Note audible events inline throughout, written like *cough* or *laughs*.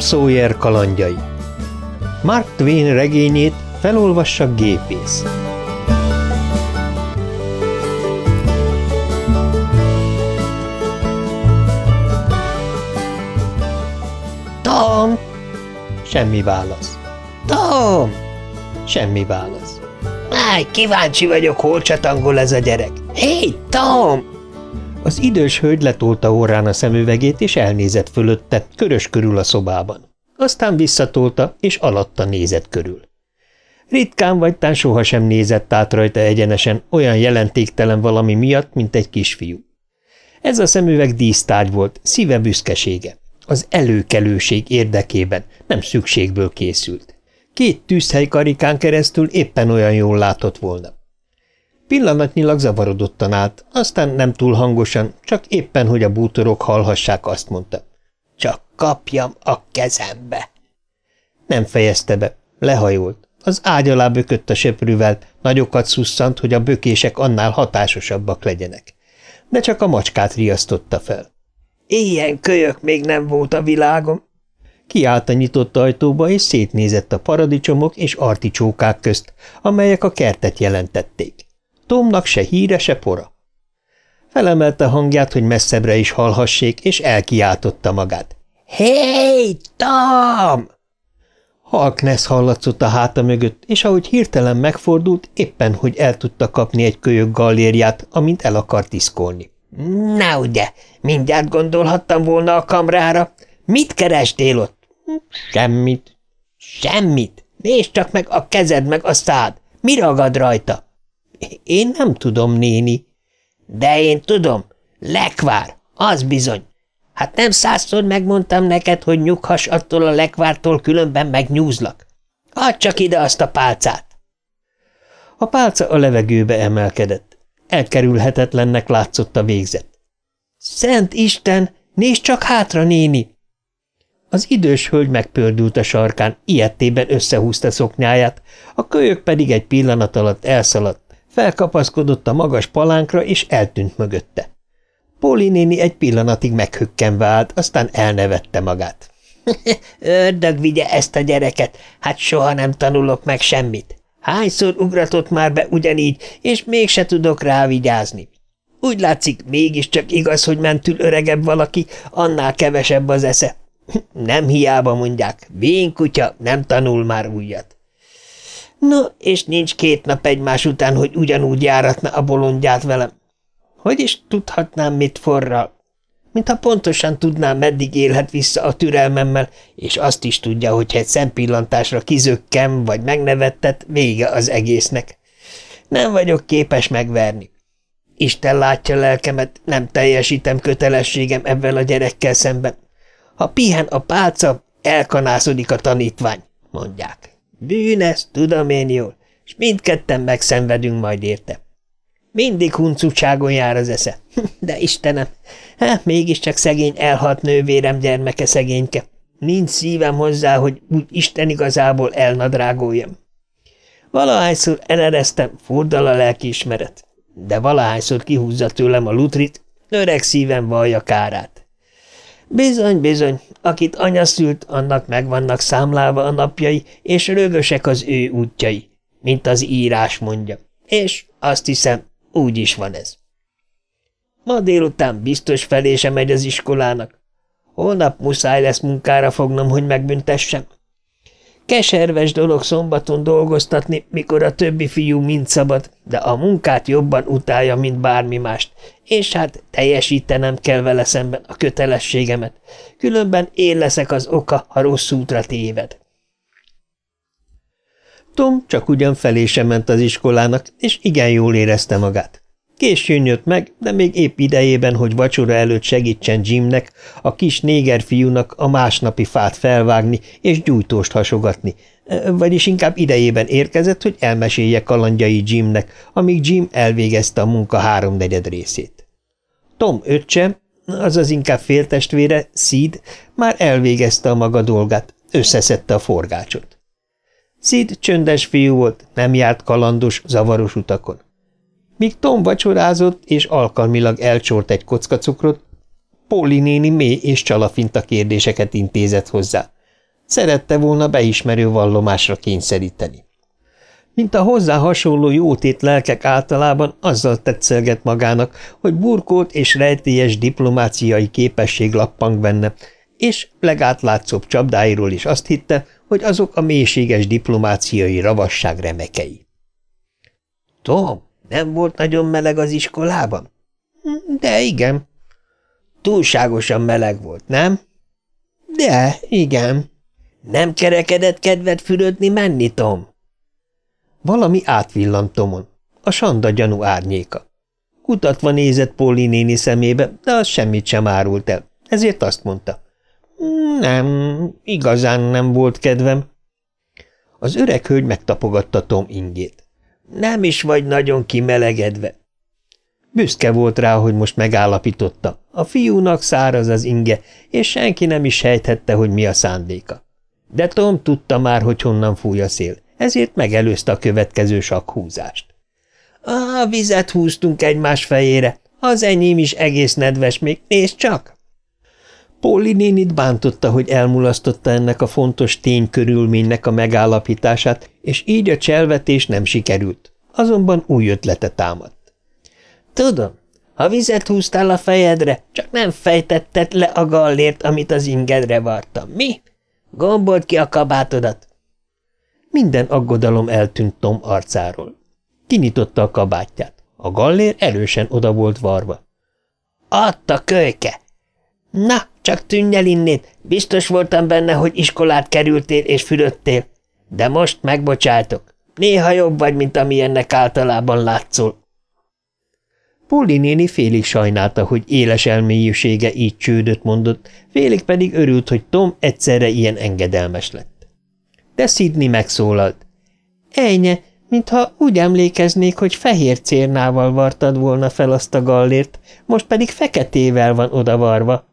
Sawyer kalandjai Mark Twain regényét felolvassa gépész. Tom! Semmi válasz. Tom! Semmi válasz. Máj, kíváncsi vagyok, hol csatangol ez a gyerek. Hé, hey, Tom! Az idős hölgy letolta orrán a szemüvegét, és elnézett fölötte, körös körül a szobában. Aztán visszatolta, és alatta nézett körül. Ritkán vagy tán sohasem nézett át rajta egyenesen olyan jelentéktelen valami miatt, mint egy kisfiú. Ez a szemüveg dísztárgy volt, szíve büszkesége. Az előkelőség érdekében, nem szükségből készült. Két tűzhely karikán keresztül éppen olyan jól látott volna. Pillanatnyilag zavarodottan állt, aztán nem túl hangosan, csak éppen, hogy a bútorok hallhassák, azt mondta. Csak kapjam a kezembe. Nem fejezte be, lehajolt. Az ágy alá bökött a seprűvel, nagyokat szusszant, hogy a bökések annál hatásosabbak legyenek. De csak a macskát riasztotta fel. Ilyen kölyök még nem volt a világom. Kiállt a nyitott ajtóba, és szétnézett a paradicsomok és articsókák közt, amelyek a kertet jelentették. Tomnak se híre, se pora. Felemelte hangját, hogy messzebbre is hallhassék, és elkiáltotta magát. – Hey, Tom! Halknesz hallatszott a háta mögött, és ahogy hirtelen megfordult, éppen, hogy el tudta kapni egy kölyök gallériát, amint el akart iszkolni. – Na ugye, mindjárt gondolhattam volna a kamrára. Mit kerestél ott? – Semmit. – Semmit? Nézd csak meg a kezed meg a szád. Mi ragad rajta? – Én nem tudom, néni. – De én tudom. Lekvár. Az bizony. Hát nem százszor megmondtam neked, hogy nyughass attól a lekvártól, különben megnyúzlak. Add csak ide azt a pálcát. A pálca a levegőbe emelkedett. Elkerülhetetlennek látszott a végzet. Szent Isten, nézd csak hátra, néni! Az idős hölgy megpördült a sarkán, ilyettében összehúzta szoknyáját, a kölyök pedig egy pillanat alatt elszaladt, felkapaszkodott a magas palánkra, és eltűnt mögötte. Póli néni egy pillanatig meghökkenve állt, aztán elnevette magát. *laughs* Ördög vigye ezt a gyereket, hát soha nem tanulok meg semmit. Hányszor ugratott már be ugyanígy, és mégse tudok rá vigyázni. Úgy látszik, mégiscsak igaz, hogy mentül öregebb valaki, annál kevesebb az esze. *laughs* Nem hiába mondják, vén nem tanul már újat. No, és nincs két nap egymás után, hogy ugyanúgy járatna a bolondját velem. Hogy is tudhatnám, mit forral? Mintha pontosan tudnám, meddig élhet vissza a türelmemmel, és azt is tudja, hogy egy szempillantásra kizökkem vagy megnevettet, vége az egésznek. Nem vagyok képes megverni. Isten látja lelkemet, nem teljesítem kötelességem ebben a gyerekkel szemben. Ha pihen a pálca, elkanászodik a tanítvány, mondják. Bűnesz, tudom én jól, és mindketten megszenvedünk majd érte. Mindig huncutságon jár az esze. *laughs* De Istenem, hát mégiscsak szegény elhalt nővérem gyermeke szegényke. Nincs szívem hozzá, hogy úgy Isten igazából elnadrágoljam. Valahányszor elereztem, furdal a lelkiismeret, de valahányszor kihúzza tőlem a lutrit, öreg szívem vallja kárát. Bizony, bizony, akit anya szült, annak megvannak számlálva a napjai, és rögösek az ő útjai, mint az írás mondja. És azt hiszem, úgy is van ez. Ma délután biztos felése megy az iskolának. Holnap muszáj lesz munkára fognom, hogy megbüntessem. Keserves dolog szombaton dolgoztatni, mikor a többi fiú mind szabad, de a munkát jobban utálja, mint bármi mást, és hát teljesítenem kell vele szemben a kötelességemet, különben én leszek az oka, ha rossz útra téved. Tom csak ugyan felé sem ment az iskolának, és igen jól érezte magát. Későn jött meg, de még épp idejében, hogy vacsora előtt segítsen Jimnek, a kis néger fiúnak a másnapi fát felvágni és gyújtóst hasogatni, vagyis inkább idejében érkezett, hogy elmesélje kalandjai Jimnek, amíg Jim elvégezte a munka háromnegyed részét. Tom öccse, azaz inkább féltestvére, Sid, már elvégezte a maga dolgát, összeszedte a forgácsot. Szid csöndes fiú volt, nem járt kalandos, zavaros utakon. Míg Tom vacsorázott és alkalmilag elcsort egy kocka cukrot, Póli néni mély és csalafinta kérdéseket intézett hozzá. Szerette volna beismerő vallomásra kényszeríteni. Mint a hozzá hasonló jótét lelkek általában azzal tetszelget magának, hogy burkolt és rejtélyes diplomáciai képesség lappang benne, és legátlátszóbb csapdáiról is azt hitte, hogy azok a mélységes diplomáciai ravasság remekei. – Tom, nem volt nagyon meleg az iskolában? – De igen. – Túlságosan meleg volt, nem? – De, igen. – Nem kerekedett kedved fürödni menni, Tom? Valami átvillant Tomon. A sanda gyanú árnyéka. Kutatva nézett Polly néni szemébe, de az semmit sem árult el, ezért azt mondta. Nem, igazán nem volt kedvem. Az öreg hölgy megtapogatta Tom ingét. Nem is vagy nagyon kimelegedve. Büszke volt rá, hogy most megállapította. A fiúnak száraz az inge, és senki nem is sejthette, hogy mi a szándéka. De Tom tudta már, hogy honnan fúj a szél, ezért megelőzte a következő sakhúzást. – A vizet húztunk egymás fejére, az enyém is egész nedves még, nézd csak! Polly nénit bántotta, hogy elmulasztotta ennek a fontos ténykörülménynek a megállapítását, és így a cselvetés nem sikerült. Azonban új ötlete támadt. – Tudom, ha vizet húztál a fejedre, csak nem fejtetted le a gallért, amit az ingedre vartam. Mi? Gombolt ki a kabátodat! Minden aggodalom eltűnt Tom arcáról. Kinyitotta a kabátját. A gallér erősen oda volt varva. – Adta kölyke! Na, csak tűnj el innét, biztos voltam benne, hogy iskolát kerültél és fürödtél. De most megbocsátok. Néha jobb vagy, mint amilyennek általában látszol. Polly néni félig sajnálta, hogy éles elmélyűsége így csődöt mondott, félig pedig örült, hogy Tom egyszerre ilyen engedelmes lett. De Sidney megszólalt. Ejnye, mintha úgy emlékeznék, hogy fehér cérnával vartad volna fel azt a gallért, most pedig feketével van odavarva.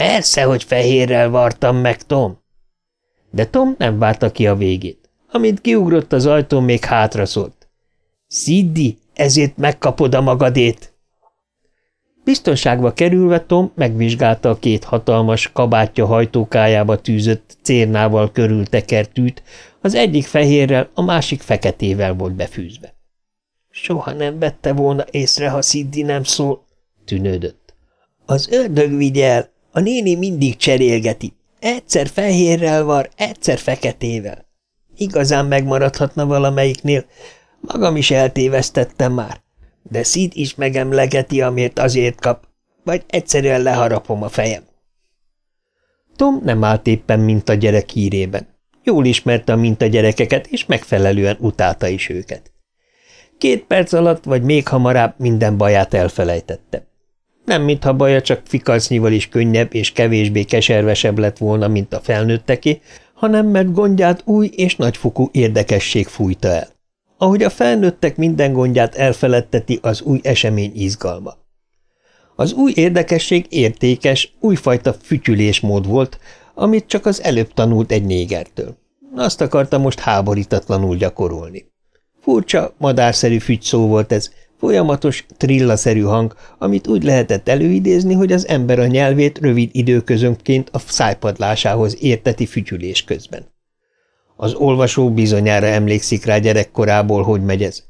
Persze, hogy fehérrel vartam meg, Tom. De Tom nem várta ki a végét. Amint kiugrott az ajtón, még hátra szólt. Sziddi, ezért megkapod a magadét. Biztonságba kerülve Tom megvizsgálta a két hatalmas, kabátja hajtókájába tűzött, cérnával körültekert tűt, az egyik fehérrel, a másik feketével volt befűzve. Soha nem vette volna észre, ha Sziddi nem szól, tűnődött. Az ördög vigyel, a néni mindig cserélgeti. Egyszer fehérrel var, egyszer feketével. Igazán megmaradhatna valamelyiknél. Magam is eltévesztettem már. De Szid is megemlegeti, amért azért kap, vagy egyszerűen leharapom a fejem. Tom nem állt éppen mint a gyerek hírében. Jól ismerte a mintagyerekeket, és megfelelően utálta is őket. Két perc alatt, vagy még hamarabb minden baját elfelejtette. Nem mintha baja csak fikacnyival is könnyebb és kevésbé keservesebb lett volna, mint a felnőtteké, hanem mert gondját új és nagyfokú érdekesség fújta el. Ahogy a felnőttek minden gondját elfeledteti az új esemény izgalma. Az új érdekesség értékes, újfajta fütyülésmód volt, amit csak az előbb tanult egy négertől. Azt akarta most háborítatlanul gyakorolni. Furcsa, madárszerű fügyszó volt ez, Folyamatos, trillaszerű hang, amit úgy lehetett előidézni, hogy az ember a nyelvét rövid időközönként a szájpadlásához érteti fütyülés közben. Az olvasó bizonyára emlékszik rá gyerekkorából, hogy megy ez.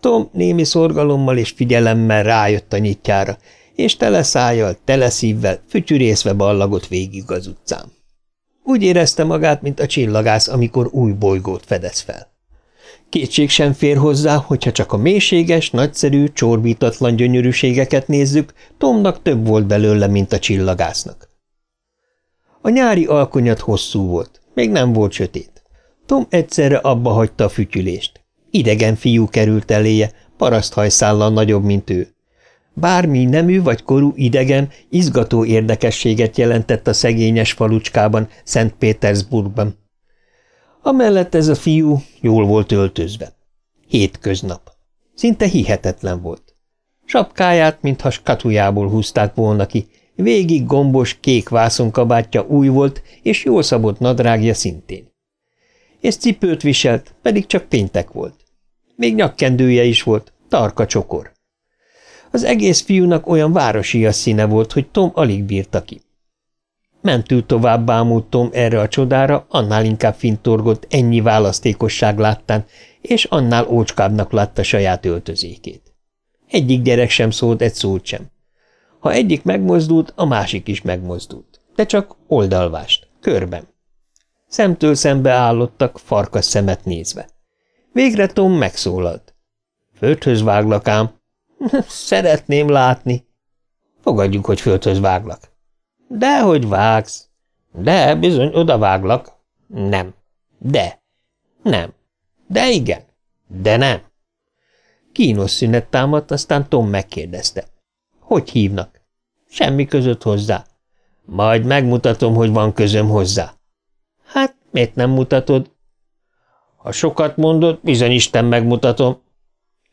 Tom némi szorgalommal és figyelemmel rájött a nyitjára, és tele szájjal, tele szívvel, fütyürészve ballagott végig az utcán. Úgy érezte magát, mint a csillagász, amikor új bolygót fedez fel. Kétség sem fér hozzá, hogyha csak a mélységes, nagyszerű, csorbítatlan gyönyörűségeket nézzük, Tomnak több volt belőle, mint a csillagásznak. A nyári alkonyat hosszú volt, még nem volt sötét. Tom egyszerre abba hagyta a fütyülést. Idegen fiú került eléje, paraszthajszállal nagyobb, mint ő. Bármi nemű vagy korú idegen izgató érdekességet jelentett a szegényes falucskában, Szent Pétersburgban. Amellett ez a fiú jól volt öltözve. Hétköznap. Szinte hihetetlen volt. Sapkáját, mintha skatujából húzták volna ki, végig gombos, kék vászonkabátja új volt, és jól szabott nadrágja szintén. És cipőt viselt, pedig csak péntek volt. Még nyakkendője is volt, tarka csokor. Az egész fiúnak olyan városi színe volt, hogy Tom alig bírta ki. Mentül tovább bámult erre a csodára, annál inkább fintorgott ennyi választékosság láttán, és annál ócskábbnak látta saját öltözékét. Egyik gyerek sem szólt egy szót sem. Ha egyik megmozdult, a másik is megmozdult, de csak oldalvást, körben. Szemtől szembe állottak, farkas szemet nézve. Végre Tom megszólalt. Földhöz váglak ám. *laughs* Szeretném látni. Fogadjuk, hogy földhöz váglak. Dehogy vágsz. De, bizony, oda váglak. Nem. De. Nem. De igen. De nem. Kínos szünet támadt, aztán Tom megkérdezte. Hogy hívnak? Semmi között hozzá. Majd megmutatom, hogy van közöm hozzá. Hát, miért nem mutatod? Ha sokat mondod, bizony Isten megmutatom.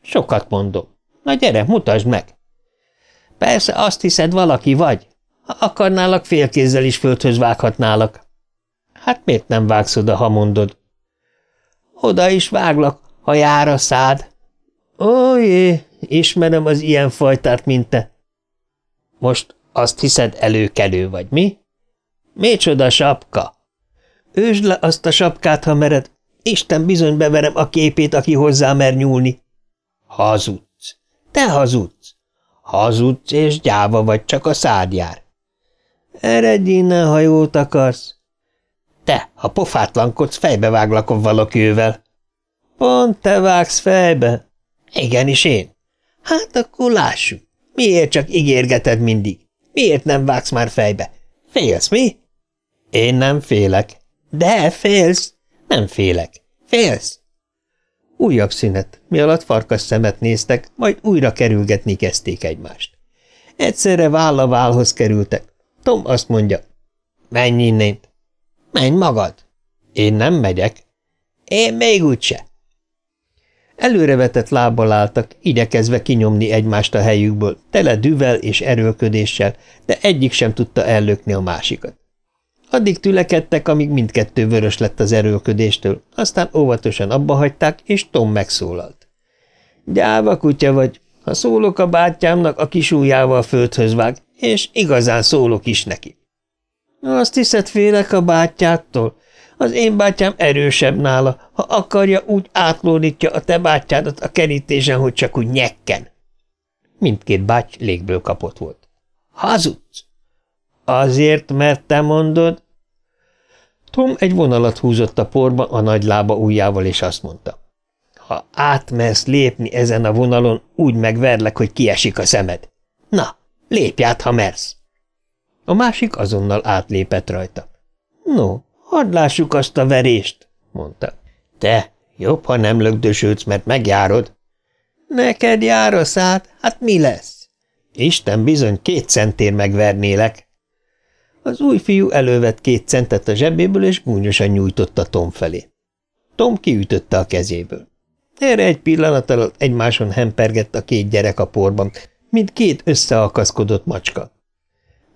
Sokat mondom. Na gyere, mutasd meg. Persze azt hiszed, valaki vagy. Ha akarnálak, félkézzel is földhöz vághatnálak. Hát miért nem vágsz oda, ha mondod? Oda is váglak, ha jár a szád. Ó, jé, ismerem az ilyen fajtát, mint te. Most azt hiszed, előkelő vagy, mi? Micsoda sapka? Ősd le azt a sapkát, ha mered. Isten bizony beverem a képét, aki hozzá mer nyúlni. Hazudsz. Te hazudsz. Hazudsz, és gyáva vagy, csak a szád jár. Eredj innen, ha jót akarsz. Te, ha pofátlankodsz, fejbeváglak a valakővel. Pont te vágsz fejbe. Igenis én. Hát akkor lássuk. Miért csak ígérgeted mindig? Miért nem vágsz már fejbe? Félsz, mi? Én nem félek. De félsz. Nem félek. Félsz. Újabb szünet, mi alatt farkas szemet néztek, majd újra kerülgetni kezdték egymást. Egyszerre váll a válhoz kerültek. Tom azt mondja, menj innét. Menj magad. Én nem megyek. Én még úgyse. Előrevetett lábbal álltak, igyekezve kinyomni egymást a helyükből, tele düvel és erőlködéssel, de egyik sem tudta ellökni a másikat. Addig tülekedtek, amíg mindkettő vörös lett az erőlködéstől, aztán óvatosan abba hagyták, és Tom megszólalt. Gyáva kutya vagy, ha szólok a bátyámnak, a kis ujjával földhöz vág, és igazán szólok is neki. Azt hiszed, félek a bátyától? Az én bátyám erősebb nála, ha akarja, úgy átlódítja a te bátyádat a kerítésen, hogy csak úgy nyekken. Mindkét báty légből kapott volt. Hazudsz! Azért, mert te mondod? Tom egy vonalat húzott a porba a nagy lába ujjával, és azt mondta. Ha átmersz lépni ezen a vonalon, úgy megverlek, hogy kiesik a szemed. Na, lépj át, ha mersz. A másik azonnal átlépett rajta. No, hadd lássuk azt a verést, mondta. Te, jobb, ha nem lögdösődsz, mert megjárod. Neked jár a szád, hát mi lesz? Isten bizony két centér megvernélek. Az új fiú elővett két centet a zsebéből, és gúnyosan nyújtotta Tom felé. Tom kiütötte a kezéből. Erre egy pillanat alatt egymáson hempergett a két gyerek a porban, mint két összeakaszkodott macska.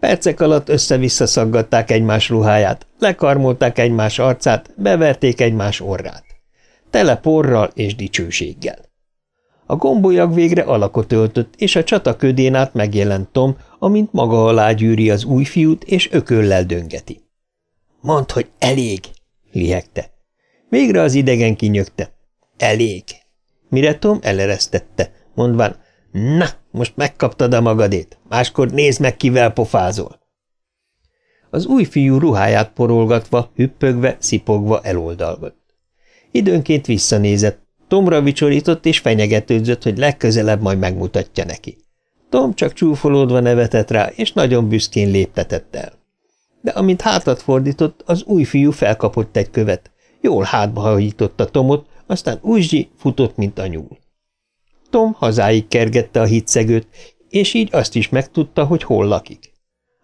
Percek alatt össze-vissza szaggatták egymás ruháját, lekarmolták egymás arcát, beverték egymás orrát. Tele porral és dicsőséggel. A gombolyag végre alakot öltött, és a csata ködén át megjelent Tom, amint maga alá gyűri az új fiút, és ököllel döngeti. – Mondd, hogy elég! – lihegte. Végre az idegen kinyögte. – Elég! Mire Tom eleresztette, mondván, Na, most megkaptad a magadét, máskor nézd meg, kivel pofázol. Az új fiú ruháját porolgatva, hüppögve, szipogva eloldalgott. Időnként visszanézett, Tomra vicsorított és fenyegetődzött, hogy legközelebb majd megmutatja neki. Tom csak csúfolódva nevetett rá, és nagyon büszkén léptetett el. De amint hátat fordított, az új fiú felkapott egy követ. Jól hátba hajította Tomot, aztán Uzsi futott, mint a nyúl. Tom hazáig kergette a hitszegőt, és így azt is megtudta, hogy hol lakik.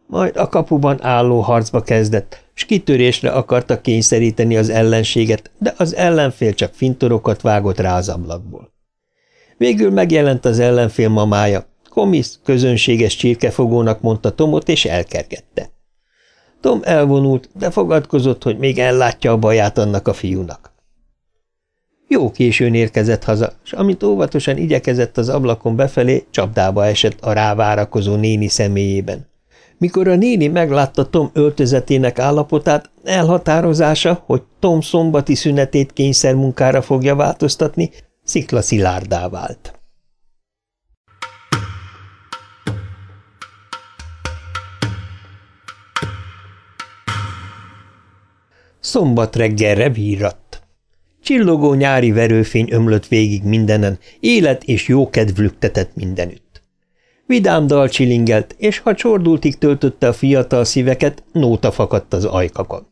Majd a kapuban álló harcba kezdett, s kitörésre akarta kényszeríteni az ellenséget, de az ellenfél csak fintorokat vágott rá az ablakból. Végül megjelent az ellenfél mamája, komisz, közönséges csirkefogónak mondta Tomot, és elkergette. Tom elvonult, de fogadkozott, hogy még ellátja a baját annak a fiúnak. Jó későn érkezett haza, és amint óvatosan igyekezett az ablakon befelé, csapdába esett a rávárakozó néni személyében. Mikor a néni meglátta Tom öltözetének állapotát, elhatározása, hogy Tom szombati szünetét kényszermunkára fogja változtatni, sziklaszilárdá vált. Szombat reggelre víratt. Csillogó nyári verőfény ömlött végig mindenen, élet és jókedv lüktetett mindenütt. Vidám dal csilingelt, és ha csordultig töltötte a fiatal szíveket, nóta fakadt az ajkakon.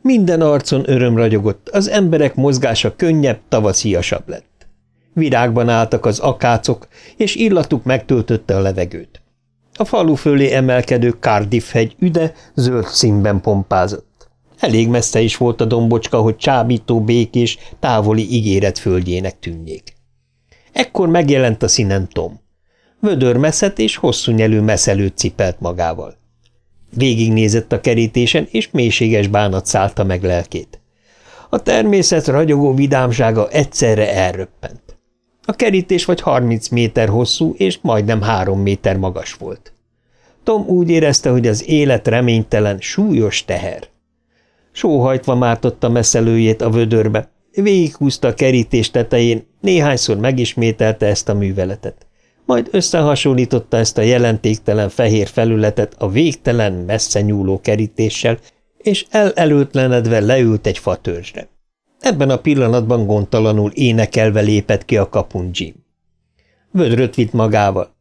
Minden arcon öröm ragyogott, az emberek mozgása könnyebb, tavasziasabb lett. Virágban álltak az akácok, és illatuk megtöltötte a levegőt. A falu fölé emelkedő Cardiff-hegy üde zöld színben pompázott. Elég messze is volt a dombocska, hogy csábító, békés, távoli ígéret földjének tűnjék. Ekkor megjelent a színen Tom. Vödör meszet és hosszú nyelű meszelőt cipelt magával. Végignézett a kerítésen, és mélységes bánat szállta meg lelkét. A természet ragyogó vidámsága egyszerre elröppent. A kerítés vagy harminc méter hosszú, és majdnem három méter magas volt. Tom úgy érezte, hogy az élet reménytelen, súlyos teher. Sóhajtva mártotta meszelőjét a vödörbe, végighúzta a kerítés tetején, néhányszor megismételte ezt a műveletet. Majd összehasonlította ezt a jelentéktelen fehér felületet a végtelen, messze nyúló kerítéssel, és elelőtlenedve leült egy fatörzsre. Ebben a pillanatban gondtalanul énekelve lépett ki a kapun Jim. Vödröt vitt magával.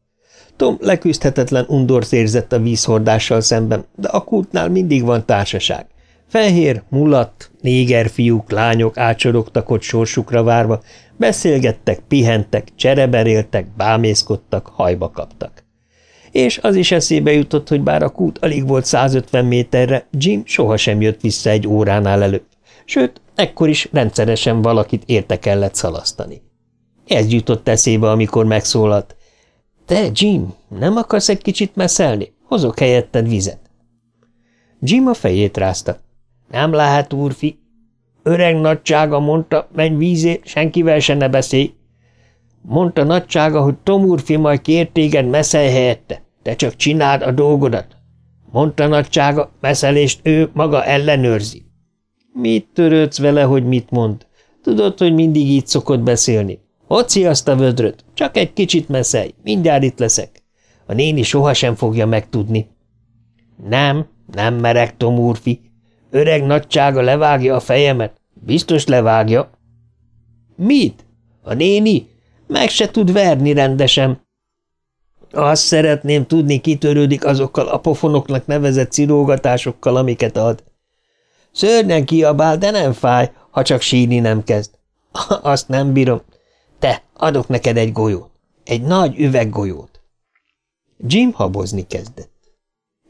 Tom leküzdhetetlen undort érzett a vízhordással szemben, de a kútnál mindig van társaság – Fehér, mulatt, néger fiúk, lányok átsorogtak ott sorsukra várva, beszélgettek, pihentek, csereberéltek, bámészkodtak, hajba kaptak. És az is eszébe jutott, hogy bár a kút alig volt 150 méterre, Jim sohasem jött vissza egy óránál előbb, sőt, ekkor is rendszeresen valakit érte kellett szalasztani. Ez jutott eszébe, amikor megszólalt. – Te, Jim, nem akarsz egy kicsit messzelni? Hozok helyetted vizet. Jim a fejét rázta. Nem lehet, úrfi. Öreg nagysága mondta, menj vízé, senkivel se ne beszélj. Mondta nagysága, hogy Tom úrfi majd kér téged meszelj helyette, te csak csináld a dolgodat. Mondta nagysága, meszelést ő maga ellenőrzi. Mit törődsz vele, hogy mit mond? Tudod, hogy mindig így szokott beszélni. Hoci azt a vödröt, csak egy kicsit meszelj, mindjárt itt leszek. A néni sohasem fogja megtudni. Nem, nem merek, Tom úrfi, Öreg nagysága levágja a fejemet. Biztos levágja. Mit? A néni? Meg se tud verni rendesen. Azt szeretném tudni, kitörődik azokkal a pofonoknak nevezett cirógatásokkal, amiket ad. Szörnyen kiabál, de nem fáj, ha csak sírni nem kezd. *laughs* Azt nem bírom. Te, adok neked egy golyót. Egy nagy üveggolyót. Jim habozni kezdett.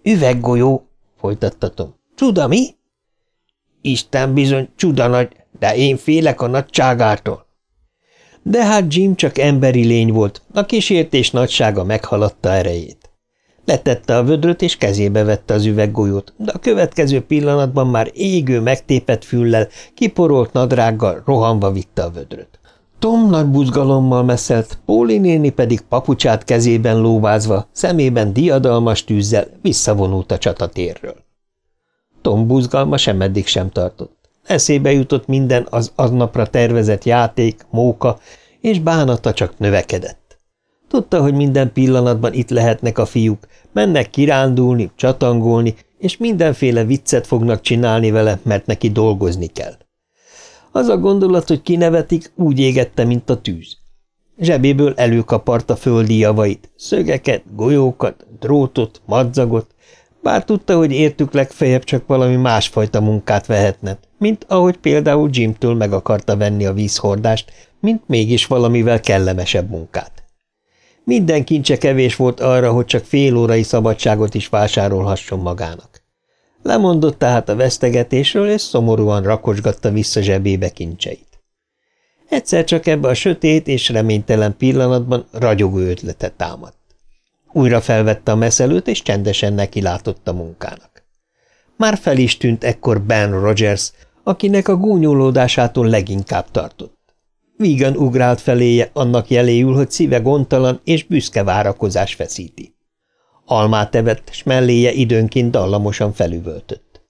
Üveggolyó, folytattatom. Csuda, mi? Isten bizony csuda nagy, de én félek a nagyságától. De hát Jim csak emberi lény volt, a kísértés nagysága meghaladta erejét. Letette a vödröt, és kezébe vette az üveggolyót, de a következő pillanatban már égő, megtépett füllel, kiporolt nadrággal rohanva vitte a vödröt. Tom nagy buzgalommal messzelt, Póli néni pedig papucsát kezében lóvázva, szemében diadalmas tűzzel visszavonult a csatatérről. Tom buzgalma sem eddig sem tartott. Eszébe jutott minden az aznapra tervezett játék, móka, és bánata csak növekedett. Tudta, hogy minden pillanatban itt lehetnek a fiúk, mennek kirándulni, csatangolni, és mindenféle viccet fognak csinálni vele, mert neki dolgozni kell. Az a gondolat, hogy kinevetik, úgy égette, mint a tűz. Zsebéből előkaparta földi javait, szögeket, golyókat, drótot, madzagot, bár tudta, hogy értük legfeljebb csak valami másfajta munkát vehetne, mint ahogy például Jimtől meg akarta venni a vízhordást, mint mégis valamivel kellemesebb munkát. Minden kincse kevés volt arra, hogy csak fél órai szabadságot is vásárolhasson magának. Lemondott tehát a vesztegetésről, és szomorúan rakosgatta vissza zsebébe kincseit. Egyszer csak ebbe a sötét és reménytelen pillanatban ragyogó ötlete támadt. Újra felvette a meszelőt, és csendesen nekilátott a munkának. Már fel is tűnt ekkor Ben Rogers, akinek a gúnyolódásától leginkább tartott. Vígan ugrált feléje, annak jeléül, hogy szíve gondtalan és büszke várakozás feszíti. Almát evett, s melléje időnként dallamosan felüvöltött.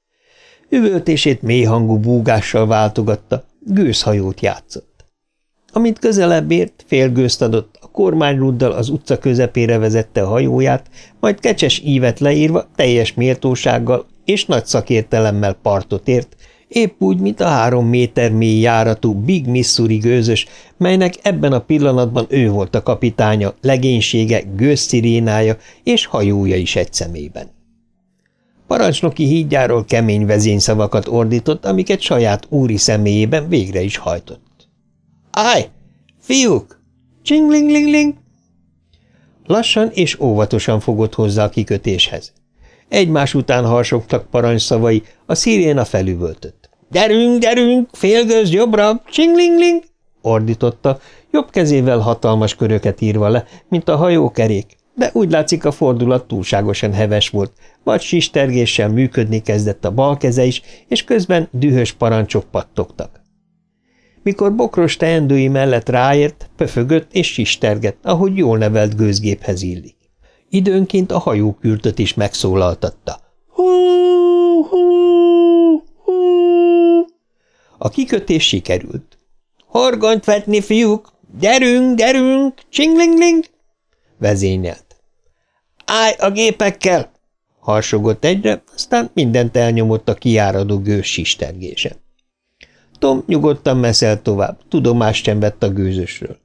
Üvöltését mélyhangú búgással váltogatta, gőzhajót játszott. Amint közelebb ért, félgőzt adott, kormányruddal az utca közepére vezette a hajóját, majd kecses ívet leírva, teljes méltósággal és nagy szakértelemmel partot ért, épp úgy, mint a három méter mély járatú Big Missouri gőzös, melynek ebben a pillanatban ő volt a kapitánya, legénysége, gőzszirénája és hajója is egy szemében. Parancsnoki hídjáról kemény vezényszavakat ordított, amiket saját úri személyében végre is hajtott. – Állj! Fiúk! Csingling-ling-ling! Lassan és óvatosan fogott hozzá a kikötéshez. Egymás után harsogtak parancsszavai, a sziréna felüvöltött. – Gyerünk, gyerünk, félgőz jobbra, csingling-ling! ordította, jobb kezével hatalmas köröket írva le, mint a hajókerék, de úgy látszik a fordulat túlságosan heves volt, vagy sistergéssel működni kezdett a bal keze is, és közben dühös parancsok pattogtak. Mikor bokros teendői mellett ráért, pöfögött és sistergett, ahogy jól nevelt gőzgéphez illik. Időnként a hajókürtöt is megszólaltatta. Hú, hú, hú. A kikötés sikerült. Horgont vetni, fiúk! Gyerünk, gyerünk! Csinglingling! Vezényelt. Állj a gépekkel! Harsogott egyre, aztán mindent elnyomott a kiáradó gőz sistergése. Tom nyugodtan meszelt tovább, tudomást sem vett a gőzösről.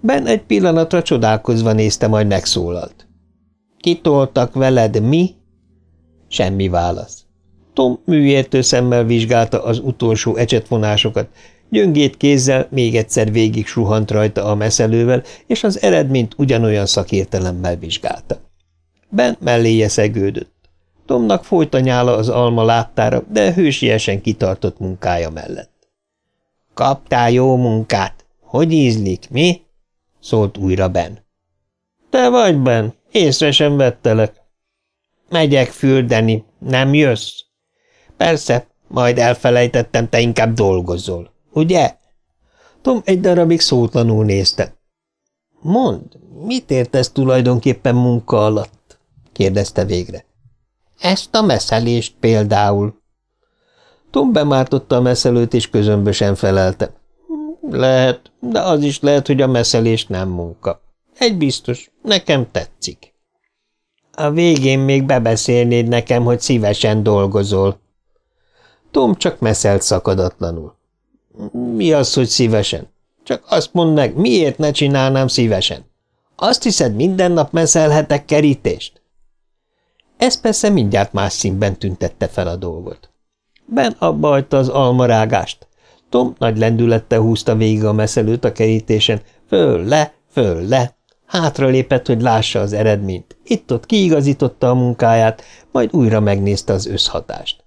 Ben egy pillanatra csodálkozva nézte, majd megszólalt. Kitoltak veled mi? Semmi válasz. Tom műértő szemmel vizsgálta az utolsó ecsetvonásokat, gyöngét kézzel még egyszer végig suhant rajta a meszelővel, és az eredményt ugyanolyan szakértelemmel vizsgálta. Ben melléje szegődött. Tomnak folyt a nyála az alma láttára, de hősiesen kitartott munkája mellett. – Kaptál jó munkát! Hogy ízlik, mi? – szólt újra Ben. – Te vagy, Ben, észre sem vettelek. – Megyek fürdeni, nem jössz? – Persze, majd elfelejtettem, te inkább dolgozol. Ugye? Tom egy darabig szótlanul nézte. Mond, mit értesz tulajdonképpen munka alatt? kérdezte végre. Ezt a meszelést például. Tom bemártotta a meszelőt, és közömbösen felelte. Lehet, de az is lehet, hogy a meszelés nem munka. Egy biztos, nekem tetszik. A végén még bebeszélnéd nekem, hogy szívesen dolgozol. Tom csak meszelt szakadatlanul. Mi az, hogy szívesen? Csak azt mondd meg, miért ne csinálnám szívesen? Azt hiszed, minden nap meszelhetek kerítést? Ez persze mindjárt más színben tüntette fel a dolgot. Ben abba hagyta az almarágást. Tom nagy lendülettel húzta végig a meszelőt a kerítésen, föl-le, föl-le. Hátra lépett, hogy lássa az eredményt. Itt-ott kiigazította a munkáját, majd újra megnézte az összhatást.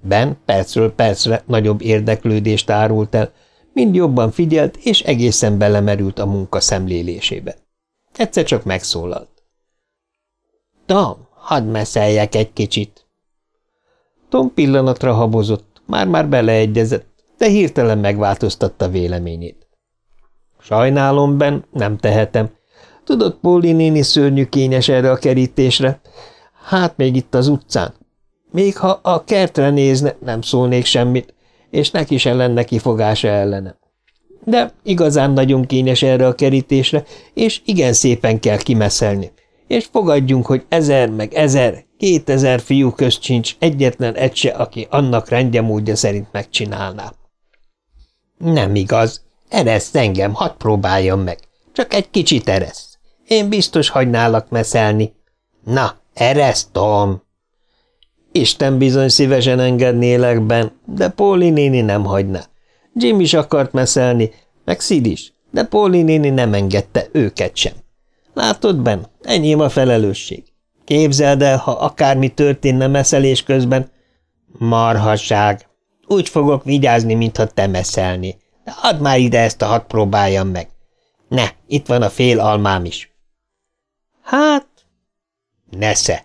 Ben percről percre nagyobb érdeklődést árult el, mind jobban figyelt, és egészen belemerült a munka szemlélésébe. Egyszer csak megszólalt. – Tom, hadd meszeljek egy kicsit. Tom pillanatra habozott, már-már beleegyezett, de hirtelen megváltoztatta véleményét. Sajnálom, Ben, nem tehetem. Tudod, Póli néni szörnyű kényes erre a kerítésre. Hát még itt az utcán. Még ha a kertre nézne, nem szólnék semmit, és neki sem lenne kifogása ellene. De igazán nagyon kényes erre a kerítésre, és igen szépen kell kimeszelni. És fogadjunk, hogy ezer meg ezer, kétezer fiú közt sincs egyetlen egy se, aki annak rendjemódja szerint megcsinálná. Nem igaz. Ereszt engem, hadd próbáljam meg. Csak egy kicsit eresz. Én biztos hagynálak meszelni. Na, ereszt, Tom! Isten bizony szívesen engednélek ben, de Póli néni nem hagyná. Jim is akart meszelni, meg Sid is, de Póli néni nem engedte őket sem. Látod, Ben, enyém a felelősség. Képzeld el, ha akármi történne meszelés közben. Marhasság. Úgy fogok vigyázni, mintha te meszelni. De add már ide ezt a hat próbáljam meg. Ne, itt van a fél almám is. Hát? Nesze.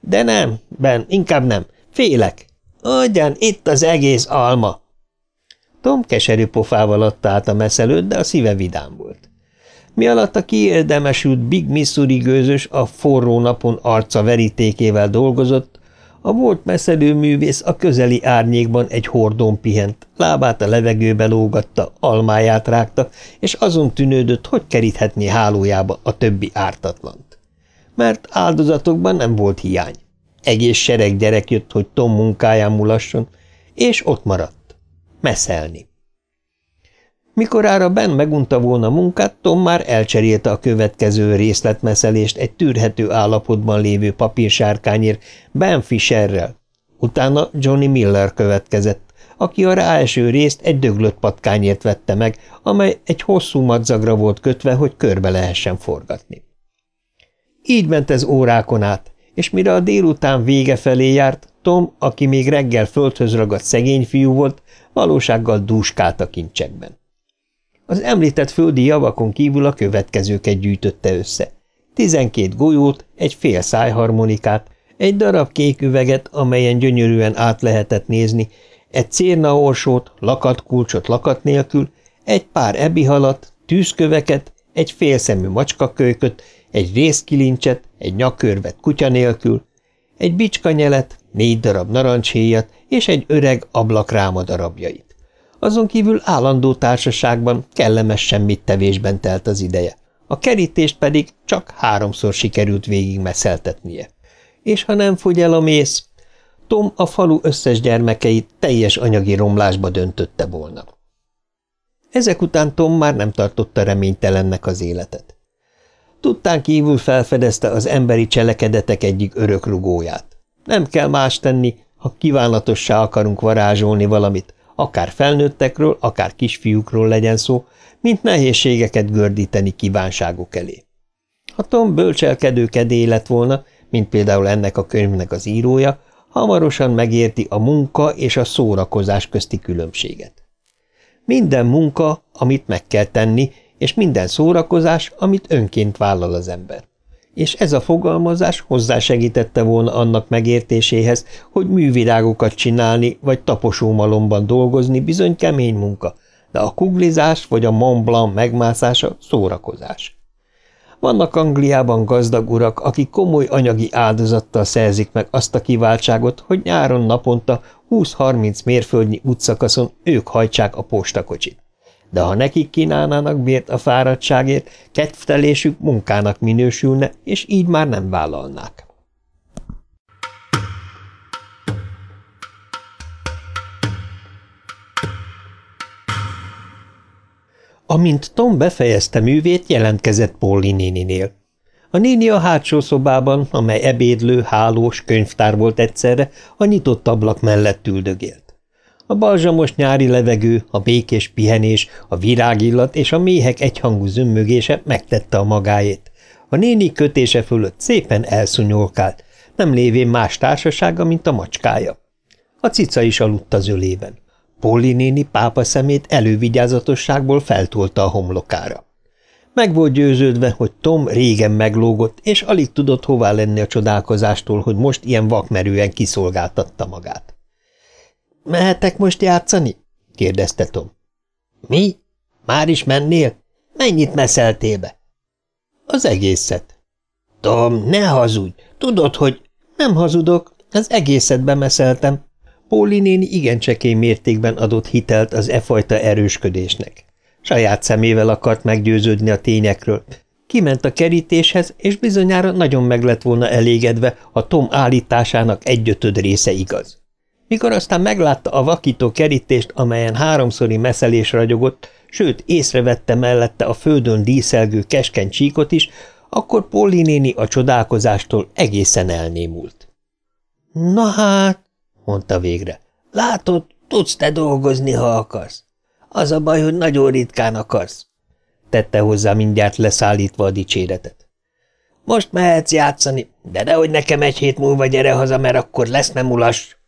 De nem, Ben, inkább nem. Félek. Ugyan, itt az egész alma. Tom keserű pofával adta át a meszelőt, de a szíve vidám volt. Mi alatt a kiérdemesült Big Missouri gőzös a forró napon arca verítékével dolgozott, a volt művész a közeli árnyékban egy hordón pihent, lábát a levegőbe lógatta, almáját rágta, és azon tűnődött, hogy keríthetné hálójába a többi ártatlant. Mert áldozatokban nem volt hiány. Egész sereg gyerek jött, hogy Tom munkáján mulasson, és ott maradt. Meszelni. Mikorára Ben megunta volna munkát, Tom már elcserélte a következő részletmeszelést egy tűrhető állapotban lévő papírsárkányért Ben Fisherrel. Utána Johnny Miller következett, aki a ráeső részt egy döglött patkányért vette meg, amely egy hosszú madzagra volt kötve, hogy körbe lehessen forgatni. Így ment ez órákon át, és mire a délután vége felé járt, Tom, aki még reggel földhöz ragadt szegény fiú volt, valósággal dúskált a kincsekben. Az említett földi javakon kívül a következőket gyűjtötte össze. Tizenkét golyót, egy fél szájharmonikát, egy darab kék üveget, amelyen gyönyörűen át lehetett nézni, egy cérnaorsót, lakatkulcsot lakat nélkül, egy pár ebihalat, tűzköveket, egy félszemű macskakölyköt, egy részkilincset, egy nyakkörvet kutya nélkül, egy bicskanyelet, négy darab narancshéjat és egy öreg ablakráma darabjait. Azon kívül állandó társaságban, kellemes semmit tevésben telt az ideje. A kerítést pedig csak háromszor sikerült végig meszeltetnie. És ha nem fogy el a mész, Tom a falu összes gyermekeit teljes anyagi romlásba döntötte volna. Ezek után Tom már nem tartotta reménytelennek az életet. Tudtán kívül felfedezte az emberi cselekedetek egyik örökrugóját. Nem kell más tenni, ha kívánatossá akarunk varázsolni valamit, akár felnőttekről, akár kisfiúkról legyen szó, mint nehézségeket gördíteni kívánságok elé. Ha Tom bölcselkedő kedély lett volna, mint például ennek a könyvnek az írója, hamarosan megérti a munka és a szórakozás közti különbséget. Minden munka, amit meg kell tenni, és minden szórakozás, amit önként vállal az ember és ez a fogalmazás hozzásegítette volna annak megértéséhez, hogy művirágokat csinálni vagy taposómalomban dolgozni bizony kemény munka, de a kuglizás vagy a Mont Blanc megmászása szórakozás. Vannak Angliában gazdag urak, akik komoly anyagi áldozattal szerzik meg azt a kiváltságot, hogy nyáron naponta 20-30 mérföldnyi útszakaszon ők hajtsák a postakocsit de ha nekik kínálnának bért a fáradtságért, kedvtelésük munkának minősülne, és így már nem vállalnák. Amint Tom befejezte művét, jelentkezett Polly néninél. A néni a hátsó szobában, amely ebédlő, hálós, könyvtár volt egyszerre, a nyitott ablak mellett üldögélt. A balzsamos nyári levegő, a békés pihenés, a virágillat és a méhek egyhangú zümmögése megtette a magáét. A néni kötése fölött szépen elszúnyolkált, nem lévén más társasága, mint a macskája. A cica is aludt az ölében. Polly néni pápa szemét elővigyázatosságból feltolta a homlokára. Meg volt győződve, hogy Tom régen meglógott, és alig tudott hová lenni a csodálkozástól, hogy most ilyen vakmerően kiszolgáltatta magát. – Mehetek most játszani? – kérdezte Tom. – Mi? Már is mennél? Mennyit meszeltél be? – Az egészet. – Tom, ne hazudj! Tudod, hogy… – Nem hazudok, az egészet bemeszeltem. Póli néni igen csekély mértékben adott hitelt az e fajta erősködésnek. Saját szemével akart meggyőződni a tényekről. Kiment a kerítéshez, és bizonyára nagyon meg lett volna elégedve, ha Tom állításának egyötöd része igaz. Mikor aztán meglátta a vakító kerítést, amelyen háromszori meszelés ragyogott, sőt észrevette mellette a földön díszelgő keskeny csíkot is, akkor Polly néni a csodálkozástól egészen elnémult. – Na hát, – mondta végre, – látod, tudsz te dolgozni, ha akarsz. Az a baj, hogy nagyon ritkán akarsz – tette hozzá mindjárt leszállítva a dicséretet. – Most mehetsz játszani, de nehogy nekem egy hét múlva gyere haza, mert akkor lesz nem ulas.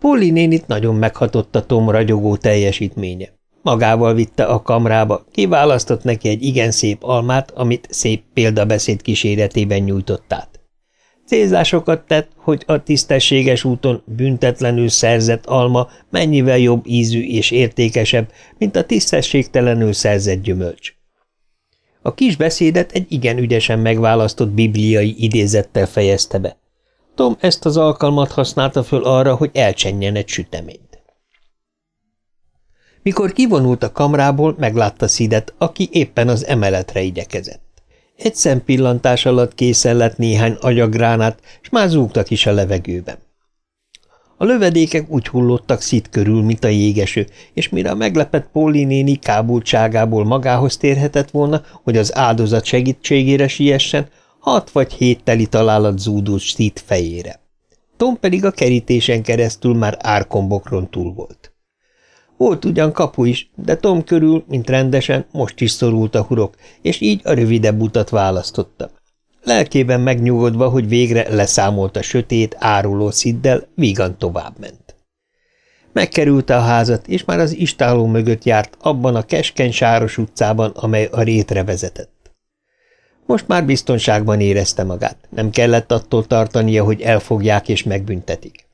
Polly nénit nagyon meghatotta Tom ragyogó teljesítménye. Magával vitte a kamrába, kiválasztott neki egy igen szép almát, amit szép példabeszéd kíséretében nyújtott át. Célzásokat tett, hogy a tisztességes úton büntetlenül szerzett alma mennyivel jobb ízű és értékesebb, mint a tisztességtelenül szerzett gyümölcs. A kis beszédet egy igen ügyesen megválasztott bibliai idézettel fejezte be. Tom ezt az alkalmat használta föl arra, hogy elcsenjen egy süteményt. Mikor kivonult a kamrából, meglátta Szidet, aki éppen az emeletre igyekezett. Egy szempillantás alatt készen lett néhány agyagránát, s már zúgtak is a levegőben. A lövedékek úgy hullottak szit körül, mint a jégeső, és mire a meglepett Póli néni kábultságából magához térhetett volna, hogy az áldozat segítségére siessen, hat vagy hét teli találat zúdult szit fejére. Tom pedig a kerítésen keresztül már árkombokron túl volt. Volt ugyan kapu is, de Tom körül, mint rendesen, most is szorult a hurok, és így a rövidebb utat választotta. Lelkében megnyugodva, hogy végre leszámolt a sötét, áruló sziddel, vígan továbbment. Megkerülte a házat, és már az istáló mögött járt abban a keskeny sáros utcában, amely a rétre vezetett. Most már biztonságban érezte magát, nem kellett attól tartania, hogy elfogják és megbüntetik.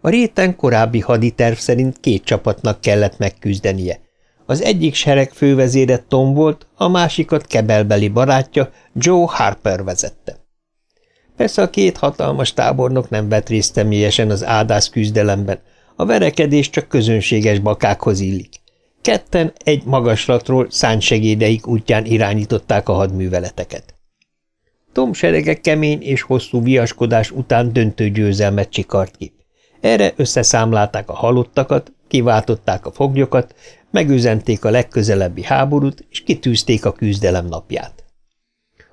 A réten korábbi haditerv szerint két csapatnak kellett megküzdenie. Az egyik sereg fővezére Tom volt, a másikat kebelbeli barátja Joe Harper vezette. Persze a két hatalmas tábornok nem vett részt személyesen az ádász küzdelemben, a verekedés csak közönséges bakákhoz illik. Ketten egy magaslatról szánysegédeik útján irányították a hadműveleteket. Tom serege kemény és hosszú viaskodás után döntő győzelmet csikart ki. Erre összeszámlálták a halottakat, kiváltották a foglyokat, megüzenték a legközelebbi háborút, és kitűzték a küzdelem napját.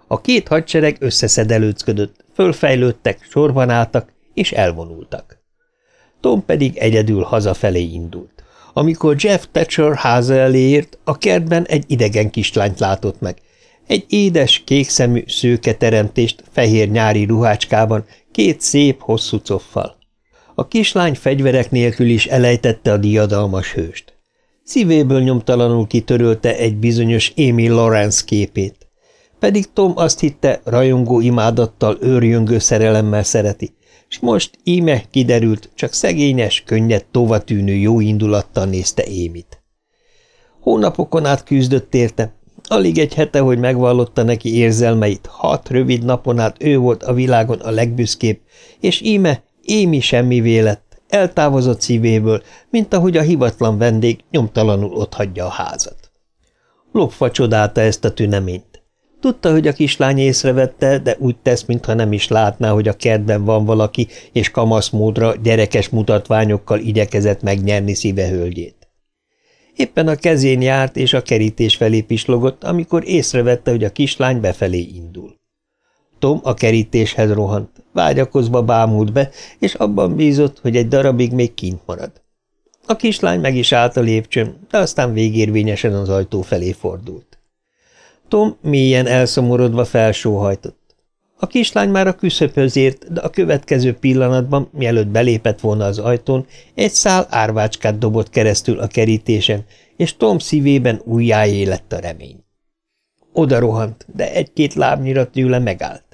A két hadsereg összeszedelőcködött, fölfejlődtek, sorban álltak, és elvonultak. Tom pedig egyedül hazafelé indult. Amikor Jeff Thatcher háza elé ért, a kertben egy idegen kislányt látott meg. Egy édes, kékszemű, szőke teremtést fehér nyári ruhácskában, két szép, hosszú coffal. A kislány fegyverek nélkül is elejtette a diadalmas hőst. Szívéből nyomtalanul kitörölte egy bizonyos Amy Lawrence képét. Pedig Tom azt hitte, rajongó imádattal, őrjöngő szerelemmel szereti, és most íme kiderült, csak szegényes, könnyed, tovatűnő jó indulattal nézte Émit. Hónapokon át küzdött érte, alig egy hete, hogy megvallotta neki érzelmeit, hat rövid napon át ő volt a világon a legbüszkébb, és íme Émi semmi lett, eltávozott szívéből, mint ahogy a hivatlan vendég nyomtalanul otthagyja a házat. Lopva csodálta ezt a tüneményt. Tudta, hogy a kislány észrevette, de úgy tesz, mintha nem is látná, hogy a kertben van valaki, és kamaszmódra, gyerekes mutatványokkal igyekezett megnyerni szíve hölgyét. Éppen a kezén járt, és a kerítés felé pislogott, amikor észrevette, hogy a kislány befelé indul. Tom a kerítéshez rohant, vágyakozva bámult be, és abban bízott, hogy egy darabig még kint marad. A kislány meg is állt a lépcsőn, de aztán végérvényesen az ajtó felé fordult. Tom mélyen elszomorodva felsóhajtott. A kislány már a küszöphöz ért, de a következő pillanatban, mielőtt belépett volna az ajtón, egy szál árvácskát dobott keresztül a kerítésen, és Tom szívében újjáé lett a remény. Oda rohant, de egy-két lábnyira tőle megállt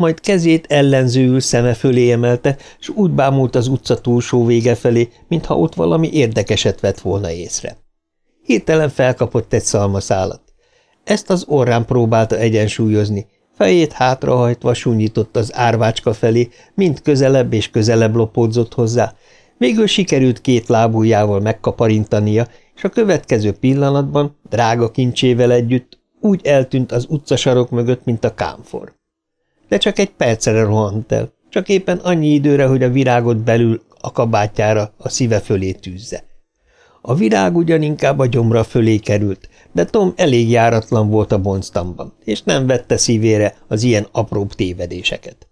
majd kezét ellenzőül szeme fölé emelte, s úgy bámult az utca túlsó vége felé, mintha ott valami érdekeset vett volna észre. Hirtelen felkapott egy szalmaszálat. Ezt az orrán próbálta egyensúlyozni, fejét hátrahajtva sunyított az árvácska felé, mint közelebb és közelebb lopódzott hozzá, végül sikerült két lábújjával megkaparintania, és a következő pillanatban, drága kincsével együtt, úgy eltűnt az utcasarok mögött, mint a kámfor. De csak egy percre rohant el, csak éppen annyi időre, hogy a virágot belül a kabátjára a szíve fölé tűzze. A virág ugyan inkább a gyomra fölé került, de Tom elég járatlan volt a bonctamban, és nem vette szívére az ilyen apróbb tévedéseket.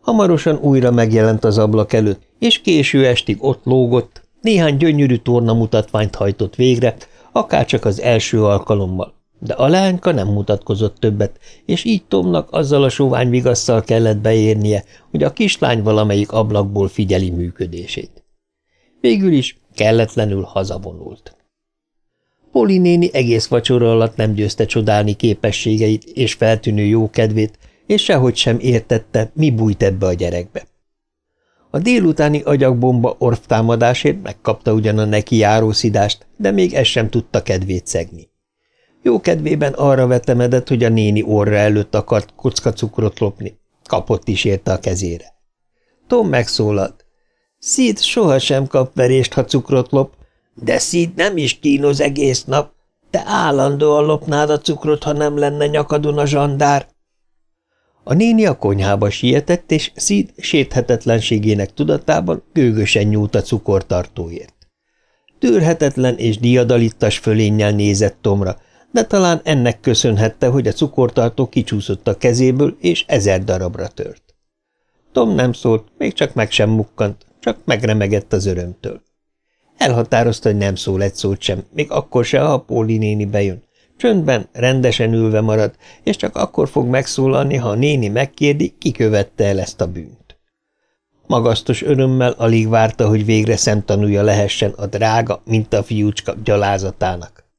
Hamarosan újra megjelent az ablak előtt, és késő estig ott lógott, néhány gyönyörű torna mutatványt hajtott végre, akárcsak az első alkalommal, de a lányka nem mutatkozott többet, és így Tomnak azzal a sovány vigasszal kellett beérnie, hogy a kislány valamelyik ablakból figyeli működését. Végül is kelletlenül hazavonult. Poli néni egész vacsora alatt nem győzte csodálni képességeit és feltűnő jókedvét, és sehogy sem értette, mi bújt ebbe a gyerekbe. A délutáni agyakbomba orvtámadásért megkapta ugyan a neki járó szidást, de még ez sem tudta kedvét szegni. Jó kedvében arra vetemedett, hogy a néni orra előtt akart kocka cukrot lopni. Kapott is érte a kezére. Tom megszólalt. Szid sohasem kap verést, ha cukrot lop, de Szid nem is kínoz egész nap. Te állandóan lopnád a cukrot, ha nem lenne nyakadon a zsandár. A néni a konyhába sietett, és Szid séthetetlenségének tudatában gőgösen nyúlt a cukortartóért. Tűrhetetlen és diadalittas fölénnyel nézett Tomra, de talán ennek köszönhette, hogy a cukortartó kicsúszott a kezéből, és ezer darabra tört. Tom nem szólt, még csak meg sem mukkant, csak megremegett az örömtől. Elhatározta, hogy nem szól egy szót sem, még akkor se, ha Póli néni bejön. Csöndben, rendesen ülve marad, és csak akkor fog megszólalni, ha a néni megkérdi, ki követte el ezt a bűnt. Magasztos örömmel alig várta, hogy végre szemtanúja lehessen a drága, mint a fiúcska gyalázatának.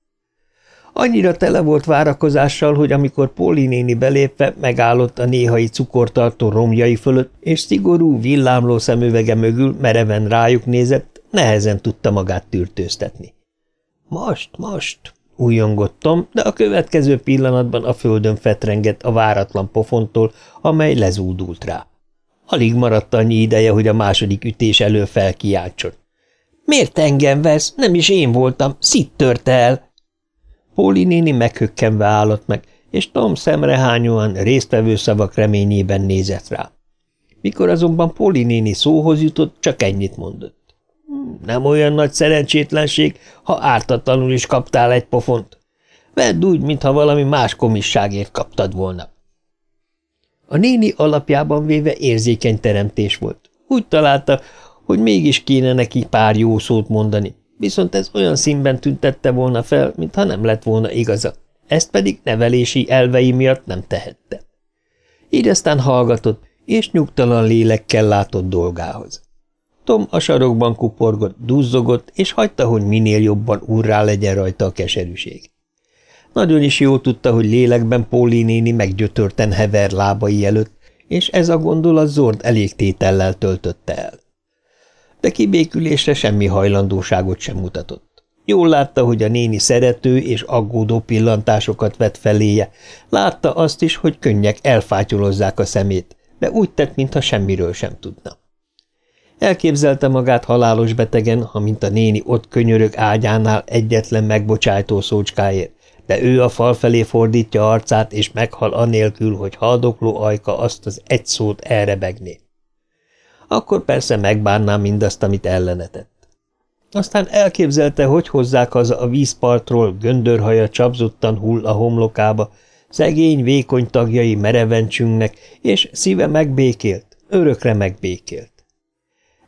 Annyira tele volt várakozással, hogy amikor Póli néni belépve megállott a néhai cukortartó romjai fölött, és szigorú, villámló szemüvege mögül mereven rájuk nézett, nehezen tudta magát tűrtőztetni. – Most, most! – újongottam, de a következő pillanatban a földön fetrengett a váratlan pofontól, amely lezúdult rá. Alig maradt annyi ideje, hogy a második ütés elől felkiáltson. – Miért engem vesz? Nem is én voltam, szit törte el! – Póli néni meghökkenve állott meg, és Tom szemrehányóan résztvevő szavak reményében nézett rá. Mikor azonban Póli néni szóhoz jutott, csak ennyit mondott. Hm, nem olyan nagy szerencsétlenség, ha ártatlanul is kaptál egy pofont. Vedd úgy, mintha valami más komisságért kaptad volna. A néni alapjában véve érzékeny teremtés volt. Úgy találta, hogy mégis kéne neki pár jó szót mondani, viszont ez olyan színben tüntette volna fel, mintha nem lett volna igaza, ezt pedig nevelési elvei miatt nem tehette. Így aztán hallgatott, és nyugtalan lélekkel látott dolgához. Tom a sarokban kuporgott, duzzogott, és hagyta, hogy minél jobban urrá legyen rajta a keserűség. Nagyon is jól tudta, hogy lélekben Póli néni meggyötörten hever lábai előtt, és ez a gondolat Zord elégtétellel töltötte el de kibékülésre semmi hajlandóságot sem mutatott. Jól látta, hogy a néni szerető és aggódó pillantásokat vett feléje, látta azt is, hogy könnyek elfátyolozzák a szemét, de úgy tett, mintha semmiről sem tudna. Elképzelte magát halálos betegen, ha mint a néni ott könyörög ágyánál egyetlen megbocsájtó szócskáért, de ő a fal felé fordítja arcát, és meghal anélkül, hogy haldokló ajka azt az egy szót elrebegné akkor persze megbánná mindazt, amit ellenetett. Aztán elképzelte, hogy hozzák haza a vízpartról, göndörhaja csapzottan hull a homlokába, szegény, vékony tagjai merevencsünknek, és szíve megbékélt, örökre megbékélt.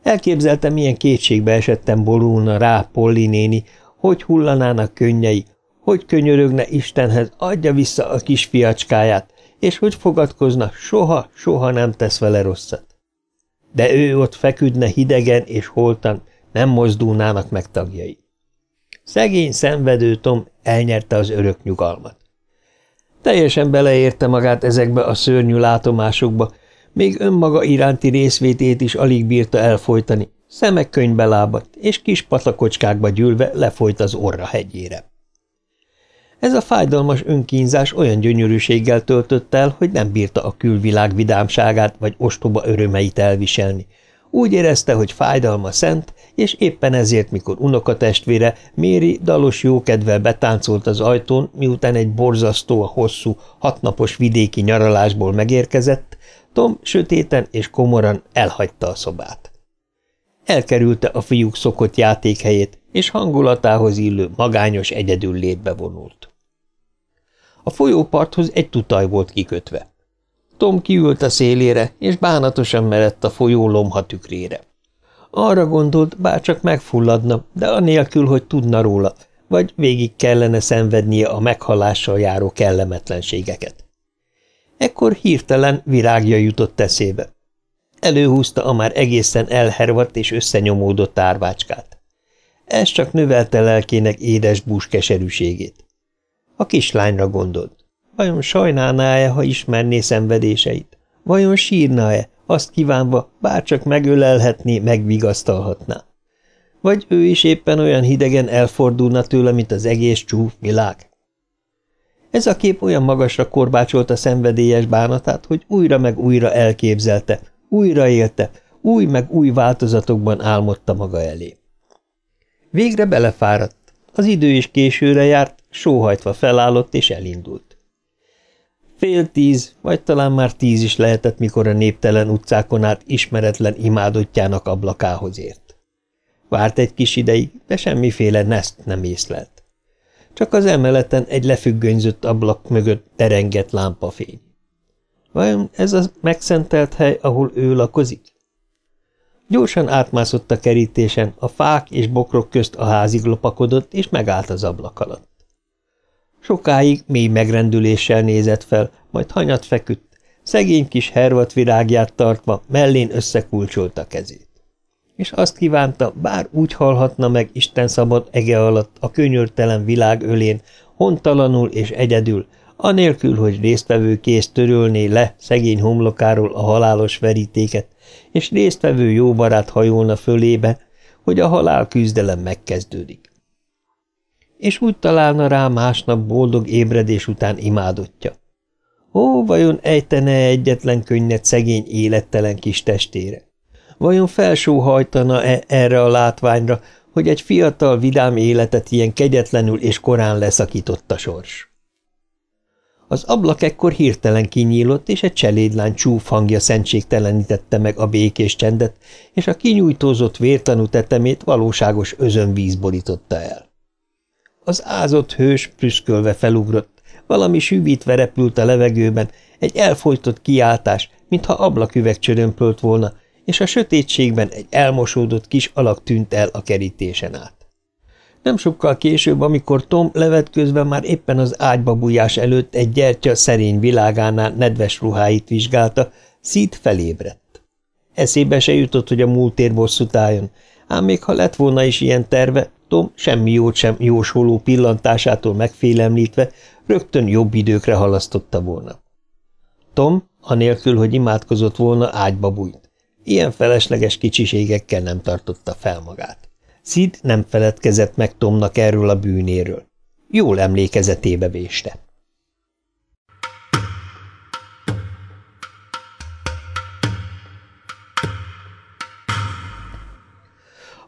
Elképzelte, milyen kétségbe esettem borulna rá Polli néni, hogy hullanának könnyei, hogy könyörögne Istenhez, adja vissza a kisfiacskáját, és hogy fogadkozna, soha, soha nem tesz vele rosszat de ő ott feküdne hidegen és holtan, nem mozdulnának meg tagjai. Szegény, szenvedő Tom elnyerte az örök nyugalmat. Teljesen beleérte magát ezekbe a szörnyű látomásokba, még önmaga iránti részvétét is alig bírta elfolytani, szemek könyvbe lábadt, és kis patakocskákba gyűlve lefolyt az orra hegyére. Ez a fájdalmas önkínzás olyan gyönyörűséggel töltött el, hogy nem bírta a külvilág vidámságát vagy ostoba örömeit elviselni. Úgy érezte, hogy fájdalma szent, és éppen ezért, mikor unokatestvére Méri dalos jókedvel betáncolt az ajtón, miután egy borzasztó a hosszú, hatnapos vidéki nyaralásból megérkezett, Tom sötéten és komoran elhagyta a szobát. Elkerülte a fiúk szokott játékhelyét, és hangulatához illő magányos egyedül létbe vonult. A folyóparthoz egy tutaj volt kikötve. Tom kiült a szélére, és bánatosan merett a folyó lomha tükrére. Arra gondolt, bár csak megfulladna, de anélkül, hogy tudna róla, vagy végig kellene szenvednie a meghalással járó kellemetlenségeket. Ekkor hirtelen virágja jutott eszébe. Előhúzta a már egészen elhervadt és összenyomódott árvácskát. Ez csak növelte lelkének édes bús keserűségét. A kislányra gondolt. Vajon sajnálná-e, ha ismerné szenvedéseit? Vajon sírna-e, azt kívánva, bárcsak megölelhetné, megvigasztalhatná? Vagy ő is éppen olyan hidegen elfordulna tőle, mint az egész csúf világ? Ez a kép olyan magasra korbácsolta szenvedélyes bánatát, hogy újra meg újra elképzelte, újra élte, új meg új változatokban álmodta maga elé. Végre belefáradt. Az idő is későre járt, sóhajtva felállott és elindult. Fél tíz, vagy talán már tíz is lehetett, mikor a néptelen utcákon át ismeretlen imádottjának ablakához ért. Várt egy kis ideig, de semmiféle neszt nem észlelt. Csak az emeleten egy lefüggönyzött ablak mögött terengett lámpafény. Vajon ez a megszentelt hely, ahol ő lakozik? Gyorsan átmászott a kerítésen, a fák és bokrok közt a házig lopakodott, és megállt az ablak alatt. Sokáig mély megrendüléssel nézett fel, majd hanyat feküdt, szegény kis hervat virágját tartva mellén összekulcsolta kezét. És azt kívánta, bár úgy halhatna meg Isten szabad ege alatt a könyörtelen világ ölén, hontalanul és egyedül, anélkül, hogy résztvevő kész törölné le szegény homlokáról a halálos verítéket, és résztvevő jó barát hajolna fölébe, hogy a halál küzdelem megkezdődik. És úgy találna rá másnap boldog ébredés után imádottja. Ó, vajon ejtene egyetlen könnyet szegény élettelen kis testére? Vajon felsóhajtana-e erre a látványra, hogy egy fiatal, vidám életet ilyen kegyetlenül és korán leszakította sors? Az ablak ekkor hirtelen kinyílott, és egy cselédlány csúf hangja szentségtelenítette meg a békés csendet, és a kinyújtózott vértanú tetemét valóságos özönvíz borította el. Az ázott hős prüszkölve felugrott, valami süvítve repült a levegőben, egy elfolytott kiáltás, mintha ablaküveg csörömpölt volna, és a sötétségben egy elmosódott kis alak tűnt el a kerítésen át. Nem sokkal később, amikor Tom levetközve már éppen az ágyba bújás előtt egy gyertya szerény világánál nedves ruháit vizsgálta, szít felébredt. Eszébe se jutott, hogy a múltér bosszút álljon, ám még ha lett volna is ilyen terve, Tom semmi jót sem jósoló pillantásától megfélemlítve rögtön jobb időkre halasztotta volna. Tom, anélkül, hogy imádkozott volna, ágyba bújt. Ilyen felesleges kicsiségekkel nem tartotta fel magát. Szid nem feledkezett meg Tomnak erről a bűnéről. Jól emlékezetébe véste.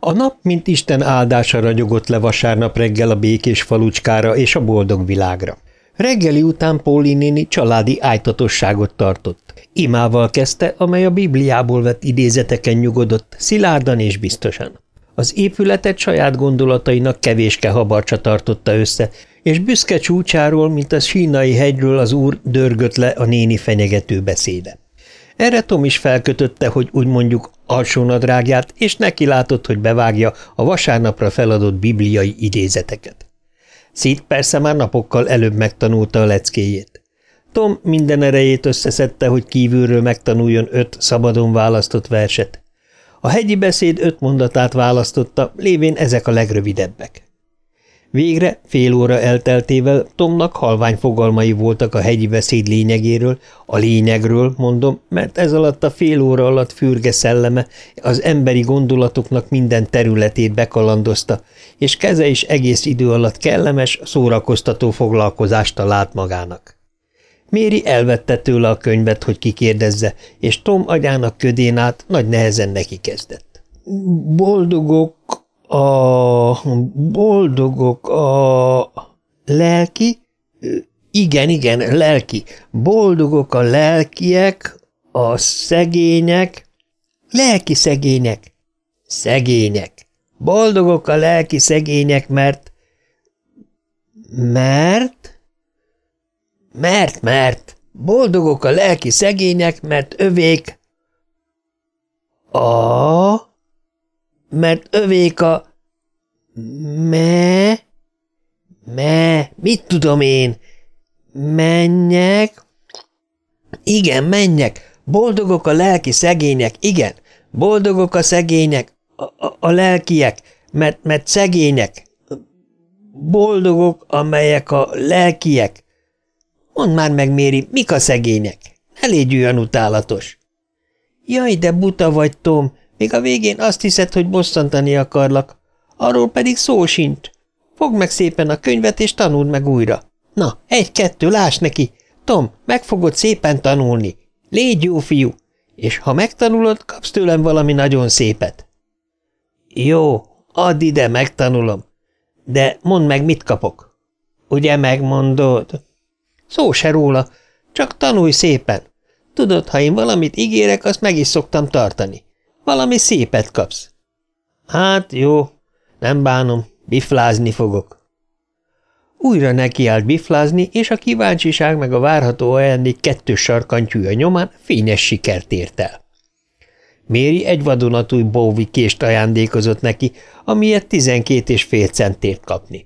A nap, mint Isten áldása ragyogott le vasárnap reggel a békés falucskára és a boldog világra. Reggeli után Póli néni családi ájtatosságot tartott. Imával kezdte, amely a Bibliából vett idézeteken nyugodott, szilárdan és biztosan. Az épületet saját gondolatainak kevéske habarcsa tartotta össze, és büszke csúcsáról, mint a sínai hegyről az úr dörgött le a néni fenyegető beszéde. Erre Tom is felkötötte, hogy úgy mondjuk alsónadrágját, és neki látott, hogy bevágja a vasárnapra feladott bibliai idézeteket. Szít persze már napokkal előbb megtanulta a leckéjét. Tom minden erejét összeszedte, hogy kívülről megtanuljon öt szabadon választott verset. A hegyi beszéd öt mondatát választotta, lévén ezek a legrövidebbek. Végre, fél óra elteltével Tomnak halvány fogalmai voltak a hegyi beszéd lényegéről, a lényegről, mondom, mert ez alatt a fél óra alatt fürge szelleme az emberi gondolatoknak minden területét bekalandozta, és keze is egész idő alatt kellemes, szórakoztató foglalkozást talált magának. Méri elvette tőle a könyvet, hogy kikérdezze, és Tom agyának ködén át nagy nehezen neki kezdett. Boldogok a... boldogok a... lelki? Igen, igen, lelki. Boldogok a lelkiek, a szegények. Lelki szegények. Szegények. Boldogok a lelki szegények, mert... Mert... Mert, mert. Boldogok a lelki szegények, mert övék... A... Mert övék a... Me... Me... Mit tudom én? Menjek... Igen, menjek. Boldogok a lelki szegények, igen. Boldogok a szegények, a, a, a lelkiek, mert, mert szegények. Boldogok, amelyek a lelkiek. Mondd már meg, Méri, mik a szegények? Ne légy olyan utálatos. Jaj, de buta vagy, Tom. Még a végén azt hiszed, hogy bosszantani akarlak. Arról pedig szó sincs. Fogd meg szépen a könyvet, és tanuld meg újra. Na, egy-kettő, láss neki! Tom, meg fogod szépen tanulni. Légy jó fiú, és ha megtanulod, kapsz tőlem valami nagyon szépet. Jó, add ide, megtanulom. De mondd meg, mit kapok. Ugye megmondod? Szó se róla, csak tanulj szépen. Tudod, ha én valamit ígérek, azt meg is szoktam tartani. Valami szépet kapsz. Hát jó, nem bánom, biflázni fogok. Újra nekiállt biflázni, és a kíváncsiság meg a várható ajándék kettős sarkantyúja nyomán fényes sikert ért el. Méri egy vadonatúj bóvi kést ajándékozott neki, amilyet tizenkét és fél centért kapni.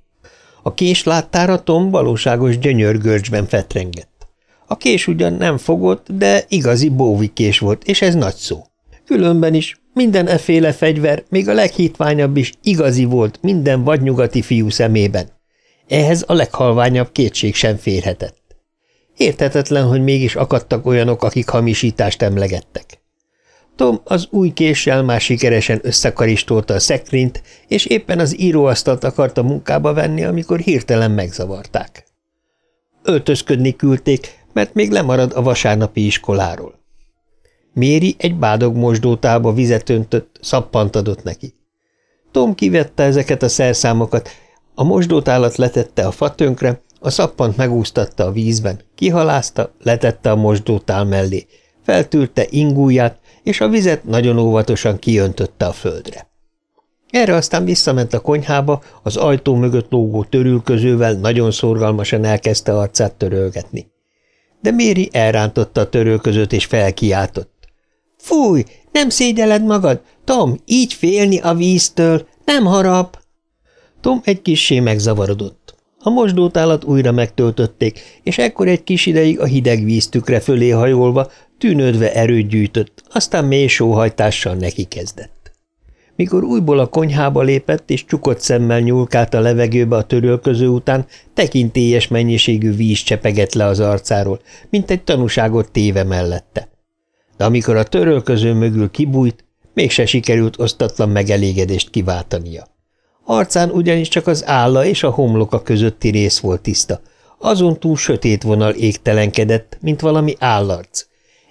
A kés láttára Tom valóságos gyönyörgörcsben fetrengett. A kés ugyan nem fogott, de igazi bóvi kés volt, és ez nagy szó. Különben is minden eféle fegyver, még a leghitványabb is igazi volt minden vadnyugati fiú szemében. Ehhez a leghalványabb kétség sem férhetett. Érthetetlen, hogy mégis akadtak olyanok, akik hamisítást emlegettek. Tom az új késsel már sikeresen összekaristolta a szekrényt, és éppen az íróasztalt akarta munkába venni, amikor hirtelen megzavarták. Öltözködni küldték, mert még lemarad a vasárnapi iskoláról. Méri egy bádog mosdótába vizet öntött, szappant adott neki. Tom kivette ezeket a szerszámokat, a mosdótálat letette a fatönkre, a szappant megúsztatta a vízben, kihalázta, letette a mosdótál mellé, feltűrte ingúját, és a vizet nagyon óvatosan kiöntötte a földre. Erre aztán visszament a konyhába, az ajtó mögött lógó törülközővel nagyon szorgalmasan elkezdte arcát törölgetni. De Méri elrántotta a törölközőt és felkiáltott. – Fúj, nem szégyeled magad? Tom, így félni a víztől, nem harap! Tom egy kissé megzavarodott. A mosdótálat újra megtöltötték, és ekkor egy kis ideig a hideg víz tükre fölé hajolva, tűnődve erőt gyűjtött, aztán mély sóhajtással neki kezdett. Mikor újból a konyhába lépett, és csukott szemmel nyúlkált a levegőbe a törölköző után, tekintélyes mennyiségű víz csepegett le az arcáról, mint egy tanúságot téve mellette. De amikor a törölköző mögül kibújt, mégse sikerült osztatlan megelégedést kiváltania. Arcán ugyanis csak az álla és a homloka közötti rész volt tiszta, azon túl sötét vonal égtelenkedett, mint valami állarc.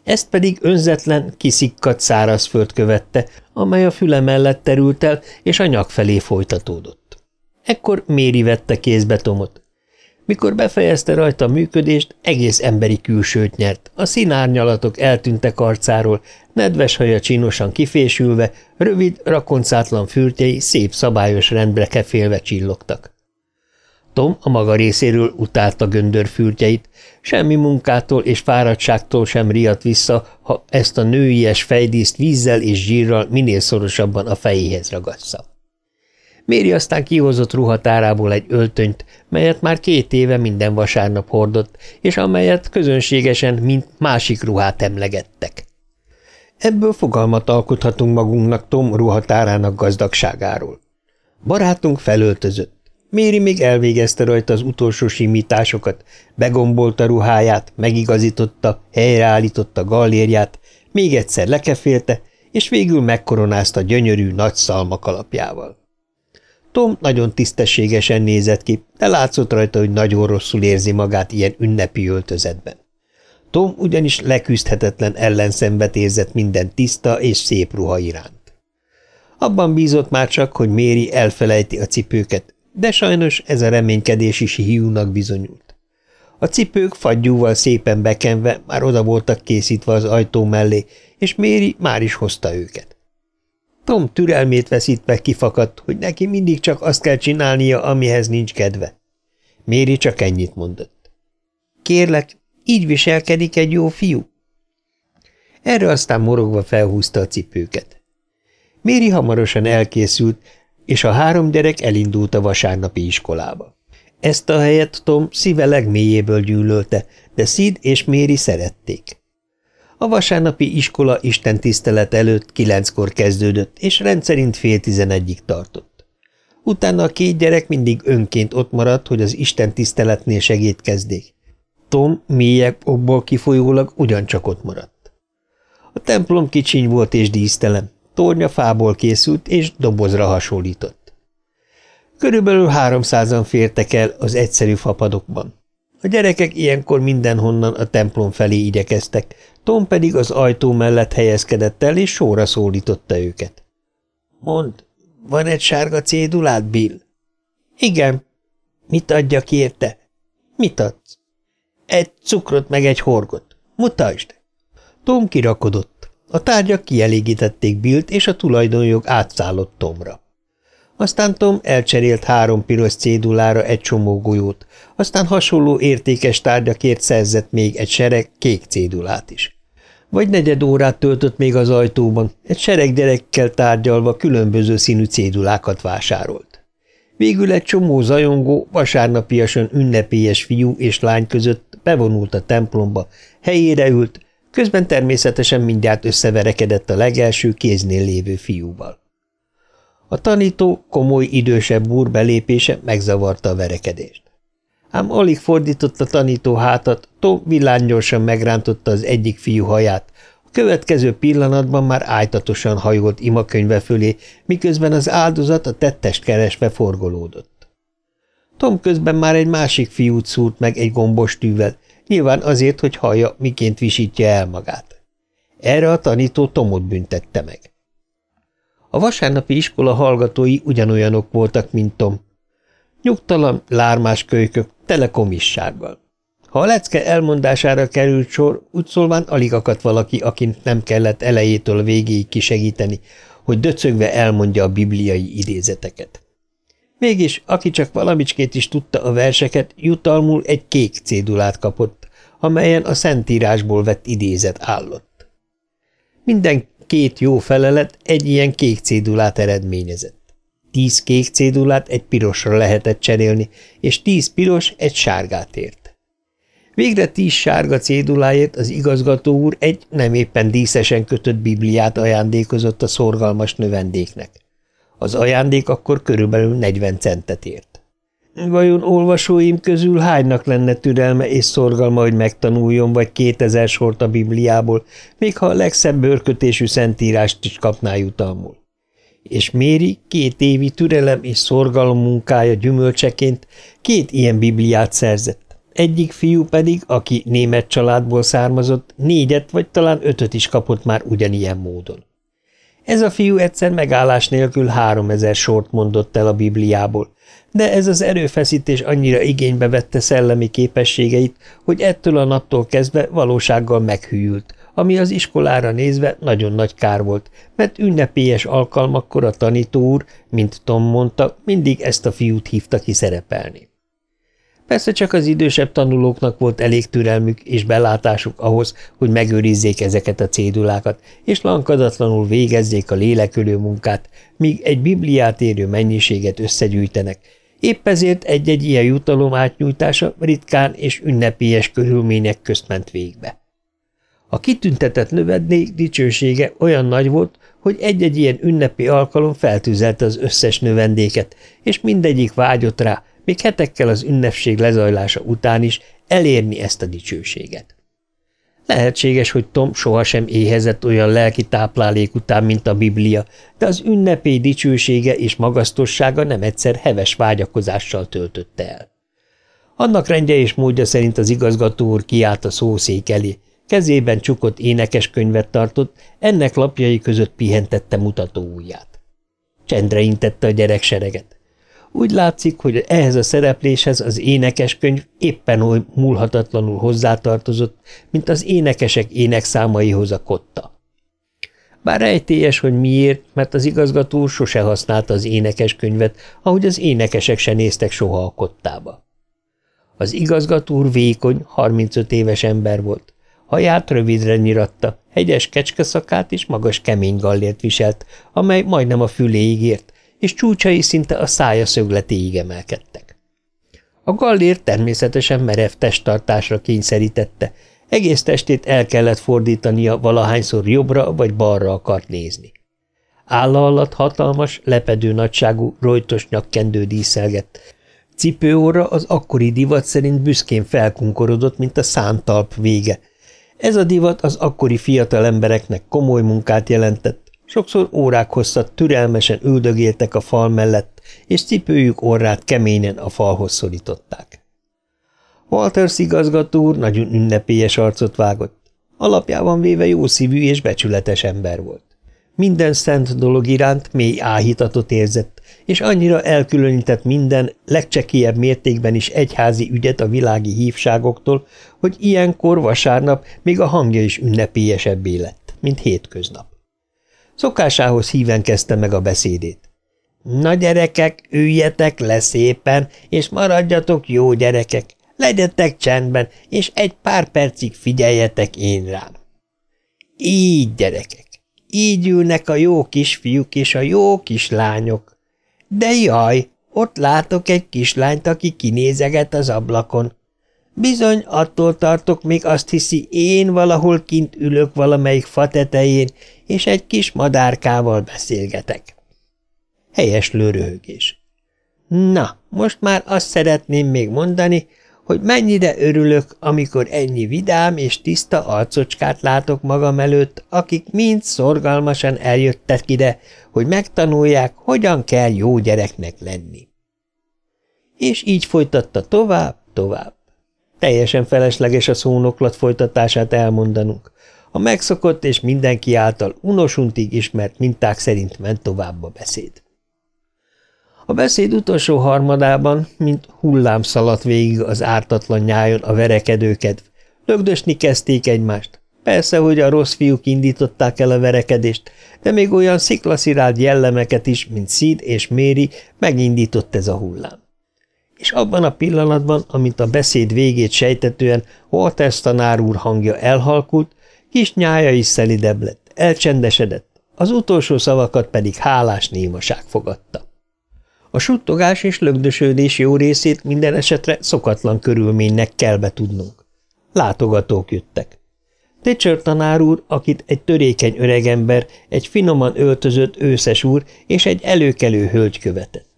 Ezt pedig önzetlen, kiszikkadt szárazföld követte, amely a füle mellett terült el, és a nyak felé folytatódott. Ekkor Méri vette kézbe Tomot. Mikor befejezte rajta a működést, egész emberi külsőt nyert, a színárnyalatok eltűntek arcáról, nedves haja csinosan kifésülve, rövid, rakoncátlan fürtjei szép szabályos rendre kefélve csillogtak. Tom a maga részéről utálta göndör fürtjeit, semmi munkától és fáradtságtól sem riadt vissza, ha ezt a nőies fejdíszt vízzel és zsírral minél szorosabban a fejéhez ragassza. Méri aztán kihozott ruhatárából egy öltönyt, melyet már két éve minden vasárnap hordott, és amelyet közönségesen, mint másik ruhát emlegettek. Ebből fogalmat alkothatunk magunknak Tom ruhatárának gazdagságáról. Barátunk felöltözött. Méri még elvégezte rajta az utolsó simításokat, begombolta ruháját, megigazította, helyreállította gallérját, még egyszer lekefélte, és végül megkoronázta gyönyörű nagy szalmak alapjával. Tom nagyon tisztességesen nézett ki, de látszott rajta, hogy nagyon rosszul érzi magát ilyen ünnepi öltözetben. Tom ugyanis leküzdhetetlen ellenszembet érzett minden tiszta és szép ruha iránt. Abban bízott már csak, hogy Méri elfelejti a cipőket, de sajnos ez a reménykedés is hiúnak bizonyult. A cipők fagyúval szépen bekenve már oda voltak készítve az ajtó mellé, és Méri már is hozta őket. Tom türelmét veszítve kifakadt, hogy neki mindig csak azt kell csinálnia, amihez nincs kedve. Méri csak ennyit mondott. Kérlek, így viselkedik egy jó fiú? Erre aztán morogva felhúzta a cipőket. Méri hamarosan elkészült, és a három gyerek elindult a vasárnapi iskolába. Ezt a helyet Tom szíve legmélyéből gyűlölte, de Sid és Méri szerették. A vasárnapi iskola Isten tisztelet előtt kilenckor kezdődött, és rendszerint fél tizenegyig tartott. Utána a két gyerek mindig önként ott maradt, hogy az Isten tiszteletnél segítkezdék. Tom mélyebb okból kifolyólag ugyancsak ott maradt. A templom kicsiny volt és dísztelen, tornya fából készült és dobozra hasonlított. Körülbelül háromszázan fértek el az egyszerű fapadokban. A gyerekek ilyenkor mindenhonnan a templom felé igyekeztek, Tom pedig az ajtó mellett helyezkedett el, és sorra szólította őket. – Mond, van egy sárga cédulát, Bill? – Igen. – Mit adjak érte? – Mit adsz? – Egy cukrot meg egy horgot. Mutasd! Tom kirakodott. A tárgyak kielégítették Billt, és a tulajdonjog átszállott Tomra. Aztán Tom elcserélt három piros cédulára egy csomó golyót, aztán hasonló értékes tárgyakért szerzett még egy sereg kék cédulát is. Vagy negyed órát töltött még az ajtóban, egy sereg gyerekkel tárgyalva különböző színű cédulákat vásárolt. Végül egy csomó zajongó, vasárnapiasan ünnepélyes fiú és lány között bevonult a templomba, helyére ült, közben természetesen mindjárt összeverekedett a legelső kéznél lévő fiúval. A tanító komoly idősebb úr belépése megzavarta a verekedést. Ám alig fordított a tanító hátat, Tom villámgyorsan megrántotta az egyik fiú haját, a következő pillanatban már ájtatosan hajolt imakönyve fölé, miközben az áldozat a tettest keresve forgolódott. Tom közben már egy másik fiút szúrt meg egy gombos tűvel, nyilván azért, hogy hallja, miként visítja el magát. Erre a tanító Tomot büntette meg. A vasárnapi iskola hallgatói ugyanolyanok voltak, mint Tom. Nyugtalan, lármás kölykök, tele komissággal. Ha a lecke elmondására került sor, úgy szólván alig akadt valaki, akint nem kellett elejétől végéig kisegíteni, hogy döcögve elmondja a bibliai idézeteket. Mégis, aki csak valamicskét is tudta a verseket, jutalmul egy kék cédulát kapott, amelyen a szentírásból vett idézet állott. Minden két jó felelet egy ilyen kék cédulát eredményezett. Tíz kék cédulát egy pirosra lehetett cserélni, és tíz piros egy sárgát ért. Végre tíz sárga céduláért az igazgató úr egy nem éppen díszesen kötött bibliát ajándékozott a szorgalmas növendéknek. Az ajándék akkor körülbelül 40 centet ért. Vajon olvasóim közül hánynak lenne türelme és szorgalma, hogy megtanuljon vagy kétezer sort a Bibliából, még ha a legszebb bőrkötésű szentírást is kapná jutalmul? És Méri két évi türelem és szorgalom munkája gyümölcseként két ilyen Bibliát szerzett. Egyik fiú pedig, aki német családból származott, négyet vagy talán ötöt is kapott már ugyanilyen módon. Ez a fiú egyszer megállás nélkül háromezer sort mondott el a Bibliából, de ez az erőfeszítés annyira igénybe vette szellemi képességeit, hogy ettől a naptól kezdve valósággal meghűült, ami az iskolára nézve nagyon nagy kár volt, mert ünnepélyes alkalmakkor a tanító úr, mint Tom mondta, mindig ezt a fiút hívta ki szerepelni. Persze csak az idősebb tanulóknak volt elég türelmük és belátásuk ahhoz, hogy megőrizzék ezeket a cédulákat, és lankadatlanul végezzék a lélekülő munkát, míg egy bibliát érő mennyiséget összegyűjtenek, Épp ezért egy-egy ilyen jutalom átnyújtása ritkán és ünnepélyes körülmények közt ment végbe. A kitüntetett növendék dicsősége olyan nagy volt, hogy egy-egy ilyen ünnepi alkalom feltűzelte az összes növendéket, és mindegyik vágyott rá, még hetekkel az ünnepség lezajlása után is elérni ezt a dicsőséget. Lehetséges, hogy Tom sohasem éhezett olyan lelki táplálék után, mint a Biblia, de az ünnepély dicsősége és magasztossága nem egyszer heves vágyakozással töltötte el. Annak rendje és módja szerint az igazgató úr kiállt a szószék elé, kezében csukott énekeskönyvet tartott, ennek lapjai között pihentette mutató ujját. Csendre intette a gyerek. Úgy látszik, hogy ehhez a szerepléshez az énekeskönyv éppen oly múlhatatlanul hozzátartozott, mint az énekesek énekszámaihoz a kotta. Bár rejtélyes, hogy miért, mert az igazgató sose használta az énekeskönyvet, ahogy az énekesek se néztek soha a kottába. Az igazgató vékony, 35 éves ember volt. Haját rövidre nyiratta, hegyes kecskeszakát és magas kemény gallért viselt, amely majdnem a füléig ért, és csúcsai szinte a szája szögletéig emelkedtek. A gallér természetesen merev testtartásra kényszerítette, egész testét el kellett fordítania, valahányszor jobbra vagy balra akart nézni. Álla alatt hatalmas, lepedő nagyságú, rojtos nyakkendő díszelgett. Cipőóra az akkori divat szerint büszkén felkunkorodott, mint a szántalp vége. Ez a divat az akkori fiatal embereknek komoly munkát jelentett, Sokszor órák hosszat türelmesen üldögéltek a fal mellett, és cipőjük orrát keményen a falhoz szorították. Walters igazgató úr nagyon ünnepélyes arcot vágott. Alapjában véve jó szívű és becsületes ember volt. Minden szent dolog iránt mély áhítatot érzett, és annyira elkülönített minden, legcsekélyebb mértékben is egyházi ügyet a világi hívságoktól, hogy ilyenkor vasárnap még a hangja is ünnepélyesebbé lett, mint hétköznap. Szokásához híven kezdte meg a beszédét. Na gyerekek, üljetek le szépen, és maradjatok jó gyerekek, legyetek csendben, és egy pár percig figyeljetek én rám. Így, gyerekek, így ülnek a jó kisfiúk és a jó kislányok. De jaj, ott látok egy kislányt, aki kinézeget az ablakon. Bizony, attól tartok, még azt hiszi, én valahol kint ülök valamelyik fa tetején, és egy kis madárkával beszélgetek. Helyes röhögés. Na, most már azt szeretném még mondani, hogy mennyire örülök, amikor ennyi vidám és tiszta arcocskát látok magam előtt, akik mind szorgalmasan eljöttek ide, hogy megtanulják, hogyan kell jó gyereknek lenni. És így folytatta tovább, tovább. Teljesen felesleges a szónoklat folytatását elmondanunk. A megszokott és mindenki által unosuntig ismert minták szerint ment tovább a beszéd. A beszéd utolsó harmadában, mint hullám szaladt végig az ártatlan nyájon a verekedőkedv. Lögdösni kezdték egymást. Persze, hogy a rossz fiúk indították el a verekedést, de még olyan sziklaszirált jellemeket is, mint Sid és Méri megindított ez a hullám. És abban a pillanatban, amint a beszéd végét sejtetően Walters tanár úr hangja elhalkult, kis nyája is szelidebb lett, elcsendesedett, az utolsó szavakat pedig hálás némaság fogadta. A suttogás és lögdösödés jó részét minden esetre szokatlan körülménynek kell betudnunk. Látogatók jöttek. Teacher tanár úr, akit egy törékeny öregember, egy finoman öltözött őszes úr és egy előkelő hölgy követett.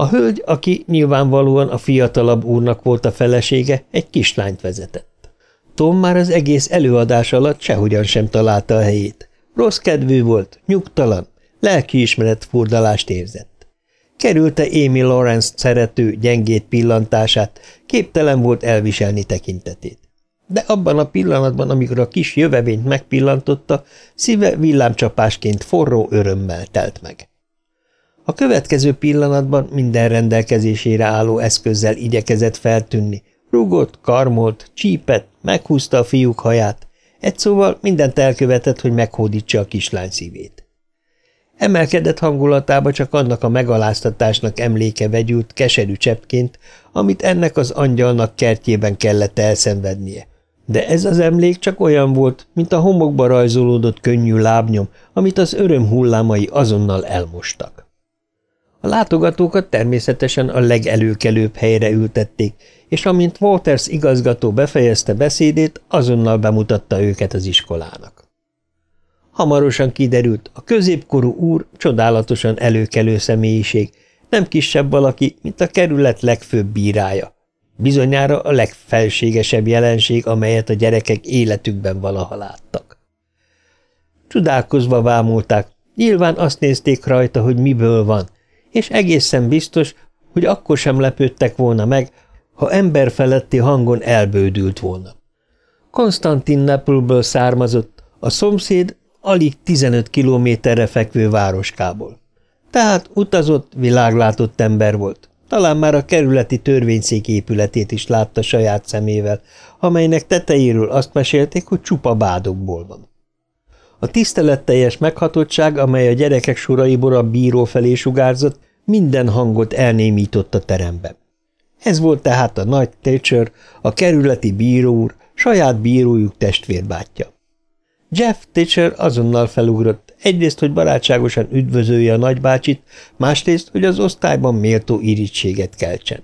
A hölgy, aki nyilvánvalóan a fiatalabb úrnak volt a felesége, egy kislányt vezetett. Tom már az egész előadás alatt sehogyan sem találta a helyét. Rossz kedvű volt, nyugtalan, lelkiismeret furdalást érzett. Kerülte Amy Lawrence szerető, gyengét pillantását, képtelen volt elviselni tekintetét. De abban a pillanatban, amikor a kis jövevényt megpillantotta, szíve villámcsapásként forró örömmel telt meg. A következő pillanatban minden rendelkezésére álló eszközzel igyekezett feltűnni, rugott, karmolt, csípett, meghúzta a fiúk haját, egy szóval mindent elkövetett, hogy meghódítsa a kislány szívét. Emelkedett hangulatába csak annak a megaláztatásnak emléke vegyült keserű cseppként, amit ennek az angyalnak kertjében kellett elszenvednie. De ez az emlék csak olyan volt, mint a homokba rajzolódott könnyű lábnyom, amit az öröm hullámai azonnal elmostak. A látogatókat természetesen a legelőkelőbb helyre ültették, és amint Walters igazgató befejezte beszédét, azonnal bemutatta őket az iskolának. Hamarosan kiderült, a középkorú úr csodálatosan előkelő személyiség, nem kisebb valaki, mint a kerület legfőbb bírája. Bizonyára a legfelségesebb jelenség, amelyet a gyerekek életükben valaha láttak. Csodálkozva vámulták, nyilván azt nézték rajta, hogy miből van, és egészen biztos, hogy akkor sem lepődtek volna meg, ha emberfeletti hangon elbődült volna. Konstantin Nepulből származott, a szomszéd alig 15 kilométerre fekvő városkából. Tehát utazott, világlátott ember volt. Talán már a kerületi törvényszék épületét is látta saját szemével, amelynek tetejéről azt mesélték, hogy csupa bádokból van. A tiszteletteljes meghatottság, amely a gyerekek soraiból a bíró felé sugárzott, minden hangot elnémított a teremben. Ez volt tehát a nagy Thatcher, a kerületi bíró úr, saját bírójuk testvérbátyja. Jeff Titcher azonnal felugrott, egyrészt, hogy barátságosan üdvözölje a nagybácsit, másrészt, hogy az osztályban méltó irítséget keltsen.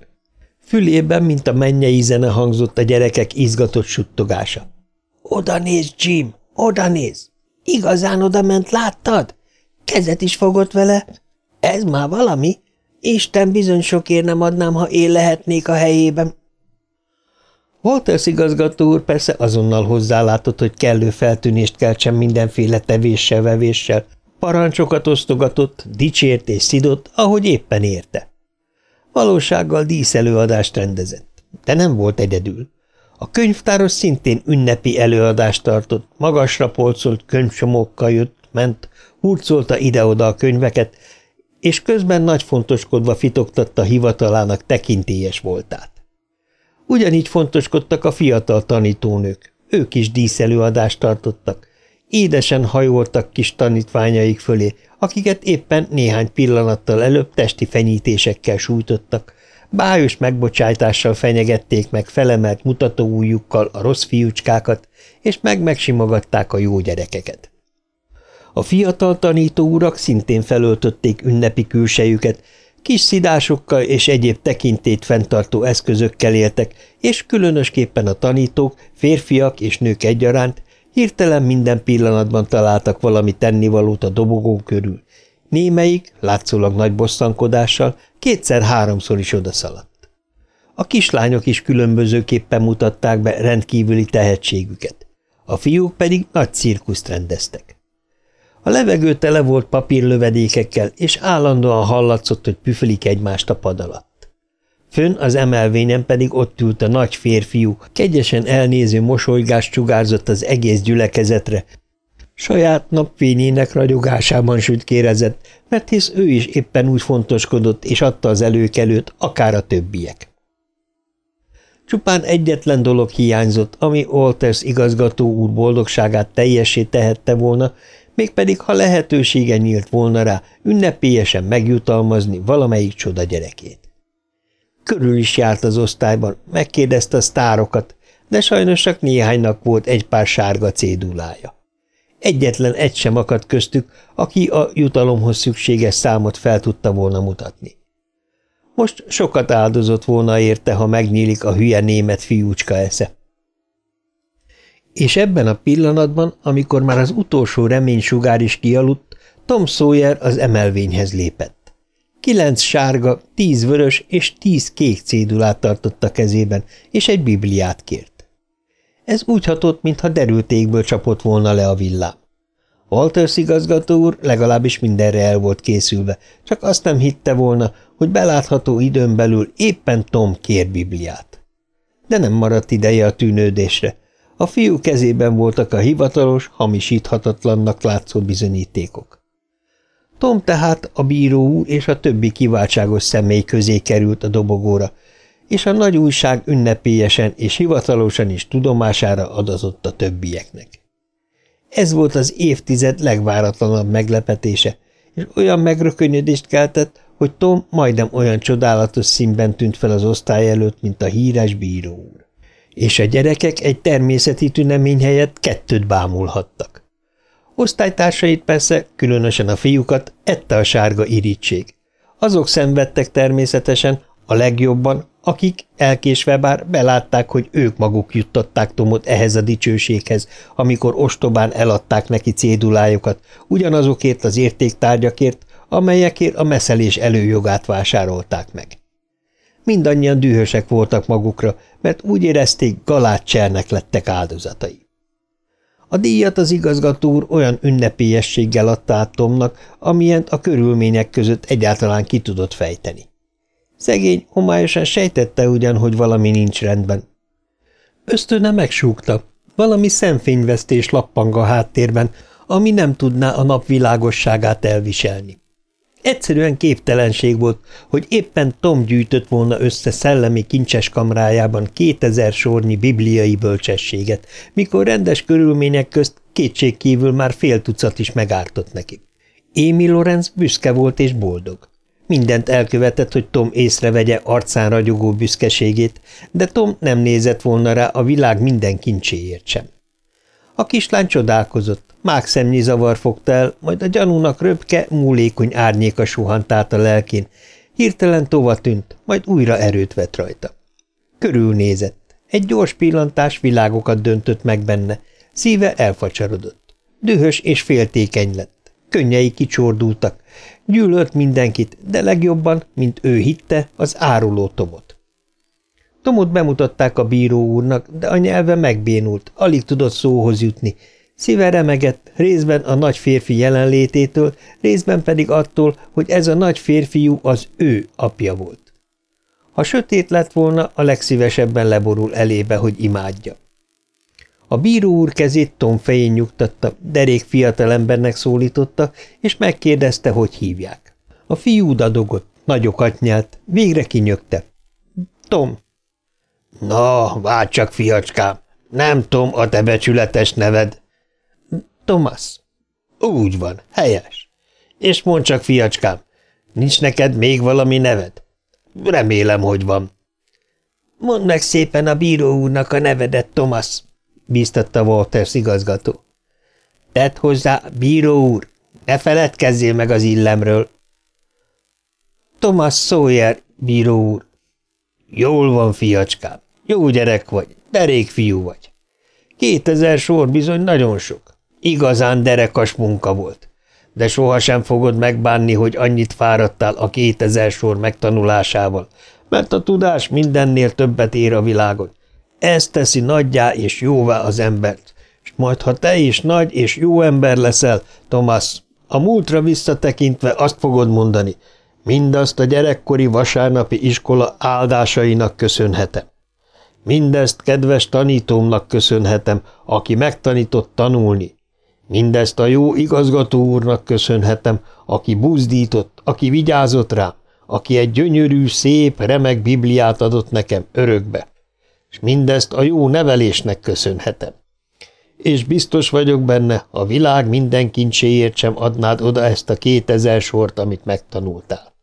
Fülében, mint a mennyei zene hangzott a gyerekek izgatott suttogása. – Oda néz, Jim! Oda néz! Igazán oda ment, láttad? Kezet is fogott vele? Ez már valami? Isten bizony sokért nem adnám, ha én lehetnék a helyében. Walters igazgató úr persze azonnal hozzálátott, hogy kellő feltűnést keltsen mindenféle tevéssel-vevéssel, parancsokat osztogatott, dicsért és szidott, ahogy éppen érte. Valósággal díszelőadást rendezett. de nem volt egyedül. A könyvtáros szintén ünnepi előadást tartott, magasra polcolt könyvcsomókkal jött, ment, hurcolta ide-oda a könyveket, és közben nagy fontoskodva fitoktatta hivatalának tekintélyes voltát. Ugyanígy fontoskodtak a fiatal tanítónők, ők is díszelőadást tartottak, édesen hajoltak kis tanítványaik fölé, akiket éppen néhány pillanattal előbb testi fenyítésekkel sújtottak, bájos megbocsájtással fenyegették meg felemelt mutatóujjukkal a rossz fiúcskákat, és meg-megsimogatták a jó gyerekeket. A fiatal tanító urak szintén felöltötték ünnepi külsejüket, kis szidásokkal és egyéb tekintét fenntartó eszközökkel éltek, és különösképpen a tanítók, férfiak és nők egyaránt hirtelen minden pillanatban találtak valami tennivalót a dobogó körül. Némelyik, látszólag nagy bosszankodással, kétszer-háromszor is odaszaladt. A kislányok is különbözőképpen mutatták be rendkívüli tehetségüket. A fiúk pedig nagy cirkuszt rendeztek. A levegő tele volt papírlövedékekkel, és állandóan hallatszott, hogy püfölik egymást a pad alatt. Fönn az emelvényen pedig ott ült a nagy férfiú, kegyesen elnéző mosolygást csugárzott az egész gyülekezetre, saját napfényének ragyogásában sütkérezett, mert hisz ő is éppen úgy fontoskodott, és adta az előkelőt, akár a többiek. Csupán egyetlen dolog hiányzott, ami Olters igazgató úr boldogságát teljessé tehette volna, mégpedig ha lehetősége nyílt volna rá ünnepélyesen megjutalmazni valamelyik csoda gyerekét. Körül is járt az osztályban, megkérdezte a sztárokat, de sajnos csak néhánynak volt egy pár sárga cédulája. Egyetlen egy sem akadt köztük, aki a jutalomhoz szükséges számot fel tudta volna mutatni. Most sokat áldozott volna érte, ha megnyílik a hülye német fiúcska esze. És ebben a pillanatban, amikor már az utolsó reménysugár is kialudt, Tom Sawyer az emelvényhez lépett. Kilenc sárga, tíz vörös és tíz kék cédulát tartott kezében, és egy bibliát kért. Ez úgy hatott, mintha derültékből csapott volna le a villám. Walters igazgató úr legalábbis mindenre el volt készülve, csak azt nem hitte volna, hogy belátható időn belül éppen Tom kér Bibliát. De nem maradt ideje a tűnődésre, a fiú kezében voltak a hivatalos, hamisíthatatlannak látszó bizonyítékok. Tom tehát a bíró úr és a többi kiváltságos személy közé került a dobogóra, és a nagy újság ünnepélyesen és hivatalosan is tudomására adazott a többieknek. Ez volt az évtized legváratlanabb meglepetése, és olyan megrökönyödést keltett, hogy Tom majdnem olyan csodálatos színben tűnt fel az osztály előtt, mint a híres bíró úr és a gyerekek egy természeti tünemény helyett kettőt bámulhattak. Osztálytársait persze, különösen a fiúkat, ette a sárga irítség. Azok szenvedtek természetesen, a legjobban, akik elkésve bár belátták, hogy ők maguk juttatták Tomot ehhez a dicsőséghez, amikor ostobán eladták neki cédulájukat, ugyanazokért az értéktárgyakért, amelyekért a meszelés előjogát vásárolták meg. Mindannyian dühösek voltak magukra, mert úgy érezték, galátcsernek lettek áldozatai. A díjat az igazgató úr olyan ünnepélyességgel adta át Tomnak, amilyent a körülmények között egyáltalán ki tudott fejteni. Szegény homályosan sejtette ugyan, hogy valami nincs rendben. Ösztöne megsúgta, valami szemfényvesztés lappang a háttérben, ami nem tudná a nap világosságát elviselni. Egyszerűen képtelenség volt, hogy éppen Tom gyűjtött volna össze szellemi kincses kamrájában kétezer sornyi bibliai bölcsességet, mikor rendes körülmények közt kétségkívül már fél tucat is megártott neki. Émi Lorenz büszke volt és boldog. Mindent elkövetett, hogy Tom észrevegye arcán ragyogó büszkeségét, de Tom nem nézett volna rá a világ minden kincséért sem. A kislány csodálkozott, mákszemnyi zavar fogta el, majd a gyanúnak röpke, múlékony árnyéka suhant át a lelkén. Hirtelen tova tűnt, majd újra erőt vett rajta. Körülnézett. Egy gyors pillantás világokat döntött meg benne. Szíve elfacsarodott. Dühös és féltékeny lett. Könnyei kicsordultak. Gyűlölt mindenkit, de legjobban, mint ő hitte, az áruló tomot. Tomot bemutatták a bíró úrnak, de a nyelve megbénult, alig tudott szóhoz jutni. Szíve remegett, részben a nagy férfi jelenlététől, részben pedig attól, hogy ez a nagy férfiú az ő apja volt. Ha sötét lett volna, a legszívesebben leborul elébe, hogy imádja. A bíró úr kezét Tom fején nyugtatta, derék fiatalembernek szólította, és megkérdezte, hogy hívják. A fiú dadogott, nagyokat nyelt, végre kinyögte. Tom. Na, várj csak, fiacskám, nem Tom a te becsületes neved. Thomas. Úgy van, helyes. És mondd csak, fiacskám, nincs neked még valami neved? Remélem, hogy van. Mondd meg szépen a bíró úrnak a nevedet, Thomas, bíztatta Walters igazgató. Tedd hozzá, bíró úr, ne feledkezzél meg az illemről. Thomas Sawyer, bíró úr. Jól van, fiacskám, jó gyerek vagy, derék fiú vagy. Kétezer sor bizony nagyon sok. Igazán derekas munka volt. De sohasem fogod megbánni, hogy annyit fáradtál a kétezer sor megtanulásával, mert a tudás mindennél többet ér a világon. Ez teszi nagyjá és jóvá az embert, és majd ha te is nagy és jó ember leszel, Thomas, a múltra visszatekintve azt fogod mondani, mindazt a gyerekkori vasárnapi iskola áldásainak köszönhetem. Mindezt kedves tanítómnak köszönhetem, aki megtanított tanulni, Mindezt a jó igazgató úrnak köszönhetem, aki buzdított, aki vigyázott rám, aki egy gyönyörű, szép, remek Bibliát adott nekem örökbe. Mindezt a jó nevelésnek köszönhetem. És biztos vagyok benne, a világ minden kincséért sem adnád oda ezt a kétezer sort, amit megtanultál.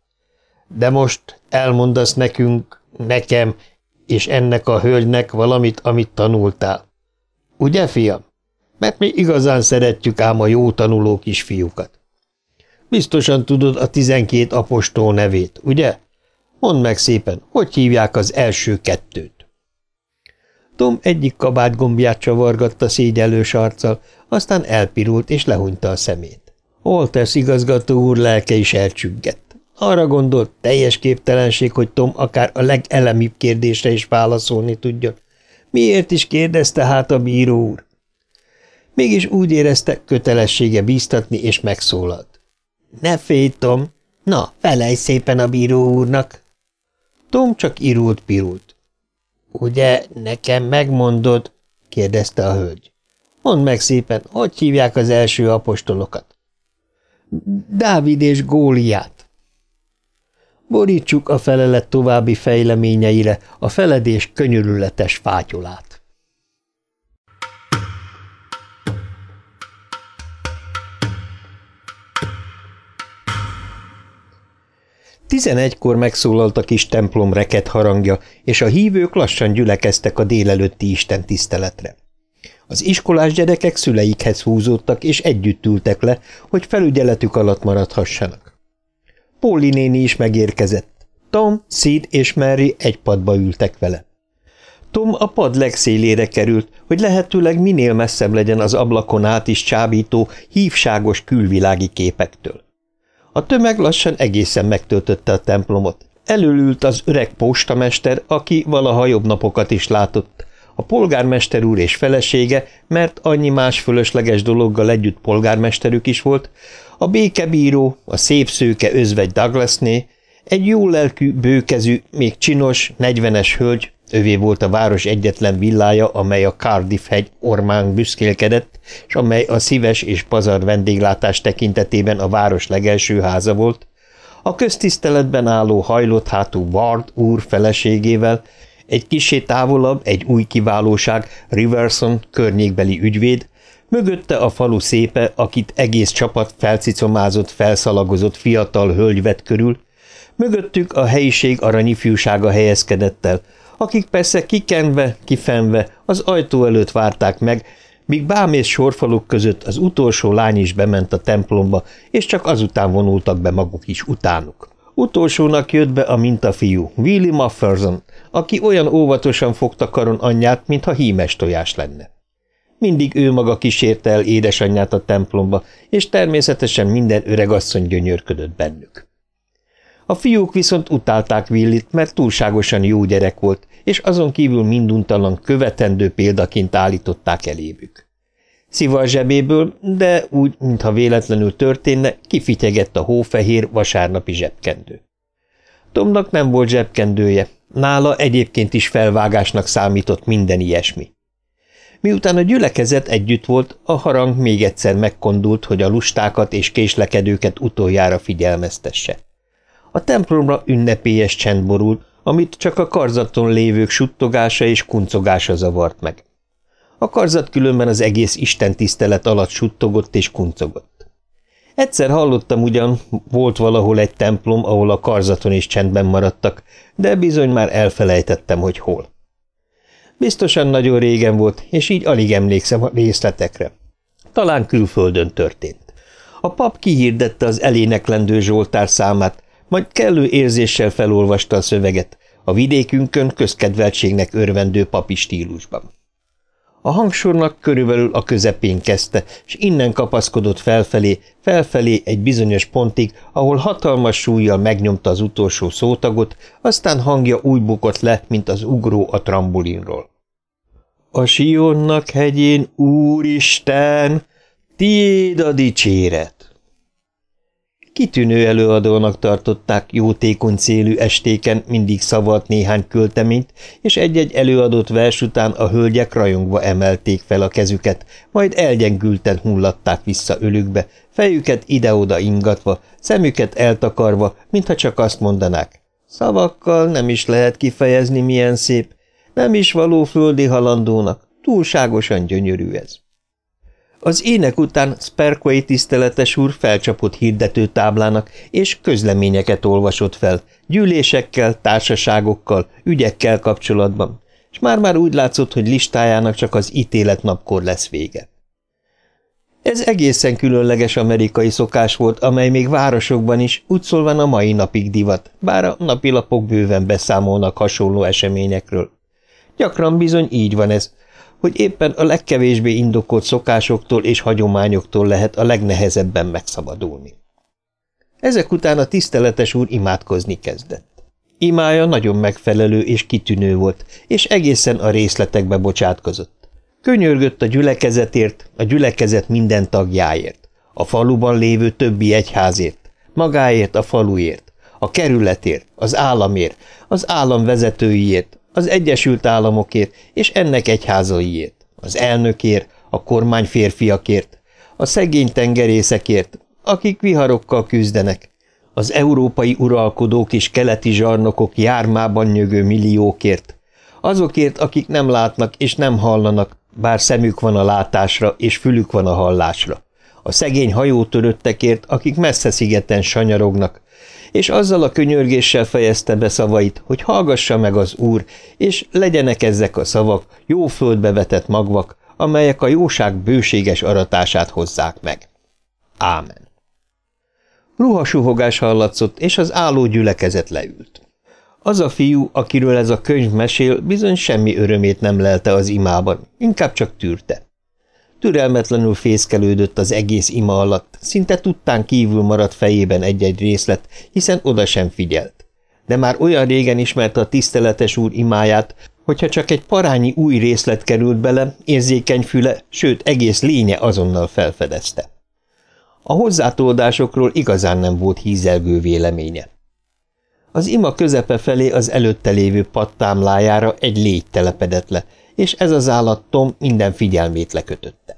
De most elmondasz nekünk, nekem, és ennek a hölgynek valamit, amit tanultál. Ugye, fiam? mert mi igazán szeretjük ám a jó tanuló kisfiúkat. Biztosan tudod a tizenkét apostol nevét, ugye? Mondd meg szépen, hogy hívják az első kettőt? Tom egyik kabátgombját csavargatta szégyellős arccal, aztán elpirult és lehunyta a szemét. Holters igazgató úr lelke is elcsüggett. Arra gondolt, teljes képtelenség, hogy Tom akár a legelemibb kérdésre is válaszolni tudjon. Miért is kérdezte hát a bíró úr? Mégis úgy érezte, kötelessége bíztatni, és megszólalt. – Ne félj, Tom! Na, felej szépen a bíró úrnak! Tom csak irult-pirult. – Ugye nekem megmondod? – kérdezte a hölgy. – Mondd meg szépen, hogy hívják az első apostolokat? – Dávid és Góliát. Borítsuk a felelet további fejleményeire a feledés könyörületes fátyolát. Tizenegykor megszólalt a kis templom reket harangja, és a hívők lassan gyülekeztek a délelőtti Isten tiszteletre. Az iskolás gyerekek szüleikhez húzódtak, és együtt ültek le, hogy felügyeletük alatt maradhassanak. Polly néni is megérkezett. Tom, Sid és Mary egy padba ültek vele. Tom a pad legszélére került, hogy lehetőleg minél messzebb legyen az ablakon át is csábító, hívságos külvilági képektől. A tömeg lassan egészen megtöltötte a templomot. Elülült az öreg postamester, aki valaha jobb napokat is látott. A polgármester úr és felesége, mert annyi más fölösleges dologgal együtt polgármesterük is volt, a békebíró, a szép szőke özvegy Douglasné, egy jó lelkű, bőkezű, még csinos, negyvenes hölgy, Övé volt a város egyetlen villája, amely a Cardiff-hegy ormán büszkélkedett, és amely a szíves és pazar vendéglátás tekintetében a város legelső háza volt. A köztiszteletben álló hajlott hátú Ward úr feleségével, egy kisé távolabb egy új kiválóság, Riverson környékbeli ügyvéd, mögötte a falu szépe, akit egész csapat felcicomázott, felszalagozott fiatal hölgy vett körül, mögöttük a helyiség aranyifjúsága helyezkedett el, akik persze kikenve, kifenve az ajtó előtt várták meg, míg bámész sorfaluk között az utolsó lány is bement a templomba, és csak azután vonultak be maguk is utánuk. Utolsónak jött be a mintafiú, Willy Mufferson, aki olyan óvatosan fogta karon anyját, mintha hímes tojás lenne. Mindig ő maga kísérte el édesanyját a templomba, és természetesen minden öregasszony gyönyörködött bennük. A fiúk viszont utálták Willit, mert túlságosan jó gyerek volt, és azon kívül minduntalan követendő példaként állították elévük. Szivar zsebéből, de úgy, mintha véletlenül történne, kifityegett a hófehér vasárnapi zsebkendő. Tomnak nem volt zsebkendője, Nála egyébként is felvágásnak számított minden ilyesmi. Miután a gyülekezet együtt volt, a harang még egyszer megkondult, hogy a lustákat és késlekedőket utoljára figyelmeztesse. A templomra ünnepélyes csend borul, amit csak a karzaton lévők suttogása és kuncogása zavart meg. A karzat különben az egész Isten tisztelet alatt suttogott és kuncogott. Egyszer hallottam ugyan, volt valahol egy templom, ahol a karzaton is csendben maradtak, de bizony már elfelejtettem, hogy hol. Biztosan nagyon régen volt, és így alig emlékszem a részletekre. Talán külföldön történt. A pap kihirdette az eléneklendő Zsoltár számát, majd kellő érzéssel felolvasta a szöveget, a vidékünkön közkedveltségnek örvendő papi stílusban. A hangsornak körülbelül a közepén kezdte, és innen kapaszkodott felfelé, felfelé egy bizonyos pontig, ahol hatalmas súlyjal megnyomta az utolsó szótagot, aztán hangja úgy bukott le, mint az ugró a trambulinról. A Sionnak hegyén, Úristen, tiéd a dicséret! Kitűnő előadónak tartották jótékony célű estéken mindig szavalt néhány költeményt, és egy-egy előadott vers után a hölgyek rajongva emelték fel a kezüket, majd elgyengülten hullatták vissza ölükbe, fejüket ide-oda ingatva, szemüket eltakarva, mintha csak azt mondanák. Szavakkal nem is lehet kifejezni, milyen szép, nem is való földi halandónak, túlságosan gyönyörű ez. Az ének után Sperquay tiszteletes úr felcsapott hirdető táblának, és közleményeket olvasott fel, gyűlésekkel, társaságokkal, ügyekkel kapcsolatban, és már-már úgy látszott, hogy listájának csak az ítéletnapkor lesz vége. Ez egészen különleges amerikai szokás volt, amely még városokban is, úgy szólván a mai napig divat, bár a napilapok bőven beszámolnak hasonló eseményekről. Gyakran bizony így van ez, hogy éppen a legkevésbé indokolt szokásoktól és hagyományoktól lehet a legnehezebben megszabadulni. Ezek után a tiszteletes úr imádkozni kezdett. Imája nagyon megfelelő és kitűnő volt, és egészen a részletekbe bocsátkozott. Könyörgött a gyülekezetért, a gyülekezet minden tagjáért, a faluban lévő többi egyházért, magáért a faluért, a kerületért, az államért, az állam vezetőiért, az Egyesült Államokért és ennek egyházaiért, az elnökért, a kormány férfiakért, a szegény tengerészekért, akik viharokkal küzdenek, az európai uralkodók és keleti zsarnokok jármában nyögő milliókért, azokért, akik nem látnak és nem hallanak, bár szemük van a látásra és fülük van a hallásra, a szegény hajótöröttekért, akik messze szigeten sanyarognak, és azzal a könyörgéssel fejezte be szavait, hogy hallgassa meg az úr, és legyenek ezek a szavak jó földbe vetett magvak, amelyek a jóság bőséges aratását hozzák meg. Ámen. Ruhasuhogás hallatszott, és az álló gyülekezet leült. Az a fiú, akiről ez a könyv mesél, bizony semmi örömét nem lelte az imában, inkább csak tűrte. Türelmetlenül fészkelődött az egész ima alatt, szinte tudtán kívül maradt fejében egy-egy részlet, hiszen oda sem figyelt. De már olyan régen ismerte a tiszteletes úr imáját, hogyha csak egy parányi új részlet került bele, érzékeny füle, sőt egész lénye azonnal felfedezte. A hozzátoldásokról igazán nem volt hízelgő véleménye. Az ima közepe felé az előtte lévő pattámlájára egy légy telepedett le, és ez az állat Tom minden figyelmét lekötötte.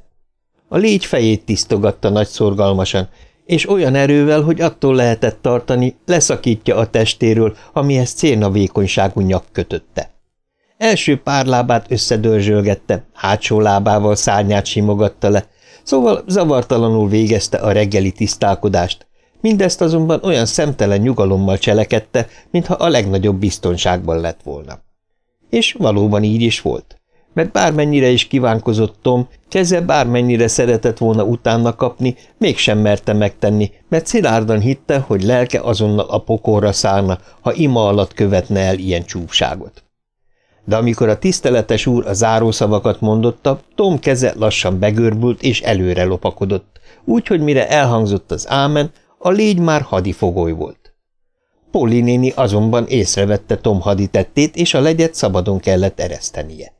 A légy fejét tisztogatta nagy szorgalmasan, és olyan erővel, hogy attól lehetett tartani, leszakítja a testéről, amihez célna vékonyságú nyak kötötte. Első pár lábát összedörzsölgette, hátsó lábával szárnyát simogatta le, szóval zavartalanul végezte a reggeli tisztálkodást, mindezt azonban olyan szemtelen nyugalommal cselekedte, mintha a legnagyobb biztonságban lett volna. És valóban így is volt mert bármennyire is kívánkozott Tom, keze bármennyire szeretett volna utána kapni, mégsem merte megtenni, mert szilárdan hitte, hogy lelke azonnal a pokorra szállna, ha ima alatt követne el ilyen csúfságot. De amikor a tiszteletes úr a zárószavakat mondotta, Tom keze lassan begörbült és előre lopakodott, úgyhogy mire elhangzott az ámen, a légy már hadifogoly volt. Polly néni azonban észrevette Tom haditettét, és a legyet szabadon kellett eresztenie.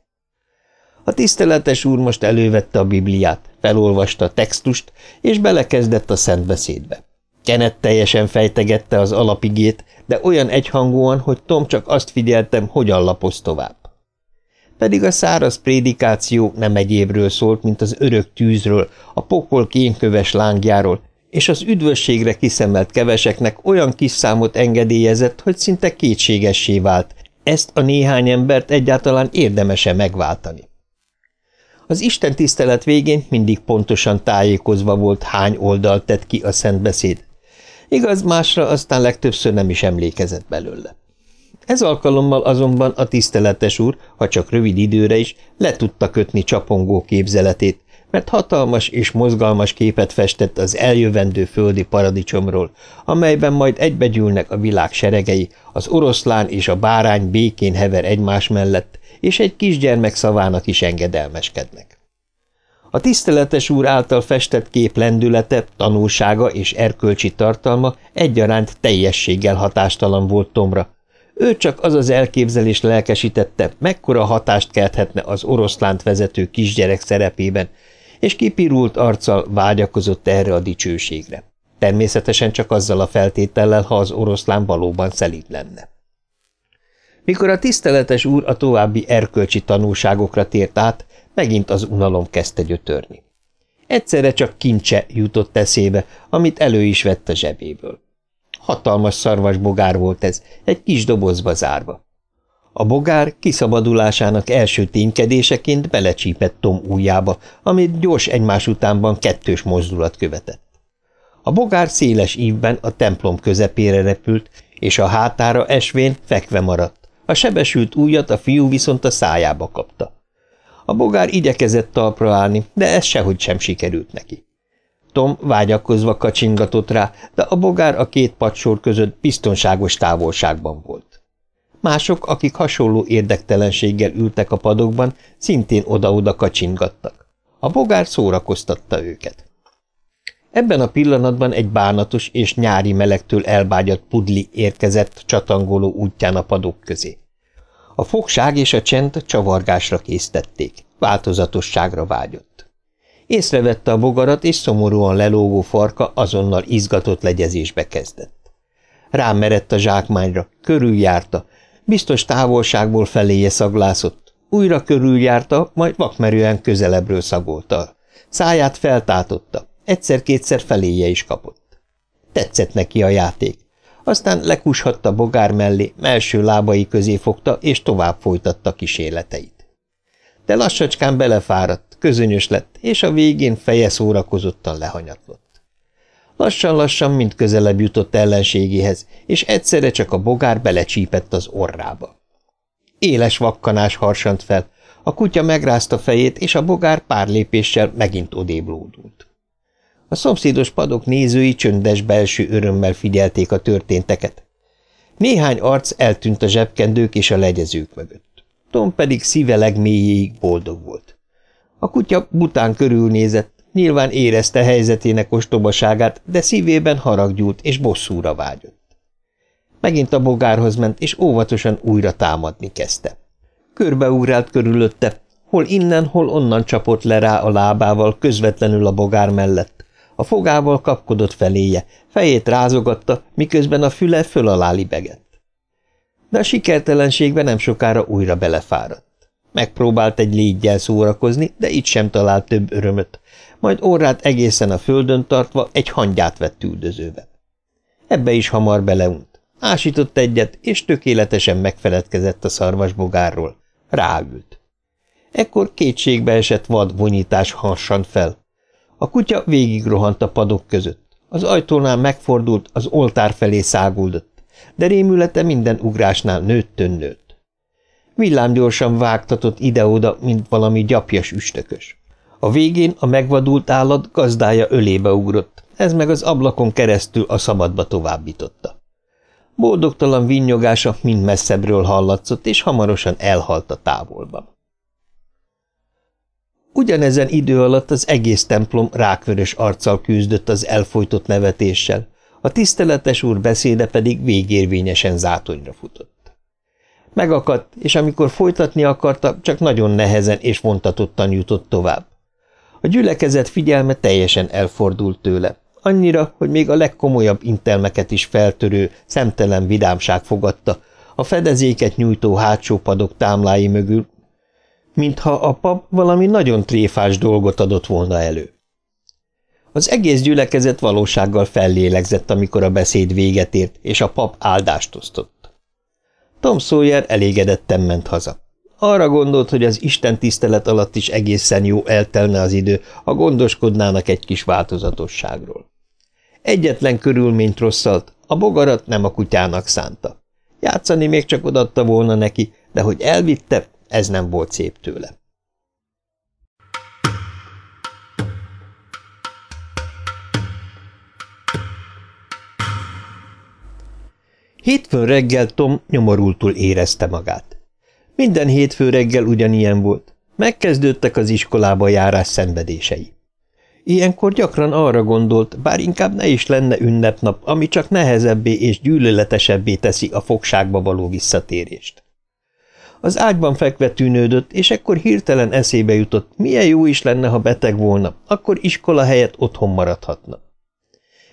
A tiszteletes úr most elővette a Bibliát, felolvasta a textust, és belekezdett a szentbeszédbe. Kenet teljesen fejtegette az alapigét, de olyan egyhangúan, hogy Tom csak azt figyeltem, hogyan lapoz tovább. Pedig a száraz prédikáció nem egyébről szólt, mint az örök tűzről, a pokol kénköves lángjáról, és az üdvösségre kiszemelt keveseknek olyan kis számot engedélyezett, hogy szinte kétségessé vált, ezt a néhány embert egyáltalán érdemese megváltani. Az Isten tisztelet végén mindig pontosan tájékozva volt, hány oldalt tett ki a szentbeszéd. Igaz, másra aztán legtöbbször nem is emlékezett belőle. Ez alkalommal azonban a tiszteletes úr, ha csak rövid időre is, le tudta kötni csapongó képzeletét, mert hatalmas és mozgalmas képet festett az eljövendő földi paradicsomról, amelyben majd egybegyűlnek a világ seregei, az oroszlán és a bárány békén hever egymás mellett, és egy kisgyermek szavának is engedelmeskednek. A tiszteletes úr által festett kép lendülete, tanulsága és erkölcsi tartalma egyaránt teljességgel hatástalan volt Tomra. Ő csak az az elképzelés lelkesítette, mekkora hatást kelthetne az oroszlánt vezető kisgyerek szerepében, és kipirult arccal vágyakozott erre a dicsőségre. Természetesen csak azzal a feltétellel, ha az oroszlán valóban szelíd lenne. Mikor a tiszteletes úr a további erkölcsi tanulságokra tért át, megint az unalom kezdte gyötörni. Egyszerre csak kincse jutott eszébe, amit elő is vett a zsebéből. Hatalmas szarvasbogár volt ez, egy kis dobozba zárva. A bogár kiszabadulásának első ténykedéseként belecsípett Tom ujjába, amit gyors egymás utánban kettős mozdulat követett. A bogár széles ívben a templom közepére repült, és a hátára esvén fekve maradt. A sebesült ujjat a fiú viszont a szájába kapta. A bogár igyekezett talpra állni, de ez sehogy sem sikerült neki. Tom vágyakozva kacsingatott rá, de a bogár a két padsor között biztonságos távolságban volt. Mások, akik hasonló érdektelenséggel ültek a padokban, szintén oda-oda kacsingattak. A bogár szórakoztatta őket. Ebben a pillanatban egy bánatos és nyári melegtől elbágyat pudli érkezett csatangoló útján a padok közé. A fogság és a csend csavargásra késztették, változatosságra vágyott. Észrevette a bogarat, és szomorúan lelógó farka azonnal izgatott legyezésbe kezdett. Rám merett a zsákmányra, körüljárta, Biztos távolságból feléje szaglászott. Újra körüljárta, majd vakmerően közelebbről szagolta. Száját feltátotta, egyszer-kétszer feléje is kapott. Tetszett neki a játék. Aztán lekushatta bogár mellé, melső lábai közé fogta, és tovább folytatta kísérleteit. De lassacskán belefáradt, közönyös lett, és a végén feje szórakozottan lehanyatlott. Lassan-lassan mind közelebb jutott ellenségéhez, és egyszerre csak a bogár belecsípett az orrába. Éles vakkanás harsant fel, a kutya megrázta fejét, és a bogár pár lépéssel megint odébb lódult. A szomszédos padok nézői csöndes belső örömmel figyelték a történteket. Néhány arc eltűnt a zsebkendők és a legyezők mögött. Tom pedig szíve legmélyéig boldog volt. A kutya bután körülnézett, Nyilván érezte helyzetének ostobaságát, de szívében haraggyúlt és bosszúra vágyott. Megint a bogárhoz ment, és óvatosan újra támadni kezdte. Körbeugrált körülötte, hol innen, hol onnan csapott le rá a lábával közvetlenül a bogár mellett. A fogával kapkodott feléje, fejét rázogatta, miközben a füle föl alá libegett. De a sikertelenségbe nem sokára újra belefáradt. Megpróbált egy légyel szórakozni, de itt sem talált több örömöt, majd órát egészen a földön tartva egy hangyát vett üldözőbe. Ebbe is hamar beleunt. Ásított egyet, és tökéletesen megfeledkezett a szarvasbogárról. Ráült. Ekkor kétségbe esett vad vonyítás harsant fel. A kutya végigrohant a padok között. Az ajtónál megfordult, az oltár felé száguldott, de rémülete minden ugrásnál nőttön nőtt. Villámgyorsan vágtatott ide-oda, mint valami gyapjas üstökös. A végén a megvadult állat gazdája ölébe ugrott, ez meg az ablakon keresztül a szabadba továbbította. Boldogtalan vinyogása mind messzebbről hallatszott, és hamarosan elhalt a távolban. Ugyanezen idő alatt az egész templom rákvörös arccal küzdött az elfolytott nevetéssel, a tiszteletes úr beszéde pedig végérvényesen zátonyra futott. Megakadt, és amikor folytatni akarta, csak nagyon nehezen és vontatottan jutott tovább. A gyülekezet figyelme teljesen elfordult tőle. annyira, hogy még a legkomolyabb intelmeket is feltörő, szemtelen vidámság fogadta, a fedezéket nyújtó hátsó padok támlái mögül, mintha a pap valami nagyon tréfás dolgot adott volna elő. Az egész gyülekezet valósággal fellélegzett, amikor a beszéd véget ért, és a pap áldást osztott. Tom Sawyer elégedetten ment haza. Arra gondolt, hogy az Isten tisztelet alatt is egészen jó eltelne az idő, ha gondoskodnának egy kis változatosságról. Egyetlen körülményt rosszalt, a bogarat nem a kutyának szánta. Játszani még csak odatta volna neki, de hogy elvitte, ez nem volt szép tőle. Hétfőn reggel Tom nyomorultul érezte magát. Minden hétfő reggel ugyanilyen volt. Megkezdődtek az iskolába járás szenvedései. Ilyenkor gyakran arra gondolt, bár inkább ne is lenne ünnepnap, ami csak nehezebbé és gyűlöletesebbé teszi a fogságba való visszatérést. Az ágyban fekve tűnődött, és ekkor hirtelen eszébe jutott, milyen jó is lenne, ha beteg volna, akkor iskola helyett otthon maradhatna.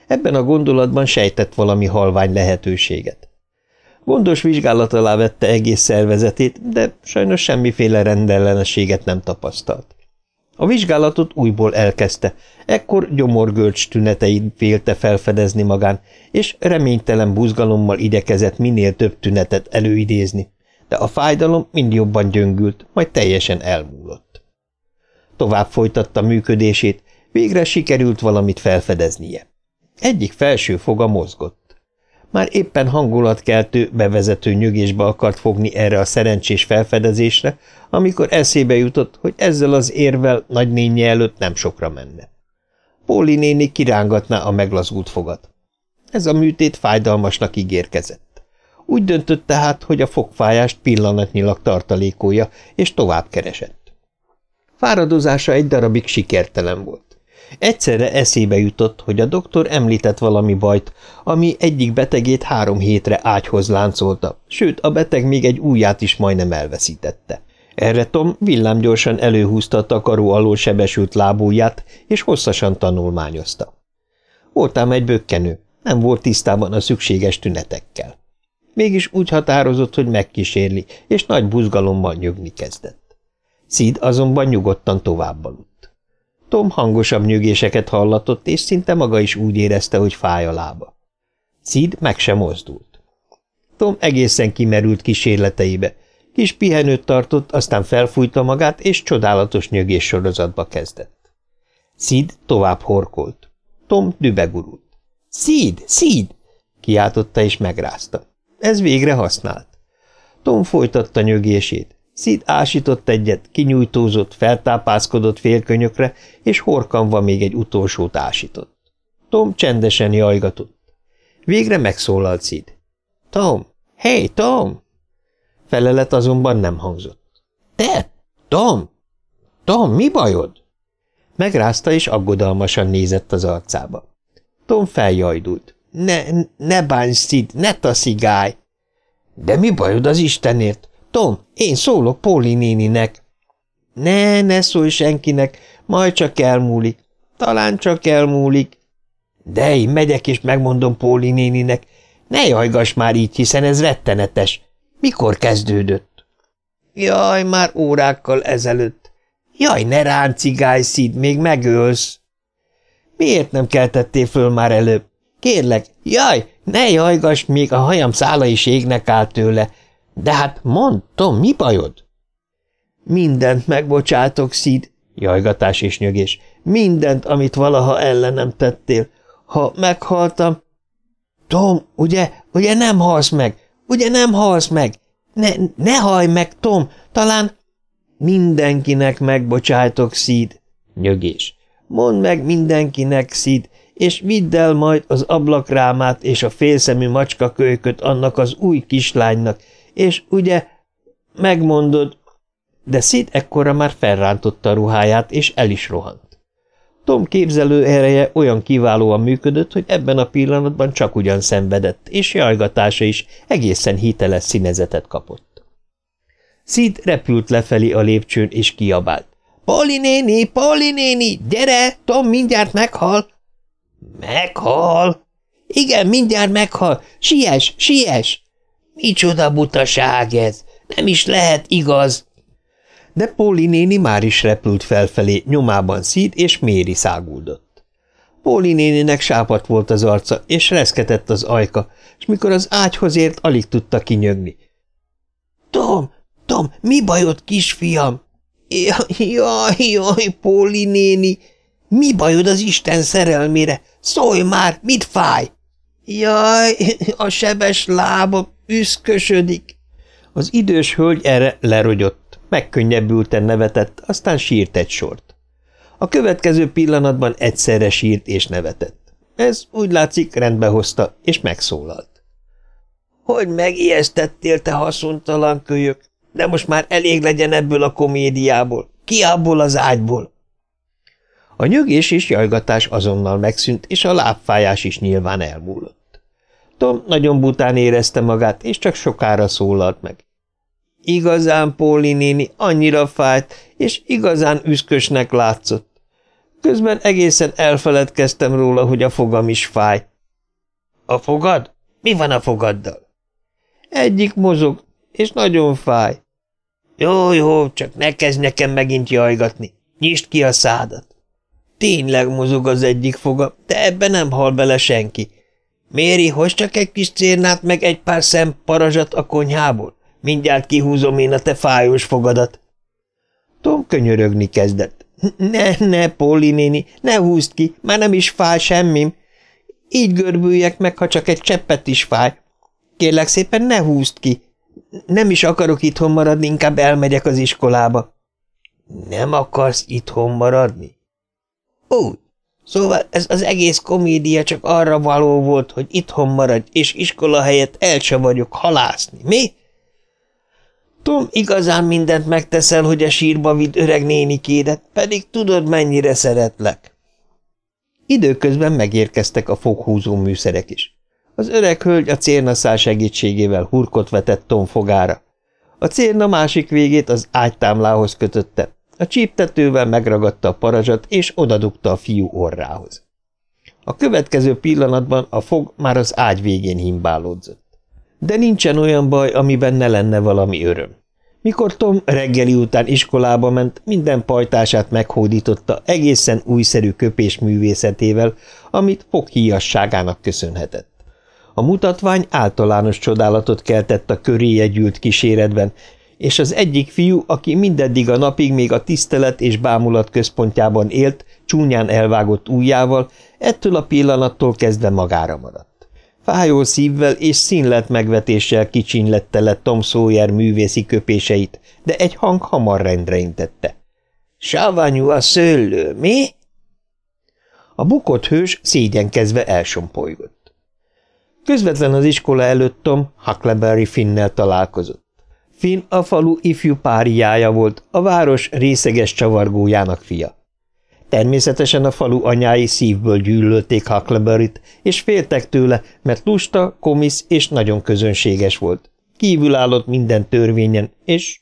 Ebben a gondolatban sejtett valami halvány lehetőséget. Gondos vizsgálat alá vette egész szervezetét, de sajnos semmiféle rendellenességet nem tapasztalt. A vizsgálatot újból elkezdte, ekkor gyomorgölcs tüneteit félte felfedezni magán, és reménytelen buzgalommal igyekezett minél több tünetet előidézni, de a fájdalom mind jobban gyöngült, majd teljesen elmúlott. Tovább folytatta működését, végre sikerült valamit felfedeznie. Egyik felső foga mozgott. Már éppen hangulatkeltő, bevezető nyögésbe akart fogni erre a szerencsés felfedezésre, amikor eszébe jutott, hogy ezzel az érvel nagynénye előtt nem sokra menne. Póli néni kirángatná a meglazult fogat. Ez a műtét fájdalmasnak ígérkezett. Úgy döntött tehát, hogy a fogfájást pillanatnyilag tartalékolja, és tovább keresett. Fáradozása egy darabig sikertelen volt. Egyszerre eszébe jutott, hogy a doktor említett valami bajt, ami egyik betegét három hétre ágyhoz láncolta, sőt, a beteg még egy ujját is majdnem elveszítette. Erre Tom villámgyorsan előhúzta a takaró alól sebesült lábúját, és hosszasan tanulmányozta. Voltám egy bökkenő, nem volt tisztában a szükséges tünetekkel. Mégis úgy határozott, hogy megkísérli, és nagy buzgalommal nyögni kezdett. Szíd azonban nyugodtan tovább. Tom hangosabb nyögéseket hallatott, és szinte maga is úgy érezte, hogy fáj a lába. Szid meg sem mozdult. Tom egészen kimerült kísérleteibe. Kis pihenőt tartott, aztán felfújta magát, és csodálatos nyögés sorozatba kezdett. Szid tovább horkolt. Tom dübegurult. – Szid! Szid! – kiáltotta és megrázta. Ez végre használt. Tom folytatta nyögését. Szid ásított egyet, kinyújtózott, feltápászkodott félkönyökre, és horkanva még egy utolsót ásított. Tom csendesen jajgatott. Végre megszólalt Szid. – Tom! Hey, Tom! Felelet azonban nem hangzott. – Te? Tom? Tom, mi bajod? Megrázta, és aggodalmasan nézett az arcába. Tom feljajdult. – Ne, ne bánj, Szid, ne taszigálj! – De mi bajod az Istenért? Tom, én szólok Póli néninek. Ne, ne szólj senkinek, majd csak elmúlik. Talán csak elmúlik. De én megyek és megmondom Póli néninek. Ne jajgass már így, hiszen ez rettenetes. Mikor kezdődött? Jaj, már órákkal ezelőtt. Jaj, ne ráncigálj, Szid, még megölsz. Miért nem keltettél föl már előbb? Kérlek, jaj, ne jajgass, még a hajam szála is égnek áll tőle. De hát mondd, Tom, mi bajod? Mindent megbocsátok, Szid, jajgatás és nyögés. Mindent, amit valaha ellenem tettél. Ha meghaltam... Tom, ugye, ugye nem halsz meg? Ugye nem halsz meg? Ne, ne hallj meg, Tom, talán... Mindenkinek megbocsájtok, Szid, nyögés. Mondd meg mindenkinek, Szid, és vidd el majd az ablakrámát és a félszemű macska kölyköt annak az új kislánynak, és ugye megmondod, de Sid ekkora már felrántotta a ruháját, és el is rohant. Tom képzelő ereje olyan kiválóan működött, hogy ebben a pillanatban csak ugyan szenvedett, és jajgatása is egészen hiteles színezetet kapott. Sid repült lefelé a lépcsőn, és kiabált. – Poli néni, Poli néni, gyere, Tom mindjárt meghal! Meghal? Igen, mindjárt meghal. Siess, siess! Micsoda butaság ez! Nem is lehet igaz! De Póli néni már is repült felfelé, nyomában szíd és méri száguldott. Póli néninek sápat volt az arca, és reszketett az ajka, és mikor az ágyhoz ért, alig tudta kinyögni. – Tom, Tom, mi bajod, kisfiam? Jaj, jaj, Póli néni! Mi bajod az Isten szerelmére? Szólj már, mit fáj? Jaj, a sebes lába üszkösödik. Az idős hölgy erre lerogyott, megkönnyebbülten nevetett, aztán sírt egy sort. A következő pillanatban egyszerre sírt és nevetett. Ez úgy látszik rendbe hozta, és megszólalt. – Hogy megijesztettél, te haszontalan kölyök? De most már elég legyen ebből a komédiából. Ki abból az ágyból? A nyögés és jajgatás azonnal megszűnt, és a lábfájás is nyilván elmúlott. Tom nagyon bután érezte magát, és csak sokára szólalt meg. Igazán, Póli néni, annyira fájt, és igazán üszkösnek látszott. Közben egészen elfeledkeztem róla, hogy a fogam is fáj. A fogad? Mi van a fogaddal? Egyik mozog, és nagyon fáj. Jó, jó, csak ne kezd nekem megint jajgatni. Nyisd ki a szádat. Tényleg mozog az egyik foga, de ebbe nem hal bele senki. Méri, hogy csak egy kis cérnát meg egy pár szem parazsat a konyhából? Mindjárt kihúzom én a te fájós fogadat. Tom könyörögni kezdett. Ne, ne, Polly néni, ne húzd ki, már nem is fáj semmim. Így görbüljek meg, ha csak egy cseppet is fáj. Kérlek szépen, ne húzd ki. Nem is akarok itthon maradni, inkább elmegyek az iskolába. Nem akarsz itthon maradni? Úgy. Szóval ez az egész komédia csak arra való volt, hogy itthon maradj, és iskola helyett el se vagyok halászni, mi? Tom, igazán mindent megteszel, hogy a sírba vidd öreg nénikédet, pedig tudod, mennyire szeretlek. Időközben megérkeztek a foghúzó műszerek is. Az öreg hölgy a cérnaszál segítségével hurkot vetett Tom fogára. A cérna másik végét az ágytámlához kötötte, a csíptetővel megragadta a parazsat, és odadugta a fiú orrához. A következő pillanatban a fog már az ágy végén himbálódzott. De nincsen olyan baj, amiben ne lenne valami öröm. Mikor Tom reggeli után iskolába ment, minden pajtását meghódította egészen újszerű köpés művészetével, amit foghíjasságának köszönhetett. A mutatvány általános csodálatot keltett a köréje gyűlt kíséretben, és az egyik fiú, aki mindeddig a napig még a tisztelet és bámulat központjában élt, csúnyán elvágott ujjával, ettől a pillanattól kezdve magára maradt. Fájó szívvel és színlet megvetéssel kicsinlette le Tom Sawyer művészi köpéseit, de egy hang hamar rendre intette. – Savanyú a szőlő, mi? A bukott hős szégyenkezve elsompolygott. Közvetlen az iskola előtt Tom Huckleberry Finnel találkozott. Finn a falu ifjú páriája volt, a város részeges csavargójának fia. Természetesen a falu anyái szívből gyűlölték Huckleberry-t, és féltek tőle, mert lusta, komisz és nagyon közönséges volt. Kívülállott minden törvényen, és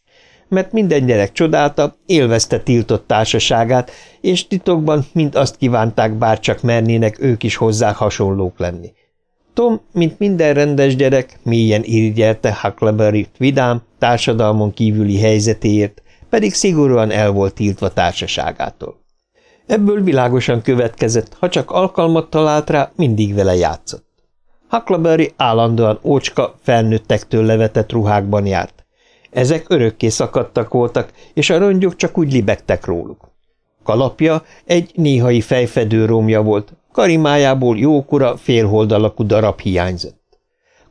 mert minden gyerek csodálta, élvezte tiltott társaságát, és titokban mind azt kívánták, bár csak mernének ők is hozzá hasonlók lenni. Tom, mint minden rendes gyerek, mélyen irigyelte Huckleberry vidám, társadalmon kívüli helyzetéért, pedig szigorúan el volt tiltva társaságától. Ebből világosan következett, ha csak alkalmat talált rá, mindig vele játszott. Huckleberry állandóan ócska, felnőttektől levetett ruhákban járt. Ezek örökké szakadtak voltak, és a rongyok csak úgy libegtek róluk. Kalapja egy néhai fejfedő romja volt, karimájából jókora, félhold alakú darab hiányzott.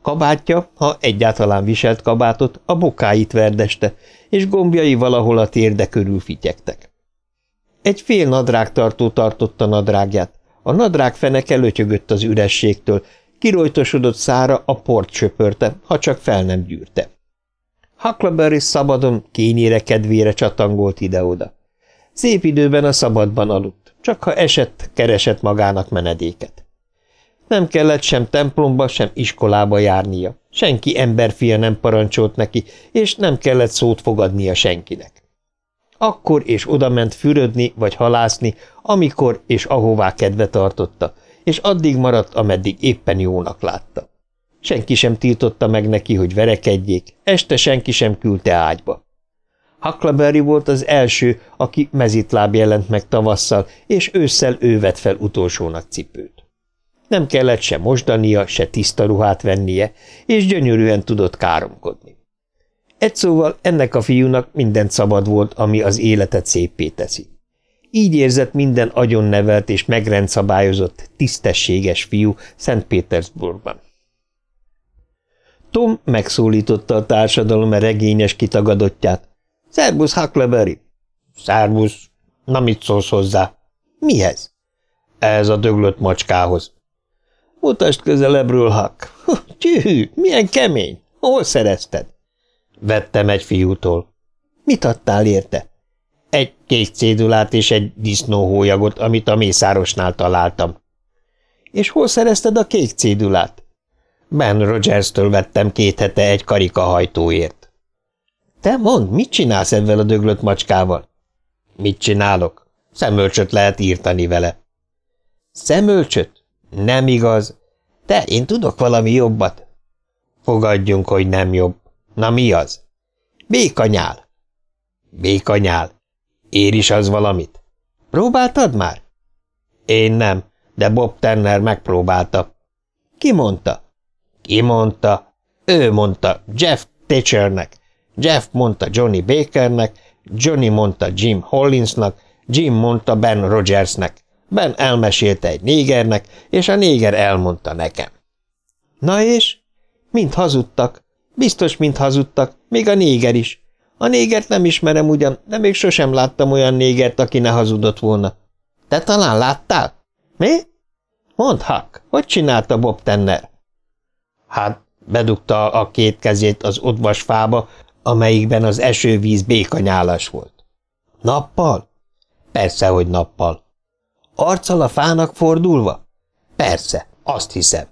Kabátja, ha egyáltalán viselt kabátot, a bokáit verdeste, és gombjai valahol a térde körül fityegtek. Egy fél nadrágtartó tartotta nadrágját. A nadrág feneke lötyögött az ürességtől, kirojtosodott szára a port söpörte, ha csak fel nem gyűrte. Huckleberry szabadon, kényére kedvére csatangolt ide-oda. Szép időben a szabadban aludt, csak ha esett, keresett magának menedéket. Nem kellett sem templomba, sem iskolába járnia. Senki emberfia nem parancsolt neki, és nem kellett szót fogadnia senkinek. Akkor és oda ment fürödni vagy halászni, amikor és ahová kedve tartotta, és addig maradt, ameddig éppen jónak látta. Senki sem tiltotta meg neki, hogy verekedjék, este senki sem küldte ágyba. Huckleberry volt az első, aki mezitláb jelent meg tavasszal, és ősszel ő vett fel utolsónak cipőt. Nem kellett se mosdania, se tiszta ruhát vennie, és gyönyörűen tudott káromkodni. Egy szóval ennek a fiúnak mindent szabad volt, ami az életet szépé teszi. Így érzett minden agyonnevelt és megrendszabályozott, tisztességes fiú Szent Pétersburgban. Tom megszólította a társadalom regényes kitagadottját. – Szerbusz, Huckleberry! – Szerbusz! Na mit szólsz hozzá? – Mihez? – Ez a döglött macskához. – Mutasd közelebbről, Huck! – Tyű, milyen kemény! Hol szerezted? – Vettem egy fiútól. – Mit adtál érte? – Egy kék cédulát és egy disznóhólyagot, amit a mészárosnál találtam. – És hol szerezted a kék cédulát? Ben Rogers-től vettem két hete egy karikahajtóért. Te mondd, mit csinálsz ebben a döglött macskával? Mit csinálok? Szemölcsöt lehet írtani vele. Szemölcsöt? Nem igaz. Te, én tudok valami jobbat. Fogadjunk, hogy nem jobb. Na mi az? Békanyál. Békanyál. Ér is az valamit? Próbáltad már? Én nem, de Bob Turner megpróbálta. Ki mondta? Ki mondta? Ő mondta Jeff Thatchernek. Jeff mondta Johnny Bakernek, Johnny mondta Jim Hollinsnak, Jim mondta Ben Rogersnek, Ben elmesélte egy négernek, és a néger elmondta nekem. Na és? Mind hazudtak. Biztos, mind hazudtak, még a néger is. A négert nem ismerem ugyan, de még sosem láttam olyan négert, aki ne hazudott volna. Te talán láttál? Mi? Mondd, Huck, hogy csinálta Bob Tenner? Hát bedugta a két kezét az odvas fába, amelyikben az esővíz békanyálas volt. Nappal? Persze, hogy nappal. Arccal a fának fordulva? Persze, azt hiszem.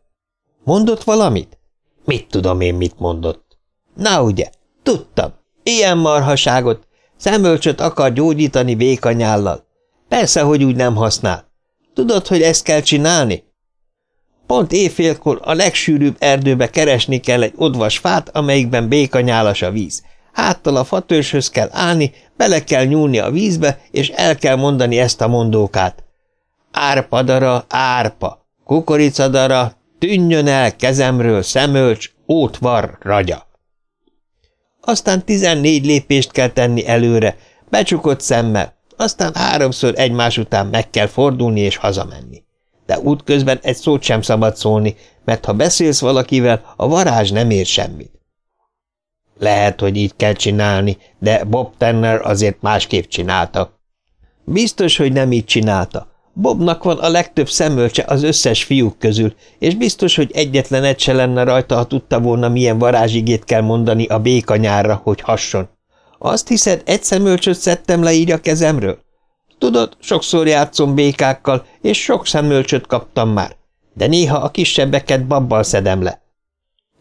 Mondott valamit? Mit tudom én, mit mondott? Na ugye, tudtam. Ilyen marhaságot. Szemölcsöt akar gyógyítani békanyállal. Persze, hogy úgy nem használ. Tudod, hogy ezt kell csinálni? Pont éjfélkor a legsűrűbb erdőbe keresni kell egy odvas fát, amelyikben békanyálas a víz. Háttal a fatörzshöz kell állni, bele kell nyúlni a vízbe, és el kell mondani ezt a mondókát. Árpadara, árpa, kukoricadara, tűnjön el kezemről szemölcs, ótvar, ragya. Aztán tizennégy lépést kell tenni előre, becsukott szemmel, aztán háromszor egymás után meg kell fordulni és hazamenni de útközben egy szót sem szabad szólni, mert ha beszélsz valakivel, a varázs nem ér semmit. Lehet, hogy így kell csinálni, de Bob Tanner azért másképp csinálta. Biztos, hogy nem így csinálta. Bobnak van a legtöbb szemölcse az összes fiúk közül, és biztos, hogy egyetlen egy se lenne rajta, ha tudta volna, milyen varázsigét kell mondani a békanyárra, hogy hasson. Azt hiszed, egy szemölcsöt szedtem le így a kezemről? Tudod, sokszor játszom békákkal, és sok szemölcsöt kaptam már, de néha a kisebbeket babbal szedem le.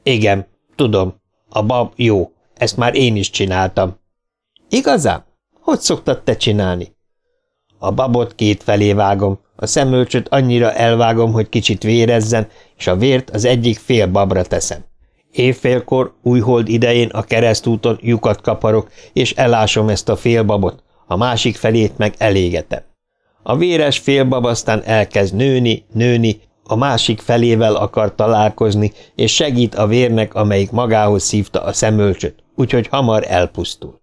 Igen, tudom, a bab jó, ezt már én is csináltam. Igazán? Hogy szoktad te csinálni? A babot két felé vágom, a szemölcsöt annyira elvágom, hogy kicsit vérezzen, és a vért az egyik fél babra teszem. Évfélkor, újhold idején a keresztúton lyukat kaparok, és elásom ezt a fél babot, a másik felét meg elégetem. A véres félbab aztán elkezd nőni, nőni, a másik felével akar találkozni, és segít a vérnek, amelyik magához szívta a szemölcsöt, úgyhogy hamar elpusztul.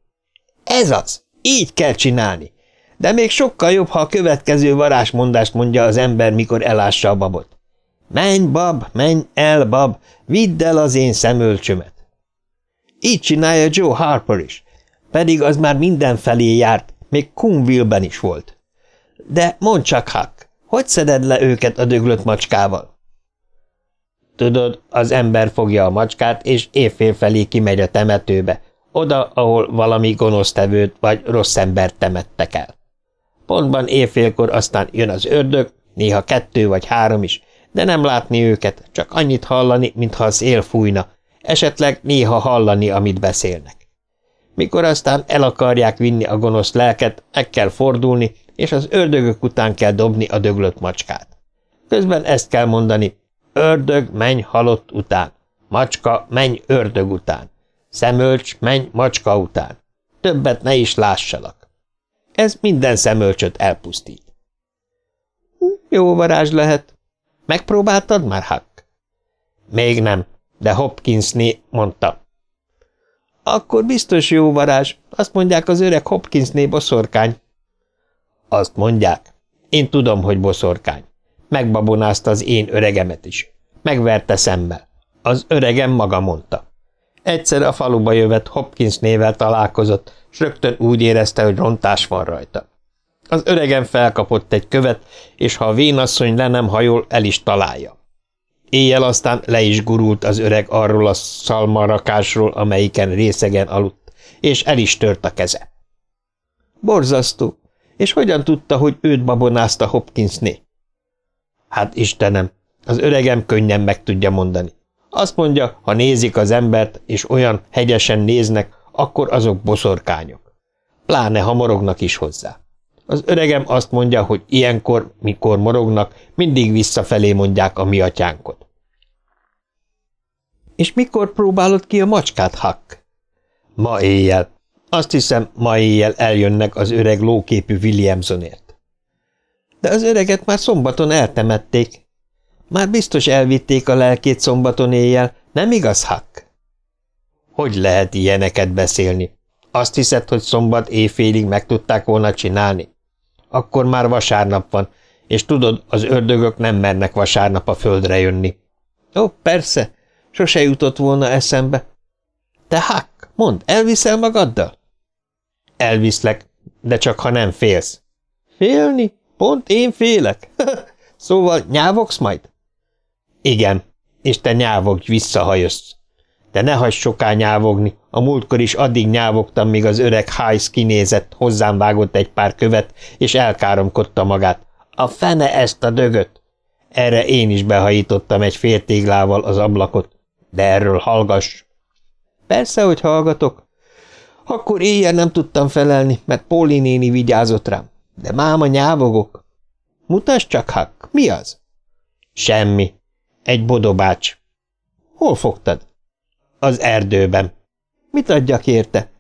Ez az! Így kell csinálni! De még sokkal jobb, ha a következő varázsmondást mondja az ember, mikor elássa a babot. Menj, bab, menj el, bab, vidd el az én szemölcsömet. Így csinálja Joe Harper is, pedig az már mindenfelé járt, még Kunville-ben is volt. De mondd csak, Huck, hogy szeded le őket a döglött macskával? Tudod, az ember fogja a macskát, és évfél felé kimegy a temetőbe, oda, ahol valami gonosztevőt vagy rossz embert temettek el. Pontban évfélkor aztán jön az ördög, néha kettő vagy három is, de nem látni őket, csak annyit hallani, mintha az él fújna, esetleg néha hallani, amit beszélnek. Mikor aztán el akarják vinni a gonosz lelket, meg kell fordulni, és az ördögök után kell dobni a döglött macskát. Közben ezt kell mondani. Ördög, menj halott után. Macska, menj ördög után. Szemölcs, menj macska után. Többet ne is lássalak. Ez minden szemölcsöt elpusztít. Jó varázs lehet. Megpróbáltad már, Huck? Még nem, de Hopkinsné mondta. Akkor biztos jó varázs. Azt mondják, az öreg Hopkinsné boszorkány. Azt mondják. Én tudom, hogy boszorkány. Megbabonázta az én öregemet is. Megverte szemmel. Az öregem maga mondta. Egyszer a faluba jövet Hopkins nével találkozott, s rögtön úgy érezte, hogy rontás van rajta. Az öregem felkapott egy követ, és ha a vénasszony le nem hajol, el is találja. Éjjel aztán le is gurult az öreg arról a szalmarakásról, amelyiken részegen aludt, és el is tört a keze. Borzasztó. És hogyan tudta, hogy őt babonázta Hopkinsné? Hát Istenem, az öregem könnyen meg tudja mondani. Azt mondja, ha nézik az embert, és olyan hegyesen néznek, akkor azok boszorkányok. Pláne, ha morognak is hozzá. Az öregem azt mondja, hogy ilyenkor, mikor morognak, mindig visszafelé mondják a mi atyánkot. És mikor próbálod ki a macskát, Huck? Ma éjjel. Azt hiszem, ma éjjel eljönnek az öreg lóképű Williamsonért. De az öreget már szombaton eltemették. Már biztos elvitték a lelkét szombaton éjjel, nem igaz, Huck? Hogy lehet ilyeneket beszélni? Azt hiszed, hogy szombat éjfélig meg tudták volna csinálni? Akkor már vasárnap van, és tudod, az ördögök nem mernek vasárnap a földre jönni. Ó, persze, sose jutott volna eszembe. Te Huck, mondd, elviszel magaddal? Elviszlek, de csak ha nem félsz. Félni? Pont én félek? *laughs* szóval nyávogsz majd? Igen, és te nyávogj vissza. De ne hagyd soká nyávogni, a múltkor is addig nyávogtam, míg az öreg Heiss kinézett, hozzám vágott egy pár követ, és elkáromkodta magát. A fene ezt a dögöt! Erre én is behajítottam egy fértéglával az ablakot, de erről hallgass. Persze, hogy hallgatok. Akkor éjjel nem tudtam felelni, mert Póli néni vigyázott rám. De máma nyávogok. Mutasd csak, Huck, mi az? Semmi. Egy bodobács. Hol fogtad? Az erdőben. Mit adjak érte?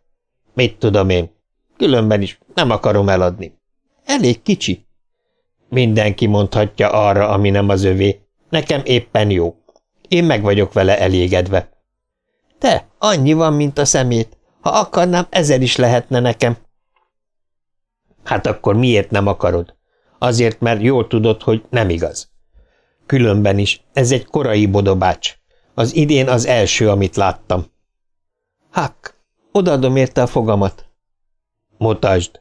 Mit tudom én? Különben is nem akarom eladni. Elég kicsi. Mindenki mondhatja arra, ami nem az övé. Nekem éppen jó. Én meg vagyok vele elégedve. Te, annyi van, mint a szemét. Ha akarnám, ezer is lehetne nekem. Hát akkor miért nem akarod? Azért, mert jól tudod, hogy nem igaz. Különben is, ez egy korai bodobács. Az idén az első, amit láttam. Hak, odaadom érte a fogamat. Mutasd.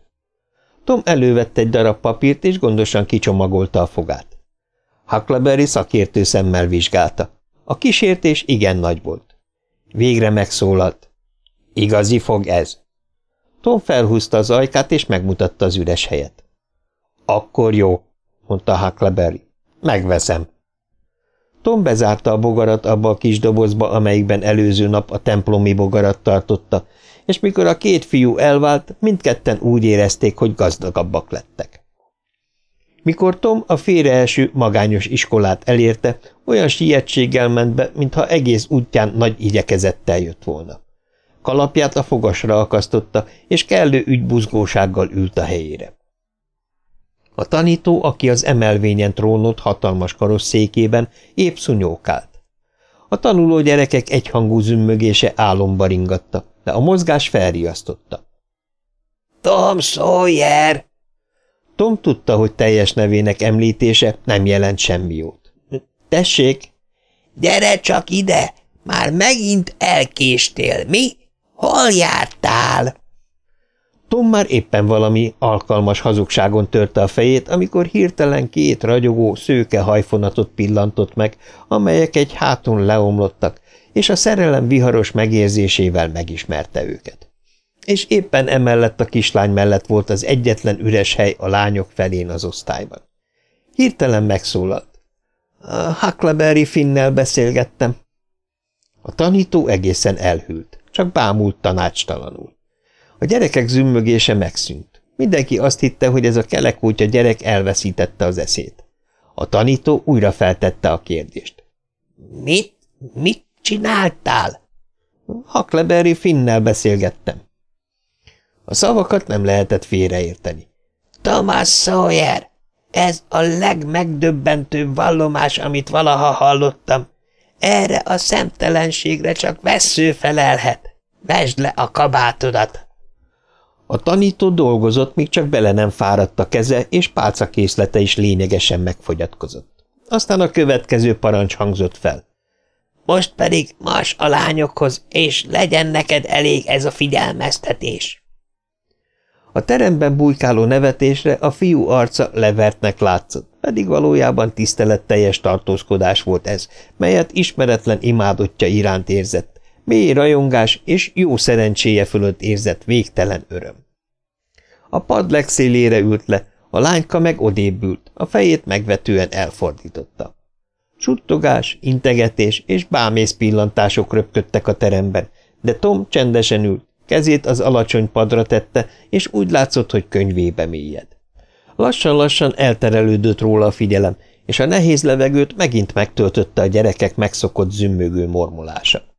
Tom elővette egy darab papírt, és gondosan kicsomagolta a fogát. Huckleberry szakértő szemmel vizsgálta. A kísértés igen nagy volt. Végre megszólalt. Igazi fog ez. Tom felhúzta az ajkát, és megmutatta az üres helyet. Akkor jó, mondta Huckleberry. Megveszem. Tom bezárta a bogarat abba a kis dobozba, amelyikben előző nap a templomi bogarat tartotta, és mikor a két fiú elvált, mindketten úgy érezték, hogy gazdagabbak lettek. Mikor Tom a félreeső, magányos iskolát elérte, olyan sietséggel ment be, mintha egész útján nagy igyekezettel jött volna. Kalapját a fogasra akasztotta, és kellő ügybuzgósággal ült a helyére. A tanító, aki az emelvényen trónott hatalmas karosszékében, épp szunyókált. A tanuló gyerekek egyhangú zümmögése álomba ringatta, de a mozgás felriasztotta. – Tom Sawyer! Tom tudta, hogy teljes nevének említése nem jelent semmi jót. – Tessék! – Gyere csak ide! Már megint elkéstél, mi? Hol jártál? Tom már éppen valami alkalmas hazugságon törte a fejét, amikor hirtelen két ragyogó, szőke hajfonatot pillantott meg, amelyek egy háton leomlottak, és a szerelem viharos megérzésével megismerte őket. És éppen emellett a kislány mellett volt az egyetlen üres hely a lányok felén az osztályban. Hirtelen megszólalt. A Huckleberry Finnel beszélgettem. A tanító egészen elhűlt, csak bámult tanácstalanul. A gyerekek zümmögése megszűnt. Mindenki azt hitte, hogy ez a kelekútja gyerek elveszítette az eszét. A tanító újra feltette a kérdést. – Mit? Mit csináltál? – Huckleberry Finnel beszélgettem. A szavakat nem lehetett félreérteni. – Thomas Sawyer, ez a legmegdöbbentőbb vallomás, amit valaha hallottam. Erre a szemtelenségre csak vesző felelhet. Vesd le a kabátodat! A tanító dolgozott, míg csak bele nem fáradt a keze, és pálcakészlete is lényegesen megfogyatkozott. Aztán a következő parancs hangzott fel. Most pedig más a lányokhoz, és legyen neked elég ez a figyelmeztetés. A teremben bujkáló nevetésre a fiú arca levertnek látszott, pedig valójában tiszteletteljes tartózkodás volt ez, melyet ismeretlen imádottja iránt érzett, mély rajongás és jó szerencséje fölött érzett végtelen öröm. A pad legszélére ült le, a lányka meg odébbült, a fejét megvetően elfordította. Suttogás, integetés és bámész pillantások röpködtek a teremben, de Tom csendesen ült, kezét az alacsony padra tette, és úgy látszott, hogy könyvébe mélyed. Lassan-lassan elterelődött róla a figyelem, és a nehéz levegőt megint megtöltötte a gyerekek megszokott zümmögő mormolása.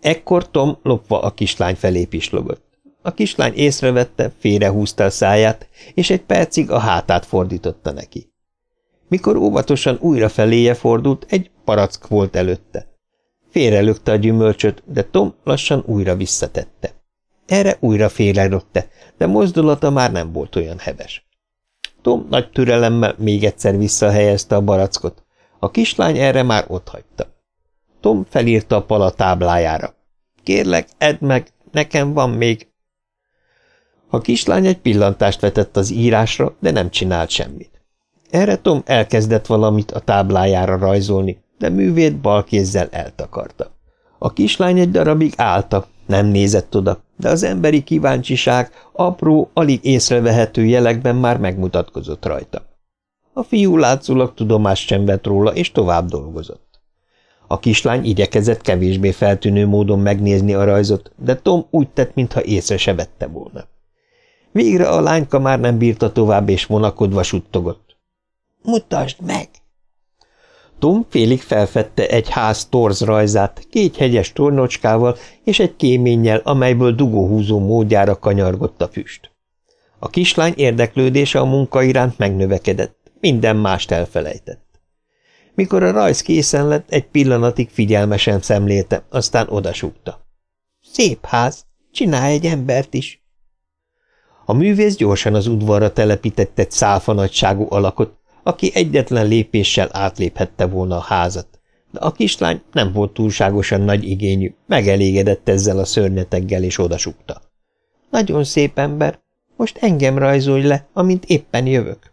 Ekkor Tom lopva a kislány felé pislogott. A kislány észrevette, félrehúzta a száját, és egy percig a hátát fordította neki. Mikor óvatosan újra feléje fordult, egy parack volt előtte. Félrelökte a gyümölcsöt, de Tom lassan újra visszatette. Erre újra félrerotte, de mozdulata már nem volt olyan heves. Tom nagy türelemmel még egyszer visszahelyezte a barackot. A kislány erre már otthagyta. Tom felírta a pala táblájára. Kérlek, edd meg, nekem van még. A kislány egy pillantást vetett az írásra, de nem csinált semmit. Erre Tom elkezdett valamit a táblájára rajzolni, de művét bal kézzel eltakarta. A kislány egy darabig állta, nem nézett oda, de az emberi kíváncsiság apró, alig észrevehető jelekben már megmutatkozott rajta. A fiú látszólag tudomást sem vett róla, és tovább dolgozott. A kislány igyekezett kevésbé feltűnő módon megnézni a rajzot, de Tom úgy tett, mintha észre se vette volna. Végre a lányka már nem bírta tovább, és vonakodva suttogott. – Mutasd meg! Tom félig felfedte egy ház torz rajzát, két hegyes tornocskával és egy kéménnyel, amelyből dugóhúzó módjára kanyargott a füst. A kislány érdeklődése a munka iránt megnövekedett, minden mást elfelejtett. Mikor a rajz készen lett, egy pillanatig figyelmesen szemlélte, aztán odasúgta. Szép ház, csinálj egy embert is. A művész gyorsan az udvarra telepített egy szálfa nagyságú alakot, aki egyetlen lépéssel átléphette volna a házat, de a kislány nem volt túlságosan nagy igényű, megelégedett ezzel a szörnyeteggel, és odasukta. Nagyon szép ember, most engem rajzolj le, amint éppen jövök.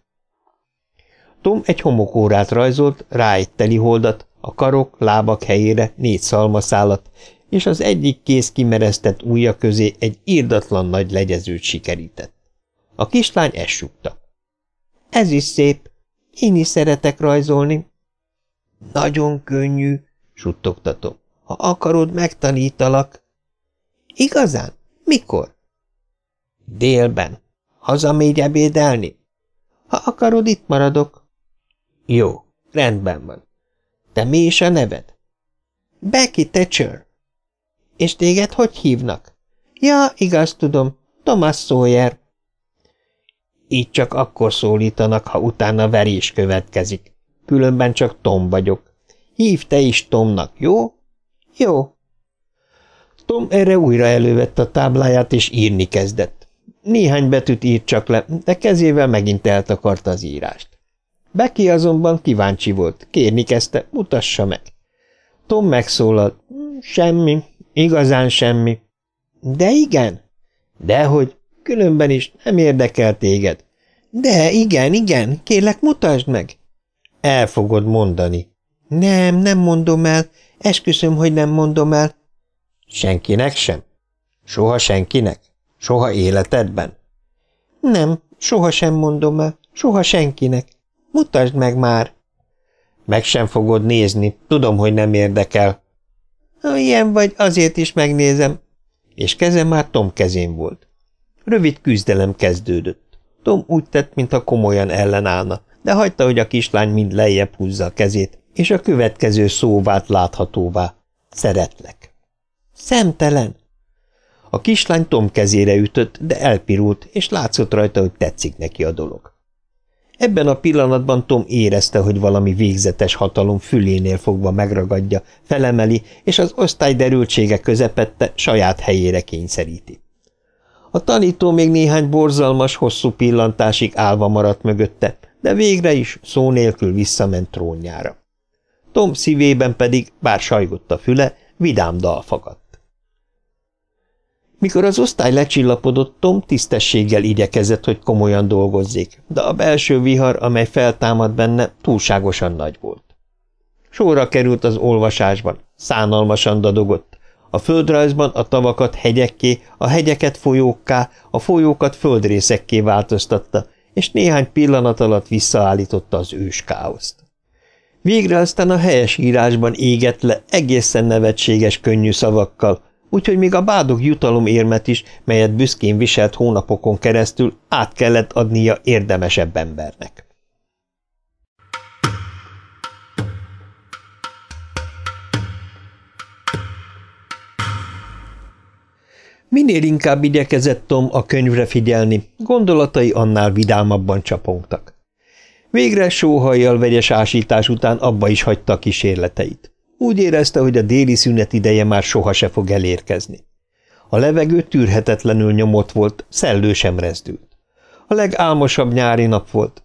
Tom egy homokórát rajzolt, rá egy teliholdat, a karok, lábak helyére négy szalmaszálat, és az egyik kéz kimeresztett ujja közé egy írdatlan nagy legyezőt sikerített. A kislány essukta. Ez is szép, én is szeretek rajzolni. Nagyon könnyű, suttogtatom. Ha akarod, megtanítalak. Igazán? Mikor? Délben. Hazamégy ebédelni? Ha akarod, itt maradok. Jó, rendben van. Te mi is a neved? Becky Thatcher. És téged hogy hívnak? Ja, igaz tudom, Thomas Sawyer. Így csak akkor szólítanak, ha utána verés következik. Különben csak Tom vagyok. Hív te is Tomnak, jó? Jó. Tom erre újra elővette a tábláját, és írni kezdett. Néhány betűt írt csak le, de kezével megint eltakarta az írást. Becky azonban kíváncsi volt, kérni kezdte, mutassa meg. Tom megszólalt. Semmi, igazán semmi. De igen. Dehogy, Különben is nem érdekel téged. De igen, igen, kérlek, mutasd meg. El fogod mondani. Nem, nem mondom el. Esküszöm, hogy nem mondom el. Senkinek sem? Soha senkinek? Soha életedben? Nem, soha sem mondom el. Soha senkinek. Mutasd meg már. Meg sem fogod nézni. Tudom, hogy nem érdekel. Ha ilyen vagy, azért is megnézem. És kezem már Tom kezén volt. Rövid küzdelem kezdődött. Tom úgy tett, mintha komolyan ellenállna, de hagyta, hogy a kislány mind lejjebb húzza a kezét, és a következő szó vált láthatóvá. Szeretlek. Szemtelen! A kislány Tom kezére ütött, de elpirult, és látszott rajta, hogy tetszik neki a dolog. Ebben a pillanatban Tom érezte, hogy valami végzetes hatalom fülénél fogva megragadja, felemeli, és az osztály derültsége közepette saját helyére kényszeríti. A tanító még néhány borzalmas, hosszú pillantásig állva maradt mögötte, de végre is szó nélkül visszament trónjára. Tom szívében pedig, bár sajgott a füle, vidám dal fagadt. Mikor az osztály lecsillapodott, Tom tisztességgel igyekezett, hogy komolyan dolgozzék, de a belső vihar, amely feltámad benne, túlságosan nagy volt. Sorra került az olvasásban, szánalmasan dadogott. A földrajzban a tavakat hegyekké, a hegyeket folyókká, a folyókat földrészekké változtatta, és néhány pillanat alatt visszaállította az ős káoszt. Végre aztán a helyes írásban égett le egészen nevetséges könnyű szavakkal, úgyhogy még a bádog jutalomérmet is, melyet büszkén viselt hónapokon keresztül, át kellett adnia érdemesebb embernek. Minél inkább igyekezett Tom a könyvre figyelni, gondolatai annál vidámabban csapongtak. Végre sóhajjal vegyes ásítás után abba is hagyta a kísérleteit. Úgy érezte, hogy a déli szünet ideje már soha se fog elérkezni. A levegő tűrhetetlenül nyomott volt, szellő sem rezdült. A legálmosabb nyári nap volt.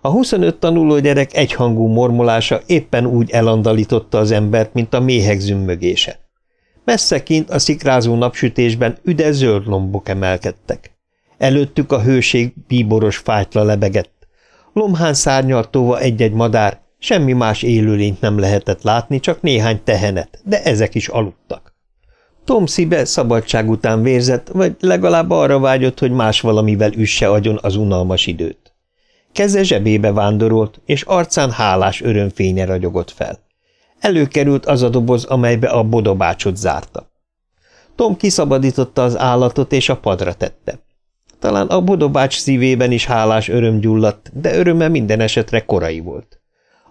A 25 tanuló gyerek egyhangú mormolása éppen úgy elandalította az embert, mint a méhek zümmögése. Messze kint a szikrázó napsütésben üde zöld lombok emelkedtek. Előttük a hőség bíboros fájtla lebegett. Lomhán szárnyaltóva egy-egy madár, Semmi más élőlényt nem lehetett látni, csak néhány tehenet, de ezek is aludtak. Tom szíve szabadság után vérzett, vagy legalább arra vágyott, hogy más valamivel üsse agyon az unalmas időt. Keze zsebébe vándorolt, és arcán hálás örömfénye ragyogott fel. Előkerült az a doboz, amelybe a bodobácsot zárta. Tom kiszabadította az állatot, és a padra tette. Talán a bodobács szívében is hálás öröm gyulladt, de öröme minden esetre korai volt.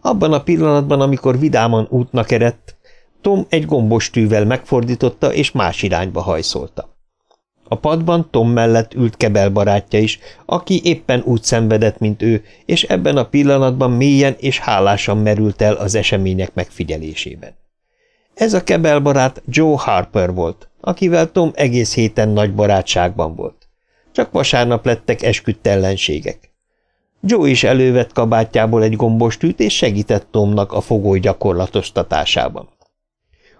Abban a pillanatban, amikor vidáman útnak eredt, Tom egy gombos tűvel megfordította és más irányba hajszolta. A padban Tom mellett ült Kebel barátja is, aki éppen úgy szenvedett, mint ő, és ebben a pillanatban mélyen és hálásan merült el az események megfigyelésében. Ez a Kebel barát Joe Harper volt, akivel Tom egész héten nagy barátságban volt. Csak vasárnap lettek esküdt ellenségek. Joe is elővett kabátjából egy gombostűt, és segített Tomnak a fogoly gyakorlatoztatásában.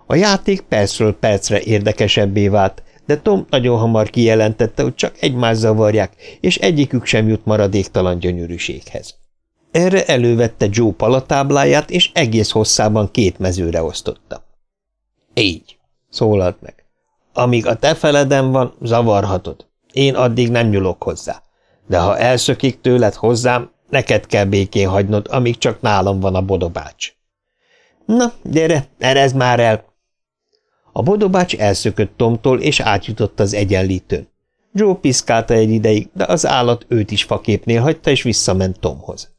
A játék percről percre érdekesebbé vált, de Tom nagyon hamar kijelentette, hogy csak egymást zavarják, és egyikük sem jut maradéktalan gyönyörűséghez. Erre elővette Joe palatábláját, és egész hosszában két mezőre osztotta. Így, szólalt meg. Amíg a te feleden van, zavarhatod. Én addig nem nyúlok hozzá de ha elszökik tőled hozzám, neked kell békén hagynod, amíg csak nálam van a bodobács. Na, gyere, erez már el! A bodobács elszökött Tomtól, és átjutott az egyenlítőn. Joe piszkálta egy ideig, de az állat őt is faképnél hagyta, és visszament Tomhoz.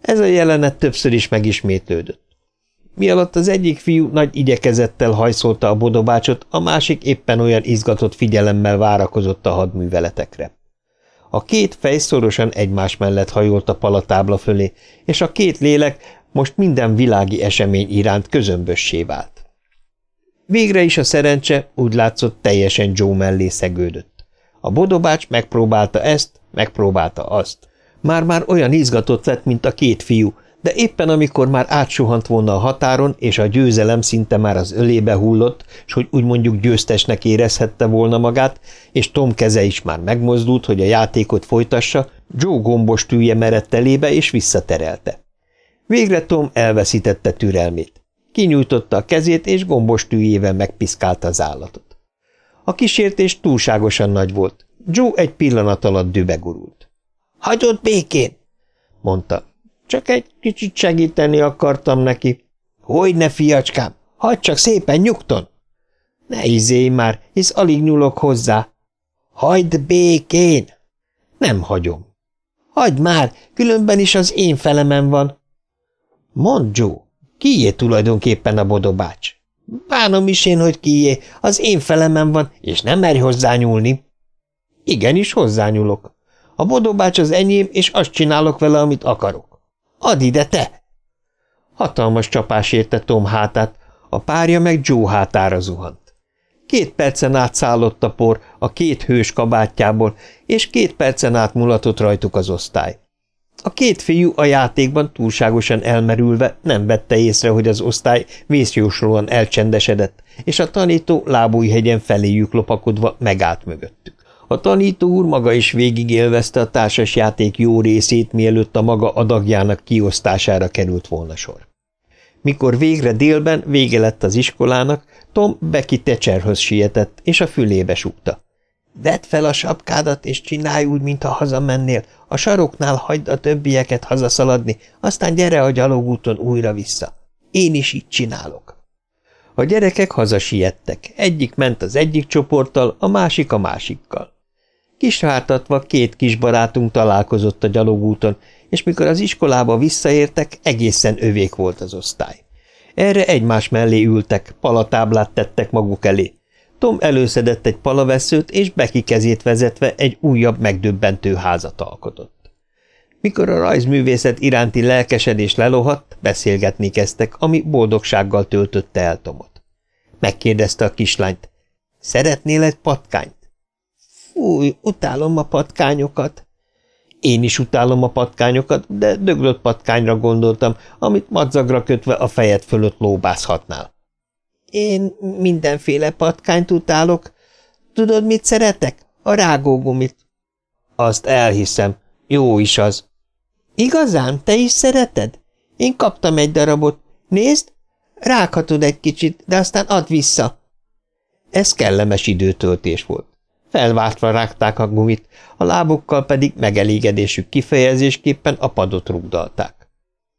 Ez a jelenet többször is megismétlődött. Mi alatt az egyik fiú nagy igyekezettel hajszolta a bodobácsot, a másik éppen olyan izgatott figyelemmel várakozott a hadműveletekre. A két fej szorosan egymás mellett hajolt a palatábla fölé, és a két lélek most minden világi esemény iránt közömbössé vált. Végre is a szerencse úgy látszott teljesen Joe mellé szegődött. A bodobács megpróbálta ezt, megpróbálta azt. Már-már olyan izgatott lett, mint a két fiú, de éppen amikor már átsuhant volna a határon, és a győzelem szinte már az ölébe hullott, és hogy úgy mondjuk győztesnek érezhette volna magát, és Tom keze is már megmozdult, hogy a játékot folytassa, Joe gombos tűje merett elébe, és visszaterelte. Végre Tom elveszítette türelmét. Kinyújtotta a kezét, és gombos tűjével megpiszkálta az állatot. A kísértés túlságosan nagy volt. Joe egy pillanat alatt dübegurult. – Hagyott békén! – mondta. Csak egy kicsit segíteni akartam neki. Hogyne, fiacskám, hagyd csak szépen nyugton! Ne izélj már, hisz alig nyúlok hozzá. Hagyd békén! Nem hagyom. Hagyd már, különben is az én felemen van. Mondd, Joe, kié tulajdonképpen a bodobács? Bánom is én, hogy kié, az én felemen van, és nem merj hozzányúlni. Igenis hozzányúlok. A bodobács az enyém, és azt csinálok vele, amit akarok. Add ide, te! Hatalmas csapás érte Tom hátát, a párja meg Joe hátára zuhant. Két percen át szállott a por a két hős kabátjából, és két percen át mulatott rajtuk az osztály. A két fiú a játékban túlságosan elmerülve nem vette észre, hogy az osztály vészjóslóan elcsendesedett, és a tanító lábújhegyen feléjük lopakodva megállt mögöttük. A tanító úr maga is végig élvezte a társasjáték jó részét, mielőtt a maga adagjának kiosztására került volna sor. Mikor végre délben vége lett az iskolának, Tom Becky Techerhöz sietett, és a fülébe súgta. Vedd fel a sapkádat, és csinálj úgy, mintha hazamennél. A saroknál hagyd a többieket hazaszaladni, aztán gyere a gyalogúton újra vissza. Én is így csinálok. A gyerekek hazasiettek. Egyik ment az egyik csoporttal, a másik a másikkal. Kisvártatva két kis barátunk találkozott a gyalogúton, és mikor az iskolába visszaértek, egészen övék volt az osztály. Erre egymás mellé ültek, palatáblát tettek maguk elé. Tom előszedett egy palaveszőt, és Becky kezét vezetve egy újabb megdöbbentő házat alkotott. Mikor a rajzművészet iránti lelkesedés lelohadt, beszélgetni kezdtek, ami boldogsággal töltötte el Tomot. Megkérdezte a kislányt, szeretnél egy patkányt? Fúj, utálom a patkányokat. Én is utálom a patkányokat, de döglött patkányra gondoltam, amit madzagra kötve a fejed fölött lóbázhatnál. Én mindenféle patkányt utálok. Tudod, mit szeretek? A rágógumit. Azt elhiszem. Jó is az. Igazán? Te is szereted? Én kaptam egy darabot. Nézd, rághatod egy kicsit, de aztán add vissza. Ez kellemes időtöltés volt. Felváltva rágták a gumit, a lábukkal pedig megelégedésük kifejezésképpen a padot rugdalták.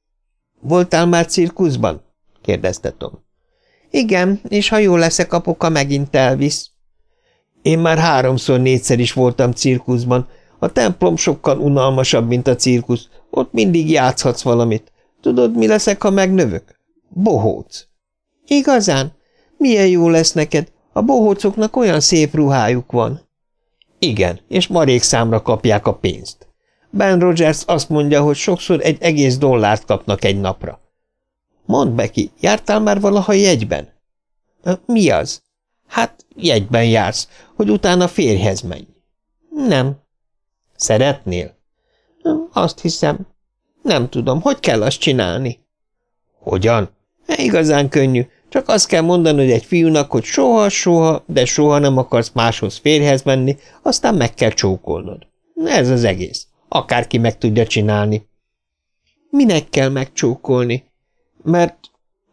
– Voltál már cirkuszban? – kérdezte Tom. Igen, és ha jól leszek, apuka megint elvisz. Én már háromszor-négyszer is voltam cirkuszban. A templom sokkal unalmasabb, mint a cirkusz. Ott mindig játszhatsz valamit. Tudod, mi leszek, ha megnövök? Bohóc. Igazán? Milyen jó lesz neked? A bohócoknak olyan szép ruhájuk van. Igen, és marék számra kapják a pénzt. Ben Rogers azt mondja, hogy sokszor egy egész dollárt kapnak egy napra. Mondd, Becky, jártál már valaha jegyben? Mi az? Hát, jegyben jársz, hogy utána férjhez menj. Nem. Szeretnél? Azt hiszem. Nem tudom, hogy kell azt csinálni. Hogyan? Igazán könnyű. Csak azt kell mondani, hogy egy fiúnak, hogy soha, soha, de soha nem akarsz máshoz férjhez menni, aztán meg kell csókolnod. Ez az egész. Akárki meg tudja csinálni. Minek kell megcsókolni? Mert,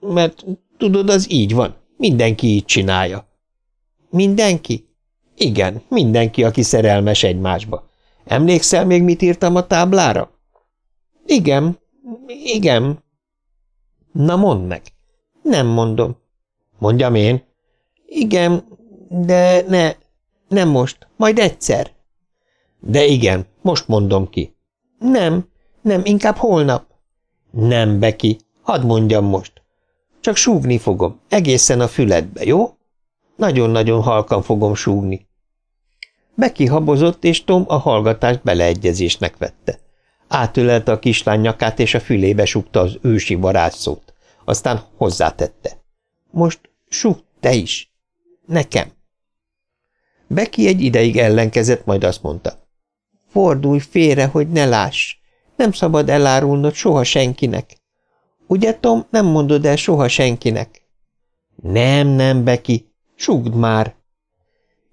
mert tudod, az így van. Mindenki így csinálja. Mindenki? Igen, mindenki, aki szerelmes egymásba. Emlékszel még, mit írtam a táblára? Igen, igen. Na mondd meg. Nem mondom. Mondjam én. Igen, de ne, nem most, majd egyszer. De igen, most mondom ki. Nem, nem, inkább holnap. Nem, Beki, Hadd mondjam most. Csak súgni fogom, egészen a füledbe, jó? Nagyon-nagyon halkan fogom súgni. Beki habozott, és Tom a hallgatást beleegyezésnek vette. Átölelte a kislány nyakát, és a fülébe súgta az ősi varázsszót. Aztán hozzátette. Most súg te is. Nekem. Beki egy ideig ellenkezett, majd azt mondta. Fordulj félre, hogy ne láss. Nem szabad elárulnod soha senkinek. Ugye, Tom, nem mondod el soha senkinek? Nem, nem, Beki, sugd már!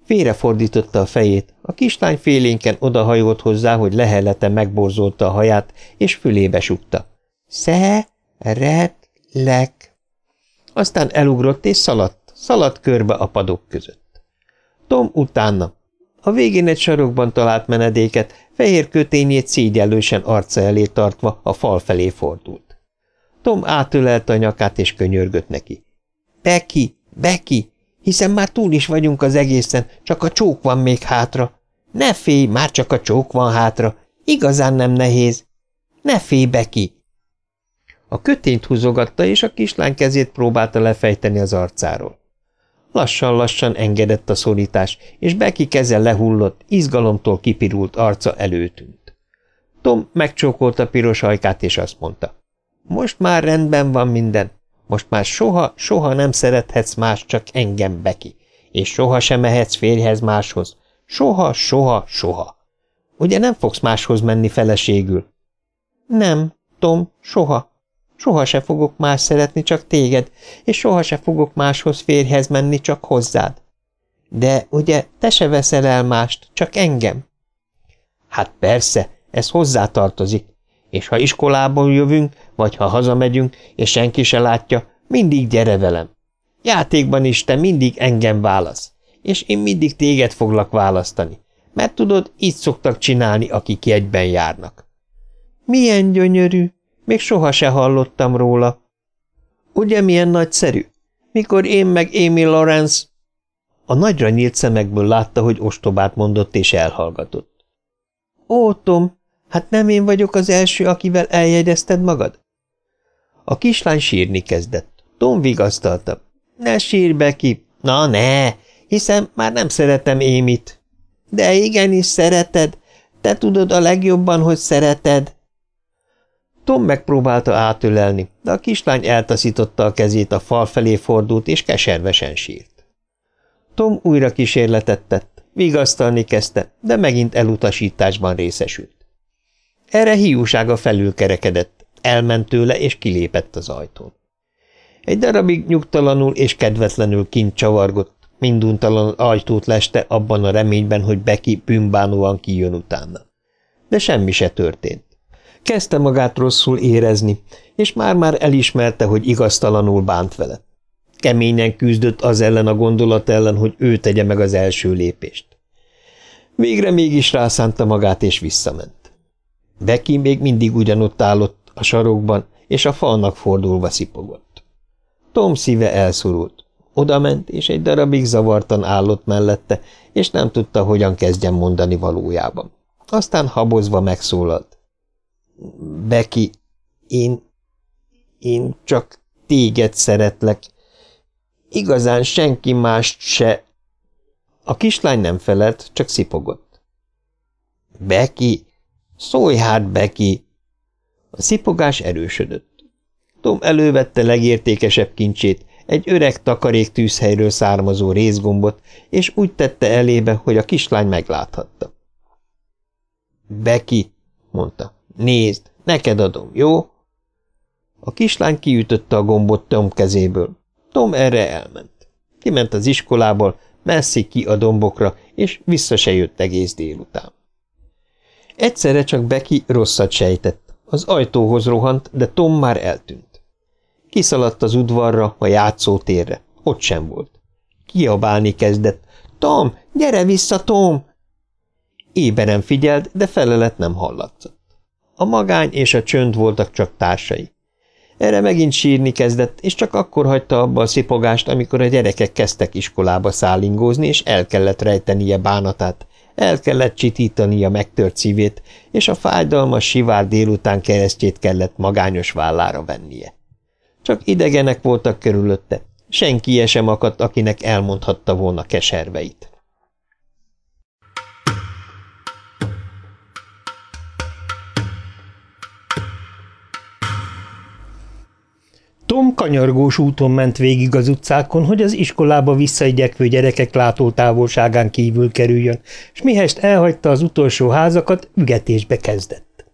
Félrefordította a fejét, a kislány félénken odahajolt hozzá, hogy lehelete megborzolta a haját, és fülébe sugta. Sze-ret-lek. Aztán elugrott és szaladt, szaladt körbe a padok között. Tom utána. A végén egy sarokban talált menedéket, fehér kötényét szígyellősen arca elé tartva a fal felé fordult. Tom átölelte a nyakát, és könyörgött neki. – Becky, Becky, hiszen már túl is vagyunk az egészen, csak a csók van még hátra. Ne félj, már csak a csók van hátra. Igazán nem nehéz. Ne félj, Beki! A kötényt húzogatta, és a kislány kezét próbálta lefejteni az arcáról. Lassan-lassan engedett a szorítás, és Becky keze lehullott, izgalomtól kipirult arca előtűnt. Tom megcsókolta piros ajkát, és azt mondta. Most már rendben van minden. Most már soha, soha nem szerethetsz más, csak engem, Becky, és soha sem mehetsz férjhez máshoz. Soha, soha, soha. Ugye nem fogsz máshoz menni feleségül? Nem, Tom, soha. Soha se fogok más szeretni, csak téged, és soha se fogok máshoz férjhez menni, csak hozzád. De ugye te se veszel el mást, csak engem? Hát persze, ez hozzá tartozik. És ha iskolából jövünk, vagy ha hazamegyünk, és senki se látja, mindig gyere velem. Játékban is te mindig engem válasz, és én mindig téged foglak választani, mert tudod, így szoktak csinálni, akik egyben járnak. Milyen gyönyörű! Még soha se hallottam róla. Ugye milyen nagyszerű? Mikor én meg Amy Lawrence... A nagyra nyílt szemekből látta, hogy ostobát mondott és elhallgatott. Ó, Tom, hát nem én vagyok az első, akivel eljegyezted magad? A kislány sírni kezdett. Tom vigasztalta. Ne sírj, Becky! Na, ne! Hiszen már nem szeretem Émit. De igenis szereted. Te tudod a legjobban, hogy szereted. Tom megpróbálta átölelni, de a kislány eltaszította a kezét, a fal felé fordult, és keservesen sírt. Tom újra kísérletet tett, vigasztalni kezdte, de megint elutasításban részesült. Erre hiúsága felülkerekedett, elment tőle, és kilépett az ajtón. Egy darabig nyugtalanul és kedvetlenül kint csavargott, minduntalan ajtót leste abban a reményben, hogy Beki bűnbánóan kijön utána. De semmi se történt. Kezdte magát rosszul érezni, és már-már elismerte, hogy igaztalanul bánt vele. Keményen küzdött az ellen a gondolat ellen, hogy ő tegye meg az első lépést. Végre mégis rászánta magát, és visszament. Becky még mindig ugyanott állott a sarokban, és a falnak fordulva szipogott. Tom szíve elszorult. Oda ment, és egy darabig zavartan állott mellette, és nem tudta, hogyan kezdjen mondani valójában. Aztán habozva megszólalt. Beki, én, én csak téged szeretlek. Igazán senki mást se. A kislány nem felelt, csak szipogott. Beki, szólj hát, Beki! A szipogás erősödött. Tom elővette legértékesebb kincsét, egy öreg takarék tűzhelyről származó részgombot, és úgy tette elébe, hogy a kislány megláthatta. Beki, mondta, Nézd, neked adom, jó? A kislány kiütötte a gombot Tom kezéből. Tom erre elment. Kiment az iskolából, messzi ki a dombokra, és vissza se jött egész délután. Egyszerre csak Becky rosszat sejtett. Az ajtóhoz rohant, de Tom már eltűnt. Kiszaladt az udvarra, a játszótérre. Ott sem volt. Kiabálni kezdett. – Tom, gyere vissza, Tom! Éberen figyelt, de felelet nem hallatszott. A magány és a csönd voltak csak társai. Erre megint sírni kezdett, és csak akkor hagyta abba a szipogást, amikor a gyerekek kezdtek iskolába szállingózni, és el kellett rejtenie bánatát, el kellett csitítania megtört szívét, és a fájdalmas sivár délután keresztjét kellett magányos vállára vennie. Csak idegenek voltak körülötte, senki sem akadt, akinek elmondhatta volna keserveit. Tom kanyargós úton ment végig az utcákon, hogy az iskolába visszaigyekvő gyerekek látótávolságán kívül kerüljön, és mihest elhagyta az utolsó házakat, ügetésbe kezdett.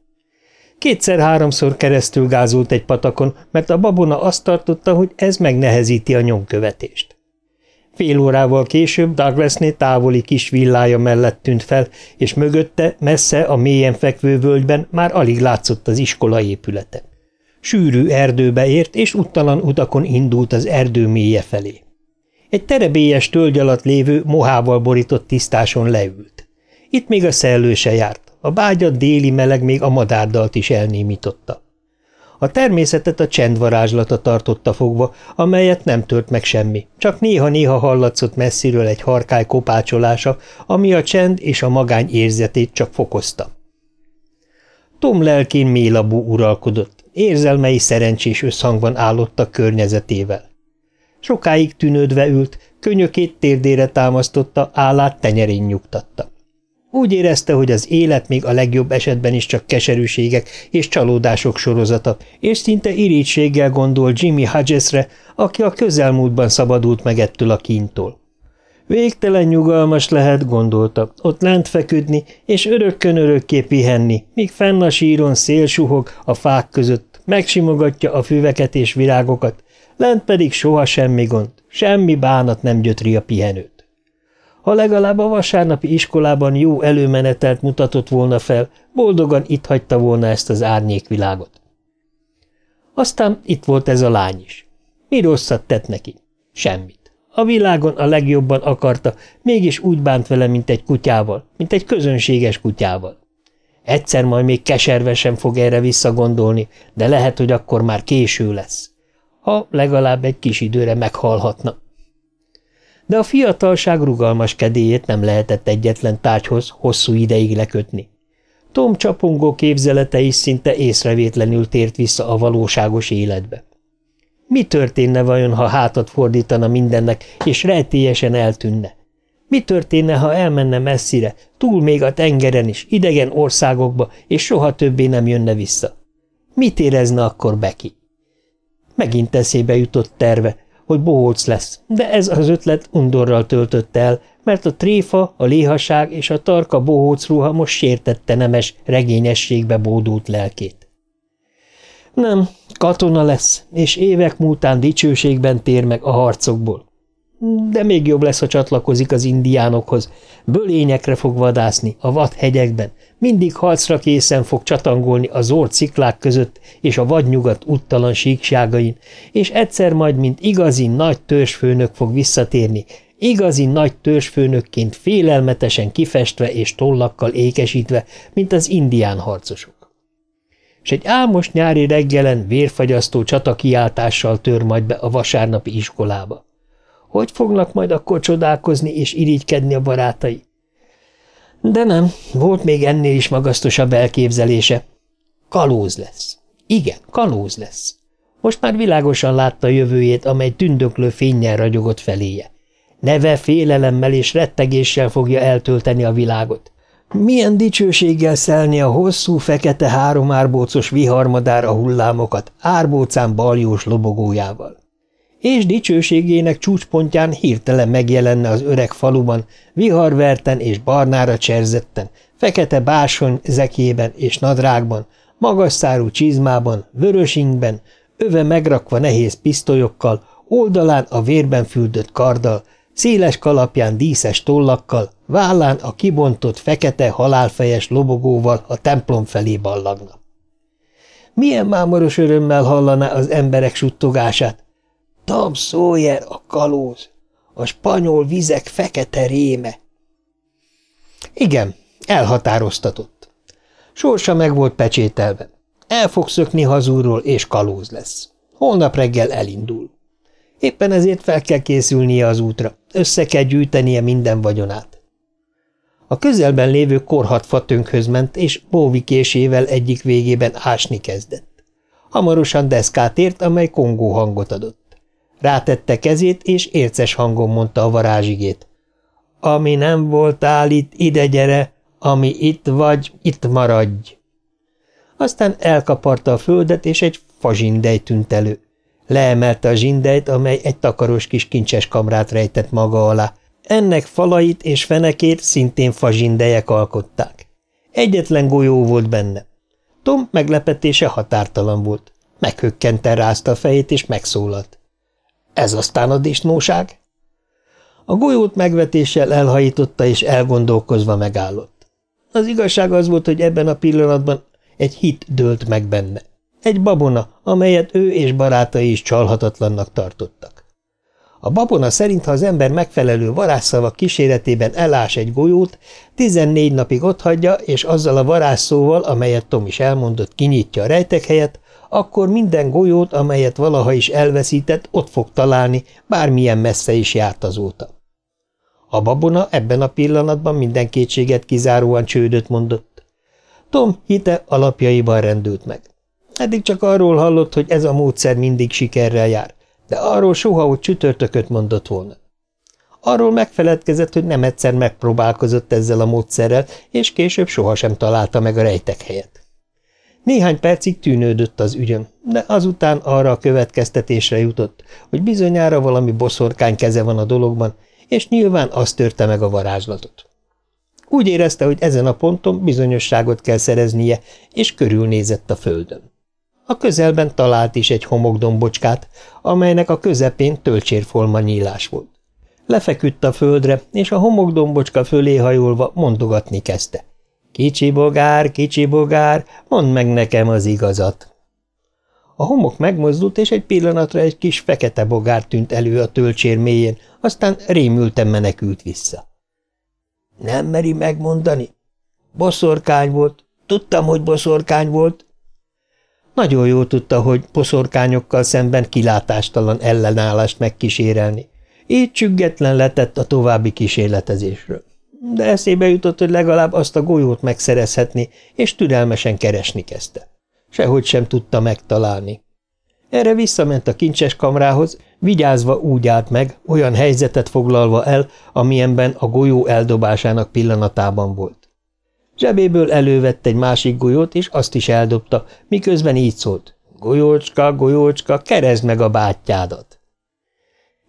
Kétszer-háromszor keresztül gázult egy patakon, mert a babona azt tartotta, hogy ez megnehezíti a nyomkövetést. Fél órával később Douglasné távoli kis villája mellett tűnt fel, és mögötte, messze a mélyen fekvő völgyben már alig látszott az iskola épülete. Sűrű erdőbe ért, és uttalan utakon indult az erdő mélye felé. Egy terebélyes tölgy alatt lévő, mohával borított tisztáson leült. Itt még a szellő se járt, a bágyat déli meleg még a madárdalt is elnémította. A természetet a csendvarázslata tartotta fogva, amelyet nem tört meg semmi, csak néha-néha hallatszott messziről egy harkály kopácsolása, ami a csend és a magány érzetét csak fokozta. Tom lelkén mélabú uralkodott, érzelmei szerencsés összhangban állottak környezetével. Sokáig tűnődve ült, könyökét térdére támasztotta, állát tenyerén nyugtatta. Úgy érezte, hogy az élet még a legjobb esetben is csak keserűségek és csalódások sorozata, és szinte irítséggel gondol Jimmy Hodgesre, aki a közelmúltban szabadult meg ettől a kintól. Végtelen nyugalmas lehet, gondolta, ott lent feküdni, és örökkön örökké pihenni, míg fenn a síron szél suhog a fák között, megsimogatja a füveket és virágokat, lent pedig soha semmi gond, semmi bánat nem gyötri a pihenőt. Ha legalább a vasárnapi iskolában jó előmenetelt mutatott volna fel, boldogan itt hagyta volna ezt az árnyékvilágot. Aztán itt volt ez a lány is. Mi rosszat tett neki? Semmit. A világon a legjobban akarta, mégis úgy bánt vele, mint egy kutyával, mint egy közönséges kutyával. Egyszer majd még keservesen fog erre visszagondolni, de lehet, hogy akkor már késő lesz. Ha legalább egy kis időre meghalhatna de a fiatalság rugalmas kedélyét nem lehetett egyetlen tárgyhoz hosszú ideig lekötni. Tom csapongó is szinte észrevétlenül tért vissza a valóságos életbe. Mi történne vajon, ha hátat fordítana mindennek, és rejtélyesen eltűnne? Mi történne, ha elmenne messzire, túl még a tengeren is, idegen országokba, és soha többé nem jönne vissza? Mit érezne akkor Becky? Megint eszébe jutott terve, hogy bohóc lesz, de ez az ötlet undorral töltött el, mert a tréfa, a léhaság és a tarka bohóc ruha most sértette nemes, regényességbe bódult lelkét. Nem, katona lesz, és évek múltán dicsőségben tér meg a harcokból. De még jobb lesz, ha csatlakozik az indiánokhoz, bölényekre fog vadászni a vadhegyekben, mindig harcra készen fog csatangolni a zord sziklák között és a vadnyugat úttalan síkságain, és egyszer majd, mint igazi nagy törzsfőnök fog visszatérni, igazi nagy törzsfőnökként félelmetesen kifestve és tollakkal ékesítve, mint az indián harcosok. És egy álmos nyári reggelen vérfagyasztó csatakiáltással tör majd be a vasárnapi iskolába. Hogy fognak majd akkor csodálkozni és irigykedni a barátai? De nem, volt még ennél is magasztosabb elképzelése. Kalóz lesz. Igen, kalóz lesz. Most már világosan látta jövőjét, amely tündöklő fényjel ragyogott feléje. Neve félelemmel és rettegéssel fogja eltölteni a világot. Milyen dicsőséggel szelni a hosszú, fekete három árbócos viharmadár a hullámokat árbócán baljós lobogójával. És dicsőségének csúcspontján hirtelen megjelenne az öreg faluban, viharverten és barnára cserzetten, fekete básony zekében és nadrágban, magas szárú csizmában, vörösingben, öve megrakva nehéz pisztolyokkal, oldalán a vérben füldött karddal, széles kalapján díszes tollakkal, vállán a kibontott fekete halálfejes lobogóval a templom felé ballagna. Milyen mámoros örömmel hallaná az emberek suttogását, Tom Sawyer a kalóz, a spanyol vizek fekete réme. Igen, elhatároztatott. Sorsa meg volt pecsételve. El fog szökni hazúról, és kalóz lesz. Holnap reggel elindul. Éppen ezért fel kell készülnie az útra, össze kell gyűjtenie minden vagyonát. A közelben lévő korhat fatönkhöz ment, és Bóvi késével egyik végében ásni kezdett. Hamarosan deszkát ért, amely kongó hangot adott. Rátette kezét, és érces hangon mondta a varázsigét. Ami nem voltál itt, ide gyere, ami itt vagy, itt maradj. Aztán elkaparta a földet, és egy fazsindej tűnt elő. Leemelte a zsindejt, amely egy takaros kis kincses kamrát rejtett maga alá. Ennek falait és fenekét szintén fazsindejek alkották. Egyetlen golyó volt benne. Tom meglepetése határtalan volt. Meghökkente rázta a fejét, és megszólalt. Ez aztán a disznóság? A golyót megvetéssel elhajította, és elgondolkozva megállott. Az igazság az volt, hogy ebben a pillanatban egy hit dőlt meg benne. Egy babona, amelyet ő és barátai is csalhatatlannak tartottak. A babona szerint, ha az ember megfelelő varázsszavak kíséretében elás egy golyót, tizennégy napig otthagyja, és azzal a varázsszóval, amelyet Tom is elmondott, kinyitja a rejtekhelyet, akkor minden golyót, amelyet valaha is elveszített, ott fog találni, bármilyen messze is járt azóta. A babona ebben a pillanatban minden kétséget kizáróan csődöt mondott. Tom hite alapjaiban rendült meg. Eddig csak arról hallott, hogy ez a módszer mindig sikerrel jár, de arról soha, hogy csütörtököt mondott volna. Arról megfeledkezett, hogy nem egyszer megpróbálkozott ezzel a módszerrel, és később sohasem találta meg a rejtek helyet. Néhány percig tűnődött az ügyön, de azután arra a következtetésre jutott, hogy bizonyára valami boszorkány keze van a dologban, és nyilván az törte meg a varázslatot. Úgy érezte, hogy ezen a ponton bizonyosságot kell szereznie, és körülnézett a földön. A közelben talált is egy homokdombocskát, amelynek a közepén tölcsérfolma nyílás volt. Lefeküdt a földre, és a homokdombocska fölé hajolva mondogatni kezdte. Kicsi bogár, kicsi bogár, mondd meg nekem az igazat. A homok megmozdult, és egy pillanatra egy kis fekete bogár tűnt elő a tölcsér mélyén, aztán rémülten menekült vissza. Nem meri megmondani? Boszorkány volt. Tudtam, hogy boszorkány volt. Nagyon jól tudta, hogy boszorkányokkal szemben kilátástalan ellenállást megkísérelni. Így csüggetlen letett a további kísérletezésről. De eszébe jutott, hogy legalább azt a golyót megszerezhetni, és türelmesen keresni kezdte. Sehogy sem tudta megtalálni. Erre visszament a kincses kamrához, vigyázva úgy állt meg, olyan helyzetet foglalva el, amilyenben a golyó eldobásának pillanatában volt. Zsebéből elővett egy másik golyót, és azt is eldobta, miközben így szólt. Golyócska, golyócska, keresd meg a bátyádat!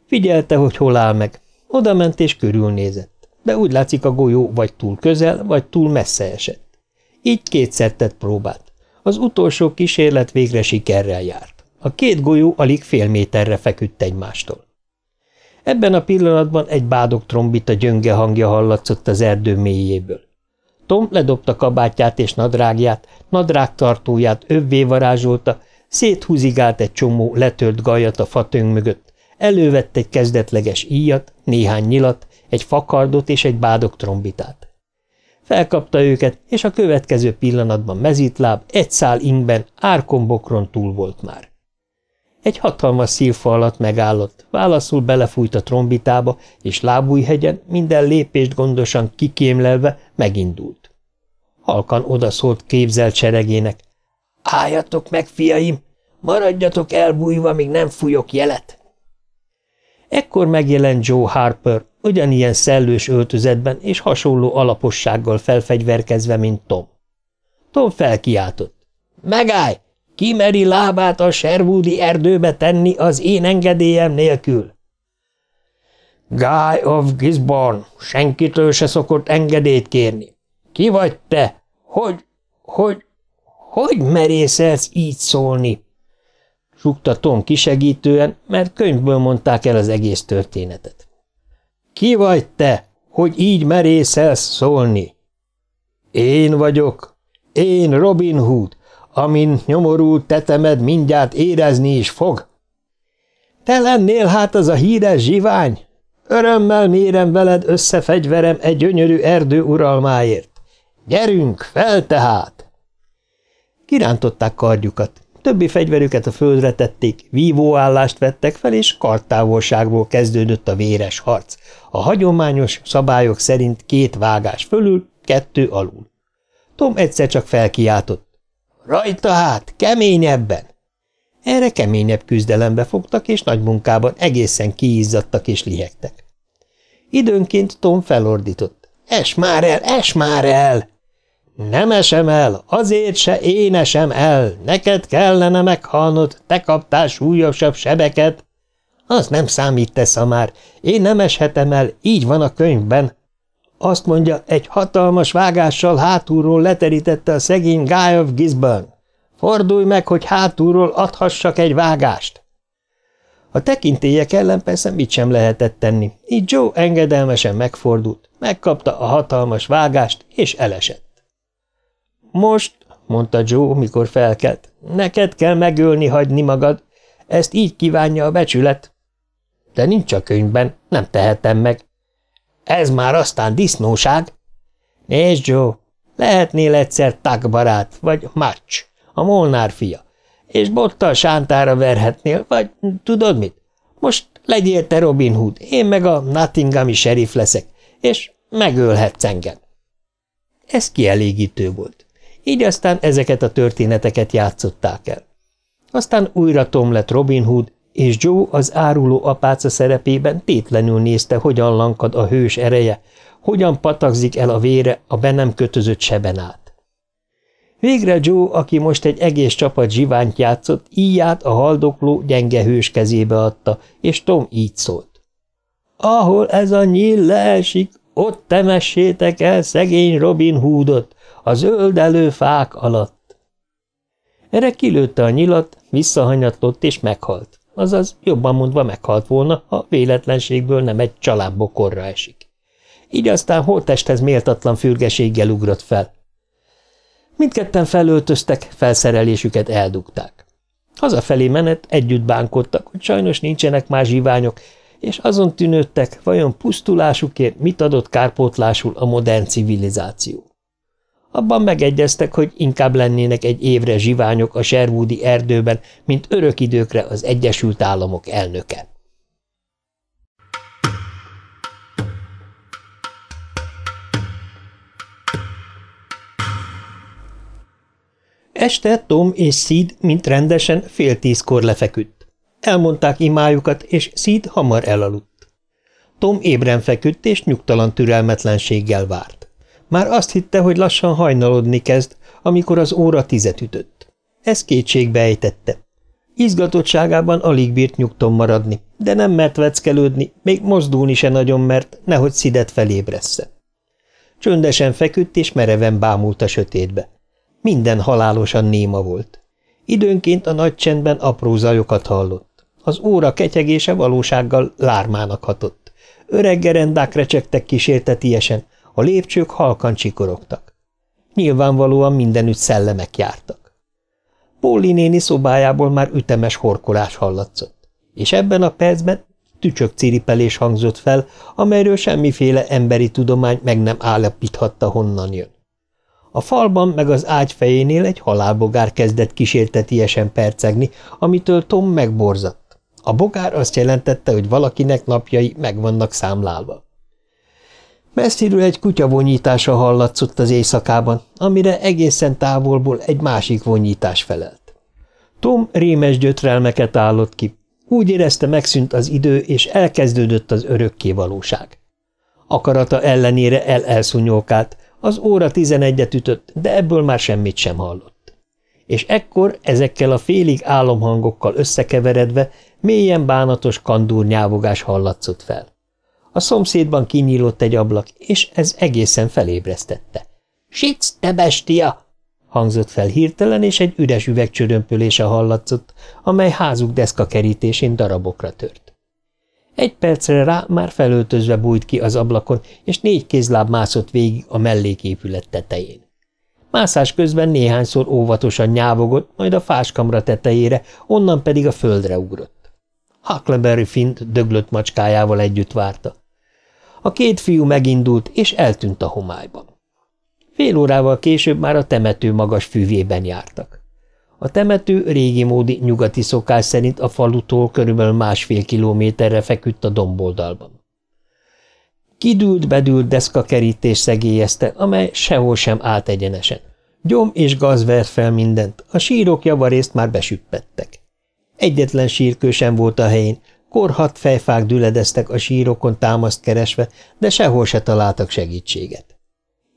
Figyelte, hogy hol áll meg. Oda ment és körülnézett, de úgy látszik a golyó vagy túl közel, vagy túl messze esett. Így kétszer tett próbát. Az utolsó kísérlet végre sikerrel járt. A két golyó alig fél méterre feküdt egymástól. Ebben a pillanatban egy bádog trombita gyönge hangja hallatszott az erdő mélyéből. Tom ledobta kabátját és nadrágját, nadrágtartóját övvé varázsolta, széthúzigált egy csomó letölt gajat a fatöng mögött, elővett egy kezdetleges íjat, néhány nyilat, egy fakardot és egy bádog trombitát. Felkapta őket, és a következő pillanatban mezitláb, egy szál ingben, árkombokron túl volt már. Egy hatalmas szívfa alatt megállott, válaszul belefújt a trombitába, és lábújhegyen minden lépést gondosan kikémlelve megindult. Halkan odaszólt képzelt seregének. – Álljatok meg, fiaim! Maradjatok elbújva, míg nem fújok jelet! Ekkor megjelent Joe Harper, ugyanilyen szellős öltözetben és hasonló alapossággal felfegyverkezve, mint Tom. Tom felkiáltott. – Megállj! Kimeri lábát a Sherwoodi erdőbe tenni az én engedélyem nélkül? Guy of Gisborne, senkitől se szokott engedélyt kérni. Ki vagy te? Hogy, hogy, hogy merészelsz így szólni? Sukta Tom kisegítően, mert könyvből mondták el az egész történetet. Ki vagy te, hogy így merészelsz szólni? Én vagyok. Én Robin Hood, amin nyomorult tetemed mindjárt érezni is fog. Te lennél hát az a híres zsivány? Örömmel mérem veled összefegyverem egy gyönyörű erdő uralmáért. Gyerünk, fel tehát! Kirántották kardjukat, többi fegyverüket a földre tették, vívóállást vettek fel, és karttávolságból kezdődött a véres harc. A hagyományos szabályok szerint két vágás fölül, kettő alul. Tom egyszer csak felkiáltott. Rajta hát, keményebben! Erre keményebb küzdelembe fogtak, és nagy munkában egészen kiizzadtak és lihegtek. Időnként Tom felordított. Es már el, es már el! Nem esem el, azért se én esem el, neked kellene meghalnod, te kaptál súlyosabb sebeket. Az nem számít, tesz már, én nem eshetem el, így van a könyvben. Azt mondja, egy hatalmas vágással hátulról leterítette a szegény Guy of Gisborne. Fordulj meg, hogy hátulról adhassak egy vágást. A tekintélyek ellen persze mit sem lehetett tenni, így Joe engedelmesen megfordult, megkapta a hatalmas vágást, és elesett. Most, mondta Joe, mikor felkelt, neked kell megölni hagyni magad, ezt így kívánja a becsület. De nincs a könyvben, nem tehetem meg. Ez már aztán disznóság. Nézd, Joe, lehetnél egyszer takbarát, vagy match, a Molnár fia, és bottal sántára verhetnél, vagy tudod mit? Most legyél te Robin Hood, én meg a Nottinghami sheriff leszek, és megölhetsz engem. Ez kielégítő volt. Így aztán ezeket a történeteket játszották el. Aztán újra Tom lett Robin Hood, és Joe az áruló apáca szerepében tétlenül nézte, hogyan lankad a hős ereje, hogyan patakzik el a vére a be nem kötözött seben át. Végre Joe, aki most egy egész csapat zsiványt játszott, íját a haldokló gyenge hős kezébe adta, és Tom így szólt. Ahol ez a nyíl leesik, ott temessétek el szegény Robin Hoodot, a zöldelő fák alatt. Erre kilőtte a nyilat, visszahanyatlott és meghalt, azaz jobban mondva meghalt volna, ha véletlenségből nem egy családbokorra esik. Így aztán holtesthez méltatlan fürgeséggel ugrott fel. Mindketten felöltöztek, felszerelésüket eldugták. Hazafelé menet együtt bánkodtak, hogy sajnos nincsenek más zsiványok, és azon tűnődtek, vajon pusztulásukért mit adott kárpótlásul a modern civilizáció. Abban megegyeztek, hogy inkább lennének egy évre zsiványok a Sherwoodi erdőben, mint örök időkre az Egyesült Államok elnöke. Este Tom és Sid mint rendesen fél tízkor lefeküdt. Elmondták imájukat, és Sid hamar elaludt. Tom ébren feküdt, és nyugtalan türelmetlenséggel várt. Már azt hitte, hogy lassan hajnalodni kezd, amikor az óra tizet ütött. Ez kétségbe ejtette. Izgatottságában alig bírt nyugton maradni, de nem mert veckelődni, még mozdulni se nagyon mert, nehogy Szidet felébressze. Csöndesen feküdt és mereven bámult a sötétbe. Minden halálosan néma volt. Időnként a nagy csendben apró zajokat hallott. Az óra ketyegése valósággal lármának hatott. Öreg gerendák recsegtek kísértetiesen, a lépcsők halkan csikorogtak. Nyilvánvalóan mindenütt szellemek jártak. Póli néni szobájából már ütemes horkolás hallatszott, és ebben a percben tücsök ciripelés hangzott fel, amelyről semmiféle emberi tudomány meg nem állapíthatta, honnan jön. A falban meg az ágy fejénél egy halálbogár kezdett kísértetiesen percegni, amitől Tom megborzadt. A bogár azt jelentette, hogy valakinek napjai meg vannak számlálva. Messziről egy kutya vonyítása hallatszott az éjszakában, amire egészen távolból egy másik vonyítás felelt. Tom rémes gyötrelmeket állott ki. Úgy érezte, megszűnt az idő, és elkezdődött az örökké valóság. Akarata ellenére el-elszúnyolkált, az óra tizenegyet ütött, de ebből már semmit sem hallott. És ekkor ezekkel a félig álomhangokkal összekeveredve mélyen bánatos kandúrnyávogás hallatszott fel. A szomszédban kinyílott egy ablak, és ez egészen felébresztette. – Sic, te bestia! – hangzott fel hirtelen, és egy üres üvegcsörömpölése hallatszott, amely házuk deszka kerítésén darabokra tört. Egy percre rá már felöltözve bújt ki az ablakon, és négy kézláb mászott végig a melléképület tetején. Mászás közben néhányszor óvatosan nyávogott, majd a fáskamra tetejére, onnan pedig a földre ugrott. Huckleberry Fint döglött macskájával együtt várta. A két fiú megindult, és eltűnt a homályban. Fél órával később már a temető magas fűvében jártak. A temető régi módi nyugati szokás szerint a falutól körülbelül másfél kilométerre feküdt a domboldalban. Kidült, bedült deszkakerítés szegélyezte, amely sehol sem állt egyenesen. Gyom és gaz vert fel mindent, a sírok javarészt már besüppettek. Egyetlen sírkő sem volt a helyén, korhat fejfák düledeztek a sírokon támaszt keresve, de sehol se találtak segítséget.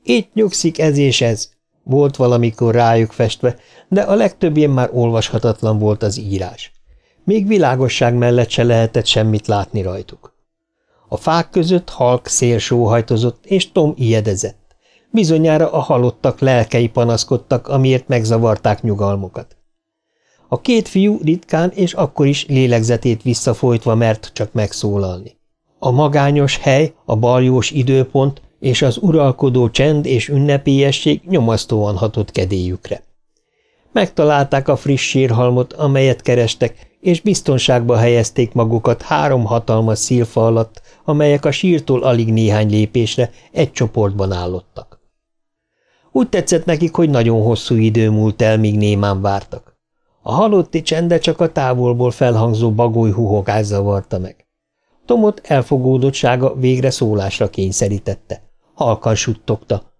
Itt nyugszik ez és ez, volt valamikor rájuk festve, de a legtöbbjén már olvashatatlan volt az írás. Még világosság mellett se lehetett semmit látni rajtuk. A fák között halk szél sóhajtozott, és Tom ijedezett. Bizonyára a halottak lelkei panaszkodtak, amiért megzavarták nyugalmukat. A két fiú ritkán és akkor is lélegzetét visszafolytva mert csak megszólalni. A magányos hely, a baljós időpont és az uralkodó csend és ünnepélyesség nyomasztóan hatott kedélyükre. Megtalálták a friss sírhalmot, amelyet kerestek, és biztonságba helyezték magukat három hatalmas szilfa alatt, amelyek a sírtól alig néhány lépésre egy csoportban állottak. Úgy tetszett nekik, hogy nagyon hosszú idő múlt el, míg némán vártak. A halotti csende csak a távolból felhangzó bagoly huhogás zavarta meg. Tomot elfogódottsága végre szólásra kényszerítette halkan suttogta.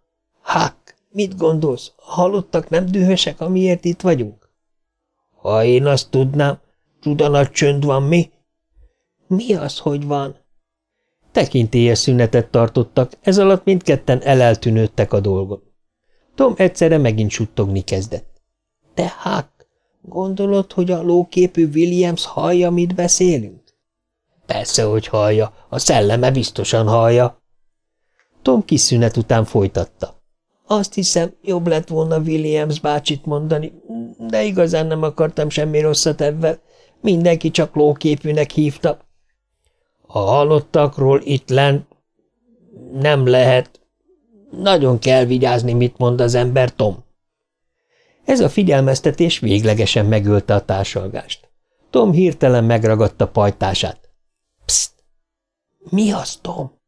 Hák, Mit gondolsz, halottak nem dühösek, amiért itt vagyunk? Ha én azt tudnám, csuda nagy csönd van, mi? Mi az, hogy van? Tekintélyes szünetet tartottak, ez alatt mindketten eleltűnődtek a dolgon. Tom egyszerre megint suttogni kezdett. Te hák, gondolod, hogy a lóképű Williams hallja, mit beszélünk? Persze, hogy hallja, a szelleme biztosan hallja. Tom kis szünet után folytatta. Azt hiszem, jobb lett volna Williams bácsit mondani, de igazán nem akartam semmi rosszat ebben. Mindenki csak lóképűnek hívta. A halottakról itt lent nem lehet. Nagyon kell vigyázni, mit mond az ember, Tom. Ez a figyelmeztetés véglegesen megölte a társalgást. Tom hirtelen megragadta pajtását. Pszt! Mi az, Tom?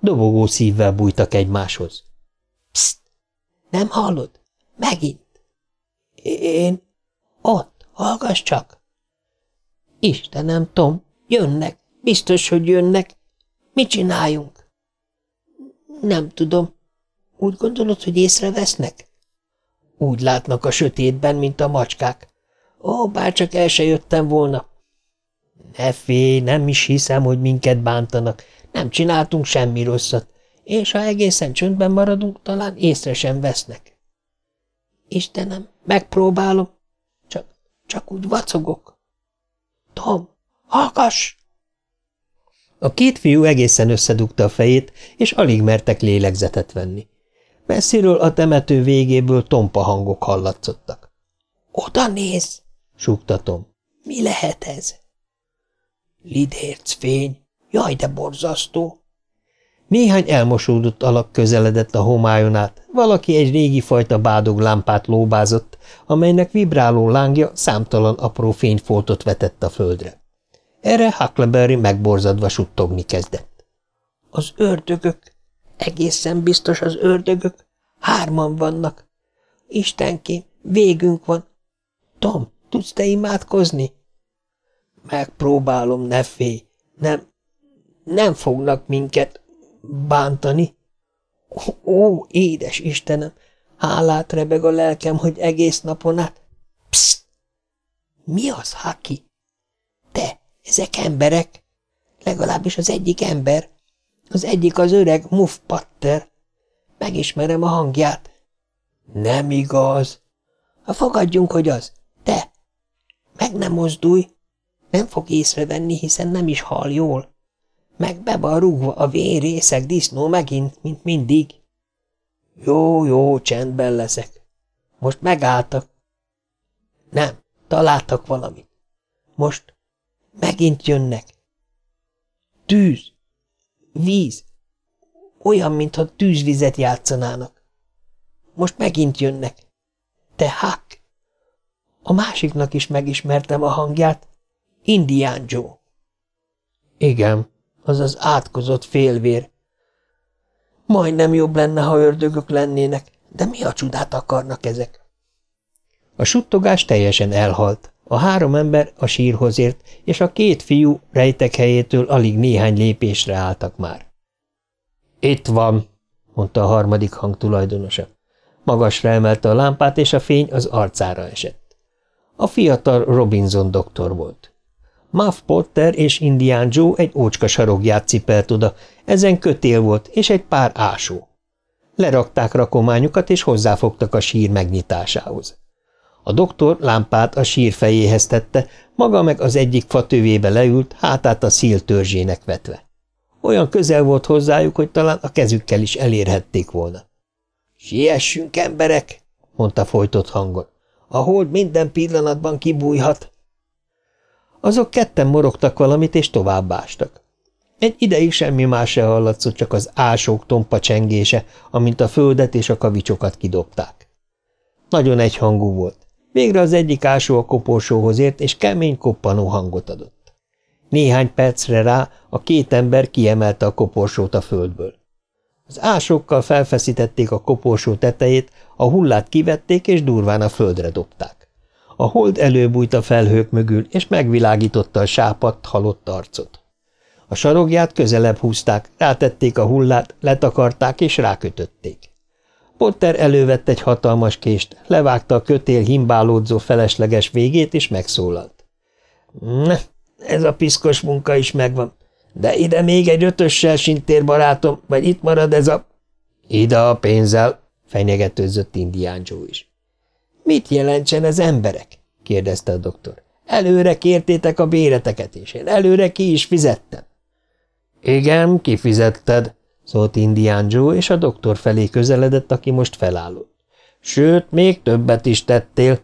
Dobogó szívvel bújtak egymáshoz. Pszt! Nem hallod? Megint. Én... Ott, hallgass csak. Istenem, Tom, jönnek. Biztos, hogy jönnek. Mit csináljunk? Nem tudom. Úgy gondolod, hogy észrevesznek? Úgy látnak a sötétben, mint a macskák. Ó, bárcsak el se jöttem volna. Ne félj, nem is hiszem, hogy minket bántanak. Nem csináltunk semmi rosszat, és ha egészen csöndben maradunk, talán észre sem vesznek. Istenem, megpróbálom, csak, csak úgy vacogok. Tom, hallgass! A két fiú egészen összedugta a fejét, és alig mertek lélegzetet venni. Messziről a temető végéből tompa hangok hallatszottak. – Oda néz! – súgta Tom. – Mi lehet ez? – Lidérc fény. Jaj, de borzasztó! Néhány elmosódott alak közeledett a homályon át, valaki egy régi fajta bádog lámpát lóbázott, amelynek vibráló lángja számtalan apró fényfoltot vetett a földre. Erre Huckleberry megborzadva suttogni kezdett. Az ördögök! Egészen biztos az ördögök! Hárman vannak! Istenkém, végünk van! Tom, tudsz te imádkozni? Megpróbálom, ne félj! Nem, nem fognak minket bántani. Ó, édes Istenem! Hálát rebeg a lelkem, hogy egész napon át... Psst! Mi az, Haki? Te, ezek emberek. Legalábbis az egyik ember. Az egyik az öreg Muff Patter. Megismerem a hangját. Nem igaz. Ha fogadjunk, hogy az. Te. Meg nem mozdulj. Nem fog észrevenni, hiszen nem is hal jól. Meg be van rúgva a vérészek disznó megint, mint mindig. Jó, jó, csendben leszek. Most megálltak. Nem, találtak valamit. Most Megint jönnek. Tűz. Víz. Olyan, mintha tűzvizet játszanának. Most megint jönnek. Te Huck. A másiknak is megismertem a hangját. Indián Joe. Igen, az az átkozott félvér. Majdnem jobb lenne, ha ördögök lennének, de mi a csodát akarnak ezek? A suttogás teljesen elhalt. A három ember a sírhoz ért, és a két fiú rejtek helyétől alig néhány lépésre álltak már. – Itt van! – mondta a harmadik hang tulajdonosa. Magasra emelte a lámpát, és a fény az arcára esett. A fiatal Robinson doktor volt. Muff Potter és Indián Joe egy ócska sarogját cipelt oda, ezen kötél volt, és egy pár ásó. Lerakták rakományukat, és hozzáfogtak a sír megnyitásához. A doktor lámpát a sír fejéhez tette, maga meg az egyik fa tövébe leült, hátát a szíl törzsének vetve. Olyan közel volt hozzájuk, hogy talán a kezükkel is elérhették volna. – Siessünk, emberek! – mondta folytott hangon. – A hold minden pillanatban kibújhat. Azok ketten morogtak valamit, és továbbástak. Egy ideig semmi más se hallatszott, csak az ásók tompa csengése, amint a földet és a kavicsokat kidobták. Nagyon egyhangú volt. Végre az egyik ásó a koporsóhoz ért, és kemény koppanó hangot adott. Néhány percre rá a két ember kiemelte a koporsót a földből. Az ásókkal felfeszítették a koporsó tetejét, a hullát kivették, és durván a földre dobták. A hold előbújt a felhők mögül, és megvilágította a sápadt, halott arcot. A sarogját közelebb húzták, rátették a hullát, letakarták és rákötötték. Potter elővett egy hatalmas kést, levágta a kötél himbálódzó felesleges végét, és megszólalt. – ez a piszkos munka is megvan, de ide még egy ötössel sintér, barátom, vagy itt marad ez a... – Ide a pénzzel, fenyegetőzött Indián Joe is. – Mit jelentsen ez emberek? – kérdezte a doktor. – Előre kértétek a béreteket, és én előre ki is fizettem. – Igen, kifizetted, szólt Indián Joe, és a doktor felé közeledett, aki most felállott. Sőt, még többet is tettél.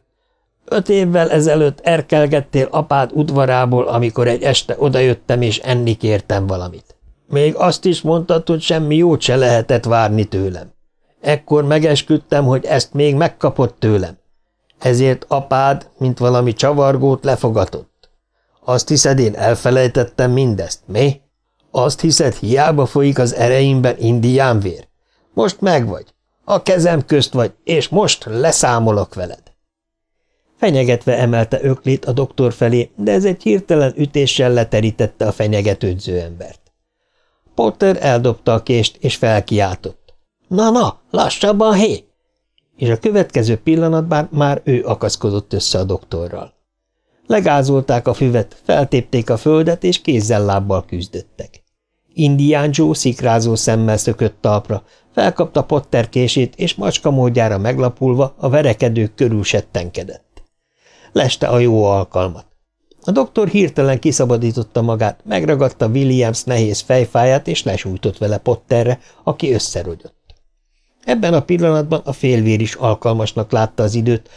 Öt évvel ezelőtt erkelgettél apád udvarából, amikor egy este odajöttem, és enni kértem valamit. Még azt is mondtad, hogy semmi jót se lehetett várni tőlem. Ekkor megesküdtem, hogy ezt még megkapott tőlem. Ezért apád, mint valami csavargót lefogatott. Azt hiszed, én elfelejtettem mindezt, mi? Azt hiszed, hiába folyik az ereimben indián vér? Most megvagy. A kezem közt vagy, és most leszámolok veled. Fenyegetve emelte öklét a doktor felé, de ez egy hirtelen ütéssel leterítette a fenyegetődző embert. Potter eldobta a kést, és felkiáltott. Na, na, lassabban, hé! És a következő pillanatban már ő akaszkodott össze a doktorral. Legázolták a füvet, feltépték a földet, és kézzel-lábbal küzdöttek. Indián Joe szikrázó szemmel szökött talpra, felkapta Potter kését, és macska módjára meglapulva a verekedők körül settenkedett. Leste a jó alkalmat. A doktor hirtelen kiszabadította magát, megragadta Williams nehéz fejfáját, és lesújtott vele Potterre, aki összerogyott. Ebben a pillanatban a félvér is alkalmasnak látta az időt,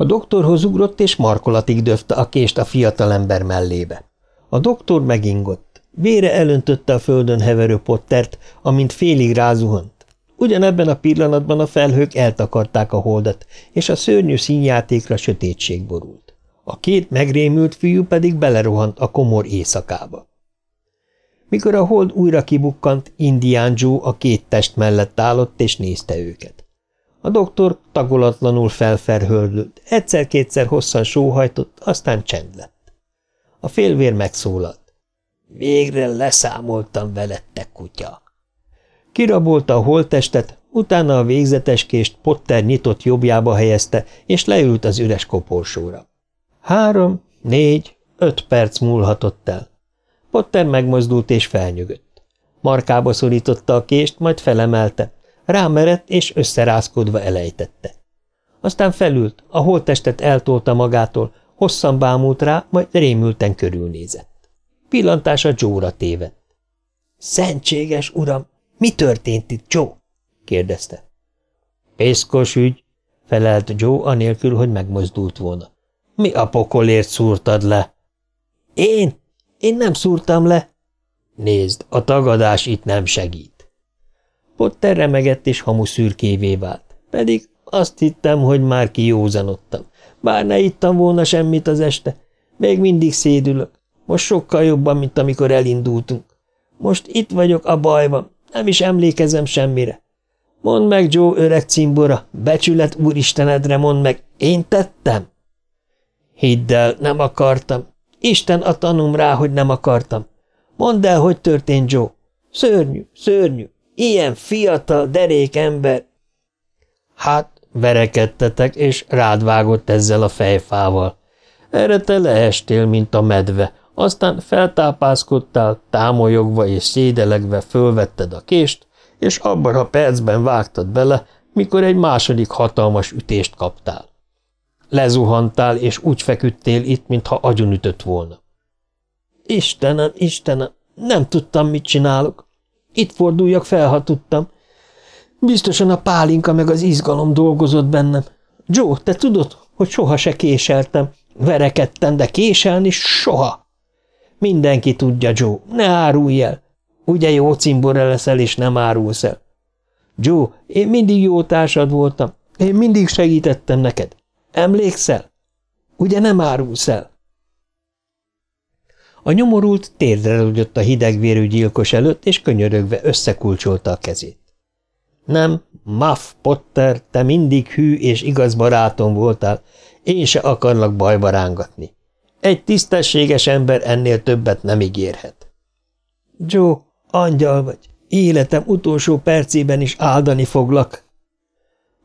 a doktorhoz ugrott, és markolatig döfte a kést a fiatalember mellébe. A doktor megingott. Vére elöntötte a földön heverő Pottert, amint félig rázuhant. Ugyanebben a pillanatban a felhők eltakarták a holdat, és a szörnyű színjátékra sötétség borult. A két megrémült fiú pedig belerohant a komor éjszakába. Mikor a hold újra kibukkant, Indián Joe a két test mellett állott és nézte őket. A doktor tagolatlanul felferhördült, egyszer-kétszer hosszan sóhajtott, aztán csend lett. A félvér megszólalt. Végre leszámoltam veled, kutya! Kirabolta a holttestet, utána a végzeteskést Potter nyitott jobbjába helyezte, és leült az üres koporsóra. Három, négy, öt perc múlhatott el. Potter megmozdult és felnyögött. Markába szorította a kést, majd felemelte, rámerett és összerázkodva elejtette. Aztán felült, a holttestet eltolta magától, hosszan bámult rá, majd rémülten körülnézett. Pillantása Joe-ra tévedt. – Szentséges uram, mi történt itt, Joe? – kérdezte. – Pészkos ügy – felelt Joe, anélkül, hogy megmozdult volna. – Mi a pokolért szúrtad le? – Én? Én nem szúrtam le. – Nézd, a tagadás itt nem segít. Potter remegett és hamu szürkévé vált. Pedig azt hittem, hogy már kijózanodtam. Bár ne ittam volna semmit az este. Még mindig szédülök. Most sokkal jobban, mint amikor elindultunk. Most itt vagyok a bajban. Nem is emlékezem semmire. Mondd meg, Joe öreg cimbora, becsület úristenedre mondd meg, én tettem? Hidd el, nem akartam. Isten a tanum rá, hogy nem akartam. Mondd el, hogy történt, Joe. Szörnyű, szörnyű. Ilyen fiatal, derék ember. Hát, verekedtetek, és rád vágott ezzel a fejfával. Erre te leestél, mint a medve, aztán feltápászkodtál, támolyogva és szédelegve fölvetted a kést, és abban a percben vágtad bele, mikor egy második hatalmas ütést kaptál. Lezuhantál, és úgy feküdtél itt, mintha agyonütött volna. Istenem, Istenem, nem tudtam, mit csinálok. Itt forduljak fel, ha tudtam. Biztosan a pálinka meg az izgalom dolgozott bennem. Joe, te tudod, hogy soha se késeltem. Verekedtem, de késelni soha. Mindenki tudja, Joe, ne árulj el. Ugye jó cimbora leszel, és nem árulsz el. Joe, én mindig jó társad voltam. Én mindig segítettem neked. Emlékszel? Ugye nem árulsz el? A nyomorult térdre rúgyott a hidegvérű gyilkos előtt, és könyörögve összekulcsolta a kezét. Nem, Muff Potter, te mindig hű és igaz barátom voltál, én se akarlak bajba rángatni. Egy tisztességes ember ennél többet nem ígérhet. Joe, angyal vagy, életem utolsó percében is áldani foglak.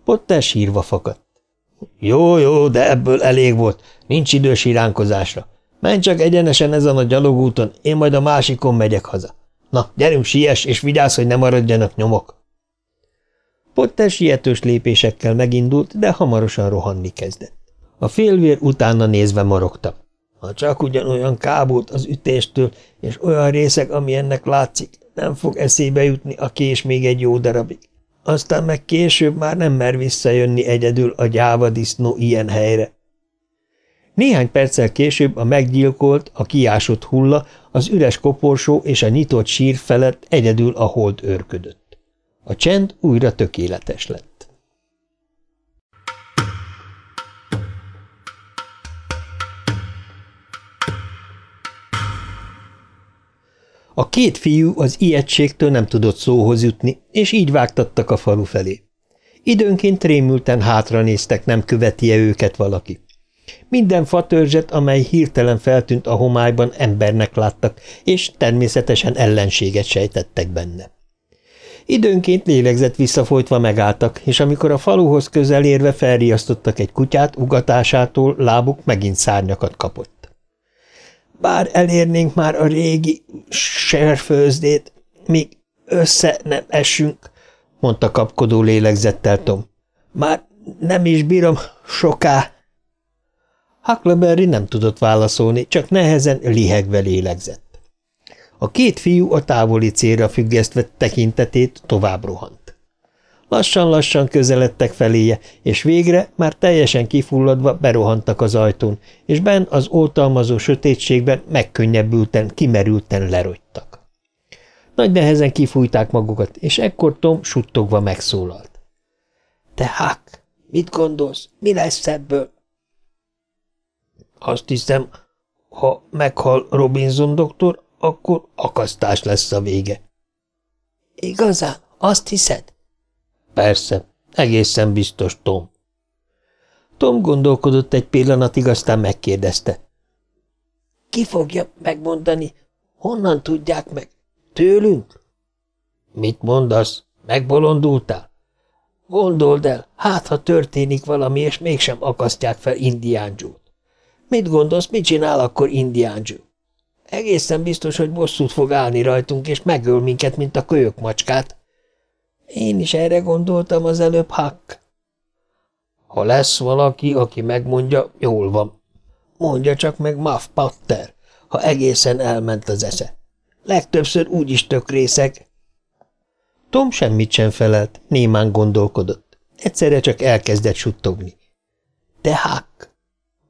Potter sírva fakadt. Jó, jó, de ebből elég volt. Nincs idő siránkozásra. Menj csak egyenesen ezen a gyalogúton, én majd a másikon megyek haza. Na, gyerünk, siess, és vigyázz, hogy ne maradjanak nyomok. Potter sietős lépésekkel megindult, de hamarosan rohanni kezdett. A félvér utána nézve morogta. Ha csak ugyanolyan kábult az ütéstől, és olyan részeg, ami ennek látszik, nem fog eszébe jutni a kés még egy jó darabig. Aztán meg később már nem mer visszajönni egyedül a gyáva disznó ilyen helyre. Néhány perccel később a meggyilkolt, a kiásott hulla, az üres koporsó és a nyitott sír felett egyedül a hold őrködött. A csend újra tökéletes lett. A két fiú az ijegységtől nem tudott szóhoz jutni, és így vágtattak a falu felé. Időnként rémülten hátra néztek, nem követi-e őket valaki. Minden fatörzset, amely hirtelen feltűnt a homályban, embernek láttak, és természetesen ellenséget sejtettek benne. Időnként lélegzett visszafolytva megálltak, és amikor a faluhoz közel érve felriasztottak egy kutyát, ugatásától lábuk megint szárnyakat kapott. Bár elérnénk már a régi serfőzdét, míg össze nem esünk, mondta kapkodó lélegzettel Tom. Már nem is bírom soká. Huckleberry nem tudott válaszolni, csak nehezen lihegve lélegzett. A két fiú a távoli célra függesztve tekintetét tovább rohant. Lassan-lassan közeledtek feléje, és végre, már teljesen kifulladva berohantak az ajtón, és benn az oltalmazó sötétségben megkönnyebbülten, kimerülten lerogytak. Nagy nehezen kifújták magukat, és ekkor Tom suttogva megszólalt. – Te Huck, mit gondolsz, mi lesz ebből? – Azt hiszem, ha meghal Robinson doktor, akkor akasztás lesz a vége. – Igazán? Azt hiszed? Persze, egészen biztos, Tom. Tom gondolkodott egy pillanatig, aztán megkérdezte. Ki fogja megmondani? Honnan tudják meg? Tőlünk? Mit mondasz? Megbolondultál? Gondold el, hát ha történik valami, és mégsem akasztják fel Indián Joe-t. Mit gondolsz, mit csinál akkor Indián Joe? Egészen biztos, hogy bosszút fog állni rajtunk, és megöl minket, mint a kölyök macskát. Én is erre gondoltam az előbb, Huck. Ha lesz valaki, aki megmondja, jól van. Mondja csak meg Muff Patter, ha egészen elment az esze. Legtöbbször úgyis tök részeg. Tom semmit sem felelt, némán gondolkodott. Egyszerre csak elkezdett suttogni. De Huck,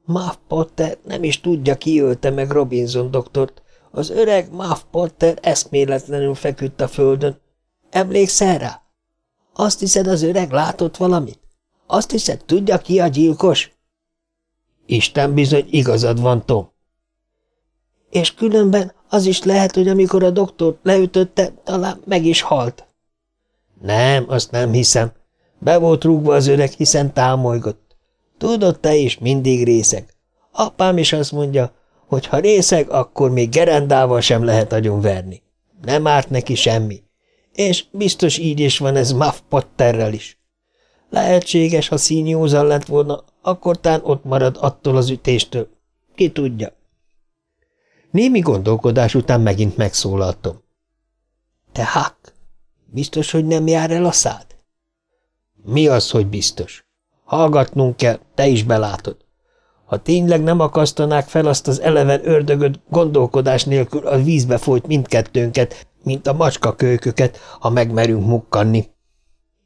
Muff Potter nem is tudja, ki ölte meg Robinson doktort. Az öreg Muff Potter eszméletlenül feküdt a földön. Emlékszel rá? Azt hiszed, az öreg látott valamit? Azt hiszed, tudja, ki a gyilkos? Isten bizony igazad van, Tom. És különben az is lehet, hogy amikor a doktort leütötte, talán meg is halt. Nem, azt nem hiszem. Be volt rúgva az öreg, hiszen támolygott. Tudod te is, mindig részeg. Apám is azt mondja, hogy ha részeg, akkor még gerendával sem lehet agyonverni. Nem árt neki semmi. És biztos így is van ez Muff Potterrel is. Lehetséges, ha színjózan lett volna, akkor tán ott marad attól az ütéstől. Ki tudja. Némi gondolkodás után megint megszólaltom. Te Huck, biztos, hogy nem jár el a szád? Mi az, hogy biztos? Hallgatnunk kell, te is belátod. Ha tényleg nem akasztanák fel azt az eleven ördögöt, gondolkodás nélkül a vízbe folyt mindkettőnket, mint a macska kölyköket, ha megmerünk mukkanni.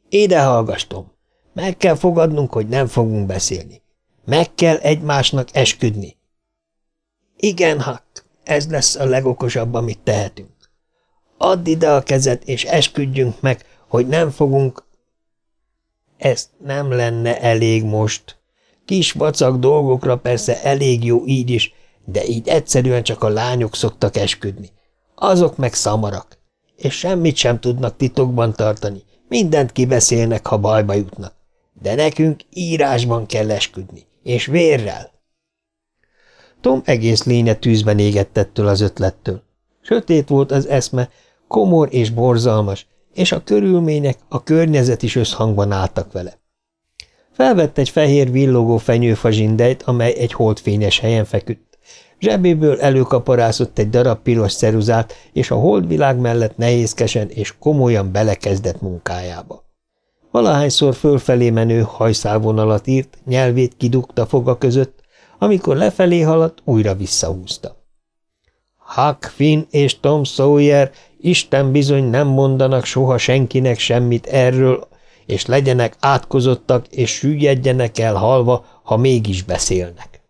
Éde hallgastom, meg kell fogadnunk, hogy nem fogunk beszélni. Meg kell egymásnak esküdni. Igen, hát, ez lesz a legokosabb, amit tehetünk. Add ide a kezed, és esküdjünk meg, hogy nem fogunk... Ez nem lenne elég most. Kis vacak dolgokra persze elég jó így is, de így egyszerűen csak a lányok szoktak esküdni. Azok meg szamarak, és semmit sem tudnak titokban tartani, mindent kibeszélnek, ha bajba jutnak. De nekünk írásban kell esküdni, és vérrel. Tom egész lénye tűzben égett ettől az ötlettől. Sötét volt az eszme, komor és borzalmas, és a körülmények, a környezet is összhangban álltak vele. Felvett egy fehér villogó fenyőfa amely egy holdfényes helyen feküdt. Zsebéből előkaparászott egy darab piros ceruzát, és a holdvilág mellett nehézkesen és komolyan belekezdett munkájába. Valahányszor fölfelé menő hajszálvonalat írt, nyelvét kidugta foga között, amikor lefelé haladt, újra visszahúzta. Huck Finn és Tom Sawyer Isten bizony nem mondanak soha senkinek semmit erről, és legyenek átkozottak, és süllyedjenek el halva, ha mégis beszélnek.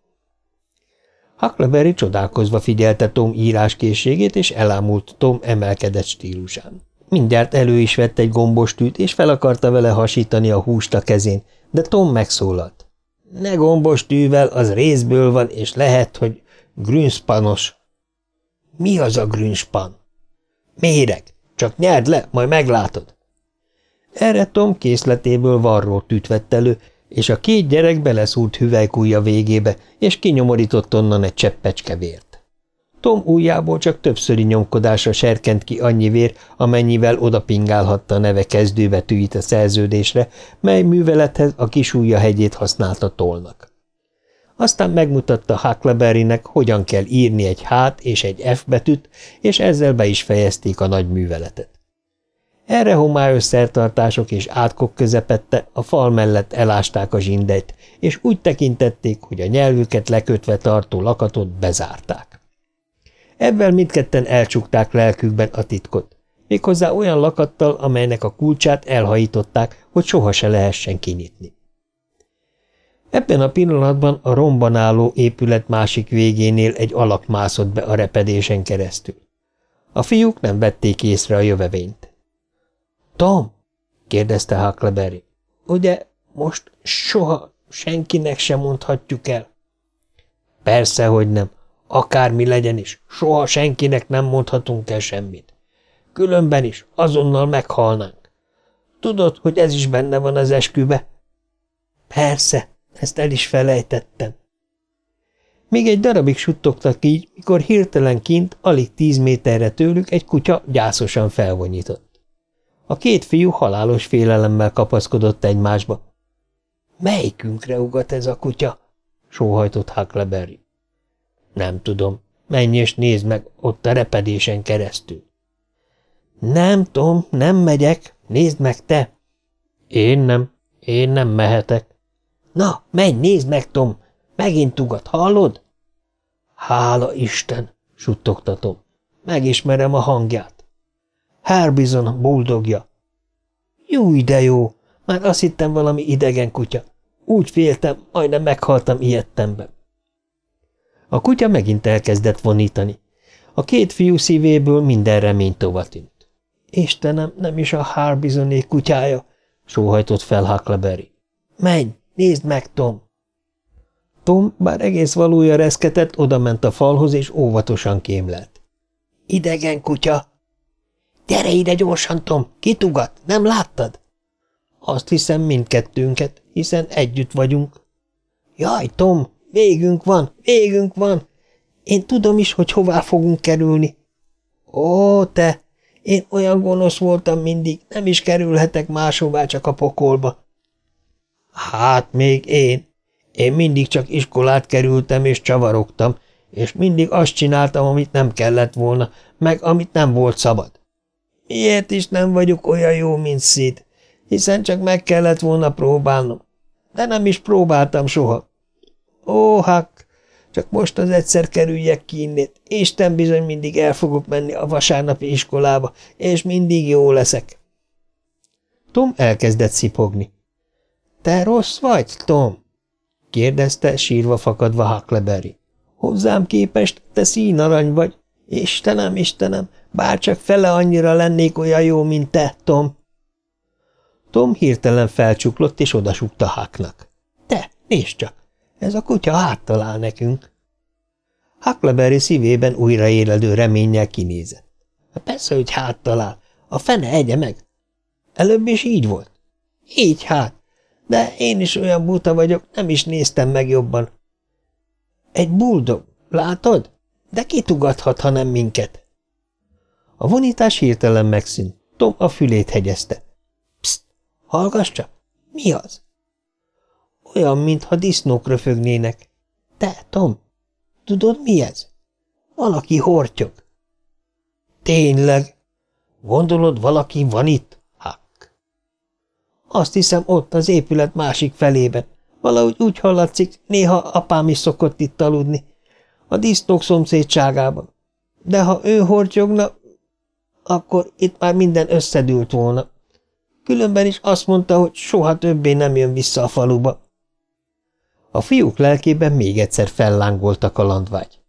Huckleberry csodálkozva figyelte Tom íráskészségét, és elámult Tom emelkedett stílusán. Mindjárt elő is vett egy gombostűt, és fel akarta vele hasítani a húst a kezén, de Tom megszólalt. Ne gombostűvel, az részből van, és lehet, hogy grünspanos. Mi az a grünspan? Méreg, csak nyerd le, majd meglátod. Erre Tom készletéből varró tűt vett elő, és a két gyerek beleszúrt hüvelykújja végébe, és kinyomorított onnan egy cseppecske vért. Tom ujjából csak többszöri nyomkodásra serkent ki annyi vér, amennyivel odapingálhatta a neve kezdőbetűit a szerződésre, mely művelethez a kis ujja hegyét használta tolnak. Aztán megmutatta Huckleberrynek, hogyan kell írni egy H-t és egy F betűt, és ezzel be is fejezték a nagy műveletet. Erre homályos szertartások és átkok közepette a fal mellett elásták a zsindeit, és úgy tekintették, hogy a nyelvüket lekötve tartó lakatot bezárták. Ebben mindketten elcsukták lelkükben a titkot, méghozzá olyan lakattal, amelynek a kulcsát elhajították, hogy soha se lehessen kinyitni. Ebben a pillanatban a romban álló épület másik végénél egy alak mászott be a repedésen keresztül. A fiúk nem vették észre a jövevényt. – Tom? – kérdezte Huckleberry. – Ugye most soha senkinek sem mondhatjuk el? – Persze, hogy nem. Akármi legyen is, soha senkinek nem mondhatunk el semmit. Különben is azonnal meghalnánk. Tudod, hogy ez is benne van az eskübe? – Persze – ezt el is felejtettem. Még egy darabig suttogtak így, mikor hirtelen kint, alig tíz méterre tőlük egy kutya gyászosan felvonyított. A két fiú halálos félelemmel kapaszkodott egymásba. – Melyikünkre ugat ez a kutya? – sóhajtott Huckleberry. – Nem tudom. Menj és nézd meg, ott a repedésen keresztül. – Nem, Tom, nem megyek. Nézd meg te. – Én nem. Én nem mehetek. Na, menj, nézd meg, Tom! Megint ugat, hallod? Hála Isten, suttogtatom. Megismerem a hangját. Herbizon buldogja. Jó, de jó! Már azt hittem valami idegen kutya. Úgy féltem, majdnem meghaltam ilyettemben. A kutya megint elkezdett vonítani. A két fiú szívéből minden remény tovatűnt. Istenem, nem is a Harbizoné kutyája, sóhajtott fel Huckleberry. Menj, Nézd meg, Tom! Tom, bár egész valója reszketett, odament a falhoz, és óvatosan kémlelt. Idegen kutya! Gyere ide gyorsan, Tom! Kitugat! Nem láttad? Azt hiszem mindkettőnket, hiszen együtt vagyunk. Jaj, Tom! Végünk van! Végünk van! Én tudom is, hogy hová fogunk kerülni. Ó, te! Én olyan gonosz voltam mindig, nem is kerülhetek máshová, csak a pokolba. Hát még én. Én mindig csak iskolát kerültem és csavarogtam, és mindig azt csináltam, amit nem kellett volna, meg amit nem volt szabad. Miért is nem vagyok olyan jó, mint Szid? Hiszen csak meg kellett volna próbálnom. De nem is próbáltam soha. Ó, hak, csak most az egyszer kerüljek ki innét. Isten bizony mindig el fogok menni a vasárnapi iskolába, és mindig jó leszek. Tom elkezdett szipogni. – Te rossz vagy, Tom? – kérdezte, sírva fakadva Huckleberry. – Hozzám képest te színarany vagy. Istenem, Istenem, bárcsak fele annyira lennék olyan jó, mint te, Tom. Tom hirtelen felcsuklott, és odasukta Hucknak. – Te, nézd csak, ez a kutya háttalál nekünk. Huckleberry szívében újraéledő reménnyel kinézett. – Persze, hogy háttalál. A fene egye meg. Előbb is így volt. Így hát. De én is olyan buta vagyok, nem is néztem meg jobban. Egy buldog, látod? De kitugathat, ha nem minket. A vonítás hirtelen megszűnt. Tom a fülét hegyezte. Pszt, hallgass csak! Mi az? Olyan, mintha disznók röfögnének. Te, Tom, tudod mi ez? Valaki hortyog. Tényleg? Gondolod, valaki van itt? Azt hiszem, ott az épület másik felében. Valahogy úgy hallatszik, néha apám is szokott itt aludni. A disznók szomszédságában. De ha ő hortyogna, akkor itt már minden összedült volna. Különben is azt mondta, hogy soha többé nem jön vissza a faluba. A fiúk lelkében még egyszer fellángoltak a landvágy.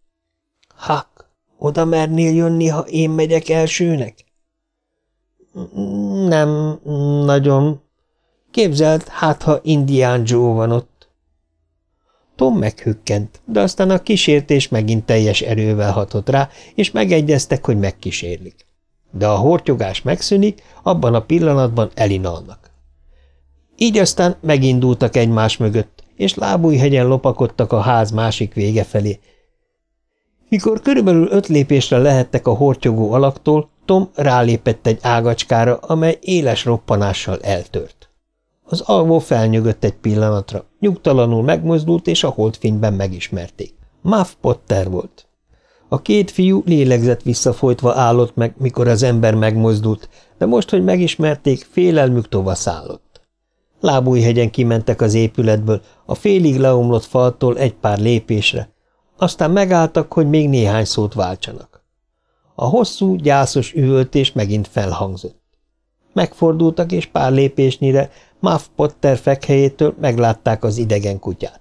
Hak, oda mernél jönni, ha én megyek elsőnek? Nem, nagyon. Képzeld, hát ha Indián Joe van ott. Tom meghükkent, de aztán a kísértés megint teljes erővel hatott rá, és megegyeztek, hogy megkísérlik. De a hortyogás megszűnik, abban a pillanatban elinalnak. Így aztán megindultak egymás mögött, és lábújhegyen lopakodtak a ház másik vége felé. Mikor körülbelül öt lépésre lehettek a hortyogó alaktól, Tom rálépett egy ágacskára, amely éles roppanással eltört. Az alvó felnyögött egy pillanatra, nyugtalanul megmozdult, és a holdfényben megismerték. Muff Potter volt. A két fiú lélegzett visszafolytva állott meg, mikor az ember megmozdult, de most, hogy megismerték, félelmük tova szállott. Lábújhegyen kimentek az épületből, a félig leomlott faltól egy pár lépésre, aztán megálltak, hogy még néhány szót váltsanak. A hosszú, gyászos üvöltés megint felhangzott. Megfordultak, és pár lépésnyire Muff Potter fekhelyétől meglátták az idegen kutyát.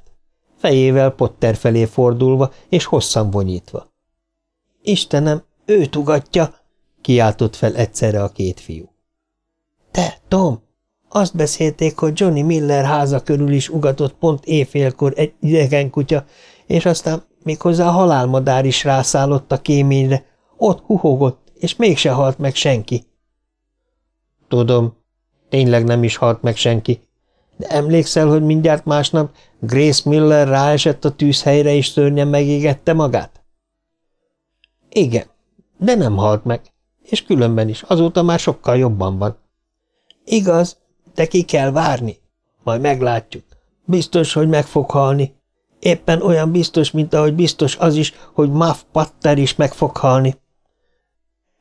Fejével Potter felé fordulva és hosszan vonyítva. – Istenem, ő tugatja! – kiáltott fel egyszerre a két fiú. – Te, Tom! Azt beszélték, hogy Johnny Miller háza körül is ugatott pont éjfélkor egy idegen kutya, és aztán méghozzá a halálmadár is rászállott a kéményre, ott huhogott, és mégse halt meg senki. – Tudom, Tényleg nem is halt meg senki. De emlékszel, hogy mindjárt másnap Grace Miller ráesett a tűzhelyre, és szörnyen megégette magát? Igen, de nem halt meg, és különben is, azóta már sokkal jobban van. Igaz, de ki kell várni. Majd meglátjuk. Biztos, hogy meg fog halni. Éppen olyan biztos, mint ahogy biztos az is, hogy Muff Patter is meg fog halni.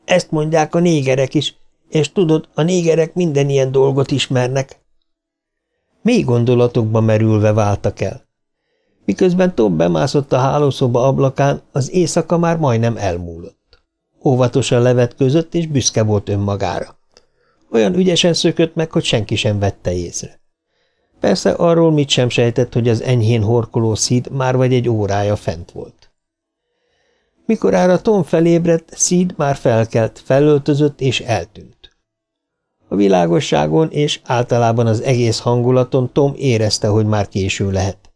Ezt mondják a négerek is, és tudod, a négerek minden ilyen dolgot ismernek. Mély gondolatokba merülve váltak el. Miközben Tom bemászott a hálószoba ablakán, az éjszaka már majdnem elmúlott. Óvatosan levet között, és büszke volt önmagára. Olyan ügyesen szökött meg, hogy senki sem vette észre. Persze arról mit sem sejtett, hogy az enyhén horkoló szíd már vagy egy órája fent volt. Mikor ára Tom felébredt, Szíd már felkelt, felöltözött és eltűnt. A világosságon és általában az egész hangulaton Tom érezte, hogy már késő lehet.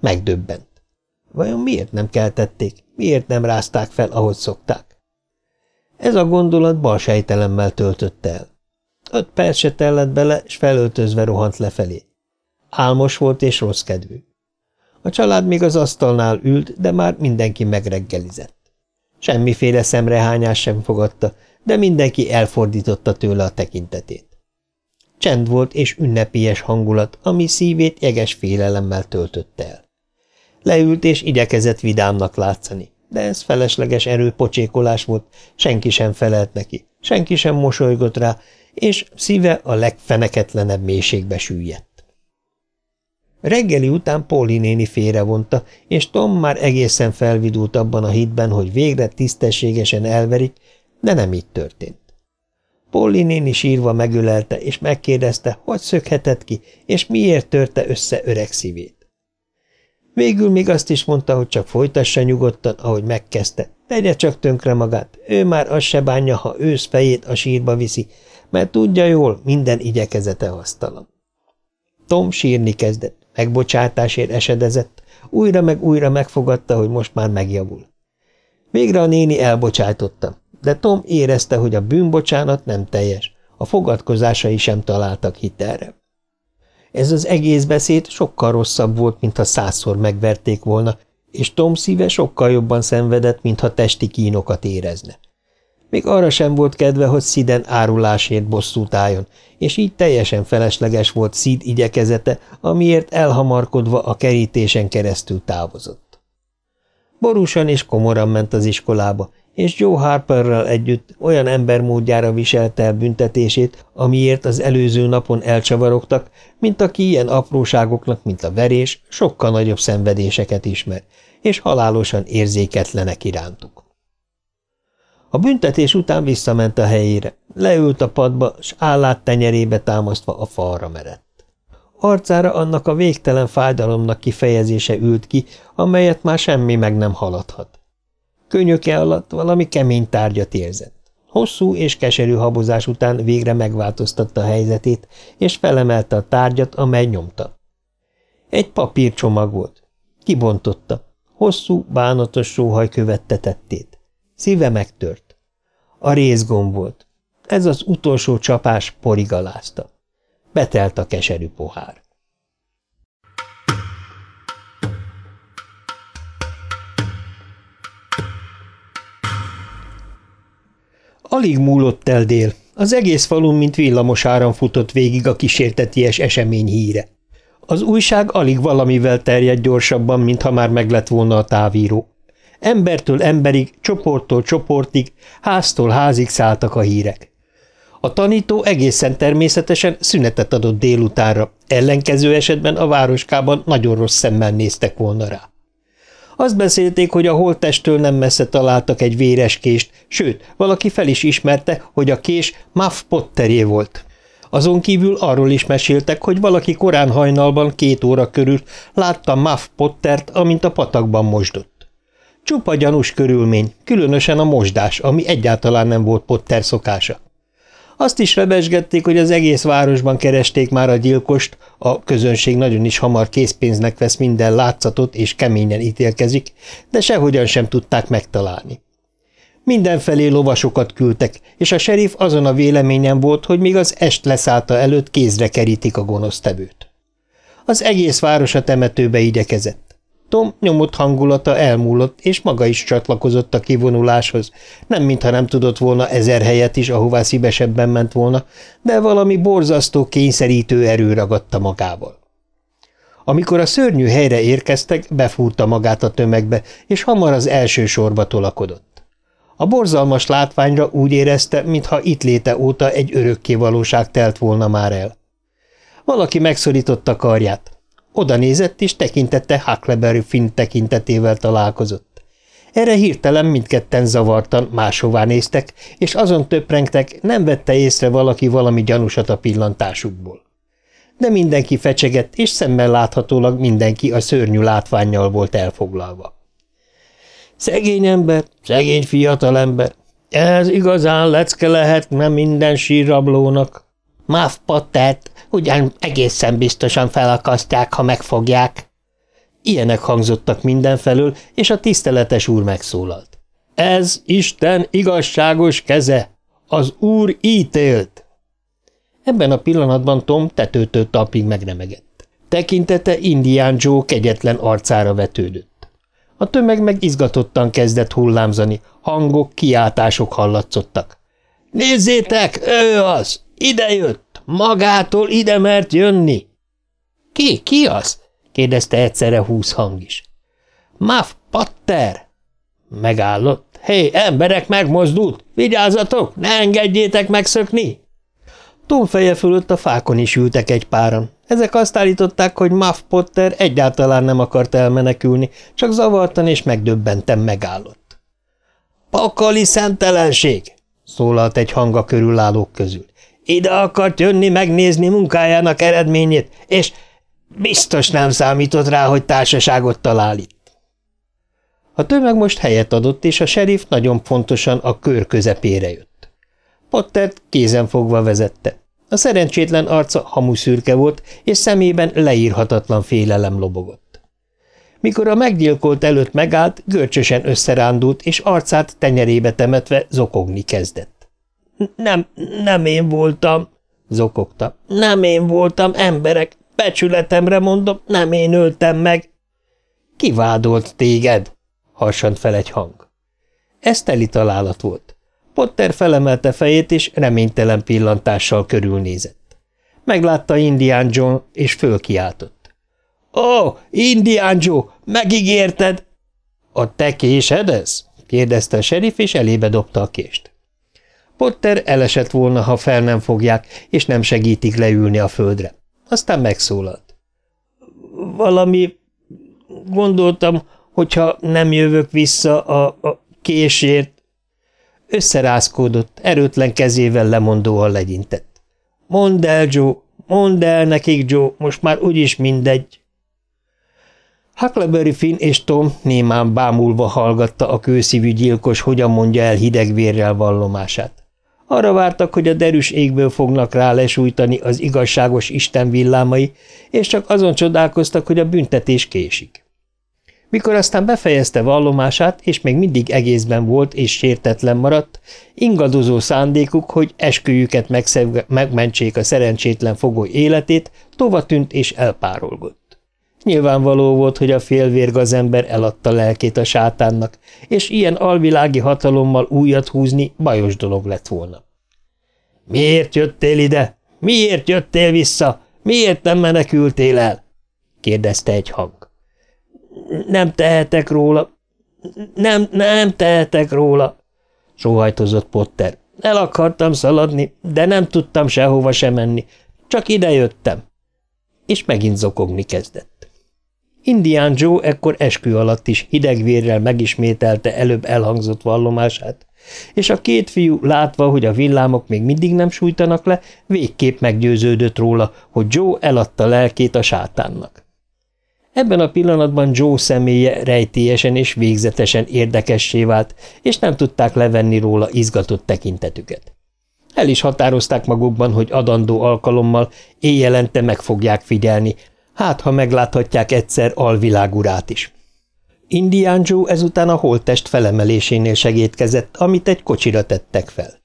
Megdöbbent. Vajon miért nem keltették, miért nem rázták fel, ahogy szokták? Ez a gondolat bal sejtelemmel töltötte el. Öt perc se tellett bele, és felöltözve rohant lefelé. Álmos volt és rossz kedvű. A család még az asztalnál ült, de már mindenki megreggelizett. Semmiféle szemrehányás sem fogadta, de mindenki elfordította tőle a tekintetét. Csend volt és ünnepélyes hangulat, ami szívét jeges félelemmel töltötte el. Leült és igyekezett vidámnak látszani, de ez felesleges erőpocsékolás volt, senki sem felelt neki, senki sem mosolygott rá, és szíve a legfeneketlenebb mélységbe süllyedt. Reggeli után Póli néni félrevonta, és Tom már egészen felvidult abban a hitben, hogy végre tisztességesen elverik, de nem így történt. Polly néni sírva megölelte, és megkérdezte, hogy szökhetett ki, és miért törte össze öreg szívét. Végül még azt is mondta, hogy csak folytassa nyugodtan, ahogy megkezdte. Tegye csak tönkre magát, ő már azt se bánja, ha ősz fejét a sírba viszi, mert tudja jól, minden igyekezete hasztalan. Tom sírni kezdett, megbocsátásért esedezett, újra meg újra megfogadta, hogy most már megjavul. Végre a néni elbocsájtotta, de Tom érezte, hogy a bűnbocsánat nem teljes, a fogadkozásai sem találtak hitelre. Ez az egész beszéd sokkal rosszabb volt, mintha százszor megverték volna, és Tom szíve sokkal jobban szenvedett, mintha testi kínokat érezne. Még arra sem volt kedve, hogy Sziden árulásért bosszút álljon, és így teljesen felesleges volt Szid igyekezete, amiért elhamarkodva a kerítésen keresztül távozott. Borúsan és komoran ment az iskolába, és Joe Harperrel együtt olyan embermódjára viselte el büntetését, amiért az előző napon elcsavarogtak, mint aki ilyen apróságoknak, mint a verés, sokkal nagyobb szenvedéseket ismer, és halálosan érzéketlenek irántuk. A büntetés után visszament a helyére, leült a padba, s állát tenyerébe támasztva a falra merett. Arcára annak a végtelen fájdalomnak kifejezése ült ki, amelyet már semmi meg nem haladhat. Könyöke alatt valami kemény tárgyat érzett. Hosszú és keserű habozás után végre megváltoztatta a helyzetét, és felemelte a tárgyat, amely nyomta. Egy papírcsomag volt. Kibontotta. Hosszú, bánatos sóhaj követte tettét. Szíve megtört. A részgomb volt. Ez az utolsó csapás porigalázta. Betelt a keserű pohár. Alig múlott el dél. Az egész falun, mint villamos áram futott végig a kísérteties esemény híre. Az újság alig valamivel terjedt gyorsabban, mintha már meglett volna a távíró. Embertől emberig, csoporttól csoportig, háztól házig szálltak a hírek. A tanító egészen természetesen szünetet adott délutánra, ellenkező esetben a városkában nagyon rossz szemmel néztek volna rá. Azt beszélték, hogy a holttestől nem messze találtak egy véres kést, sőt, valaki fel is ismerte, hogy a kés Muff Potteré volt. Azon kívül arról is meséltek, hogy valaki korán hajnalban két óra körül látta Muff Pottert, amint a patakban mosdott. Csupa gyanús körülmény, különösen a mosdás, ami egyáltalán nem volt Potter szokása. Azt is rebesgették, hogy az egész városban keresték már a gyilkost, a közönség nagyon is hamar készpénznek vesz minden látszatot és keményen ítélkezik, de sehogyan sem tudták megtalálni. Mindenfelé lovasokat küldtek, és a serif azon a véleményen volt, hogy még az est leszállta előtt kézre kerítik a gonosztevőt. Az egész város a temetőbe igyekezett. Tom nyomott hangulata elmúlott, és maga is csatlakozott a kivonuláshoz, nem mintha nem tudott volna ezer helyet is, ahová szívesebben ment volna, de valami borzasztó kényszerítő erő ragadta magával. Amikor a szörnyű helyre érkeztek, befúrta magát a tömegbe, és hamar az első sorba tolakodott. A borzalmas látványra úgy érezte, mintha itt léte óta egy örökké valóság telt volna már el. Valaki megszorította karját, oda nézett, és tekintette Huckleberry Finn tekintetével találkozott. Erre hirtelen mindketten zavartan máshová néztek, és azon töprengtek, nem vette észre valaki valami gyanúsat a pillantásukból. De mindenki fecsegett, és szemmel láthatólag mindenki a szörnyű látványjal volt elfoglalva. Szegény ember, szegény fiatalember, ez igazán lecke lehet, nem minden sírrablónak. Máv Pattert ugyan egészen biztosan felakasztják, ha megfogják. Ilyenek hangzottak mindenfelől, és a tiszteletes úr megszólalt. Ez Isten igazságos keze, az úr ítélt. Ebben a pillanatban Tom tetőtől talpig megremegett. Tekintete Indián Joe kegyetlen arcára vetődött. A tömeg meg izgatottan kezdett hullámzani, hangok, kiáltások hallatszottak. – Nézzétek, ő az! Ide jött! Magától ide mert jönni? Ki, ki az? kérdezte egyszerre húsz hang is. Muff Patter! Megállott. Hé, emberek, megmozdult! Vigyázzatok, ne engedjétek megszökni! Tom feje fölött a fákon is ültek egy páran. Ezek azt állították, hogy Muff Potter egyáltalán nem akart elmenekülni, csak zavartan és megdöbbenten megállott. – Pakali szentelenség! – szólalt egy hang a körülállók közül. Ide akart jönni megnézni munkájának eredményét, és biztos nem számított rá, hogy társaságot talál itt. A tömeg most helyet adott, és a serif nagyon fontosan a kör közepére jött. Pottert kézenfogva vezette. A szerencsétlen arca hamuszürke volt, és szemében leírhatatlan félelem lobogott. Mikor a meggyilkolt előtt megállt, görcsösen összerándult, és arcát tenyerébe temetve zokogni kezdett. Nem, nem én voltam, zokogta. Nem én voltam, emberek. Becsületemre mondom, nem én öltem meg. Kivádolt téged? harsant fel egy hang. Ez teli találat volt. Potter felemelte fejét, és reménytelen pillantással körülnézett. Meglátta Indián John, és fölkiáltott. – Ó, Indián Joe, megígérted! – A te késed ez? – kérdezte a serif, és elébe dobta a kést. Potter elesett volna, ha fel nem fogják, és nem segítik leülni a földre. Aztán megszólalt. – Valami... Gondoltam, hogyha nem jövök vissza a, a késért. Összerázkódott, erőtlen kezével lemondóan legyintett. Mondd el, Joe, mondd el nekik, Joe, most már úgyis mindegy. Huckleberry Finn és Tom némán bámulva hallgatta a kőszívű gyilkos, hogyan mondja el hidegvérrel vallomását. Arra vártak, hogy a derűs égből fognak rá lesújtani az igazságos Isten villámai, és csak azon csodálkoztak, hogy a büntetés késik. Mikor aztán befejezte vallomását, és még mindig egészben volt és sértetlen maradt, ingadozó szándékuk, hogy esküjüket megmentsék a szerencsétlen fogoly életét, tova tűnt és elpárolgott. Nyilvánvaló volt, hogy a félvér gazember eladta lelkét a sátánnak, és ilyen alvilági hatalommal újat húzni bajos dolog lett volna. – Miért jöttél ide? Miért jöttél vissza? Miért nem menekültél el? – kérdezte egy hang. Nem tehetek róla. Nem, nem tehetek róla, sóhajtozott Potter. El akartam szaladni, de nem tudtam sehova sem menni. Csak ide jöttem. És megint zokogni kezdett. Indián Joe ekkor eskü alatt is hidegvérrel megismételte előbb elhangzott vallomását, és a két fiú látva, hogy a villámok még mindig nem sújtanak le, végképp meggyőződött róla, hogy Joe eladta lelkét a sátánnak. Ebben a pillanatban Joe személye rejtélyesen és végzetesen érdekessé vált, és nem tudták levenni róla izgatott tekintetüket. El is határozták magukban, hogy adandó alkalommal éjjelente meg fogják figyelni, hát ha megláthatják egyszer alvilágurát is. Indián Joe ezután a holttest felemelésénél segítkezett, amit egy kocsira tettek fel.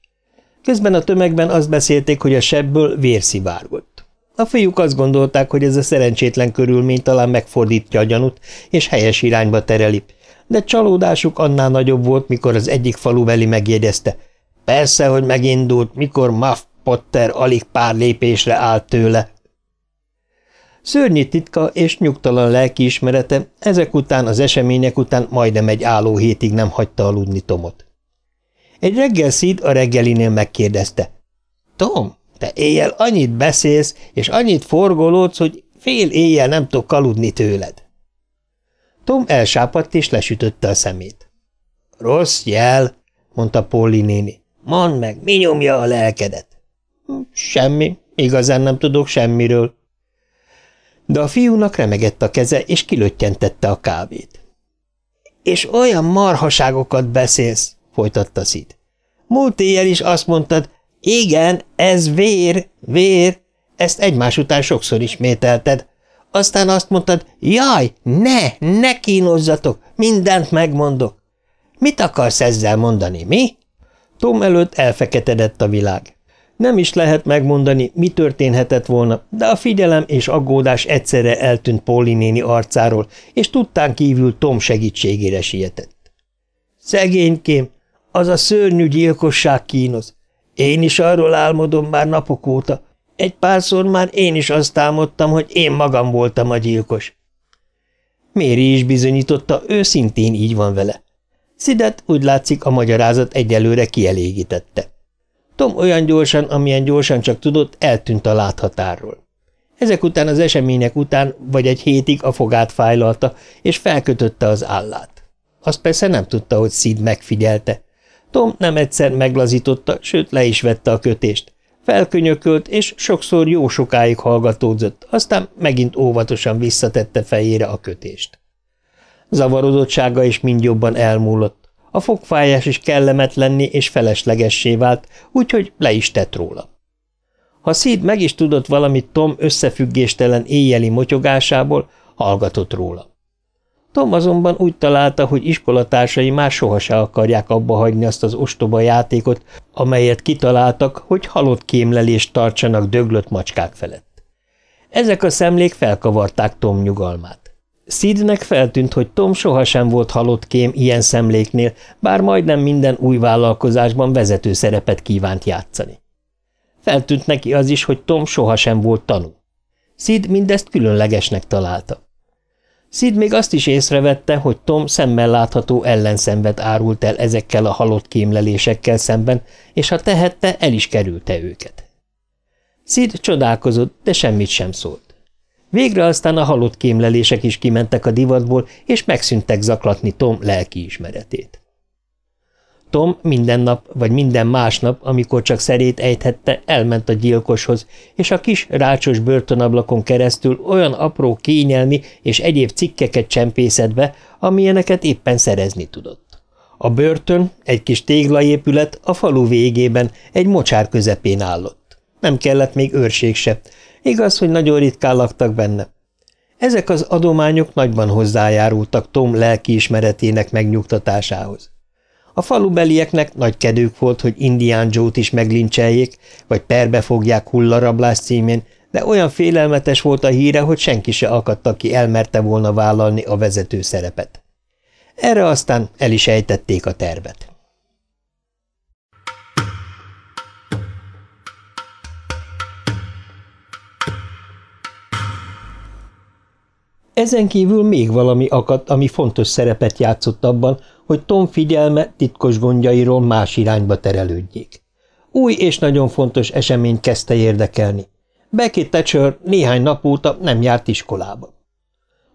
Közben a tömegben azt beszélték, hogy a sebből vér szivárgott. A fiúk azt gondolták, hogy ez a szerencsétlen körülmény talán megfordítja a gyanút, és helyes irányba tereli, de csalódásuk annál nagyobb volt, mikor az egyik falubeli megjegyezte. Persze, hogy megindult, mikor Muff Potter alig pár lépésre állt tőle. Szörnyi titka és nyugtalan lelkiismerete ezek után, az események után majdnem egy álló hétig nem hagyta aludni Tomot. Egy reggel Szid a reggelinél megkérdezte. – Tom, te éjjel annyit beszélsz, és annyit forgolódsz, hogy fél éjjel nem tudok aludni tőled. Tom elsápadt és lesütötte a szemét. Rossz jel, mondta Polly néni. Mondd meg, mi nyomja a lelkedet? Semmi, igazán nem tudok semmiről. De a fiúnak remegett a keze, és kilöttyentette a kávét. És olyan marhaságokat beszélsz, folytatta Szid. Múlt éjjel is azt mondtad, igen, ez vér, vér, ezt egymás után sokszor ismételted. Aztán azt mondtad, jaj, ne, ne kínozzatok, mindent megmondok. Mit akarsz ezzel mondani, mi? Tom előtt elfeketedett a világ. Nem is lehet megmondani, mi történhetett volna, de a figyelem és aggódás egyszerre eltűnt Polly néni arcáról, és tudtán kívül Tom segítségére sietett. Szegénykém, az a szörnyű gyilkosság kínoz. Én is arról álmodom már napok óta. Egy párszor már én is azt álmodtam, hogy én magam voltam a gyilkos. Méri is bizonyította, ő szintén így van vele. Szidet úgy látszik a magyarázat egyelőre kielégítette. Tom olyan gyorsan, amilyen gyorsan csak tudott, eltűnt a láthatárról. Ezek után az események után vagy egy hétig a fogát fájlalta, és felkötötte az állát. Azt persze nem tudta, hogy Szid megfigyelte. Tom nem egyszer meglazította, sőt le is vette a kötést. Felkönyökölt, és sokszor jó sokáig hallgatódzott, aztán megint óvatosan visszatette fejére a kötést. Zavarodottsága is mind jobban elmúlott. A fogfájás is kellemetlenni és feleslegessé vált, úgyhogy le is tett róla. Ha Szíd meg is tudott valamit Tom összefüggéstelen éjjeli motyogásából, hallgatott róla. Tom azonban úgy találta, hogy iskolatársai már soha se akarják abba hagyni azt az ostoba játékot, amelyet kitaláltak, hogy halott kémlelést tartsanak döglött macskák felett. Ezek a szemlék felkavarták Tom nyugalmát. Sidnek feltűnt, hogy Tom sohasem volt halott kém ilyen szemléknél, bár majdnem minden új vállalkozásban vezető szerepet kívánt játszani. Feltűnt neki az is, hogy Tom sohasem volt tanú. Sid mindezt különlegesnek találta. Sid még azt is észrevette, hogy Tom szemmel látható ellenszenvet árult el ezekkel a halott kémlelésekkel szemben, és ha tehette, el is kerülte őket. Sid csodálkozott, de semmit sem szólt. Végre aztán a halott kémlelések is kimentek a divatból, és megszűntek zaklatni Tom lelkiismeretét. Tom minden nap, vagy minden másnap, amikor csak szerét ejthette, elment a gyilkoshoz, és a kis rácsos börtönablakon keresztül olyan apró kényelmi és egyéb cikkeket csempészett be, amilyeneket éppen szerezni tudott. A börtön, egy kis téglaépület a falu végében, egy mocsár közepén állott. Nem kellett még őrség se, igaz, hogy nagyon ritkán laktak benne. Ezek az adományok nagyban hozzájárultak Tom lelkiismeretének megnyugtatásához. A falubelieknek nagy kedők volt, hogy Indián Joe-t is meglincseljék, vagy perbe fogják hullarablás címén, de olyan félelmetes volt a híre, hogy senki se akadt, aki elmerte volna vállalni a vezető szerepet. Erre aztán el is ejtették a tervet. Ezen kívül még valami akadt, ami fontos szerepet játszott abban, hogy Tom figyelme titkos gondjairól más irányba terelődjék. Új és nagyon fontos esemény kezdte érdekelni. Becky Thatcher néhány nap óta nem járt iskolába.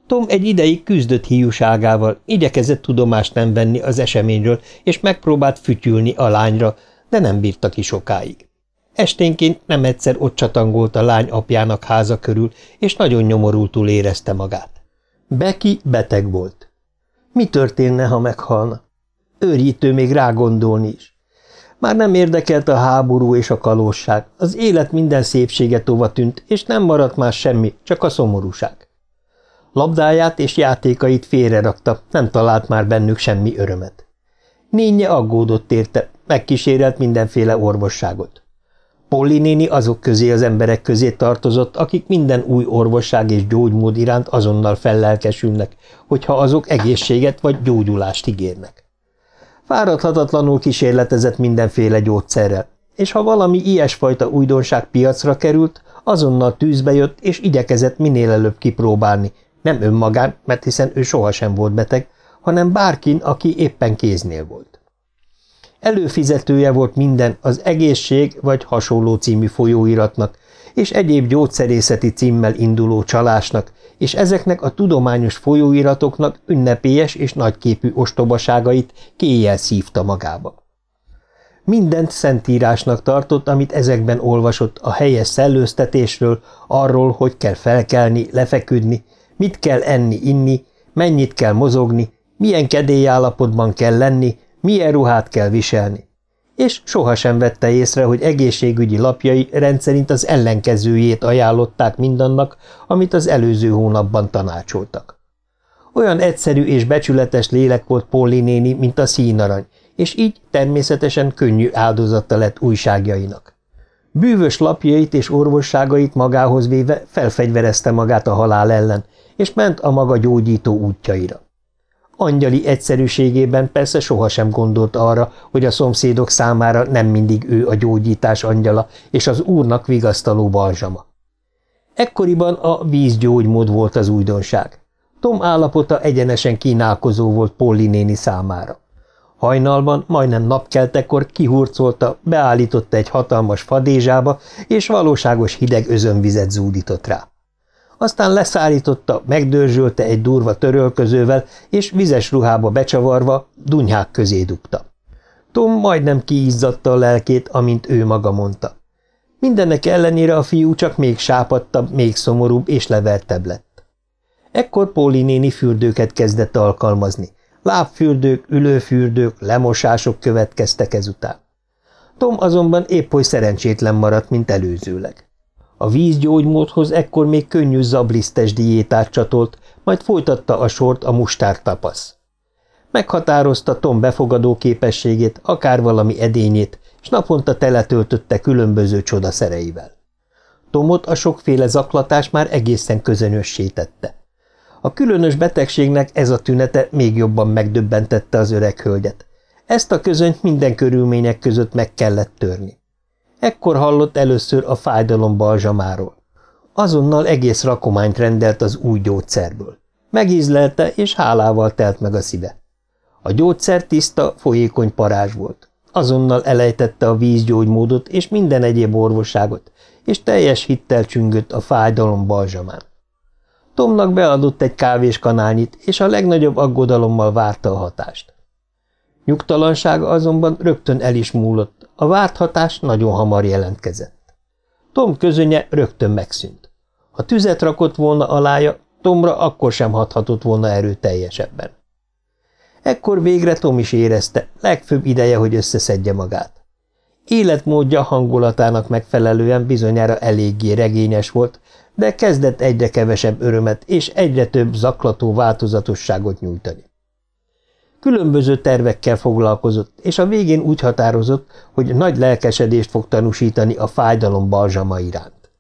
Tom egy ideig küzdött hiúságával, igyekezett tudomást nem venni az eseményről, és megpróbált fütyülni a lányra, de nem bírta ki sokáig. Esténként nem egyszer ott csatangolt a lány apjának háza körül, és nagyon nyomorultul érezte magát. Becky beteg volt. Mi történne, ha meghalna? Őrjítő még rá gondolni is. Már nem érdekelt a háború és a kalósság, az élet minden szépsége tova tűnt, és nem maradt már semmi, csak a szomorúság. Labdáját és játékait félrerakta, nem talált már bennük semmi örömet. Nénye aggódott érte, megkísérelt mindenféle orvosságot. Polly néni azok közé az emberek közé tartozott, akik minden új orvosság és gyógymód iránt azonnal fellelkesülnek, hogyha azok egészséget vagy gyógyulást ígérnek. Fáradhatatlanul kísérletezett mindenféle gyógyszerrel, és ha valami ilyesfajta újdonság piacra került, azonnal tűzbe jött, és igyekezett minél előbb kipróbálni, nem önmagán, mert hiszen ő sohasem volt beteg, hanem bárkin, aki éppen kéznél volt. Előfizetője volt minden az egészség vagy hasonló című folyóiratnak, és egyéb gyógyszerészeti címmel induló csalásnak, és ezeknek a tudományos folyóiratoknak ünnepélyes és nagyképű ostobaságait kéjjel szívta magába. Mindent szentírásnak tartott, amit ezekben olvasott a helyes szellőztetésről, arról, hogy kell felkelni, lefeküdni, mit kell enni-inni, mennyit kell mozogni, milyen kedélyállapotban kell lenni, milyen ruhát kell viselni. És sohasem vette észre, hogy egészségügyi lapjai rendszerint az ellenkezőjét ajánlották mindannak, amit az előző hónapban tanácsoltak. Olyan egyszerű és becsületes lélek volt Polly néni, mint a színarany, és így természetesen könnyű áldozata lett újságjainak. Bűvös lapjait és orvosságait magához véve felfegyverezte magát a halál ellen, és ment a maga gyógyító útjaira. Angyali egyszerűségében persze sohasem gondolt arra, hogy a szomszédok számára nem mindig ő a gyógyítás angyala és az úrnak vigasztaló balzsama. Ekkoriban a vízgyógymód volt az újdonság. Tom állapota egyenesen kínálkozó volt Polly néni számára. Hajnalban, majdnem napkeltekor kihurcolta, beállította egy hatalmas fadézsába, és valóságos hideg özönvizet zúdított rá aztán leszállította, megdörzsölte egy durva törölközővel, és vizes ruhába becsavarva dunyhák közé dugta. Tom majdnem kiizzadta a lelkét, amint ő maga mondta. Mindennek ellenére a fiú csak még sápadtabb, még szomorúbb és levertebb lett. Ekkor Póli néni fürdőket kezdett alkalmazni. Lábfürdők, ülőfürdők, lemosások következtek ezután. Tom azonban épp hogy szerencsétlen maradt, mint előzőleg. A vízgyógymódhoz ekkor még könnyű zablisztes diétát csatolt, majd folytatta a sort a mustár tapasz. Meghatározta Tom befogadó képességét, akár valami edényét, és naponta teletöltötte különböző csodaszereivel. Tomot a sokféle zaklatás már egészen közönössé tette. A különös betegségnek ez a tünete még jobban megdöbbentette az öreg hölgyet. Ezt a közönyt minden körülmények között meg kellett törni. Ekkor hallott először a fájdalom balzsamáról. Azonnal egész rakományt rendelt az új gyógyszerből. Megízlelte, és hálával telt meg a szíve. A gyógyszer tiszta, folyékony parázs volt. Azonnal elejtette a vízgyógymódot és minden egyéb orvosságot, és teljes hittel csüngött a fájdalom balzsamán. Tomnak beadott egy kávéskanálnyit, és a legnagyobb aggodalommal várta a hatást. Nyugtalansága azonban rögtön el is múlott, a várt hatás nagyon hamar jelentkezett. Tom közönye rögtön megszűnt. Ha tüzet rakott volna alája, Tomra akkor sem hathatott volna erőteljesebben. Ekkor végre Tom is érezte, legfőbb ideje, hogy összeszedje magát. Életmódja hangulatának megfelelően bizonyára eléggé regényes volt, de kezdett egyre kevesebb örömet és egyre több zaklató változatosságot nyújtani. Különböző tervekkel foglalkozott, és a végén úgy határozott, hogy nagy lelkesedést fog tanúsítani a fájdalom balzsama iránt.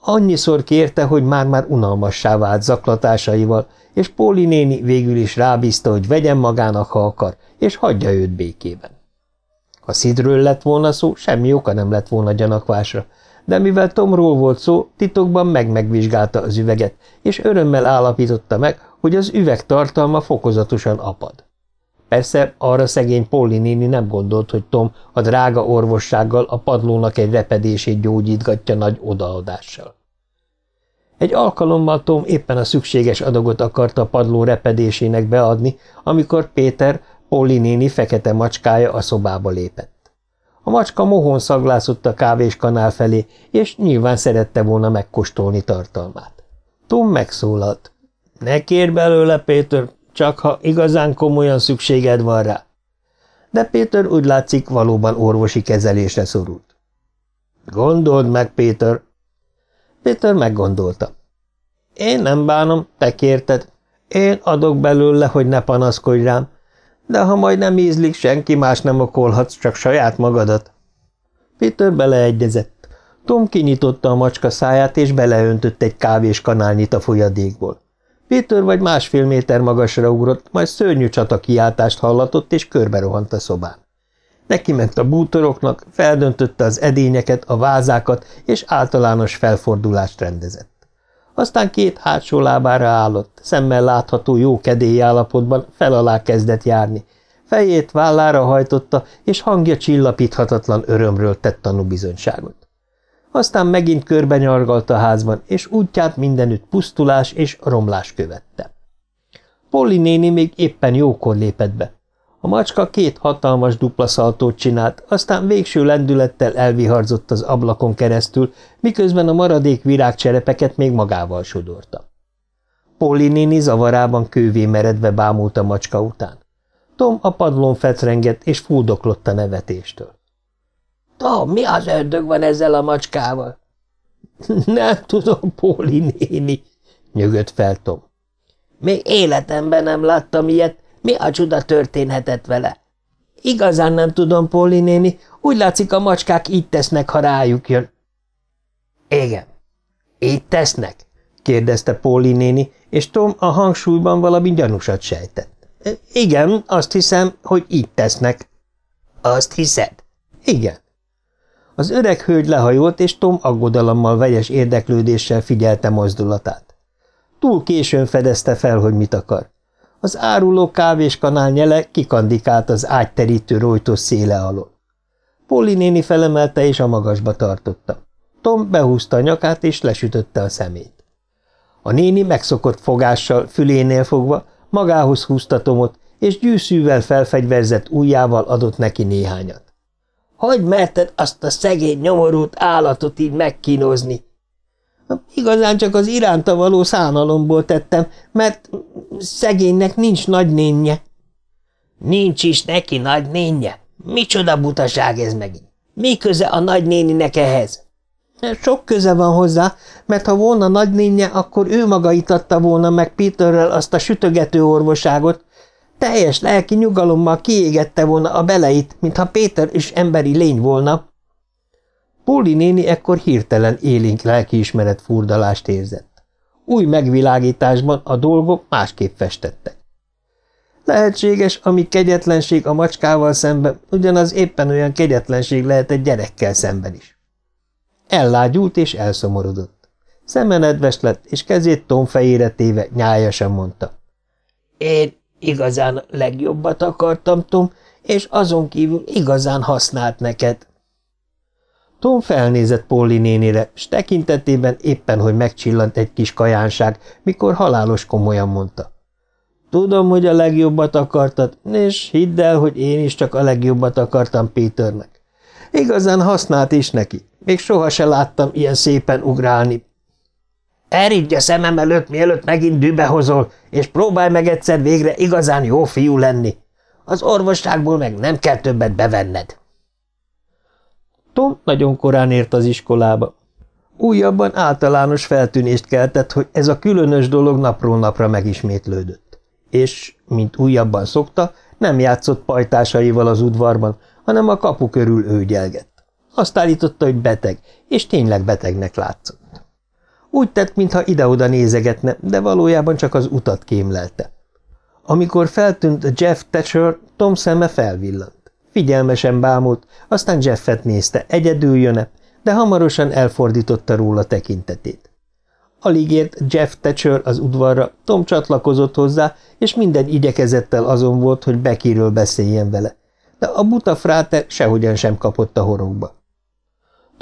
Annyiszor kérte, hogy már-már unalmassá vált zaklatásaival, és Póli néni végül is rábízta, hogy vegyen magának, ha akar, és hagyja őt békében. Ha Szidről lett volna szó, semmi oka nem lett volna gyanakvásra, de mivel Tomról volt szó, titokban meg-megvizsgálta az üveget, és örömmel állapította meg, hogy az üveg tartalma fokozatosan apad. Persze arra szegény Polly néni nem gondolt, hogy Tom a drága orvossággal a padlónak egy repedését gyógyítgatja nagy odaadással. Egy alkalommal Tom éppen a szükséges adagot akarta a padló repedésének beadni, amikor Péter, Polly néni fekete macskája a szobába lépett. A macska mohon szaglászott a kávéskanál felé, és nyilván szerette volna megkóstolni tartalmát. Tom megszólalt. – Ne kér belőle, Péter, csak ha igazán komolyan szükséged van rá. De Péter úgy látszik valóban orvosi kezelésre szorult. Gondold meg, Péter. Péter meggondolta. Én nem bánom, te kérted. Én adok belőle, hogy ne panaszkodj rám, de ha majd nem ízlik, senki más nem okolhatsz, csak saját magadat. Péter beleegyezett. Tom kinyitotta a macska száját, és beleöntött egy kávés kanálnyit a folyadékból. Péter vagy másfél méter magasra ugrott, majd szörnyű csata kiáltást hallatott, és körbe rohant a szobán. Neki ment a bútoroknak, feldöntötte az edényeket, a vázákat, és általános felfordulást rendezett. Aztán két hátsó lábára állott, szemmel látható jó kedély állapotban fel alá kezdett járni. Fejét vállára hajtotta, és hangja csillapíthatatlan örömről tett tanúbizonyságot. Aztán megint körbenyargalt a házban, és útját mindenütt pusztulás és romlás követte. Polly néni még éppen jókor lépett be. A macska két hatalmas dupla szaltót csinált, aztán végső lendülettel elviharzott az ablakon keresztül, miközben a maradék virágcserepeket még magával sodorta. Polly néni zavarában kővé meredve bámult a macska után. Tom a padlón fetrengett és fuldoklott a nevetéstől. – Tom, mi az ördög van ezzel a macskával? *laughs* – Nem tudom, Póli néni – nyögött fel Tom. – Még életemben nem láttam ilyet, mi a csuda történhetett vele? Igazán nem tudom, Póli néni, úgy látszik a macskák így tesznek, ha rájuk jön. Igen, így tesznek? kérdezte Póli néni, és Tom a hangsúlyban valami gyanúsat sejtett. Igen, azt hiszem, hogy így tesznek. Azt hiszed? Igen. Az öreg hölgy lehajolt, és Tom aggodalommal vegyes érdeklődéssel figyelte mozdulatát. Túl későn fedezte fel, hogy mit akar. Az áruló kávéskanál nyele kikandikált az ágyterítő rojtos széle alól. Polly néni felemelte és a magasba tartotta. Tom behúzta a nyakát és lesütötte a szemét. A néni megszokott fogással, fülénél fogva, magához húzta Tomot, és gyűszűvel felfegyverzett ujjával adott neki néhányat. – Hogy merted azt a szegény nyomorút állatot így megkínozni? Igazán csak az iránta való szánalomból tettem, mert szegénynek nincs nagynénje. Nincs is neki nagynénje? Micsoda butaság ez megint? Mi köze a nagynéninek ehhez? Sok köze van hozzá, mert ha volna nagynénje, akkor ő maga itatta volna meg Peterrel azt a sütögető orvoságot. Teljes lelki nyugalommal kiégette volna a beleit, mintha Péter is emberi lény volna. Póli néni ekkor hirtelen élénk lelkiismeret furdalást érzett. Új megvilágításban a dolgok másképp festettek. Lehetséges, ami kegyetlenség a macskával szemben, ugyanaz éppen olyan kegyetlenség lehet egy gyerekkel szemben is. Ellágyult és elszomorodott. Szeme nedves lett, és kezét Tom fejére téve nyájasan mondta. Én igazán legjobbat akartam, Tom, és azon kívül igazán használt neked. Tom felnézett Polly nénire, s tekintetében éppen, hogy megcsillant egy kis kajánság, mikor halálos komolyan mondta. Tudom, hogy a legjobbat akartad, és hidd el, hogy én is csak a legjobbat akartam Péternek. Igazán használt is neki. Még soha se láttam ilyen szépen ugrálni. Erígy a szemem előtt, mielőtt megint dűbe hozol, és próbálj meg egyszer végre igazán jó fiú lenni. Az orvosságból meg nem kell többet bevenned. Tom nagyon korán ért az iskolába. Újabban általános feltűnést keltett, hogy ez a különös dolog napról napra megismétlődött. És, mint újabban szokta, nem játszott pajtásaival az udvarban, hanem a kapu körül őgyelgett. Azt állította, hogy beteg, és tényleg betegnek látszott. Úgy tett, mintha ide-oda nézegetne, de valójában csak az utat kémlelte. Amikor feltűnt Jeff Thatcher, Tom szeme felvillant. Figyelmesen bámult, aztán Jeffet nézte, egyedül jön-e, de hamarosan elfordította róla tekintetét. Alig ért Jeff Thatcher az udvarra, Tom csatlakozott hozzá, és minden igyekezettel azon volt, hogy Beckyről beszéljen vele, de a buta fráter sehogyan sem kapott a horogba.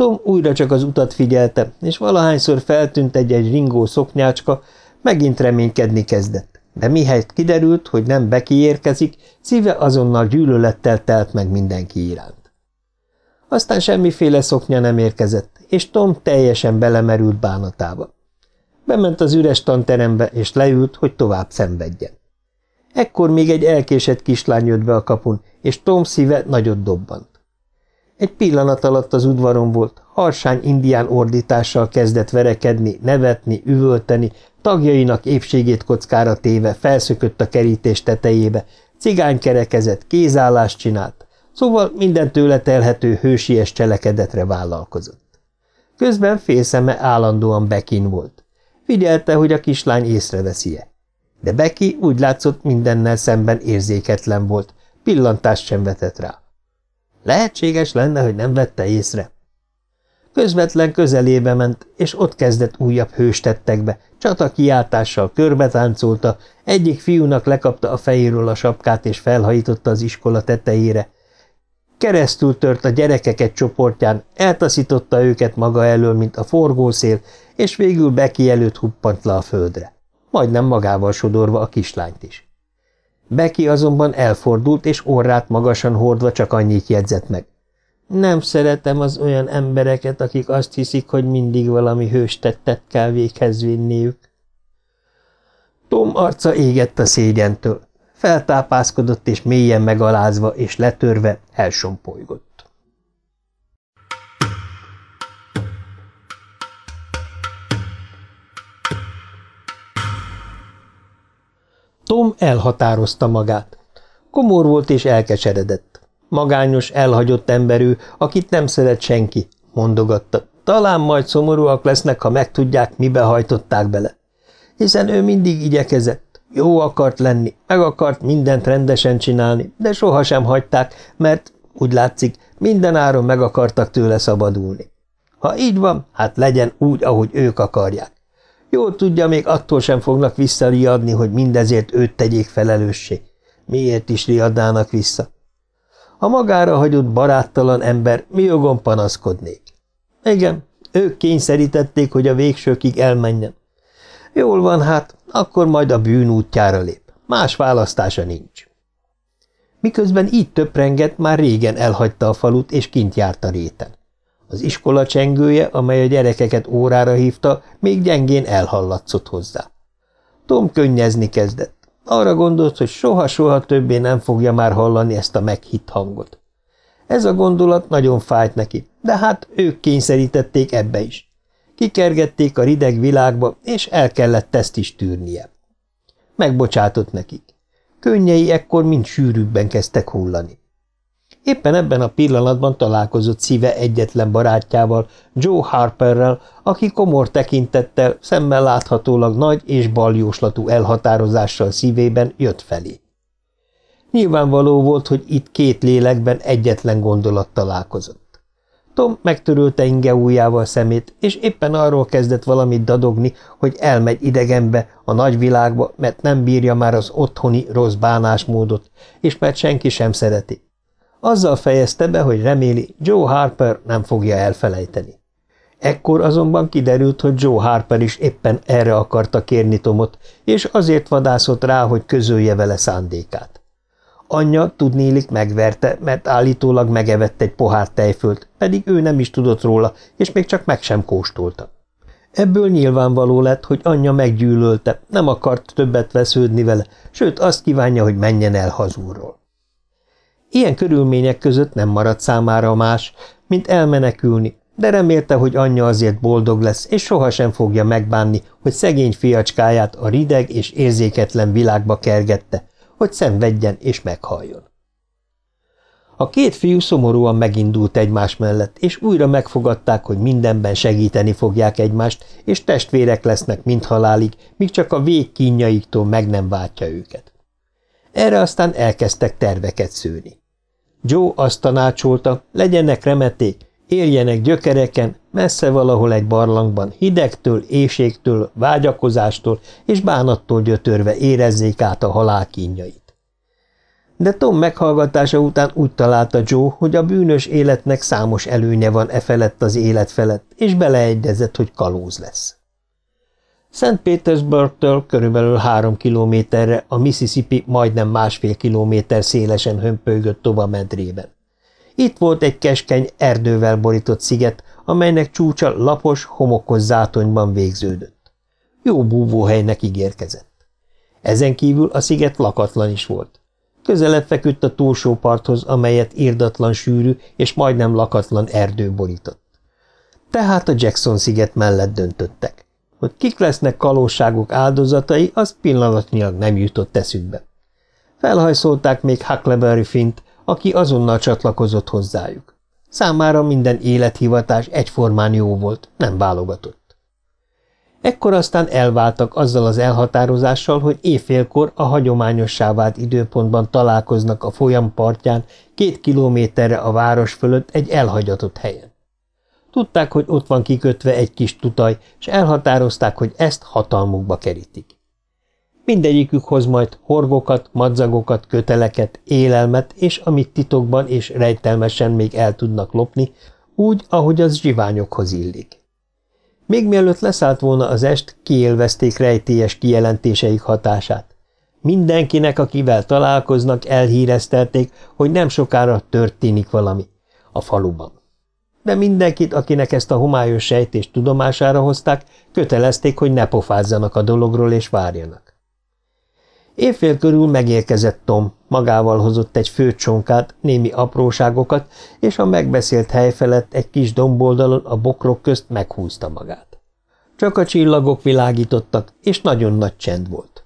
Tom újra csak az utat figyelte, és valahányszor feltűnt egy-egy ringó szoknyácska, megint reménykedni kezdett. De mihelyt kiderült, hogy nem Becky érkezik, szíve azonnal gyűlölettel telt meg mindenki iránt. Aztán semmiféle szoknya nem érkezett, és Tom teljesen belemerült bánatába. Bement az üres tanterembe, és leült, hogy tovább szenvedjen. Ekkor még egy elkésett kislány jött be a kapun, és Tom szíve nagyot dobbant. Egy pillanat alatt az udvaron volt, harsány indián ordítással kezdett verekedni, nevetni, üvölteni, tagjainak épségét kockára téve felszökött a kerítés tetejébe, cigány kerekezett, kézállást csinált, szóval minden tőle telhető hősies cselekedetre vállalkozott. Közben félszeme állandóan Bekin volt. Figyelte, hogy a kislány észreveszi-e. De Beki úgy látszott mindennel szemben érzéketlen volt, pillantást sem vetett rá. Lehetséges lenne, hogy nem vette észre. Közvetlen közelébe ment, és ott kezdett újabb hőstettekbe, csata kiáltással körbetáncolta, egyik fiúnak lekapta a fejéről a sapkát és felhajította az iskola tetejére. Keresztül tört a gyerekeket csoportján, eltaszította őket maga elől, mint a forgószél, és végül Beki előtt huppant le a földre. Majdnem magával sodorva a kislányt is. Beki azonban elfordult, és orrát magasan hordva csak annyit jegyzett meg. Nem szeretem az olyan embereket, akik azt hiszik, hogy mindig valami hőstettet kell véghez vinniük. Tom arca égett a szégyentől. Feltápászkodott, és mélyen megalázva és letörve elsompolygott. Tom elhatározta magát. Komor volt és elkeseredett. Magányos, elhagyott emberű, akit nem szeret senki, mondogatta. Talán majd szomorúak lesznek, ha megtudják, mibe hajtották bele. Hiszen ő mindig igyekezett. Jó akart lenni, meg akart mindent rendesen csinálni, de sohasem hagyták, mert, úgy látszik, minden áron meg akartak tőle szabadulni. Ha így van, hát legyen úgy, ahogy ők akarják. Jól tudja, még attól sem fognak visszariadni, hogy mindezért őt tegyék felelőssé. Miért is riadnának vissza? Ha magára hagyott baráttalan ember, mi jogon panaszkodnék? Igen, ők kényszerítették, hogy a végsőkig elmenjen. Jól van hát, akkor majd a bűn útjára lép. Más választása nincs. Miközben így töprengett, már régen elhagyta a falut, és kint járt a réten. Az iskola csengője, amely a gyerekeket órára hívta, még gyengén elhallatszott hozzá. Tom könnyezni kezdett. Arra gondolt, hogy soha-soha többé nem fogja már hallani ezt a meghitt hangot. Ez a gondolat nagyon fájt neki, de hát ők kényszerítették ebbe is. Kikergették a rideg világba, és el kellett ezt is tűrnie. Megbocsátott nekik. Könnyei ekkor mind sűrűbben kezdtek hullani. Éppen ebben a pillanatban találkozott szíve egyetlen barátjával, Joe Harperrel, aki komor tekintettel, szemmel láthatólag nagy és baljóslatú elhatározással szívében jött felé. Nyilvánvaló volt, hogy itt két lélekben egyetlen gondolat találkozott. Tom megtörölte inge ujjával szemét, és éppen arról kezdett valamit dadogni, hogy elmegy idegenbe, a nagyvilágba, mert nem bírja már az otthoni rossz bánásmódot, és mert senki sem szereti. Azzal fejezte be, hogy reméli, Joe Harper nem fogja elfelejteni. Ekkor azonban kiderült, hogy Joe Harper is éppen erre akarta kérni Tomot, és azért vadászott rá, hogy közölje vele szándékát. Anyja tudnélik megverte, mert állítólag megevett egy pohár tejfölt, pedig ő nem is tudott róla, és még csak meg sem kóstolta. Ebből nyilvánvaló lett, hogy anyja meggyűlölte, nem akart többet vesződni vele, sőt azt kívánja, hogy menjen el hazúról. Ilyen körülmények között nem maradt számára más, mint elmenekülni, de remélte, hogy anyja azért boldog lesz, és sohasem fogja megbánni, hogy szegény fiacskáját a rideg és érzéketlen világba kergette, hogy szenvedjen és meghalljon. A két fiú szomorúan megindult egymás mellett, és újra megfogadták, hogy mindenben segíteni fogják egymást, és testvérek lesznek mindhalálig, míg csak a vég kínjaiktól meg nem váltja őket. Erre aztán elkezdtek terveket szőni. Joe azt tanácsolta, legyenek remeték, érjenek gyökereken, messze valahol egy barlangban, hidegtől, éjségtől, vágyakozástól és bánattól gyötörve érezzék át a halál kínjait. De Tom meghallgatása után úgy találta Joe, hogy a bűnös életnek számos előnye van e felett az élet felett, és beleegyezett, hogy kalóz lesz. Szent Petersburgtől körülbelül három kilométerre a Mississippi majdnem másfél kilométer szélesen hömpölygött tova medrében. Itt volt egy keskeny, erdővel borított sziget, amelynek csúcsa lapos, homokos zátonyban végződött. Jó búvóhelynek ígérkezett. Ezen kívül a sziget lakatlan is volt. Közelebb feküdt a túlsó parthoz, amelyet írdatlan sűrű és majdnem lakatlan erdő borított. Tehát a Jackson-sziget mellett döntöttek. Hogy kik lesznek kalóságok áldozatai, az pillanatnyilag nem jutott eszükbe. Felhajszolták még Huckleberry Fint, aki azonnal csatlakozott hozzájuk. Számára minden élethivatás egyformán jó volt, nem válogatott. Ekkor aztán elváltak azzal az elhatározással, hogy évfélkor a hagyományossá vált időpontban találkoznak a folyam partján két kilométerre a város fölött egy elhagyatott helyen. Tudták, hogy ott van kikötve egy kis tutaj, és elhatározták, hogy ezt hatalmukba kerítik. Mindegyikük hoz majd horgokat, madzagokat, köteleket, élelmet, és amit titokban és rejtelmesen még el tudnak lopni, úgy, ahogy az zsiványokhoz illik. Még mielőtt leszállt volna az est, kiélvezték rejtélyes kijelentéseik hatását. Mindenkinek, akivel találkoznak, elhíreztelték, hogy nem sokára történik valami a faluban. De mindenkit, akinek ezt a homályos sejtést tudomására hozták, kötelezték, hogy ne pofázzanak a dologról és várjanak. Évfél körül megérkezett Tom, magával hozott egy főcsonkát, némi apróságokat, és a megbeszélt hely felett egy kis domboldalon a bokrok közt meghúzta magát. Csak a csillagok világítottak, és nagyon nagy csend volt.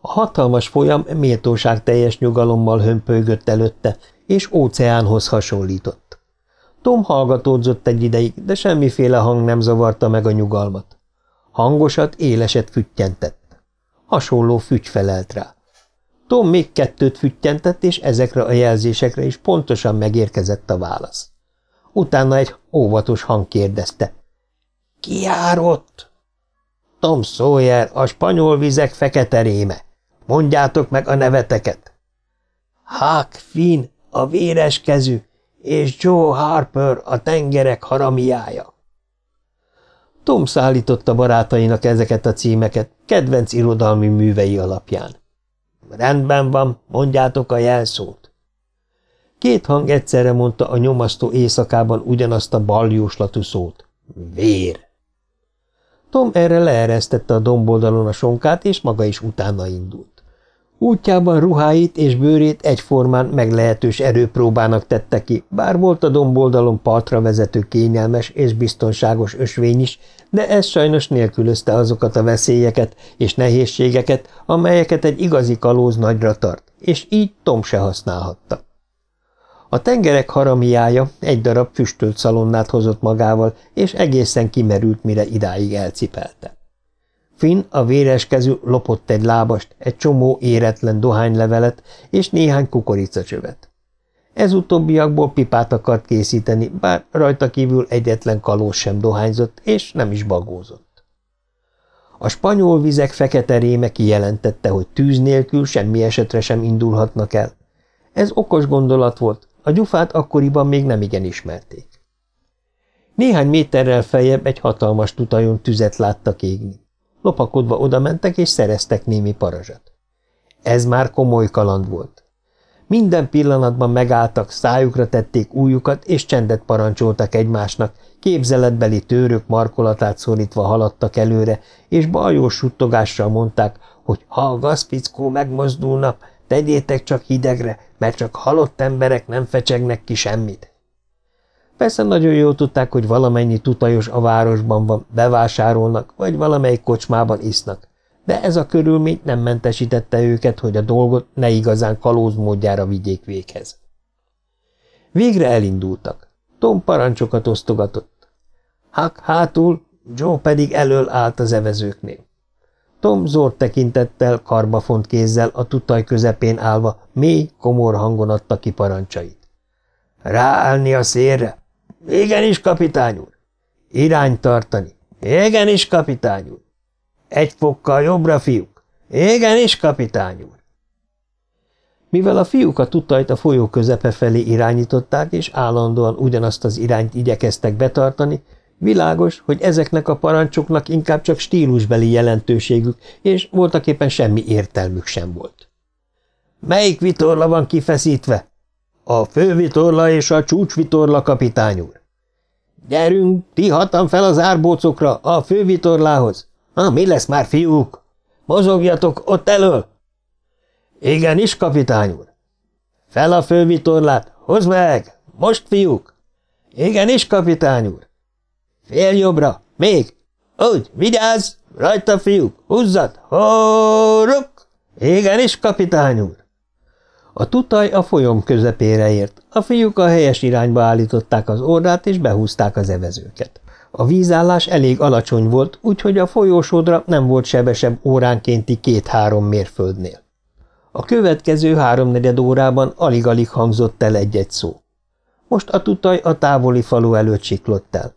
A hatalmas folyam méltóság teljes nyugalommal hömpölygött előtte, és óceánhoz hasonlított. Tom hallgatódzott egy ideig, de semmiféle hang nem zavarta meg a nyugalmat. Hangosat, éleset füttyentett. Hasonló fügy felelt rá. Tom még kettőt füttyentett, és ezekre a jelzésekre is pontosan megérkezett a válasz. Utána egy óvatos hang kérdezte. – Ki jár ott? – Tom Sawyer, a spanyol vizek fekete réme. Mondjátok meg a neveteket. – Huck Finn, a véres kezű, és Joe Harper, a tengerek haramiája. Tom szállította barátainak ezeket a címeket, kedvenc irodalmi művei alapján. Rendben van, mondjátok a jelszót. Két hang egyszerre mondta a nyomasztó éjszakában ugyanazt a baljóslatú szót. Vér. Tom erre leeresztette a domboldalon a sonkát, és maga is utána indult. Útjában ruháit és bőrét egyformán meglehetős erőpróbának tette ki, bár volt a domboldalon partra vezető kényelmes és biztonságos ösvény is, de ez sajnos nélkülözte azokat a veszélyeket és nehézségeket, amelyeket egy igazi kalóz nagyra tart, és így Tom se használhatta. A tengerek haramiája egy darab füstölt szalonnát hozott magával, és egészen kimerült, mire idáig elcipelte. Finn a véres kezű lopott egy lábast, egy csomó éretlen dohánylevelet és néhány kukoricacsövet. Ez utóbbiakból pipát akart készíteni, bár rajta kívül egyetlen kalós sem dohányzott, és nem is bagózott. A spanyol vizek fekete réme kijelentette, hogy tűz nélkül semmi esetre sem indulhatnak el. Ez okos gondolat volt, a gyufát akkoriban még nem igen ismerték. Néhány méterrel feljebb egy hatalmas tutajon tüzet láttak égni. Lopakodva odamentek és szereztek némi parazsat. Ez már komoly kaland volt. Minden pillanatban megálltak, szájukra tették újukat, és csendet parancsoltak egymásnak, képzeletbeli tőrök markolatát szorítva haladtak előre, és baljós suttogással mondták, hogy ha a gazpickó megmozdulna, tegyétek csak hidegre, mert csak halott emberek nem fecsegnek ki semmit. Persze nagyon jól tudták, hogy valamennyi tutajos a városban van, bevásárolnak, vagy valamelyik kocsmában isznak, de ez a körülmény nem mentesítette őket, hogy a dolgot ne igazán kalóz módjára vigyék véghez. Végre elindultak. Tom parancsokat osztogatott. Hak hátul, Joe pedig elől állt az evezőknél. Tom zord tekintettel, karbafont kézzel a tutaj közepén állva mély, komor hangon adta ki parancsait. Ráállni a szélre? Igenis, kapitány úr. Irány tartani. Igenis, kapitány úr. Egy fokkal jobbra, fiúk. Igenis, kapitány úr. Mivel a fiúk a tutajt a folyó közepe felé irányították, és állandóan ugyanazt az irányt igyekeztek betartani, világos, hogy ezeknek a parancsoknak inkább csak stílusbeli jelentőségük, és voltaképpen semmi értelmük sem volt. Melyik vitorla van kifeszítve? A fővitorla és a csúcsvitorla, kapitány úr. Gyerünk, ti hatan fel az árbócokra, a fővitorlához. Ha, mi lesz már, fiúk? Mozogjatok ott elől! Igenis, kapitány úr. Fel a fővitorlát, hozd meg! Most, fiúk! Igenis, kapitány úr. Fél jobbra, még! Úgy, vigyázz! Rajta, fiúk! Húzzad! Horuk! Igenis, kapitány úr! A tutaj a folyom közepére ért. A fiúk a helyes irányba állították az orrát, és behúzták az evezőket. A vízállás elég alacsony volt, úgyhogy a folyósodra nem volt sebesebb óránkénti két-három mérföldnél. A következő háromnegyed órában alig-alig hangzott el egy-egy szó. Most a tutaj a távoli falu előtt siklott el.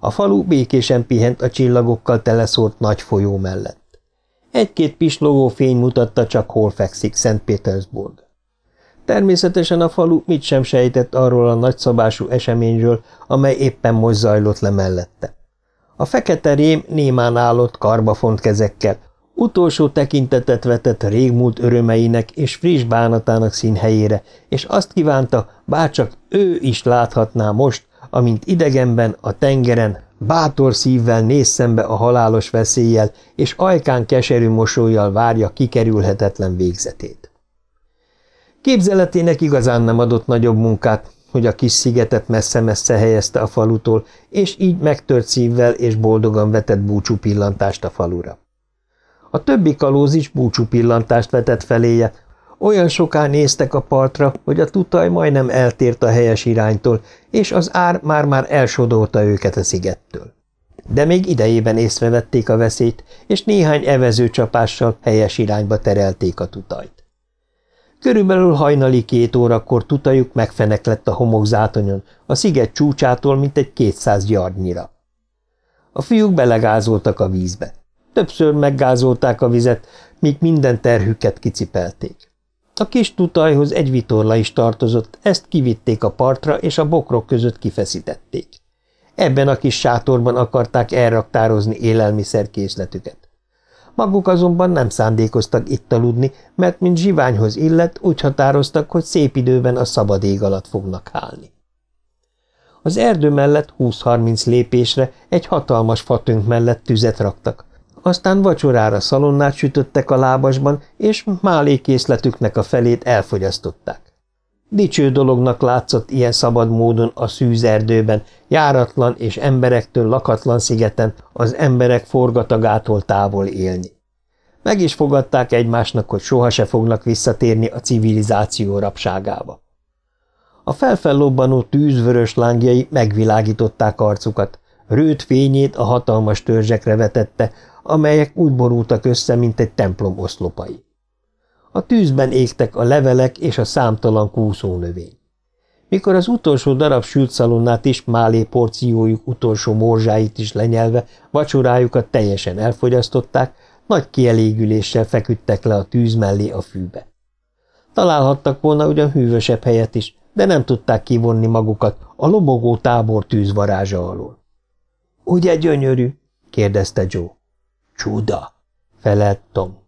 A falu békésen pihent a csillagokkal teleszórt nagy folyó mellett. Egy-két pislogó fény mutatta csak, hol fekszik Szent Petersburg. Természetesen a falu mit sem sejtett arról a nagyszabású eseményről, amely éppen most zajlott le mellette. A fekete rém némán állott karbafont kezekkel, utolsó tekintetet vetett régmúlt örömeinek és friss bánatának színhelyére, és azt kívánta, bárcsak ő is láthatná most, amint idegenben a tengeren bátor szívvel néz szembe a halálos veszéllyel, és ajkán keserű mosolyjal várja kikerülhetetlen végzetét. Képzeletének igazán nem adott nagyobb munkát, hogy a kis szigetet messze-messze helyezte a falutól, és így megtört szívvel és boldogan vetett búcsú pillantást a falura. A többi kalóz is búcsú pillantást vetett feléje, olyan soká néztek a partra, hogy a tutaj majdnem eltért a helyes iránytól, és az ár már-már elsodolta őket a szigettől. De még idejében észrevették a veszélyt, és néhány evező csapással helyes irányba terelték a tutajt. Körülbelül hajnali két órakor tutajuk megfeneklett a homokzátonyon, a sziget csúcsától mintegy kétszáz gyarnyira. A fiúk belegázoltak a vízbe. Többször meggázolták a vizet, míg minden terhüket kicipelték. A kis tutajhoz egy vitorla is tartozott, ezt kivitték a partra, és a bokrok között kifeszítették. Ebben a kis sátorban akarták elraktározni élelmiszerkészletüket. Maguk azonban nem szándékoztak itt aludni, mert mint zsiványhoz illett, úgy határoztak, hogy szép időben a szabad ég alatt fognak hálni. Az erdő mellett 20-30 lépésre egy hatalmas fatönk mellett tüzet raktak, aztán vacsorára szalonnát sütöttek a lábasban, és málékészletüknek a felét elfogyasztották. Dicső dolognak látszott ilyen szabad módon a szűz erdőben, járatlan és emberektől lakatlan szigeten az emberek forgatagától távol élni. Meg is fogadták egymásnak, hogy soha se fognak visszatérni a civilizáció rabságába. A felfellobbanó tűzvörös lángjai megvilágították arcukat, rőt fényét a hatalmas törzsekre vetette, amelyek úgy borultak össze, mint egy templom oszlopai. A tűzben égtek a levelek és a számtalan kúszónövény. Mikor az utolsó darab sült szalonnát is, málé porciójuk utolsó morzsáit is lenyelve, vacsorájukat teljesen elfogyasztották, nagy kielégüléssel feküdtek le a tűz mellé a fűbe. Találhattak volna ugyan hűvösebb helyet is, de nem tudták kivonni magukat a lobogó tábor tűzvarázsa alól. – Ugye gyönyörű? – kérdezte Joe. – Csuda! – felelt Tom. –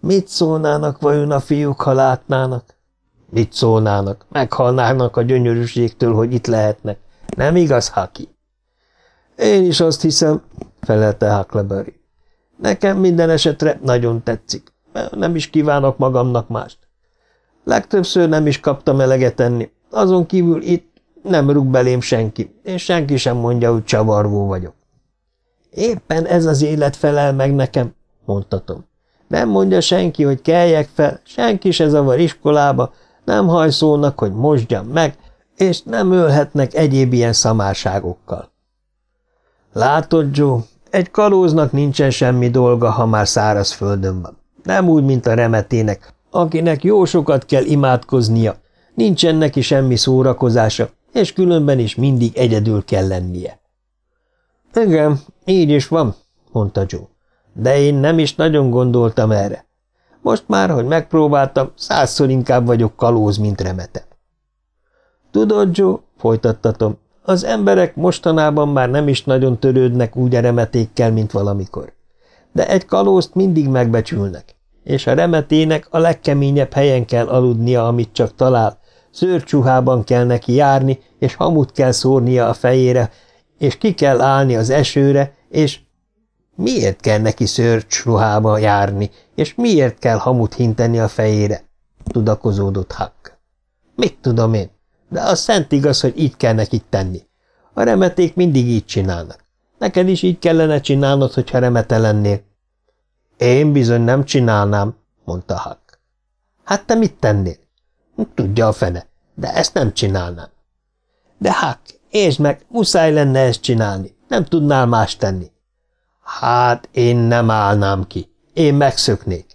Mit szólnának vajon a fiúk, ha látnának? – Mit szólnának? Meghalnának a gyönyörűségtől, hogy itt lehetnek. Nem igaz, Haki? – Én is azt hiszem – felelte Huckleberry. – Nekem minden esetre nagyon tetszik. Nem is kívánok magamnak mást. Legtöbbször nem is kaptam eleget enni, azon kívül itt nem rúg belém senki, és senki sem mondja, hogy csavargó vagyok. Éppen ez az élet felel meg nekem, mondtatom. Nem mondja senki, hogy keljek fel, senki se zavar iskolába, nem hajszolnak, hogy mosdjam meg, és nem ölhetnek egyéb ilyen szamárságokkal. Látod, Joe, egy kalóznak nincsen semmi dolga, ha már száraz földön van. Nem úgy, mint a remetének, akinek jó sokat kell imádkoznia, nincsen neki semmi szórakozása, és különben is mindig egyedül kell lennie. Igen, így is van, mondta Joe, de én nem is nagyon gondoltam erre. Most már, hogy megpróbáltam, százszor inkább vagyok kalóz, mint remete. Tudod, Joe, folytattatom, az emberek mostanában már nem is nagyon törődnek úgy a remetékkel, mint valamikor. De egy kalózt mindig megbecsülnek és a remetének a legkeményebb helyen kell aludnia, amit csak talál, szőrcsuhában kell neki járni, és hamut kell szórnia a fejére, és ki kell állni az esőre, és miért kell neki szőrcsuhába járni, és miért kell hamut hinteni a fejére? tudakozódott Huck. Mit tudom én, de az szent igaz, hogy így kell nekik tenni. A remeték mindig így csinálnak. Neked is így kellene csinálnod, hogyha remete lennél. Én bizony nem csinálnám, mondta Huck. Hát te mit tennél? Tudja a fene, de ezt nem csinálnám. De Huck, és meg, muszáj lenne ezt csinálni, nem tudnál más tenni. Hát én nem állnám ki, én megszöknék.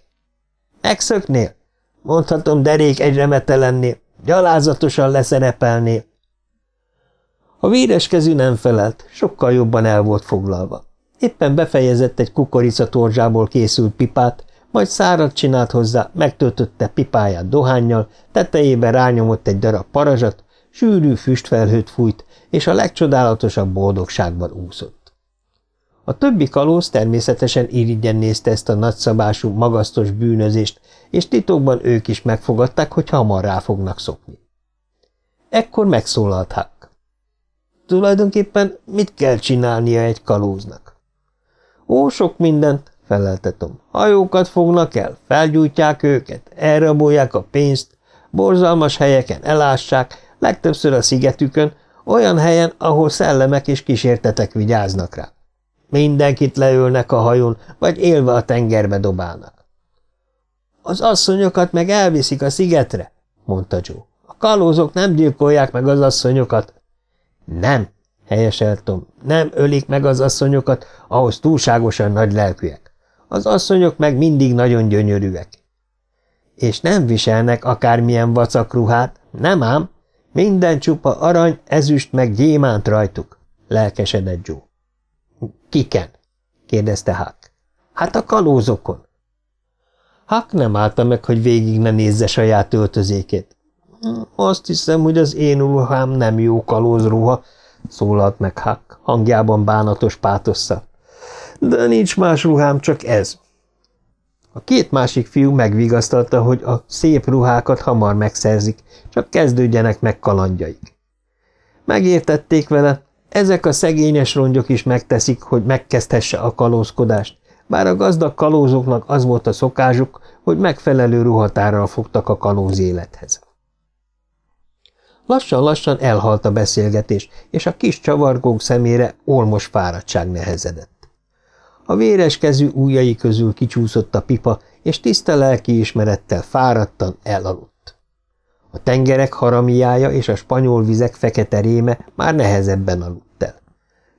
Megszöknél? Mondhatom, derék egy remete lennél, gyalázatosan leszerepelnél. A véres kezű nem felelt, sokkal jobban el volt foglalva. Éppen befejezett egy kukoricatorzsából készült pipát, majd szárat csinált hozzá, megtöltötte pipáját dohányjal, tetejében rányomott egy darab parazsat, sűrű füstfelhőt fújt, és a legcsodálatosabb boldogságban úszott. A többi kalóz természetesen irigyen nézte ezt a nagyszabású, magasztos bűnözést, és titokban ők is megfogadták, hogy hamar rá fognak szokni. Ekkor megszólalt Huck. Tulajdonképpen mit kell csinálnia egy kalóznak? Ó, sok mindent, feleltetom. Hajókat fognak el, felgyújtják őket, elrabolják a pénzt, borzalmas helyeken elássák, legtöbbször a szigetükön, olyan helyen, ahol szellemek és kísértetek vigyáznak rá. Mindenkit leölnek a hajón, vagy élve a tengerbe dobálnak. Az asszonyokat meg elviszik a szigetre, mondta Joe. A kalózok nem gyilkolják meg az asszonyokat. Nem, helyeseltom, nem ölik meg az asszonyokat, ahhoz túlságosan nagy lelkűek. Az asszonyok meg mindig nagyon gyönyörűek. És nem viselnek akármilyen vacakruhát, nem ám? Minden csupa arany, ezüst meg gyémánt rajtuk, lelkesedett Joe. Kiken? kérdezte Huck. Hát a kalózokon. Huck nem állta meg, hogy végig ne nézze saját öltözékét. Azt hiszem, hogy az én ruhám nem jó kalózruha, szólalt meg Huck, hangjában bánatos pátossza. De nincs más ruhám, csak ez. A két másik fiú megvigasztalta, hogy a szép ruhákat hamar megszerzik, csak kezdődjenek meg kalandjaik. Megértették vele, ezek a szegényes rongyok is megteszik, hogy megkezdhesse a kalózkodást, bár a gazdag kalózoknak az volt a szokásuk, hogy megfelelő ruhatárral fogtak a kalóz élethez. Lassan-lassan elhalt a beszélgetés, és a kis csavargók szemére olmos fáradtság nehezedett. A véres kezű ujjai közül kicsúszott a pipa, és tiszta lelki ismerettel fáradtan elaludt. A tengerek haramiája és a spanyol vizek fekete réme már nehezebben aludt el.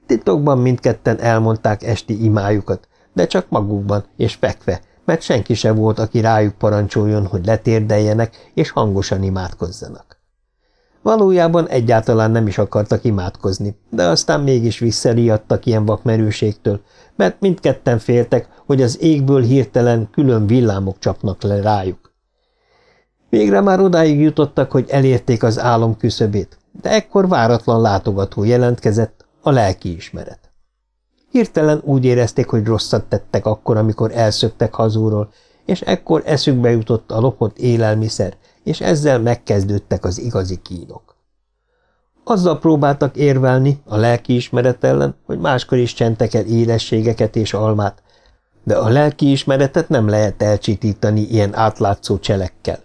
Titokban mindketten elmondták esti imájukat, de csak magukban és fekve, mert senki se volt, aki rájuk parancsoljon, hogy letérdeljenek és hangosan imádkozzanak. Valójában egyáltalán nem is akartak imádkozni, de aztán mégis visszariadtak ilyen vakmerőségtől, mert mindketten féltek, hogy az égből hirtelen külön villámok csapnak le rájuk. Végre már odáig jutottak, hogy elérték az álom küszöbét, de ekkor váratlan látogató jelentkezett, a lelkiismeret. Hirtelen úgy érezték, hogy rosszat tettek akkor, amikor elszöktek hazúról, és ekkor eszükbe jutott a lopott élelmiszer, és ezzel megkezdődtek az igazi kínok. Azzal próbáltak érvelni a lelkiismeret ellen, hogy máskor is csentek el érességeket és almát, de a lelkiismeretet nem lehet elcsitítani ilyen átlátszó cselekkel.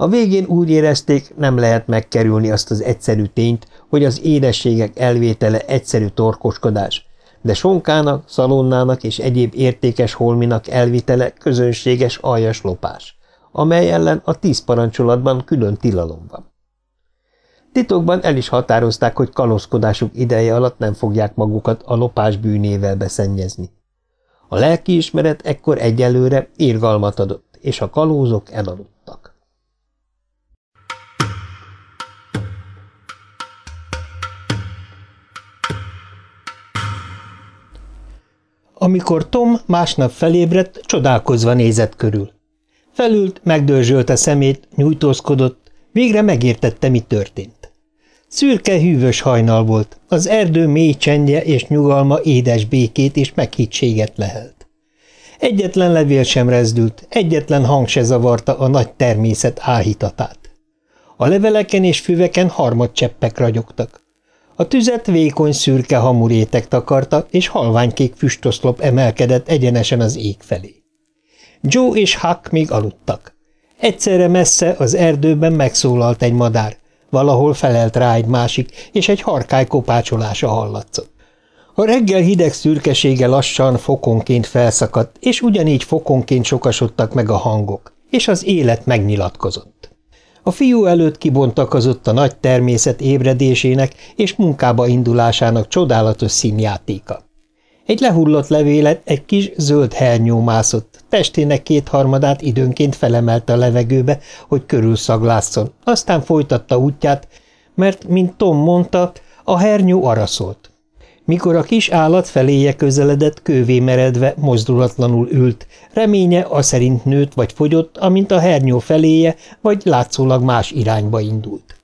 A végén úgy érezték, nem lehet megkerülni azt az egyszerű tényt, hogy az érességek elvétele egyszerű torkoskodás, de sonkának, szalonnának és egyéb értékes holminak elvitele közönséges aljas lopás, amely ellen a tíz parancsolatban külön tilalom van. Titokban el is határozták, hogy kalózkodásuk ideje alatt nem fogják magukat a lopás bűnével beszennyezni. A lelkiismeret ekkor egyelőre irgalmat adott, és a kalózok elaludtak. Amikor Tom másnap felébredt, csodálkozva nézett körül. Felült, megdörzsölte szemét, nyújtózkodott, végre megértette, mi történt. Szürke, hűvös hajnal volt, az erdő mély csendje és nyugalma édes békét és meghittséget lehelt. Egyetlen levél sem rezdült, egyetlen hang se zavarta a nagy természet áhítatát. A leveleken és füveken harmadcseppek ragyogtak. A tüzet vékony szürke hamurétek takarta, és halványkék füstoszlop emelkedett egyenesen az ég felé. Joe és Huck még aludtak. Egyszerre messze az erdőben megszólalt egy madár, valahol felelt rá egy másik, és egy harkály kopácsolása hallatszott. A reggel hideg szürkesége lassan fokonként felszakadt, és ugyanígy fokonként sokasodtak meg a hangok, és az élet megnyilatkozott. A fiú előtt kibontakozott a nagy természet ébredésének és munkába indulásának csodálatos színjátéka. Egy lehullott levélet egy kis zöld hernyó mászott, testének kétharmadát időnként felemelte a levegőbe, hogy körülszaglásszon, aztán folytatta útját, mert, mint Tom mondta, a hernyó araszolt. Mikor a kis állat feléje közeledett, kővé meredve, mozdulatlanul ült, reménye a szerint nőtt vagy fogyott, amint a hernyó feléje, vagy látszólag más irányba indult.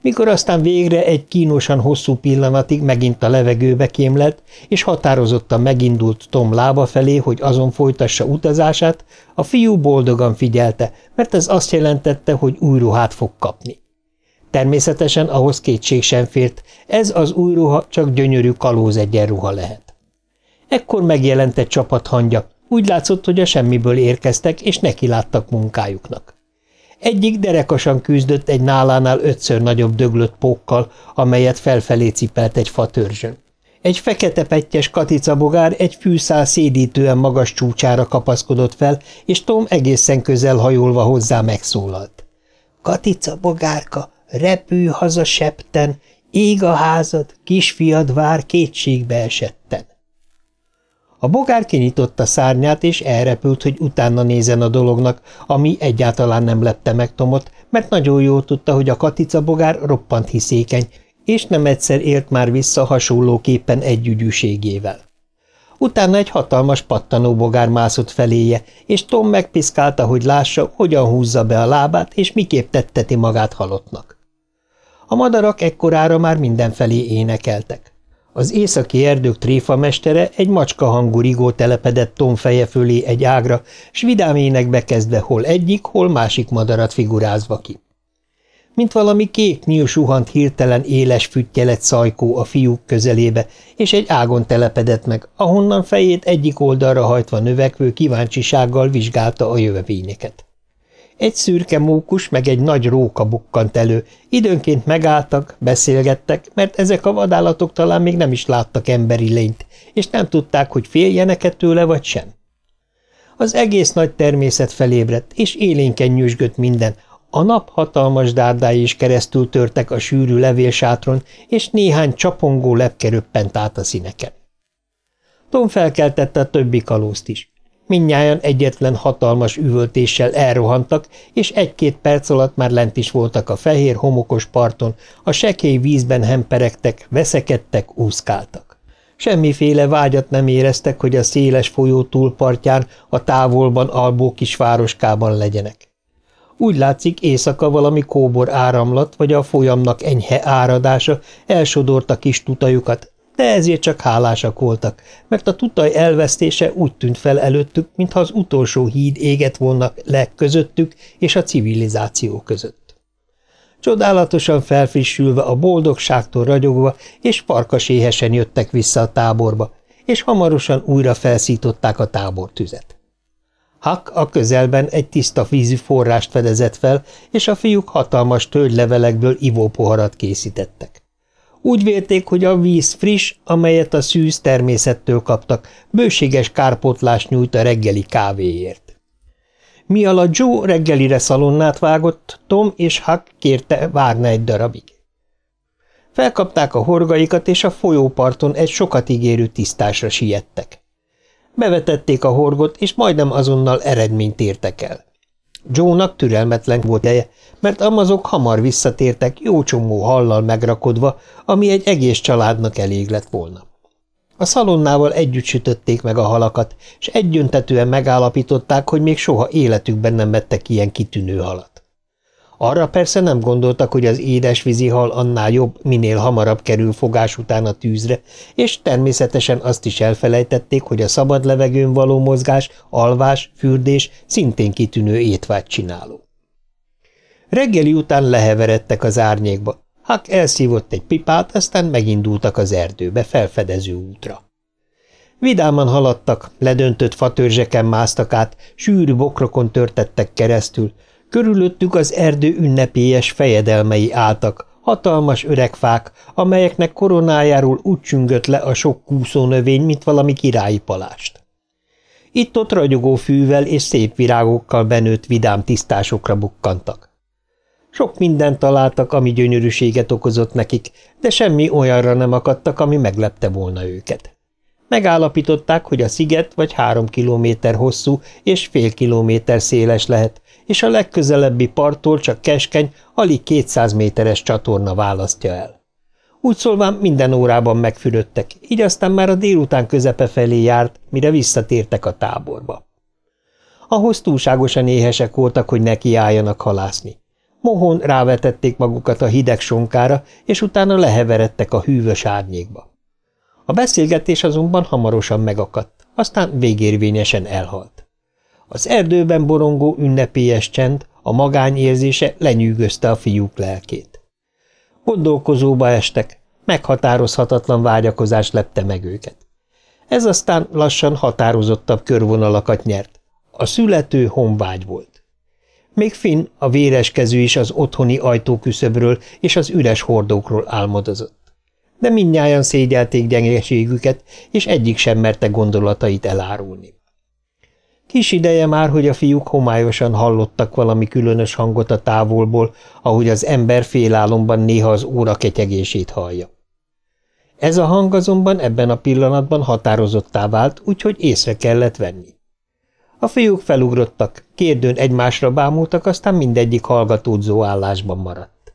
Mikor aztán végre egy kínosan hosszú pillanatig megint a levegőbe kémlett, és határozottan megindult Tom lába felé, hogy azon folytassa utazását, a fiú boldogan figyelte, mert ez azt jelentette, hogy új ruhát fog kapni. Természetesen ahhoz kétség sem fért, ez az új ruha csak gyönyörű kalóz egyenruha lehet. Ekkor megjelent egy csapat hangja, úgy látszott, hogy a semmiből érkeztek, és neki láttak munkájuknak. Egyik derekasan küzdött egy nálánál ötször nagyobb döglött pókkal, amelyet felfelé cipelt egy fatörzsön. Egy fekete pettyes katicabogár egy fűszál szédítően magas csúcsára kapaszkodott fel, és Tom egészen közel hajolva hozzá megszólalt. – Katica bogárka, repülj haza septen, ég a házad, kisfiad vár kétségbe esetten. A bogár kinyitotta szárnyát, és elrepült, hogy utána nézen a dolognak, ami egyáltalán nem lepte meg Tomot, mert nagyon jól tudta, hogy a katica bogár roppant hiszékeny, és nem egyszer élt már vissza hasonlóképpen együgyűségével. Utána egy hatalmas pattanó bogár mászott feléje, és Tom megpiszkálta, hogy lássa, hogyan húzza be a lábát, és miképp tetteti magát halottnak. A madarak ekkorára már mindenfelé énekeltek. Az északi erdők tréfamestere egy macska hangú rigó telepedett Tom feje fölé egy ágra, s vidám énekbe kezdve hol egyik, hol másik madarat figurázva ki. Mint valami kék nyíl suhant hirtelen éles füttyelet szajkó a fiúk közelébe, és egy ágon telepedett meg, ahonnan fejét egyik oldalra hajtva növekvő kíváncsisággal vizsgálta a jövevényeket. Egy szürke mókus meg egy nagy róka bukkant elő, időnként megálltak, beszélgettek, mert ezek a vadállatok talán még nem is láttak emberi lényt, és nem tudták, hogy féljenek-e tőle vagy sem. Az egész nagy természet felébredt, és élénken nyüzsgött minden, A nap hatalmas dárdái is keresztül törtek a sűrű levélsátron, és néhány csapongó lepke röppent át a színeken. Tom felkeltette a többi kalózt is. Mindnyájan egyetlen hatalmas üvöltéssel elrohantak, és egy-két perc alatt már lent is voltak a fehér homokos parton, a sekély vízben hemperegtek, veszekedtek, úszkáltak. Semmiféle vágyat nem éreztek, hogy a széles folyó túlpartján, a távolban albó kis városkában legyenek. Úgy látszik, éjszaka valami kóbor áramlat, vagy a folyamnak enyhe áradása elsodorta kis tutajukat, de ezért csak hálásak voltak, mert a tutaj elvesztése úgy tűnt fel előttük, mintha az utolsó híd égett volna le közöttük és a civilizáció között. Csodálatosan felfrissülve a boldogságtól ragyogva, és farkaséhesen jöttek vissza a táborba, és hamarosan újra felszították a tábortüzet. Hak a közelben egy tiszta vízű forrást fedezett fel, és a fiúk hatalmas tölgylevelekből ivópoharat készítettek. Úgy vélték, hogy a víz friss, amelyet a szűz természettől kaptak, bőséges kárpótlást nyújt a reggeli kávéért. Mi alatt Joe reggelire szalonnát vágott, Tom és Huck kérte várna egy darabig. Felkapták a horgaikat, és a folyóparton egy sokat ígérő tisztásra siettek. Bevetették a horgot, és majdnem azonnal eredményt értek el. Joe-nak türelmetlen volt ideje, mert amazok hamar visszatértek, jó csomó hallal megrakodva, ami egy egész családnak elég lett volna. A szalonnával együtt sütötték meg a halakat, és egyöntetően megállapították, hogy még soha életükben nem vettek ilyen kitűnő halat. Arra persze nem gondoltak, hogy az édesvízi hal annál jobb, minél hamarabb kerül fogás után a tűzre, és természetesen azt is elfelejtették, hogy a szabad levegőn való mozgás, alvás, fürdés szintén kitűnő étvágy csináló. Reggeli után leheveredtek az árnyékba. Hak elszívott egy pipát, aztán megindultak az erdőbe, felfedező útra. Vidáman haladtak, ledöntött fatörzseken másztak át, sűrű bokrokon törtettek keresztül, Körülöttük az erdő ünnepélyes fejedelmei álltak, hatalmas öreg fák, amelyeknek koronájáról úgy csüngött le a sok növény, mint valami királyi palást. Itt-ott ragyogó fűvel és szép virágokkal benőtt vidám tisztásokra bukkantak. Sok mindent találtak, ami gyönyörűséget okozott nekik, de semmi olyanra nem akadtak, ami meglepte volna őket. Megállapították, hogy a sziget vagy három kilométer hosszú és fél kilométer széles lehet, és a legközelebbi parttól csak keskeny, alig 200 méteres csatorna választja el. Úgy szólván minden órában megfürödtek, így aztán már a délután közepe felé járt, mire visszatértek a táborba. Ahhoz túlságosan éhesek voltak, hogy nekiálljanak halászni. Mohon rávetették magukat a hideg sonkára, és utána leheveredtek a hűvös árnyékba. A beszélgetés azonban hamarosan megakadt, aztán végérvényesen elhalt. Az erdőben borongó ünnepélyes csend, a magány érzése lenyűgözte a fiúk lelkét. Gondolkozóba estek, meghatározhatatlan vágyakozás lepte meg őket. Ez aztán lassan határozottabb körvonalakat nyert. A születő honvágy volt. Még Finn, a véres kezű is az otthoni ajtóküszöbről és az üres hordókról álmodozott. De mindnyájan szégyelték gyengeségüket, és egyik sem merte gondolatait elárulni. Kis ideje már, hogy a fiúk homályosan hallottak valami különös hangot a távolból, ahogy az ember félálomban néha az óra ketyegését hallja. Ez a hang azonban ebben a pillanatban határozottá vált, úgyhogy észre kellett venni. A fiúk felugrottak, kérdőn egymásra bámultak, aztán mindegyik hallgatódzó állásban maradt.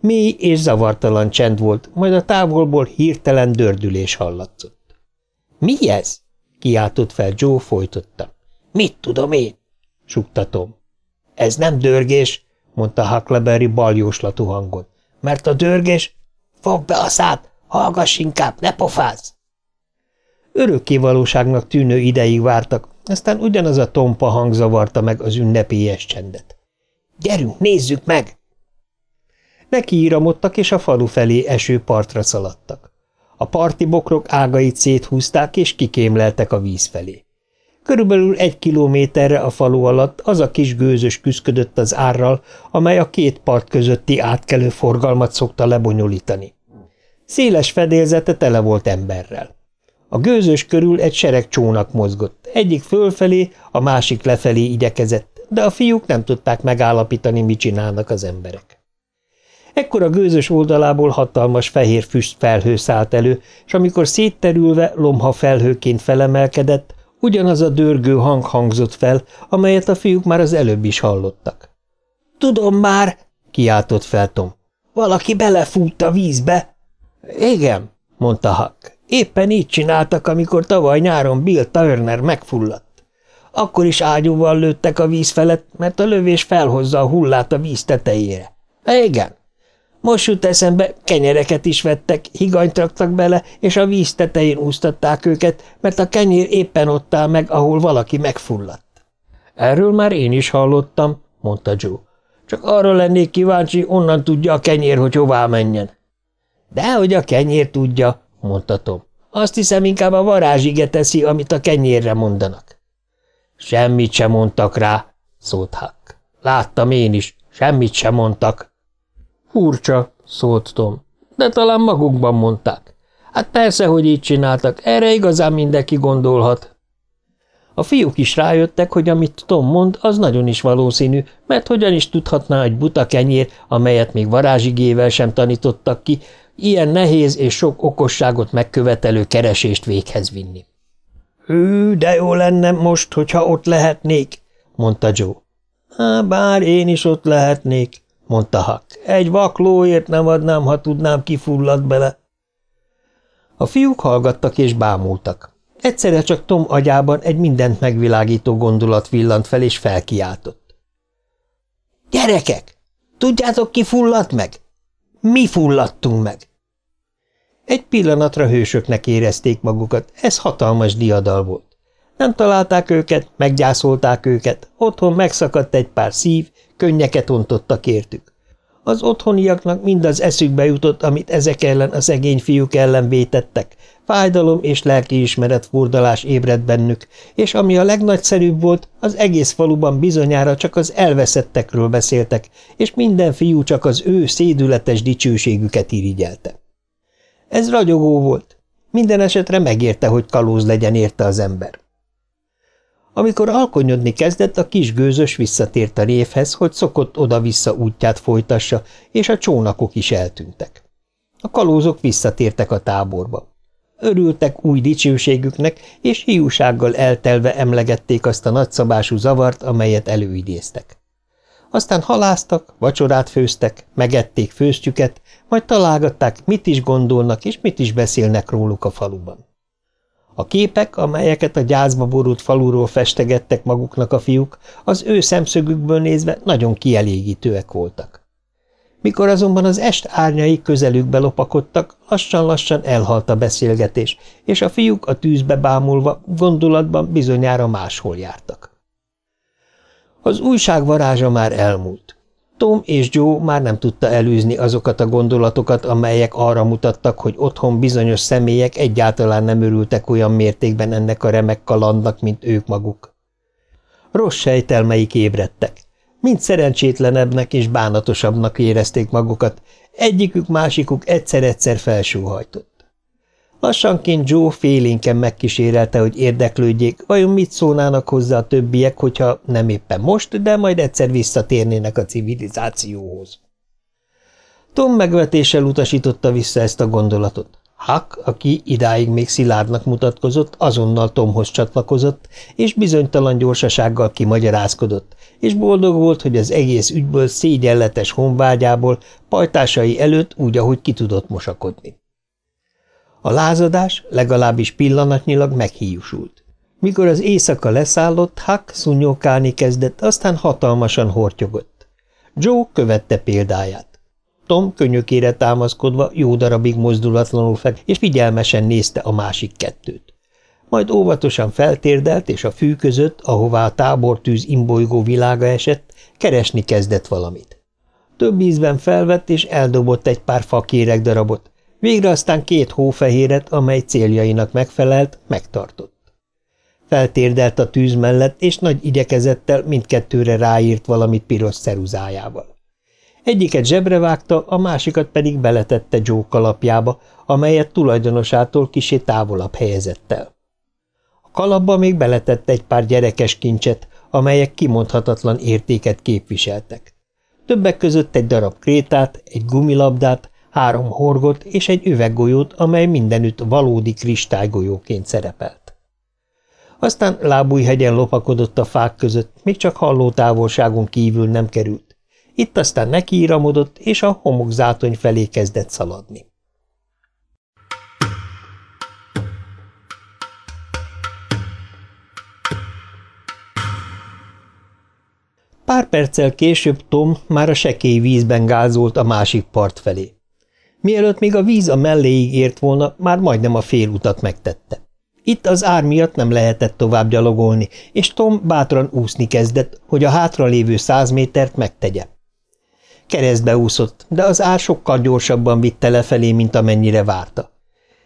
Mély és zavartalan csend volt, majd a távolból hirtelen dördülés hallatszott. – Mi ez? – kiáltott fel Joe, folytotta. Mit tudom én? Suktatom. Ez nem dörgés, mondta Huckleberry baljóslatú hangon. Mert a dörgés... Fogd be a szád, hallgass inkább, ne pofázz! Örökké valóságnak tűnő ideig vártak, aztán ugyanaz a tompa hang zavarta meg az ünnepélyes csendet. Gyerünk, nézzük meg! Neki íramodtak, és a falu felé eső partra szaladtak. A parti bokrok ágait széthúzták, és kikémleltek a víz felé. Körülbelül egy kilométerre a falu alatt az a kis gőzös küszködött az árral, amely a két part közötti átkelő forgalmat szokta lebonyolítani. Széles fedélzete tele volt emberrel. A gőzös körül egy sereg csónak mozgott, egyik fölfelé, a másik lefelé igyekezett, de a fiúk nem tudták megállapítani, mit csinálnak az emberek. Ekkor a gőzös oldalából hatalmas fehér füst felhő szállt elő, és amikor szétterülve lomha felhőként felemelkedett, ugyanaz a dörgő hang hangzott fel, amelyet a fiúk már az előbb is hallottak. – Tudom már! – kiáltott fel Tom. – Valaki belefújt a vízbe! – Igen – mondta Huck. – Éppen így csináltak, amikor tavaly nyáron Bill Turner megfulladt. Akkor is ágyúval lőttek a víz felett, mert a lövés felhozza a hullát a víz tetejére. – Igen – most jut eszembe, kenyereket is vettek, higanyt raktak bele, és a víz tetején úsztatták őket, mert a kenyér éppen ott áll meg, ahol valaki megfulladt. Erről már én is hallottam, mondta Joe. Csak arra lennék kíváncsi, onnan tudja a kenyér, hogy hová menjen. Dehogy a kenyér tudja, mondta Tom. Azt hiszem, inkább a varázsige teszi, amit a kenyérre mondanak. Semmit sem mondtak rá, szólt Huck. Láttam én is, semmit sem mondtak. Furcsa, szólt Tom. De talán magukban mondták. Hát persze, hogy így csináltak, erre igazán mindenki gondolhat. A fiúk is rájöttek, hogy amit Tom mond, az nagyon is valószínű, mert hogyan is tudhatná egy buta kenyér, amelyet még varázsigével sem tanítottak ki, ilyen nehéz és sok okosságot megkövetelő keresést véghez vinni. – Hű, de jó lenne most, hogyha ott lehetnék, mondta Joe. – Bár én is ott lehetnék, mondta Huck. Egy vaklóért nem adnám, ha tudnám, ki fulladt bele. A fiúk hallgattak és bámultak. Egyszerre csak Tom agyában egy mindent megvilágító gondolat villant fel, és felkiáltott. – Gyerekek! Tudjátok, ki fulladt meg? Mi fulladtunk meg! Egy pillanatra hősöknek érezték magukat, ez hatalmas diadal volt. Nem találták őket, meggyászolták őket, otthon megszakadt egy pár szív, könnyeket ontottak értük. Az otthoniaknak mind az eszükbe jutott, amit ezek ellen a szegény fiúk ellen vétettek. Fájdalom és lelkiismeret furdalás ébredt bennük, és ami a legnagyszerűbb volt, az egész faluban bizonyára csak az elveszettekről beszéltek, és minden fiú csak az ő szédületes dicsőségüket irigyelte. Ez ragyogó volt. Minden esetre megérte, hogy kalóz legyen érte az ember. Amikor alkonyodni kezdett, a kis gőzös visszatért a révhez, hogy szokott oda-vissza útját folytassa, és a csónakok is eltűntek. A kalózok visszatértek a táborba. Örültek új dicsőségüknek, és hiúsággal eltelve emlegették azt a nagyszabású zavart, amelyet előidéztek. Aztán haláztak, vacsorát főztek, megették főztjüket, majd találgatták, mit is gondolnak és mit is beszélnek róluk a faluban. A képek, amelyeket a gyászba borult faluról festegettek maguknak a fiúk, az ő szemszögükből nézve nagyon kielégítőek voltak. Mikor azonban az est árnyai közelükbe lopakodtak, lassan-lassan elhalt a beszélgetés, és a fiúk a tűzbe bámulva gondolatban bizonyára máshol jártak. Az újság varázsa már elmúlt. Tom és Joe már nem tudta előzni azokat a gondolatokat, amelyek arra mutattak, hogy otthon bizonyos személyek egyáltalán nem örültek olyan mértékben ennek a remek kalandnak, mint ők maguk. Rossz sejtelmeik ébredtek. Mind szerencsétlenebbnek és bánatosabbnak érezték magukat, egyikük másikuk egyszer-egyszer felsóhajtott. Lassanként Joe félénken megkísérelte, hogy érdeklődjék, vajon mit szólnának hozzá a többiek, hogyha nem éppen most, de majd egyszer visszatérnének a civilizációhoz. Tom megvetéssel utasította vissza ezt a gondolatot. Huck, aki idáig még szilárdnak mutatkozott, azonnal Tomhoz csatlakozott, és bizonytalan gyorsasággal kimagyarázkodott, és boldog volt, hogy az egész ügyből szégyenletes honvágyából pajtásai előtt úgy, ahogy ki tudott mosakodni. A lázadás legalábbis pillanatnyilag meghíjusult. Mikor az éjszaka leszállott, Huck szúnyókálni kezdett, aztán hatalmasan hortyogott. Joe követte példáját. Tom könyökére támaszkodva jó darabig mozdulatlanul fek, és figyelmesen nézte a másik kettőt. Majd óvatosan feltérdelt, és a fű között, ahová a tábortűz imbolygó világa esett, keresni kezdett valamit. Több ízben felvett, és eldobott egy pár fakérek darabot, Végre aztán két hófehéret, amely céljainak megfelelt, megtartott. Feltérdelt a tűz mellett, és nagy igyekezettel mindkettőre ráírt valamit piros szeruzájával. Egyiket zsebre vágta, a másikat pedig beletette Joe kalapjába, amelyet tulajdonosától kisé távolabb helyezett el. A kalapba még beletette egy pár gyerekes kincset, amelyek kimondhatatlan értéket képviseltek. Többek között egy darab krétát, egy gumilabdát, három horgot és egy üveggolyót, amely mindenütt valódi kristálygolyóként szerepelt. Aztán lábújhegyen lopakodott a fák között, még csak halló távolságon kívül nem került. Itt aztán nekiíramodott, és a homokzátony felé kezdett szaladni. Pár perccel később Tom már a sekély vízben gázolt a másik part felé. Mielőtt még a víz a melléig ért volna, már majdnem a félutat megtette. Itt az ár miatt nem lehetett tovább gyalogolni, és Tom bátran úszni kezdett, hogy a hátralévő száz métert megtegye. Keresztbe úszott, de az ár sokkal gyorsabban vitte lefelé, mint amennyire várta.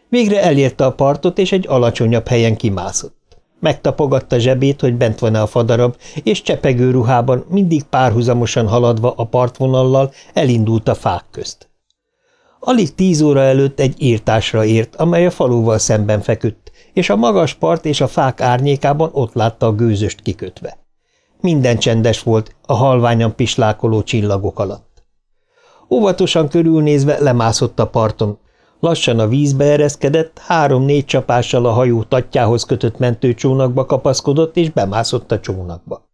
Végre elérte a partot, és egy alacsonyabb helyen kimászott. Megtapogatta zsebét, hogy bent van-e a fadarab, és csepegő ruhában, mindig párhuzamosan haladva a partvonallal elindult a fák közt. Alig tíz óra előtt egy írtásra ért, amely a faluval szemben feküdt, és a magas part és a fák árnyékában ott látta a gőzöst kikötve. Minden csendes volt a halványan pislákoló csillagok alatt. Óvatosan körülnézve lemászott a parton, Lassan a vízbe ereszkedett, három-négy csapással a hajó tatjához kötött mentőcsónakba kapaszkodott, és bemászott a csónakba.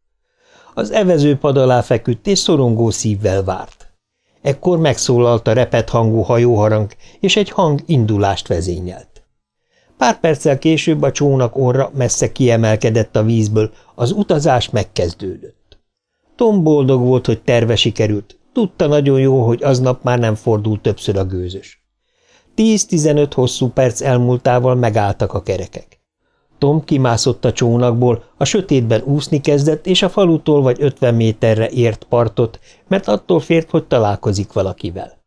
Az evezőpad alá feküdt, és szorongó szívvel várt. Ekkor megszólalt a repet hangú hajóharang, és egy hang indulást vezényelt. Pár perccel később a csónak orra messze kiemelkedett a vízből, az utazás megkezdődött. Tom boldog volt, hogy terve sikerült, tudta nagyon jó, hogy aznap már nem fordult többször a gőzös. Tíz-tizenöt hosszú perc elmúltával megálltak a kerekek. Tom kimászott a csónakból, a sötétben úszni kezdett, és a falutól vagy ötven méterre ért partot, mert attól fért, hogy találkozik valakivel.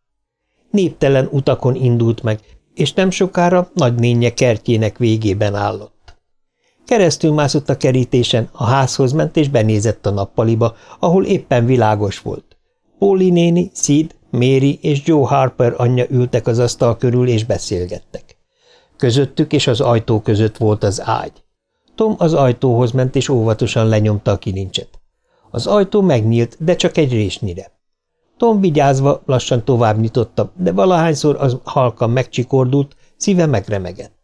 Néptelen utakon indult meg, és nem sokára nagynénye kertjének végében állott. Keresztül mászott a kerítésen, a házhoz ment és benézett a nappaliba, ahol éppen világos volt. Póli néni, Sid, Mary és Joe Harper anyja ültek az asztal körül és beszélgettek. Közöttük és az ajtó között volt az ágy. Tom az ajtóhoz ment és óvatosan lenyomta a kilincset. Az ajtó megnyílt, de csak egy résnyire. Tom vigyázva lassan tovább nyitotta, de valahányszor az halkan megcsikordult, szíve megremegett.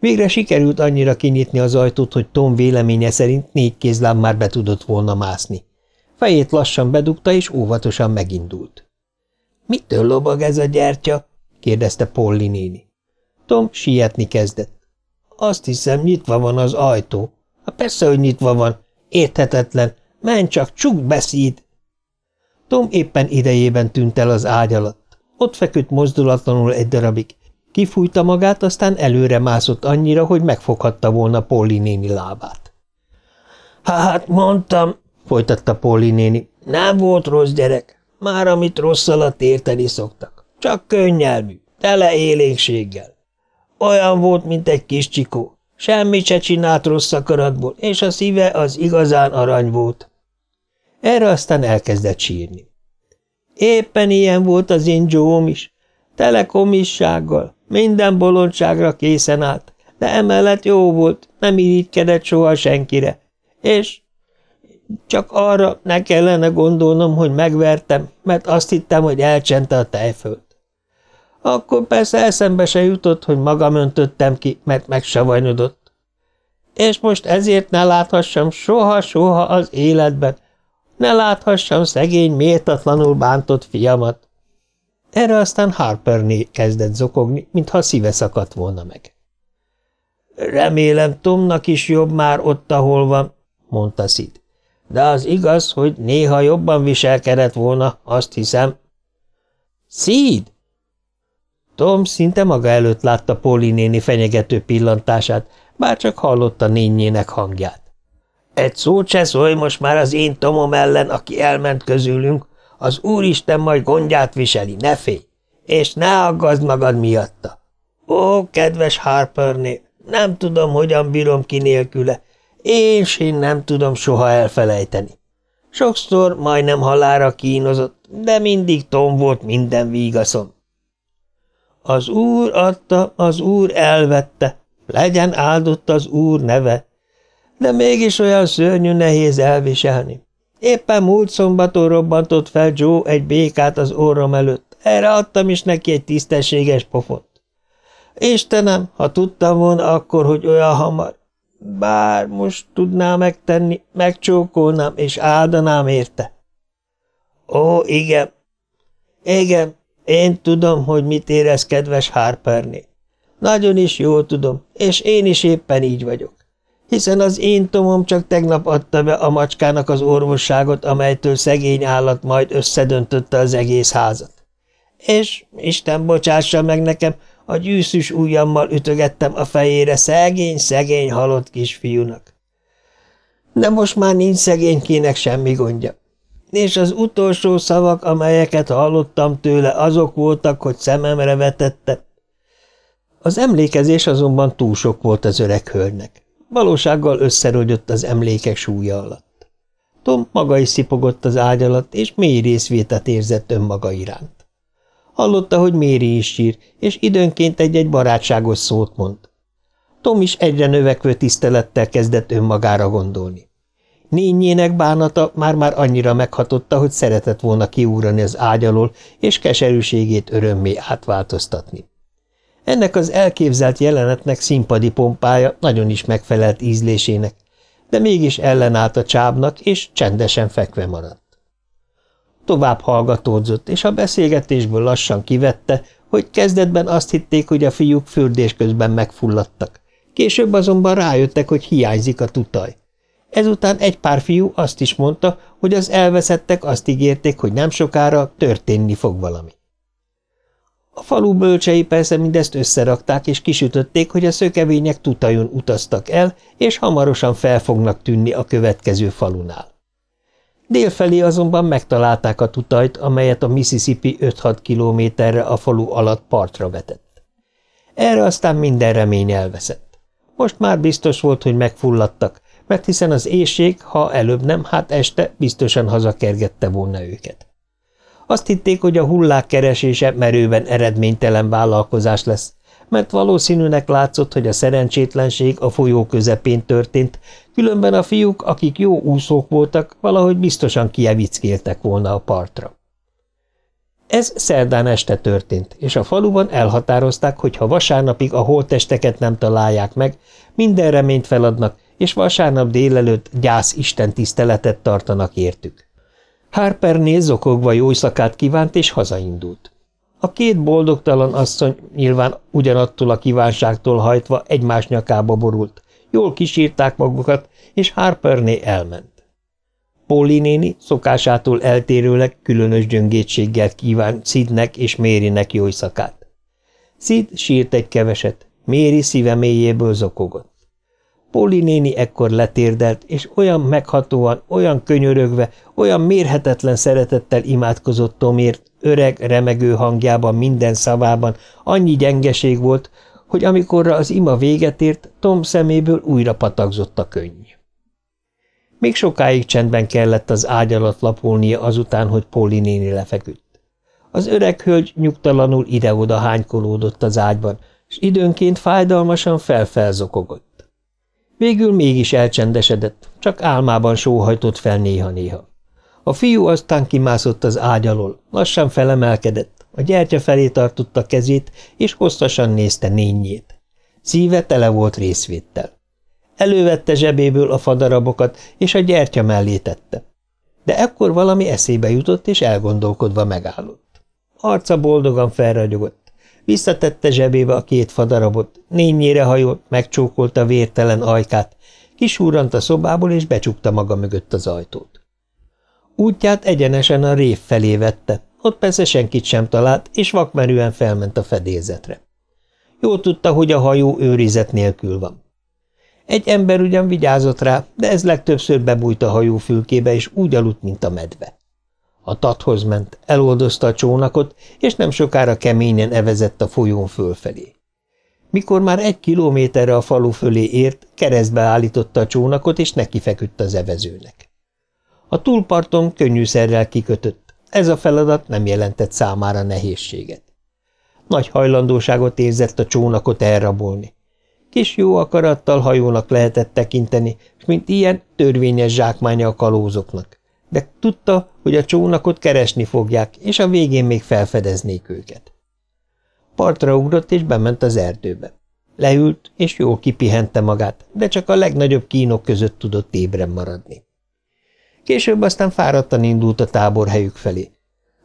Végre sikerült annyira kinyitni az ajtót, hogy Tom véleménye szerint négy kézláb már be tudott volna mászni. Fejét lassan bedugta, és óvatosan megindult. Mitől lobog ez a gyertya? kérdezte Polly néni. Tom sietni kezdett. Azt hiszem, nyitva van az ajtó. Hát persze, hogy nyitva van. Érthetetlen. Menj csak, csuk beszéd! Tom éppen idejében tűnt el az ágy alatt. Ott feküdt mozdulatlanul egy darabig. Kifújta magát, aztán előre mászott annyira, hogy megfoghatta volna Polly néni lábát. – Hát mondtam, folytatta Polly néni, nem volt rossz gyerek. Már amit rossz alatt érteni szoktak. Csak könnyelmű, tele élénkséggel. Olyan volt, mint egy kis csikó. Semmit se csinált rossz akaratból, és a szíve az igazán arany volt. Erre aztán elkezdett sírni. Éppen ilyen volt az én joe is. Tele komissággal, minden bolondságra készen állt, de emellett jó volt, nem irigykedett soha senkire. És csak arra ne kellene gondolnom, hogy megvertem, mert azt hittem, hogy elcsente a tejföld. Akkor persze eszembe se jutott, hogy magam öntöttem ki, mert megsavanyodott. És most ezért ne láthassam soha-soha az életben, ne láthassam szegény, méltatlanul bántott fiamat. Erre aztán Harperné kezdett zokogni, mintha szíve szakadt volna meg. Remélem Tomnak is jobb már ott, ahol van, mondta Sid de az igaz, hogy néha jobban viselkedett volna, azt hiszem. Szíd! Tom szinte maga előtt látta Polly néni fenyegető pillantását, bár csak hallotta nényének hangját. Egy szót se szólj most már az én Tomom ellen, aki elment közülünk, az Úristen majd gondját viseli, ne félj, és ne aggazd magad miatta. Ó, kedves Harperné, nem tudom, hogyan bírom ki nélküle, én sin nem tudom soha elfelejteni. Sokszor majdnem halára kínozott, de mindig Tom volt minden vígaszom. Az úr adta, az úr elvette, legyen áldott az úr neve. de mégis olyan szörnyű nehéz elviselni. Éppen múlt szombaton robbantott fel Joe egy békát az orrom előtt, erre adtam is neki egy tisztességes pofont. Istenem, ha tudtam volna akkor, hogy olyan hamar, bár most tudná megtenni, megcsókolnám és áldanám érte. Ó, igen, igen, én tudom, hogy mit érez kedves Harperné. Nagyon is jól tudom, és én is éppen így vagyok. Hiszen az én tomom csak tegnap adta be a macskának az orvosságot, amelytől szegény állat majd összedöntötte az egész házat. És Isten bocsássa meg nekem, a gyűszűs ujjammal ütögettem a fejére szegény, szegény halott kisfiúnak. De most már nincs szegénykének semmi gondja. És az utolsó szavak, amelyeket hallottam tőle, azok voltak, hogy szememre vetette. Az emlékezés azonban túl sok volt az öreg hölgynek. Valósággal összerogyott az emlékek súlya alatt. Tom maga is szipogott az ágy alatt, és mély részvétet érzett önmaga iránt. Hallotta, hogy Méri is sír, és időnként egy-egy barátságos szót mond. Tom is egyre növekvő tisztelettel kezdett önmagára gondolni. Nényének bánata már-már annyira meghatotta, hogy szeretett volna kiúrani az ágy alól, és keserűségét örömmé átváltoztatni. Ennek az elképzelt jelenetnek színpadi pompája nagyon is megfelelt ízlésének, de mégis ellenállt a csábnak, és csendesen fekve maradt. Tovább hallgatódzott, és a beszélgetésből lassan kivette, hogy kezdetben azt hitték, hogy a fiúk fürdés közben megfulladtak. Később azonban rájöttek, hogy hiányzik a tutaj. Ezután egy pár fiú azt is mondta, hogy az elveszettek azt ígérték, hogy nem sokára történni fog valami. A falu bölcsei persze mindezt összerakták, és kisütötték, hogy a szökevények tutajon utaztak el, és hamarosan fel fognak tűnni a következő falunál. Délfelé azonban megtalálták a tutajt, amelyet a Mississippi 5-6 kilométerre a falu alatt partra vetett. Erre aztán minden remény elveszett. Most már biztos volt, hogy megfulladtak, mert hiszen az éjség, ha előbb nem, hát este biztosan hazakergette volna őket. Azt hitték, hogy a hullák keresése merőben eredménytelen vállalkozás lesz, mert valószínűnek látszott, hogy a szerencsétlenség a folyó közepén történt, különben a fiúk, akik jó úszók voltak, valahogy biztosan kievickéltek volna a partra. Ez szerdán este történt, és a faluban elhatározták, hogy ha vasárnapig a holttesteket nem találják meg, minden reményt feladnak, és vasárnap délelőtt gyász Isten tiszteletet tartanak értük. Harper zokogva jó szakát kívánt, és hazaindult. A két boldogtalan asszony nyilván ugyanattól a kívánságtól hajtva egymás nyakába borult, jól kísírták magukat, és Harperné elment. Polly néni szokásától eltérőleg különös gyöngétséggel kíván Sidnek és Mérinek jó szakát. Sid sírt egy keveset, Méri szíve mélyéből zokogott. Polly néni ekkor letérdelt, és olyan meghatóan, olyan könyörögve, olyan mérhetetlen szeretettel imádkozott Tomért, öreg, remegő hangjában, minden szavában annyi gyengeség volt, hogy amikorra az ima véget ért, Tom szeméből újra patakzott a könny. Még sokáig csendben kellett az ágy alatt lapolnia azután, hogy Polly néni lefeküdt. Az öreg hölgy nyugtalanul ide-oda hánykolódott az ágyban, és időnként fájdalmasan felfelzokogott. Végül mégis elcsendesedett, csak álmában sóhajtott fel néha-néha. A fiú aztán kimászott az ágy alól, lassan felemelkedett, a gyertya felé tartotta kezét, és hosszasan nézte nényét. Szíve tele volt részvéttel. Elővette zsebéből a fadarabokat, és a gyertya mellé tette. De ekkor valami eszébe jutott, és elgondolkodva megállott. Arca boldogan felragyogott. Visszatette zsebébe a két fadarabot, nényére hajolt, megcsókolta vértelen ajkát, kisúrant a szobából, és becsukta maga mögött az ajtót. Útját egyenesen a rév felé vette, ott persze senkit sem talált, és vakmerően felment a fedélzetre. Jól tudta, hogy a hajó őrizet nélkül van. Egy ember ugyan vigyázott rá, de ez legtöbbször bebújt a hajó fülkébe, és úgy aludt, mint a medve. A tathoz ment, eloldozta a csónakot, és nem sokára keményen evezett a folyón fölfelé. Mikor már egy kilométerre a falu fölé ért, keresztbe állította a csónakot, és neki feküdt az evezőnek. A túlparton könnyűszerrel kikötött, ez a feladat nem jelentett számára nehézséget. Nagy hajlandóságot érzett a csónakot elrabolni. Kis jó akarattal hajónak lehetett tekinteni, és mint ilyen törvényes zsákmánya a kalózoknak. De tudta, hogy a csónakot keresni fogják, és a végén még felfedeznék őket. Partra ugrott, és bement az erdőbe. Leült, és jól kipihente magát, de csak a legnagyobb kínok között tudott ébren maradni. Később aztán fáradtan indult a tábor helyük felé.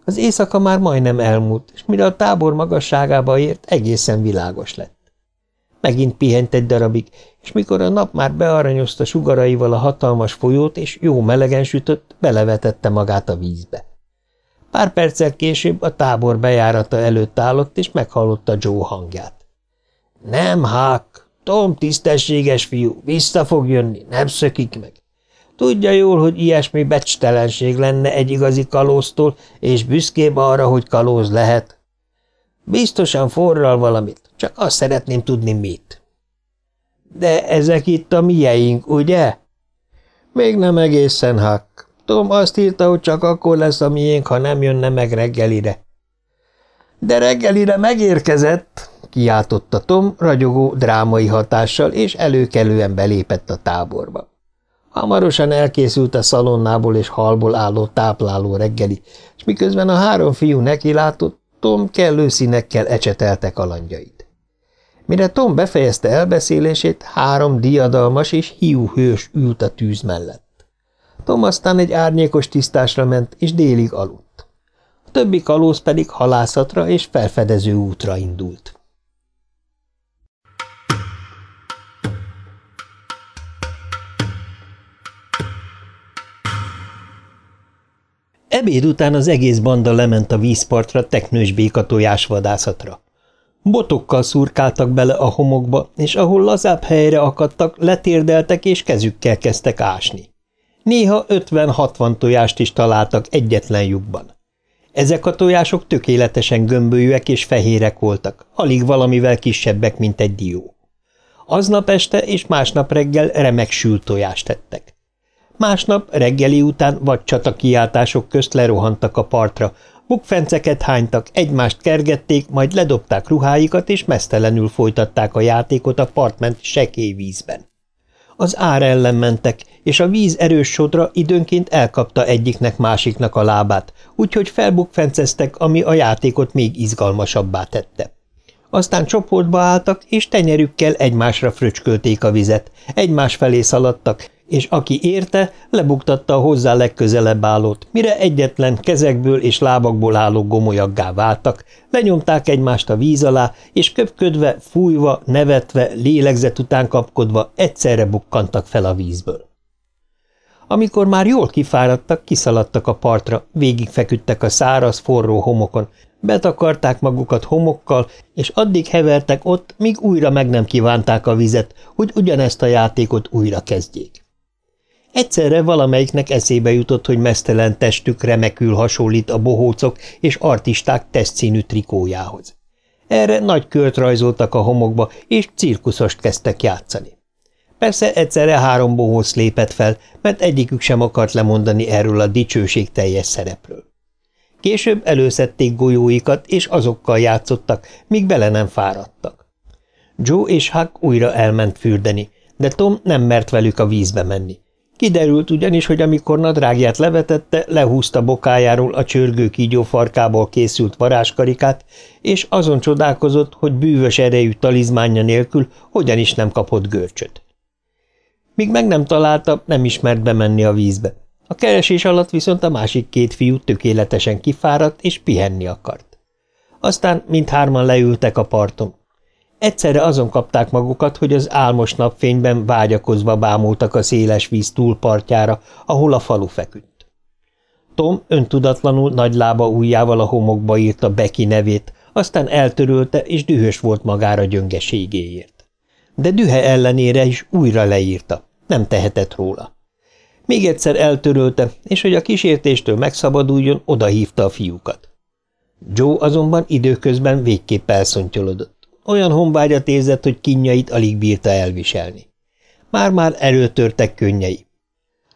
Az éjszaka már majdnem elmúlt, és mire a tábor magasságába ért, egészen világos lett. Megint pihent egy darabig, és mikor a nap már bearanyozta sugaraival a hatalmas folyót, és jó melegen sütött, belevetette magát a vízbe. Pár perccel később a tábor bejárata előtt állott, és meghallotta Joe hangját. – Nem, Hák, Tom tisztességes fiú, vissza fog jönni, nem szökik meg. Tudja jól, hogy ilyesmi becstelenség lenne egy igazi kalóztól, és büszkébb arra, hogy kalóz lehet. Biztosan forral valamit, csak azt szeretném tudni mit. De ezek itt a mieink, ugye? Még nem egészen, Huck. Tom azt írta, hogy csak akkor lesz a miénk, ha nem jönne meg reggelire. De reggelire megérkezett, kiáltotta Tom ragyogó drámai hatással, és előkelően belépett a táborba. Hamarosan elkészült a szalonnából és halból álló tápláló reggeli, és miközben a három fiú nekilátott, Tom kellő színekkel ecsetelte kalandjait. Mire Tom befejezte elbeszélését, három diadalmas és hiú hős ült a tűz mellett. Tom aztán egy árnyékos tisztásra ment, és délig aludt. A többi kalóz pedig halászatra és felfedező útra indult. Ebéd után az egész banda lement a vízpartra teknős békatojás vadászatra. Botokkal szurkáltak bele a homokba, és ahol lazább helyre akadtak, letérdeltek és kezükkel kezdtek ásni. Néha 50-60 tojást is találtak egyetlen lyukban. Ezek a tojások tökéletesen gömbölyűek és fehérek voltak, alig valamivel kisebbek, mint egy dió. Aznap este és másnap reggel remek sült tojást tettek. Másnap reggeli után vagy csatakiáltások közt lerohantak a partra, bukfenceket hánytak, egymást kergették, majd ledobták ruháikat, és mesztelenül folytatták a játékot a partment sekély vízben. Az ár ellen mentek, és a víz erős sodra időnként elkapta egyiknek másiknak a lábát, úgyhogy felbukfenceztek, ami a játékot még izgalmasabbá tette. Aztán csoportba álltak, és tenyerükkel egymásra fröcskölték a vizet, egymás felé szaladtak, és aki érte, lebuktatta a hozzá legközelebb állót, mire egyetlen kezekből és lábakból álló gomolyaggá váltak, lenyomták egymást a víz alá, és köpködve, fújva, nevetve, lélegzet után kapkodva egyszerre bukkantak fel a vízből. Amikor már jól kifáradtak, kiszaladtak a partra, végigfeküdtek a száraz, forró homokon, betakarták magukat homokkal, és addig hevertek ott, míg újra meg nem kívánták a vizet, hogy ugyanezt a játékot újra kezdjék. Egyszerre valamelyiknek eszébe jutott, hogy mesztelen testük remekül hasonlít a bohócok és artisták testszínű trikójához. Erre nagy kört rajzoltak a homokba, és cirkuszost kezdtek játszani. Persze egyszerre három bohóc lépett fel, mert egyikük sem akart lemondani erről a dicsőség teljes szerepről. Később előszedték golyóikat, és azokkal játszottak, míg bele nem fáradtak. Joe és Huck újra elment fürdeni, de Tom nem mert velük a vízbe menni. Kiderült ugyanis, hogy amikor nadrágját levetette, lehúzta bokájáról a csörgő kígyó farkából készült varázskarikát, és azon csodálkozott, hogy bűvös erejű talizmánja nélkül hogyan is nem kapott görcsöt. Míg meg nem találta, nem ismert bemenni a vízbe. A keresés alatt viszont a másik két fiú tökéletesen kifáradt és pihenni akart. Aztán mindhárman leültek a parton. Egyszerre azon kapták magukat, hogy az álmos napfényben vágyakozva bámultak a széles víz túlpartjára, ahol a falu feküdt. Tom öntudatlanul nagy lába ujjával a homokba írta Becky nevét, aztán eltörölte, és dühös volt magára gyöngeségéért. De dühe ellenére is újra leírta, nem tehetett róla. Még egyszer eltörölte, és hogy a kísértéstől megszabaduljon, odahívta a fiúkat. Joe azonban időközben végképp elszontyolodott. Olyan honvágyat érzett, hogy kínjait alig bírta elviselni. Már-már erőtörtek könnyei.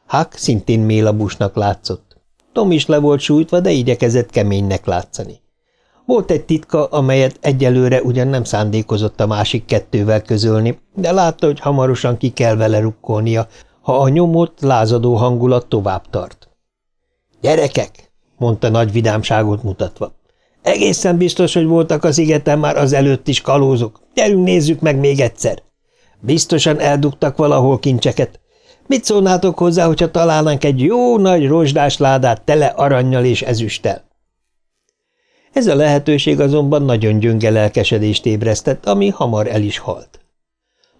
Huck szintén mélabusnak látszott. Tom is le volt sújtva, de igyekezett keménynek látszani. Volt egy titka, amelyet egyelőre ugyan nem szándékozott a másik kettővel közölni, de látta, hogy hamarosan ki kell vele rukkolnia, ha a nyomott, lázadó hangulat tovább tart. – Gyerekek! – mondta nagy vidámságot mutatva. – Egészen biztos, hogy voltak az szigeten már az előtt is kalózok. Gyerünk, nézzük meg még egyszer! Biztosan eldugtak valahol kincseket. Mit szólnátok hozzá, hogyha találnánk egy jó nagy rozsdás ládát tele aranyjal és ezüsttel? Ez a lehetőség azonban nagyon gyönge lelkesedést ébresztett, ami hamar el is halt.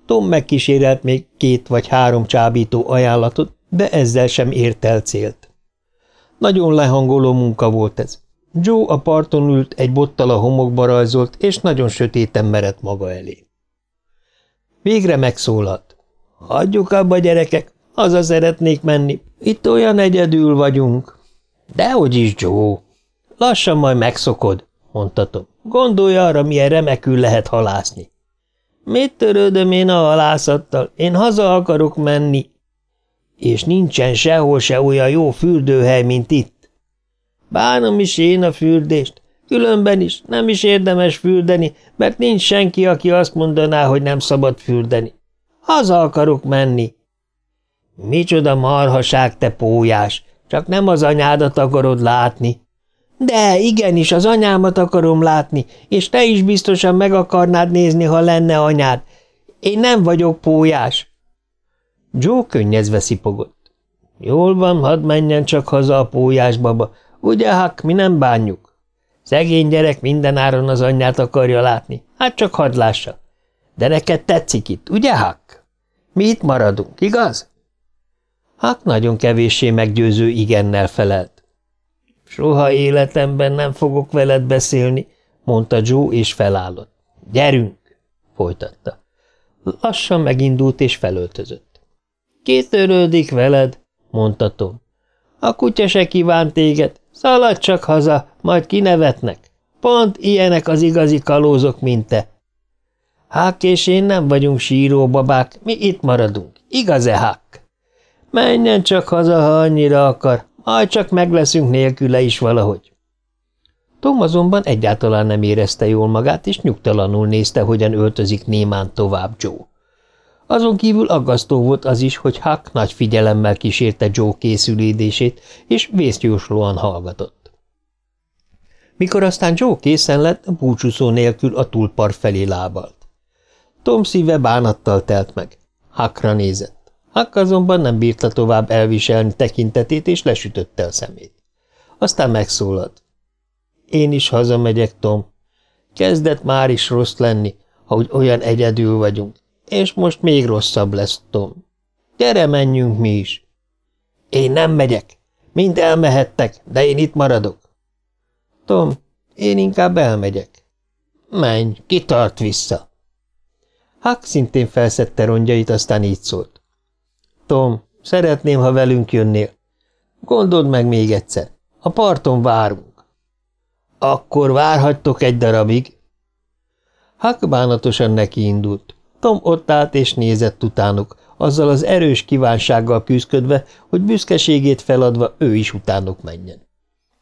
Tom megkísérelt még két vagy három csábító ajánlatot, de ezzel sem ért el célt. Nagyon lehangoló munka volt ez. Joe a parton ült, egy bottal a homokba rajzolt, és nagyon sötéten merett maga elé. Végre megszólalt. – Hagyjuk abba, gyerekek, haza szeretnék menni. Itt olyan egyedül vagyunk. – Dehogy is, Joe. Lassan majd megszokod, mondtatom. Gondolj arra, milyen remekül lehet halászni. Mit törődöm én a halászattal? Én haza akarok menni. És nincsen sehol se olyan jó fürdőhely, mint itt. Bánom is én a fürdést. Különben is nem is érdemes fürdeni, mert nincs senki, aki azt mondaná, hogy nem szabad fürdeni. Haza akarok menni. Micsoda marhaság, te pójás, csak nem az anyádat akarod látni. De igenis, az anyámat akarom látni, és te is biztosan meg akarnád nézni, ha lenne anyád. Én nem vagyok pójás. Joe könnyezve szipogott. Jól van, hadd menjen csak haza a pójás baba. Ugye, Hak, mi nem bánjuk? Szegény gyerek mindenáron az anyját akarja látni. Hát csak hadd lássa. De neked tetszik itt, ugye, Hak? Mi itt maradunk, igaz? Hak nagyon kevéssé meggyőző igennel felelt. Soha életemben nem fogok veled beszélni, mondta Joe, és felállott. Gyerünk, folytatta. Lassan megindult, és felöltözött. Kitörődik veled, mondta Tom. A kutya se kíván téged, szaladj csak haza, majd kinevetnek. Pont ilyenek az igazi kalózok, mint te. Hák és én nem vagyunk síróbabák, mi itt maradunk. Igaz-e, Hák? Menjen csak haza, ha annyira akar, majd csak megleszünk nélküle is valahogy. Tom azonban egyáltalán nem érezte jól magát, és nyugtalanul nézte, hogyan öltözik némán tovább Joe. Azon kívül aggasztó volt az is, hogy Huck nagy figyelemmel kísérte Joe készülédését, és vészjóslóan hallgatott. Mikor aztán Joe készen lett, búcsúszó nélkül a túlpar felé lábalt. Tom szíve bánattal telt meg. Huckra nézett. Huck azonban nem bírta tovább elviselni tekintetét, és lesütötte a szemét. Aztán megszólalt. Én is hazamegyek, Tom. Kezdett már is rossz lenni, hogy olyan egyedül vagyunk, és most még rosszabb lesz, Tom. Gyere, menjünk mi is. Én nem megyek. Mind elmehettek, de én itt maradok. Tom, én inkább elmegyek. Menj, kitart vissza. Huck szintén felszette rongyait, aztán így szólt. Tom, szeretném, ha velünk jönnél. Gondold meg még egyszer. A parton várunk. Akkor várhagytok egy darabig. Huck bánatosan nekiindult. Tom ott állt és nézett utánuk, azzal az erős kívánsággal küzdködve, hogy büszkeségét feladva ő is utánuk menjen.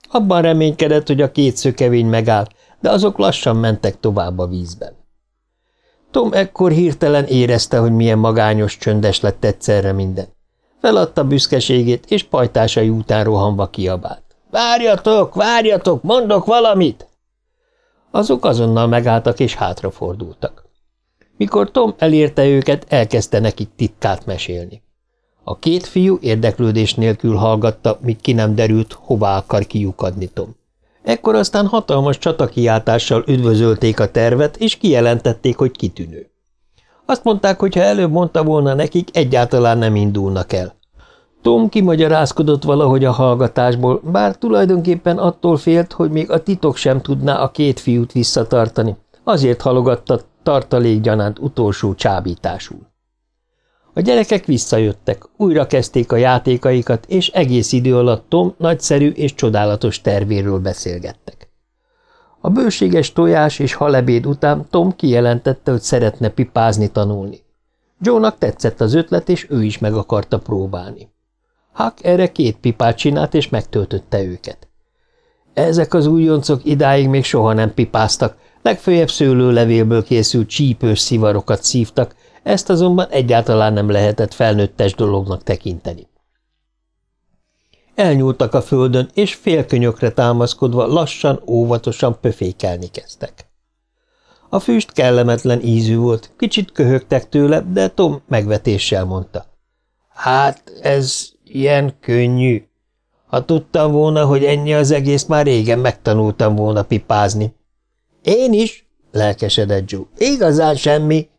Abban reménykedett, hogy a két szökevény megáll, de azok lassan mentek tovább a vízben. Tom ekkor hirtelen érezte, hogy milyen magányos, csöndes lett egyszerre minden. Feladta büszkeségét, és pajtásai után rohanva kiabált. – Várjatok, várjatok, mondok valamit! Azok azonnal megálltak és hátrafordultak. Mikor Tom elérte őket, elkezdte nekik titkát mesélni. A két fiú érdeklődés nélkül hallgatta, míg ki nem derült, hová akar kiukadni Tom. Ekkor aztán hatalmas csatakiáltással üdvözölték a tervet, és kijelentették, hogy kitűnő. Azt mondták, hogy ha előbb mondta volna nekik, egyáltalán nem indulnak el. Tom kimagyarázkodott valahogy a hallgatásból, bár tulajdonképpen attól félt, hogy még a titok sem tudná a két fiút visszatartani. Azért halogatta tartalékgyanánt utolsó csábításul. A gyerekek visszajöttek, újra kezdték a játékaikat, és egész idő alatt Tom nagyszerű és csodálatos tervéről beszélgettek. A bőséges tojás és halebéd után Tom kijelentette, hogy szeretne pipázni tanulni. Joe-nak tetszett az ötlet, és ő is meg akarta próbálni. Huck erre két pipát csinált, és megtöltötte őket. Ezek az újoncok idáig még soha nem pipáztak, legfőjebb szőlőlevélből készült csípős szivarokat szívtak, ezt azonban egyáltalán nem lehetett felnőttes dolognak tekinteni. Elnyúltak a földön, és félkönyökre támaszkodva lassan, óvatosan pöfékelni kezdtek. A füst kellemetlen ízű volt, kicsit köhögtek tőle, de Tom megvetéssel mondta. Hát, ez ilyen könnyű. Ha tudtam volna, hogy ennyi az egész, már régen megtanultam volna pipázni. Én is, lelkesedett Joe. Igazán semmi.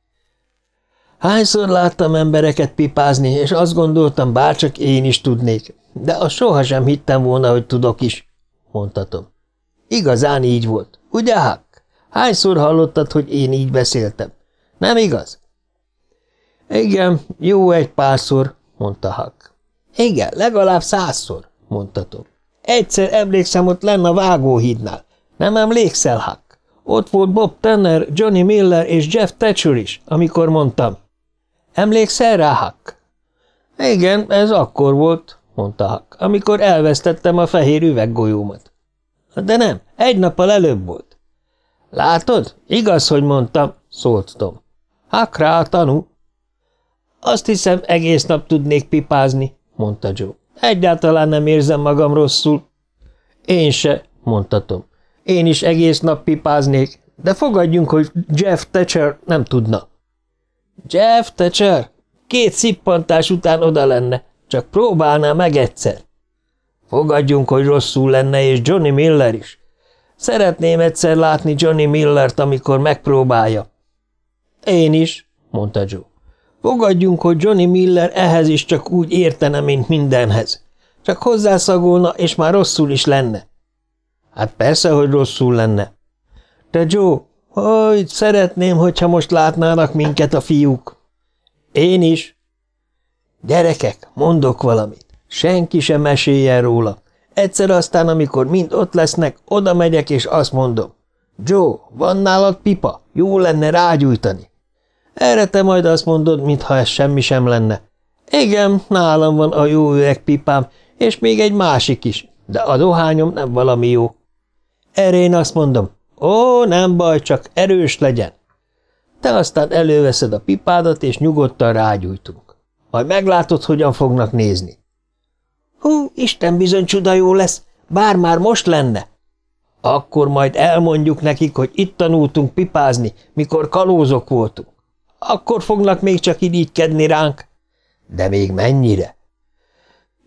Hányszor láttam embereket pipázni, és azt gondoltam, bárcsak én is tudnék, de azt sohasem hittem volna, hogy tudok is, mondtatom. Igazán így volt, ugye, Huck? Hányszor hallottad, hogy én így beszéltem? Nem igaz? Igen, jó egy párszor, mondta Huck. Igen, legalább százszor, mondtatom. Egyszer emlékszem ott lenne a vágóhídnál. Nem emlékszel, Huck? Ott volt Bob Tanner, Johnny Miller és Jeff Thatcher is, amikor mondtam. Emlékszel rá, Huck? Igen, ez akkor volt, mondta Huck, amikor elvesztettem a fehér üveggolyómat. De nem, egy nappal előbb volt. Látod? Igaz, hogy mondtam, szólt Tom. Huck rá a tanú. Azt hiszem, egész nap tudnék pipázni, mondta Joe. Egyáltalán nem érzem magam rosszul. Én se, mondta Tom. Én is egész nap pipáznék, de fogadjunk, hogy Jeff Thatcher nem tudna. Jeff Thatcher? Két szippantás után oda lenne, csak próbálná meg egyszer. Fogadjunk, hogy rosszul lenne, és Johnny Miller is. Szeretném egyszer látni Johnny Millert, amikor megpróbálja. Én is, mondta Joe. Fogadjunk, hogy Johnny Miller ehhez is csak úgy értene, mint mindenhez. Csak hozzászagolna, és már rosszul is lenne. Hát persze, hogy rosszul lenne. De Joe, hogy szeretném, hogyha most látnának minket a fiúk. Én is. Gyerekek, mondok valamit. Senki sem meséljen róla. Egyszer aztán, amikor mind ott lesznek, oda megyek, és azt mondom. Joe, van nálad pipa? Jó lenne rágyújtani. Erre te majd azt mondod, mintha ez semmi sem lenne. Igen, nálam van a jó pipám, és még egy másik is, de a dohányom nem valami jó. Erre én azt mondom, ó, nem baj, csak erős legyen. Te aztán előveszed a pipádat, és nyugodtan rágyújtunk. Majd meglátod, hogyan fognak nézni. Hú, Isten bizony csuda jó lesz, bár már most lenne. Akkor majd elmondjuk nekik, hogy itt tanultunk pipázni, mikor kalózok voltunk. Akkor fognak még csak irigykedni ránk. De még mennyire?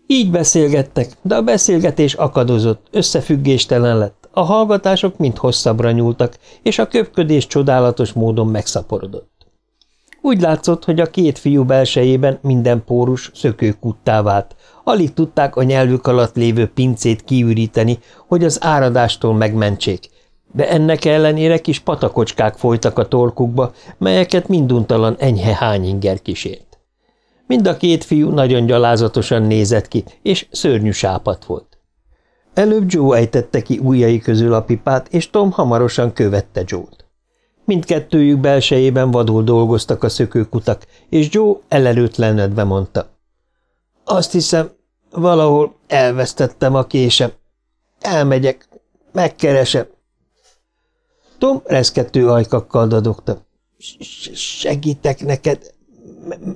Így beszélgettek, de a beszélgetés akadozott, összefüggéstelen lett, a hallgatások mind hosszabbra nyúltak, és a köpködés csodálatos módon megszaporodott. Úgy látszott, hogy a két fiú belsejében minden pórus szökőkuttá vált, alig tudták a nyelvük alatt lévő pincét kiüríteni, hogy az áradástól megmentsék, de ennek ellenére kis patakocskák folytak a torkukba, melyeket minduntalan enyhe hányinger kísért. Mind a két fiú nagyon gyalázatosan nézett ki, és szörnyű sápat volt. Előbb Joe ejtette ki ujjai közül a pipát, és Tom hamarosan követte Joe-t. Mindkettőjük belsejében vadul dolgoztak a szökőkutak, és Joe elelőtlenedve mondta. Azt hiszem, valahol elvesztettem a késem. Elmegyek, megkeresem, Tom reszkettő ajkakkal dadogta. – Segítek neked.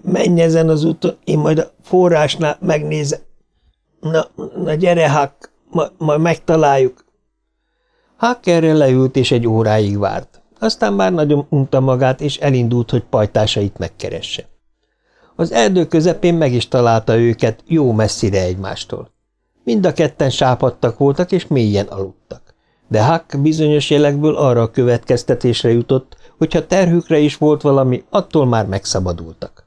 Menj ezen az úton, én majd a forrásnál megnézem. Na, na gyere, Huck, ma, majd megtaláljuk. Huck erre leült, és egy óráig várt. Aztán már nagyon unta magát, és elindult, hogy pajtásait megkeresse. Az erdő közepén meg is találta őket, jó messzire egymástól. Mind a ketten sápadtak voltak, és mélyen aludtak de Huck bizonyos jelekből arra a következtetésre jutott, hogy ha terhükre is volt valami, attól már megszabadultak.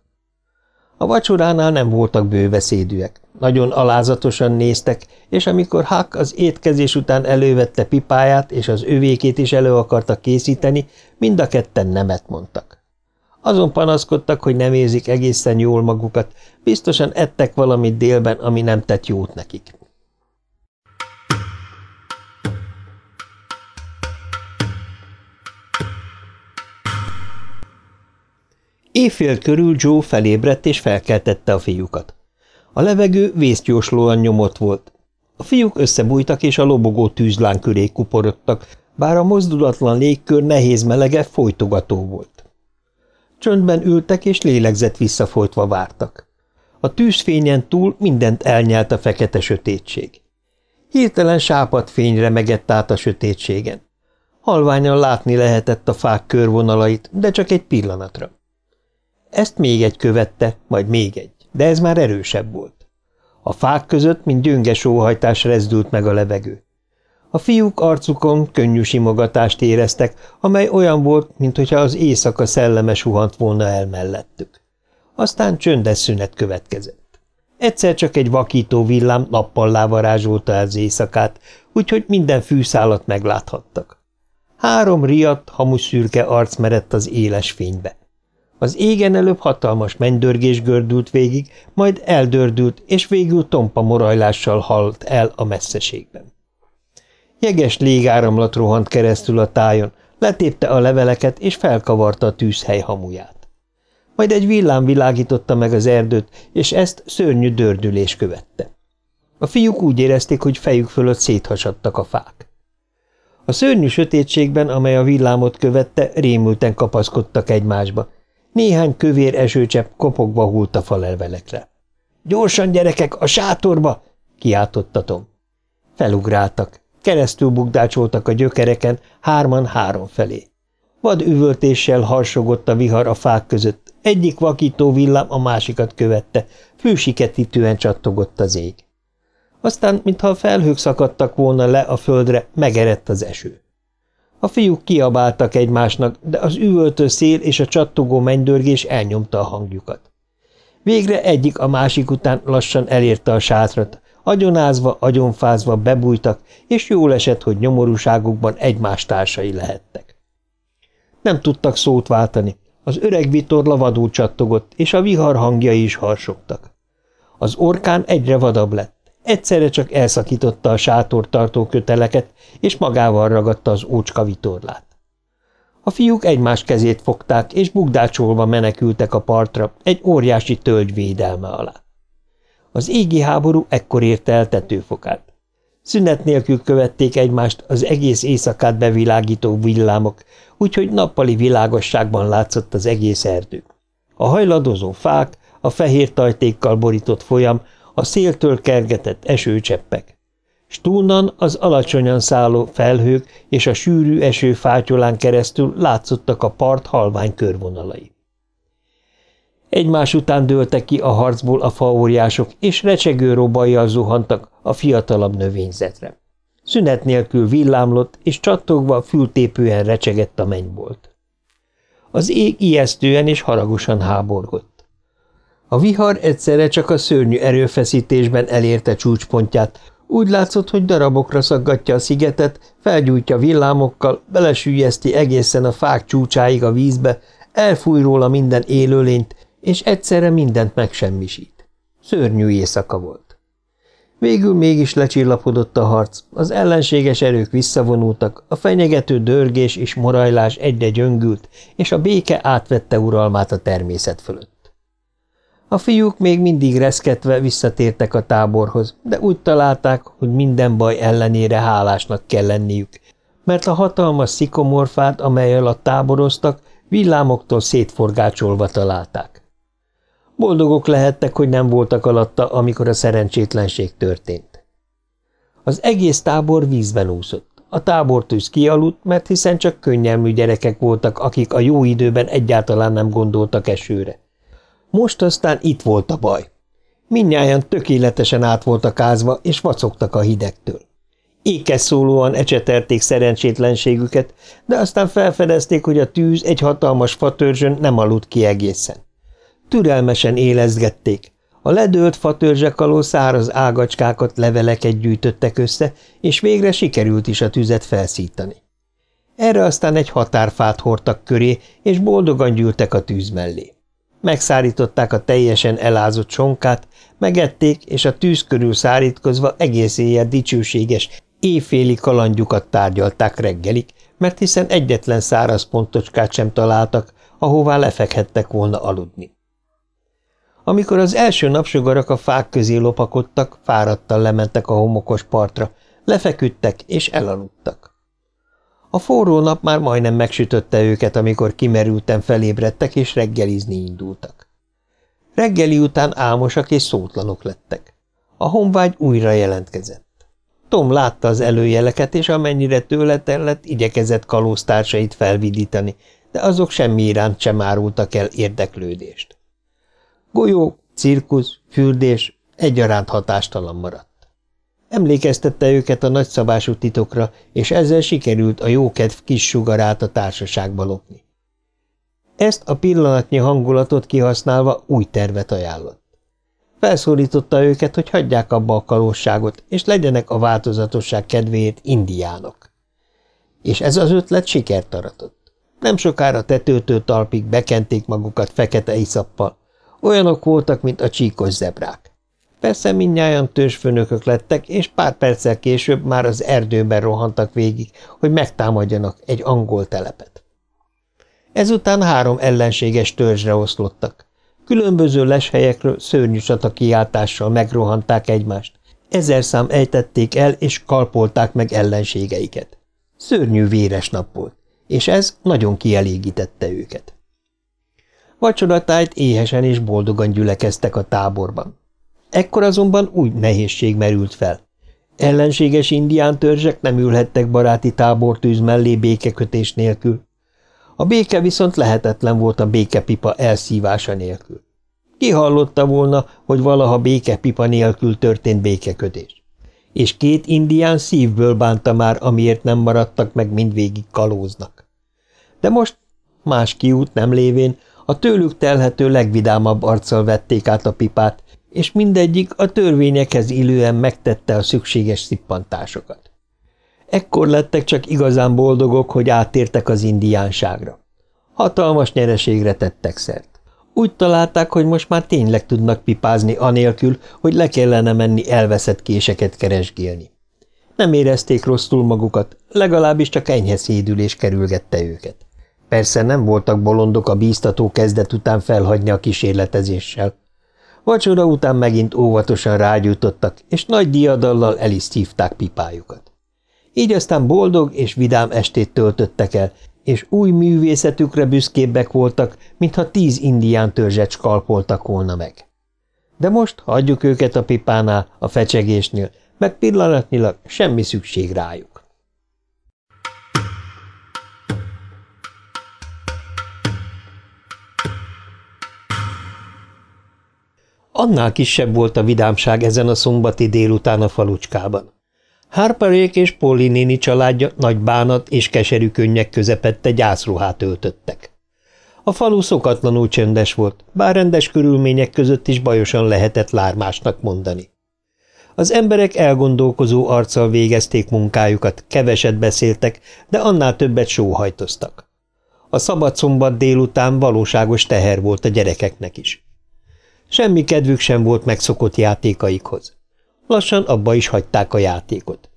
A vacsoránál nem voltak bőveszédűek, nagyon alázatosan néztek, és amikor Huck az étkezés után elővette pipáját, és az övékét is elő akarta készíteni, mind a ketten nemet mondtak. Azon panaszkodtak, hogy nem érzik egészen jól magukat, biztosan ettek valamit délben, ami nem tett jót nekik. Éjfél körül Joe felébredt és felkeltette a fiúkat. A levegő vészgyorslóan nyomott volt. A fiúk összebújtak, és a lobogó tűzlán köré kuporodtak, bár a mozdulatlan légkör nehéz melege folytogató volt. Csöndben ültek, és lélegzett visszafolytva vártak. A tűzfényen túl mindent elnyelt a fekete sötétség. Hirtelen sápat fény remegett át a sötétségen. Halványan látni lehetett a fák körvonalait, de csak egy pillanatra. Ezt még egy követte, majd még egy, de ez már erősebb volt. A fák között, mint gyönge sóhajtás rezdült meg a levegő. A fiúk arcukon könnyű simogatást éreztek, amely olyan volt, mintha az éjszaka szelleme suhant volna el mellettük. Aztán csöndes szünet következett. Egyszer csak egy vakító villám nappallá varázsolta az éjszakát, úgyhogy minden fűszálat megláthattak. Három riadt, hamuszürke arc merett az éles fénybe. Az égen előbb hatalmas mennydörgés gördült végig, majd eldördült, és végül tompa morajlással halt el a messzeségben. Jeges légáramlat rohant keresztül a tájon, letépte a leveleket, és felkavarta a tűzhely hamuját. Majd egy villám világította meg az erdőt, és ezt szörnyű dördülés követte. A fiúk úgy érezték, hogy fejük fölött széthasadtak a fák. A szörnyű sötétségben, amely a villámot követte, rémülten kapaszkodtak egymásba. Néhány kövér esőcsepp kopogva hult a falevelekre. – Gyorsan, gyerekek, a sátorba! – kiáltotta Tom. Felugráltak. Keresztül bukdácsoltak a gyökereken, hárman három felé. Vad üvöltéssel harsogott a vihar a fák között, egyik vakító villám a másikat követte, fősiketítően csattogott az ég. Aztán, mintha a felhők szakadtak volna le a földre, megerett az eső. A fiúk kiabáltak egymásnak, de az üvöltő szél és a csattogó mennydörgés elnyomta a hangjukat. Végre egyik a másik után lassan elérte a sátrat, agyonázva, agyonfázva bebújtak, és jól esett, hogy nyomorúságukban egymás társai lehettek. Nem tudtak szót váltani, az öreg vitorla vadul csattogott, és a vihar hangjai is harsogtak. Az orkán egyre vadabb lett. Egyszerre csak elszakította a sátortartó köteleket, és magával ragadta az ócska vitorlát. A fiúk egymás kezét fogták, és bugdácsolva menekültek a partra egy óriási tölgy védelme alá. Az égi háború ekkor érte el tetőfokát. Szünet nélkül követték egymást az egész éjszakát bevilágító villámok, úgyhogy nappali világosságban látszott az egész erdő. A hajladozó fák, a fehér tajtékkal borított folyam, a széltől kergetett esőcseppek. Stúnan az alacsonyan szálló felhők és a sűrű eső fátyolán keresztül látszottak a part halvány körvonalai. Egymás után dőltek ki a harcból a faóriások, és recsegő robajjal zuhantak a fiatalabb növényzetre. Szünet nélkül villámlott, és csattogva fültépően recsegett a mennybolt. Az ég ijesztően és haragosan háborgott. A vihar egyszerre csak a szörnyű erőfeszítésben elérte csúcspontját, úgy látszott, hogy darabokra szaggatja a szigetet, felgyújtja villámokkal, belesűjeszti egészen a fák csúcsáig a vízbe, elfúj róla minden élőlényt, és egyszerre mindent megsemmisít. Szörnyű éjszaka volt. Végül mégis lecsillapodott a harc, az ellenséges erők visszavonultak, a fenyegető dörgés és morajlás egyre gyöngült, és a béke átvette uralmát a természet fölött. A fiúk még mindig reszketve visszatértek a táborhoz, de úgy találták, hogy minden baj ellenére hálásnak kell lenniük, mert a hatalmas szikomorfát, amelyel a táboroztak, villámoktól szétforgácsolva találták. Boldogok lehettek, hogy nem voltak alatta, amikor a szerencsétlenség történt. Az egész tábor vízben úszott. A tábortűz kialudt, mert hiszen csak könnyelmű gyerekek voltak, akik a jó időben egyáltalán nem gondoltak esőre. Most aztán itt volt a baj. Mindnyájan tökéletesen át voltak ázva, és vacogtak a hidegtől. Ékes szólóan ecsetelték szerencsétlenségüket, de aztán felfedezték, hogy a tűz egy hatalmas fatörzsön nem aludt ki egészen. Türelmesen élezgették. A ledőlt fatörzsek alól száraz ágacskákat, leveleket gyűjtöttek össze, és végre sikerült is a tüzet felszítani. Erre aztán egy határfát hordtak köré, és boldogan gyűltek a tűz mellé. Megszárították a teljesen elázott sonkát, megették, és a tűz körül szárítkozva egész éjjel dicsőséges, éjféli kalandjukat tárgyalták reggelig, mert hiszen egyetlen száraz pontocskát sem találtak, ahová lefekhettek volna aludni. Amikor az első napsugarak a fák közé lopakodtak, fáradtan lementek a homokos partra, lefeküdtek és elaludtak. A forró nap már majdnem megsütötte őket, amikor kimerülten felébredtek és reggelizni indultak. Reggeli után álmosak és szótlanok lettek. A honvágy újra jelentkezett. Tom látta az előjeleket, és amennyire tőle tellett, igyekezett kalóztársait felvidítani, de azok semmi iránt sem árultak el érdeklődést. Golyó, cirkusz, fürdés egyaránt hatástalan maradt. Emlékeztette őket a nagyszabású titokra, és ezzel sikerült a jókedv kis sugarát a társaságba lopni. Ezt a pillanatnyi hangulatot kihasználva új tervet ajánlott. Felszólította őket, hogy hagyják abba a kalósságot, és legyenek a változatosság kedvéért indiánok. És ez az ötlet sikert aratott. Nem sokára tetőtől talpig bekenték magukat fekete iszappal. Olyanok voltak, mint a csíkos zebrák. Persze mindnyájan törzsfőnökök lettek, és pár perccel később már az erdőben rohantak végig, hogy megtámadjanak egy angol telepet. Ezután három ellenséges törzsre oszlottak. Különböző leshelyekről szörnyű kiáltással megrohanták egymást. Ezer szám ejtették el, és kalpolták meg ellenségeiket. Szörnyű véres nap volt, és ez nagyon kielégítette őket. Vacsoratájt éhesen és boldogan gyülekeztek a táborban. Ekkor azonban új nehézség merült fel. Ellenséges indián törzsek nem ülhettek baráti tábortűz mellé békekötés nélkül. A béke viszont lehetetlen volt a békepipa elszívása nélkül. Ki hallotta volna, hogy valaha békepipa nélkül történt békekötés? És két indián szívből bánta már, amiért nem maradtak meg mindvégig kalóznak. De most, más kiút nem lévén, a tőlük telhető legvidámabb arccal vették át a pipát, és mindegyik a törvényekhez illően megtette a szükséges szippantásokat. Ekkor lettek csak igazán boldogok, hogy áttértek az indiánságra. Hatalmas nyereségre tettek szert. Úgy találták, hogy most már tényleg tudnak pipázni anélkül, hogy le kellene menni elveszett késeket keresgélni. Nem érezték rosszul magukat, legalábbis csak enyhe szédülés kerülgette őket. Persze nem voltak bolondok a bíztató kezdet után felhagyni a kísérletezéssel. Vacsora után megint óvatosan rágyújtottak, és nagy diadallal el is szívták pipájukat. Így aztán boldog és vidám estét töltöttek el, és új művészetükre büszkébbek voltak, mintha tíz indián törzset skalpoltak volna meg. De most hagyjuk őket a pipánál, a fecsegésnél, mert pillanatnyilag semmi szükség rájuk. Annál kisebb volt a vidámság ezen a szombati délután a falucskában. Harperék és Polly néni családja nagy bánat és keserű könnyek közepette gyászruhát öltöttek. A falu szokatlanul csöndes volt, bár rendes körülmények között is bajosan lehetett lármásnak mondani. Az emberek elgondolkozó arccal végezték munkájukat, keveset beszéltek, de annál többet sóhajtoztak. A szabad szombat délután valóságos teher volt a gyerekeknek is. Semmi kedvük sem volt megszokott játékaikhoz. Lassan abba is hagyták a játékot.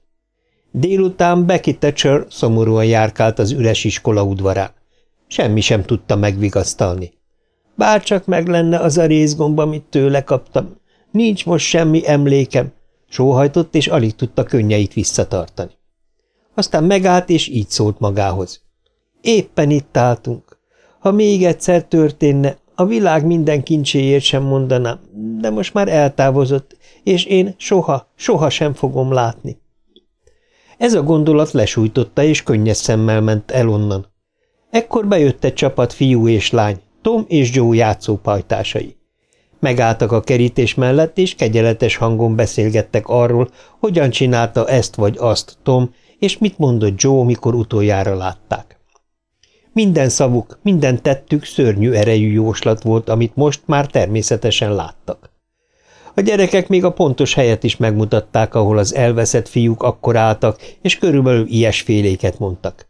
Délután Becky Thatcher szomorúan járkált az üres iskola udvarán. Semmi sem tudta megvigasztalni. Bárcsak meg lenne az a részgomb, amit tőle kaptam. Nincs most semmi emlékem. Sóhajtott, és alig tudta könnyeit visszatartani. Aztán megállt, és így szólt magához. Éppen itt álltunk. Ha még egyszer történne, a világ minden kincséért sem mondanám, de most már eltávozott, és én soha, soha sem fogom látni. Ez a gondolat lesújtotta, és könnyes szemmel ment el onnan. Ekkor bejött egy csapat fiú és lány, Tom és Joe játszópajtásai. Megálltak a kerítés mellett, és kegyeletes hangon beszélgettek arról, hogyan csinálta ezt vagy azt Tom, és mit mondott Joe, mikor utoljára látták. Minden szavuk, minden tettük szörnyű erejű jóslat volt, amit most már természetesen láttak. A gyerekek még a pontos helyet is megmutatták, ahol az elveszett fiúk akkor álltak, és körülbelül ilyesféléket mondtak.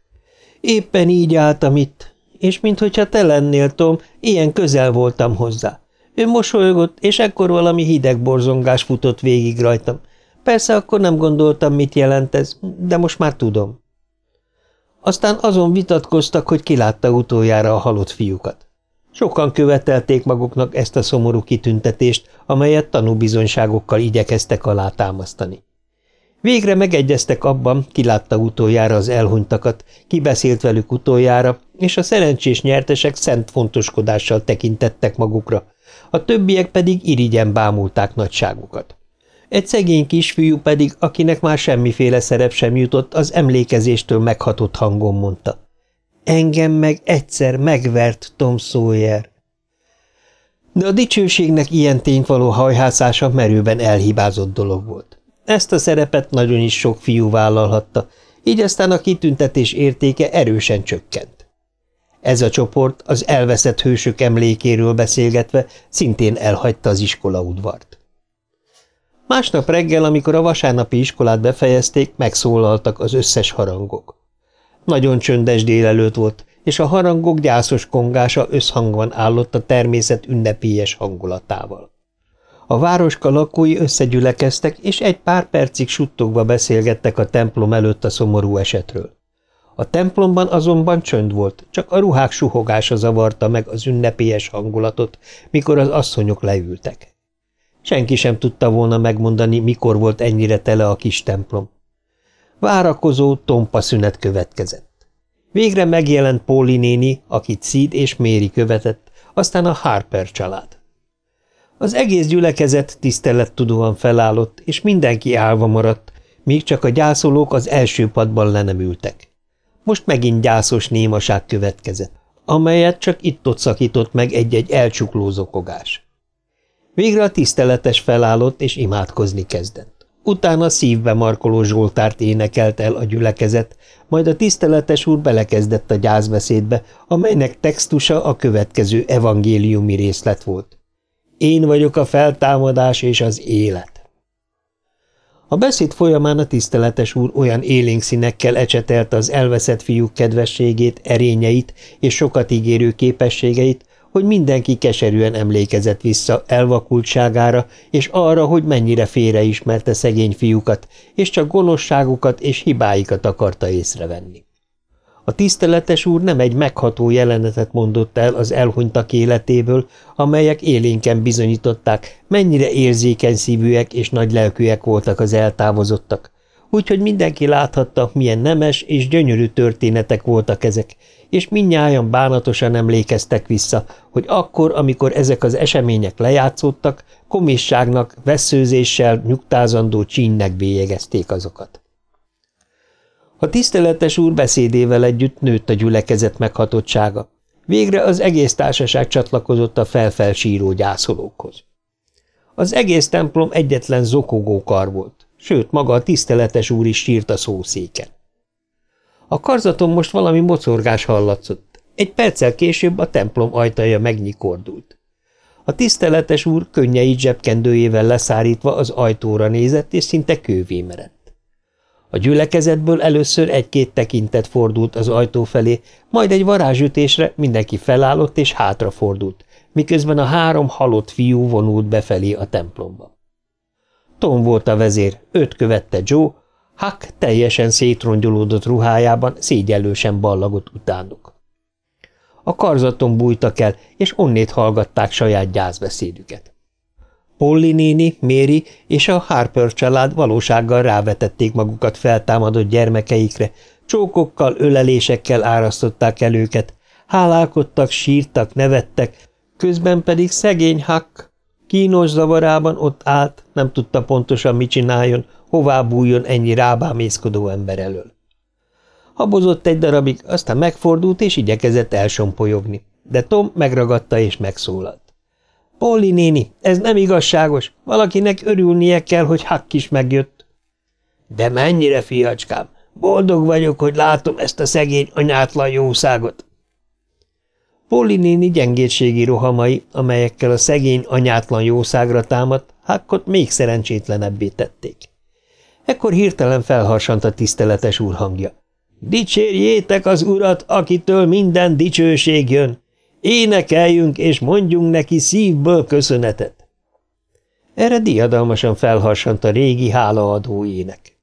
Éppen így álltam itt, és minthogyha te lennél, Tom, ilyen közel voltam hozzá. Ő mosolygott, és ekkor valami hideg borzongás futott végig rajtam. Persze akkor nem gondoltam, mit jelent ez, de most már tudom. Aztán azon vitatkoztak, hogy kilátta utoljára a halott fiúkat. Sokan követelték maguknak ezt a szomorú kitüntetést, amelyet tanúbizonyságokkal igyekeztek alátámasztani. Végre megegyeztek abban, kilátta utoljára az elhunytakat, kibeszélt velük utoljára, és a szerencsés nyertesek szent fontoskodással tekintettek magukra, a többiek pedig irigyen bámulták nagyságukat. Egy szegény kisfiú pedig, akinek már semmiféle szerep sem jutott, az emlékezéstől meghatott hangon mondta. Engem meg egyszer megvert Tom Sawyer. De a dicsőségnek ilyen tényvaló hajhászása merőben elhibázott dolog volt. Ezt a szerepet nagyon is sok fiú vállalhatta, így aztán a kitüntetés értéke erősen csökkent. Ez a csoport az elveszett hősök emlékéről beszélgetve szintén elhagyta az iskola udvart. Másnap reggel, amikor a vasárnapi iskolát befejezték, megszólaltak az összes harangok. Nagyon csöndes délelőtt volt, és a harangok gyászos kongása összhangban állott a természet ünnepélyes hangulatával. A városka lakói összegyülekeztek, és egy pár percig suttogva beszélgettek a templom előtt a szomorú esetről. A templomban azonban csönd volt, csak a ruhák suhogása zavarta meg az ünnepélyes hangulatot, mikor az asszonyok leültek. Senki sem tudta volna megmondani, mikor volt ennyire tele a kis templom. Várakozó, tompa szünet következett. Végre megjelent Póli néni, akit Sid és Méri követett, aztán a Harper család. Az egész gyülekezet tisztelettudóan felállott, és mindenki állva maradt, míg csak a gyászolók az első padban le nem ültek. Most megint gyászos némaság következett, amelyet csak itt-ott szakított meg egy-egy elcsukló zokogás. Végre a tiszteletes felállott, és imádkozni kezdett. Utána szívbe markoló Zsoltárt énekelt el a gyülekezet, majd a tiszteletes úr belekezdett a gyászbeszédbe, amelynek textusa a következő evangéliumi részlet volt. Én vagyok a feltámadás és az élet. A beszéd folyamán a tiszteletes úr olyan élénk színekkel ecsetelte az elveszett fiúk kedvességét, erényeit és sokat ígérő képességeit, hogy mindenki keserűen emlékezett vissza elvakultságára, és arra, hogy mennyire félreismerte szegény fiúkat, és csak gonoszságukat és hibáikat akarta észrevenni. A tiszteletes úr nem egy megható jelenetet mondott el az elhunytak életéből, amelyek élénken bizonyították, mennyire érzékeny szívűek és nagylelkűek voltak az eltávozottak, úgyhogy mindenki láthatta, milyen nemes és gyönyörű történetek voltak ezek, és mindnyájan bánatosan emlékeztek vissza, hogy akkor, amikor ezek az események lejátszódtak, komisságnak, veszőzéssel, nyugtázandó csínnek bélyegezték azokat. A tiszteletes úr beszédével együtt nőtt a gyülekezet meghatottsága. Végre az egész társaság csatlakozott a felfelsíró gyászolókhoz. Az egész templom egyetlen zokogó kar volt, sőt, maga a tiszteletes úr is sírt a szószéken. A karzaton most valami mocorgás hallatszott. Egy perccel később a templom ajtaja megnyikordult. A tiszteletes úr könnyei zsebkendőjével leszárítva az ajtóra nézett, és szinte kővé merett. A gyülekezetből először egy-két tekintet fordult az ajtó felé, majd egy varázsütésre mindenki felállott és hátrafordult, miközben a három halott fiú vonult befelé a templomba. Tom volt a vezér, őt követte Joe, Huck teljesen szétrongyolódott ruhájában szégyellősen ballagott utánuk. A karzaton bújtak el, és onnét hallgatták saját gyászbeszédüket. Polly néni, Méri és a Harper család valósággal rávetették magukat feltámadott gyermekeikre, csókokkal, ölelésekkel árasztották el őket, hálálkodtak, sírtak, nevettek, közben pedig szegény Huck kínos zavarában ott állt, nem tudta pontosan, mit csináljon, hová bújjon ennyi rábámészkodó ember elől. Habozott egy darabig, aztán megfordult és igyekezett elsompolyogni, de Tom megragadta és megszólalt. Polly néni, ez nem igazságos. Valakinek örülnie kell, hogy Huck is megjött. De mennyire, fiacskám? Boldog vagyok, hogy látom ezt a szegény anyátlan jószágot. Polly néni gyengétségi rohamai, amelyekkel a szegény anyátlan jószágra támadt, Huckot még szerencsétlenebbé tették. Ekkor hirtelen felharsant a tiszteletes úr hangja. Dicsérjétek az urat, akitől minden dicsőség jön! Énekeljünk és mondjunk neki szívből köszönetet. Erre diadalmasan felharsant a régi hálaadó ének.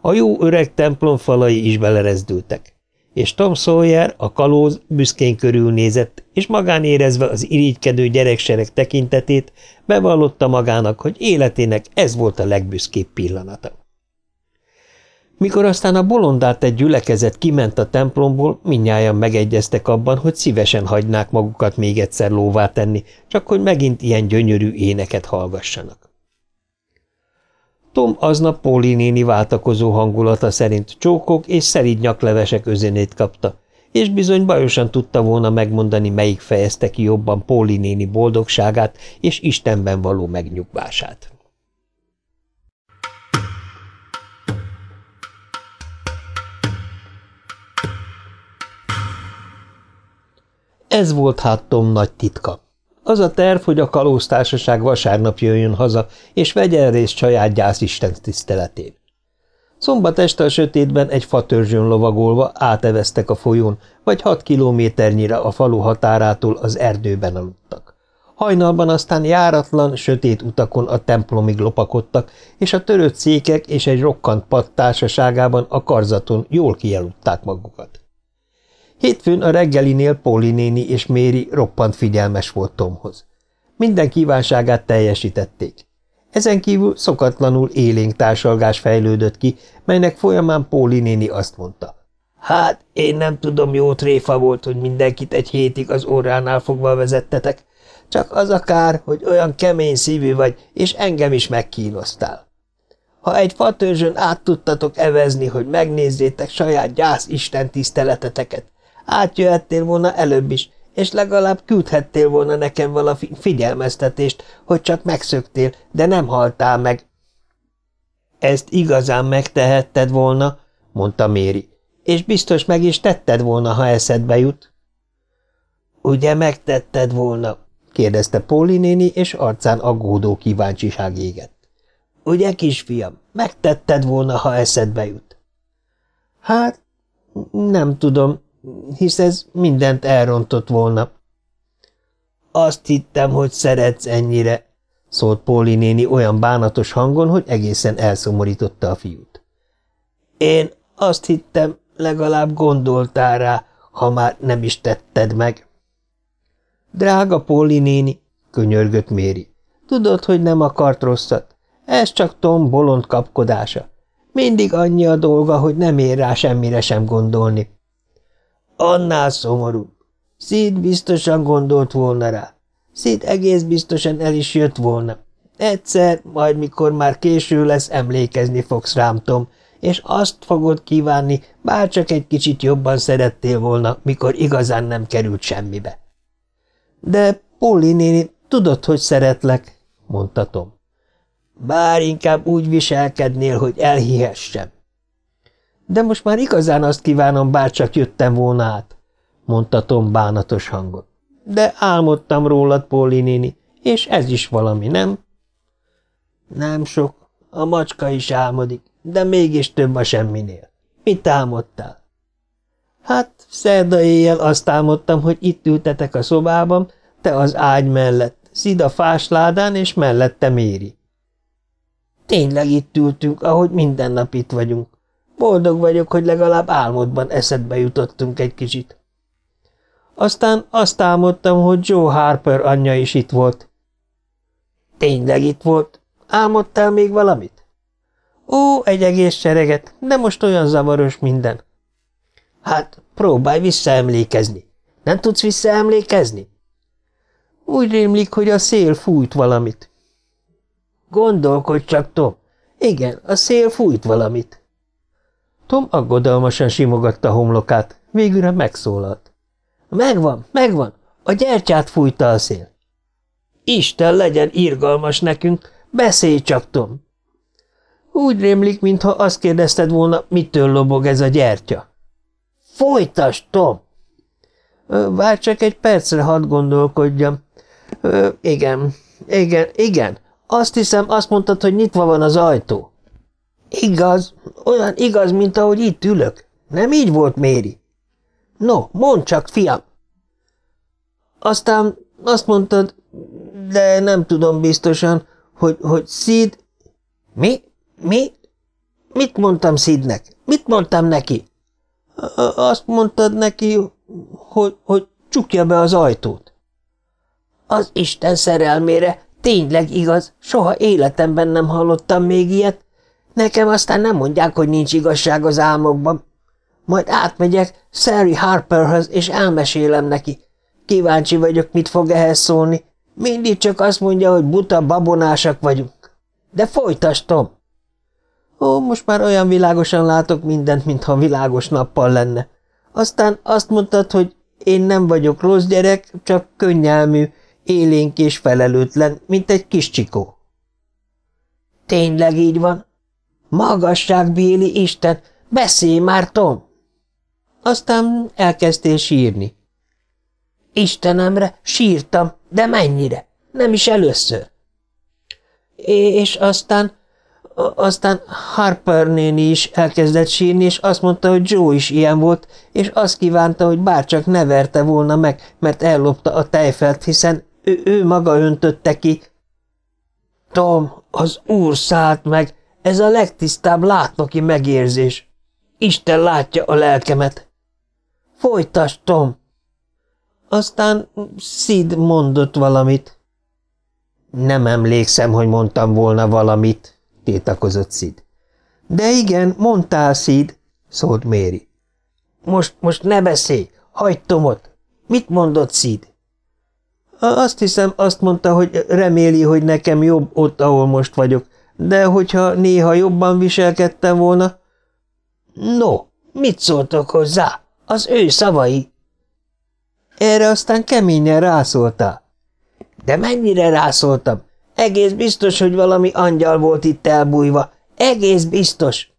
A jó öreg templom falai is belerezdültek. és Tom Sawyer, a kalóz büszkén körülnézett, és magán érezve az irigykedő gyereksereg tekintetét, bevallotta magának, hogy életének ez volt a legbüszkébb pillanata. Mikor aztán a bolondát egy gyülekezet kiment a templomból, minnyáján megegyeztek abban, hogy szívesen hagynák magukat még egyszer lóvá tenni, csak hogy megint ilyen gyönyörű éneket hallgassanak. Tom aznap Póli néni váltakozó hangulata szerint csókok és szerígy nyaklevesek özönét kapta, és bizony bajosan tudta volna megmondani, melyik fejezte ki jobban Póli néni boldogságát és Istenben való megnyugvását. Ez volt hát Tom nagy titka. Az a terv, hogy a kalóztársaság vasárnap jöjjön haza, és vegyen részt saját gyászisten tiszteletén. Szombat este a sötétben egy fatörzsön lovagolva áteveztek a folyón, vagy hat kilométernyire a falu határától az erdőben aludtak. Hajnalban aztán járatlan, sötét utakon a templomig lopakodtak, és a törött székek és egy rokkant patt társaságában a karzaton jól kieludták magukat. Hétfőn a reggelinél Póli néni és Méri roppant figyelmes volt Tomhoz. Minden kívánságát teljesítették. Ezen kívül szokatlanul élénk társalgás fejlődött ki, melynek folyamán Póli néni azt mondta. Hát, én nem tudom, jó tréfa volt, hogy mindenkit egy hétig az óránál fogva vezettetek. Csak az a kár, hogy olyan kemény szívű vagy, és engem is megkínoztál. Ha egy fatörzsön át tudtatok evezni, hogy megnézzétek saját gyász Isten tiszteleteteket, Átjöhettél volna előbb is, és legalább küldhettél volna nekem valami figyelmeztetést, hogy csak megszöktél, de nem haltál meg. Ezt igazán megtehetted volna, mondta Méri, és biztos meg is tetted volna, ha eszedbe jut. Ugye megtetted volna? kérdezte Póli néni, és arcán aggódó kíváncsiság égett. Ugye, kisfiam, megtetted volna, ha eszedbe jut? Hát, nem tudom, hisz ez mindent elrontott volna. Azt hittem, hogy szeretsz ennyire, szólt Póli néni olyan bánatos hangon, hogy egészen elszomorította a fiút. Én azt hittem, legalább gondoltál rá, ha már nem is tetted meg. Drága Póli néni, könyörgött Méri, tudod, hogy nem akart rosszat. Ez csak Tom bolond kapkodása. Mindig annyi a dolga, hogy nem ér rá semmire sem gondolni. Annál szomorú. Szid biztosan gondolt volna rá. Szid egész biztosan el is jött volna. Egyszer, majd mikor már késő lesz, emlékezni fogsz rám, Tom, és azt fogod kívánni, bár csak egy kicsit jobban szerettél volna, mikor igazán nem került semmibe. De, Polly néni, tudod, hogy szeretlek, mondta Tom. Bár inkább úgy viselkednél, hogy elhihessem. De most már igazán azt kívánom, bárcsak jöttem volna át, mondta Tom bánatos hangon. De álmodtam rólad, Polly néni, és ez is valami, nem? Nem sok. A macska is álmodik, de mégis több a semminél. Mit álmodtál? Hát, szerda éjjel azt álmodtam, hogy itt ültetek a szobában, te az ágy mellett, Szida fásládán, és mellette Méri. Tényleg itt ültünk, ahogy minden nap itt vagyunk. Boldog vagyok, hogy legalább álmodban eszedbe jutottunk egy kicsit. Aztán azt álmodtam, hogy Joe Harper anyja is itt volt. Tényleg itt volt? Álmodtál még valamit? Ó, egy egész sereget, de most olyan zavaros minden. Hát, próbálj visszaemlékezni. Nem tudsz visszaemlékezni? Úgy rémlik, hogy a szél fújt valamit. Gondolkodj csak, Tom. Igen, a szél fújt valamit. Tom aggodalmasan simogatta homlokát, végülre megszólalt. Megvan, megvan, a gyertyát fújta a szél. Isten legyen irgalmas nekünk, beszélj csak, Tom. Úgy rémlik, mintha azt kérdezted volna, mitől lobog ez a gyertya. Folytas, Tom! Várj csak egy percre, hadd gondolkodjam. Ö, igen, igen, igen. Azt hiszem, azt mondtad, hogy nyitva van az ajtó. Igaz, olyan igaz, mint ahogy itt ülök. Nem így volt, Méri? No, mondd csak, fiam. Aztán azt mondtad, de nem tudom biztosan, hogy, hogy Szid... Mi? Mi? Mit mondtam Szidnek? Mit mondtam neki? – Azt mondtad neki, hogy, hogy csukja be az ajtót. – Az Isten szerelmére, tényleg igaz, soha életemben nem hallottam még ilyet. Nekem aztán nem mondják, hogy nincs igazság az álmokban. Majd átmegyek Sally Harperhez, és elmesélem neki. Kíváncsi vagyok, mit fog ehhez szólni. Mindig csak azt mondja, hogy buta babonásak vagyunk. De folytasd, Tom! Ó, most már olyan világosan látok mindent, mintha világos nappal lenne. Aztán azt mondtad, hogy én nem vagyok rossz gyerek, csak könnyelmű, élénk és felelőtlen, mint egy kis csikó. Tényleg így van? Magasság, Béli Isten, beszélj már, Tom! Aztán elkezdtél sírni. Istenemre, sírtam, de mennyire? Nem is először. És aztán, aztán Harper néni is elkezdett sírni, és azt mondta, hogy Joe is ilyen volt, és azt kívánta, hogy bárcsak ne verte volna meg, mert ellopta a tejfelt, hiszen ő, ő maga öntötte ki. Tom, az úr szállt meg, ez a legtisztább látnoki megérzés. Isten látja a lelkemet. Folytas, Tom! Aztán Sid mondott valamit. Nem emlékszem, hogy mondtam volna valamit, tétakozott Sid. De igen, mondtál, Sid, szólt Méri. Most, most ne beszélj, hagyd Tomot. Mit mondott Sid? Azt hiszem, azt mondta, hogy reméli, hogy nekem jobb ott, ahol most vagyok, de hogyha néha jobban viselkedtem volna... No, mit szóltok hozzá? Az ő szavai. Erre aztán keményen rászóltál. De mennyire rászóltam? Egész biztos, hogy valami angyal volt itt elbújva. Egész biztos.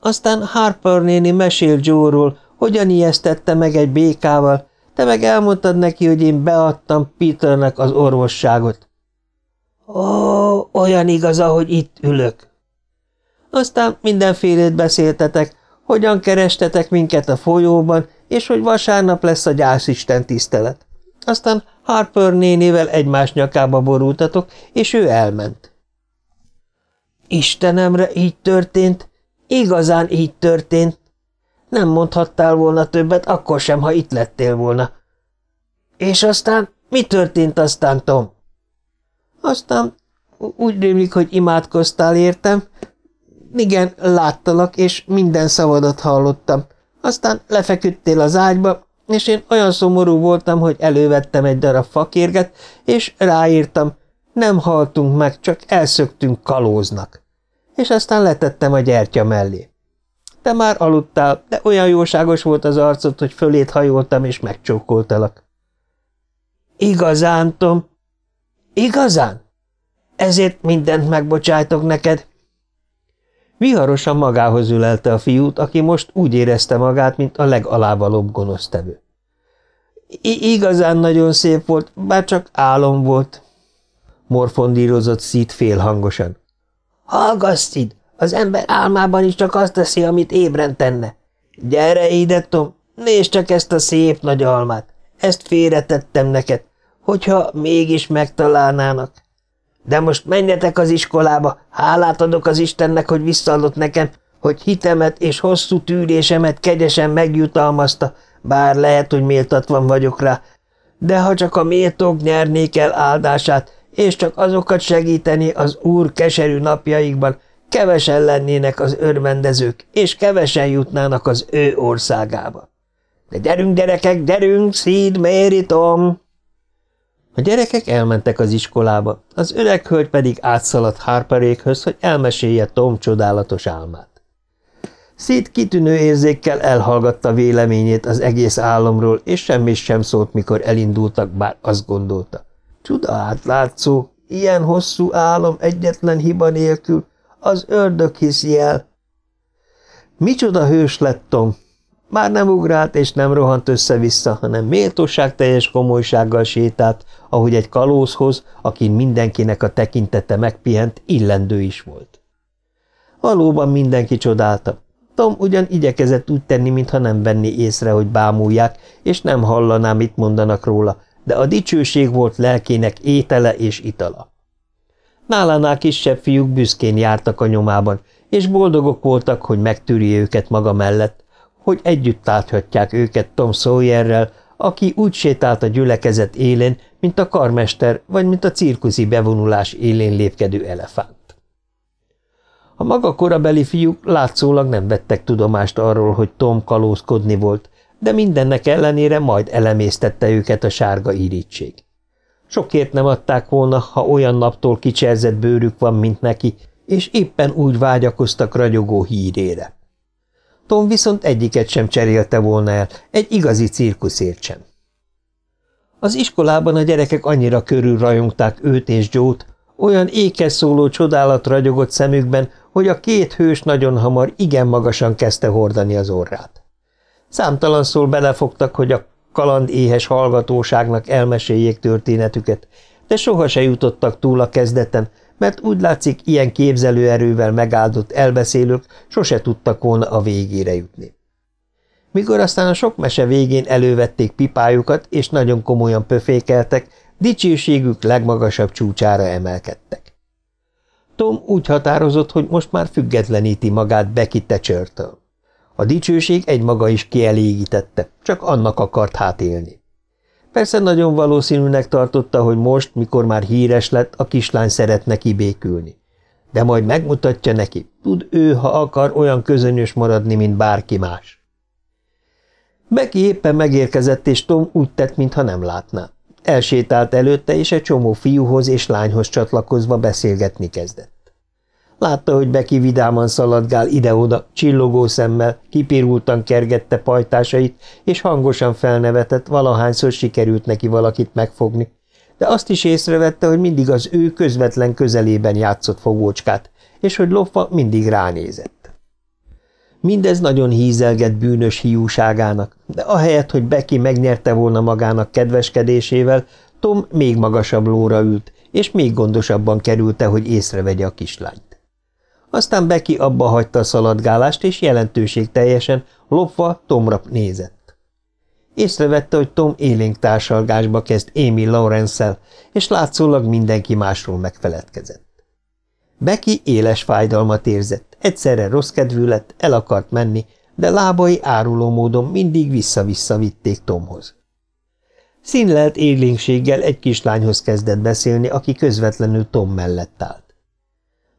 Aztán Harper néni mesél Joe-ról, hogyan ijesztette meg egy békával, te meg elmondtad neki, hogy én beadtam Peternek az orvosságot. Ó, olyan igaz, hogy itt ülök. Aztán mindenfélét beszéltetek, hogyan kerestetek minket a folyóban, és hogy vasárnap lesz a gyászisten tisztelet. Aztán Harper nénével egymás nyakába borultatok, és ő elment. Istenemre, így történt? Igazán így történt? Nem mondhattál volna többet, akkor sem, ha itt lettél volna. És aztán? Mi történt aztán, Tom? Aztán úgy rémlik, hogy imádkoztál értem. Igen, láttalak, és minden szavadat hallottam. Aztán lefeküdtél az ágyba, és én olyan szomorú voltam, hogy elővettem egy darab fakérget, és ráírtam, nem haltunk meg, csak elszöktünk kalóznak. És aztán letettem a gyertya mellé. Te már aludtál, de olyan jóságos volt az arcod, hogy fölét hajoltam, és megcsókoltalak. Igazán, Tom? Igazán? Ezért mindent megbocsájtok neked? Viharosan magához ülelte a fiút, aki most úgy érezte magát, mint a legalávalóbb gonosztevő. I igazán nagyon szép volt, bár csak álom volt, morfondírozott Szít félhangosan. Hallgass, Szid, az ember álmában is csak azt teszi, amit ébren tenne. Gyere ide, Tom, nézd csak ezt a szép nagy almát. Ezt félretettem neked, hogyha mégis megtalálnának. De most menjetek az iskolába, hálát adok az Istennek, hogy visszaadott nekem, hogy hitemet és hosszú tűrésemet kegyesen megjutalmazta, bár lehet, hogy méltatvan vagyok rá, de ha csak a méltók nyernék el áldását, és csak azokat segíteni az Úr keserű napjaikban, kevesen lennének az örvendezők, és kevesen jutnának az ő országába. De gyerünk, gyerekek, gyerünk, Szíd, Mary, Tom! A gyerekek elmentek az iskolába, az öreg hölgy pedig átszaladt Harperékhöz, hogy elmesélje Tom csodálatos álmát. Szét kitűnő érzékkel elhallgatta véleményét az egész álomról, és semmi sem szólt, mikor elindultak, bár azt gondolta. Csuda átlátszó, ilyen hosszú álom egyetlen hiba nélkül, az ördög hiszi el. Micsoda hős lett Tom, már nem ugrált és nem rohant össze-vissza, hanem méltóságteljes komolysággal sétált, ahogy egy kalózhoz, akin mindenkinek a tekintete megpihent, illendő is volt. Valóban mindenki csodálta. Tom ugyan igyekezett úgy tenni, mintha nem venni észre, hogy bámulják, és nem hallaná, mit mondanak róla, de a dicsőség volt lelkének étele és itala. Nálánál kisebb fiúk büszkén jártak a nyomában, és boldogok voltak, hogy megtűri őket maga mellett, hogy együtt láthatják őket Tom Sawyerrel, aki úgy sétált a gyülekezet élén, mint a karmester, vagy mint a cirkuszi bevonulás élén lépkedő elefánt. A maga korabeli fiúk látszólag nem vettek tudomást arról, hogy Tom kalózkodni volt, de mindennek ellenére majd elemésztette őket a sárga irítség. Sokért nem adták volna, ha olyan naptól kicserzett bőrük van, mint neki, és éppen úgy vágyakoztak ragyogó hírére. Tom viszont egyiket sem cserélte volna el, egy igazi cirkuszért sem. Az iskolában a gyerekek annyira körül rajongták őt és Jót, olyan ékes szóló csodálat ragyogott szemükben, hogy a két hős nagyon hamar igen magasan kezdte hordani az orrát. Számtalan szól belefogtak, hogy a kaland éhes hallgatóságnak elmeséljék történetüket, de soha se jutottak túl a kezdeten, mert úgy látszik, ilyen képzelőerővel megáldott elbeszélők sose tudtak volna a végére jutni. Mikor aztán a sok mese végén elővették pipájukat, és nagyon komolyan pöfékeltek, dicsőségük legmagasabb csúcsára emelkedtek. Tom úgy határozott, hogy most már függetleníti magát Becky Thatcher-től. A dicsőség egymaga is kielégítette, csak annak akart hátélni. Persze nagyon valószínűnek tartotta, hogy most, mikor már híres lett, a kislány szeretne kibékülni. De majd megmutatja neki, tud ő, ha akar, olyan közönyös maradni, mint bárki más. Becky éppen megérkezett, és Tom úgy tett, mintha nem látná. Elsétált előtte, és egy csomó fiúhoz és lányhoz csatlakozva beszélgetni kezdett. Látta, hogy Beki vidáman szaladgál ide-oda, csillogó szemmel, kipirultan kergette pajtásait, és hangosan felnevetett, valahányszor sikerült neki valakit megfogni, de azt is észrevette, hogy mindig az ő közvetlen közelében játszott fogócskát, és hogy Loffa mindig ránézett. Mindez nagyon hízelgett bűnös hiúságának, de ahelyett, hogy Beki megnyerte volna magának kedveskedésével, Tom még magasabb lóra ült, és még gondosabban kerülte, hogy észrevegye a kislányt. Aztán Becky abba hagyta a szaladgálást, és jelentőség teljesen lopva Tomra nézett. Észrevette, hogy Tom élénk társalgásba kezd Amy lawrence és látszólag mindenki másról megfeledkezett. Becky éles fájdalmat érzett, egyszerre rossz kedvű lett, el akart menni, de lábai áruló módon mindig vissza-vissza vitték Tomhoz. Színlelt élénkséggel egy kislányhoz kezdett beszélni, aki közvetlenül Tom mellett állt.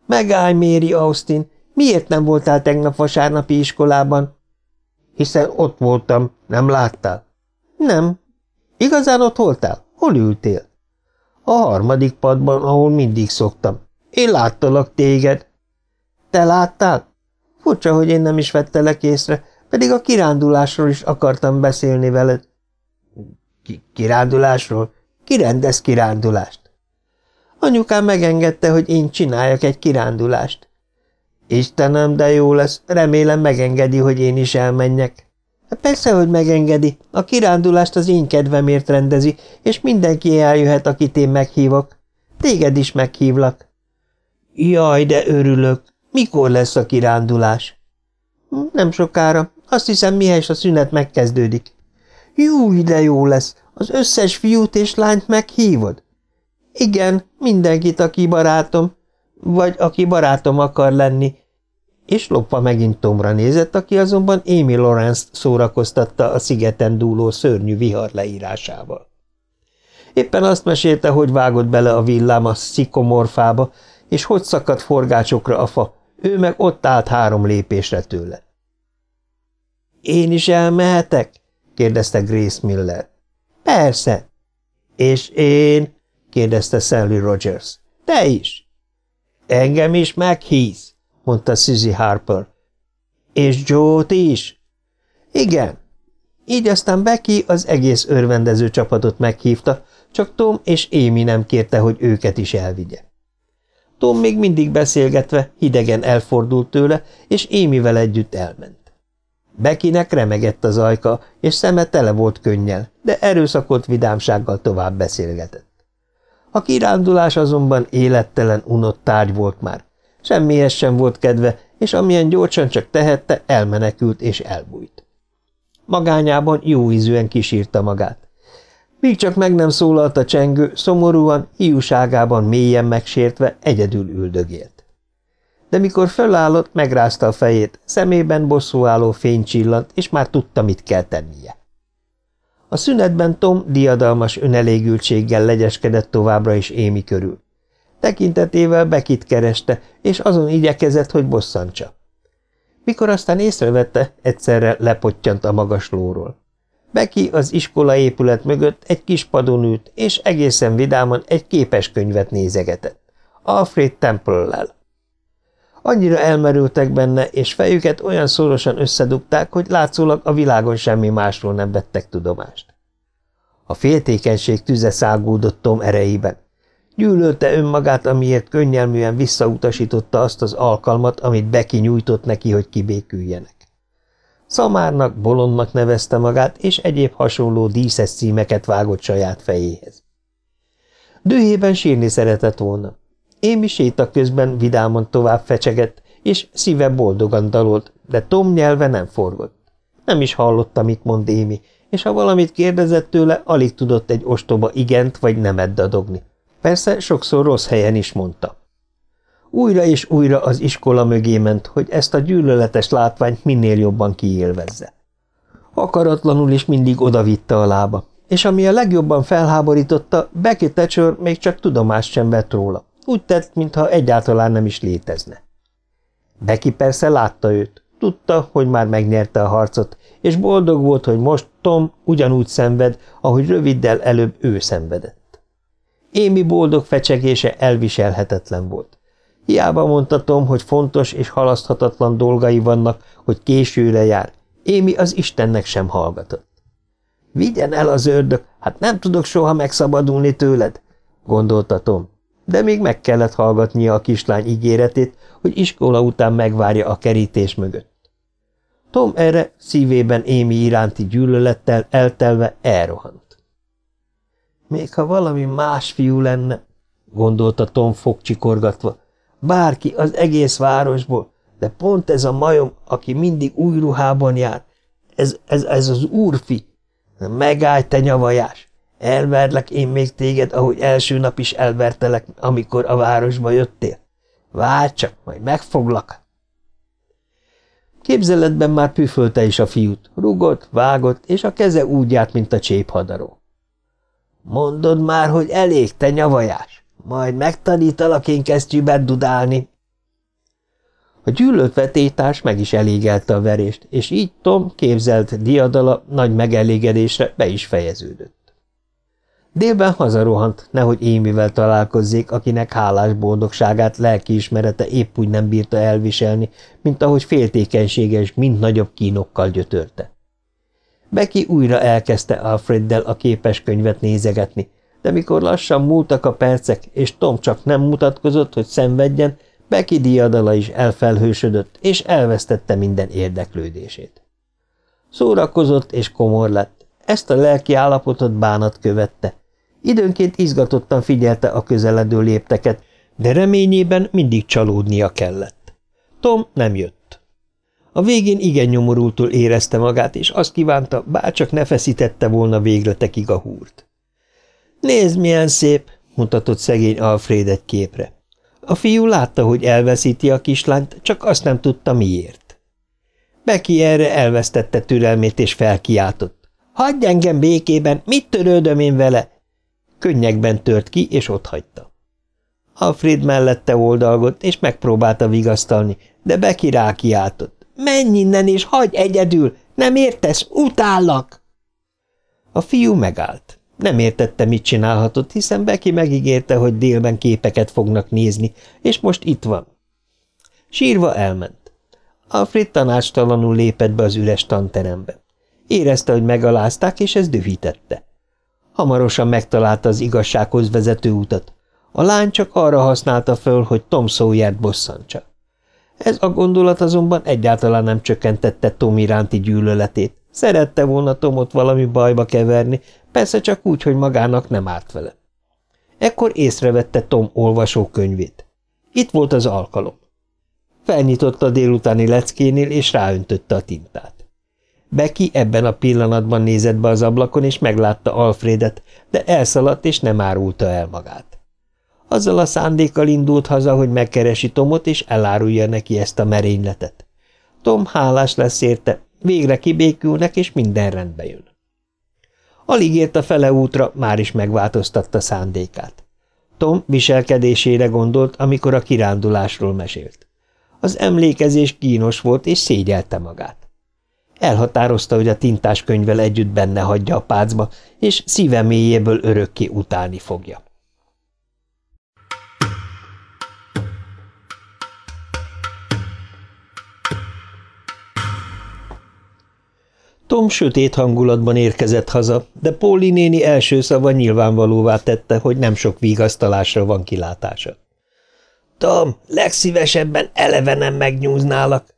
Megállj, Méri Austin, miért nem voltál tegnap vasárnapi iskolában? Hiszen ott voltam, nem láttál? Nem. Igazán ott voltál? Hol ültél? A harmadik padban, ahol mindig szoktam. Én láttalak téged. Te láttál? Furcsa, hogy én nem is vettelek észre, pedig a kirándulásról is akartam beszélni veled. Ki kirándulásról? Ki rendez kirándulást? Anyukám megengedte, hogy én csináljak egy kirándulást. Istenem, de jó lesz, remélem megengedi, hogy én is elmenjek. Persze, hogy megengedi, a kirándulást az én kedvemért rendezi, és mindenki eljöhet, akit én meghívok. Téged is meghívlak. Jaj, de örülök. Mikor lesz a kirándulás? Nem sokára. Azt hiszem, mihez a szünet megkezdődik. Jó, de jó lesz. Az összes fiút és lányt meghívod? Igen, mindenkit, aki barátom, vagy aki barátom akar lenni. És lopva megint Tomra nézett, aki azonban Amy Lawrence szórakoztatta a szigeten dúló szörnyű vihar leírásával. Éppen azt mesélte, hogy vágott bele a villám a szikomorfába, és hogy szakadt forgácsokra a fa, ő meg ott állt három lépésre tőle. – Én is elmehetek? – kérdezte Grace Miller. – Persze. – És én? Kérdezte Sally Rogers. Te is. Engem is meghíz, mondta Suzy Harper. És Joe-t is? Igen. Így aztán Becky az egész örvendező csapatot meghívta, csak Tom és Amy nem kérte, hogy őket is elvigye. Tom még mindig beszélgetve hidegen elfordult tőle, és Émivel együtt elment. Bekinek remegett az ajka, és szeme tele volt könnyel, de erőszakolt vidámsággal tovább beszélgetett. A kirándulás azonban élettelen, unott tárgy volt már. Semmihez sem volt kedve, és amilyen gyorsan csak tehette, elmenekült és elbújt. Magányában jó ízűen kisírta magát. Míg csak meg nem szólalt a csengő, szomorúan, hiúságában mélyen megsértve egyedül üldögélt. de mikor fölállott, megrázta a fejét, szemében bosszúálló fény csillant, és már tudta, mit kell tennie. A szünetben Tom diadalmas önelégültséggel legyeskedett továbbra is Émi körül. Tekintetével Bekit kereste, és azon igyekezett, hogy bosszantsa. Mikor aztán észrevette, egyszerre lepottyant a magas lóról. Beki az iskola épület mögött egy kis padon ült, és egészen vidáman egy képes könyvet nézegetett. Alfred Temple-lel. Annyira elmerültek benne, és fejüket olyan szorosan összedugták, hogy látszólag a világon semmi másról nem vettek tudomást. A féltékenység tüze szágódott Tom erejében. Gyűlölte önmagát, amiért könnyelműen visszautasította azt az alkalmat, amit Beki nyújtott neki, hogy kibéküljenek. Szamárnak, bolondnak nevezte magát, és egyéb hasonló díszes címeket vágott saját fejéhez. Dühében sírni szeretett volna. Émi séta közben vidáman tovább fecsegett, és szíve boldogan dalolt, de Tom nyelve nem forgott. Nem is hallotta, mit mond Émi, és ha valamit kérdezett tőle, alig tudott egy ostoba igent vagy nemet dadogni. Persze sokszor rossz helyen is mondta. Újra és újra az iskola mögé ment, hogy ezt a gyűlöletes látványt minél jobban kiélvezze. Akaratlanul is mindig odavitte a lába, és ami a legjobban felháborította, Becky Thatcher még csak tudomást sem vett róla. Úgy tett, mintha egyáltalán nem is létezne. Becky persze látta őt, tudta, hogy már megnyerte a harcot, és boldog volt, hogy most Tom ugyanúgy szenved, ahogy röviddel előbb ő szenvedett. Émi boldog fecsegése elviselhetetlen volt. Hiába mondta Tom, hogy fontos és halaszthatatlan dolgai vannak, hogy későre jár. Émi az Istennek sem hallgatott. Vigyen el az ördög, hát nem tudok soha megszabadulni tőled, gondolta Tom de még meg kellett hallgatnia a kislány ígéretét, hogy iskola után megvárja a kerítés mögött. Tom erre szívében Émi iránti gyűlölettel eltelve elrohant. Még ha valami más fiú lenne, gondolta Tom fogcsikorgatva, bárki az egész városból, de pont ez a majom, aki mindig új ruhában jár, ez, ez, ez az úrfi. Megállj, te nyavajás! Elverlek én még téged, ahogy első nap is elvertelek, amikor a városba jöttél. Várj csak, majd megfoglak. Képzeletben már püfölte is a fiút, rugott, vágott, és a keze úgy járt, mint a cséphadaró. Mondod már, hogy elég, te nyavajás, majd megtanítalak én kesztyűben dudálni. A gyűlölt vetétárs meg is elégelte a verést, és így Tom képzelt diadala nagy megelégedésre be is fejeződött. Délben hazarohant, nehogy Émivel találkozzék, akinek hálás boldogságát lelkiismerete épp úgy nem bírta elviselni, mint ahogy féltékenysége és mind nagyobb kínokkal gyötörte. Becky újra elkezdte Alfreddel a képeskönyvet nézegetni, de mikor lassan múltak a percek, és Tom csak nem mutatkozott, hogy szenvedjen, Becky diadala is elfelhősödött, és elvesztette minden érdeklődését. Szórakozott és komor lett, ezt a lelki állapotot bánat követte, Időnként izgatottan figyelte a közeledő lépteket, de reményében mindig csalódnia kellett. Tom nem jött. A végén igen nyomorultul érezte magát, és azt kívánta, bárcsak ne feszítette volna végletekig a húrt. – Nézd, milyen szép! – mutatott szegény Alfred egy képre. A fiú látta, hogy elveszíti a kislányt, csak azt nem tudta miért. Beki erre elvesztette türelmét, és felkiáltott. – Hagyj engem békében, mit törődöm én vele? Könnyekben tört ki, és otthagyta. Alfred mellette oldalgott, és megpróbálta vigasztalni, de Becky rákiáltott. – Menj innen, és hagyj egyedül! Nem értesz? Utállak! A fiú megállt. Nem értette, mit csinálhatott, hiszen Becky megígérte, hogy délben képeket fognak nézni, és most itt van. Sírva elment. Alfred tanácstalanul lépett be az üres tanterembe. Érezte, hogy megalázták, és ez dühítette. Hamarosan megtalálta az igazsághoz vezető utat. A lány csak arra használta föl, hogy Tom Sawyer-t bosszantsa. Ez a gondolat azonban egyáltalán nem csökkentette Tom iránti gyűlöletét. Szerette volna Tomot valami bajba keverni, persze csak úgy, hogy magának nem árt vele. Ekkor észrevette Tom olvasókönyvét. Itt volt az alkalom. Felnyitotta délutáni leckénél, és ráöntötte a tintát. Becky ebben a pillanatban nézett be az ablakon, és meglátta Alfredet, de elszaladt, és nem árulta el magát. Azzal a szándékkal indult haza, hogy megkeresi Tomot, és elárulja neki ezt a merényletet. Tom hálás lesz érte, végre kibékülnek, és minden rendbe jön. Alig ért a fele útra, már is megváltoztatta szándékát. Tom viselkedésére gondolt, amikor a kirándulásról mesélt. Az emlékezés kínos volt, és szégyelte magát. Elhatározta, hogy a tintás könyvvel együtt benne hagyja a pácba, és szíve mélyéből örökké utálni fogja. Tom sötét hangulatban érkezett haza, de Póli néni első szava nyilvánvalóvá tette, hogy nem sok vigasztalásra van kilátása. – Tom, legszívesebben eleve nem megnyúználak. –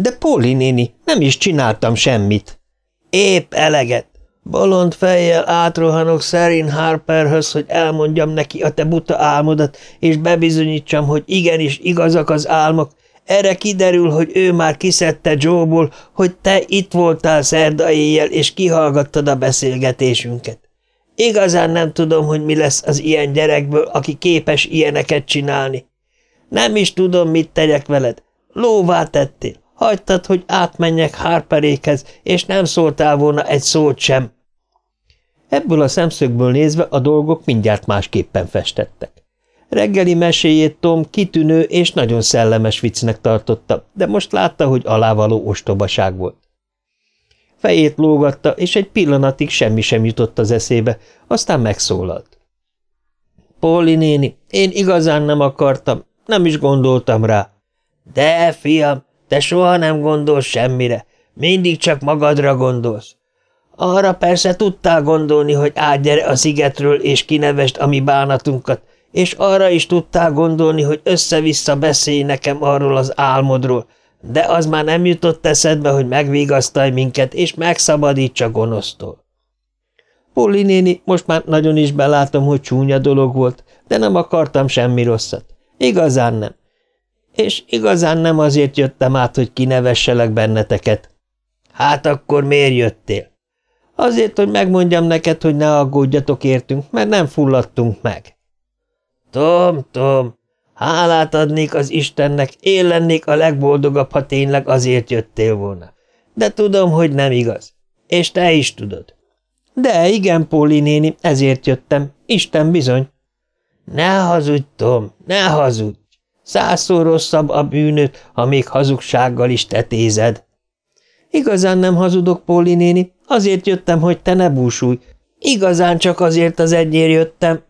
De Póli néni, nem is csináltam semmit. – Épp eleget. Bolond fejjel átrohanok Szerin Harperhöz, hogy elmondjam neki a te buta álmodat, és bebizonyítsam, hogy igenis igazak az álmok, erre kiderül, hogy ő már kiszedte Joe-ból, hogy te itt voltál szerda éjjel, és kihallgattad a beszélgetésünket. Igazán nem tudom, hogy mi lesz az ilyen gyerekből, aki képes ilyeneket csinálni. Nem is tudom, mit tegyek veled. Lóvá tettél. Hagytad, hogy átmenjek Harperékhez, és nem szóltál volna egy szót sem. Ebből a szemszögből nézve a dolgok mindjárt másképpen festettek. Reggeli meséjét Tom kitűnő és nagyon szellemes viccnek tartotta, de most látta, hogy alávaló ostobaság volt. Fejét lógatta, és egy pillanatig semmi sem jutott az eszébe, aztán megszólalt. Polly néni, én igazán nem akartam, nem is gondoltam rá. De, fiam, te soha nem gondolsz semmire, mindig csak magadra gondolsz. Arra persze tudtál gondolni, hogy átgyere a szigetről, és kinevest a mi bánatunkat, és arra is tudtál gondolni, hogy össze-vissza beszélj nekem arról az álmodról, de az már nem jutott eszedbe, hogy megvigasztalj minket, és megszabadíts a gonosztól. Polly néni, most már nagyon is belátom, hogy csúnya dolog volt, de nem akartam semmi rosszat. Igazán nem. És igazán nem azért jöttem át, hogy kinevesselek benneteket. Hát akkor miért jöttél? Azért, hogy megmondjam neked, hogy ne aggódjatok értünk, mert nem fulladtunk meg. Tom, Tom, hálát adnék az Istennek, én lennék a legboldogabb, ha tényleg azért jöttél volna. De tudom, hogy nem igaz. És te is tudod. De igen, Póli néni, ezért jöttem. Isten bizony. Ne hazudj, Tom, ne hazudj. Százszor rosszabb a bűnöt, ha még hazugsággal is tetézed. Igazán nem hazudok, Póli néni, azért jöttem, hogy te ne búsulj. Igazán csak azért az egyért jöttem,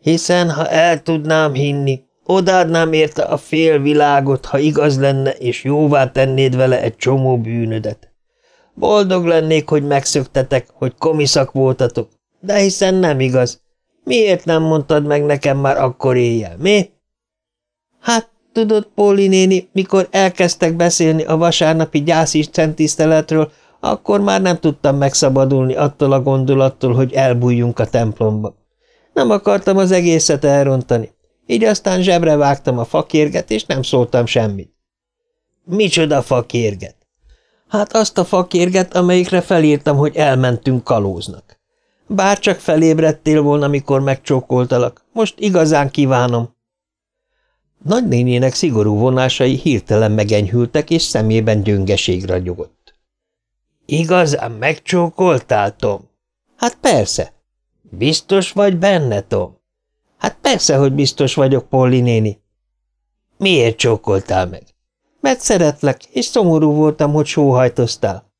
hiszen ha el tudnám hinni, odaadnám érte a fél világot, ha igaz lenne, és jóvá tennéd vele egy csomó bűnödet. Boldog lennék, hogy megszöktetek, hogy komiszak voltatok, de hiszen nem igaz. Miért nem mondtad meg nekem már akkor éjjel, mi? Hát, tudod, Póli néni, mikor elkezdtek beszélni a vasárnapi gyászisten tiszteletről, akkor már nem tudtam megszabadulni attól a gondolattól, hogy elbújjunk a templomba. Nem akartam az egészet elrontani. Így aztán zsebre vágtam a fakérget, és nem szóltam semmit. Micsoda fakérget? Hát azt a fakérget, amelyikre felírtam, hogy elmentünk kalóznak. Bár csak felébredtél volna, mikor megcsókoltalak, most igazán kívánom. Nagynénének szigorú vonásai hirtelen megenyhültek, és szemében gyöngeség ragyogott. Igazán megcsókoltál, Tom? Hát persze, Biztos vagy benne, Tom? Hát persze, hogy biztos vagyok, Polly néni. Miért csókoltál meg? Mert szeretlek, és szomorú voltam, hogy sóhajtoztál.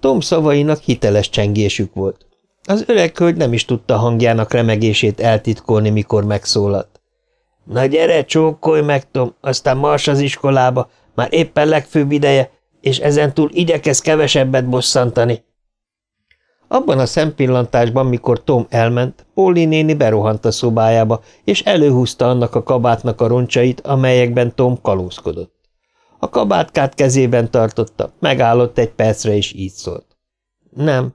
Tom szavainak hiteles csengésük volt. Az öreg hölgy nem is tudta hangjának remegését eltitkolni, mikor megszólalt. Na gyere, csókolj meg, Tom, aztán mars az iskolába, már éppen legfőbb ideje, és ezentúl igyekez kevesebbet bosszantani. Abban a szempillantásban, mikor Tom elment, Polly néni berohant a szobájába, és előhúzta annak a kabátnak a roncsait, amelyekben Tom kalózkodott. A kabátkát kezében tartotta, megállott egy percre, és így szólt. Nem,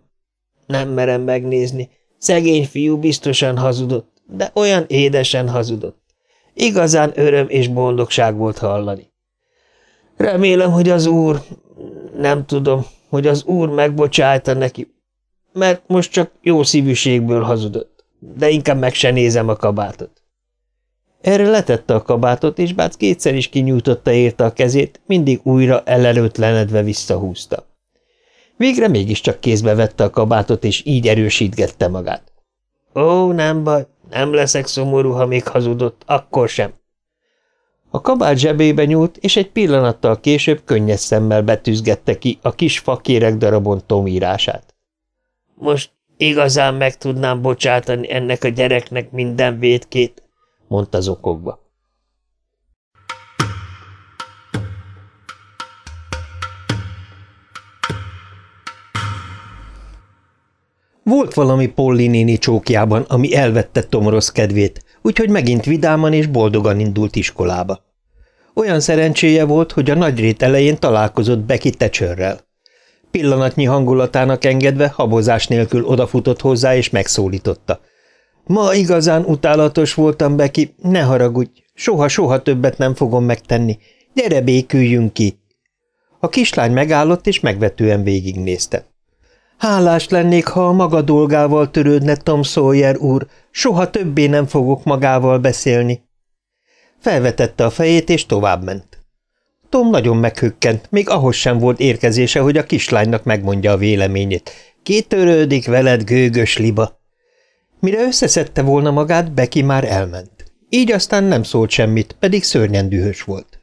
nem merem megnézni. Szegény fiú biztosan hazudott, de olyan édesen hazudott. Igazán öröm és boldogság volt hallani. Remélem, hogy az úr, nem tudom, hogy az úr megbocsájta neki, mert most csak jó szívűségből hazudott, de inkább meg se nézem a kabátot. Erre letette a kabátot, és bár kétszer is kinyújtotta érte a kezét, mindig újra ellenőtlenedve visszahúzta. Végre mégiscsak kézbe vette a kabátot, és így erősítgette magát. Ó, nem baj, nem leszek szomorú, ha még hazudott, akkor sem. A kabát zsebébe nyúlt, és egy pillanattal később könnyes szemmel betűzgette ki a kis fakérek darabon Tom írását. Most igazán meg tudnám bocsátani ennek a gyereknek minden védkét, mondta zokogva. Volt valami Polly néni csókjában, ami elvette Tom rossz kedvét, úgyhogy megint vidáman és boldogan indult iskolába. Olyan szerencséje volt, hogy a nagyrét elején találkozott Becky Tecsörrel. Pillanatnyi hangulatának engedve habozás nélkül odafutott hozzá és megszólította. Ma igazán utálatos voltam, Becky, ne haragudj, soha-soha többet nem fogom megtenni. Gyere, béküljünk ki! A kislány megállott és megvetően végignézte. Hálás lennék, ha a maga dolgával törődne, Tom Sawyer úr, soha többé nem fogok magával beszélni. Felvetette a fejét, és továbbment. Tom nagyon meghökkent, még ahhoz sem volt érkezése, hogy a kislánynak megmondja a véleményét. Kitörődik veled, gőgös liba! Mire összeszedte volna magát, Becky már elment. Így aztán nem szólt semmit, pedig szörnyen dühös volt.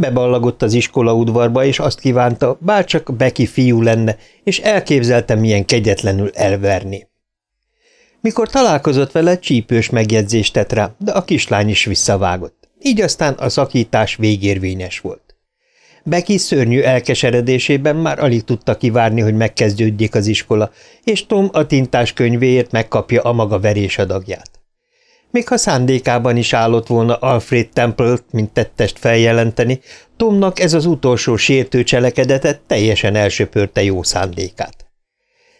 Beballagott az iskola udvarba, és azt kívánta, bárcsak Becky fiú lenne, és elképzelte, milyen kegyetlenül elverni. Mikor találkozott vele, csípős megjegyzést tett rá, de a kislány is visszavágott. Így aztán a szakítás végérvényes volt. Becky szörnyű elkeseredésében már alig tudta kivárni, hogy megkezdődjék az iskola, és Tom a tintás könyvéért megkapja a maga verésedagját. Még ha szándékában is állott volna Alfred Temple-t, mint tettest feljelenteni, Tomnak ez az utolsó sértő cselekedetet teljesen elsöpörte jó szándékát.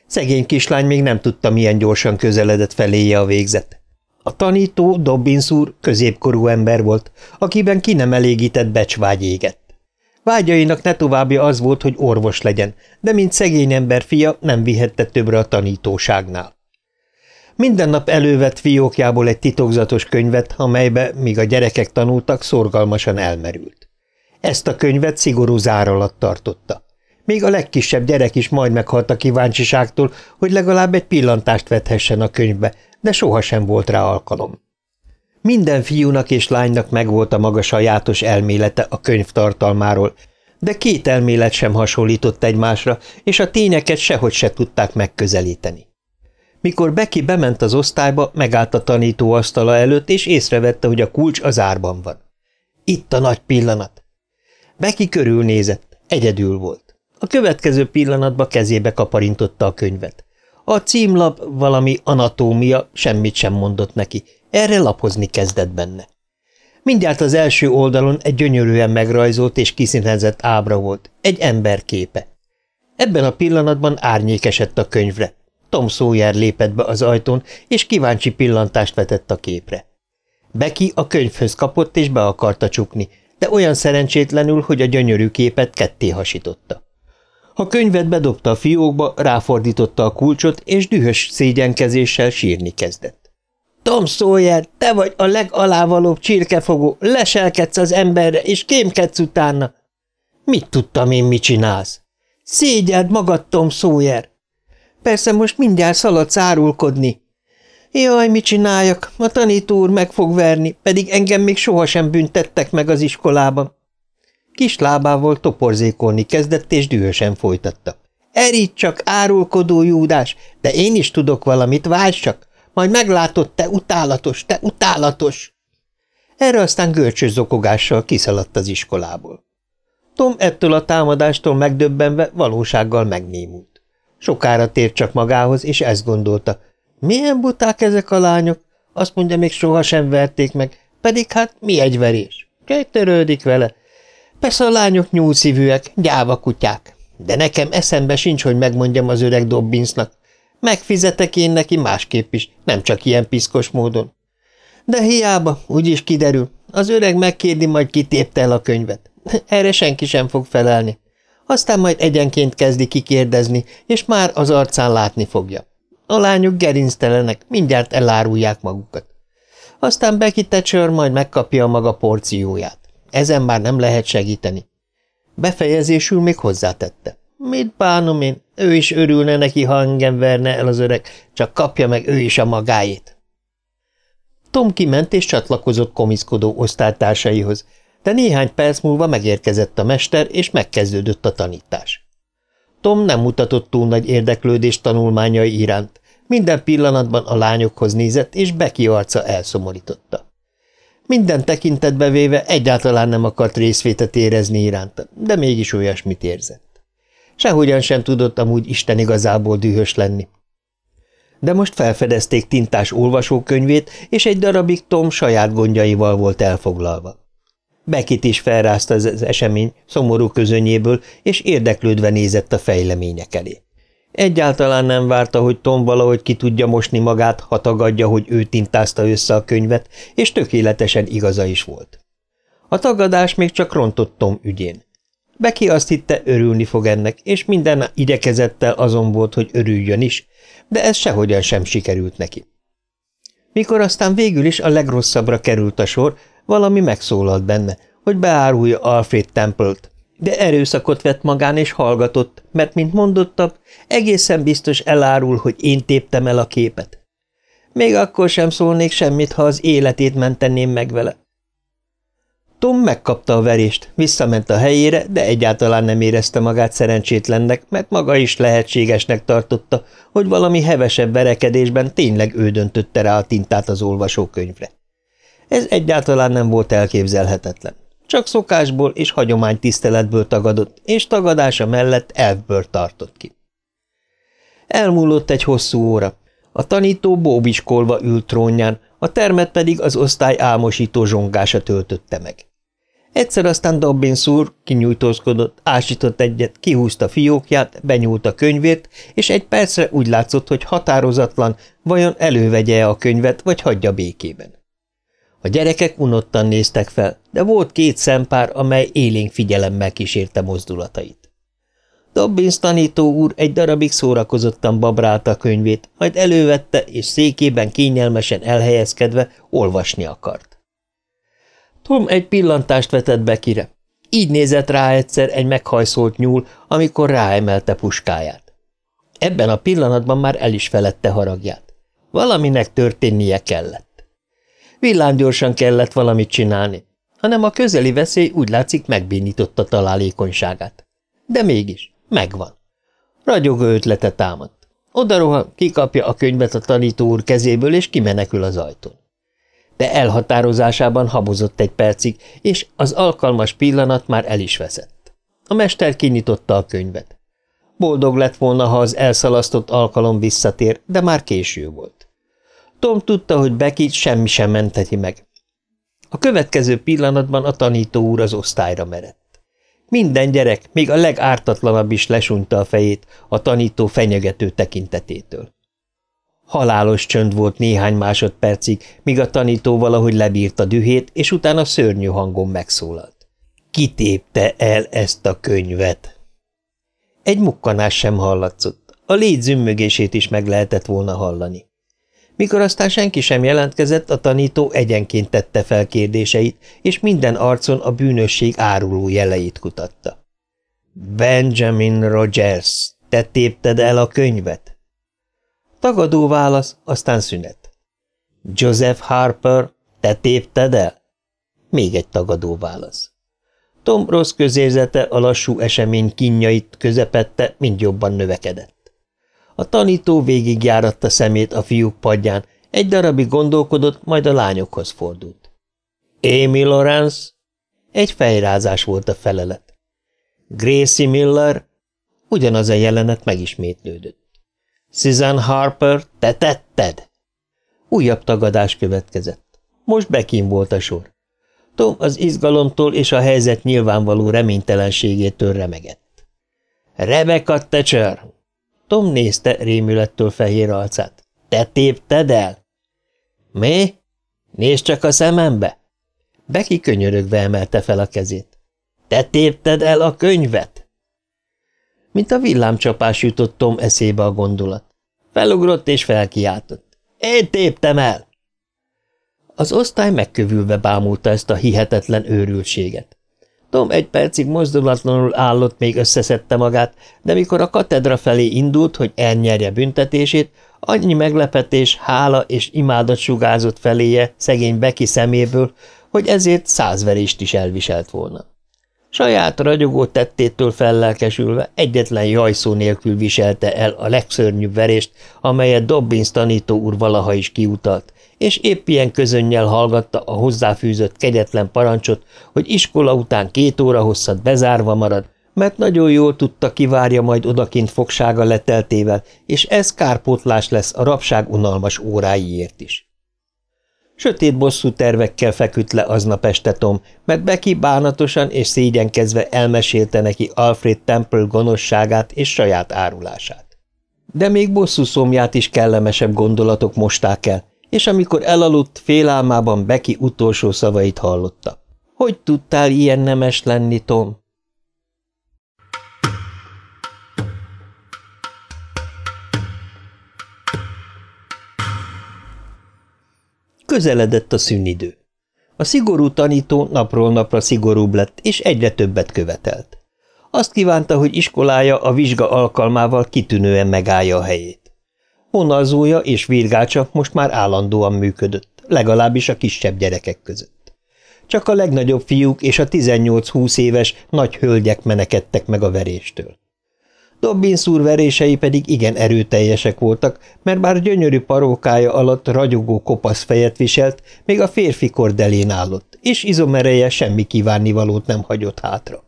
Szegény kislány még nem tudta, milyen gyorsan közeledett feléje a végzet. A tanító, Dobbins úr, középkorú ember volt, akiben ki nem elégített becsvágy égett. Vágyainak ne továbbja az volt, hogy orvos legyen, de mint szegény ember fia nem vihette többre a tanítóságnál. Minden nap elővett fiókjából egy titokzatos könyvet, amelybe, míg a gyerekek tanultak, szorgalmasan elmerült. Ezt a könyvet szigorú zár alatt tartotta. Még a legkisebb gyerek is majd meghalt a kíváncsiságtól, hogy legalább egy pillantást vethessen a könyvbe, de sohasem volt rá alkalom. Minden fiúnak és lánynak megvolt a maga sajátos elmélete a könyv tartalmáról, de két elmélet sem hasonlított egymásra, és a tényeket sehogy se tudták megközelíteni. Mikor Becky bement az osztályba, megállt a tanító asztala előtt, és észrevette, hogy a kulcs az árban van. Itt a nagy pillanat. Becky körülnézett, egyedül volt. A következő pillanatban kezébe kaparintotta a könyvet. A címlap, valami anatómia, semmit sem mondott neki, erre lapozni kezdett benne. Mindjárt az első oldalon egy gyönyörűen megrajzolt és kiszínezett ábra volt, egy ember képe. Ebben a pillanatban árnyék esett a könyvre, Tom Sawyer lépett be az ajtón, és kíváncsi pillantást vetett a képre. Becky a könyvhöz kapott, és be akarta csukni, de olyan szerencsétlenül, hogy a gyönyörű képet ketté hasította. A könyvet bedobta a fiókba, ráfordította a kulcsot, és dühös szégyenkezéssel sírni kezdett. – Tom Sawyer, te vagy a legalávalóbb csirkefogó, leselkedsz az emberre, és kémkedsz utána. – Mit tudtam én, mit csinálsz? – Szégyeld magad, Tom Sawyer! Persze most mindjárt szaladsz árulkodni. Jaj, mit csináljak? A tanító úr meg fog verni, pedig engem még sohasem büntettek meg az iskolában. Kis lábával toporzékolni kezdett, és dühösen folytatta. Eríts csak, árulkodó júdás, de én is tudok valamit, várj csak, majd meglátod, te utálatos, te utálatos! Erre aztán görcsös zokogással kiszaladt az iskolából. Tom ettől a támadástól megdöbbenve valósággal megnémult. Sokára tért csak magához, és ezt gondolta. Milyen buták ezek a lányok? Azt mondja, még sohasem verték meg, pedig hát mi egy verés? Ketterődik vele. Persze a lányok nyúlszívűek, gyáva kutyák, de nekem eszembe sincs, hogy megmondjam az öreg Dobbinsnak. Megfizetek én neki másképp is, nem csak ilyen piszkos módon. De hiába, úgyis kiderül. Az öreg megkérdi, majd kitépte el a könyvet. Erre senki sem fog felelni aztán majd egyenként kezdi kikérdezni, és már az arcán látni fogja. A lányok gerinctelenek, mindjárt elárulják magukat. Aztán Becky Thatcher majd megkapja a maga porcióját. Ezen már nem lehet segíteni. Befejezésül még hozzátette. Mit bánom én? Ő is örülne neki, ha engem verne el az öreg, csak kapja meg ő is a magáét. Tom kiment és csatlakozott komiszkodó osztálytársaihoz, de néhány perc múlva megérkezett a mester, és megkezdődött a tanítás. Tom nem mutatott túl nagy érdeklődést tanulmányai iránt, minden pillanatban a lányokhoz nézett, és Becky arca elszomorította. Minden tekintetbe véve egyáltalán nem akart részvétet érezni iránta, de mégis olyasmit érzett. Sehogyan sem tudott amúgy Isten igazából dühös lenni. De most felfedezték tintás olvasókönyvét, és egy darabig Tom saját gondjaival volt elfoglalva. Bekit is felrázta ez az esemény szomorú közönyéből, és érdeklődve nézett a fejlemények elé. Egyáltalán nem várta, hogy Tom valahogy ki tudja mosni magát, ha tagadja, hogy ő tintázta össze a könyvet, és tökéletesen igaza is volt. A tagadás még csak rontott Tom ügyén. Beki azt hitte, örülni fog ennek, és minden igyekezettel azon volt, hogy örüljön is, de ez sehogyan sem sikerült neki. Mikor aztán végül is a legrosszabbra került a sor, valami megszólalt benne, hogy beárulja Alfred Temple-t, de erőszakot vett magán és hallgatott, mert, mint mondottam, egészen biztos elárul, hogy én téptem el a képet. Még akkor sem szólnék semmit, ha az életét menteném meg vele. Tom megkapta a verést, visszament a helyére, de egyáltalán nem érezte magát szerencsétlennek, mert maga is lehetségesnek tartotta, hogy valami hevesebb verekedésben tényleg ő döntötte rá a tintát az olvasókönyvre. Ez egyáltalán nem volt elképzelhetetlen. Csak szokásból és hagyománytiszteletből tagadott, és tagadása mellett elvből tartott ki. Elmúlott egy hosszú óra. A tanító bóbiskolva ült trónján, a termet pedig az osztály álmosító zsongása töltötte meg. Egyszer aztán Dobbins úr kinyújtózkodott, ásított egyet, kihúzta fiókját, benyúlt a könyvét, és egy percre úgy látszott, hogy határozatlan, vajon elővegye-e a könyvet, vagy hagyja békében. A gyerekek unottan néztek fel, de volt két szempár, amely élénk figyelemmel kísérte mozdulatait. Dobbins tanító úr egy darabig szórakozottan babrálta a könyvét, majd elővette, és székében kényelmesen elhelyezkedve olvasni akart. Tom egy pillantást vetett Bekire. Így nézett rá egyszer egy meghajszolt nyúl, amikor ráemelte puskáját. Ebben a pillanatban már el is felette haragját. Valaminek történnie kellett. Villámgyorsan kellett valamit csinálni, hanem a közeli veszély úgy látszik megbénította találékonyságát. De mégis, megvan. Ragyogó ötlete támadt. Oda rohan, kikapja a könyvet a tanító úr kezéből, és kimenekül az ajtón. De elhatározásában habozott egy percig, és az alkalmas pillanat már el is veszett. A mester kinyitotta a könyvet. Boldog lett volna, ha az elszalasztott alkalom visszatér, de már késő volt. Tom tudta, hogy Becky semmi sem menteti meg. A következő pillanatban a tanító úr az osztályra merett. Minden gyerek, még a legártatlanabb is lesunyta a fejét a tanító fenyegető tekintetétől. Halálos csönd volt néhány másodpercig, míg a tanító valahogy lebírta dühét, és utána szörnyű hangon megszólalt. Kitépte el ezt a könyvet? Egy mukkanás sem hallatszott, a légy zümmögését is meg lehetett volna hallani. Mikor aztán senki sem jelentkezett, a tanító egyenként tette fel kérdéseit, és minden arcon a bűnösség áruló jeleit kutatta. Benjamin Rogers, te tépted el a könyvet? Tagadó válasz, aztán szünet. Joseph Harper, te tépted el? Még egy tagadó válasz. Tom rossz közérzete a lassú esemény kínjait közepette, mind jobban növekedett. A tanító végigjáratta szemét a fiúk padján, egy darabig gondolkodott, majd a lányokhoz fordult. Amy Lawrence? Egy fejrázás volt a felelet. Gracie Miller? Ugyanaz a jelenet megismétlődött. Susan Harper, te tetted? Újabb tagadás következett. Most Bekin volt a sor. Tom az izgalomtól és a helyzet nyilvánvaló reménytelenségétől remegett. Rebecca Thatcher, Tom nézte rémülettől fehér arcát. – Te tépted el? – Mi? Nézd csak a szemembe! Beki könyörögve emelte fel a kezét. – Te tépted el a könyvet? Mint a villámcsapás jutott Tom eszébe a gondolat. Felugrott és felkiáltott. – Én téptem el! Az osztály megkövülve bámulta ezt a hihetetlen őrültséget. Tom egy percig mozdulatlanul állott, még összeszedte magát, de mikor a katedra felé indult, hogy elnyerje büntetését, annyi meglepetés, hála és imádat sugázott feléje szegény Beki szeméből, hogy ezért százverést is elviselt volna. Saját ragyogó tettétől fellelkesülve egyetlen jajszó nélkül viselte el a legszörnyűbb verést, amelyet Dobbins tanító úr valaha is kiutalt, és épp ilyen közönnyel hallgatta a hozzáfűzött kegyetlen parancsot, hogy iskola után két óra hosszat bezárva marad, mert nagyon jól tudta, kivárja majd odakint fogsága leteltével, és ez kárpótlás lesz a rabság unalmas óráiért is. Sötét bosszú tervekkel feküdt le aznap este Tom, mert Becky bánatosan és szégyenkezve elmesélte neki Alfred Temple gonoszságát és saját árulását. De még bosszú szomját is kellemesebb gondolatok mosták el, és amikor elaludt, félálmában Becky utolsó szavait hallotta. – Hogy tudtál ilyen nemes lenni, Tom? Közeledett a szünidő. A szigorú tanító napról napra szigorúbb lett, és egyre többet követelt. Azt kívánta, hogy iskolája a vizsga alkalmával kitűnően megállja a helyét. Vonalzója és virgácsa most már állandóan működött, legalábbis a kisebb gyerekek között. Csak a legnagyobb fiúk és a 18-20 éves nagy hölgyek menekedtek meg a veréstől. Dobbins úr verései pedig igen erőteljesek voltak, mert bár gyönyörű parókája alatt ragyogó kopasz fejet viselt, még a férfi kordelén állott, és izomereje semmi kívánnivalót nem hagyott hátra.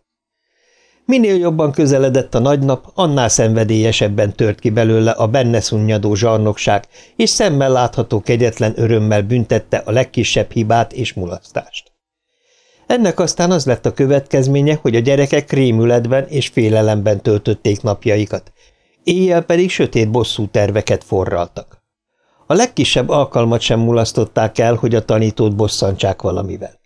Minél jobban közeledett a nagy nap, annál szenvedélyesebben tört ki belőle a benne szunnyadó zsarnokság, és szemmel látható kegyetlen örömmel büntette a legkisebb hibát és mulasztást. Ennek aztán az lett a következménye, hogy a gyerekek rémületben és félelemben töltötték napjaikat, éjjel pedig sötét bosszú terveket forraltak. A legkisebb alkalmat sem mulasztották el, hogy a tanítót bosszantsák valamivel.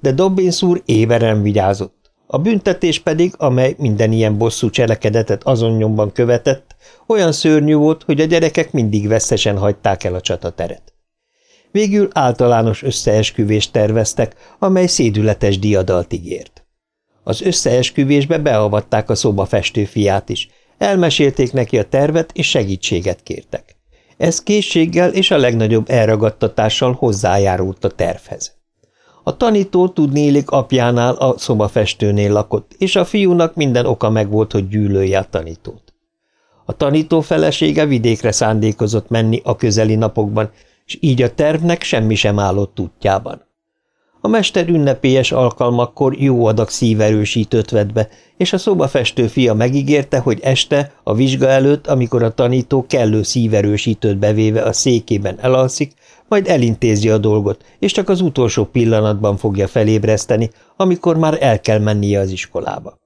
De Dobbins úr éveren vigyázott. A büntetés pedig, amely minden ilyen bosszú cselekedetet azon nyomban követett, olyan szörnyű volt, hogy a gyerekek mindig veszesen hagyták el a csatateret. Végül általános összeesküvést terveztek, amely szédületes diadalt ígért. Az összeesküvésbe beavatták a szoba fiát is, elmesélték neki a tervet és segítséget kértek. Ez készséggel és a legnagyobb elragadtatással hozzájárult a tervhez. A tanító tudnélik apjánál a szobafestőnél lakott, és a fiúnak minden oka megvolt, hogy gyűlölje a tanítót. A tanító felesége vidékre szándékozott menni a közeli napokban, és így a tervnek semmi sem állott útjában. A mester ünnepélyes alkalmakkor jó adag szíverősítőt vett be, és a szobafestő fia megígérte, hogy este, a vizsga előtt, amikor a tanító kellő szíverősítőt bevéve a székében elalszik, majd elintézi a dolgot, és csak az utolsó pillanatban fogja felébreszteni, amikor már el kell mennie az iskolába.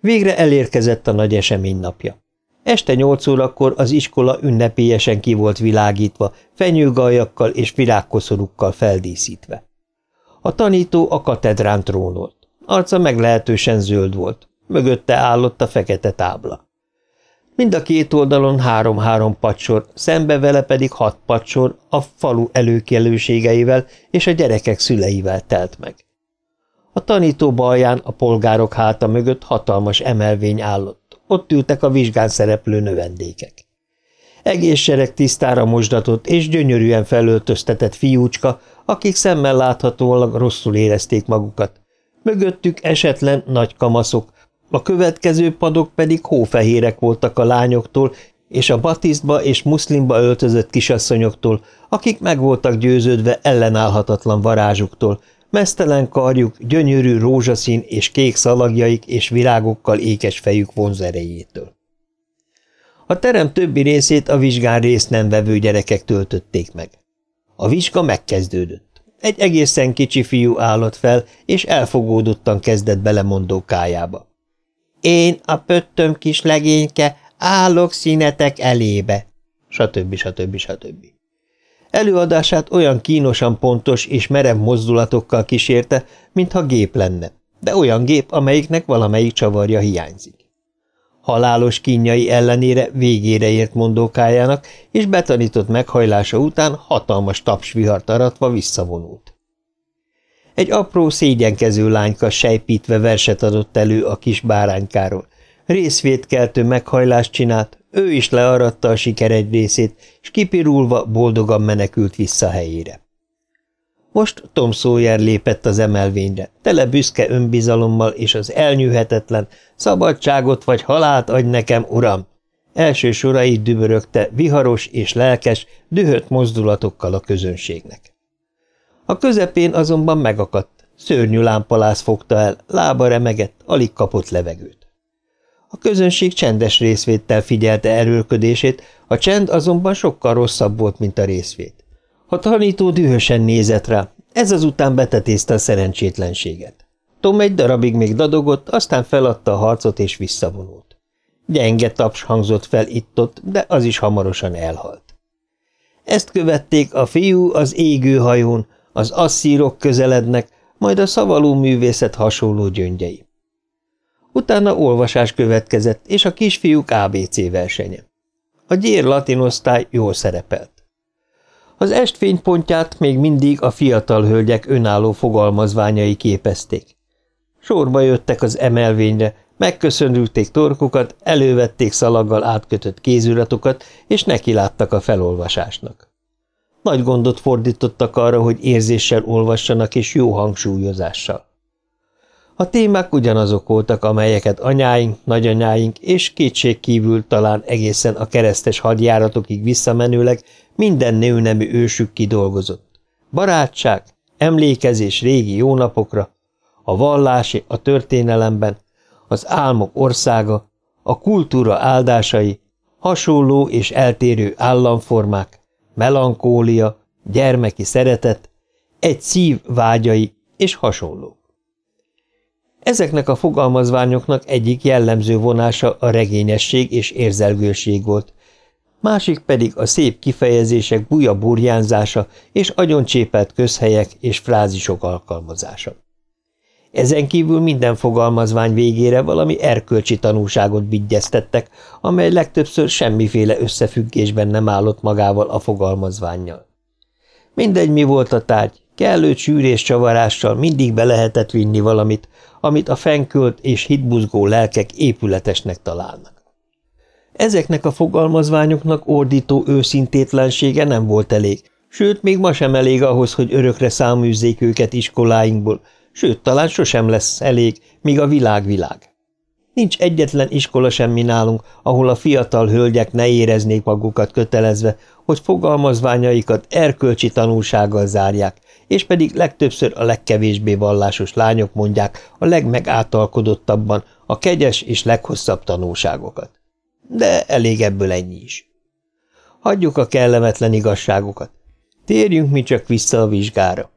Végre elérkezett a nagy esemény napja. Este nyolc órakor az iskola ünnepélyesen ki volt világítva, fenyőgaljakkal és virágkoszorukkal feldíszítve. A tanító a katedrán trónolt. Arca meglehetősen zöld volt. Mögötte állott a fekete tábla. Mind a két oldalon három-három pacsor, szembe vele pedig hat pacsor a falu előkelőségeivel és a gyerekek szüleivel telt meg. A tanító balján a polgárok háta mögött hatalmas emelvény állott. Ott ültek a vizsgán szereplő növendékek. Egész sereg tisztára mosdatott és gyönyörűen felöltöztetett fiúcska, akik szemmel láthatóan rosszul érezték magukat. Mögöttük esetlen nagy kamaszok, a következő padok pedig hófehérek voltak a lányoktól, és a batisztba és muszlimba öltözött kisasszonyoktól, akik meg voltak győződve ellenállhatatlan varázsuktól, Mesztelen karjuk, gyönyörű rózsaszín és kék szalagjaik és virágokkal ékes fejük vonzerejétől. A terem többi részét a vizsgán részt nem vevő gyerekek töltötték meg. A vizsga megkezdődött. Egy egészen kicsi fiú állott fel, és elfogódottan kezdett belemondókájába. Én, a pöttöm kis legényke, állok színetek elébe, stb. stb. stb. Előadását olyan kínosan pontos és merev mozdulatokkal kísérte, mintha gép lenne, de olyan gép, amelyiknek valamelyik csavarja hiányzik. Halálos kínjai ellenére végére ért mondókájának, és betanított meghajlása után hatalmas tapsvihart aratva visszavonult. Egy apró szégyenkező lányka sejpítve verset adott elő a kis báránykáról. Részvétkeltő meghajlást csinált, ő is learatta a siker egy részét, és kipirulva boldogan menekült vissza helyére. Most Tom Sawyer lépett az emelvényre, tele büszke önbizalommal és az elnyűhetetlen, szabadságot vagy halált adj nekem, uram! Első sorait dübörögte viharos és lelkes, dühött mozdulatokkal a közönségnek. A közepén azonban megakadt, szörnyű lámpalász fogta el, lába remegett, alig kapott levegőt. A közönség csendes részvéttel figyelte erőlködését, a csend azonban sokkal rosszabb volt, mint a részvét. A tanító dühösen nézett rá, ez azután betetézte a szerencsétlenséget. Tom egy darabig még dadogott, aztán feladta a harcot és visszavonult. Gyenge taps hangzott fel itt-ott, de az is hamarosan elhalt. Ezt követték a fiú az égő hajón, az asszírok közelednek, majd a szavaló művészet hasonló gyöngyei. Utána olvasás következett, és a kisfiúk ABC versenye. A gyér latinosztály jól szerepelt. Az estfénypontját még mindig a fiatal hölgyek önálló fogalmazványai képezték. Sorba jöttek az emelvényre, megköszönülték torkukat, elővették szalaggal átkötött kéziratokat, és nekiláttak a felolvasásnak. Nagy gondot fordítottak arra, hogy érzéssel olvassanak és jó hangsúlyozással. A témák ugyanazok voltak, amelyeket anyáink, nagyanyáink és kétségkívül talán egészen a keresztes hadjáratokig visszamenőleg minden nőnemű ősük kidolgozott. Barátság, emlékezés régi jó napokra, a vallási a történelemben, az álmok országa, a kultúra áldásai, hasonló és eltérő államformák, melankólia, gyermeki szeretet, egy szív vágyai és hasonló. Ezeknek a fogalmazványoknak egyik jellemző vonása a regényesség és érzelgőség volt, másik pedig a szép kifejezések buja burjánzása és agyoncsépelt közhelyek és frázisok alkalmazása. Ezen kívül minden fogalmazvány végére valami erkölcsi tanúságot vigyeztettek, amely legtöbbször semmiféle összefüggésben nem állott magával a fogalmazványjal. Mindegy, mi volt a tárgy, kellő csűrés csavarással mindig be lehetett vinni valamit, amit a fenkölt és hitbuzgó lelkek épületesnek találnak. Ezeknek a fogalmazványoknak ordító őszintétlensége nem volt elég, sőt, még ma sem elég ahhoz, hogy örökre száműzzék őket iskoláinkból, sőt, talán sosem lesz elég, míg a világ világ. Nincs egyetlen iskola semmi nálunk, ahol a fiatal hölgyek ne éreznék magukat kötelezve, hogy fogalmazványaikat erkölcsi tanulsággal zárják, és pedig legtöbbször a legkevésbé vallásos lányok mondják a legmegátalkodottabban a kegyes és leghosszabb tanulságokat. De elég ebből ennyi is. Hagyjuk a kellemetlen igazságokat. Térjünk mi csak vissza a vizsgára.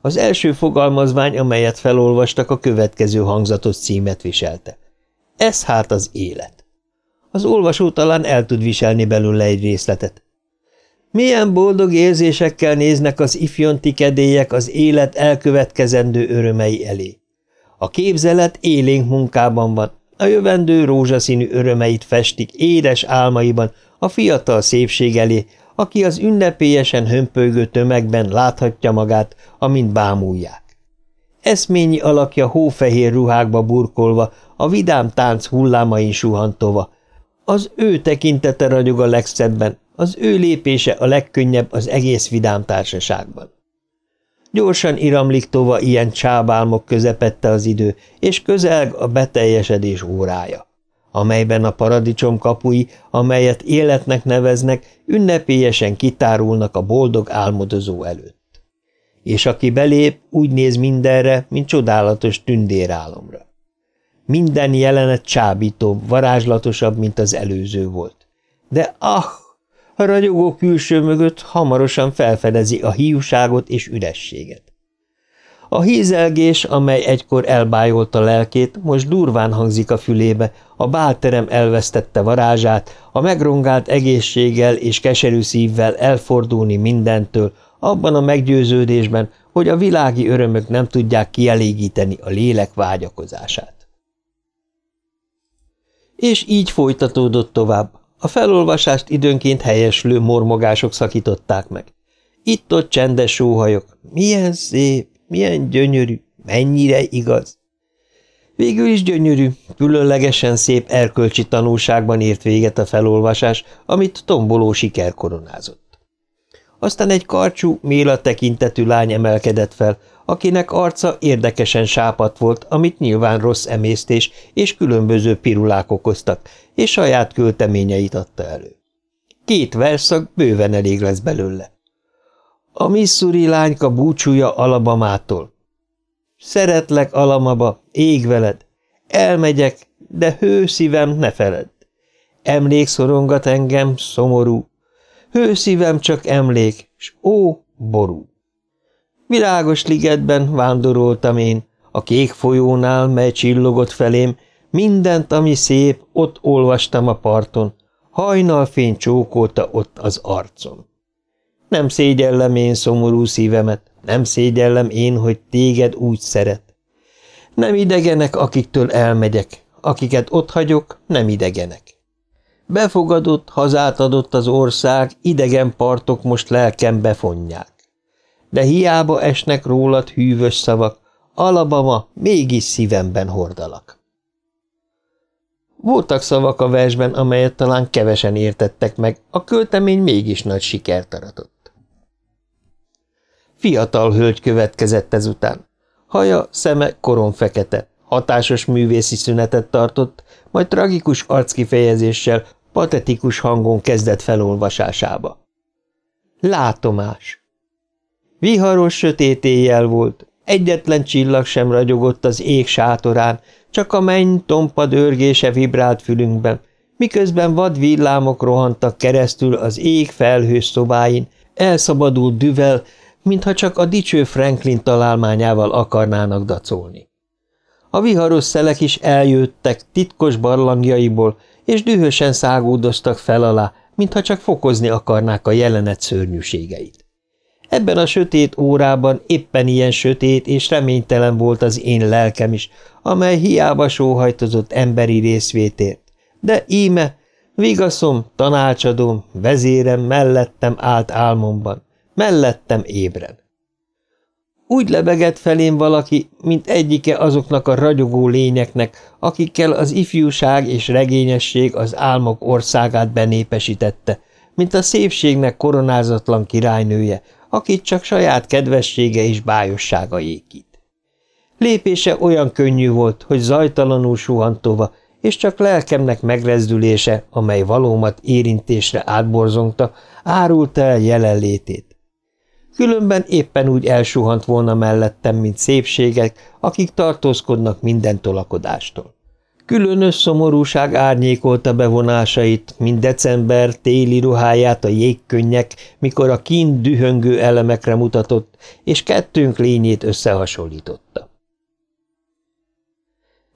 Az első fogalmazvány, amelyet felolvastak, a következő hangzatos címet viselte. Ez hát az élet. Az olvasó talán el tud viselni belőle egy részletet. Milyen boldog érzésekkel néznek az ifjonti kedélyek az élet elkövetkezendő örömei elé. A képzelet élénk munkában van, a jövendő rózsaszínű örömeit festik édes álmaiban a fiatal szépség elé, aki az ünnepélyesen hömpölygő tömegben láthatja magát, amint bámulják. Eszményi alakja hófehér ruhákba burkolva, a vidám tánc hullámain suhantova. Az ő tekintete ragyog a legszebben, az ő lépése a legkönnyebb az egész vidám társaságban. Gyorsan iramlik tova ilyen csábálmok közepette az idő, és közelg a beteljesedés órája, amelyben a paradicsom kapui, amelyet életnek neveznek, ünnepélyesen kitárulnak a boldog álmodozó előtt. És aki belép, úgy néz mindenre, mint csodálatos tündérálomra. Minden jelenet csábítóbb, varázslatosabb, mint az előző volt. De ah, a ragyogó külső mögött hamarosan felfedezi a hiúságot és ürességet. A hízelgés, amely egykor elbájolta lelkét, most durván hangzik a fülébe, a bálterem elvesztette varázsát, a megrongált egészséggel és keserű szívvel elfordulni mindentől, abban a meggyőződésben, hogy a világi örömök nem tudják kielégíteni a lélek vágyakozását. És így folytatódott tovább. A felolvasást időnként helyeslő mormogások szakították meg. Itt-ott csendes sóhajok. Milyen szép, milyen gyönyörű, mennyire igaz. Végül is gyönyörű, különlegesen szép erkölcsi tanulságban ért véget a felolvasás, amit tomboló siker koronázott. Aztán egy karcsú, méla tekintetű lány emelkedett fel, akinek arca érdekesen sápat volt, amit nyilván rossz emésztés és különböző pirulák okoztak, és saját költeményeit adta elő. Két verszak bőven elég lesz belőle. A Missouri lányka búcsúja Alabamától. Szeretlek, Alamaba, ég veled. Elmegyek, de hőszívem ne feled. Emlék szorongat engem, szomorú. Hőszívem csak emlék, s ó, ború. Virágos ligetben vándoroltam én, a kék folyónál, mely csillogott felém, mindent, ami szép, ott olvastam a parton, hajnalfény csókolta ott az arcon. Nem szégyellem én szomorú szívemet, nem szégyellem én, hogy téged úgy szeret. Nem idegenek, akiktől elmegyek, akiket ott hagyok, nem idegenek. Befogadott, hazát adott az ország, idegen partok most lelkem befonják. De hiába esnek rólad hűvös szavak, Alabama mégis szívemben hordalak. Voltak szavak a versben, amelyet talán kevesen értettek meg, a költemény mégis nagy sikert aratott. Fiatal hölgy következett ezután. Haja, szeme koron fekete, hatásos művészi szünetet tartott, majd tragikus arckifejezéssel, patetikus hangon kezdett felolvasásába. Látomás Viharos sötét éjjel volt, egyetlen csillag sem ragyogott az ég sátorán, csak a menny tompa dörgése vibrált fülünkben, miközben vad villámok rohantak keresztül az ég felhős szobáin, elszabadult düvel, mintha csak a dicső Franklin találmányával akarnának dacolni. A viharos szelek is eljöttek titkos barlangjaiból, és dühösen szágúdoztak fel alá, mintha csak fokozni akarnák a jelenet szörnyűségeit. Ebben a sötét órában éppen ilyen sötét és reménytelen volt az én lelkem is, amely hiába sóhajtozott emberi részvétért. De íme, vigaszom, tanácsadom, vezérem mellettem állt álmomban mellettem ébren. Úgy lebegett felém valaki, mint egyike azoknak a ragyogó lényeknek, akikkel az ifjúság és regényesség az álmok országát benépesítette, mint a szépségnek koronázatlan királynője, akit csak saját kedvessége és bájossága ékít. Lépése olyan könnyű volt, hogy zajtalanul suhantova, és csak lelkemnek megrezdülése, amely valómat érintésre átborzongta, árulta el jelenlétét, Különben éppen úgy elsuhant volna mellettem, mint szépségek, akik tartózkodnak minden tolakodástól. Különös szomorúság árnyékolta bevonásait, mint december téli ruháját a jégkönnyek, mikor a kín dühöngő elemekre mutatott, és kettőnk lényét összehasonlította.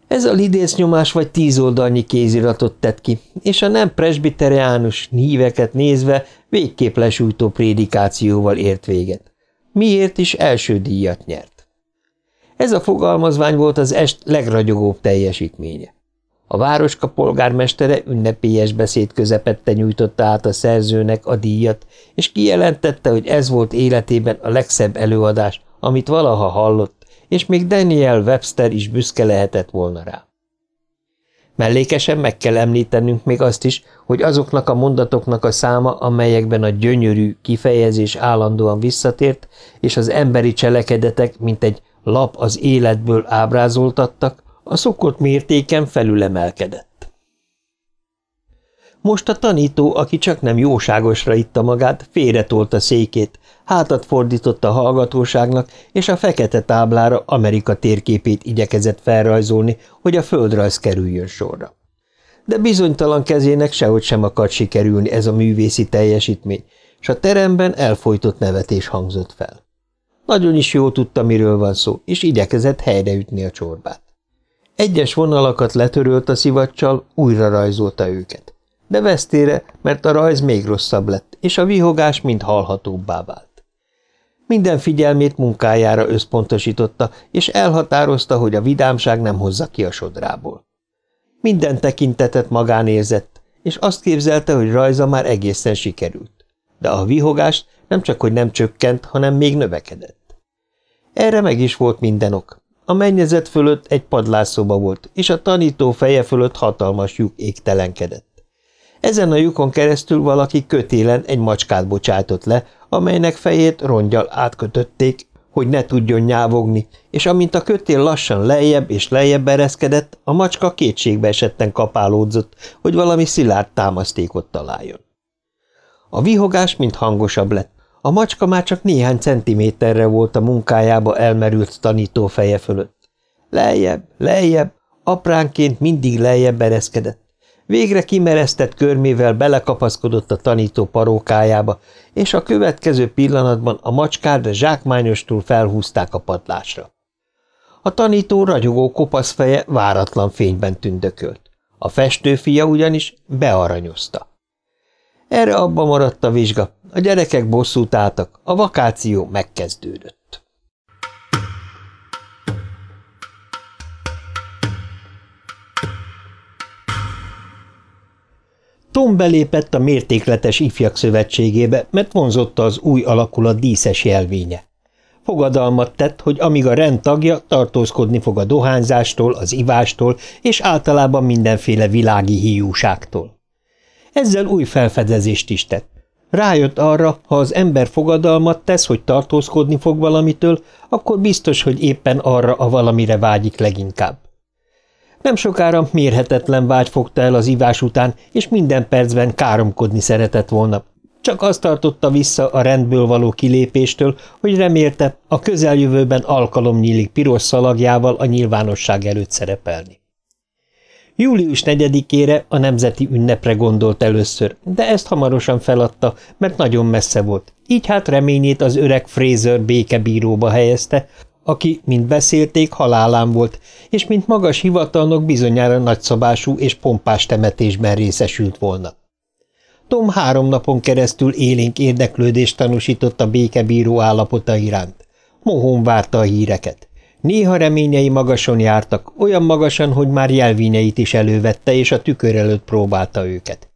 Ez a lidésznyomás vagy tíz oldalnyi kéziratot tett ki, és a nem presbiteriánus híveket nézve végképp lesújtó prédikációval ért véget. Miért is első díjat nyert? Ez a fogalmazvány volt az est legragyogóbb teljesítménye. A városka polgármestere ünnepélyes beszéd közepette nyújtotta át a szerzőnek a díjat, és kijelentette, hogy ez volt életében a legszebb előadás, amit valaha hallott, és még Daniel Webster is büszke lehetett volna rá. Mellékesen meg kell említenünk még azt is, hogy azoknak a mondatoknak a száma, amelyekben a gyönyörű kifejezés állandóan visszatért, és az emberi cselekedetek, mint egy lap az életből ábrázoltattak, a szokott mértéken felülemelkedett. Most a tanító, aki csak nem jóságosra itta magát, félretolt a székét, hátat fordított a hallgatóságnak, és a fekete táblára Amerika térképét igyekezett felrajzolni, hogy a földrajz kerüljön sorra. De bizonytalan kezének sehogy sem akart sikerülni ez a művészi teljesítmény, és a teremben elfolytott nevetés hangzott fel. Nagyon is jól tudta, miről van szó, és igyekezett helyreütni a csorbát. Egyes vonalakat letörölt a szivacsal, újra rajzolta őket. De vesztére, mert a rajz még rosszabb lett, és a vihogás mind hallhatóbbá vált. Minden figyelmét munkájára összpontosította, és elhatározta, hogy a vidámság nem hozza ki a sodrából. Minden tekintetet magán érzett, és azt képzelte, hogy rajza már egészen sikerült. De a vihogás nem csak, hogy nem csökkent, hanem még növekedett. Erre meg is volt minden ok. A mennyezet fölött egy padlásszoba volt, és a tanító feje fölött hatalmas lyuk égtelenkedett. Ezen a lyukon keresztül valaki kötélen egy macskát bocsájtott le, amelynek fejét rongyal átkötötték, hogy ne tudjon nyávogni, és amint a kötél lassan lejjebb és lejjebb ereszkedett, a macska kétségbe esetten kapálódzott, hogy valami szilárd támasztékot találjon. A vihogás mind hangosabb lett. A macska már csak néhány centiméterre volt a munkájába elmerült tanító feje fölött. Lejjebb, lejjebb, apránként mindig lejjebb ereszkedett. Végre kimeresztett körmével belekapaszkodott a tanító parókájába, és a következő pillanatban a macskát zsákmányostól felhúzták a padlásra. A tanító ragyogó kopasz feje váratlan fényben tündökölt. A festőfia ugyanis bearanyozta. Erre abba maradt a vizsga, a gyerekek bosszút álltak, a vakáció megkezdődött. Tom belépett a mértékletes ifjak szövetségébe, mert vonzotta az új alakulat díszes jelvénye. Fogadalmat tett, hogy amíg a rend tagja, tartózkodni fog a dohányzástól, az ivástól és általában mindenféle világi hiúságtól. Ezzel új felfedezést is tett. Rájött arra, ha az ember fogadalmat tesz, hogy tartózkodni fog valamitől, akkor biztos, hogy éppen arra a valamire vágyik leginkább. Nem sokára mérhetetlen vágy fogta el az ivás után, és minden percben káromkodni szeretett volna. Csak azt tartotta vissza a rendből való kilépéstől, hogy remélte, a közeljövőben alkalom nyílik piros szalagjával a nyilvánosság előtt szerepelni. Július 4-ére a nemzeti ünnepre gondolt először, de ezt hamarosan feladta, mert nagyon messze volt. Így hát reményét az öreg Fraser békebíróba helyezte, aki, mint beszélték, halálán volt, és mint magas hivatalnok bizonyára nagyszabású és pompás temetésben részesült volna. Tom három napon keresztül élénk érdeklődést tanúsított a békebíró állapota iránt. Mohón várta a híreket. Néha reményei magason jártak, olyan magasan, hogy már jelvényeit is elővette, és a tükör előtt próbálta őket.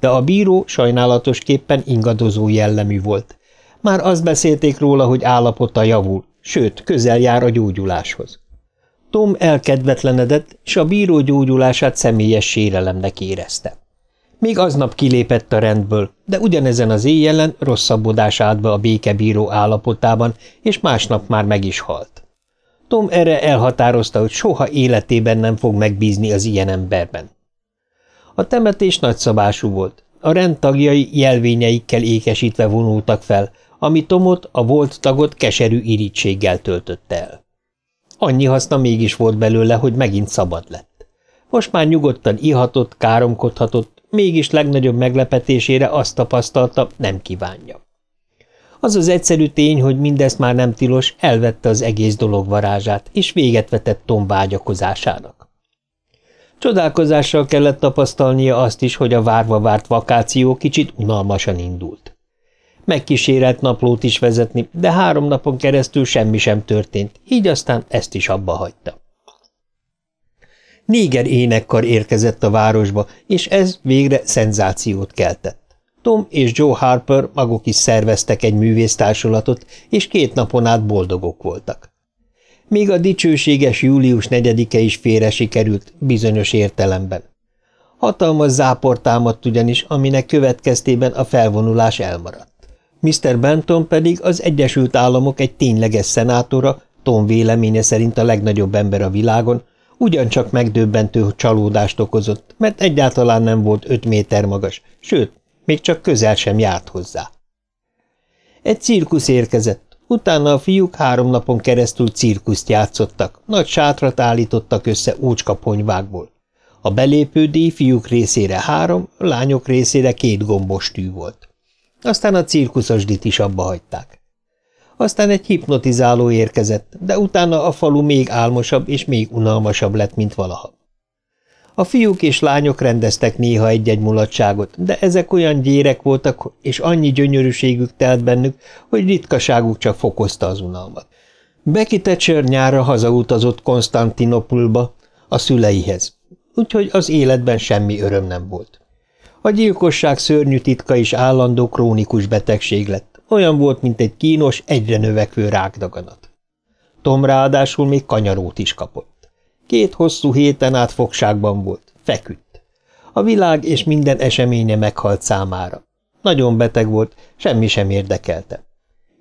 De a bíró sajnálatosképpen ingadozó jellemű volt. Már azt beszélték róla, hogy állapota javul, sőt, közel jár a gyógyuláshoz. Tom elkedvetlenedett, és a bíró gyógyulását személyes sérelemnek érezte. Még aznap kilépett a rendből, de ugyanezen az éjjelen rosszabbodás állt be a békebíró állapotában, és másnap már meg is halt. Tom erre elhatározta, hogy soha életében nem fog megbízni az ilyen emberben. A temetés nagyszabású volt. A rend tagjai jelvényeikkel ékesítve vonultak fel, ami Tomot, a volt tagot keserű irítséggel töltötte el. Annyi haszna mégis volt belőle, hogy megint szabad lett. Most már nyugodtan ihatott, káromkodhatott, mégis legnagyobb meglepetésére azt tapasztalta, nem kívánja. Az az egyszerű tény, hogy mindezt már nem tilos, elvette az egész dolog varázsát, és véget vetett Tom vágyakozásának. Csodálkozással kellett tapasztalnia azt is, hogy a várva várt vakáció kicsit unalmasan indult. Megkísérelt naplót is vezetni, de három napon keresztül semmi sem történt, így aztán ezt is abba hagyta. Néger énekkar érkezett a városba, és ez végre szenzációt keltett. Tom és Joe Harper maguk is szerveztek egy művésztársulatot, és két napon át boldogok voltak. Még a dicsőséges július negyedike is félre sikerült, bizonyos értelemben. Hatalmas zápor támadt ugyanis, aminek következtében a felvonulás elmaradt. Mr. Benton pedig az Egyesült Államok egy tényleges szenátora, Tom véleménye szerint a legnagyobb ember a világon, ugyancsak megdöbbentő csalódást okozott, mert egyáltalán nem volt öt méter magas, sőt, még csak közel sem járt hozzá. Egy cirkusz érkezett, utána a fiúk három napon keresztül cirkuszt játszottak, nagy sátrat állítottak össze ócskaponyvákból. A belépődíj fiúk részére három, lányok részére két gombos tű volt. Aztán a cirkuszosdit is abba hagyták. Aztán egy hipnotizáló érkezett, de utána a falu még álmosabb és még unalmasabb lett, mint valaha. A fiúk és lányok rendeztek néha egy-egy mulatságot, de ezek olyan gyérek voltak, és annyi gyönyörűségük telt bennük, hogy ritkaságuk csak fokozta az unalmat. Becky Thatcher nyára hazautazott Konstantinopulba, a szüleihez. úgyhogy az életben semmi öröm nem volt. A gyilkosság szörnyű titka is állandó krónikus betegség lett, olyan volt, mint egy kínos, egyre növekvő rákdaganat. Tom ráadásul még kanyarót is kapott. Két hosszú héten át fogságban volt, feküdt. A világ és minden eseménye meghalt számára. Nagyon beteg volt, semmi sem érdekelte.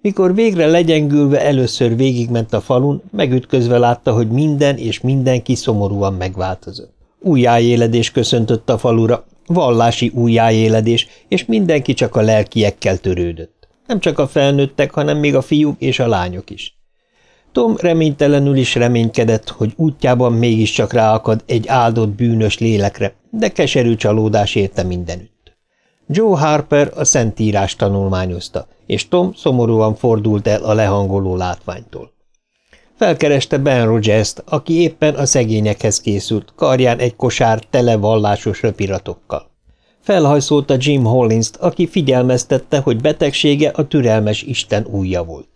Mikor végre legyengülve először végigment a falun, megütközve látta, hogy minden és mindenki szomorúan megváltozott. Újjáéledés köszöntött a falura, vallási újjáéledés, és mindenki csak a lelkiekkel törődött. Nem csak a felnőttek, hanem még a fiúk és a lányok is. Tom reménytelenül is reménykedett, hogy útjában mégiscsak ráakad egy áldott bűnös lélekre, de keserű csalódás érte mindenütt. Joe Harper a Szentírás tanulmányozta, és Tom szomorúan fordult el a lehangoló látványtól. Felkereste Ben Rogers-t, aki éppen a szegényekhez készült, karján egy kosár tele vallásos röpiratokkal. Felhajszolta Jim Hollins-t, aki figyelmeztette, hogy betegsége a türelmes Isten újja volt.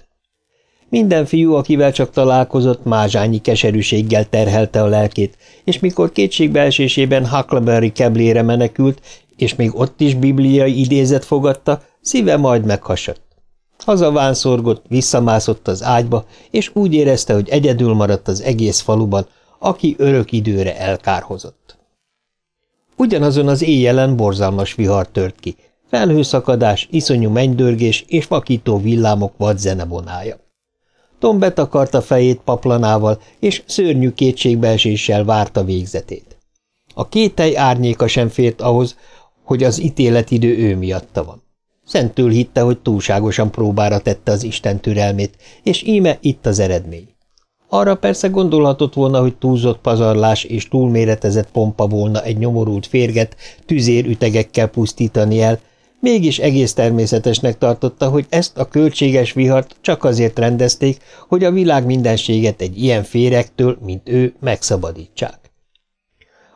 Minden fiú, akivel csak találkozott, mázsányi keserűséggel terhelte a lelkét, és mikor kétségbeesésében Huckleberry keblére menekült, és még ott is bibliai idézet fogadta, szíve majd meghasadt. Hazavánszorgott, visszamászott az ágyba, és úgy érezte, hogy egyedül maradt az egész faluban, aki örök időre elkárhozott. Ugyanazon az éjjelen borzalmas vihar tört ki, felhőszakadás, iszonyú mennydörgés és vakító villámok vad zenebonája. Tom betakarta fejét paplanával, és szörnyű kétségbeeséssel várta végzetét. A kételj árnyéka sem fért ahhoz, hogy az ítéletidő ő miatta van. Szentől hitte, hogy túlságosan próbára tette az Isten türelmét, és íme itt az eredmény. Arra persze gondolhatott volna, hogy túlzott pazarlás és túlméretezett pompa volna egy nyomorult férget tüzérütegekkel pusztítani el, mégis egész természetesnek tartotta, hogy ezt a költséges vihart csak azért rendezték, hogy a világ mindenséget egy ilyen férektől, mint ő, megszabadítsák.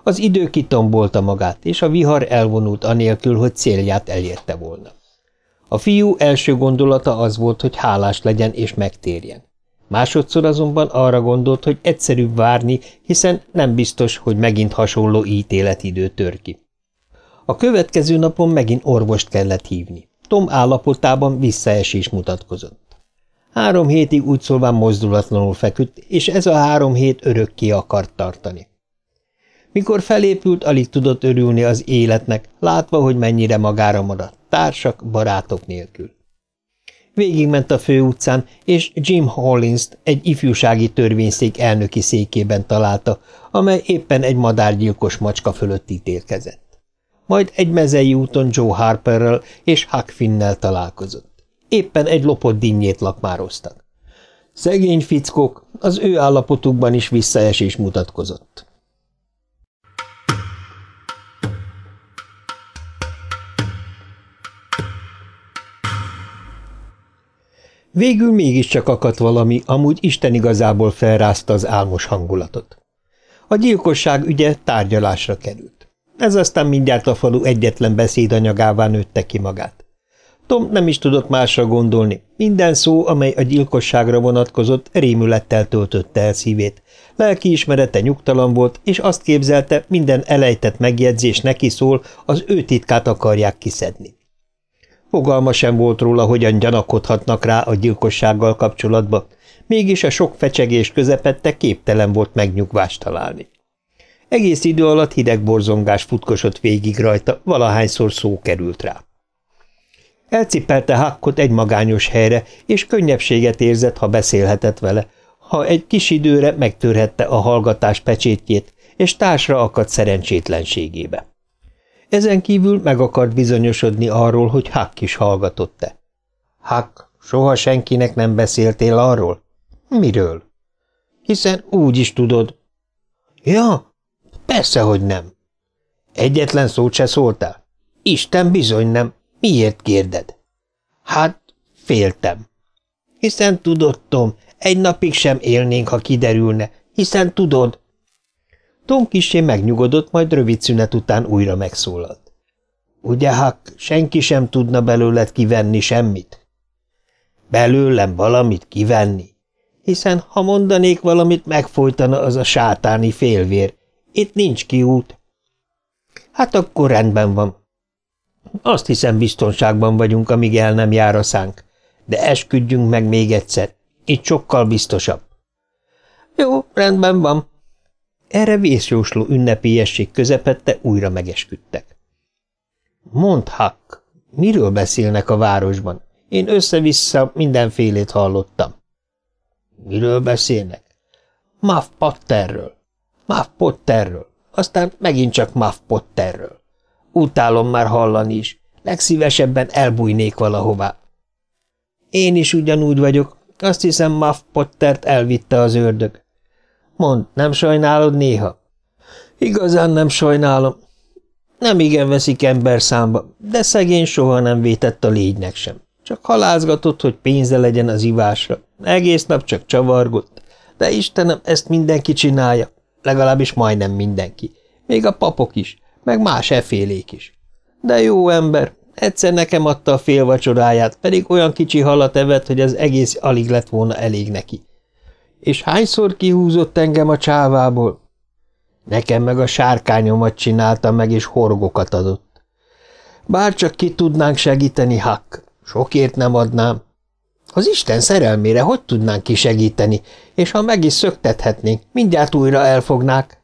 Az idő kitombolta magát, és a vihar elvonult anélkül, hogy célját elérte volna. A fiú első gondolata az volt, hogy hálás legyen és megtérjen. Másodszor azonban arra gondolt, hogy egyszerűbb várni, hiszen nem biztos, hogy megint hasonló ítéletidő tör ki. A következő napon megint orvost kellett hívni. Tom állapotában visszaesés mutatkozott. Három hétig úgy szólván mozdulatlanul feküdt, és ez a három hét örökké akart tartani. Mikor felépült, alig tudott örülni az életnek, látva, hogy mennyire magára maradt, társak, barátok nélkül. Végigment a főutcán, és Jim hollins egy ifjúsági törvényszék elnöki székében találta, amely éppen egy madárgyilkos macska fölött ítélkezett. Majd egy mezei úton Joe Harperrel és Huck Finnel találkozott. Éppen egy lopott dinnyét lakmároztak. Szegény fickók, az ő állapotukban is visszaesés mutatkozott. Végül mégiscsak akadt valami, amúgy Isten igazából felrázta az álmos hangulatot. A gyilkosság ügye tárgyalásra került. Ez aztán mindjárt a falu egyetlen beszédanyagává nőtte ki magát. Tom nem is tudott másra gondolni. Minden szó, amely a gyilkosságra vonatkozott, rémülettel töltötte el szívét. Lelkiismerete nyugtalan volt, és azt képzelte, minden elejtett megjegyzés neki szól, az ő titkát akarják kiszedni. Fogalma sem volt róla, hogyan gyanakodhatnak rá a gyilkossággal kapcsolatba, mégis a sok fecsegés közepette képtelen volt megnyugvást találni. Egész idő alatt hideg borzongás futkosott végig rajta, valahányszor szó került rá. Elcipelte Hakkot egy magányos helyre, és könnyebbséget érzett, ha beszélhetett vele, ha egy kis időre megtörhette a hallgatás pecsétjét, és társra akadt szerencsétlenségébe. Ezen kívül meg akart bizonyosodni arról, hogy Huck is hallgatott-e. Huck, soha senkinek nem beszéltél arról? Miről? Hiszen úgy is tudod. Ja, persze, hogy nem. Egyetlen szót se szóltál? Isten bizony nem. Miért kérded? Hát, féltem. Hiszen tudod, Tom, egy napig sem élnénk, ha kiderülne, hiszen tudod, Tom kisé megnyugodott, majd rövid szünet után újra megszólalt. Ugye, Huck, senki sem tudna belőled kivenni semmit? Belőlem valamit kivenni? Hiszen, ha mondanék valamit, megfojtana az a sátáni félvér, Itt nincs kiút. Hát akkor rendben van. Azt hiszem biztonságban vagyunk, amíg el nem jár a szánk. De esküdjünk meg még egyszer. Itt sokkal biztosabb. Jó, rendben van. Erre vészjósló ünnepélyesség közepette újra megesküdtek. Mondd, Huck, miről beszélnek a városban? Én össze-vissza mindenfélét hallottam. Miről beszélnek? Muff Potterről. Muff Potterről. Aztán megint csak Muff Potterről. Utálom már hallani is. Legszívesebben elbújnék valahová. Én is ugyanúgy vagyok. Azt hiszem, Muff Pottert elvitte az ördög. Mond, nem sajnálod néha? Igazán nem sajnálom. Nem igen veszik ember számba, de szegény soha nem vétett a légynek sem. Csak halázgatott, hogy pénze legyen az ivásra. Egész nap csak csavargott. De Istenem, ezt mindenki csinálja. Legalábbis majdnem mindenki. Még a papok is, meg más efélék is. De jó ember, egyszer nekem adta a fél vacsoráját, pedig olyan kicsi halat evett, hogy az egész alig lett volna elég neki. És hányszor kihúzott engem a csávából? Nekem meg a sárkányomat csinálta meg, és horgokat adott. Bár csak ki tudnánk segíteni, Hak, sokért nem adnám. Az Isten szerelmére hogy tudnánk kisegíteni, és ha meg is szöktethetnénk, mindjárt újra elfognák?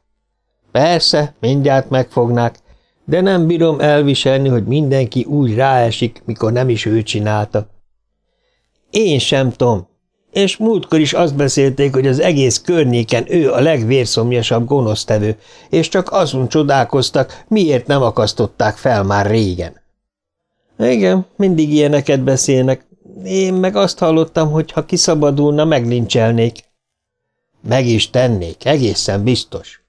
Persze, mindjárt megfognák, de nem bírom elviselni, hogy mindenki úgy ráesik, mikor nem is ő csinálta. Én sem, Tom, és múltkor is azt beszélték, hogy az egész környéken ő a legvérszomjasabb gonosztevő, és csak azon csodálkoztak, miért nem akasztották fel már régen. Igen, mindig ilyeneket beszélnek. Én meg azt hallottam, hogy ha kiszabadulna, meglincselnék. Meg is tennék, egészen biztos.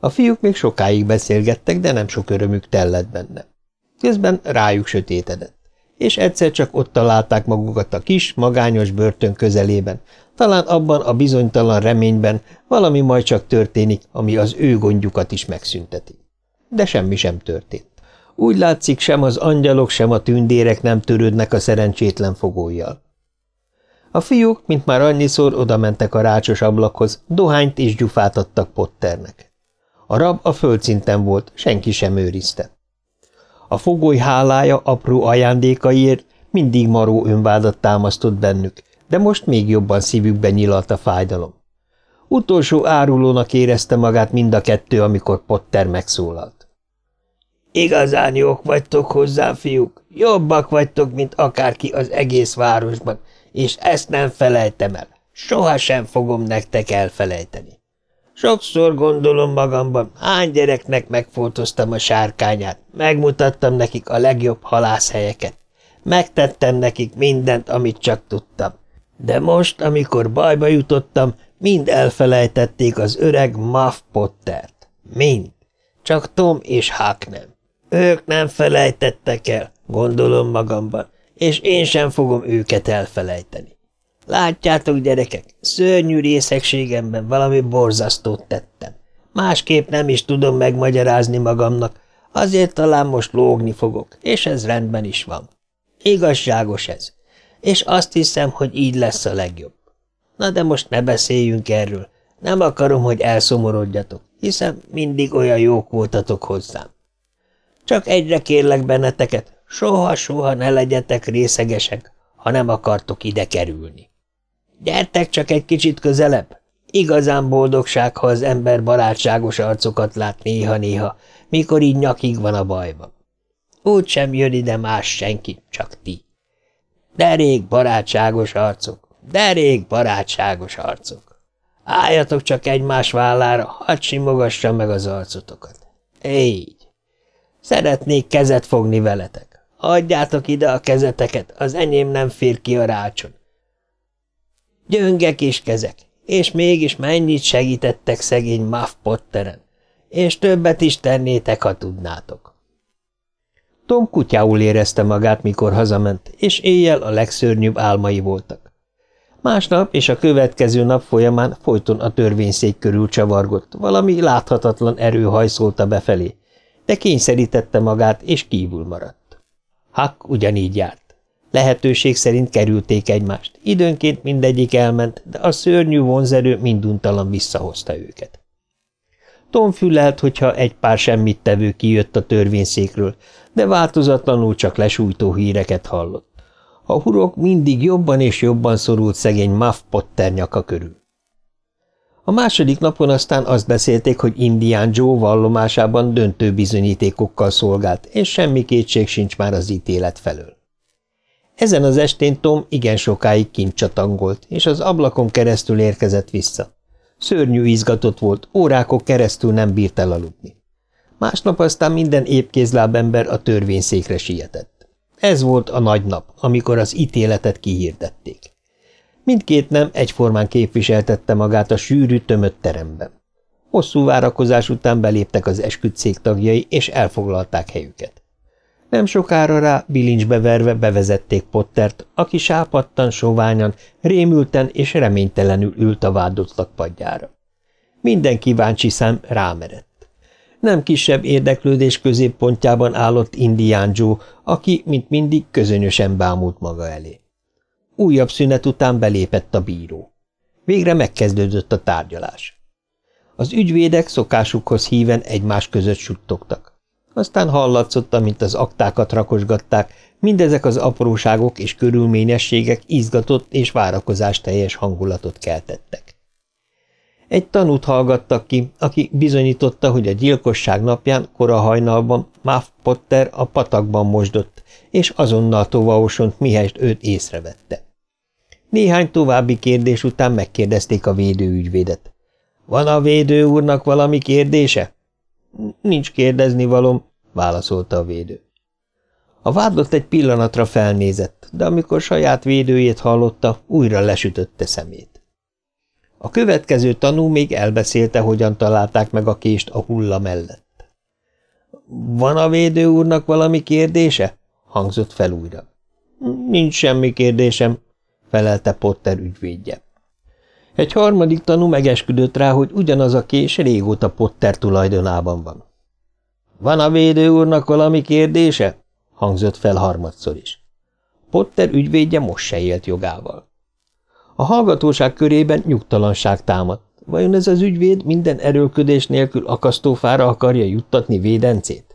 A fiúk még sokáig beszélgettek, de nem sok örömük tellett benne. Közben rájuk sötétedett és egyszer csak ott találták magukat a kis, magányos börtön közelében, talán abban a bizonytalan reményben valami majd csak történik, ami az ő gondjukat is megszünteti. De semmi sem történt. Úgy látszik, sem az angyalok, sem a tündérek nem törődnek a szerencsétlen fogójjal. A fiúk, mint már annyiszor, odamentek a rácsos ablakhoz, dohányt és gyufát adtak Potternek. A rab a földszinten volt, senki sem őrizte. A fogoly hálája apró ajándékaiért mindig maró önvádat támasztott bennük, de most még jobban szívükben nyilalt a fájdalom. Utolsó árulónak érezte magát mind a kettő, amikor Potter megszólalt. Igazán jók vagytok hozzá, fiúk, jobbak vagytok, mint akárki az egész városban, és ezt nem felejtem el. Soha sem fogom nektek elfelejteni. Sokszor gondolom magamban, hány gyereknek megfoltoztam a sárkányát, megmutattam nekik a legjobb halászhelyeket. Megtettem nekik mindent, amit csak tudtam. De most, amikor bajba jutottam, mind elfelejtették az öreg Muff Pottert. Mind. Csak Tom és Huck nem. Ők nem felejtettek el, gondolom magamban, és én sem fogom őket elfelejteni. Látjátok, gyerekek, szörnyű részegségemben valami borzasztót tettem. Másképp nem is tudom megmagyarázni magamnak, azért talán most lógni fogok, és ez rendben is van. Igazságos ez, és azt hiszem, hogy így lesz a legjobb. Na de most ne beszéljünk erről, nem akarom, hogy elszomorodjatok, hiszen mindig olyan jók voltatok hozzám. Csak egyre kérlek benneteket, soha-soha ne legyetek részegesek, ha nem akartok ide kerülni. Gyertek csak egy kicsit közelebb. Igazán boldogság, ha az ember barátságos arcokat lát néha-néha, mikor így nyakig van a bajban. Úgy sem jön ide más senki, csak ti. De rég barátságos arcok, de rég barátságos arcok. Álljatok csak egymás vállára, hadd simogassam meg az arcotokat. Így. Szeretnék kezet fogni veletek. Adjátok ide a kezeteket, az enyém nem fér ki a rácson. Gyönge kis kezek, és mégis mennyit segítettek szegény Muff Potteren, és többet is tennétek, ha tudnátok. Tom kutyául érezte magát, mikor hazament, és éjjel a legszörnyűbb álmai voltak. Másnap és a következő nap folyamán folyton a törvényszék körül csavargott, valami láthatatlan erő hajszolta befelé, de kényszerítette magát, és kívül maradt. Huck ugyanígy járt. Lehetőség szerint kerülték egymást. Időnként mindegyik elment, de a szörnyű vonzerő minduntalan visszahozta őket. Tom fülelt, hogyha egy pár semmit tevő kijött a törvényszékről, de változatlanul csak lesújtó híreket hallott. A hurok mindig jobban és jobban szorult szegény Muff Potter nyaka körül. A második napon aztán azt beszélték, hogy Indián Joe vallomásában döntő bizonyítékokkal szolgált, és semmi kétség sincs már az ítélet felől. Ezen az estén Tom igen sokáig kint csatangolt, és az ablakon keresztül érkezett vissza. Szörnyű izgatott volt, órákok keresztül nem bírt el aludni. Másnap aztán minden épkézláb ember a törvényszékre sietett. Ez volt a nagy nap, amikor az ítéletet kihirdették. Mindkét nem egyformán képviseltette magát a sűrű, tömött teremben. Hosszú várakozás után beléptek az esküdszék tagjai, és elfoglalták helyüket. Nem sokára rá bilincsbe verve bevezették Pottert, aki sápadtan, soványan, rémülten és reménytelenül ült a vádottak padjára. Minden kíváncsi szem rámerett. Nem kisebb érdeklődés középpontjában állott Indián Joe, aki, mint mindig, közönösen bámult maga elé. Újabb szünet után belépett a bíró. Végre megkezdődött a tárgyalás. Az ügyvédek szokásukhoz híven egymás között suttogtak. Aztán hallatszott, amint az aktákat rakosgatták, mindezek az apróságok és körülményességek izgatott és várakozás teljes hangulatot keltettek. Egy tanút hallgattak ki, aki bizonyította, hogy a gyilkosság napján, kora hajnalban Muff Potter a patakban mosdott, és azonnal tovaosont, mihest őt észrevette. Néhány további kérdés után megkérdezték a védőügyvédet. – Van a védő úrnak valami kérdése? – Nincs kérdezni valom, válaszolta a védő. A vádlott egy pillanatra felnézett, de amikor saját védőjét hallotta, újra lesütötte szemét. A következő tanú még elbeszélte, hogyan találták meg a kést a hulla mellett. – Van a védő úrnak valami kérdése? – hangzott fel újra. – Nincs semmi kérdésem – felelte Potter ügyvédje. Egy harmadik tanú megesküdött rá, hogy ugyanaz a kés régóta Potter tulajdonában van. Van a védő úrnak valami kérdése? hangzott fel harmadszor is. Potter ügyvédje most se élt jogával. A hallgatóság körében nyugtalanság támadt. Vajon ez az ügyvéd minden erőlködés nélkül akasztófára akarja juttatni védencét?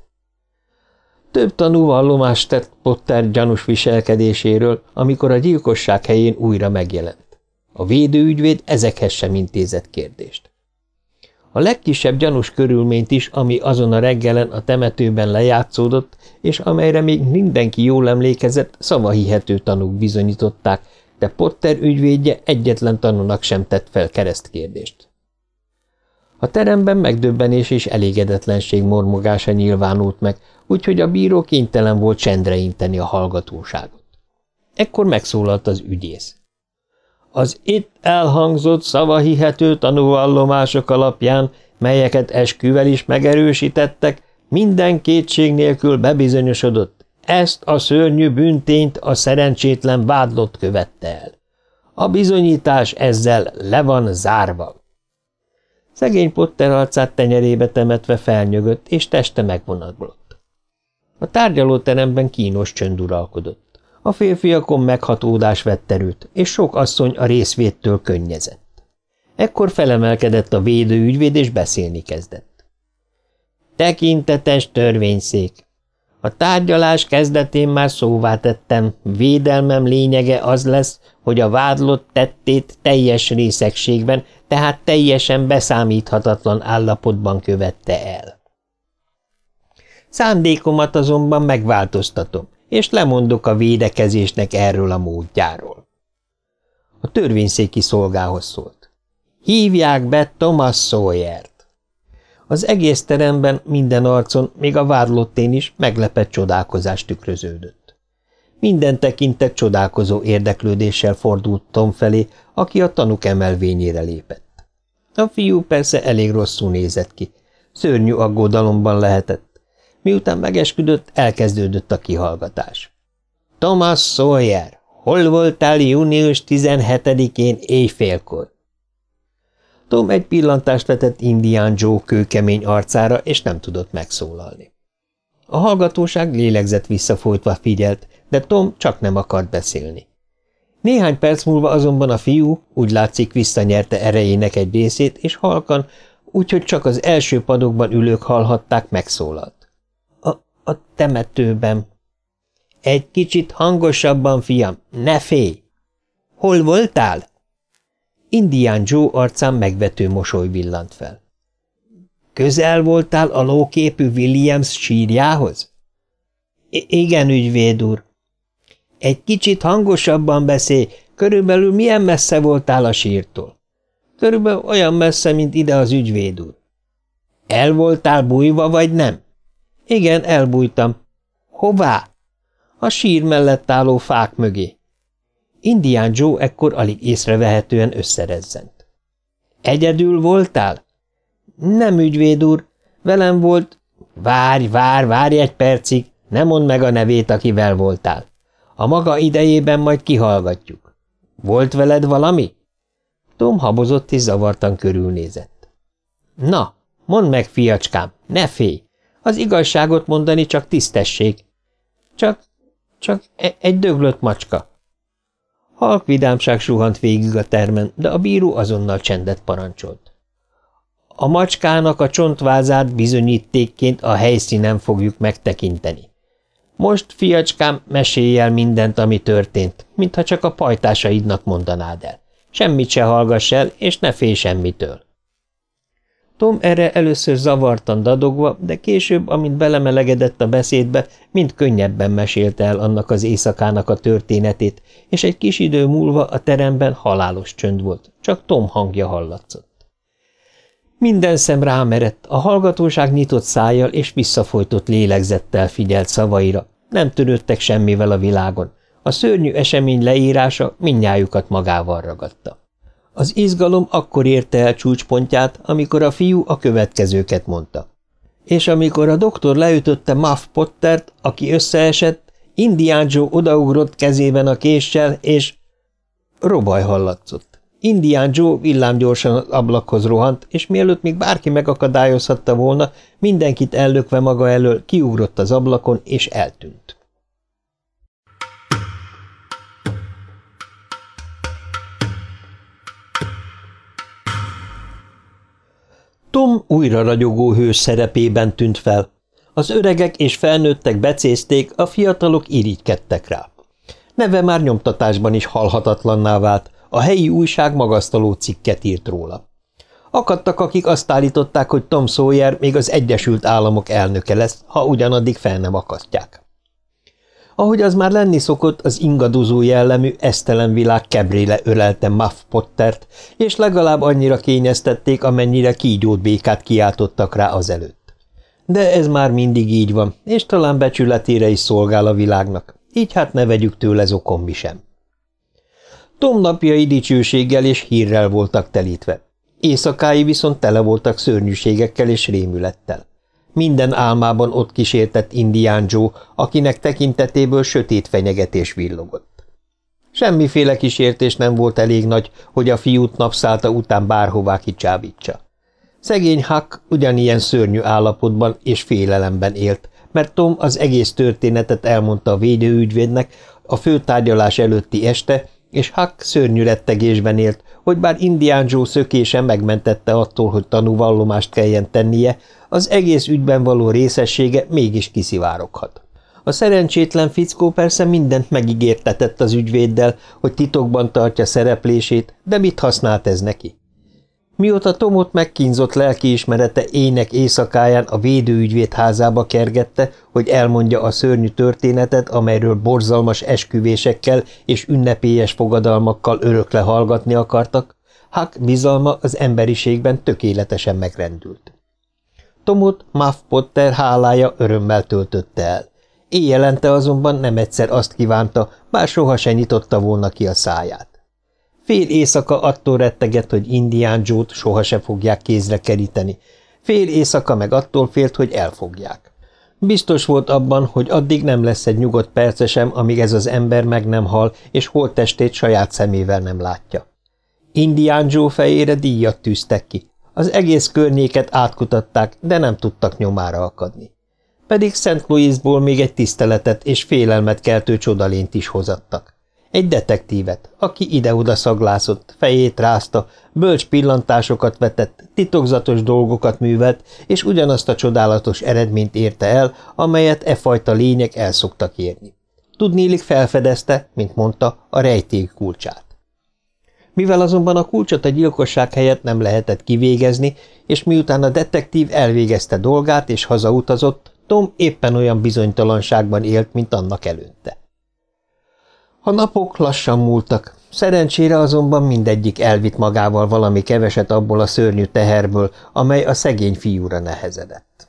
Több tanú vallomást tett Potter gyanús viselkedéséről, amikor a gyilkosság helyén újra megjelent. A védőügyvéd ezekhez sem intézett kérdést. A legkisebb gyanús körülményt is, ami azon a reggelen a temetőben lejátszódott, és amelyre még mindenki jól emlékezett, szavahihető tanúk bizonyították, de Potter ügyvédje egyetlen tanúnak sem tett fel keresztkérdést. A teremben megdöbbenés és elégedetlenség mormogása nyilvánult meg, úgyhogy a bíró kénytelen volt csendre inteni a hallgatóságot. Ekkor megszólalt az ügyész. Az itt elhangzott szavahihető tanúvallomások alapján, melyeket esküvel is megerősítettek, minden kétség nélkül bebizonyosodott. Ezt a szörnyű büntényt a szerencsétlen vádlott követte el. A bizonyítás ezzel le van zárva. Szegény Potter arcát tenyerébe temetve felnyögött, és teste megvonaglott. A tárgyalóteremben kínos csönd uralkodott. A férfiakon meghatódás vett erőt, és sok asszony a részvéttől könnyezett. Ekkor felemelkedett a védőügyvéd, és beszélni kezdett. Tekintetes törvényszék! A tárgyalás kezdetén már szóvá tettem, védelmem lényege az lesz, hogy a vádlott tettét teljes részegségben, tehát teljesen beszámíthatatlan állapotban követte el. Szándékomat azonban megváltoztatom és lemondok a védekezésnek erről a módjáról. A törvényszéki szolgához szólt. Hívják be Thomas Sawyert. Az egész teremben minden arcon, még a vádlottén is meglepett csodálkozás tükröződött. Minden tekintet csodálkozó érdeklődéssel fordult Tom felé, aki a tanuk emelvényére lépett. A fiú persze elég rosszul nézett ki, szörnyű aggodalomban lehetett, Miután megesküdött, elkezdődött a kihallgatás. Thomas Sawyer, hol voltál június 17-én éjfélkor? Tom egy pillantást vetett Indián Joe kőkemény arcára, és nem tudott megszólalni. A hallgatóság lélegzett visszafolytva figyelt, de Tom csak nem akart beszélni. Néhány perc múlva azonban a fiú úgy látszik visszanyerte erejének egy részét, és halkan, úgyhogy csak az első padokban ülők hallhatták, megszólalt. A, a temetőben. Egy kicsit hangosabban, fiam, ne félj! Hol voltál? Indián Joe arcán megvető mosoly villant fel. Közel voltál a lóképű Williams sírjához? Igen, ügyvéd úr. Egy kicsit hangosabban beszélj, körülbelül milyen messze voltál a sírtól? Körülbelül olyan messze, mint ide az ügyvéd úr. El voltál bújva, vagy nem? Igen, elbújtam. Hová? A sír mellett álló fák mögé. Indián Joe ekkor alig észrevehetően összerezzent. Egyedül voltál? Nem, ügyvéd úr, velem volt. Várj, várj, várj egy percig, ne mondd meg a nevét, akivel voltál. A maga idejében majd kihallgatjuk. Volt veled valami? Tom habozott és zavartan körülnézett. Na, mondd meg, fiacskám, ne félj! Az igazságot mondani csak tisztesség. Csak, csak e egy döglött macska. Halk vidámság suhant végig a termen, de a bíró azonnal csendet parancsolt. A macskának a csontvázát bizonyítékként a helyszínen fogjuk megtekinteni. Most, fiacskám, mesélj el mindent, ami történt, mintha csak a pajtásaidnak mondanád el. Semmit se hallgass el, és ne félj semmitől. Tom erre először zavartan dadogva, de később, amint belemelegedett a beszédbe, mind könnyebben mesélte el annak az éjszakának a történetét, és egy kis idő múlva a teremben halálos csönd volt, csak Tom hangja hallatszott. Minden szem rámerett, a hallgatóság nyitott szájjal és visszafolytott lélegzettel figyelt szavaira, nem törődtek semmivel a világon, a szörnyű esemény leírása mindnyájukat magával ragadta. Az izgalom akkor érte el csúcspontját, amikor a fiú a következőket mondta. És amikor a doktor leütötte Muff Pottert, aki összeesett, Indián Joe odaugrott kezében a késsel, és... Robaj hallatszott. Indián Joe villámgyorsan az ablakhoz rohant, és mielőtt még bárki megakadályozhatta volna, mindenkit ellökve maga elől kiugrott az ablakon, és eltűnt. Tom újra ragyogó hős szerepében tűnt fel. Az öregek és felnőttek becézték, a fiatalok irigykedtek rá. Neve már nyomtatásban is halhatatlanná vált, a helyi újság magasztaló cikket írt róla. Akadtak, akik azt állították, hogy Tom Sawyer még az Egyesült Államok elnöke lesz, ha ugyanaddig fel nem akasztják. Ahogy az már lenni szokott, az ingadozó jellemű, esztelen világ kebréle ölelte Muff Pottert, és legalább annyira kényeztették, amennyire kígyót békát kiáltottak rá azelőtt. De ez már mindig így van, és talán becsületére is szolgál a világnak, így hát ne vegyük tőle zokombi sem. Tom napjai dicsőséggel és hírrel voltak telítve. Éjszakái viszont tele voltak szörnyűségekkel és rémülettel. Minden álmában ott kísértett Indián Joe, akinek tekintetéből sötét fenyegetés villogott. Semmiféle kísértés nem volt elég nagy, hogy a fiút napszálta után bárhová kicsábítsa. Szegény Huck ugyanilyen szörnyű állapotban és félelemben élt, mert Tom az egész történetet elmondta a védőügyvédnek a főtárgyalás előtti este, és Huck szörnyű rettegésben élt, hogy bár Indián Joe szökésen megmentette attól, hogy tanúvallomást kelljen tennie, az egész ügyben való részessége mégis kiszivároghat. A szerencsétlen fickó persze mindent megígértetett az ügyvéddel, hogy titokban tartja szereplését, de mit használt ez neki? Mióta Tomot megkínzott lelkiismerete ének éjszakáján a védőügyvéd házába kergette, hogy elmondja a szörnyű történetet, amelyről borzalmas esküvésekkel és ünnepélyes fogadalmakkal örökle hallgatni akartak, Huck bizalma az emberiségben tökéletesen megrendült. Tomot Muff Potter hálája örömmel töltötte el. Éjjelente azonban nem egyszer azt kívánta, bár soha se nyitotta volna ki a száját. Fél éjszaka attól rettegett, hogy Indián Joe-t sohasem fogják kézre keríteni, fél éjszaka meg attól félt, hogy elfogják. Biztos volt abban, hogy addig nem lesz egy nyugodt perce amíg ez az ember meg nem hal, és holttestét saját szemével nem látja. Indián Joe fejére díjat tűztek ki. Az egész környéket átkutatták, de nem tudtak nyomára akadni. Pedig St. Louisból még egy tiszteletet és félelmet keltő csodalént is hozattak. Egy detektívet, aki ide-oda szaglászott, fejét rázta, bölcs pillantásokat vetett, titokzatos dolgokat művelt, és ugyanazt a csodálatos eredményt érte el, amelyet e fajta lények el szoktak érni. Tudnélik felfedezte, mint mondta, a rejték kulcsát. Mivel azonban a kulcsot a gyilkosság helyett nem lehetett kivégezni, és miután a detektív elvégezte dolgát és hazautazott, Tom éppen olyan bizonytalanságban élt, mint annak előtte. A napok lassan múltak, szerencsére azonban mindegyik elvitt magával valami keveset abból a szörnyű teherből, amely a szegény fiúra nehezedett.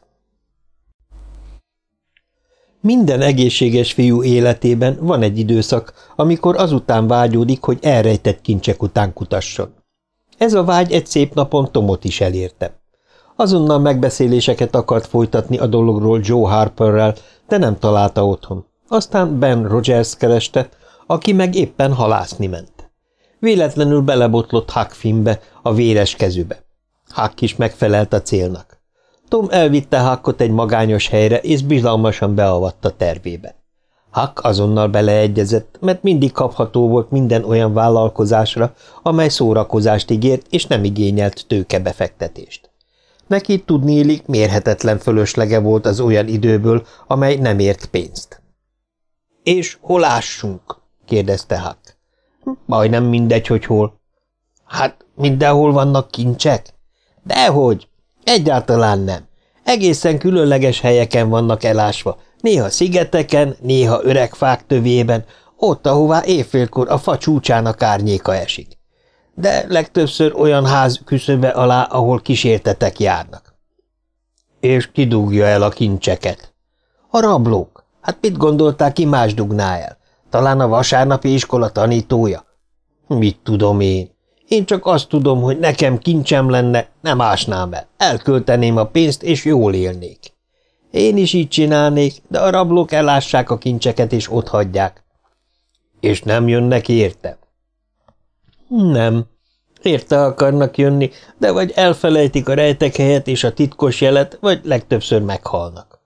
Minden egészséges fiú életében van egy időszak, amikor azután vágyódik, hogy elrejtett kincsek után kutasson. Ez a vágy egy szép napon Tomot is elérte. Azonnal megbeszéléseket akart folytatni a dologról Joe Harperrel, de nem találta otthon. Aztán Ben Rogers kereste, aki meg éppen halászni ment. Véletlenül belebotlott Huck Finnbe, a véres kezübe. Huck is megfelelt a célnak. Tom elvitte Huckot egy magányos helyre, és bizalmasan beavatta tervébe. Huck azonnal beleegyezett, mert mindig kapható volt minden olyan vállalkozásra, amely szórakozást ígért, és nem igényelt tőkebefektetést. Neki tudnélik mérhetetlen fölöslege volt az olyan időből, amely nem ért pénzt. – És hol ássunk? – kérdezte Huck. – Majdnem mindegy, hogy hol. – Hát mindenhol vannak kincsek? – Dehogy! Egyáltalán nem. Egészen különleges helyeken vannak elásva, néha szigeteken, néha öreg fák tövében, ott, ahová évfélkor a fa csúcsának árnyéka esik. De legtöbbször olyan ház küszöbe alá, ahol kísértetek járnak. És ki dugja el a kincseket? A rablók. Hát mit gondolták, ki más dugná el? Talán a vasárnapi iskola tanítója? Mit tudom én? Én csak azt tudom, hogy nekem kincsem lenne, nem ásnám el. Elkölteném a pénzt, és jól élnék. Én is így csinálnék, de a rablók elássák a kincseket, és ott hagyják. És nem jönnek érte? Nem. Érte akarnak jönni, de vagy elfelejtik a rejtek helyet és a titkos jelet, vagy legtöbbször meghalnak.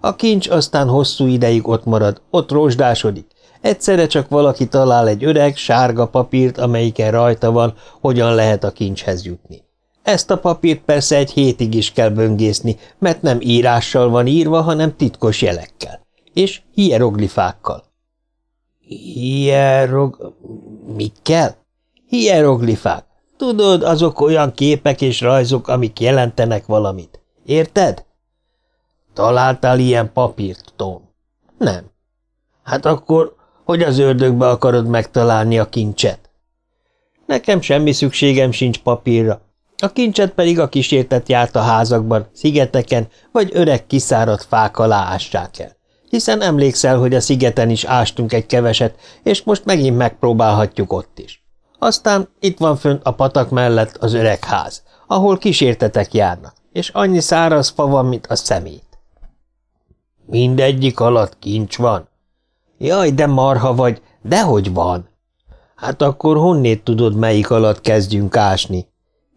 A kincs aztán hosszú ideig ott marad, ott rozsdásodik, Egyszerre csak valaki talál egy öreg, sárga papírt, amelyiken rajta van, hogyan lehet a kincshez jutni. Ezt a papírt persze egy hétig is kell böngészni, mert nem írással van írva, hanem titkos jelekkel. És hieroglifákkal. Hierog... mit kell? Hieroglifák. Tudod, azok olyan képek és rajzok, amik jelentenek valamit. Érted? Találtál ilyen papírt, Tom? Nem. Hát akkor hogy az ördögbe akarod megtalálni a kincset? Nekem semmi szükségem sincs papírra. A kincset pedig a kísértet járt a házakban, szigeteken vagy öreg kiszáradt fák alá ássák el. Hiszen emlékszel, hogy a szigeten is ástunk egy keveset, és most megint megpróbálhatjuk ott is. Aztán itt van fönt a patak mellett az öreg ház, ahol kísértetek járnak, és annyi száraz fa van, mint a szemét. Mindegyik alatt kincs van, Jaj, de marha vagy, dehogy van. Hát akkor honnét tudod, melyik alatt kezdjünk ásni?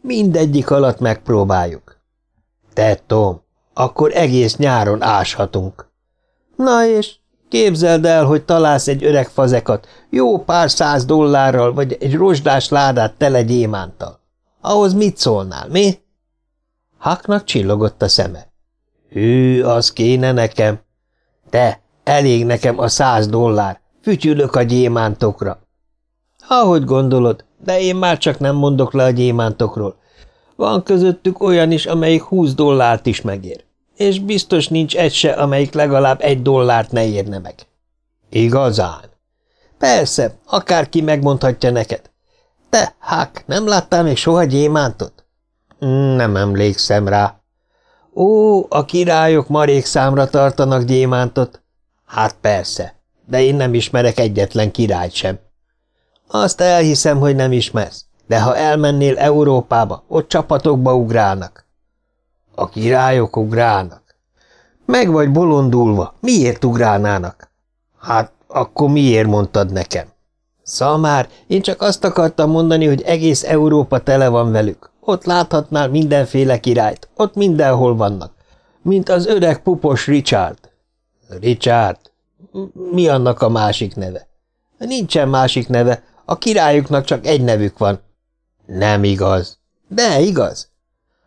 Mindegyik alatt megpróbáljuk. Te, Tom, akkor egész nyáron áshatunk. Na és képzeld el, hogy találsz egy öreg fazekat, jó pár száz dollárral, vagy egy rozsdás ládát tele gyémántal. Ahhoz mit szólnál, mi? Haknak csillogott a szeme. Hű, az kéne nekem. Te, Elég nekem a száz dollár, fütyülök a gyémántokra. Ahogy gondolod, de én már csak nem mondok le a gyémántokról. Van közöttük olyan is, amelyik húsz dollárt is megér. És biztos nincs egy se, amelyik legalább egy dollárt ne érne meg. Igazán? Persze, akárki megmondhatja neked. Te, Hák, nem láttál még soha gyémántot? Nem emlékszem rá. Ó, a királyok marék számra tartanak gyémántot. Hát persze, de én nem ismerek egyetlen királyt sem. Azt elhiszem, hogy nem ismersz, de ha elmennél Európába, ott csapatokba ugrálnak. A királyok ugrálnak. Meg vagy bolondulva, miért ugrálnának? Hát akkor miért mondtad nekem? Szamár, én csak azt akartam mondani, hogy egész Európa tele van velük. Ott láthatnál mindenféle királyt, ott mindenhol vannak. Mint az öreg pupos Richard. Richard? Mi annak a másik neve? Nincsen másik neve, a királyuknak csak egy nevük van. Nem igaz. De igaz.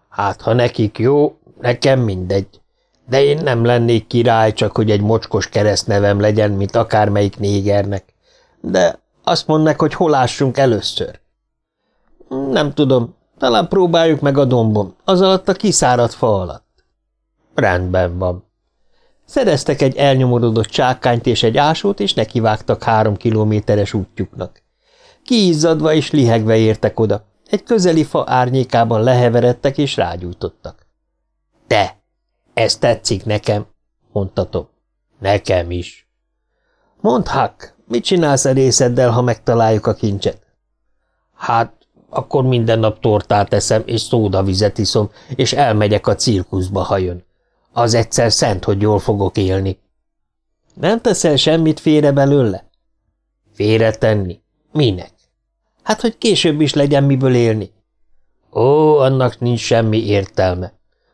Hát, ha nekik jó, nekem mindegy. De én nem lennék király, csak hogy egy mocskos keresztnevem legyen, mint akármelyik négernek. De azt mondnak, hogy hol ássunk először. Nem tudom, talán próbáljuk meg a dombon, az alatt a kiszáradt fa alatt. Rendben van. Szereztek egy elnyomorodott csákányt és egy ásót, és nekivágtak három kilométeres útjuknak. Kiizzadva és lihegve értek oda. Egy közeli fa árnyékában leheveredtek és rágyújtottak. – Te! Ez tetszik nekem, mondta Tom. Nekem is. Mondd, Huck, mit csinálsz a részeddel, ha megtaláljuk a kincset? Hát, akkor minden nap tortát eszem, és szódavizet iszom, és elmegyek a cirkuszba, ha jön. Az egyszer szent, hogy jól fogok élni. Nem teszel semmit félre belőle? Félretenni? Minek? Hát, hogy később is legyen miből élni. Ó, annak nincs semmi értelme.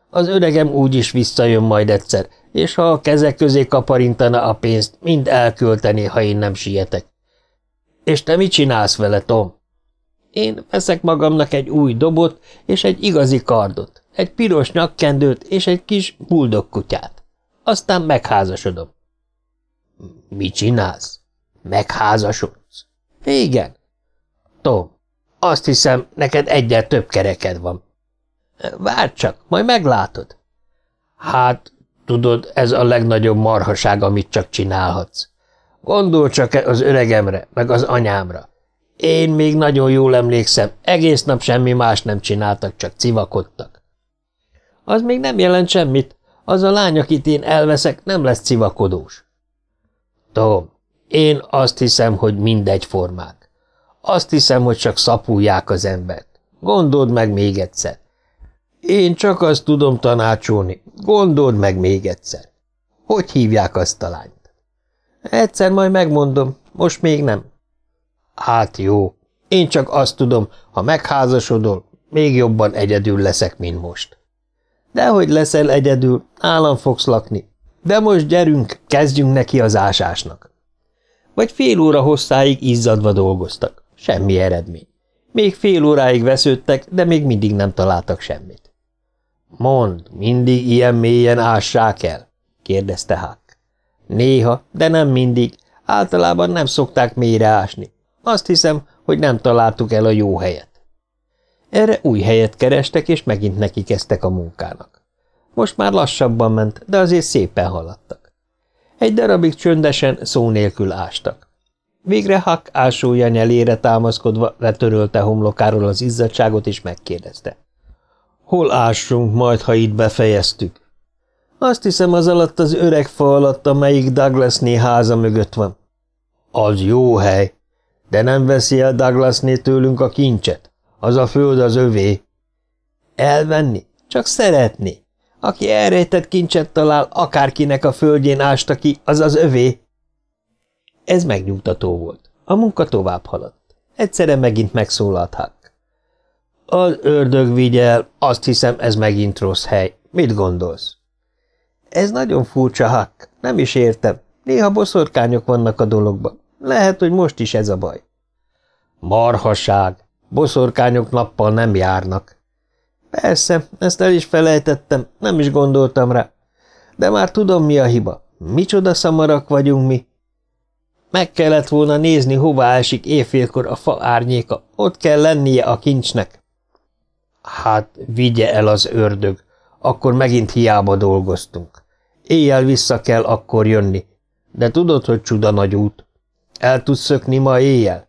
Az öregem úgy is visszajön majd egyszer, és ha a kezek közé kaparintana a pénzt, mind elköltené, ha én nem sietek. És te mit csinálsz vele, Tom? Én veszek magamnak egy új dobot és egy igazi kardot, egy piros nyakkendőt és egy kis buldog kutyát. Aztán megházasodom. Mit csinálsz? Megházasodsz? Igen. Tom, azt hiszem, neked egyel több kereked van. Várj csak, majd meglátod. Hát, tudod, ez a legnagyobb marhaság, amit csak csinálhatsz. Gondol csak az öregemre, meg az anyámra. Én még nagyon jól emlékszem, egész nap semmi más nem csináltak, csak civakodtak. Az még nem jelent semmit. Az a lány, akit én elveszek, nem lesz civakodós. Tom, én azt hiszem, hogy mindegy formák. Azt hiszem, hogy csak szapulják az embert. Gondold meg még egyszer. Én csak azt tudom tanácsolni. Gondold meg még egyszer. Hogy hívják azt a lányt? Egyszer majd megmondom, most még nem. Hát jó. Én csak azt tudom, ha megházasodol, még jobban egyedül leszek, mint most. Dehogy leszel egyedül, állam fogsz lakni. De most gyerünk, kezdjünk neki az ásásnak. Vagy fél óra hosszáig izzadva dolgoztak. Semmi eredmény. Még fél óráig vesződtek, de még mindig nem találtak semmit. Mond, mindig ilyen mélyen ássák el? kérdezte Huck. Néha, de nem mindig. Általában nem szokták mélyre ásni. Azt hiszem, hogy nem találtuk el a jó helyet. Erre új helyet kerestek, és megint neki kezdtek a munkának. Most már lassabban ment, de azért szépen haladtak. Egy darabig csöndesen, szó nélkül ástak. Végre Huck ásója nyelére támaszkodva letörölte homlokáról az izzadságot, és megkérdezte. Hol ássunk majd, ha itt befejeztük? Azt hiszem az alatt az öreg fa alatt, amelyik Douglasné háza mögött van. Az jó hely, de nem veszi el Douglasné tőlünk a kincset. Az a föld az övé. Elvenni? Csak szeretni. Aki elrejtett kincset talál, akárkinek a földjén ásta ki, az az övé. Ez megnyugtató volt. A munka tovább haladt. Egyszerre megint megszólalt Huck. Az ördög vigyel, azt hiszem ez megint rossz hely. Mit gondolsz? Ez nagyon furcsa, Huck. Nem is értem. Néha boszorkányok vannak a dologban. Lehet, hogy most is ez a baj. Marhaság. Boszorkányok nappal nem járnak. Persze, ezt el is felejtettem, nem is gondoltam rá. De már tudom, mi a hiba. Micsoda szamarak vagyunk mi. Meg kellett volna nézni, hová esik éjfélkor a fa árnyéka. Ott kell lennie a kincsnek. Hát, vigye el az ördög. Akkor megint hiába dolgoztunk. Éjjel vissza kell akkor jönni. De tudod, hogy csuda nagy út. El tudsz szökni ma éjjel?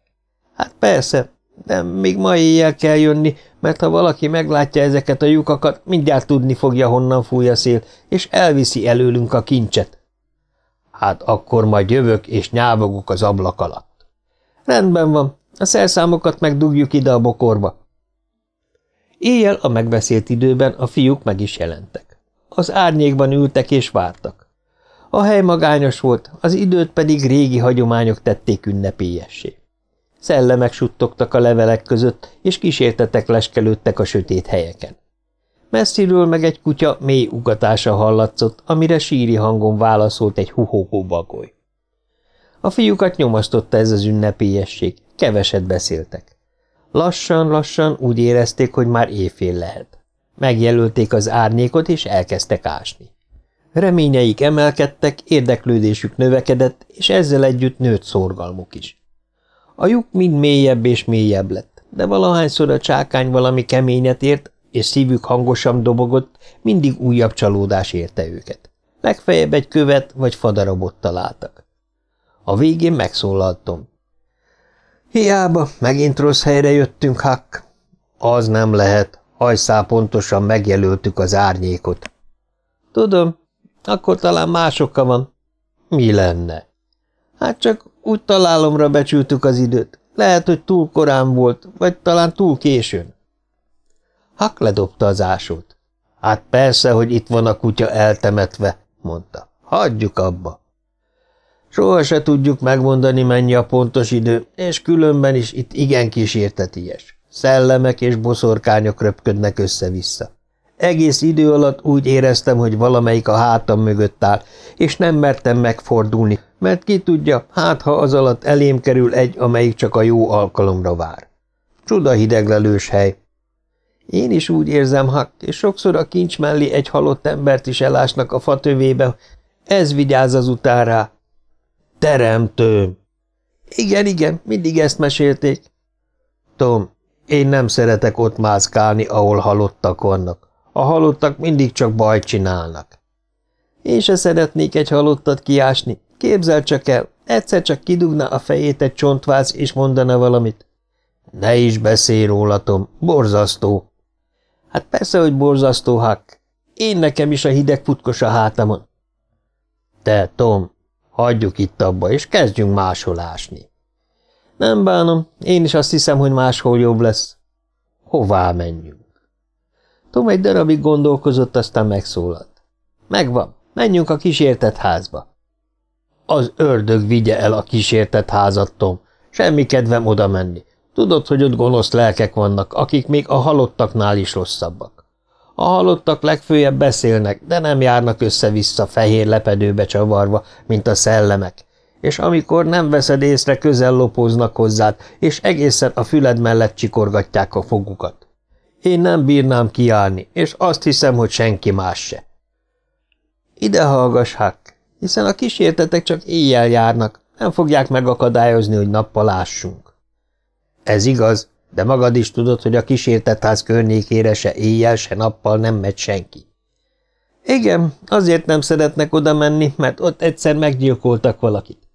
Hát persze, de még ma éjjel kell jönni, mert ha valaki meglátja ezeket a lyukakat, mindjárt tudni fogja, honnan fúj a szél, és elviszi előlünk a kincset. Hát akkor majd jövök, és nyávogok az ablak alatt. Rendben van, a szerszámokat megdugjuk ide a bokorba. Éjjel a megbeszélt időben a fiúk meg is jelentek. Az árnyékban ültek és vártak. A hely magányos volt, az időt pedig régi hagyományok tették ünnepélyessé. Szellemek suttogtak a levelek között, és kísértetek leskelődtek a sötét helyeken. Messziről meg egy kutya mély ugatása hallatszott, amire síri hangon válaszolt egy huhógó bagoly. A fiúkat nyomasztotta ez az ünnepélyesség, keveset beszéltek. Lassan-lassan úgy érezték, hogy már éjfél lehet. Megjelölték az árnyékot, és elkezdtek ásni. Reményeik emelkedtek, érdeklődésük növekedett, és ezzel együtt nőtt szorgalmuk is. A lyuk mind mélyebb és mélyebb lett, de valahányszor a csákány valami keményet ért, és szívük hangosan dobogott, mindig újabb csalódás érte őket. Legfeljebb egy követ vagy fadarabot találtak. A végén megszólaltom. Hiába, megint rossz helyre jöttünk, Hak. Az nem lehet, hajszál pontosan megjelöltük az árnyékot. Tudom, akkor talán másokkal van. Mi lenne? Hát csak úgy találomra becsültük az időt. Lehet, hogy túl korán volt, vagy talán túl későn. Hak ledobta az ásót. Hát persze, hogy itt van a kutya eltemetve, mondta. Hagyjuk abba. Soha se tudjuk megmondani, mennyi a pontos idő, és különben is itt igen kísérteties. Szellemek és boszorkányok röpködnek össze-vissza. Egész idő alatt úgy éreztem, hogy valamelyik a hátam mögött áll, és nem mertem megfordulni, mert ki tudja, hát ha az alatt elém kerül egy, amelyik csak a jó alkalomra vár. Csuda hideglelős hely. Én is úgy érzem, Hak, és sokszor a kincs mellé egy halott embert is elásnak a fatövébe. Ez vigyáz az utára. Teremtő! Igen, igen, mindig ezt mesélték. Tom, én nem szeretek ott mászkálni, ahol halottak vannak. A halottak mindig csak bajt csinálnak. Én se szeretnék egy halottat kiásni. Képzel csak el, egyszer csak kidugna a fejét egy csontváz, és mondana valamit. Ne is beszélj róla, Tom, borzasztó. Hát persze, hogy borzasztó, Huck. Én nekem is a hideg futkos a hátamon. Te, Tom, hagyjuk itt abba, és kezdjünk máshol ásni. Nem bánom, én is azt hiszem, hogy máshol jobb lesz. Hová menjünk? Tom egy darabig gondolkozott, aztán megszólalt. Megvan, menjünk a kísértett házba. Az ördög vigye el a kísértett házat, Tom. Semmi kedvem oda menni. Tudod, hogy ott gonosz lelkek vannak, akik még a halottaknál is rosszabbak. A halottak legfőjebb beszélnek, de nem járnak össze-vissza fehér lepedőbe csavarva, mint a szellemek, és amikor nem veszed észre, közel lopóznak hozzád, és egészen a füled mellett csikorgatják a fogukat. Én nem bírnám kiállni, és azt hiszem, hogy senki más se. Ide hallgass, Huck, hiszen a kísértetek csak éjjel járnak, nem fogják megakadályozni, hogy nappal lássunk. Ez igaz, de magad is tudod, hogy a kísértett ház környékére se éjjel, se nappal nem megy senki. Igen, azért nem szeretnek oda menni, mert ott egyszer meggyilkoltak valakit.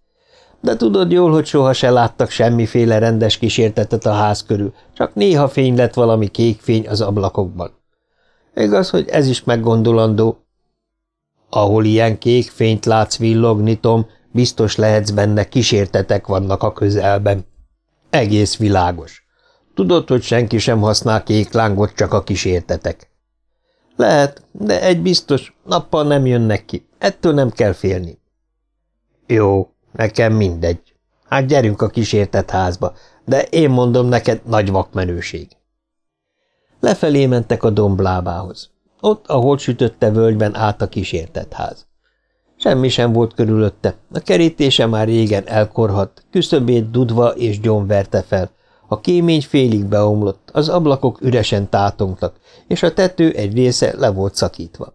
De tudod jól, hogy soha se láttak semmiféle rendes kísértetet a ház körül, csak néha fény lett valami kék fény az ablakokban. Igaz, hogy ez is meggondolandó. Ahol ilyen kék fényt látsz villogni, Tom, biztos lehetsz benne, kísértetek vannak a közelben. Egész világos. Tudod, hogy senki sem használ kék lángot, csak a kísértetek. Lehet, de egy biztos, nappal nem jönnek ki, ettől nem kell félni. Jó, Nekem mindegy. Hát gyerünk a kísértett házba, de én mondom neked nagy vakmenőség. Lefelé mentek a domblábához. Ott, ahol sütötte völgyben állt a kísértett ház. Semmi sem volt körülötte, a kerítése már régen elkorhadt, küszöbét dudva és gyom verte fel, a kémény félig beomlott, az ablakok üresen tátongtak, és a tető egy része le volt szakítva.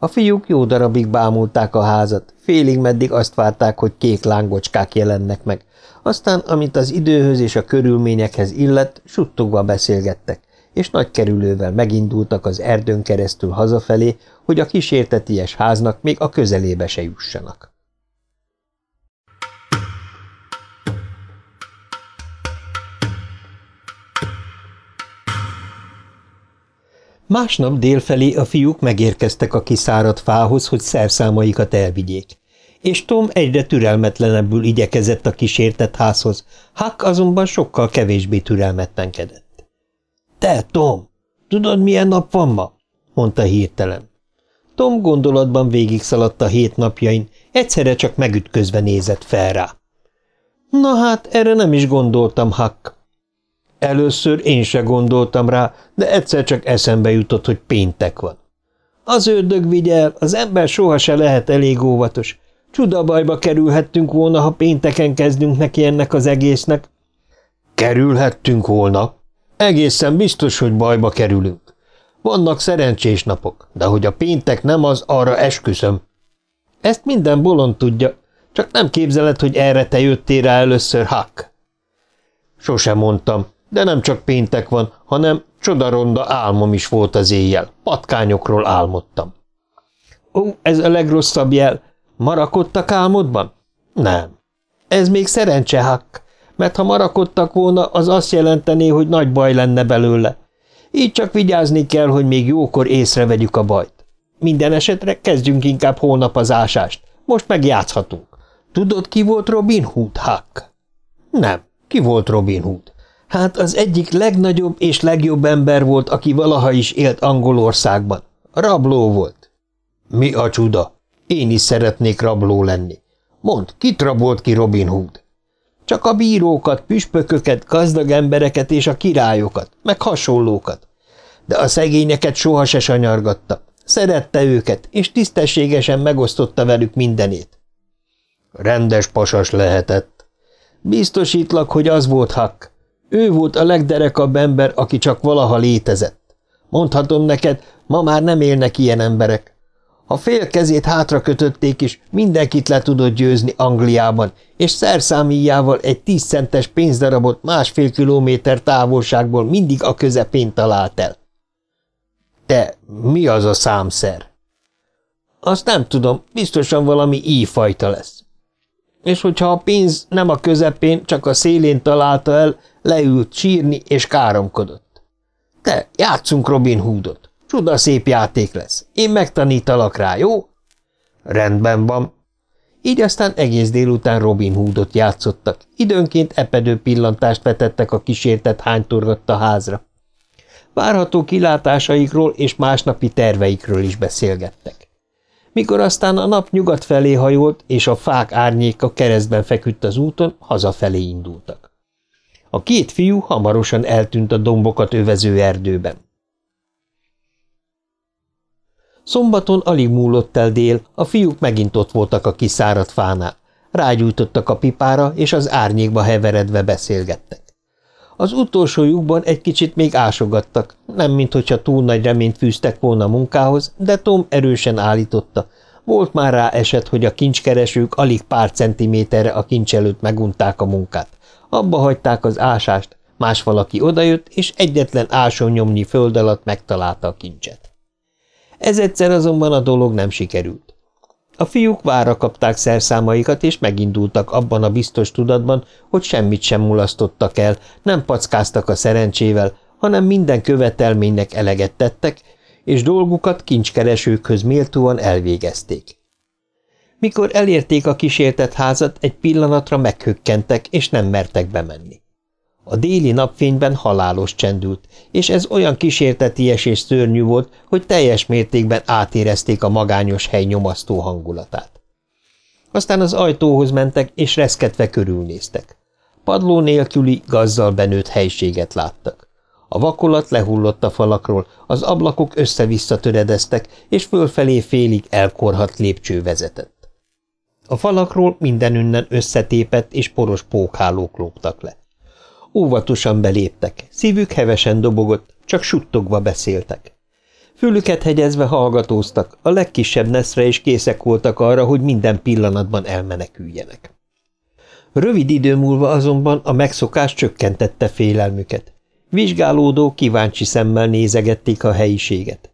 A fiúk jó darabig bámulták a házat, félig meddig azt várták, hogy kék lángocskák jelennek meg, aztán, amint az időhöz és a körülményekhez illett, suttogva beszélgettek, és nagy kerülővel megindultak az erdőn keresztül hazafelé, hogy a kísérteties háznak még a közelébe se jussanak. Másnap délfelé a fiúk megérkeztek a kiszáradt fához, hogy szerszámaikat elvigyék, és Tom egyre türelmetlenebbül igyekezett a kísértett házhoz, Huck azonban sokkal kevésbé türelmetlenkedett. – Te, Tom, tudod, milyen nap van ma? – mondta hirtelen. Tom gondolatban végigszaladt a hét napjain, egyszerre csak megütközve nézett fel rá. – Na hát, erre nem is gondoltam, Huck Először én se gondoltam rá, de egyszer csak eszembe jutott, hogy péntek van. Az ördög vigyel, az ember soha se lehet elég óvatos. Csudabajba kerülhettünk volna, ha pénteken kezdünk neki ennek az egésznek. Kerülhettünk volna. Egészen biztos, hogy bajba kerülünk. Vannak szerencsés napok, de hogy a péntek nem az, arra esküszöm. Ezt minden bolond tudja, csak nem képzeled, hogy erre te jöttél rá először, Huck. Sosem mondtam, de nem csak péntek van, hanem csodaronda álmom is volt az éjjel. Patkányokról álmodtam. Ó, ez a legrosszabb jel. Marakodtak álmodban? Nem. Ez még szerencse, Huck, mert ha marakodtak volna, az azt jelentené, hogy nagy baj lenne belőle. Így csak vigyázni kell, hogy még jókor észrevegyük a bajt. Minden esetre kezdjünk inkább holnap az ásást. Most megjátszhatunk. Tudod, ki volt Robin Hood, Huck? Nem. Ki volt Robin Hood? Hát az egyik legnagyobb és legjobb ember volt, aki valaha is élt Angolországban. Rabló volt. Mi a csuda? Én is szeretnék rabló lenni. Mondd, kit rabolt ki Robin Hood? Csak a bírókat, püspököket, gazdag embereket és a királyokat, meg hasonlókat. De a szegényeket soha se sanyargatta. Szerette őket, és tisztességesen megosztotta velük mindenét. Rendes pasas lehetett. Biztosítlak, hogy az volt Huck. Ő volt a legderekabb ember, aki csak valaha létezett. Mondhatom neked, ma már nem élnek ilyen emberek. Ha fél kezét hátra kötötték is, mindenkit le tudott győzni Angliában, és szerszámíjával egy tíz centes pénzdarabot másfél kilométer távolságból mindig a közepén talált el. Te, mi az a számszer? Azt nem tudom, biztosan valami íjfajta lesz. És hogyha a pénz nem a közepén, csak a szélén találta el, leült sírni és káromkodott. Te, játszunk Robin Hoodot. Csuda szép játék lesz. Én megtanítalak rá, jó? Rendben van. Így aztán egész délután Robin Hoodot játszottak. Időnként epedő pillantást vetettek a kísértett hánytorgatta házra. Várható kilátásaikról és másnapi terveikről is beszélgettek. Mikor aztán a nap nyugat felé hajolt, és a fák árnyéka keresztben feküdt az úton, hazafelé indultak. A két fiú hamarosan eltűnt a dombokat övező erdőben. Szombaton alig múlott el dél, a fiúk megint ott voltak a kiszáradt fánál. Rágyújtottak a pipára, és az árnyékba heveredve beszélgettek. Az utolsó lyukban egy kicsit még ásogattak, nem minthogyha túl nagy reményt fűztek volna munkához, de Tom erősen állította. Volt már rá eset, hogy a kincskeresők alig pár centiméterre a kincs előtt megunták a munkát. Abba hagyták az ásást, más valaki odajött, és egyetlen ásónyomnyi föld alatt megtalálta a kincset. Ez egyszer azonban a dolog nem sikerült. A fiúk vára kapták szerszámaikat, és megindultak abban a biztos tudatban, hogy semmit sem mulasztottak el, nem packáztak a szerencsével, hanem minden követelménynek eleget tettek, és dolgukat kincskeresőkhöz méltóan elvégezték. Mikor elérték a kísértett házat, egy pillanatra meghökkentek, és nem mertek bemenni. A déli napfényben halálos csendült, és ez olyan kísérteties és szörnyű volt, hogy teljes mértékben átérezték a magányos hely nyomasztó hangulatát. Aztán az ajtóhoz mentek, és reszketve körülnéztek. Padló nélküli, gazzal benőtt helységet láttak. A vakolat lehullott a falakról, az ablakok össze-vissza töredeztek, és fölfelé félig elkorhat lépcső vezetett. A falakról mindenünnen összetépett és poros pókhálók lógtak le. Óvatosan beléptek, szívük hevesen dobogott, csak suttogva beszéltek. Fülüket hegyezve hallgatóztak, a legkisebb neszre is készek voltak arra, hogy minden pillanatban elmeneküljenek. Rövid idő múlva azonban a megszokás csökkentette félelmüket. Vizsgálódó, kíváncsi szemmel nézegették a helyiséget.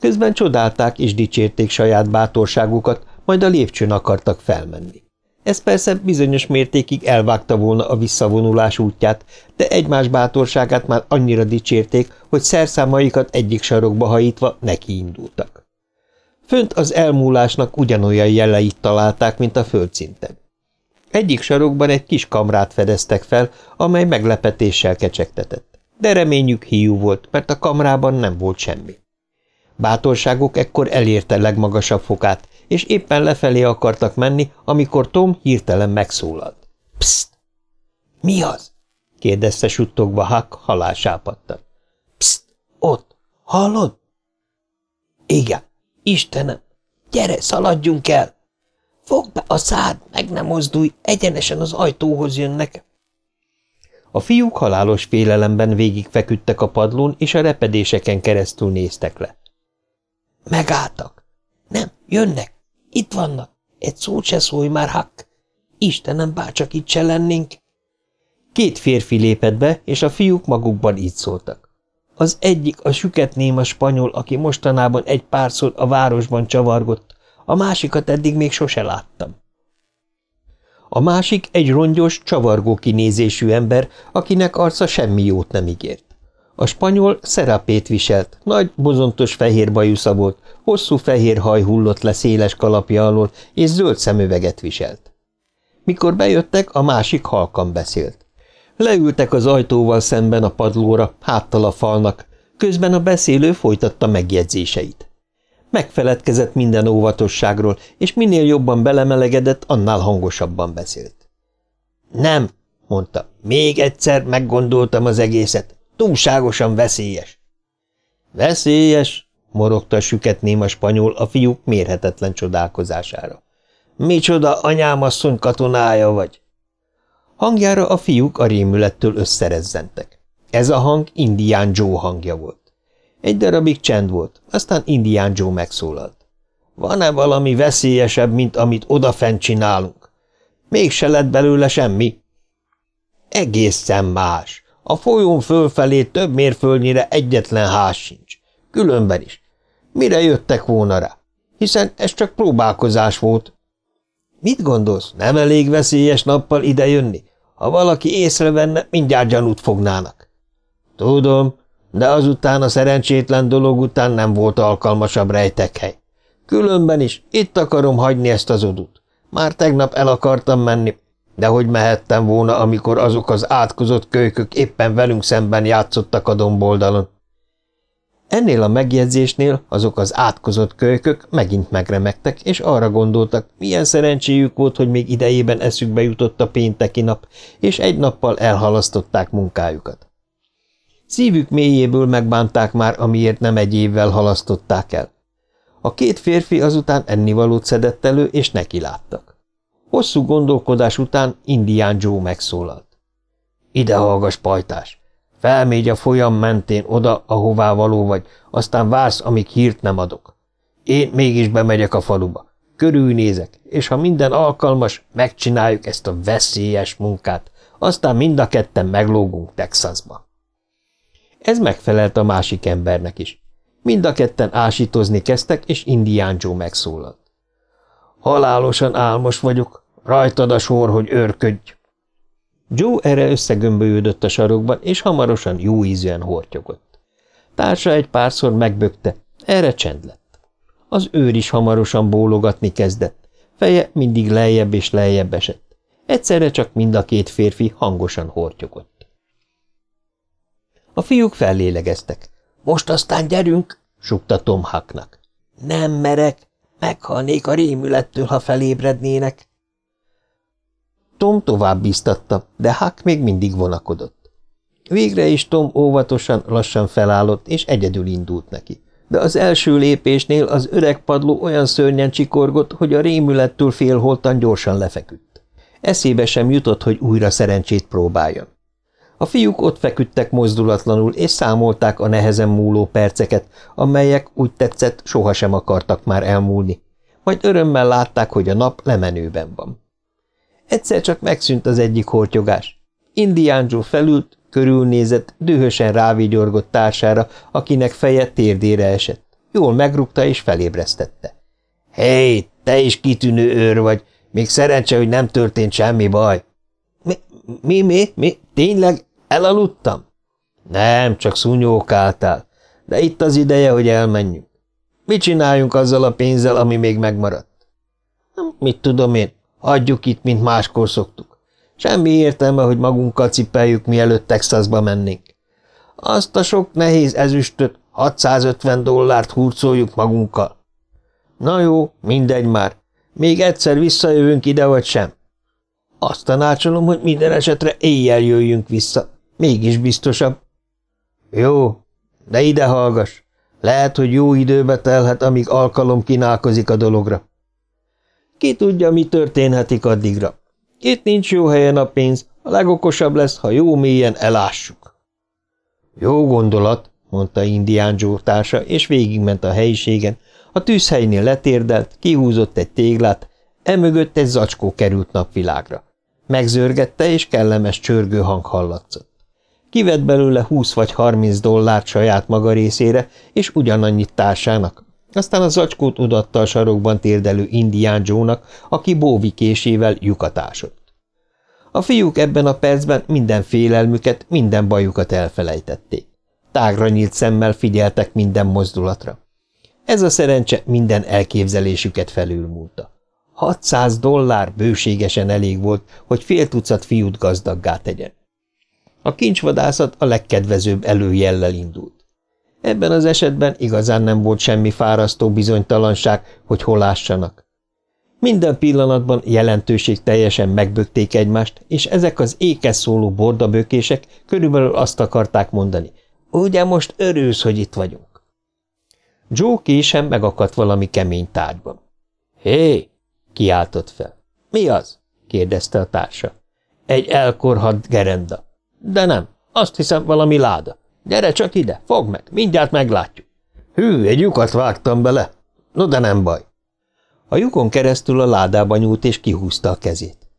Közben csodálták és dicsérték saját bátorságukat, majd a lépcsőn akartak felmenni. Ez persze bizonyos mértékig elvágta volna a visszavonulás útját, de egymás bátorságát már annyira dicsérték, hogy szerszámaikat egyik sarokba hajítva nekiindultak. Fönt az elmúlásnak ugyanolyan jeleit találták, mint a földszinten. Egyik sarokban egy kis kamrát fedeztek fel, amely meglepetéssel kecsegtetett. De reményük hiú volt, mert a kamrában nem volt semmi. Bátorságok ekkor elérte legmagasabb fokát, és éppen lefelé akartak menni, amikor Tom hirtelen megszólalt. – Pszt! – Mi az? – kérdezte suttogva Huck halálsápadtan. – Pszt! Ott! Hallod? – Igen. Istenem! Gyere, szaladjunk el! Fogd be a szád, meg nem mozdulj, egyenesen az ajtóhoz jönnek. A fiúk halálos félelemben végigfeküdtek a padlón, és a repedéseken keresztül néztek le. Megálltak. Nem, jönnek. Itt vannak. Egy szót se szólj már, Hack. Istenem, bárcsak itt se lennénk. Két férfi lépett be, és a fiúk magukban így szóltak. Az egyik a süket néma spanyol, aki mostanában egy párszor a városban csavargott, a másikat eddig még sose láttam. A másik egy rongyos, csavargó kinézésű ember, akinek arca semmi jót nem ígért. A spanyol szerapét viselt, nagy, bozontos fehér bajusza volt, hosszú fehér haj hullott le széles kalapja alól, és zöld szemüveget viselt. Mikor bejöttek, a másik halkan beszélt. Leültek az ajtóval szemben a padlóra, háttal a falnak, közben a beszélő folytatta megjegyzéseit. Megfeledkezett minden óvatosságról, és minél jobban belemelegedett, annál hangosabban beszélt. Nem, mondta, még egyszer meggondoltam az egészet. Túlságosan veszélyes. Veszélyes, morogta a süket néma spanyol a fiúk mérhetetlen csodálkozására. Micsoda anyámasszony katonája vagy? Hangjára a fiúk a rémülettől összerezzentek. Ez a hang Indián Joe hangja volt. Egy darabig csend volt, aztán Indián Joe megszólalt. Van-e valami veszélyesebb, mint amit odafent csinálunk? Mégse lett belőle semmi. Egészen más. A folyón fölfelé több mérföldnyire egyetlen ház sincs. Különben is. Mire jöttek volna rá? Hiszen ez csak próbálkozás volt. Mit gondolsz, nem elég veszélyes nappal idejönni? Ha valaki észrevenne, mindjárt gyanút fognának. Tudom, de azután a szerencsétlen dolog után nem volt alkalmasabb rejtekhely. Különben is itt akarom hagyni ezt az odut. Már tegnap el akartam menni, de hogy mehettem volna, amikor azok az átkozott kölykök éppen velünk szemben játszottak a domboldalon? Ennél a megjegyzésnél azok az átkozott kölykök megint megremegtek, és arra gondoltak, milyen szerencséjük volt, hogy még idejében eszükbe jutott a pénteki nap, és egy nappal elhalasztották munkájukat. Szívük mélyéből megbánták már, amiért nem egy évvel halasztották el. A két férfi azután ennivalót szedett elő, és neki láttak. Hosszú gondolkodás után Indián Joe megszólalt. Ide hallgass, pajtás! Felmégy a folyam mentén oda, ahová való vagy, aztán vársz, amíg hírt nem adok. Én mégis bemegyek a faluba. Körülnézek, és ha minden alkalmas, megcsináljuk ezt a veszélyes munkát, aztán mind a ketten meglógunk Texasba. Ez megfelelt a másik embernek is. Mind a ketten ásítozni kezdtek, és Indián Joe megszólalt. Halálosan álmos vagyok, rajtad a sor, hogy őrködj. Joe erre összegömbölyödött a sarokban, és hamarosan jó ízűen hortyogott. Társa egy párszor megbökte, erre csend lett. Az őr is hamarosan bólogatni kezdett, feje mindig lejjebb és lejjebb esett. Egyszerre csak mind a két férfi hangosan hortyogott. A fiúk fellélegeztek. Most aztán gyerünk, sukta Tom Hucknak. Nem merek, meghalnék a rémülettől, ha felébrednének. Tom tovább biztatta, de Huck még mindig vonakodott. Végre is Tom óvatosan, lassan felállott, és egyedül indult neki. De az első lépésnél az öreg padló olyan szörnyen csikorgott, hogy a rémülettől félholtan gyorsan lefeküdt. Eszébe sem jutott, hogy újra szerencsét próbáljon. A fiúk ott feküdtek mozdulatlanul, és számolták a nehezen múló perceket, amelyek úgy tetszett, sohasem akartak már elmúlni. Majd örömmel látták, hogy a nap lemenőben van. Egyszer csak megszűnt az egyik hortyogás. Indián Joe felült, körülnézett, dühösen rávigyorgott társára, akinek feje térdére esett. Jól megrúgta és felébresztette. – Hé, te is kitűnő őr vagy, még szerencse, hogy nem történt semmi baj. Mi, mi, mi, mi, tényleg elaludtam? Nem, csak szúnyókáltál, de itt az ideje, hogy elmenjünk. Mit csináljunk azzal a pénzzel, ami még megmaradt? Mit tudom én, Adjuk itt, mint máskor szoktuk. Semmi értelme, hogy magunkkal cipeljük, mielőtt Texasba mennénk. Azt a sok nehéz ezüstöt, 650 dollárt hurcoljuk magunkkal. Na jó, mindegy már. Még egyszer visszajövünk ide, vagy sem? Azt tanácsolom, hogy minden esetre éjjel jöjjünk vissza. Mégis biztosabb. Jó, de ide hallgass. Lehet, hogy jó időbe telhet, amíg alkalom kínálkozik a dologra. Ki tudja, mi történhetik addigra. Itt nincs jó helyen a pénz, a legokosabb lesz, ha jó mélyen elássuk. Jó gondolat, mondta Indián társa, és végigment a helyiségen. A tűzhelynél letérdelt, kihúzott egy téglát, emögött egy zacskó került napvilágra. Megzörgette, és kellemes csörgő hang hallatszott. Kivett belőle húsz vagy harminc dollárt saját maga részére, és ugyanannyit társának. Aztán a zacskót odatta a sarokban térdelő Indián Joe-nak, aki bóvi késével lyukatásott. A fiúk ebben a percben minden félelmüket, minden bajukat elfelejtették. Tágra nyílt szemmel figyeltek minden mozdulatra. Ez a szerencse minden elképzelésüket felülmúlta. 600 dollár bőségesen elég volt, hogy fél tucat fiút gazdaggá tegyen. A kincsvadászat a legkedvezőbb előjellel indult. Ebben az esetben igazán nem volt semmi fárasztó bizonytalanság, hogy hol ássanak. Minden pillanatban jelentőség teljesen megbökték egymást, és ezek az ékes szóló bordabökések körülbelül azt akarták mondani. Ugye most örülsz, hogy itt vagyunk? Joe késem megakadt valami kemény tárgyban. Hé! kiáltott fel. Mi az? kérdezte a társa. Egy elkorhadt gerenda. De nem, azt hiszem valami láda. Gyere csak ide, fogd meg, mindjárt meglátjuk. Hű, egy lyukat vágtam bele. No, de nem baj. A lyukon keresztül a ládába nyúlt és kihúzta a kezét.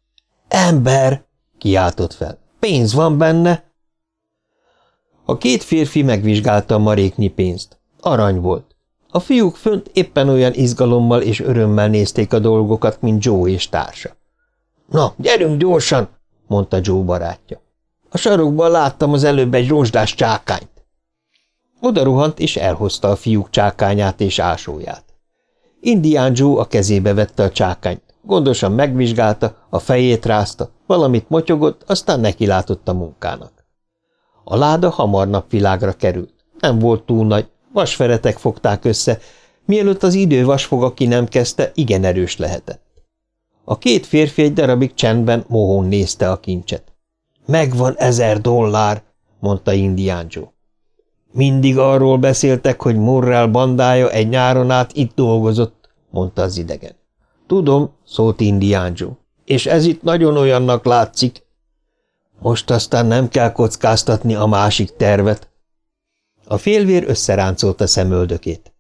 Ember! kiáltott fel. Pénz van benne? A két férfi megvizsgálta a maréknyi pénzt. Arany volt. A fiúk fönt éppen olyan izgalommal és örömmel nézték a dolgokat, mint Joe és társa. – Na, gyerünk gyorsan! – mondta Joe barátja. A sarokban láttam az előbb egy rozsdás csákányt. Oda és elhozta a fiúk csákányát és ásóját. Indián Joe a kezébe vette a csákányt, gondosan megvizsgálta, a fejét rázta, valamit motyogott, aztán nekilátott a munkának. A láda hamar napvilágra került. Nem volt túl nagy, vasferetek fogták össze, mielőtt az idő vasfoga ki nem kezdte, igen erős lehetett. A két férfi egy darabig csendben mohón nézte a kincset. Megvan ezer dollár, mondta Indián. Mindig arról beszéltek, hogy Morrell bandája egy nyáron át itt dolgozott, mondta az idegen. Tudom, szólt Indián és ez itt nagyon olyannak látszik. Most aztán nem kell kockáztatni a másik tervet. A félvér összeráncolta szemöldökét.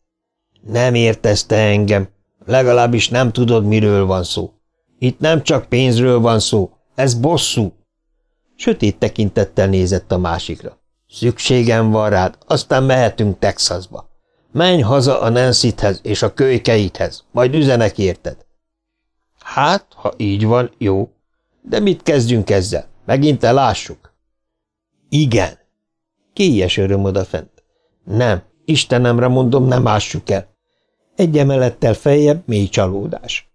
Nem értesz te engem, legalábbis nem tudod, miről van szó. Itt nem csak pénzről van szó, ez bosszú. Sötét tekintettel nézett a másikra. Szükségem van rád, aztán mehetünk Texasba. Menj haza a Nancythez és a kölykeidhez, majd üzenek érted. Hát, ha így van, jó. De mit kezdjünk ezzel? Megint elássuk? Igen. Kélyes öröm odafent. Nem, Istenemre mondom, nem ássuk el. Egy emelettel feljebb mély csalódás.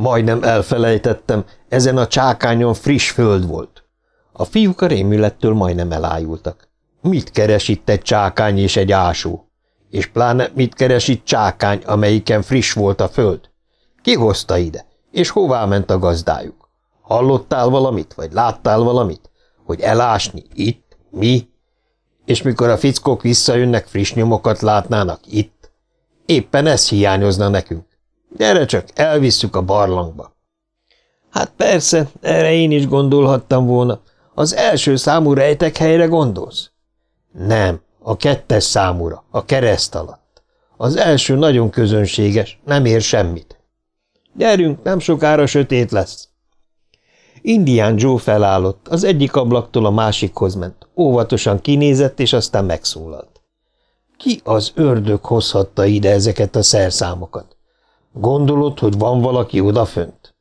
Majdnem elfelejtettem, ezen a csákányon friss föld volt. A fiúk a rémülettől majdnem elájultak. Mit keres itt egy csákány és egy ásó? És pláne mit keres itt csákány, amelyiken friss volt a föld? Ki hozta ide? És hová ment a gazdájuk? Hallottál valamit, vagy láttál valamit? Hogy elásni itt? Mi? És mikor a fickók visszajönnek, friss nyomokat látnának itt? Éppen ez hiányozna nekünk. Gyere csak, elvisszük a barlangba. Hát persze, erre én is gondolhattam volna. Az első számú rejtek helyre gondolsz? Nem, a kettes számúra, a kereszt alatt. Az első nagyon közönséges, nem ér semmit. Gyerünk, nem sokára sötét lesz. Indián Joe felállott, az egyik ablaktól a másikhoz ment, óvatosan kinézett, és aztán megszólalt. Ki az ördög hozhatta ide ezeket a szerszámokat? Gondolod, hogy van valaki odafönt?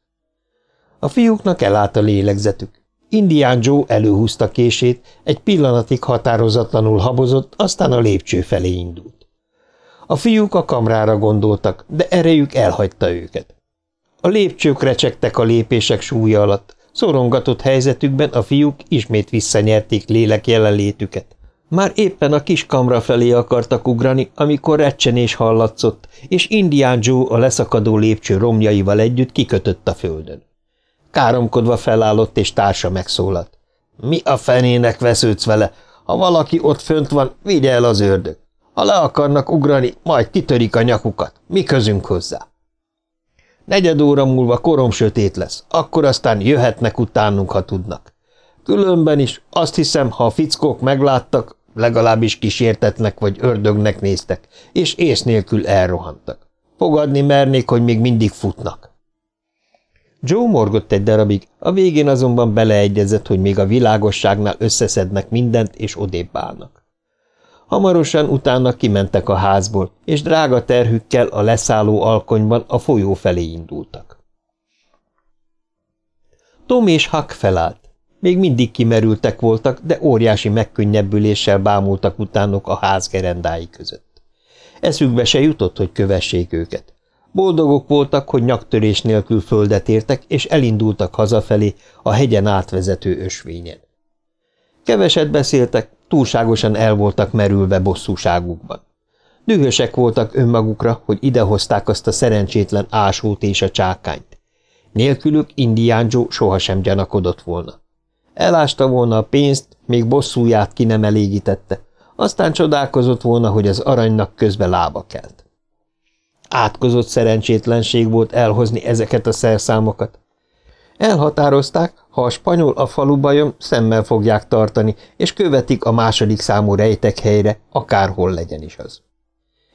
A fiúknak elállt a lélegzetük. Indián Joe előhúzta kését, egy pillanatig határozatlanul habozott, aztán a lépcső felé indult. A fiúk a kamrára gondoltak, de erejük elhagyta őket. A lépcsők recsegtek a lépések súlya alatt, szorongatott helyzetükben a fiúk ismét visszanyerték lélek jelenlétüket. Már éppen a kis kamra felé akartak ugrani, amikor recsenés hallatszott, és Indián Joe a leszakadó lépcső romjaival együtt kikötött a földön. Káromkodva felállott, és társa megszólalt. Mi a fenének vesződsz vele? Ha valaki ott fönt van, vigye el az ördög. Ha le akarnak ugrani, majd kitörik a nyakukat. Mi közünk hozzá? Negyed óra múlva korom sötét lesz, akkor aztán jöhetnek utánunk, ha tudnak. Különben is azt hiszem, ha a fickók megláttak, legalábbis kísértetnek vagy ördögnek néztek, és ész nélkül elrohantak. Fogadni mernék, hogy még mindig futnak. Joe morgott egy darabig, a végén azonban beleegyezett, hogy még a világosságnál összeszednek mindent, és odébb állnak. Hamarosan utána kimentek a házból, és drága terhükkel a leszálló alkonyban a folyó felé indultak. Tom és Huck felállt. Még mindig kimerültek voltak, de óriási megkönnyebbüléssel bámultak utánok a ház gerendái között. Eszükbe se jutott, hogy kövessék őket. Boldogok voltak, hogy nyaktörés nélkül földet értek, és elindultak hazafelé a hegyen átvezető ösvényen. Keveset beszéltek, túlságosan el voltak merülve bosszúságukban. Dühösek voltak önmagukra, hogy idehozták azt a szerencsétlen ásót és a csákányt. Nélkülük Indián sohasem gyanakodott volna. Elásta volna a pénzt, még bosszúját ki nem elégítette, aztán csodálkozott volna, hogy az aranynak közbe lába kelt. Átkozott szerencsétlenség volt elhozni ezeket a szerszámokat. Elhatározták, ha a spanyol a faluba jön, szemmel fogják tartani, és követik a második számú rejtek helyre, akárhol legyen is az.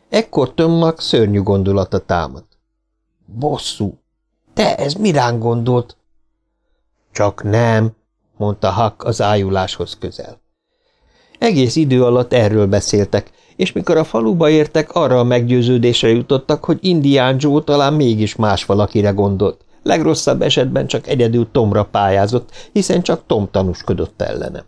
Ekkor Tömmak szörnyű gondolata támad. Bosszú! Te ez mirán gondolt? Csak nem, mondta Huck az ájuláshoz közel. Egész idő alatt erről beszéltek, és mikor a faluba értek, arra a meggyőződésre jutottak, hogy Indián Joe talán mégis más valakire gondolt. Legrosszabb esetben csak egyedül Tomra pályázott, hiszen csak Tom tanúskodott ellene.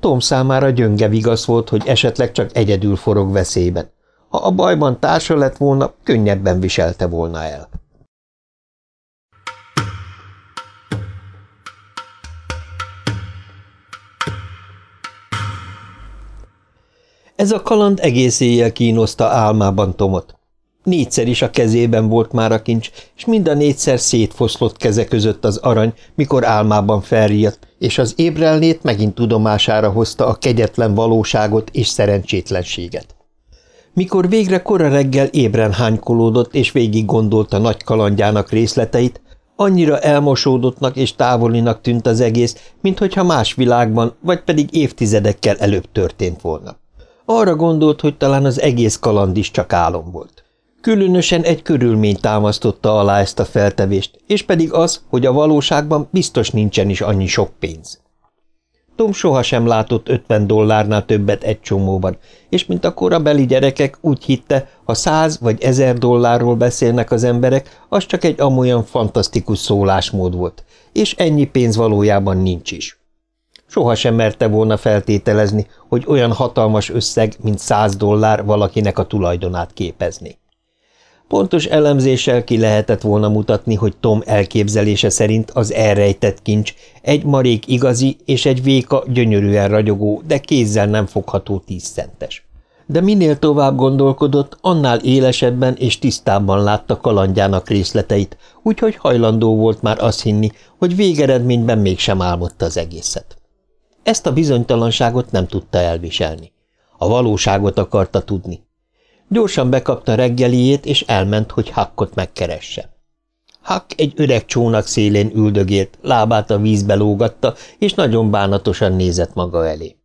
Tom számára gyönge vigasz volt, hogy esetleg csak egyedül forog veszélyben. Ha a bajban társa lett volna, könnyebben viselte volna el. Ez a kaland egész éjjel kínoszta álmában Tomot. Négyszer is a kezében volt már a kincs, és mind a négyszer szétfoszlott keze között az arany, mikor álmában felriadt, és az ébrelnét megint tudomására hozta a kegyetlen valóságot és szerencsétlenséget. Mikor végre kora reggel ébren hánykolódott és végig gondolta nagy kalandjának részleteit, annyira elmosódottnak és távolinak tűnt az egész, minthogyha más világban, vagy pedig évtizedekkel előbb történt volna. Arra gondolt, hogy talán az egész kaland is csak álom volt. Különösen egy körülmény támasztotta alá ezt a feltevést, és pedig az, hogy a valóságban biztos nincsen is annyi sok pénz. Tom sohasem látott 50 dollárnál többet egy csomóban, és mint a korabeli gyerekek úgy hitte, ha száz vagy ezer dollárról beszélnek az emberek, az csak egy amolyan fantasztikus szólásmód volt, és ennyi pénz valójában nincs is. Sohasem merte volna feltételezni, hogy olyan hatalmas összeg, mint száz dollár valakinek a tulajdonát képezni. Pontos elemzéssel ki lehetett volna mutatni, hogy Tom elképzelése szerint az elrejtett kincs egy marék igazi és egy véka gyönyörűen ragyogó, de kézzel nem fogható tízcentes. De minél tovább gondolkodott, annál élesebben és tisztábban látta kalandjának részleteit, úgyhogy hajlandó volt már azt hinni, hogy végeredményben mégsem álmodta az egészet. Ezt a bizonytalanságot nem tudta elviselni. A valóságot akarta tudni. Gyorsan bekapta reggeliét, és elment, hogy Hakkot megkeresse. Hakk egy öreg csónak szélén üldögélt, lábát a vízbe lógatta, és nagyon bánatosan nézett maga elé.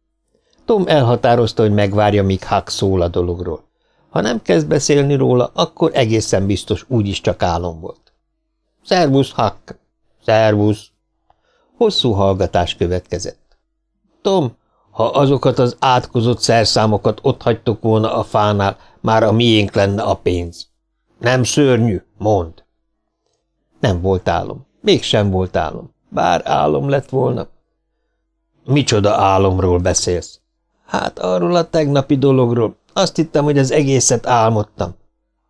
Tom elhatározta, hogy megvárja, míg Hack szól a dologról. Ha nem kezd beszélni róla, akkor egészen biztos úgyis csak álom volt. – Szervusz, Hack! – Szervusz! Hosszú hallgatás következett. Tom, ha azokat az átkozott szerszámokat ott hagytok volna a fánál, már a miénk lenne a pénz. Nem szörnyű, mond. Nem volt álom. Mégsem volt álom. Bár álom lett volna. Micsoda álomról beszélsz? Hát arról a tegnapi dologról. Azt hittem, hogy az egészet álmodtam.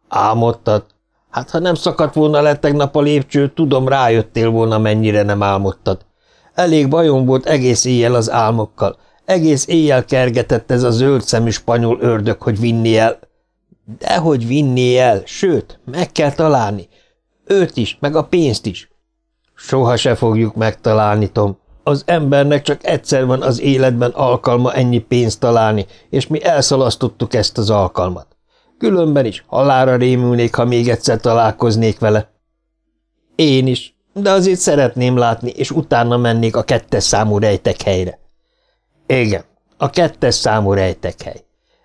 Álmodtad? Hát ha nem szakadt volna le tegnap a lépcső, tudom, rájöttél volna, mennyire nem álmodtad. Elég bajom volt egész éjjel az álmokkal. Egész éjjel kergetett ez a zöld szemű spanyol ördög, hogy vinni el. Dehogy vinni el, sőt, meg kell találni. Őt is, meg a pénzt is. Soha se fogjuk megtalálni, Tom. Az embernek csak egyszer van az életben alkalma ennyi pénzt találni, és mi elszalasztottuk ezt az alkalmat. Különben is halára rémülnék, ha még egyszer találkoznék vele. Én is, de azért szeretném látni, és utána mennék a kettes számú rejtek helyre. Igen, a kettes számú rejtekhely.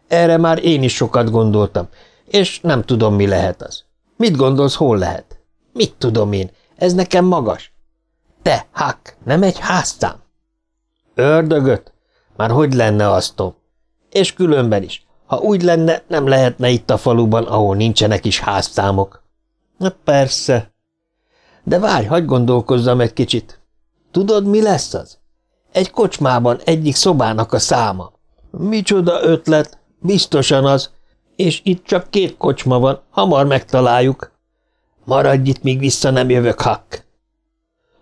Erre már én is sokat gondoltam, és nem tudom, mi lehet az. Mit gondolsz, hol lehet? Mit tudom én, ez nekem magas. Te, Hak, nem egy házszám? Ördögöt? Már hogy lenne az, Tom? És különben is. Ha úgy lenne, nem lehetne itt a faluban, ahol nincsenek is házszámok. Na persze. De várj, hagyd gondolkozzam egy kicsit. Tudod, mi lesz az? Egy kocsmában egyik szobának a száma. Micsoda ötlet, biztosan az, és itt csak két kocsma van, hamar megtaláljuk. Maradj itt, míg vissza nem jövök, Hack.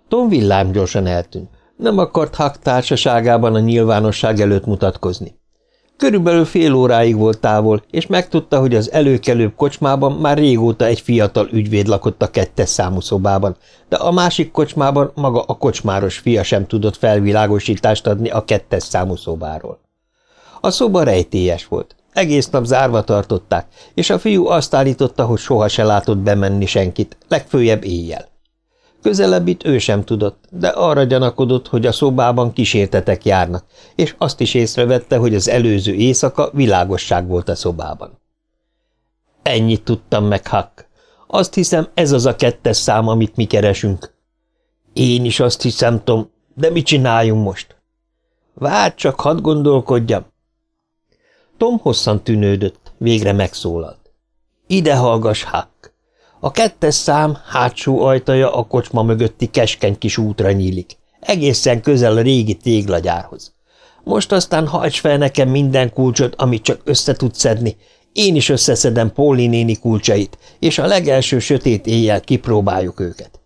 Tom villámgyorsan eltűnt. Nem akart Hack társaságában a nyilvánosság előtt mutatkozni. Körülbelül fél óráig volt távol, és megtudta, hogy az előkelőbb kocsmában már régóta egy fiatal ügyvéd lakott a kettes számú szobában, de a másik kocsmában maga a kocsmáros fia sem tudott felvilágosítást adni a kettes számú szobáról. A szoba rejtélyes volt, egész nap zárva tartották, és a fiú azt állította, hogy soha se látott bemenni senkit, legfőjebb éjjel. Közelebbit ő sem tudott, de arra gyanakodott, hogy a szobában kísértetek járnak, és azt is észrevette, hogy az előző éjszaka világosság volt a szobában. Ennyit tudtam meg, Huck. Azt hiszem, ez az a kettes szám, amit mi keresünk. Én is azt hiszem, Tom, de mit csináljunk most? Várj csak, hadd gondolkodjam. Tom hosszan tűnődött, végre megszólalt. Ide hallgass, Huck. A kettes szám hátsó ajtaja a kocsma mögötti keskeny kis útra nyílik, egészen közel a régi téglagyárhoz. Most aztán hajts fel nekem minden kulcsot, amit csak össze tudsz szedni, én is összeszedem Polly néni kulcsait, és a legelső sötét éjjel kipróbáljuk őket.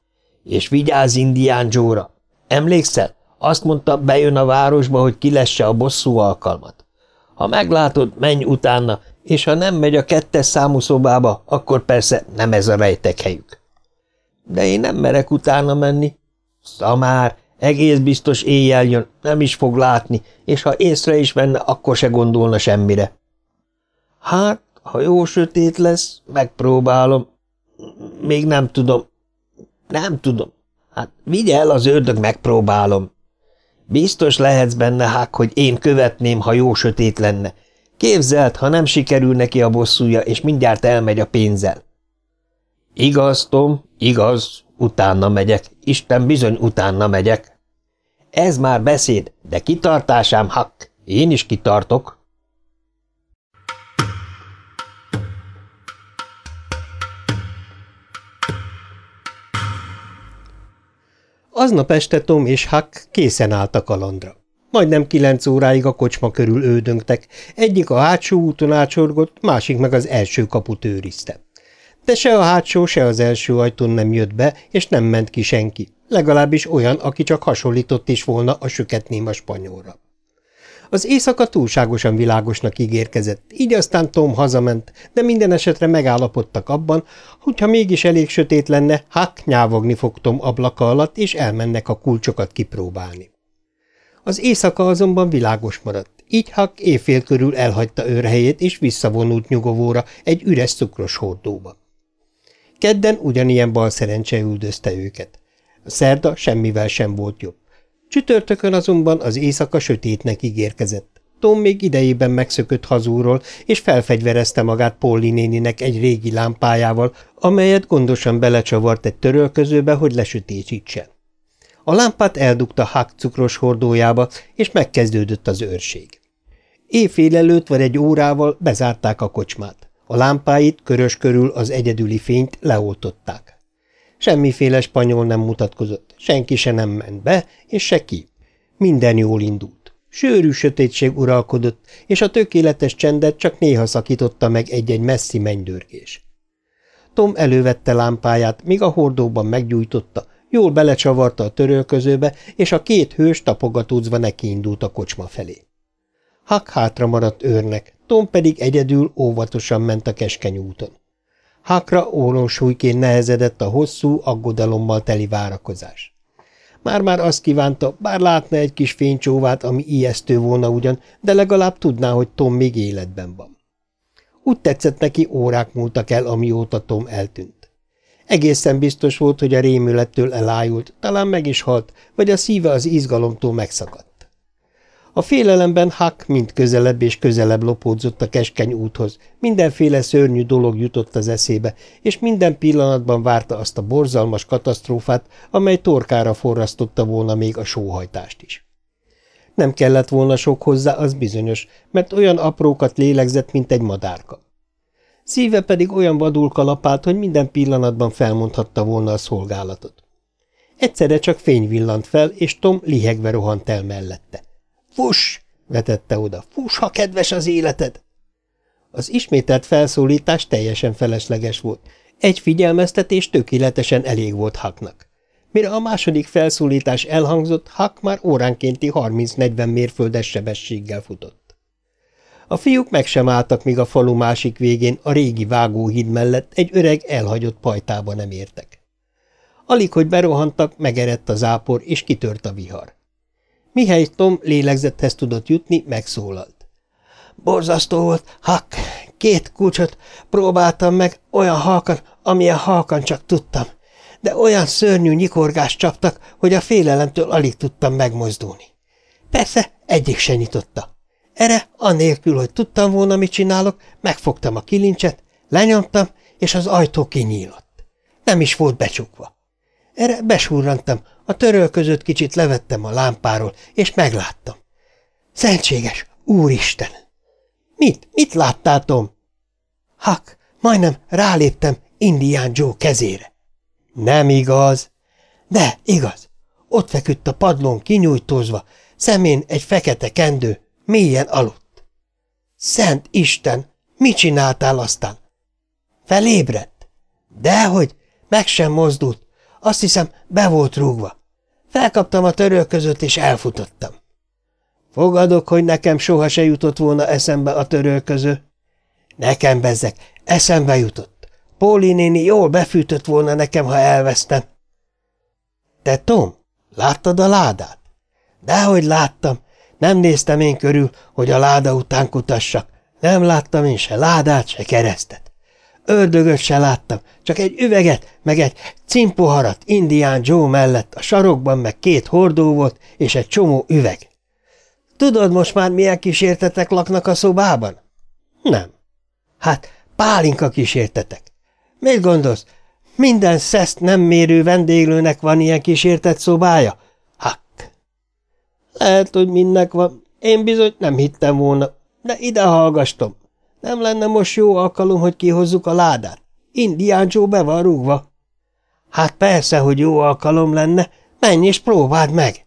És vigyázz Indián Joe-ra. Emlékszel? Azt mondta, bejön a városba, hogy kilesse a bosszú alkalmat. Ha meglátod, menj utána, és ha nem megy a kettes számú szobába, akkor persze nem ez a rejtek helyük. De én nem merek utána menni. Szamár, egész biztos éjjel jön, nem is fog látni, és ha észre is venne, akkor se gondolna semmire. Hát, ha jó sötét lesz, megpróbálom. Még nem tudom. Nem tudom. Hát vigye el az ördög, megpróbálom. Biztos lehetsz benne, Hák, hogy én követném, ha jó sötét lenne, Képzelt, ha nem sikerül neki a bosszúja, és mindjárt elmegy a pénzzel. Igaz, Tom, igaz, utána megyek, Isten bizony utána megyek. Ez már beszéd, de kitartásám hak, én is kitartok. Aznap este Tom és Huck készen álltak a kalandra. Majdnem kilenc óráig a kocsma körül ődöngtek, egyik a hátsó úton átsorgott, másik meg az első kaput őrizte. De se a hátsó, se az első ajtón nem jött be, és nem ment ki senki, legalábbis olyan, aki csak hasonlított is volna a süket néma spanyolra. Az éjszaka túlságosan világosnak ígérkezett, így aztán Tom hazament, de minden esetre megállapodtak abban, hogyha mégis elég sötét lenne, Huck nyávogni fog Tom ablaka alatt, és elmennek a kulcsokat kipróbálni. Az éjszaka azonban világos maradt, így Huck éjfél körül elhagyta őrhelyét és visszavonult nyugovóra egy üres cukros hordóba. Kedden ugyanilyen bal szerencse üldözte őket. A szerda semmivel sem volt jobb. Csütörtökön azonban az éjszaka sötétnek ígérkezett. Tom még idejében megszökött hazúról, és felfegyverezte magát Polly néninek egy régi lámpájával, amelyet gondosan belecsavart egy törölközőbe, hogy lesötétítse. A lámpát eldugta Huck cukros hordójába, és megkezdődött az őrség. Éjfél előtt vagy egy órával bezárták a kocsmát. A lámpáit körös körül az egyedüli fényt leoltották. Semmiféle spanyol nem mutatkozott, senki se nem ment be, és se ki. Minden jól indult. Sűrű sötétség uralkodott, és a tökéletes csendet csak néha szakította meg egy-egy messzi mennydörgés. Tom elővette lámpáját, míg a hordóban meggyújtotta, Jól belecsavarta a törölközőbe, és a két hős tapogatózva nekiindult a kocsma felé. Hak hátra maradt őrnek, Tom pedig egyedül óvatosan ment a keskeny úton. Hakra óronsúlyként nehezedett a hosszú, aggodalommal teli várakozás. Már-már azt kívánta, bár látna egy kis fénycsóvát, ami ijesztő volna ugyan, de legalább tudná, hogy Tom még életben van. Úgy tetszett neki, órák múltak el, amióta Tom eltűnt. Egészen biztos volt, hogy a rémülettől elájult, talán meg is halt, vagy a szíve az izgalomtól megszakadt. A félelemben Huck mind közelebb és közelebb lopódzott a keskeny úthoz, mindenféle szörnyű dolog jutott az eszébe, és minden pillanatban várta azt a borzalmas katasztrófát, amely torkára forrasztotta volna még a sóhajtást is. Nem kellett volna sok hozzá, az bizonyos, mert olyan aprókat lélegzett, mint egy madárka. Szíve pedig olyan vadul kalapált, hogy minden pillanatban felmondhatta volna a szolgálatot. Egyszerre csak fény villant fel, és Tom lihegve rohant el mellette. – Fuss! – vetette oda. – Fuss, ha kedves az életed! Az ismételt felszólítás teljesen felesleges volt. Egy figyelmeztetés tökéletesen elég volt Haknak. Mire a második felszólítás elhangzott, Hak már óránkénti 30-40 mérföldes sebességgel futott. A fiúk meg sem álltak, míg a falu másik végén, a régi vágóhíd mellett egy öreg elhagyott pajtába nem értek. Alig, hogy berohantak, megerett a zápor, és kitört a vihar. Mihely Tom lélegzethez tudott jutni, megszólalt. Borzasztó volt, Hak, két kulcsot próbáltam meg, olyan halkan, amilyen halkan csak tudtam de olyan szörnyű nyikorgást csaptak, hogy a félelemtől alig tudtam megmozdulni. Persze, egyik se nyitotta. Erre, anélkül, hogy tudtam volna, mit csinálok, megfogtam a kilincset, lenyomtam, és az ajtó kinyílott. Nem is volt becsukva. Erre besurrantam, a töröl között kicsit levettem a lámpáról, és megláttam. Szentséges, úristen! Mit, mit láttál, Tom? Hak, majdnem ráléptem Indián Joe kezére. Nem igaz. De, igaz. Ott feküdt a padlón kinyújtózva, szemén egy fekete kendő, mélyen aludt. Szent Isten, mit csináltál aztán? Felébredt? Dehogy, meg sem mozdult. Azt hiszem, be volt rúgva. Felkaptam a törő között, és elfutottam. Fogadok, hogy nekem soha se jutott volna eszembe a törölköző. Nekem bezzek, eszembe jutott. Póli néni jól befűtött volna nekem, ha elvesztem. Te, Tom, láttad a ládát? Dehogy láttam. Nem néztem én körül, hogy a láda után kutassak. Nem láttam én se ládát, se keresztet. Ördögöt se láttam, csak egy üveget, meg egy cimpoharat Indián Joe mellett, a sarokban meg két hordó volt, és egy csomó üveg. Tudod most már, milyen kísértetek laknak a szobában? Nem. Hát, pálinka kísértetek. Mit gondolsz? Minden szeszt nem mérő vendéglőnek van ilyen kísértett szobája? Lehet, hogy mindnek van. Én bizony nem hittem volna, de ide hallgastom. Nem lenne most jó alkalom, hogy kihozzuk a ládát? Indián Joe be van rúgva. Hát persze, hogy jó alkalom lenne. Menj és próbáld meg!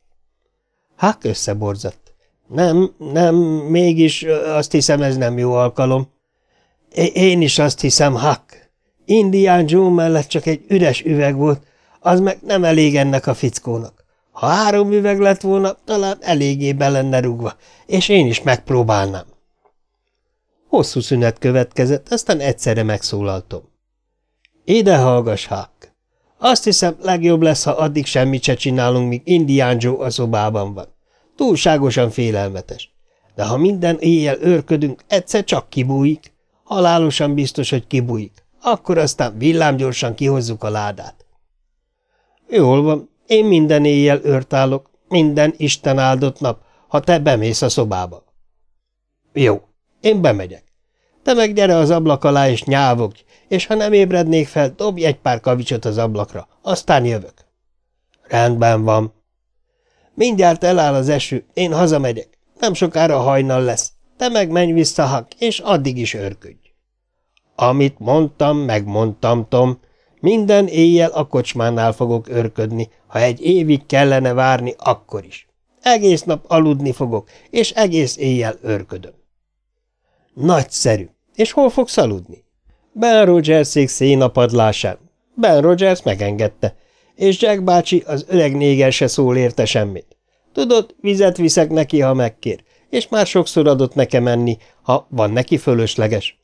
Hák összeborzott. Nem, nem, mégis azt hiszem, ez nem jó alkalom. Én is azt hiszem, Hak. Indián Joe mellett csak egy üres üveg volt, az meg nem elég ennek a fickónak. Ha három üveg lett volna, talán eléggé be lenne rugva, és én is megpróbálnám. Hosszú szünet következett, aztán egyszerre megszólaltom. Ide hallgass, Huck! Azt hiszem, legjobb lesz, ha addig semmit se csinálunk, míg Indián Joe a szobában van. Túlságosan félelmetes. De ha minden éjjel őrködünk, egyszer csak kibújik. Halálosan biztos, hogy kibújik. Akkor aztán villámgyorsan kihozzuk a ládát. Jól van, én minden éjjel őrtállok, minden Isten áldott nap, ha te bemész a szobába. Jó, én bemegyek. Te meg gyere az ablak alá és nyávogj, és ha nem ébrednék fel, dobj egy pár kavicsot az ablakra, aztán jövök. Rendben van. Mindjárt eláll az eső, én hazamegyek. Nem sokára hajnal lesz. Te meg menj vissza, Hak, és addig is örködj. Amit mondtam, megmondtam, Tom. Minden éjjel a kocsmánál fogok örködni, ha egy évig kellene várni, akkor is. Egész nap aludni fogok, és egész éjjel örködöm. Nagyszerű. És hol fogsz aludni? Ben Rogerszék szénapadlásán. Ben Rogers megengedte, és Jack bácsi, az öreg néger se szól érte semmit. Tudod, vizet viszek neki, ha megkér, és már sokszor adott nekem enni, ha van neki fölösleges.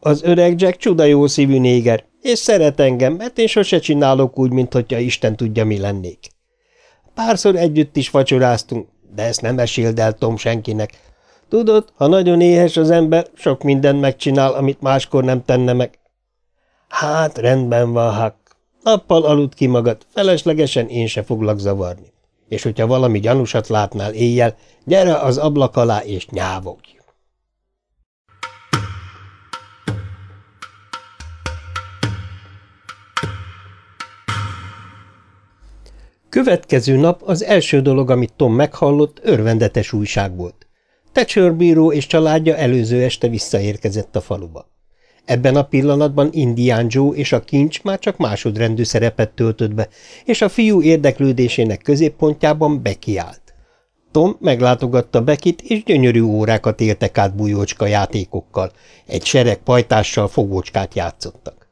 Az öreg Jack csuda jó szívű néger, és szeret engem, mert én sose csinálok úgy, mint hogyha Isten tudja, mi lennék. Párszor együtt is vacsoráztunk, de ezt nem eséld el Tom senkinek. Tudod, ha nagyon éhes az ember, sok mindent megcsinál, amit máskor nem tenne meg. Hát, rendben van, Huck. Nappal aludt ki magad, feleslegesen én se foglak zavarni. És hogyha valami gyanúsat látnál éjjel, gyere az ablak alá és nyávogj. Következő nap az első dolog, amit Tom meghallott, örvendetes újság volt. Thatcher bíró és családja előző este visszaérkezett a faluba. Ebben a pillanatban Indián Joe és a kincs már csak másodrendű szerepet töltött be, és a fiú érdeklődésének középpontjában Becky állt. Tom meglátogatta Bekit, és gyönyörű órákat éltek át bujócska játékokkal, egy sereg pajtással fogócskát játszottak.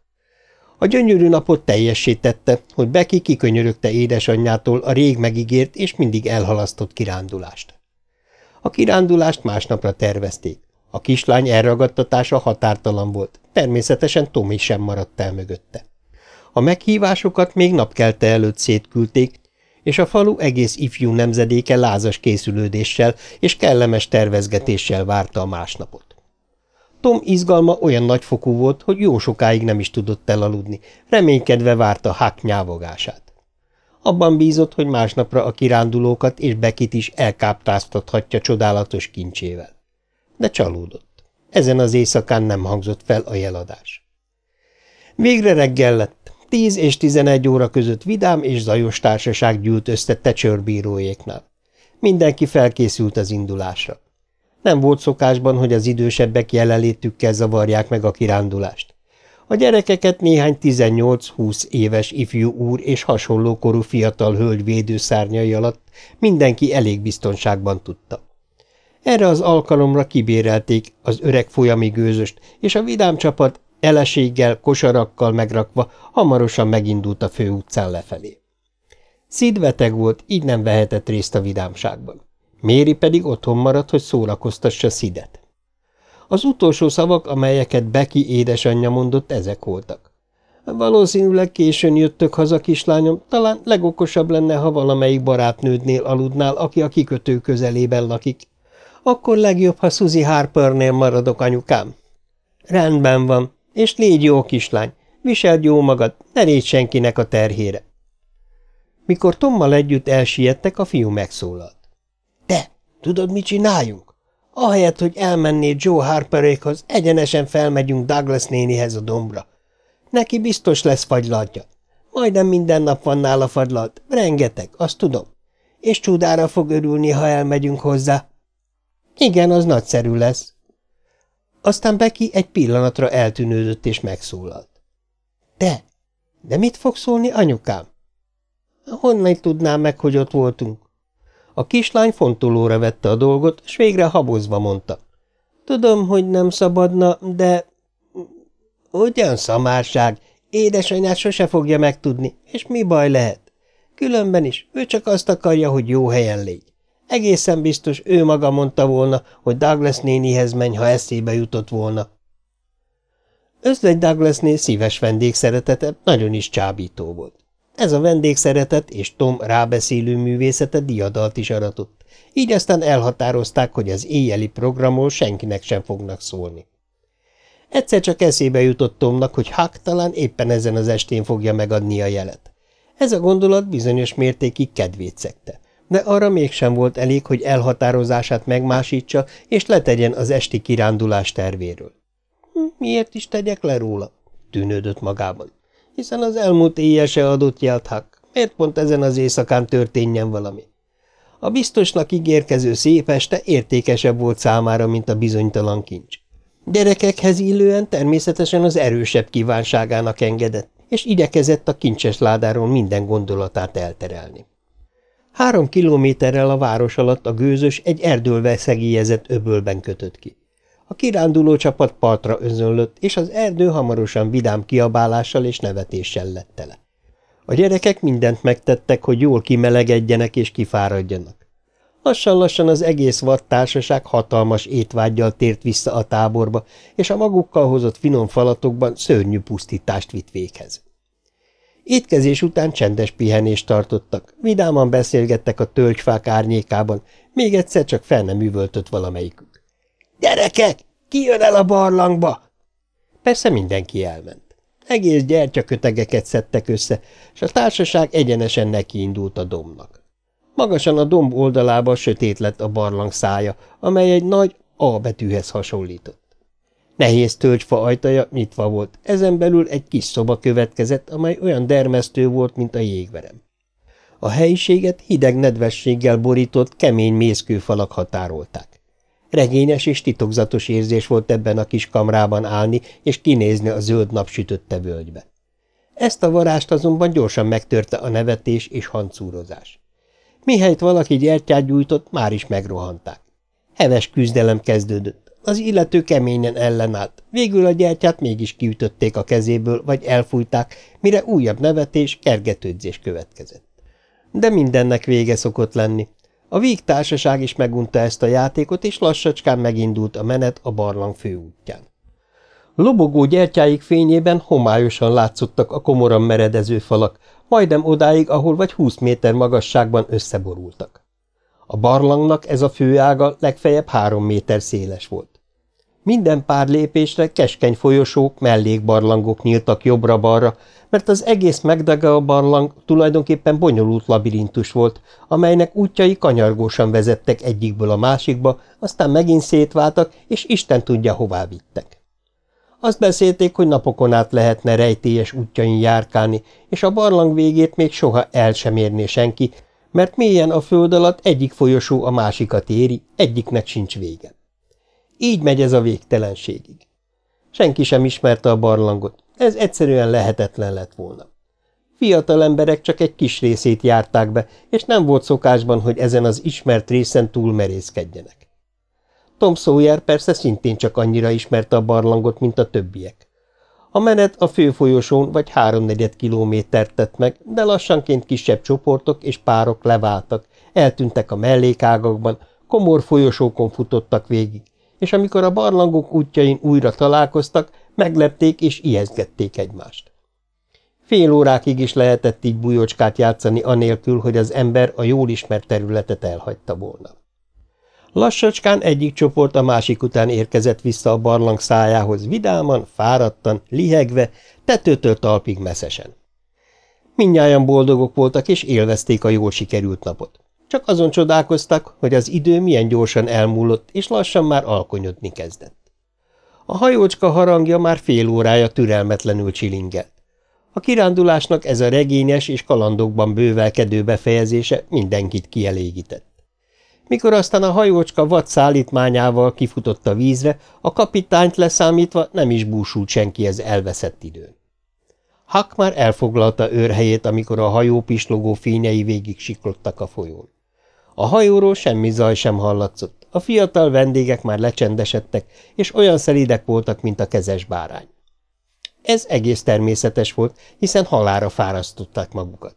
A gyönyörű napot teljesítette, hogy Becky kikönyörögte édesanyjától a rég megígért és mindig elhalasztott kirándulást. A kirándulást másnapra tervezték. A kislány elragadtatása határtalan volt, természetesen Tomi sem maradt el mögötte. A meghívásokat még napkelte előtt szétküldték, és a falu egész ifjú nemzedéke lázas készülődéssel és kellemes tervezgetéssel várta a másnapot. Tom izgalma olyan nagyfokú volt, hogy jó sokáig nem is tudott elaludni, reménykedve várta Huck nyávogását. Abban bízott, hogy másnapra a kirándulókat és Bekit is elkáptáztathatja csodálatos kincsével. De csalódott. Ezen az éjszakán nem hangzott fel a jeladás. Végre reggel lett. Tíz és tizenegy óra között vidám és zajos társaság gyűlt össze tecsörbírójéknál. Mindenki felkészült az indulásra. Nem volt szokásban, hogy az idősebbek jelenlétükkel zavarják meg a kirándulást. A gyerekeket néhány 18-20 éves ifjú úr és hasonló korú fiatal hölgy védőszárnyai alatt mindenki elég biztonságban tudta. Erre az alkalomra kibérelték az öreg folyami gőzöst, és a vidám csapat eleséggel, kosarakkal megrakva hamarosan megindult a főutcán lefelé. Szid volt, így nem vehetett részt a vidámságban. Méri pedig otthon maradt, hogy szórakoztassa Szidet. Az utolsó szavak, amelyeket Becky édesanyja mondott, ezek voltak. Valószínűleg későn jöttök haza, kislányom, talán legokosabb lenne, ha valamelyik barátnődnél aludnál, aki a kikötő közelében lakik. Akkor legjobb, ha Suzy Harpernél maradok, anyukám. Rendben van, és légy jó kislány, viseld jó magad, ne légy senkinek a terhére. Mikor Tommal együtt elsiettek, a fiú megszólalt. Tudod, mit csináljunk? Ahelyett, hogy elmennél Joe Harperékhoz, egyenesen felmegyünk Douglas nénihez a dombra. Neki biztos lesz fagylaltja. Majdnem minden nap van nála fagylalt, rengeteg, azt tudom. És csudára fog örülni, ha elmegyünk hozzá. Igen, az nagyszerű lesz. Aztán Becky egy pillanatra eltűnődött és megszólalt. Te, de mit fog szólni anyukám? Honnan tudnám meg, hogy ott voltunk? A kislány fontolóra vette a dolgot, s végre habozva mondta. Tudom, hogy nem szabadna, de... Ugyan szamárság, édesanyát sose fogja megtudni, és mi baj lehet? Különben is, ő csak azt akarja, hogy jó helyen légy. Egészen biztos ő maga mondta volna, hogy Douglas nénihez menj, ha eszébe jutott volna. Özvegy Douglasnél szíves vendégszeretete nagyon is csábító volt. Ez a vendégszeretet és Tom rábeszélő művészete diadalt is aratott, így aztán elhatározták, hogy az éjjeli programról senkinek sem fognak szólni. Egyszer csak eszébe jutott Tomnak, hogy Huck talán éppen ezen az estén fogja megadni a jelet. Ez a gondolat bizonyos mértékig kedvét szekte, de arra mégsem volt elég, hogy elhatározását megmásítsa, és letegyen az esti kirándulás tervéről. Hm, miért is tegyek le róla? tűnődött magában hiszen az elmúlt éjjel se adott jelt Huck. Miért pont ezen az éjszakán történjen valami? A biztosnak ígérkező szép este értékesebb volt számára, mint a bizonytalan kincs. Gyerekekhez illően természetesen az erősebb kívánságának engedett, és igyekezett a kincses ládáról minden gondolatát elterelni. Három kilométerrel a város alatt a gőzös egy erdőlve szegélyezett öbölben kötött ki. A kiránduló csapat partra özönlött, és az erdő hamarosan vidám kiabálással és nevetéssel lett tele. A gyerekek mindent megtettek, hogy jól kimelegedjenek és kifáradjanak. Lassan-lassan az egész vattársaság hatalmas étvágyjal tért vissza a táborba, és a magukkal hozott finom falatokban szörnyű pusztítást vitt véghez. Étkezés után csendes pihenést tartottak, vidáman beszélgettek a tölgyfák árnyékában, még egyszer csak fel nem üvöltött valamelyikük. Gyerekek, ki jön el a barlangba? Persze mindenki elment. Egész gyertyakötegeket szedtek össze, és a társaság egyenesen nekiindult a dombnak. Magasan a domb oldalába sötét lett a barlang szája, amely egy nagy A betűhez hasonlított. Nehéz tölgyfa ajtaja nyitva volt, ezen belül egy kis szoba következett, amely olyan dermesztő volt, mint a jégverem. A helyiséget hideg nedvességgel borított, kemény mészkőfalak határolták. Regényes és titokzatos érzés volt ebben a kis kamrában állni és kinézni a zöld nap sütötte völgybe. Ezt a varást azonban gyorsan megtörte a nevetés és hancúrozás. Mihelyt valaki gyertyát gyújtott, már is megrohanták. Heves küzdelem kezdődött. Az illető keményen ellenállt. Végül a gyertyát mégis kiütötték a kezéből, vagy elfújták, mire újabb nevetés, kergetődzés következett. De mindennek vége szokott lenni. A víg társaság is megunta ezt a játékot, és lassacskán megindult a menet a barlang főútján. Lobogó gyertyáik fényében homályosan látszottak a komoran meredező falak, majdnem odáig, ahol vagy húsz méter magasságban összeborultak. A barlangnak ez a főága legfeljebb három méter széles volt. Minden pár lépésre keskeny folyosók, mellékbarlangok nyíltak jobbra-balra, mert az egész megdaga barlang tulajdonképpen bonyolult labirintus volt, amelynek útjai kanyargósan vezettek egyikből a másikba, aztán megint szétváltak, és Isten tudja, hová vittek. Azt beszélték, hogy napokon át lehetne rejtélyes útjain járkálni, és a barlang végét még soha el sem érné senki, mert mélyen a föld alatt egyik folyosó a másikat éri, egyiknek sincs vége. Így megy ez a végtelenségig. Senki sem ismerte a barlangot, ez egyszerűen lehetetlen lett volna. Fiatal emberek csak egy kis részét járták be, és nem volt szokásban, hogy ezen az ismert részen túlmerészkedjenek. Tom Sawyer persze szintén csak annyira ismerte a barlangot, mint a többiek. A menet a főfolyosón vagy háromnegyed kilométert tett meg, de lassanként kisebb csoportok és párok leváltak, eltűntek a mellékágakban, komor folyosókon futottak végig, és amikor a barlangok útjain újra találkoztak, meglepték és ijeszgették egymást. Fél órákig is lehetett így bujocskát játszani anélkül, hogy az ember a jól ismert területet elhagyta volna. Lassacskán egyik csoport a másik után érkezett vissza a barlang szájához vidáman, fáradtan, lihegve, tetőtől talpig messzesen. Mindnyájan boldogok voltak és élvezték a jól sikerült napot. Csak azon csodálkoztak, hogy az idő milyen gyorsan elmúlott, és lassan már alkonyodni kezdett. A hajócska harangja már fél órája türelmetlenül csilingelt. A kirándulásnak ez a regényes és kalandokban bővelkedő befejezése mindenkit kielégített. Mikor aztán a hajócska vad szállítmányával kifutott a vízre, a kapitányt leszámítva nem is búsult senki ez elveszett időn. Hak már elfoglalta őrhelyét, amikor a hajó pislogó fényei végig siklottak a folyón. A hajóról semmi zaj sem hallatszott, a fiatal vendégek már lecsendesedtek, és olyan szelidek voltak, mint a kezes bárány. Ez egész természetes volt, hiszen halára fárasztották magukat.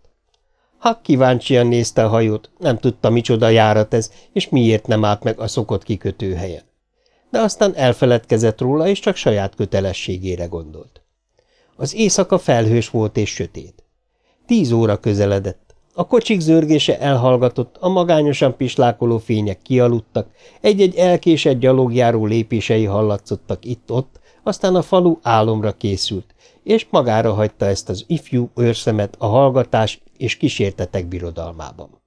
Ha kíváncsian nézte a hajót, nem tudta, micsoda járat ez, és miért nem állt meg a szokott kikötőhelyen. De aztán elfeledkezett róla, és csak saját kötelességére gondolt. Az éjszaka felhős volt és sötét. Tíz óra közeledett. A kocsik zörgése elhallgatott, a magányosan pislákoló fények kialudtak, egy-egy elkésett gyalogjáró lépései hallatszottak itt-ott, aztán a falu álomra készült, és magára hagyta ezt az ifjú őrszemet a hallgatás és kísértetek birodalmában.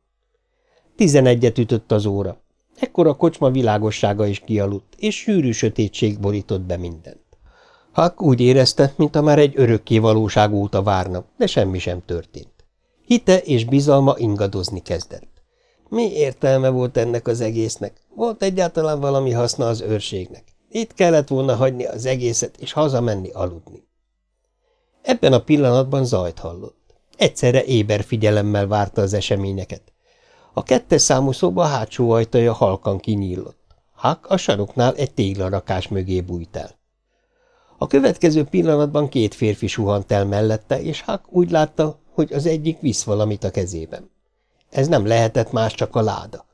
Tizenegyet ütött az óra. Ekkor a kocsma világossága is kialudt, és sűrű sötétség borított be mindent. Hak úgy érezte, mintha már egy örökké valóság óta várna, de semmi sem történt. Hite és bizalma ingadozni kezdett. Mi értelme volt ennek az egésznek? Volt egyáltalán valami haszna az őrségnek. Itt kellett volna hagyni az egészet, és hazamenni aludni. Ebben a pillanatban zajt hallott. Egyszerre éber figyelemmel várta az eseményeket. A kettes számú szoba hátsó ajtaja halkan kinyílott. Hak a saroknál egy téglarakás mögé bújt el. A következő pillanatban két férfi suhant el mellette, és Hak úgy látta, hogy az egyik visz valamit a kezében. Ez nem lehetett más, csak a láda.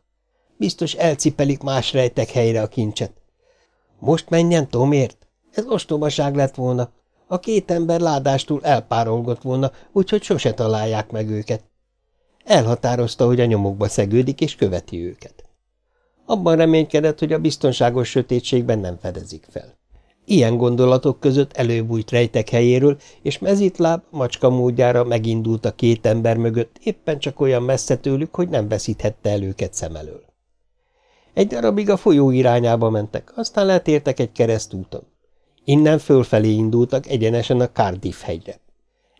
Biztos elcipelik más rejtek helyre a kincset. Most menjen Tomért? Ez ostobaság lett volna. A két ember ládástól elpárolgott volna, úgyhogy sose találják meg őket. Elhatározta, hogy a nyomokba szegődik, és követi őket. Abban reménykedett, hogy a biztonságos sötétségben nem fedezik fel. Ilyen gondolatok között előbújt rejtek helyéről, és mezitláb macska módjára megindult a két ember mögött, éppen csak olyan messze tőlük, hogy nem veszíthette el őket szem elől. Egy darabig a folyó irányába mentek, aztán letértek egy keresztúton. Innen fölfelé indultak egyenesen a Cardiff hegyre.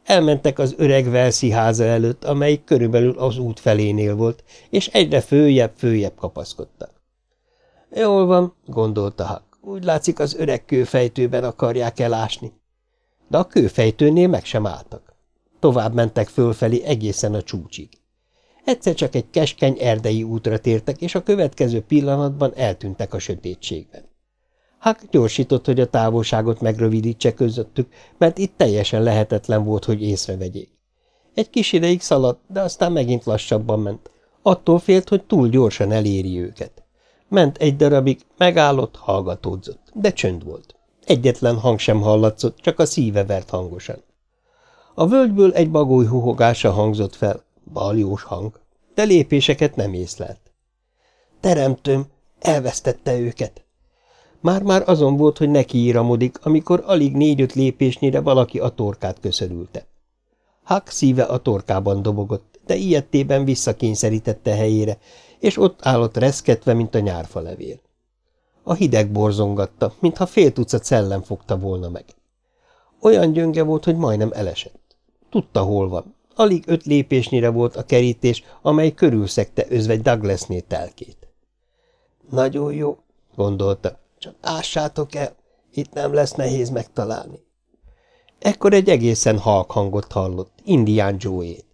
Elmentek az öreg Velszi háza előtt, amelyik körülbelül az út felénél volt, és egyre följebb-följebb kapaszkodtak. Jól van, gondolta Huck. Úgy látszik, az öreg kőfejtőben akarják elásni. De a kőfejtőnél meg sem álltak. Tovább mentek fölfelé egészen a csúcsig. Egyszer csak egy keskeny erdei útra tértek, és a következő pillanatban eltűntek a sötétségben. Huck gyorsított, hogy a távolságot megrövidítse közöttük, mert itt teljesen lehetetlen volt, hogy észrevegyék. Egy kis ideig szaladt, de aztán megint lassabban ment. Attól félt, hogy túl gyorsan eléri őket. Ment egy darabig, megállott, hallgatódzott, de csönd volt. Egyetlen hang sem hallatszott, csak a szíve vert hangosan. A völgyből egy bagoly huhogása hangzott fel, baljós hang, de lépéseket nem észlelt. Teremtőm, elvesztette őket. Már-már azon volt, hogy neki íramodik, amikor alig négy-öt lépésnyire valaki a torkát köszörülte. Huck szíve a torkában dobogott, de ilyettében visszakényszerítette helyére, és ott állott reszketve, mint a nyárfalevél. A hideg borzongatta, mintha fél tucat szellem fogta volna meg. Olyan gyönge volt, hogy majdnem elesett. Tudta, hol van. Alig öt lépésnyire volt a kerítés, amely körülszegte özvegy Douglasné telkét. Nagyon jó, gondolta, csak ássátok el, itt nem lesz nehéz megtalálni. Ekkor egy egészen halk hangot hallott, Indián Joe-ét.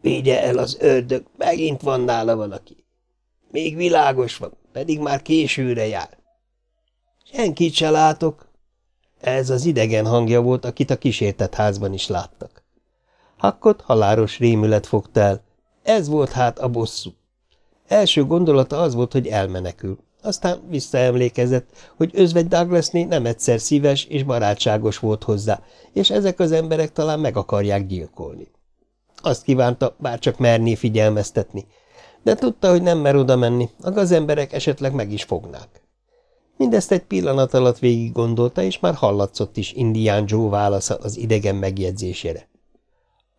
Vigye el az ördög, megint van nála valaki. Még világos van, pedig már későre jár. Senkit se látok. Ez az idegen hangja volt, akit a kísértett házban is láttak. Hakkot haláros rémület fogta el. Ez volt hát a bosszú. Első gondolata az volt, hogy elmenekül. Aztán visszaemlékezett, hogy özvegy Douglasné nem egyszer szíves és barátságos volt hozzá, és ezek az emberek talán meg akarják gyilkolni. Azt kívánta, bár csak merné figyelmeztetni, de tudta, hogy nem mer oda menni, a gazemberek esetleg meg is fognák. Mindezt egy pillanat alatt végig gondolta, és már hallatszott is Indián Joe válasza az idegen megjegyzésére.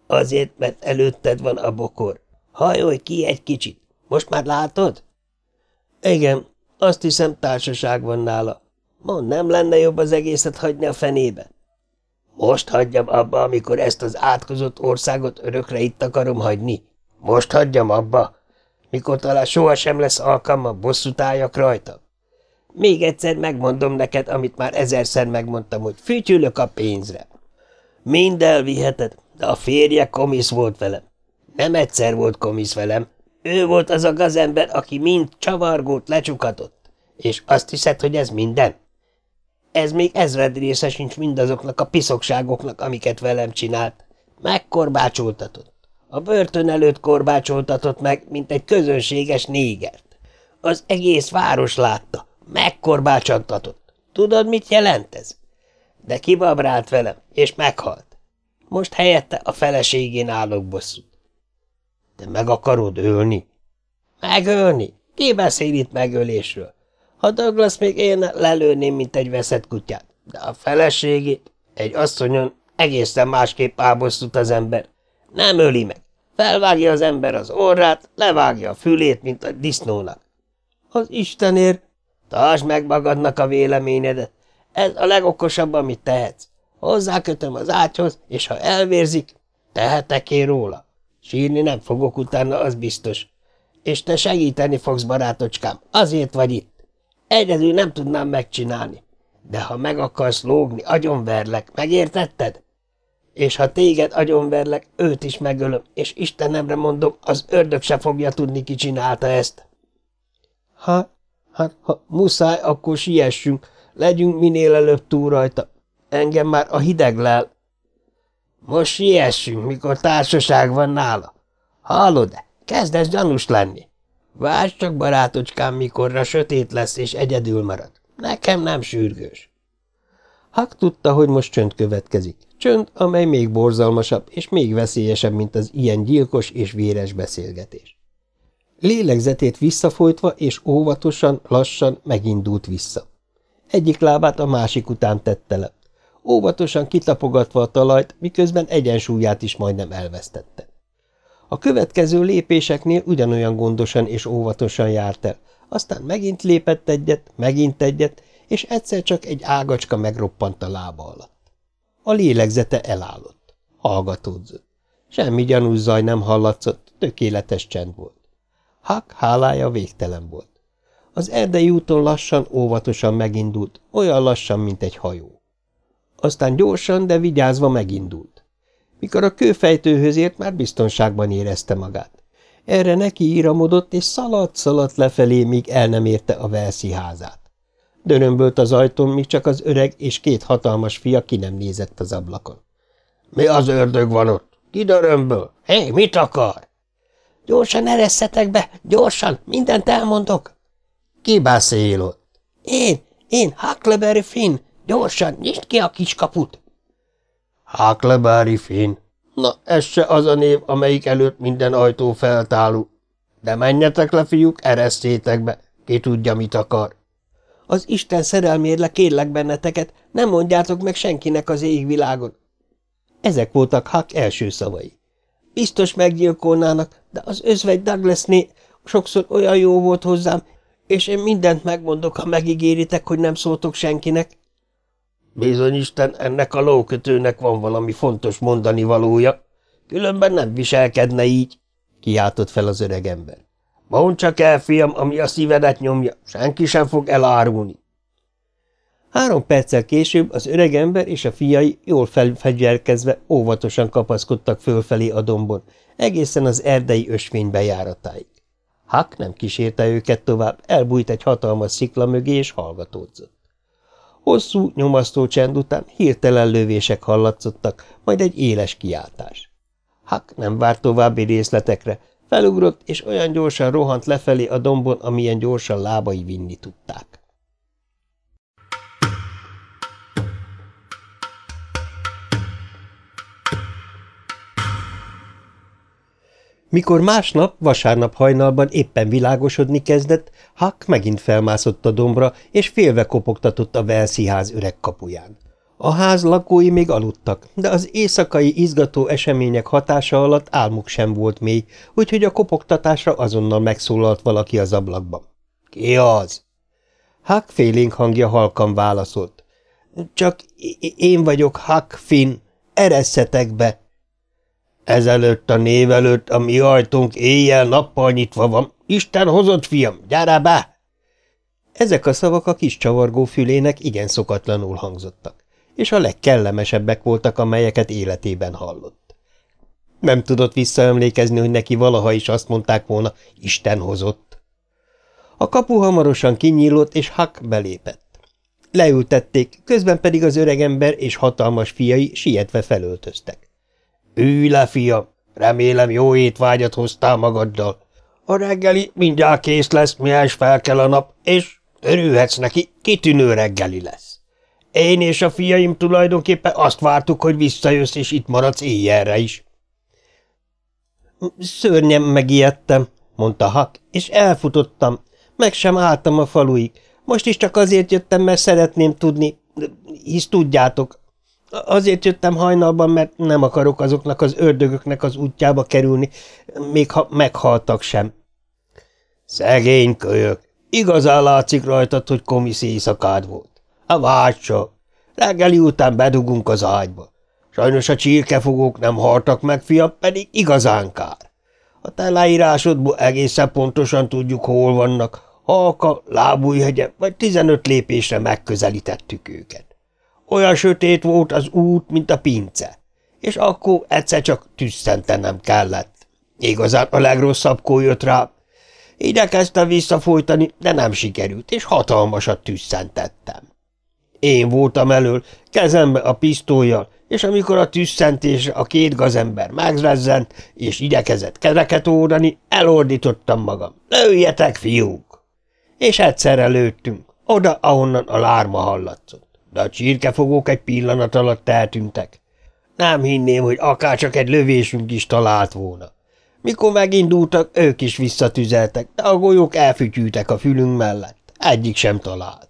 Azért, mert előtted van a bokor. Hajolj ki egy kicsit. Most már látod? Igen, azt hiszem társaság van nála. Mond, nem lenne jobb az egészet hagyni a fenébe? Most hagyjam abba, amikor ezt az átkozott országot örökre itt akarom hagyni? Most hagyjam abba? Mikor talán sohasem lesz alkalma bosszút álljak rajta. Még egyszer megmondom neked, amit már ezerszer megmondtam, hogy fütyülök a pénzre. Mind elviheted, de a férje komisz volt velem. Nem egyszer volt komisz velem. Ő volt az a gazember, aki mind csavargót lecsukatott. És azt hiszed, hogy ez minden? Ez még ezred része sincs mindazoknak a piszokságoknak, amiket velem csinált. Megkorbácsoltatott. A börtön előtt korbácsoltatott meg, mint egy közönséges négert. Az egész város látta, megkorbácsoltatott. Tudod, mit jelent ez? De kibabrált velem, és meghalt. Most helyette a feleségén állok bosszút. De meg akarod ölni? Megölni? Ki beszél itt megölésről? Ha Douglas még én lelőném, mint egy veszett kutyát, de a feleségét, egy asszonyon egészen másképp ábosszút az ember. Nem öli meg. Felvágja az ember az orrát, levágja a fülét, mint a disznónak. Az Istenért, tartsd meg magadnak a véleményedet. Ez a legokosabb, amit tehetsz. Hozzákötöm az ágyhoz, és ha elvérzik, tehetek én róla. Sírni nem fogok utána, az biztos. És te segíteni fogsz, barátocskám, azért vagy itt. Egyedül nem tudnám megcsinálni. De ha meg akarsz lógni, agyonverlek, megértetted? És ha téged agyonverlek, őt is megölöm, és Istenemre mondom, az ördög se fogja tudni, ki csinálta ezt. Ha, hát, ha muszáj, akkor siessünk, legyünk minél előbb túl rajta. Engem már a hideg lel. Most siessünk, mikor társaság van nála. Hallod-e? Kezdesz gyanús lenni. Várj csak, barátocskám, mikorra sötét lesz és egyedül marad. Nekem nem sürgős. Hak tudta, hogy most csönd következik. Csönd, amely még borzalmasabb és még veszélyesebb, mint az ilyen gyilkos és véres beszélgetés. Lélegzetét visszafolytva és óvatosan, lassan megindult vissza. Egyik lábát a másik után tette le. Óvatosan kitapogatva a talajt, miközben egyensúlyát is majdnem elvesztette. A következő lépéseknél ugyanolyan gondosan és óvatosan járt el, aztán megint lépett egyet, megint egyet, és egyszer csak egy ágacska megroppant a lába alatt. A lélegzete elállott. Hallgatódzott. Semmi gyanús zaj nem hallatszott, tökéletes csend volt. Hak hálája végtelen volt. Az erdei úton lassan, óvatosan megindult, olyan lassan, mint egy hajó. Aztán gyorsan, de vigyázva megindult. Mikor a kőfejtőhöz ért, már biztonságban érezte magát. Erre neki íramodott, és szaladt-szaladt lefelé, míg el nem érte a Velszi házát. Dörömbölt az ajtón, míg csak az öreg és két hatalmas fia ki nem nézett az ablakon. – Mi az ördög van ott? Ki dörömböl? Hé, mit akar? – Gyorsan eresszetek be, gyorsan, mindent elmondok! – Ki beszél ott? – Én, én, Huckleberry Finn, gyorsan, nyisd ki a kiskaput! – Huckleberry Finn? Na, ez se az a név, amelyik előtt minden ajtó feltálú. De menjetek le, fiúk, eresztétek be, ki tudja, mit akar. Az Isten szerelmérle kérlek benneteket, nem mondjátok meg senkinek az égvilágon. Ezek voltak Huck első szavai. Biztos meggyilkolnának, de az özvegy Douglasné sokszor olyan jó volt hozzám, és én mindent megmondok, ha megígéritek, hogy nem szóltok senkinek. Bizony Isten, ennek a lókötőnek van valami fontos mondani valója, különben nem viselkedne így, kiáltott fel az öreg ember. Mondd csak el, fiam, ami a szívedet nyomja, senki sem fog elárulni. Három perccel később az öreg ember és a fiai jól felfegyelkezve óvatosan kapaszkodtak fölfelé a dombon, egészen az erdei ösvény bejáratáig. Hak nem kísérte őket tovább, elbújt egy hatalmas szikla mögé és hallgatódzott. Hosszú, nyomasztó csend után hirtelen lövések hallatszottak, majd egy éles kiáltás. Hak nem várt további részletekre, felugrott, és olyan gyorsan rohant lefelé a dombon, amilyen gyorsan lábai vinni tudták. Mikor másnap, vasárnap hajnalban éppen világosodni kezdett, Huck megint felmászott a dombra, és félve kopogtatott a Velszi ház öreg kapuján. A ház lakói még aludtak, de az éjszakai izgató események hatása alatt álmuk sem volt mély, úgyhogy a kopogtatásra azonnal megszólalt valaki az ablakban. – Ki az? Huck félénk hangja halkan válaszolt. – Csak én vagyok, Huck Finn. Eresszetek be! – Ezelőtt a név előtt a mi ajtónk éjjel-nappal nyitva van. Isten hozott, fiam, gyere be! Ezek a szavak a kis csavargó fülének igen szokatlanul hangzottak, és a legkellemesebbek voltak, amelyeket életében hallott. Nem tudott visszaemlékezni, hogy neki valaha is azt mondták volna, Isten hozott. A kapu hamarosan kinyílott, és Huck belépett. Leültették, közben pedig az öregember és hatalmas fiai sietve felöltöztek. Ülj le, fiam! Remélem jó étvágyat hoztál magaddal. A reggeli mindjárt kész lesz, mihez fel kell a nap, és örülhetsz neki, kitűnő reggeli lesz. Én és a fiaim tulajdonképpen azt vártuk, hogy visszajössz, és itt maradsz éjjelre is. Szörnyem megijedtem, mondta Hak, és elfutottam. Meg sem álltam a faluig. Most is csak azért jöttem, mert szeretném tudni, hisz tudjátok, Azért jöttem hajnalban, mert nem akarok azoknak az ördögöknek az útjába kerülni, még ha meghaltak sem. Szegény kölyök! Igazán látszik rajtad, hogy komisz éjszakád volt. A vágysa! Reggeli után bedugunk az ágyba. Sajnos a csirkefogók nem haltak meg, fiam, pedig igazán kár. A te leírásodból egészen pontosan tudjuk, hol vannak. Halka, lábújhegye, vagy tizenöt lépésre megközelítettük őket. Olyan sötét volt az út, mint a pince, és akkor egyszer csak tüsszentenem kellett. Igazán a legrosszabbkor jött rá. Igyekeztem visszafolytani, de nem sikerült, és hatalmasat tüsszentettem. Én voltam elől, kezembe a pisztolyjal, és amikor a tüsszentésre a két gazember megrezzent, és igyekezett kereket ódani, elordítottam magam. Lőjetek, fiúk! És egyszerre lőttünk, oda, ahonnan a lárma hallatszott de a csirkefogók egy pillanat alatt eltűntek. Nem hinném, hogy akárcsak egy lövésünk is talált volna. Mikor megindultak, ők is visszatüzeltek, de a golyók elfütyültek a fülünk mellett. Egyik sem talált.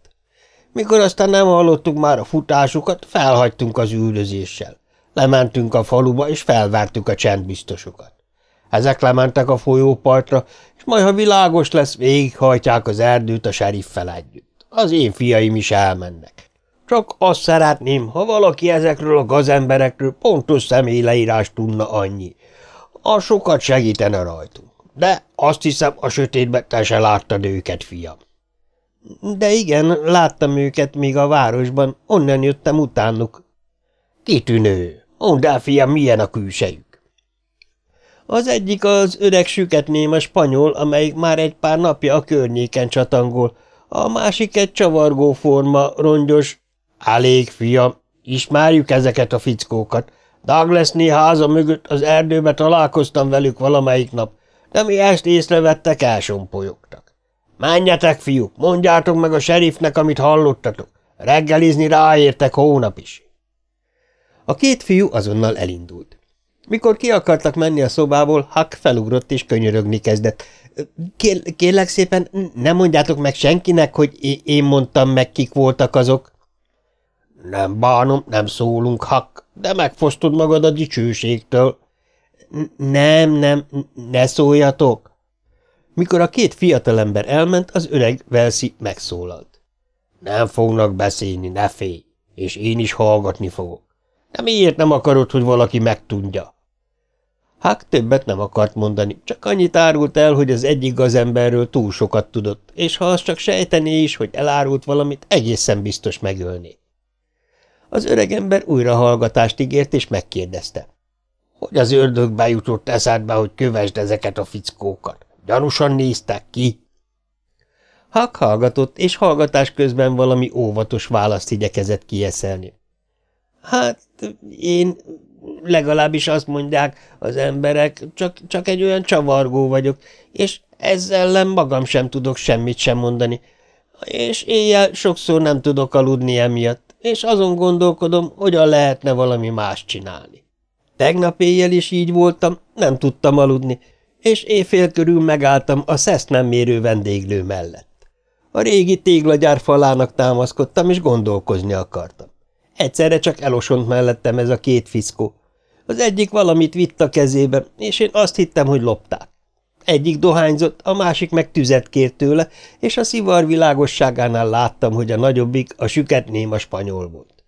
Mikor aztán nem hallottuk már a futásukat, felhagytunk az üldözéssel. Lementünk a faluba, és felvártuk a csendbiztosokat. Ezek lementek a folyópartra, és majd, ha világos lesz, végighajtják az erdőt a seriffel együtt. Az én fiaim is elmennek. Csak azt szeretném, ha valaki ezekről a gazemberekről pontos személyleírást tudna annyi. A sokat segítene rajtunk. De azt hiszem, a sötétben te se láttad őket, fiam. De igen, láttam őket még a városban, onnan jöttem utánuk. Kitűnő. Mondd el, fiam, milyen a külsejük. Az egyik az öreg süketném spanyol, amelyik már egy pár napja a környéken csatangol, a másik egy csavargó forma, rongyos. Elég, fiam, ismerjük ezeket a fickókat. Douglasné háza mögött az erdőbe találkoztam velük valamelyik nap, de mi ezt észrevettek, elsompolyogtak. Menjetek, fiúk, mondjátok meg a serifnek, amit hallottatok. Reggelizni ráértek hónap is. A két fiú azonnal elindult. Mikor ki akartak menni a szobából, Huck felugrott és könyörögni kezdett. Kér, kérlek szépen, nem mondjátok meg senkinek, hogy én mondtam meg, kik voltak azok. Nem bánom, nem szólunk, Huck, de megfosztod magad a dicsőségtől. Nem, nem, ne szóljatok. Mikor a két fiatalember elment, az öreg Velszi megszólalt. Nem fognak beszélni, ne félj, és én is hallgatni fogok. De miért nem akarod, hogy valaki megtudja? Huck többet nem akart mondani, csak annyit árult el, hogy az egyik gazemberről túl sokat tudott, és ha az csak sejtené is, hogy elárult valamit, egészen biztos megölné. Az öregember újra hallgatást ígért, és megkérdezte. Hogy az ördögbe jutott eszedbe, hogy kövesd ezeket a fickókat? Gyanúsan néztek ki? Huck hallgatott, és hallgatás közben valami óvatos választ igyekezett kieszelni. Hát, én legalábbis azt mondják az emberek, csak, csak egy olyan csavargó vagyok, és ezzel ellen magam sem tudok semmit sem mondani, és éjjel sokszor nem tudok aludni emiatt, és azon gondolkodom, hogyan lehetne valami más csinálni. Tegnap éjjel is így voltam, nem tudtam aludni, és éjfél körül megálltam a szeszt nem mérő vendéglő mellett. A régi téglagyár falának támaszkodtam, és gondolkozni akartam. Egyszerre csak elosont mellettem ez a két fiszkó. Az egyik valamit vitt a kezébe, és én azt hittem, hogy lopták. Egyik dohányzott, a másik meg tüzet kért tőle, és a szivar világosságánál láttam, hogy a nagyobbik a süket néma spanyol volt.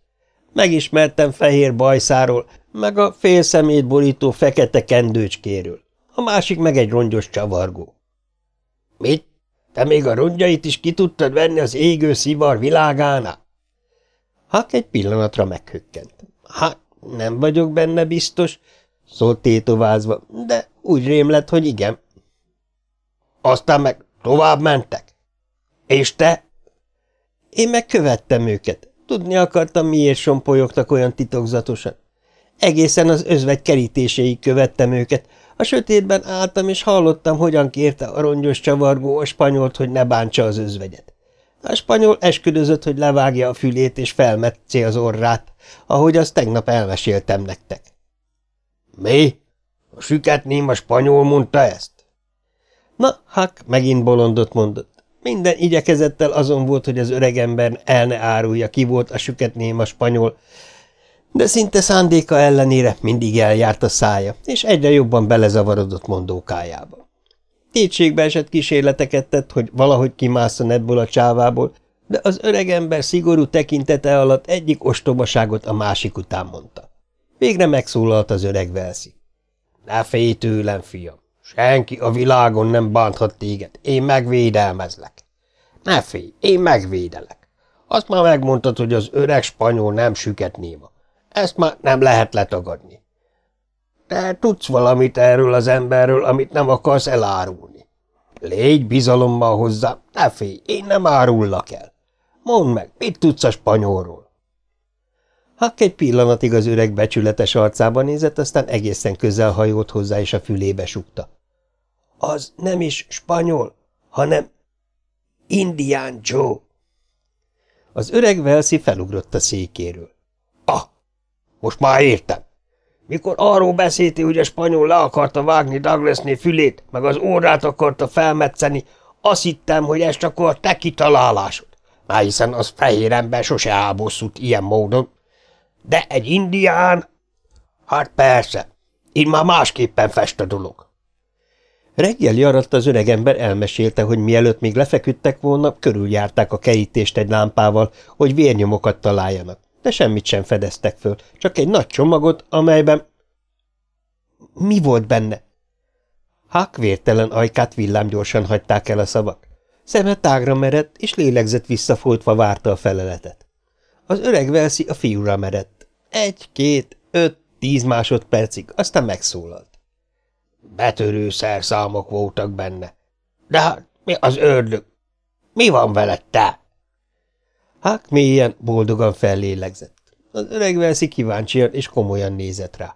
Megismertem fehér bajszáról, meg a fél szemét borító fekete kendőcskéről. A másik meg egy rongyos csavargó. – Mit? Te még a rongyait is ki tudtad venni az égő szivar világánál? Hak egy pillanatra meghökkent. Hát, nem vagyok benne biztos, szólt tétovázva, de úgy rém lett, hogy igen. Aztán meg tovább mentek. És te? Én meg követtem őket. Tudni akartam, miért sompolyogtak olyan titokzatosan. Egészen az özvegy kerítéséig követtem őket. A sötétben álltam, és hallottam, hogyan kérte a rongyos csavargó a spanyolt, hogy ne bántsa az özvegyet. A spanyol esküdözött, hogy levágja a fülét és felmetszi az orrát, ahogy azt tegnap elmeséltem nektek. Mi? A süketném a spanyol mondta ezt? Na, Huck megint bolondot mondott. Minden igyekezettel azon volt, hogy az öregember el ne árulja, ki volt a süketném a spanyol, de szinte szándéka ellenére mindig eljárt a szája, és egyre jobban belezavarodott mondókájába. Kétségbe esett kísérleteket tett, hogy valahogy kimásszon ebből a csávából, de az öregember szigorú tekintete alatt egyik ostobaságot a másik után mondta. Végre megszólalt az öreg Velszi. – Ne félj tőlem, fiam! Senki a világon nem bánthat téged, én megvédelmezlek. Ne félj, én megvédelek. Azt már megmondtad, hogy az öreg spanyol nem süket néma. Ezt már nem lehet letagadni. Te tudsz valamit erről az emberről, amit nem akarsz elárulni. Légy bizalommal hozzá, ne félj, én nem árullak el. Mondd meg, mit tudsz a spanyolról? Huck egy pillanatig az öreg becsületes arcába nézett, aztán egészen közel hajolt hozzá, és a fülébe sukta. Az nem is spanyol, hanem Indián Joe. Az öreg Velszi felugrott a székéről. Most már értem. Mikor arról beszélti, hogy a spanyol le akarta vágni Douglasné fülét, meg az órát akarta felmetszeni, azt hittem, hogy ez csak a te kitalálásod. már hiszen az fehér ember sose ábosszút ilyen módon. De egy indián? Hát persze, így már másképpen fest a dolog. Reggeli aratt az öregember elmesélte, hogy mielőtt még lefeküdtek volna, körüljárták a kerítést egy lámpával, hogy vérnyomokat találjanak, de semmit sem fedeztek föl, csak egy nagy csomagot, amelyben... Mi volt benne? Hák vértelen ajkát villámgyorsan hagyták el a szavak. Szeme tágra merett, és lélegzett visszafoltva várta a feleletet. Az öreg Velszi a fiúra merett. Egy, két, öt, tíz másodpercig, aztán megszólalt. Betörő szerszámok voltak benne. De hát mi az ördög? Mi van veled, te? Hák mélyen, boldogan fellélegzett. Az öreg Velszi kíváncsian és komolyan nézett rá.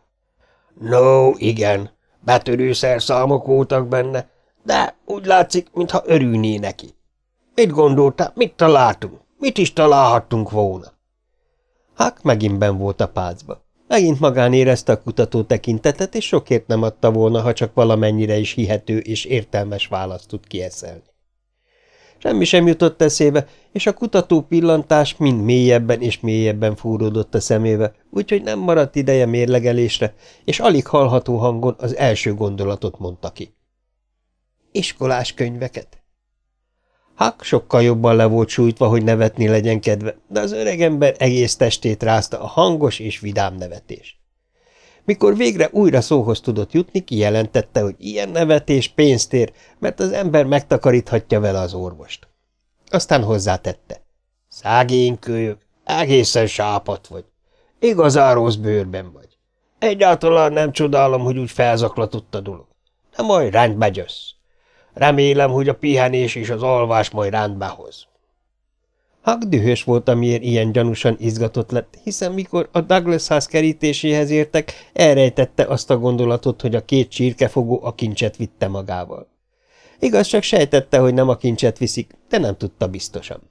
No, igen, betörő szerszámok voltak benne, de úgy látszik, mintha örülné neki. Mit gondoltál, mit találtunk? Mit is találhattunk volna? Hák megint ben volt a pácba. Megint magán érezte a kutató tekintetet, és sokért nem adta volna, ha csak valamennyire is hihető és értelmes választ tud kieszelni. Semmi sem jutott eszébe, és a kutató pillantás mind mélyebben és mélyebben fúródott a szemébe, úgyhogy nem maradt ideje mérlegelésre, és alig hallható hangon az első gondolatot mondta ki. Iskolás könyveket. Huck sokkal jobban le volt sújtva, hogy nevetni legyen kedve, de az öregember egész testét rázta a hangos és vidám nevetés. Mikor végre újra szóhoz tudott jutni, kijelentette, hogy ilyen nevetés pénzt ér, mert az ember megtakaríthatja vele az orvost. Aztán hozzátette. Szágén kölyök, egészen sápat vagy. Igazán rossz bőrben vagy. Egyáltalán nem csodálom, hogy úgy felzaklatott a dolog. De majd rendbe gyössz. Remélem, hogy a pihenés és az alvás majd rendbe hoz. Huck dühös volt, amiért ilyen gyanúsan izgatott lett, hiszen mikor a Douglas ház kerítéséhez értek, elrejtette azt a gondolatot, hogy a két csirkefogó a kincset vitte magával. Igaz, csak sejtette, hogy nem a kincset viszik, de nem tudta biztosan.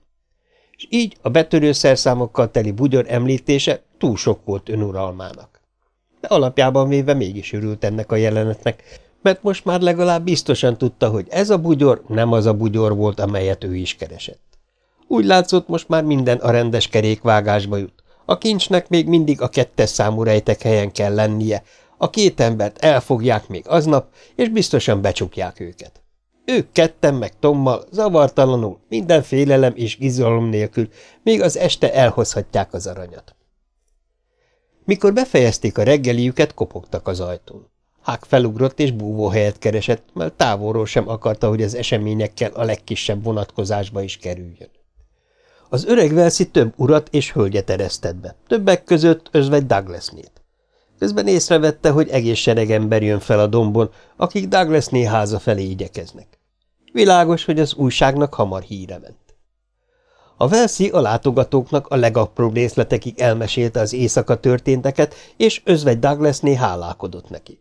És így a betörő szerszámokkal teli bugyor említése túl sok volt önuralmának. De alapjában véve mégis örült ennek a jelenetnek, mert most már legalább biztosan tudta, hogy ez a bugyor nem az a bugyor volt, amelyet ő is keresett. Úgy látszott, most már minden a rendes kerékvágásba jut. A kincsnek még mindig a kettes számú rejtek helyen kell lennie, a két embert elfogják még aznap, és biztosan becsukják őket. Ők ketten meg Tommal zavartalanul, minden félelem és izgalom nélkül, még az este elhozhatják az aranyat. Mikor befejezték a reggeliüket, kopogtak az ajtón. Hák felugrott és búvóhelyet keresett, mert távolról sem akarta, hogy az eseményekkel a legkisebb vonatkozásba is kerüljön. Az öreg Velszi több urat és hölgyet eresztett be, többek között özvegy Douglasnét. Közben észrevette, hogy egész sereg ember jön fel a dombon, akik Douglasné háza felé igyekeznek. Világos, hogy az újságnak hamar híre ment. A Velszi a látogatóknak a legapróbb részletekig elmesélte az éjszaka történteket, és özvegy Douglasné hálálkodott neki.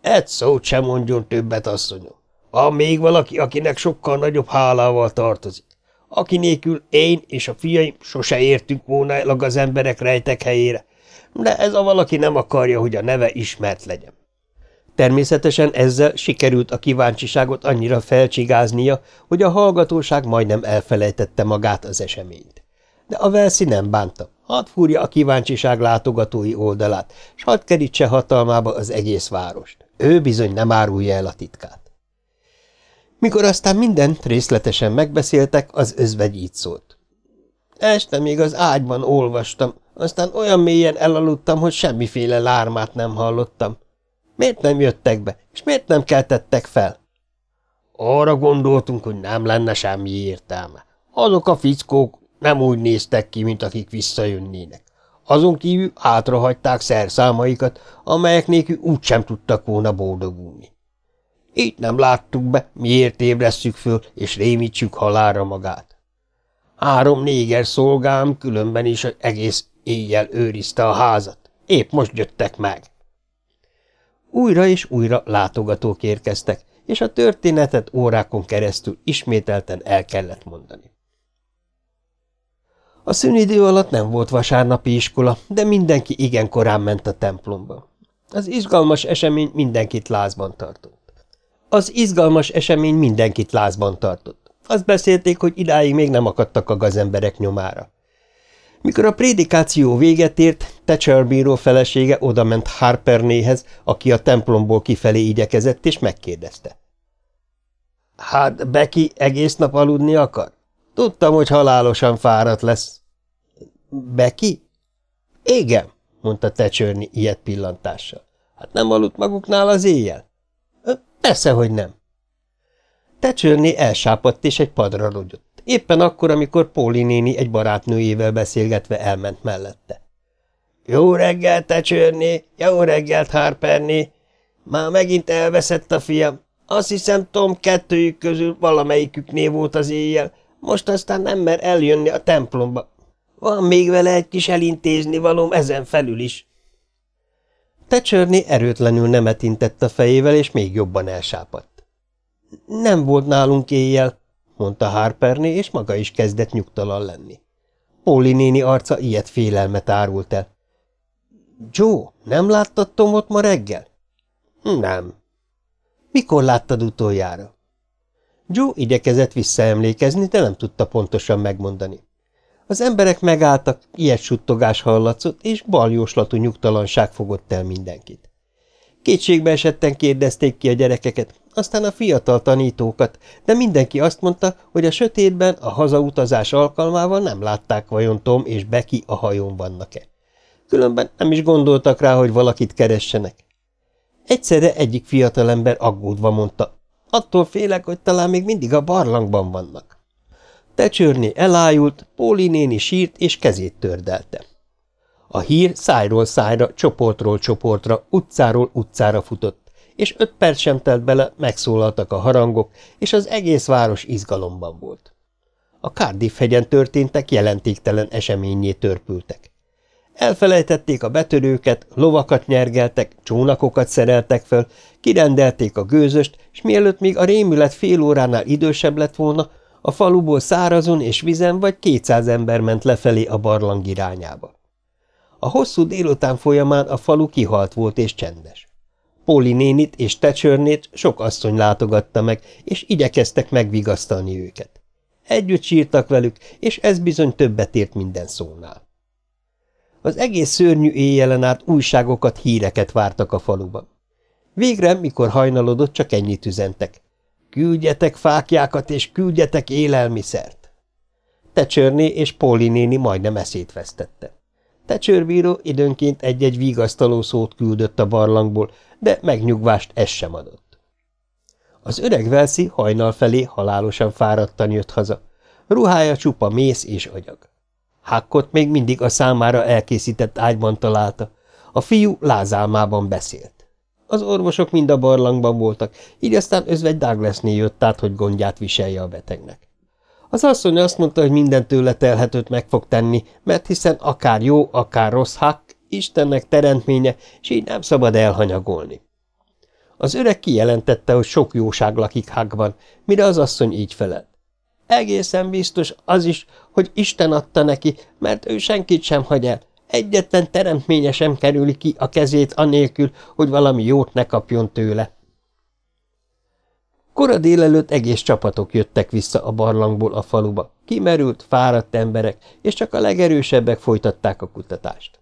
Egy szót sem mondjon többet, asszonyom. Van még valaki, akinek sokkal nagyobb hálával tartozik. Aki nélkül én és a fiaim sose értünk volna el az emberek rejtek helyére, de ez a valaki nem akarja, hogy a neve ismert legyen. Természetesen ezzel sikerült a kíváncsiságot annyira felcsigáznia, hogy a hallgatóság majdnem elfelejtette magát az eseményt. De a Velszi nem bánta, hadd fúrja a kíváncsiság látogatói oldalát, s hadd kerítse hatalmába az egész várost. Ő bizony nem árulja el a titkát. Mikor aztán mindent részletesen megbeszéltek, az özvegy így szólt. Este még az ágyban olvastam, aztán olyan mélyen elaludtam, hogy semmiféle lármát nem hallottam. Miért nem jöttek be, és miért nem keltettek fel? Arra gondoltunk, hogy nem lenne semmi értelme. Azok a fickók nem úgy néztek ki, mint akik visszajönnének. Azon kívül hátrahagyták szerszámaikat, amelyek nélkül úgysem tudtak volna boldogulni. Így nem láttuk be, miért ébresszük föl, és rémítsük halára magát. Három néger szolgám különben is egész éjjel őrizte a házat. Épp most jöttek meg. Újra és újra látogatók érkeztek, és a történetet órákon keresztül ismételten el kellett mondani. A szünidő alatt nem volt vasárnapi iskola, de mindenki igen korán ment a templomba. Az izgalmas esemény mindenkit lázban tartott. Az izgalmas esemény mindenkit lázban tartott. Azt beszélték, hogy idáig még nem akadtak a gazemberek nyomára. Mikor a prédikáció véget ért, Thatcher bíró felesége odament Harpernéhez, aki a templomból kifelé igyekezett, és megkérdezte. – Hát Becky egész nap aludni akar? Tudtam, hogy halálosan fáradt lesz. – Becky? – Igen, mondta Tecsörni ilyet pillantással. – Hát nem aludt maguknál az éjjel? – Persze, hogy nem. Tecsörni elsápadt, és egy padra rogyott éppen akkor, amikor Póli néni egy barátnőjével beszélgetve elment mellette. – Jó reggelt, tecsörné! Jó reggelt, Harperné! Már megint elveszett a fiam. Azt hiszem, Tom kettőjük közül valamelyiküknél volt az éjjel, most aztán nem mer eljönni a templomba. Van még vele egy kis elintézni valóm ezen felül is. Tecsörné erőtlenül nemet intett a fejével, és még jobban elsápadt. Nem volt nálunk éjjel, mondta Harperné, és maga is kezdett nyugtalan lenni. Polly néni arca ilyet félelmet árult el. Joe, nem láttad Tomot ma reggel? Nem. Mikor láttad utoljára? Joe igyekezett visszaemlékezni, de nem tudta pontosan megmondani. Az emberek megálltak, ilyet suttogás hallatszott, és baljóslatú nyugtalanság fogott el mindenkit. Kétségbe esetten kérdezték ki a gyerekeket, aztán a fiatal tanítókat, de mindenki azt mondta, hogy a sötétben a hazautazás alkalmával nem látták vajon Tom és Becky a hajón vannak-e. Különben nem is gondoltak rá, hogy valakit keressenek. Egyszerre egyik fiatalember aggódva mondta, attól félek, hogy talán még mindig a barlangban vannak. Tecsörni elájult, Póli néni sírt és kezét tördelte. A hír szájról szájra, csoportról csoportra, utcáról utcára futott, és öt perc sem telt bele, megszólaltak a harangok, és az egész város izgalomban volt. A Cardiff-hegyen történtek jelentéktelen eseményé törpültek. Elfelejtették a betörőket, lovakat nyergeltek, csónakokat szereltek fel, kirendelték a gőzöst, és mielőtt még a rémület fél óránál idősebb lett volna, a faluból szárazon és vizen vagy kétszáz ember ment lefelé a barlang irányába. A hosszú délután folyamán a falu kihalt volt és csendes. Póli nénit és Tecsörnét sok asszony látogatta meg, és igyekeztek megvigasztalni őket. Együtt sírtak velük, és ez bizony többet ért minden szónál. Az egész szörnyű éjjelen át újságokat, híreket vártak a faluban. Végre, mikor hajnalodott, csak ennyit üzentek. Küldjetek fákjákat, és küldjetek élelmiszert! Tecsörné és Póli néni majdnem eszét vesztette. Tecsőrbíró időnként egy-egy vigasztaló szót küldött a barlangból, de megnyugvást ez sem adott. Az öreg Velszi hajnal felé halálosan fáradtan jött haza. Ruhája csupa mész és agyag. Hakkot még mindig a számára elkészített ágyban találta. A fiú lázálmában beszélt. Az orvosok mind a barlangban voltak, így aztán özvegy Douglasnél jött át, hogy gondját viselje a betegnek. Az asszony azt mondta, hogy minden tőle telhetőt meg fog tenni, mert hiszen akár jó, akár rossz hak, Istennek teremtménye, és így nem szabad elhanyagolni. Az öreg kijelentette, hogy sok jóság lakik Hagban, mire az asszony így felelt. Egészen biztos az is, hogy Isten adta neki, mert ő senkit sem hagy el. Egyetlen teremtménye sem kerüli ki a kezét anélkül, hogy valami jót ne kapjon tőle. Kora délelőtt egész csapatok jöttek vissza a barlangból a faluba. Kimerült, fáradt emberek, és csak a legerősebbek folytatták a kutatást.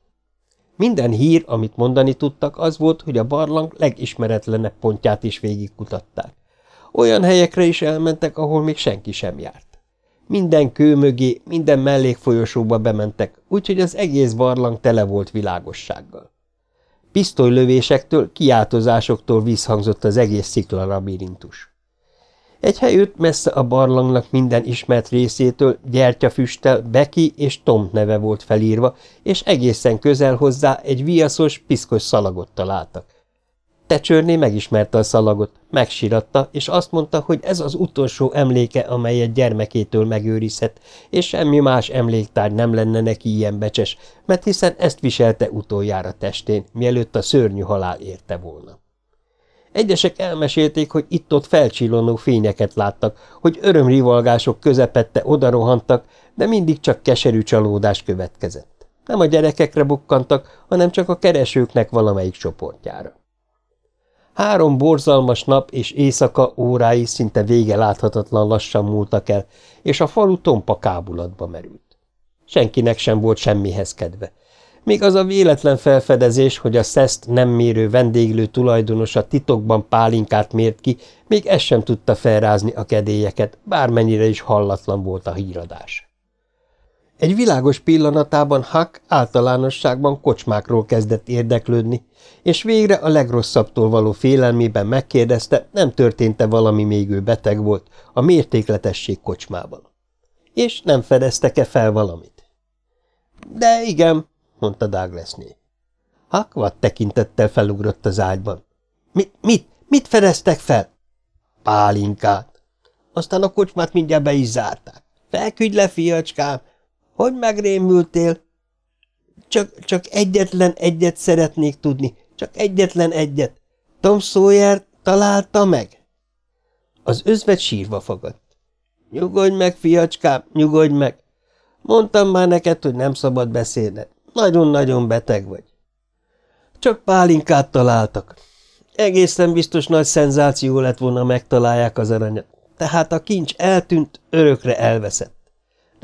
Minden hír, amit mondani tudtak, az volt, hogy a barlang legismeretlenebb pontját is végigkutatták. Olyan helyekre is elmentek, ahol még senki sem járt. Minden kő mögé, minden mellékfolyosóba bementek, úgyhogy az egész barlang tele volt világossággal. Pisztolylövésektől, kiáltozásoktól visszhangzott az egész sziklalabirintus. Egy helyütt messze a barlangnak minden ismert részétől gyertyafüsttel Becky és Tom neve volt felírva, és egészen közel hozzá egy viaszos, piszkos szalagot találtak. Tecsörné megismerte a szalagot, megsiratta, és azt mondta, hogy ez az utolsó emléke, amelyet gyermekétől megőrizhet, és semmi más emléktár nem lenne neki ilyen becses, mert hiszen ezt viselte utoljára testén, mielőtt a szörnyű halál érte volna. Egyesek elmesélték, hogy itt-ott felcsillanó fényeket láttak, hogy örömrivalgások közepette odarohantak, de mindig csak keserű csalódás következett. Nem a gyerekekre bukkantak, hanem csak a keresőknek valamelyik csoportjára. Három borzalmas nap és éjszaka órái szinte vége láthatatlan lassan múltak el, és a falu tompa kábulatba merült. Senkinek sem volt semmihez kedve. Még az a véletlen felfedezés, hogy a szeszt nem mérő vendéglő tulajdonosa titokban pálinkát mért ki, még ez sem tudta felrázni a kedélyeket, bármennyire is hallatlan volt a híradás. Egy világos pillanatában Huck általánosságban kocsmákról kezdett érdeklődni, és végre a legrosszabbtól való félelmében megkérdezte, nem történt-e valami, még ő beteg volt, a mértékletesség kocsmában. És nem fedeztek-e fel valamit? De igen, mondta Douglasné. Huck vad tekintettel felugrott az ágyban. Mi, mit, mit fedeztek fel? Pálinkát. Aztán a kocsmát mindjárt be is zárták. Feküdj le, fiacskám, hogy megrémültél? Csak, csak egyetlen egyet szeretnék tudni, csak egyetlen egyet. Tom Sawyer találta meg? Az özvegy sírva fagadt. Nyugodj meg, fiacskám, nyugodj meg. Mondtam már neked, hogy nem szabad beszélned. Nagyon-nagyon beteg vagy. Csak pálinkát találtak. Egészen biztos nagy szenzáció lett volna, megtalálják az aranyat. Tehát a kincs eltűnt, örökre elveszett.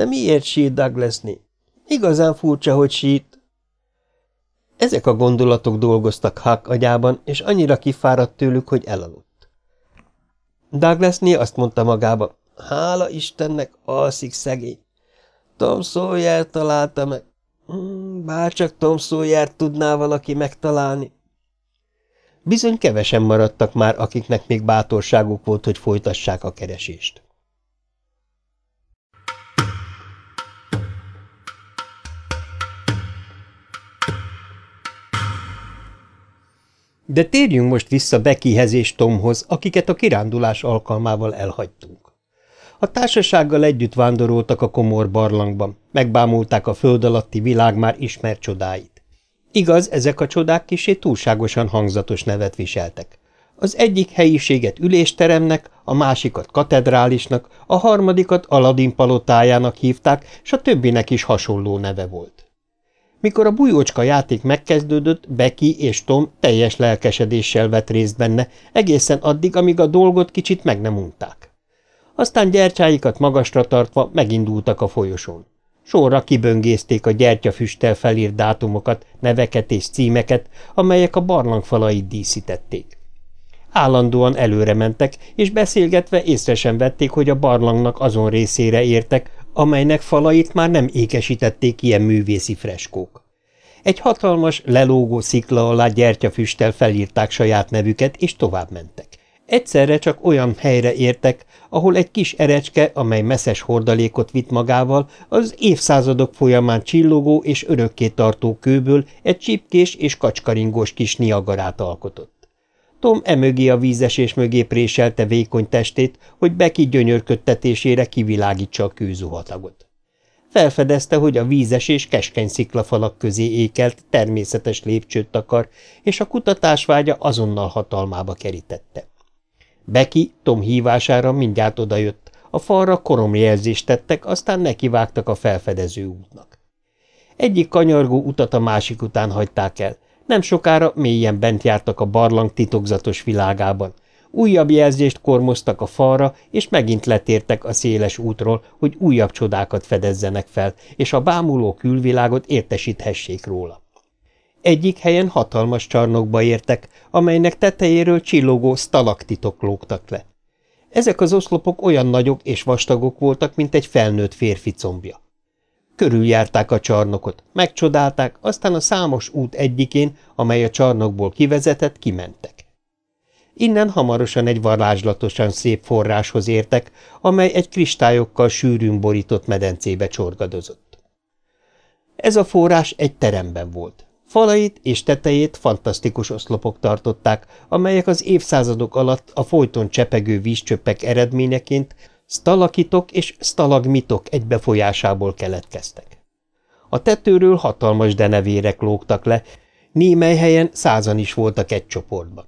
De miért sírt Douglasné? Igazán furcsa, hogy sírt. Ezek a gondolatok dolgoztak Huck agyában, és annyira kifáradt tőlük, hogy elaludt. Douglasné azt mondta magába, hála Istennek, alszik szegény. Tom Sawyer találta meg. Hmm, bárcsak Tom sawyer tudná valaki megtalálni. Bizony kevesen maradtak már, akiknek még bátorságuk volt, hogy folytassák a keresést. De térjünk most vissza Beckyhez és Tomhoz, akiket a kirándulás alkalmával elhagytunk. A társasággal együtt vándoroltak a komor barlangban, megbámulták a föld alatti világ már ismert csodáit. Igaz, ezek a csodák kisé túlságosan hangzatos nevet viseltek. Az egyik helyiséget ülésteremnek, a másikat katedrálisnak, a harmadikat Aladin palotájának hívták, s a többinek is hasonló neve volt. Mikor a bujócska játék megkezdődött, Becky és Tom teljes lelkesedéssel vett részt benne, egészen addig, amíg a dolgot kicsit meg nem unták. Aztán gyertyáikat magasra tartva megindultak a folyosón. Sorra kiböngészték a gyertyafüsttel felírt dátumokat, neveket és címeket, amelyek a barlangfalait díszítették. Állandóan előre mentek, és beszélgetve észre sem vették, hogy a barlangnak azon részére értek, amelynek falait már nem ékesítették ilyen művészi freskók. Egy hatalmas, lelógó szikla alá gyertyafüsttel felírták saját nevüket, és tovább mentek. Egyszerre csak olyan helyre értek, ahol egy kis erecske, amely messzes hordalékot vitt magával, az évszázadok folyamán csillogó és örökké tartó kőből egy csipkés és kacskaringós kis niagarát alkotott. Tom emögé a vízesés mögé préselte vékony testét, hogy Becky gyönyörködtetésére kivilágítsa a kőzuhatagot. Felfedezte, hogy a vízesés keskeny sziklafalak közé ékelt természetes lépcsőt takar, és a kutatásvágya azonnal hatalmába kerítette. Becky Tom hívására mindjárt odajött, a falra koromjelzést tettek, aztán nekivágtak a felfedező útnak. Egyik kanyargó utat a másik után hagyták el, nem sokára mélyen bent jártak a barlang titokzatos világában. Újabb jelzést kormoztak a falra, és megint letértek a széles útról, hogy újabb csodákat fedezzenek fel, és a bámuló külvilágot értesíthessék róla. Egyik helyen hatalmas csarnokba értek, amelynek tetejéről csillogó stalaktitok lógtak le. Ezek az oszlopok olyan nagyok és vastagok voltak, mint egy felnőtt férfi combja. Körüljárták a csarnokot, megcsodálták, aztán a számos út egyikén, amely a csarnokból kivezetett, kimentek. Innen hamarosan egy varázslatosan szép forráshoz értek, amely egy kristályokkal sűrűn borított medencébe csorgadozott. Ez a forrás egy teremben volt. Falait és tetejét fantasztikus oszlopok tartották, amelyek az évszázadok alatt a folyton csepegő vízcsöppek eredményeként Stalakitok és stalagmitok egybefolyásából keletkeztek. A tetőről hatalmas denevérek lógtak le, némely helyen százan is voltak egy csoportban.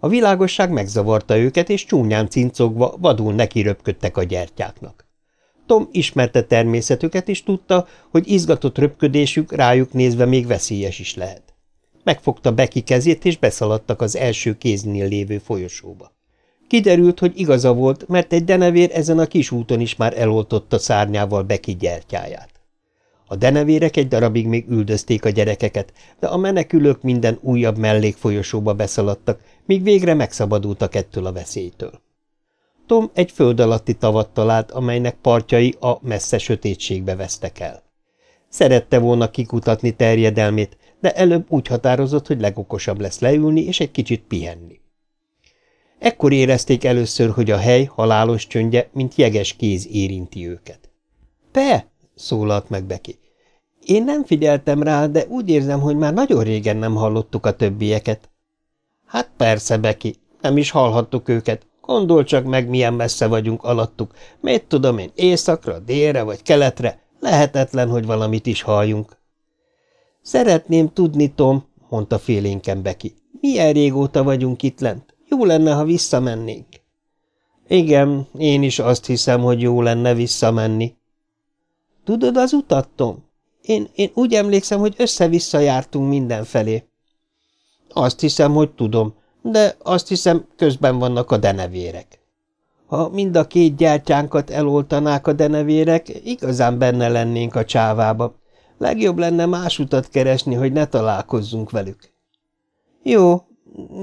A világosság megzavarta őket, és csúnyán cincogva vadul neki röpködtek a gyertyáknak. Tom ismerte természetüket, és tudta, hogy izgatott röpködésük rájuk nézve még veszélyes is lehet. megfogta Beki kezét, és beszaladtak az első kéznél lévő folyosóba. Kiderült, hogy igaza volt, mert egy denevér ezen a kis úton is már eloltotta szárnyával Beki gyertyáját. A denevérek egy darabig még üldözték a gyerekeket, de a menekülők minden újabb mellékfolyosóba beszaladtak, míg végre megszabadultak ettől a veszélytől. Tom egy föld alatti tavat talált, amelynek partjai a messze sötétségbe vesztek el. Szerette volna kikutatni terjedelmét, de előbb úgy határozott, hogy legokosabb lesz leülni és egy kicsit pihenni. Ekkor érezték először, hogy a hely halálos csöndje, mint jeges kéz érinti őket. – Te! – szólalt meg Beki. – Én nem figyeltem rá, de úgy érzem, hogy már nagyon régen nem hallottuk a többieket. – Hát persze, Beki, nem is hallhattuk őket. Gondol csak meg, milyen messze vagyunk alattuk. Mit tudom én, északra, délre vagy keletre? Lehetetlen, hogy valamit is halljunk. – Szeretném tudni, Tom – mondta félénken Beki. – Milyen régóta vagyunk itt lent? Jó lenne, ha visszamennénk. Igen, én is azt hiszem, hogy jó lenne visszamenni. Tudod az utat, Tom? Én, én úgy emlékszem, hogy össze-vissza jártunk mindenfelé. Azt hiszem, hogy tudom, de azt hiszem, közben vannak a denevérek. Ha mind a két gyártyánkat eloltanák a denevérek, igazán benne lennénk a csávába. Legjobb lenne más utat keresni, hogy ne találkozzunk velük. Jó,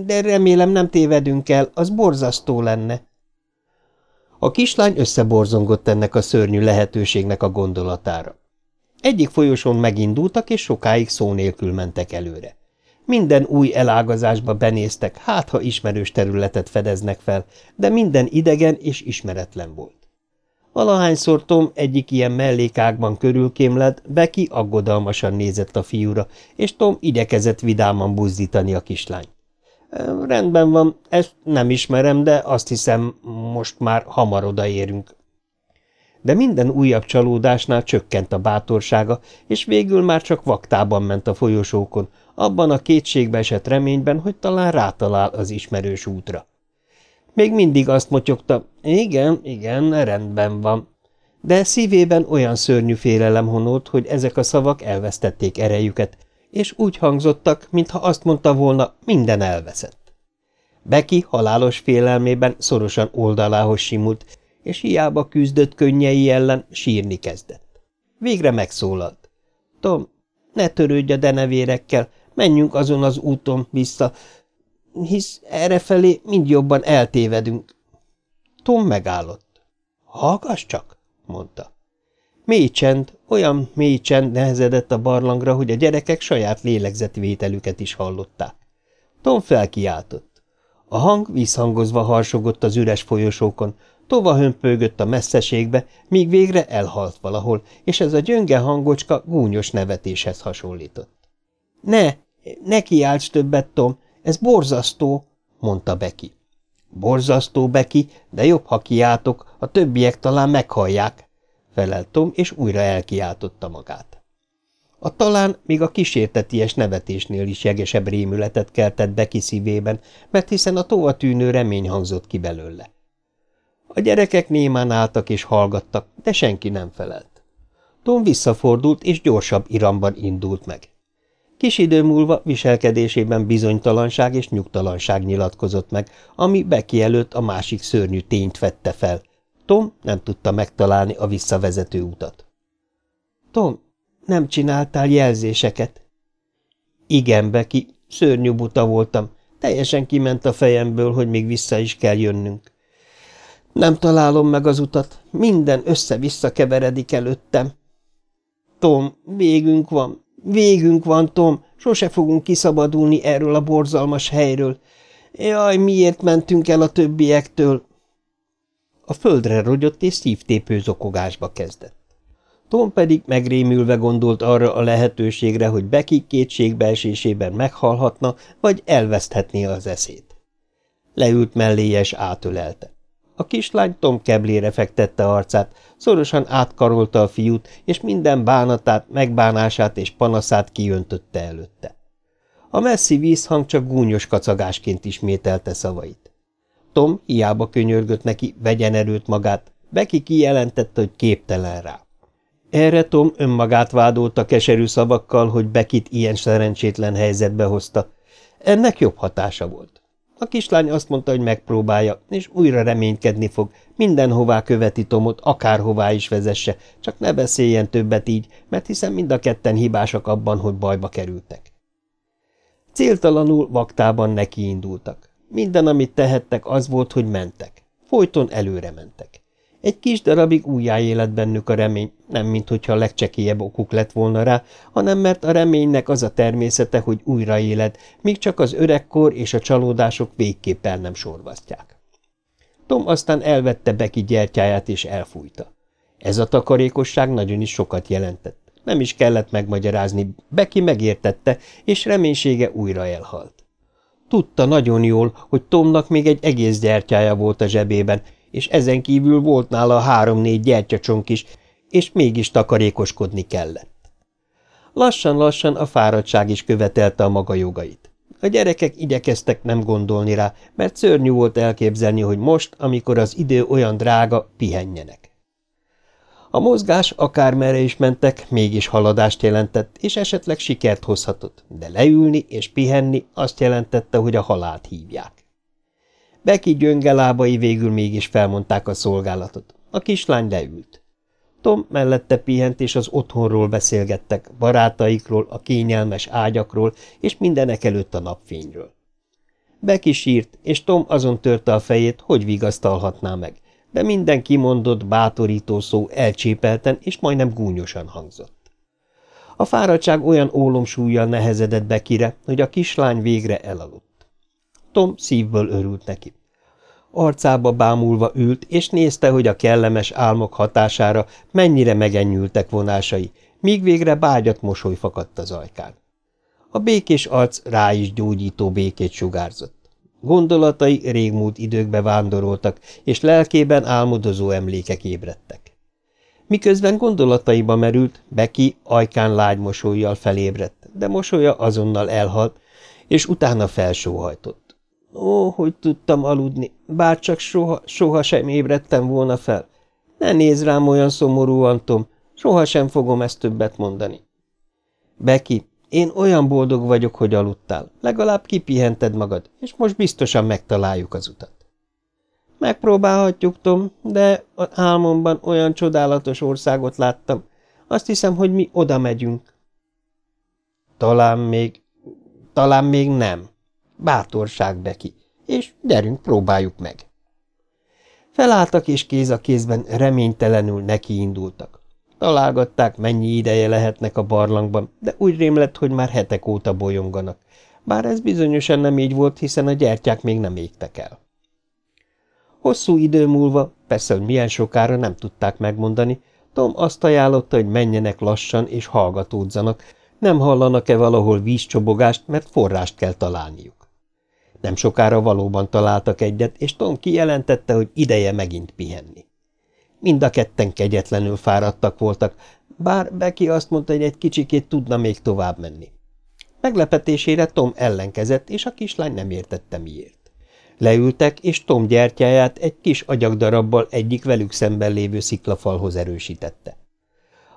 de remélem nem tévedünk el, az borzasztó lenne. A kislány összeborzongott ennek a szörnyű lehetőségnek a gondolatára. Egyik folyosón megindultak, és sokáig szó nélkül mentek előre. Minden új elágazásba benéztek, hát ha ismerős területet fedeznek fel, de minden idegen és ismeretlen volt. Valahányszor Tom egyik ilyen mellékágban körülkémled, Becky aggodalmasan nézett a fiúra, és Tom igyekezett vidáman buzdítani a kislányt. Rendben van, ezt nem ismerem, de azt hiszem, most már hamar odaérünk. De minden újabb csalódásnál csökkent a bátorsága, és végül már csak vaktában ment a folyosókon, abban a kétségbe esett reményben, hogy talán rátalál az ismerős útra. Még mindig azt motyogta, igen, igen, rendben van. De szívében olyan szörnyű félelem honolt, hogy ezek a szavak elvesztették erejüket, és úgy hangzottak, mintha azt mondta volna, minden elveszett. Beki halálos félelmében szorosan oldalához simult, és hiába küzdött könnyei ellen, sírni kezdett. Végre megszólalt. Tom, ne törődj a denevérekkel, menjünk azon az úton vissza, hisz errefelé mind jobban eltévedünk. Tom megállott. Hallgass csak, mondta. Mély csend, olyan mély csend nehezedett a barlangra, hogy a gyerekek saját lélegzetvételüket is hallották. Tom felkiáltott. A hang visszhangozva harsogott az üres folyosókon, tova hömpölygött a messzeségbe, míg végre elhalt valahol, és ez a gyönge hangocska gúnyos nevetéshez hasonlított. – Ne, ne kiálts többet, Tom, ez borzasztó, mondta Beki. Borzasztó, Beki, de jobb, ha kiáltok, a többiek talán meghallják, felelt Tom, és újra elkiáltotta magát. A talán még a kísérteties nevetésnél is jegesebb rémületet keltett Beki szívében, mert hiszen a tova tűnő remény hangzott ki belőle. A gyerekek némán álltak és hallgattak, de senki nem felelt. Tom visszafordult, és gyorsabb iramban indult meg. Kis idő múlva viselkedésében bizonytalanság és nyugtalanság nyilatkozott meg, ami Becky előtt a másik szörnyű tényt vette fel. Tom nem tudta megtalálni a visszavezető utat. – Tom, nem csináltál jelzéseket? – Igen, Becky, szörnyű buta voltam. Teljesen kiment a fejemből, hogy még vissza is kell jönnünk. Nem találom meg az utat, minden össze-vissza keveredik előttem. Tom, végünk van, Végünk van, Tom, sose fogunk kiszabadulni erről a borzalmas helyről. Jaj, miért mentünk el a többiektől? A földre rogyott és szívtépő zokogásba kezdett. Tom pedig megrémülve gondolt arra a lehetőségre, hogy Becky kétségbeesésében meghalhatna, vagy elveszthetné az eszét. Leült melléje és átölelte. A kislány Tom keblére fektette arcát, szorosan átkarolta a fiút, és minden bánatát, megbánását és panaszát kiöntötte előtte. A messzi vízhang csak gúnyos kacagásként ismételte szavait. Tom hiába könyörgött neki, vegyen erőt magát, Beki kijelentette, hogy képtelen rá. Erre Tom önmagát vádolta keserű szavakkal, hogy Bekit ilyen szerencsétlen helyzetbe hozta. Ennek jobb hatása volt. A kislány azt mondta, hogy megpróbálja, és újra reménykedni fog, mindenhová követi Tomot, akárhová is vezesse, csak ne beszéljen többet így, mert hiszen mind a ketten hibásak abban, hogy bajba kerültek. Céltalanul vaktában nekiindultak. Minden, amit tehettek, az volt, hogy mentek. Folyton előre mentek. Egy kis darabig újjáélet bennük a remény, nem minthogyha a legcsekélyebb okuk lett volna rá, hanem mert a reménynek az a természete, hogy újraéled, míg csak az öregkor és a csalódások végképp el nem sorvasztják. Tom aztán elvette Beki gyertyáját és elfújta. Ez a takarékosság nagyon is sokat jelentett. Nem is kellett megmagyarázni, Beki megértette, és reménysége újra elhalt. Tudta nagyon jól, hogy Tomnak még egy egész gyertyája volt a zsebében, és ezen kívül volt nála három-négy gyertyacsonk is, és mégis takarékoskodni kellett. Lassan-lassan a fáradtság is követelte a maga jogait. A gyerekek igyekeztek nem gondolni rá, mert szörnyű volt elképzelni, hogy most, amikor az idő olyan drága, pihenjenek. A mozgás akármerre is mentek, mégis haladást jelentett, és esetleg sikert hozhatott, de leülni és pihenni azt jelentette, hogy a halált hívják. Beki gyöngelábai végül mégis felmondták a szolgálatot. A kislány leült. Tom mellette pihent, és az otthonról beszélgettek, barátaikról, a kényelmes ágyakról, és mindenek előtt a napfényről. Beki sírt, és Tom azon törte a fejét, hogy vigasztalhatná meg, de minden kimondott, bátorító szó elcsépelten és majdnem gúnyosan hangzott. A fáradtság olyan ólomsúlyjal nehezedett Bekire, hogy a kislány végre elaludt. Tom szívből örült neki. Arcába bámulva ült, és nézte, hogy a kellemes álmok hatására mennyire megennyültek vonásai, míg végre bágyat mosoly fakadt az ajkán. A békés arc rá is gyógyító békét sugárzott. Gondolatai régmúlt időkbe vándoroltak, és lelkében álmodozó emlékek ébredtek. Miközben gondolataiba merült, Beki ajkán lágy mosolyjal felébredt, de mosolya azonnal elhalt, és utána felsóhajtott. Ó, hogy tudtam aludni, bár csak soha, soha sem ébredtem volna fel. Ne nézz rám olyan szomorúan, Tom, soha sem fogom ezt többet mondani. Beki, én olyan boldog vagyok, hogy aludtál. Legalább kipihented magad, és most biztosan megtaláljuk az utat. Megpróbálhatjuk, Tom, de álmomban olyan csodálatos országot láttam. Azt hiszem, hogy mi oda megyünk. Talán még, talán még nem, Bátorság, Beki, és gyerünk, próbáljuk meg. Felálltak, és kéz a kézben reménytelenül nekiindultak. Találgatták, mennyi ideje lehetnek a barlangban, de úgy rémlett, hogy már hetek óta bolyonganak. Bár ez bizonyosan nem így volt, hiszen a gyertyák még nem égtek el. Hosszú idő múlva, persze, hogy milyen sokára nem tudták megmondani, Tom azt ajánlotta, hogy menjenek lassan és hallgatódzanak, nem hallanak-e valahol vízcsobogást, mert forrást kell találniuk. Nem sokára valóban találtak egyet, és Tom kijelentette, hogy ideje megint pihenni. Mind a ketten kegyetlenül fáradtak voltak, bár Becky azt mondta, hogy egy kicsikét tudna még tovább menni. Meglepetésére Tom ellenkezett, és a kislány nem értette miért. Leültek, és Tom gyertyáját egy kis agyagdarabbal egyik velük szemben lévő sziklafalhoz erősítette.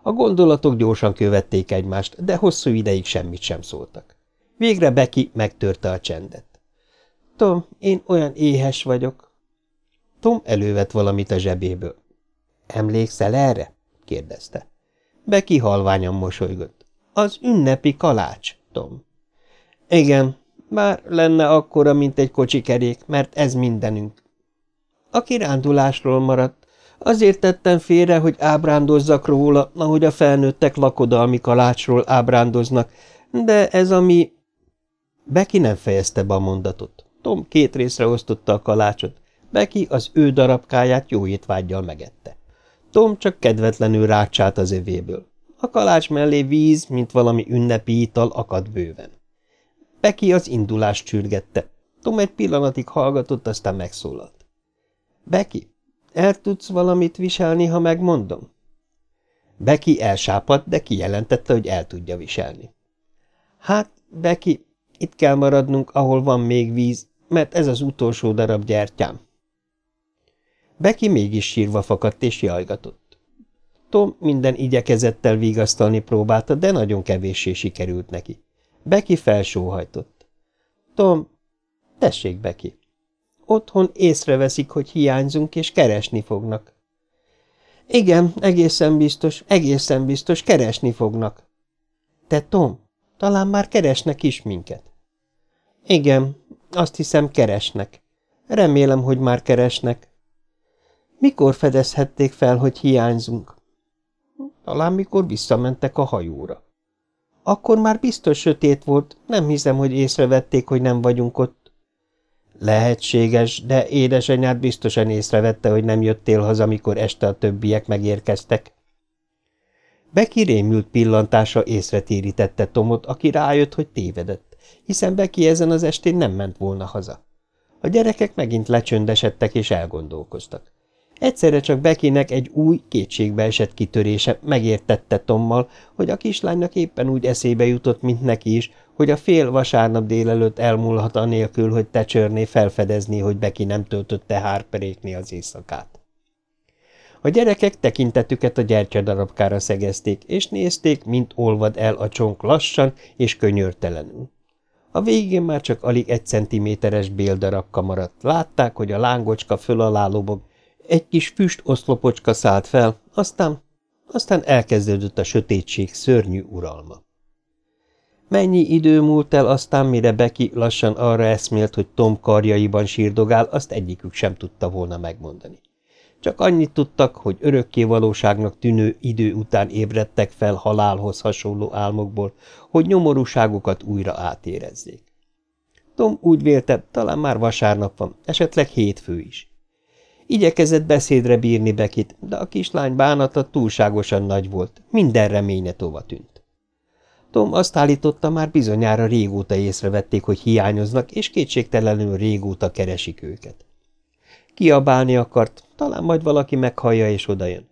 A gondolatok gyorsan követték egymást, de hosszú ideig semmit sem szóltak. Végre Becky megtörte a csendet. Tom, én olyan éhes vagyok. Tom elővett valamit a zsebéből. Emlékszel erre? kérdezte. Beki halványan mosolygott. Az ünnepi kalács, Tom. Igen, bár lenne akkora, mint egy kocsikerék, mert ez mindenünk. A kirándulásról maradt. Azért tettem félre, hogy ábrándozzak róla, ahogy a felnőttek lakodalmi kalácsról ábrándoznak, de ez a mi... Beki nem fejezte be a mondatot. Tom két részre osztotta a kalácsot, Becky az ő darabkáját jó étvágyjal megette. Tom csak kedvetlenül rákcsált az övéből. A kalács mellé víz, mint valami ünnepi ital akad bőven. Becky az indulást csürgette. Tom egy pillanatig hallgatott, aztán megszólalt. – Becky, el tudsz valamit viselni, ha megmondom? Becky elsápadt, de kijelentette, hogy el tudja viselni. – Hát, Becky, itt kell maradnunk, ahol van még víz, mert ez az utolsó darab gyertyám. Beki mégis sírva fakadt és jajgatott. Tom minden igyekezettel vigasztalni próbálta, de nagyon kevéssé sikerült neki. Beki felsóhajtott. Tom, tessék, Beki. Otthon észreveszik, hogy hiányzunk, és keresni fognak. Igen, egészen biztos, egészen biztos, keresni fognak. Te, Tom, talán már keresnek is minket. Igen, azt hiszem keresnek. Remélem, hogy már keresnek. Mikor fedezhették fel, hogy hiányzunk? Talán mikor visszamentek a hajóra. Akkor már biztos sötét volt, nem hiszem, hogy észrevették, hogy nem vagyunk ott. Lehetséges, de édesanyád biztosan észrevette, hogy nem jöttél haza, amikor este a többiek megérkeztek. Beki rémült pillantása észre térítette Tomot, aki rájött, hogy tévedett, hiszen Beki ezen az estén nem ment volna haza. A gyerekek megint lecsöndesedtek és elgondolkoztak. Egyszerre csak Bekinek egy új, kétségbeesett kitörése megértette Tommal, hogy a kislánynak éppen úgy eszébe jutott, mint neki is, hogy a fél vasárnap délelőtt elmúlhat anélkül, hogy tecsörné felfedezni, hogy Beki nem töltötte hárperékni az éjszakát. A gyerekek tekintetüket a gyertyadarabkára szegezték, és nézték, mint olvad el a csonk lassan és könyörtelenül. A végén már csak alig egy centiméteres béldarabka maradt. Látták, hogy a lángocska föl alá lobog, egy kis füst oszlopocska szállt fel, aztán, aztán elkezdődött a sötétség szörnyű uralma. Mennyi idő múlt el aztán, mire Becky lassan arra eszmélt, hogy Tom karjaiban sírdogál, azt egyikük sem tudta volna megmondani. Csak annyit tudtak, hogy örökké valóságnak tűnő idő után ébredtek fel halálhoz hasonló álmokból, hogy nyomorúságokat újra átérezzék. Tom úgy vélte, talán már vasárnap van, esetleg hétfő is. Igyekezett beszédre bírni Bekit, de a kislány bánata túlságosan nagy volt, minden reménye tova tűnt. Tom azt állította, már bizonyára régóta észrevették, hogy hiányoznak, és kétségtelenül régóta keresik őket. Kiabálni akart, talán majd valaki meghallja és odajön.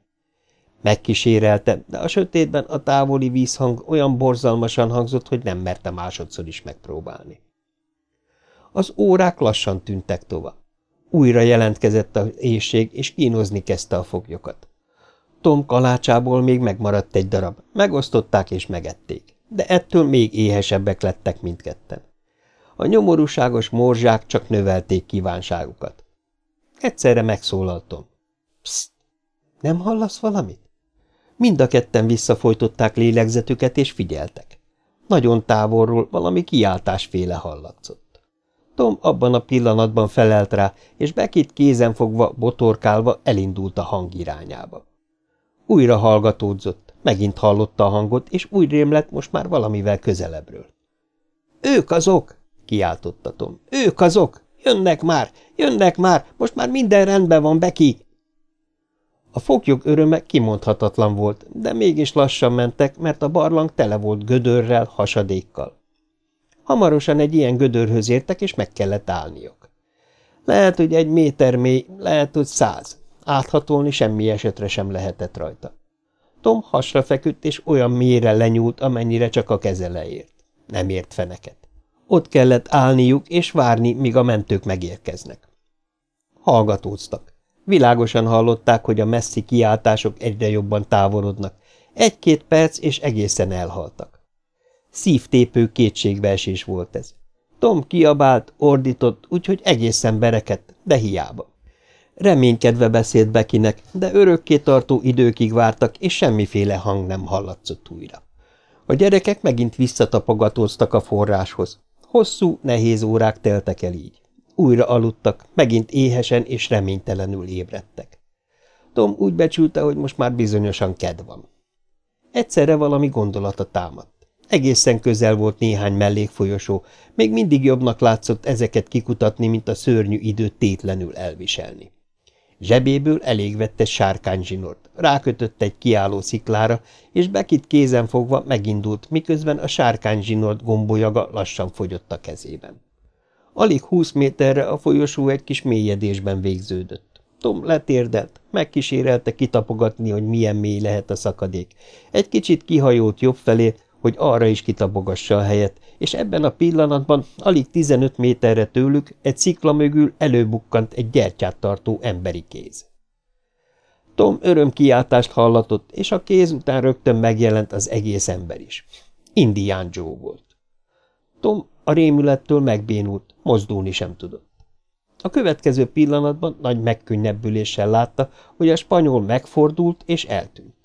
Megkísérelte, de a sötétben a távoli vízhang olyan borzalmasan hangzott, hogy nem merte másodszor is megpróbálni. Az órák lassan tűntek tovább. Újra jelentkezett az éjség, és kínozni kezdte a foglyokat. Tom kalácsából még megmaradt egy darab, megosztották és megették, de ettől még éhesebbek lettek mindketten. A nyomorúságos morzsák csak növelték kívánságukat. Egyszerre megszólaltom. Pszt! Nem hallasz valamit? Mind a ketten visszafolytották lélegzetüket és figyeltek. Nagyon távolról valami kiáltásféle hallatszott. Tom abban a pillanatban felelt rá, és Bekit kézenfogva, botorkálva elindult a hang irányába. Újra hallgatódzott, megint hallotta a hangot, és úgy rém lett most már valamivel közelebbről. – Ők azok! – kiáltotta Tom. – Ők azok! Jönnek már! Jönnek már! Most már minden rendben van, Beki! A foglyok öröme kimondhatatlan volt, de mégis lassan mentek, mert a barlang tele volt gödörrel, hasadékkal. Hamarosan egy ilyen gödörhöz értek, és meg kellett állniok. Lehet, hogy egy méter mély, lehet, hogy száz. Áthatolni semmi esetre sem lehetett rajta. Tom hasra feküdt, és olyan mélyre lenyúlt, amennyire csak a keze leért. Nem ért feneket. Ott kellett állniuk, és várni, míg a mentők megérkeznek. Hallgatóztak. Világosan hallották, hogy a messzi kiáltások egyre jobban távolodnak. Egy-két perc, és egészen elhaltak. Szívtépő kétségbeesés volt ez. Tom kiabált, ordított, úgyhogy egészen berekedt, de hiába. Reménykedve beszélt Bekinek, de örökké tartó időkig vártak, és semmiféle hang nem hallatszott újra. A gyerekek megint visszatapogatóztak a forráshoz. Hosszú, nehéz órák teltek el így. Újra aludtak, megint éhesen és reménytelenül ébredtek. Tom úgy becsülte, hogy most már bizonyosan ked van. Egyszerre valami gondolata támadt. Egészen közel volt néhány mellékfolyosó, még mindig jobbnak látszott ezeket kikutatni, mint a szörnyű időt tétlenül elviselni. Zsebéből elég vett egy sárkányzsinort, rákötött egy kiálló sziklára, és Bekit kézen fogva megindult, miközben a sárkányzsinort gombolyaga lassan fogyott a kezében. Alig húsz méterre a folyosó egy kis mélyedésben végződött. Tom letérdelt, megkísérelte kitapogatni, hogy milyen mély lehet a szakadék. Egy kicsit kihajolt jobb felé, hogy arra is kitabogassa a helyet, és ebben a pillanatban alig 15 méterre tőlük egy szikla mögül előbukkant egy gyertyát tartó emberi kéz. Tom örömkiáltást hallatott, és a kéz után rögtön megjelent az egész ember is. Indián Joe volt. Tom a rémülettől megbénult, mozdulni sem tudott. A következő pillanatban nagy megkönnyebbüléssel látta, hogy a spanyol megfordult és eltűnt.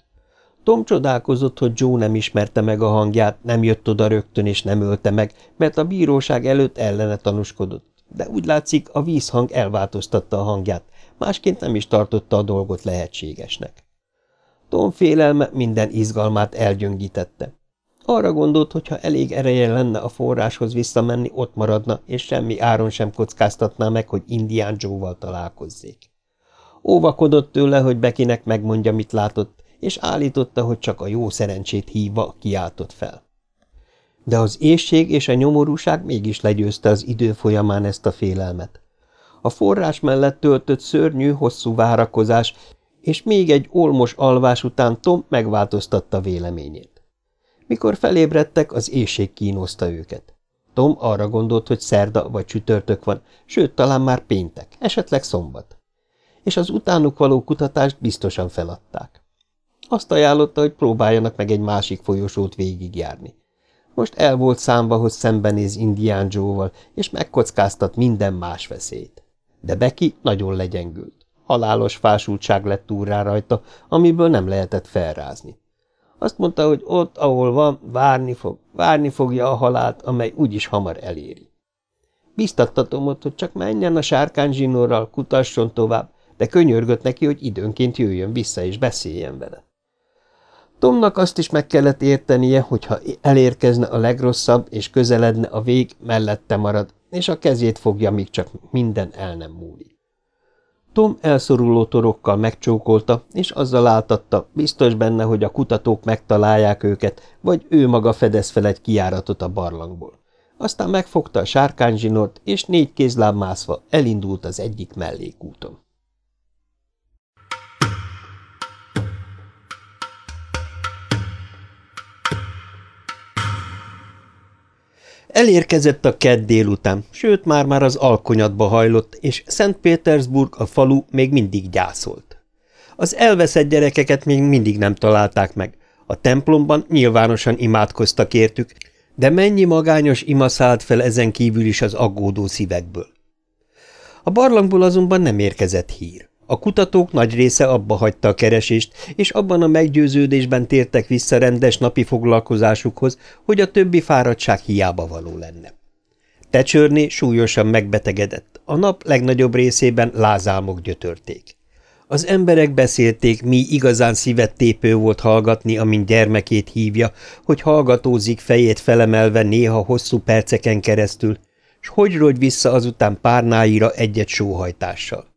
Tom csodálkozott, hogy Joe nem ismerte meg a hangját, nem jött oda rögtön és nem ölte meg, mert a bíróság előtt ellene tanúskodott, de úgy látszik, a vízhang elváltoztatta a hangját, másként nem is tartotta a dolgot lehetségesnek. Tom félelme minden izgalmát elgyöngítette. Arra gondolt, hogy ha elég ereje lenne a forráshoz visszamenni, ott maradna, és semmi áron sem kockáztatná meg, hogy Indián Joe-val találkozzék. Óvakodott tőle, hogy Bekinek megmondja, mit látott, és állította, hogy csak a jó szerencsét hívva kiáltott fel. De az ésség és a nyomorúság mégis legyőzte az idő folyamán ezt a félelmet. A forrás mellett töltött szörnyű, hosszú várakozás, és még egy olmos alvás után Tom megváltoztatta véleményét. Mikor felébredtek, az éjség kínoszta őket. Tom arra gondolt, hogy szerda vagy csütörtök van, sőt, talán már péntek, esetleg szombat. És az utánuk való kutatást biztosan feladták. Azt ajánlotta, hogy próbáljanak meg egy másik folyosót végigjárni. Most el volt számva, hogy szembenéz Indián Joe-val, és megkockáztat minden más veszélyt. De Becky nagyon legyengült. Halálos fásultság lett túl rá rajta, amiből nem lehetett felrázni. Azt mondta, hogy ott, ahol van, várni fog, várni fogja a halált, amely úgyis hamar eléri. Biztattatom ott, hogy csak menjen a sárkányzsinórral, kutasson tovább, de könyörgött neki, hogy időnként jöjjön vissza és beszéljen vele. Tomnak azt is meg kellett értenie, hogy ha elérkezne a legrosszabb és közeledne a vég, mellette marad, és a kezét fogja, míg csak minden el nem múlik. Tom elszoruló torokkal megcsókolta, és azzal áltatta, biztos benne, hogy a kutatók megtalálják őket, vagy ő maga fedez fel egy kiáratot a barlangból. Aztán megfogta a sárkányzsinort, és négy kézláb mászva elindult az egyik mellékúton. Elérkezett a kedd délután, sőt már-már az alkonyatba hajlott, és Szent Pétersburg, a falu még mindig gyászolt. Az elveszett gyerekeket még mindig nem találták meg. A templomban nyilvánosan imádkoztak értük, de mennyi magányos ima szállt fel ezen kívül is az aggódó szívekből. A barlangból azonban nem érkezett hír. A kutatók nagy része abba hagyta a keresést, és abban a meggyőződésben tértek vissza rendes napi foglalkozásukhoz, hogy a többi fáradtság hiába való lenne. Tecsörné súlyosan megbetegedett, a nap legnagyobb részében lázálmok gyötörték. Az emberek beszélték, mi igazán szívet tépő volt hallgatni, amint gyermekét hívja, hogy hallgatózik fejét felemelve néha hosszú perceken keresztül, s hogy rogy vissza azután párnáira egyet sóhajtással.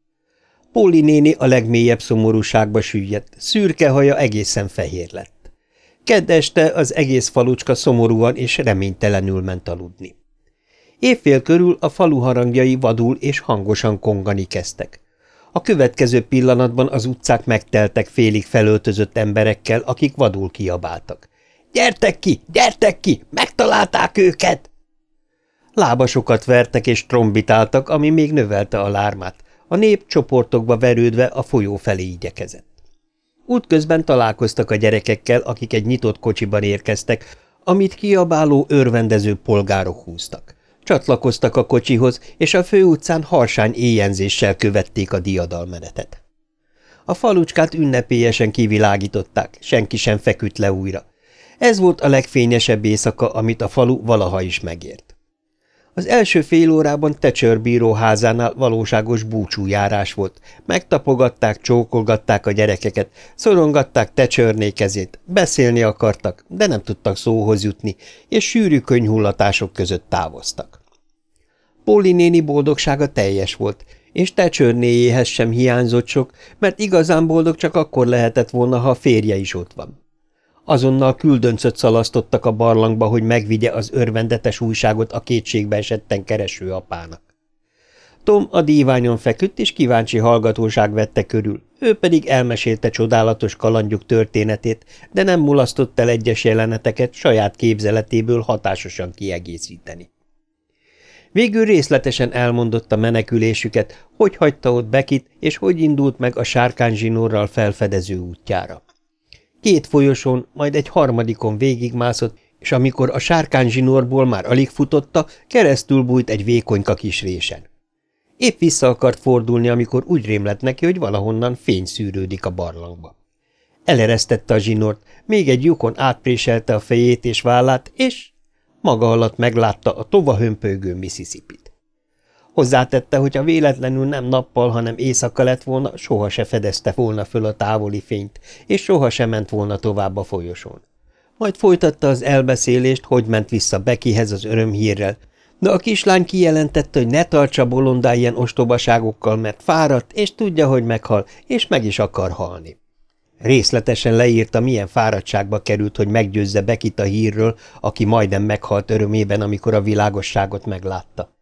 Póli néni a legmélyebb szomorúságba süllyedt, szürke haja egészen fehér lett. Kedd este az egész falucska szomorúan és reménytelenül ment aludni. Évfél körül a falu harangjai vadul és hangosan kongani kezdtek. A következő pillanatban az utcák megteltek félig felöltözött emberekkel, akik vadul kiabáltak. – Gyertek ki! Gyertek ki! Megtalálták őket! Lábasokat vertek és trombitáltak, ami még növelte a lármát, a nép csoportokba verődve a folyó felé igyekezett. Útközben találkoztak a gyerekekkel, akik egy nyitott kocsiban érkeztek, amit kiabáló, örvendező polgárok húztak. Csatlakoztak a kocsihoz, és a főutcán harsány éjjenzéssel követték a diadalmenetet. A falucskát ünnepélyesen kivilágították, senki sem feküdt le újra. Ez volt a legfényesebb éjszaka, amit a falu valaha is megért. Az első fél órában Tecsör bíró házánál valóságos búcsújárás volt. Megtapogatták, csókolgatták a gyerekeket, szorongatták Tecsörné kezét, beszélni akartak, de nem tudtak szóhoz jutni, és sűrű könyhullatások között távoztak. Póli néni boldogsága teljes volt, és Tecsörnéjéhez sem hiányzott sok, mert igazán boldog csak akkor lehetett volna, ha a férje is ott van. Azonnal küldöncöt szalasztottak a barlangba, hogy megvigye az örvendetes újságot a kétségbe esetten kereső apának. Tom a díványon feküdt, és kíváncsi hallgatóság vette körül, ő pedig elmesélte csodálatos kalandjuk történetét, de nem mulasztott el egyes jeleneteket saját képzeletéből hatásosan kiegészíteni. Végül részletesen elmondotta menekülésüket, hogy hagyta ott Bekit, és hogy indult meg a sárkányzsinórral felfedező útjára. Két folyosón, majd egy harmadikon végigmászott, és amikor a sárkányzsinórból már alig futotta, keresztül bújt egy vékonyka kis résen. Épp vissza akart fordulni, amikor úgy rémlett neki, hogy valahonnan fény szűrődik a barlangba. Eleresztette a zsinort, még egy lyukon átpréselte a fejét és vállát, és maga alatt meglátta a tova hömpölygő Mississippi-t. Hozzátette, hogy ha véletlenül nem nappal, hanem éjszaka lett volna, soha se fedezte volna föl a távoli fényt, és soha se ment volna tovább a folyosón. Majd folytatta az elbeszélést, hogy ment vissza Bekihez az örömhírrel, de a kislány kijelentette, hogy ne tartsa bolondá ilyen ostobaságokkal, mert fáradt, és tudja, hogy meghal, és meg is akar halni. Részletesen leírta, milyen fáradtságba került, hogy meggyőzze Bekit a hírről, aki majdnem meghalt örömében, amikor a világosságot meglátta.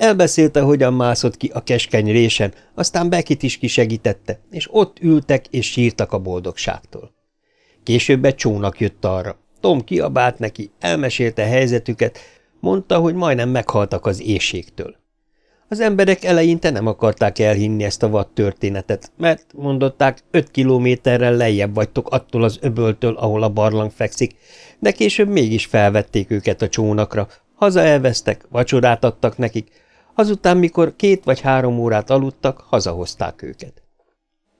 Elbeszélte, hogyan mászott ki a keskeny résen, aztán Bekit is kisegítette, és ott ültek és sírtak a boldogságtól. Később egy csónak jött arra. Tom kiabált neki, elmesélte helyzetüket, mondta, hogy majdnem meghaltak az éjségtől. Az emberek eleinte nem akarták elhinni ezt a vad történetet, mert, mondották, öt kilométerrel lejjebb vagytok attól az öböltől, ahol a barlang fekszik, de később mégis felvették őket a csónakra, haza elvesztek, vacsorát adtak nekik, azután, mikor két vagy három órát aludtak, hazahozták őket.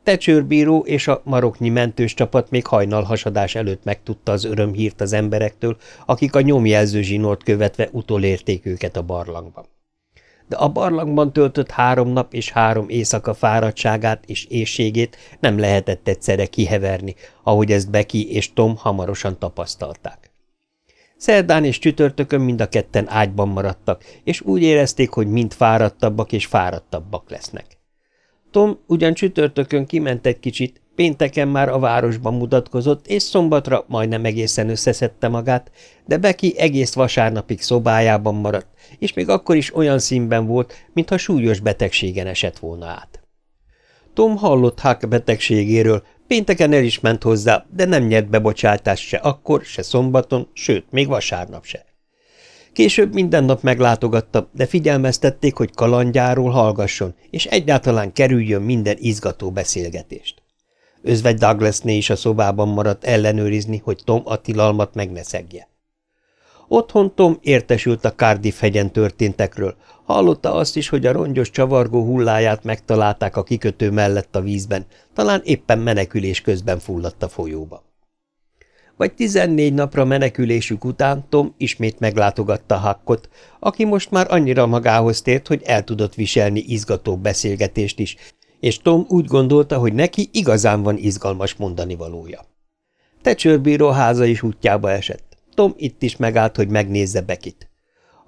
Tecsőrbíró és a maroknyi mentős csapat még hajnal hasadás előtt megtudta az örömhírt az emberektől, akik a nyomjelző zsinort követve utolérték őket a barlangban de a barlangban töltött három nap és három éjszaka fáradtságát és éjségét nem lehetett egyszerre kiheverni, ahogy ezt Becky és Tom hamarosan tapasztalták. Szerdán és csütörtökön mind a ketten ágyban maradtak, és úgy érezték, hogy mind fáradtabbak és fáradtabbak lesznek. Tom ugyan csütörtökön kiment egy kicsit, pénteken már a városban mutatkozott, és szombatra majdnem egészen összeszedte magát, de Becky egész vasárnapig szobájában maradt, és még akkor is olyan színben volt, mintha súlyos betegségen esett volna át. Tom hallott Huck betegségéről, pénteken el is ment hozzá, de nem nyert bebocsátást se akkor, se szombaton, sőt, még vasárnap se. Később minden nap meglátogatta, de figyelmeztették, hogy kalandjáról hallgasson, és egyáltalán kerüljön minden izgató beszélgetést. Özvegy Douglasné is a szobában maradt ellenőrizni, hogy Tom a tilalmat meg ne szegje. Otthon Tom értesült a Cardiff hegyen történtekről. Hallotta azt is, hogy a rongyos csavargó hulláját megtalálták a kikötő mellett a vízben, talán éppen menekülés közben fulladt a folyóba. Vagy tizennégy napra menekülésük után Tom ismét meglátogatta Hakkot, aki most már annyira magához tért, hogy el tudott viselni izgató beszélgetést is, és Tom úgy gondolta, hogy neki igazán van izgalmas mondani valója. Tecsőrbíró háza is útjába esett. Tom itt is megállt, hogy megnézze Bekit.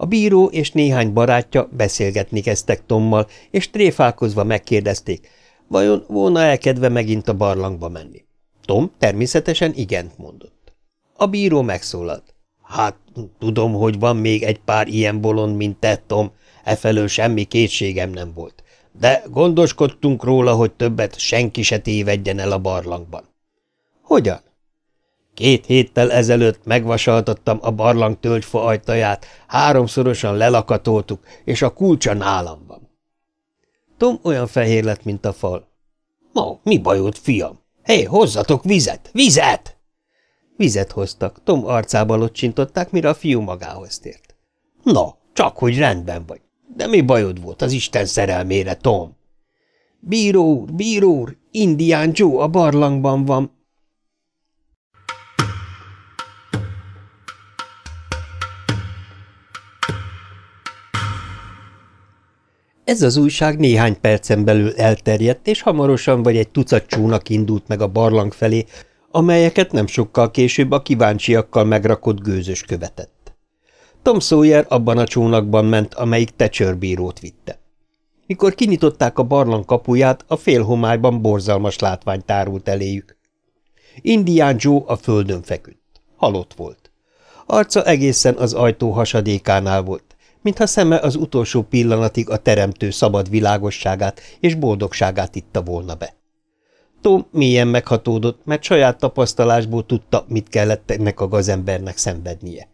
A bíró és néhány barátja beszélgetni kezdtek Tommal, és tréfálkozva megkérdezték, vajon volna elkedve megint a barlangba menni. Tom természetesen igent mondott. A bíró megszólalt. Hát, tudom, hogy van még egy pár ilyen bolond, mint te, Tom, efelől semmi kétségem nem volt. De gondoskodtunk róla, hogy többet senki se tévedjen el a barlangban. Hogyan? Két héttel ezelőtt megvasaltattam a barlang tölgyfa ajtaját, háromszorosan lelakatoltuk, és a kulcsa nálam van. Tom olyan fehér lett, mint a fal. Ma, mi bajod, fiam? Hé, hozzatok vizet! Vizet! Vizet hoztak, Tom arcába locsintották, mire a fiú magához tért. Na, csak hogy rendben vagy. De mi bajod volt az Isten szerelmére, Tom? Bíró úr, bíró úr, Indián Joe a barlangban van, Ez az újság néhány percen belül elterjedt, és hamarosan vagy egy tucat csónak indult meg a barlang felé, amelyeket nem sokkal később a kíváncsiakkal megrakott gőzös követett. Tom Sawyer abban a csónakban ment, amelyik tecsörbírót vitte. Mikor kinyitották a barlang kapuját, a félhomályban borzalmas látvány tárult eléjük. Indián Joe a földön feküdt. Halott volt. Arca egészen az ajtó hasadékánál volt mintha szeme az utolsó pillanatig a teremtő szabad világosságát és boldogságát itta volna be. Tom mélyen meghatódott, mert saját tapasztalásból tudta, mit kellett ennek a gazembernek szenvednie.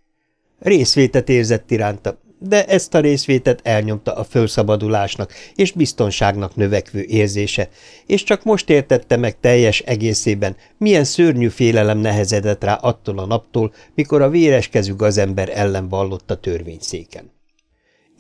Részvétet érzett iránta, de ezt a részvétet elnyomta a fölszabadulásnak és biztonságnak növekvő érzése, és csak most értette meg teljes egészében, milyen szörnyű félelem nehezedett rá attól a naptól, mikor a véreskezű gazember ellen vallott a törvényszéken.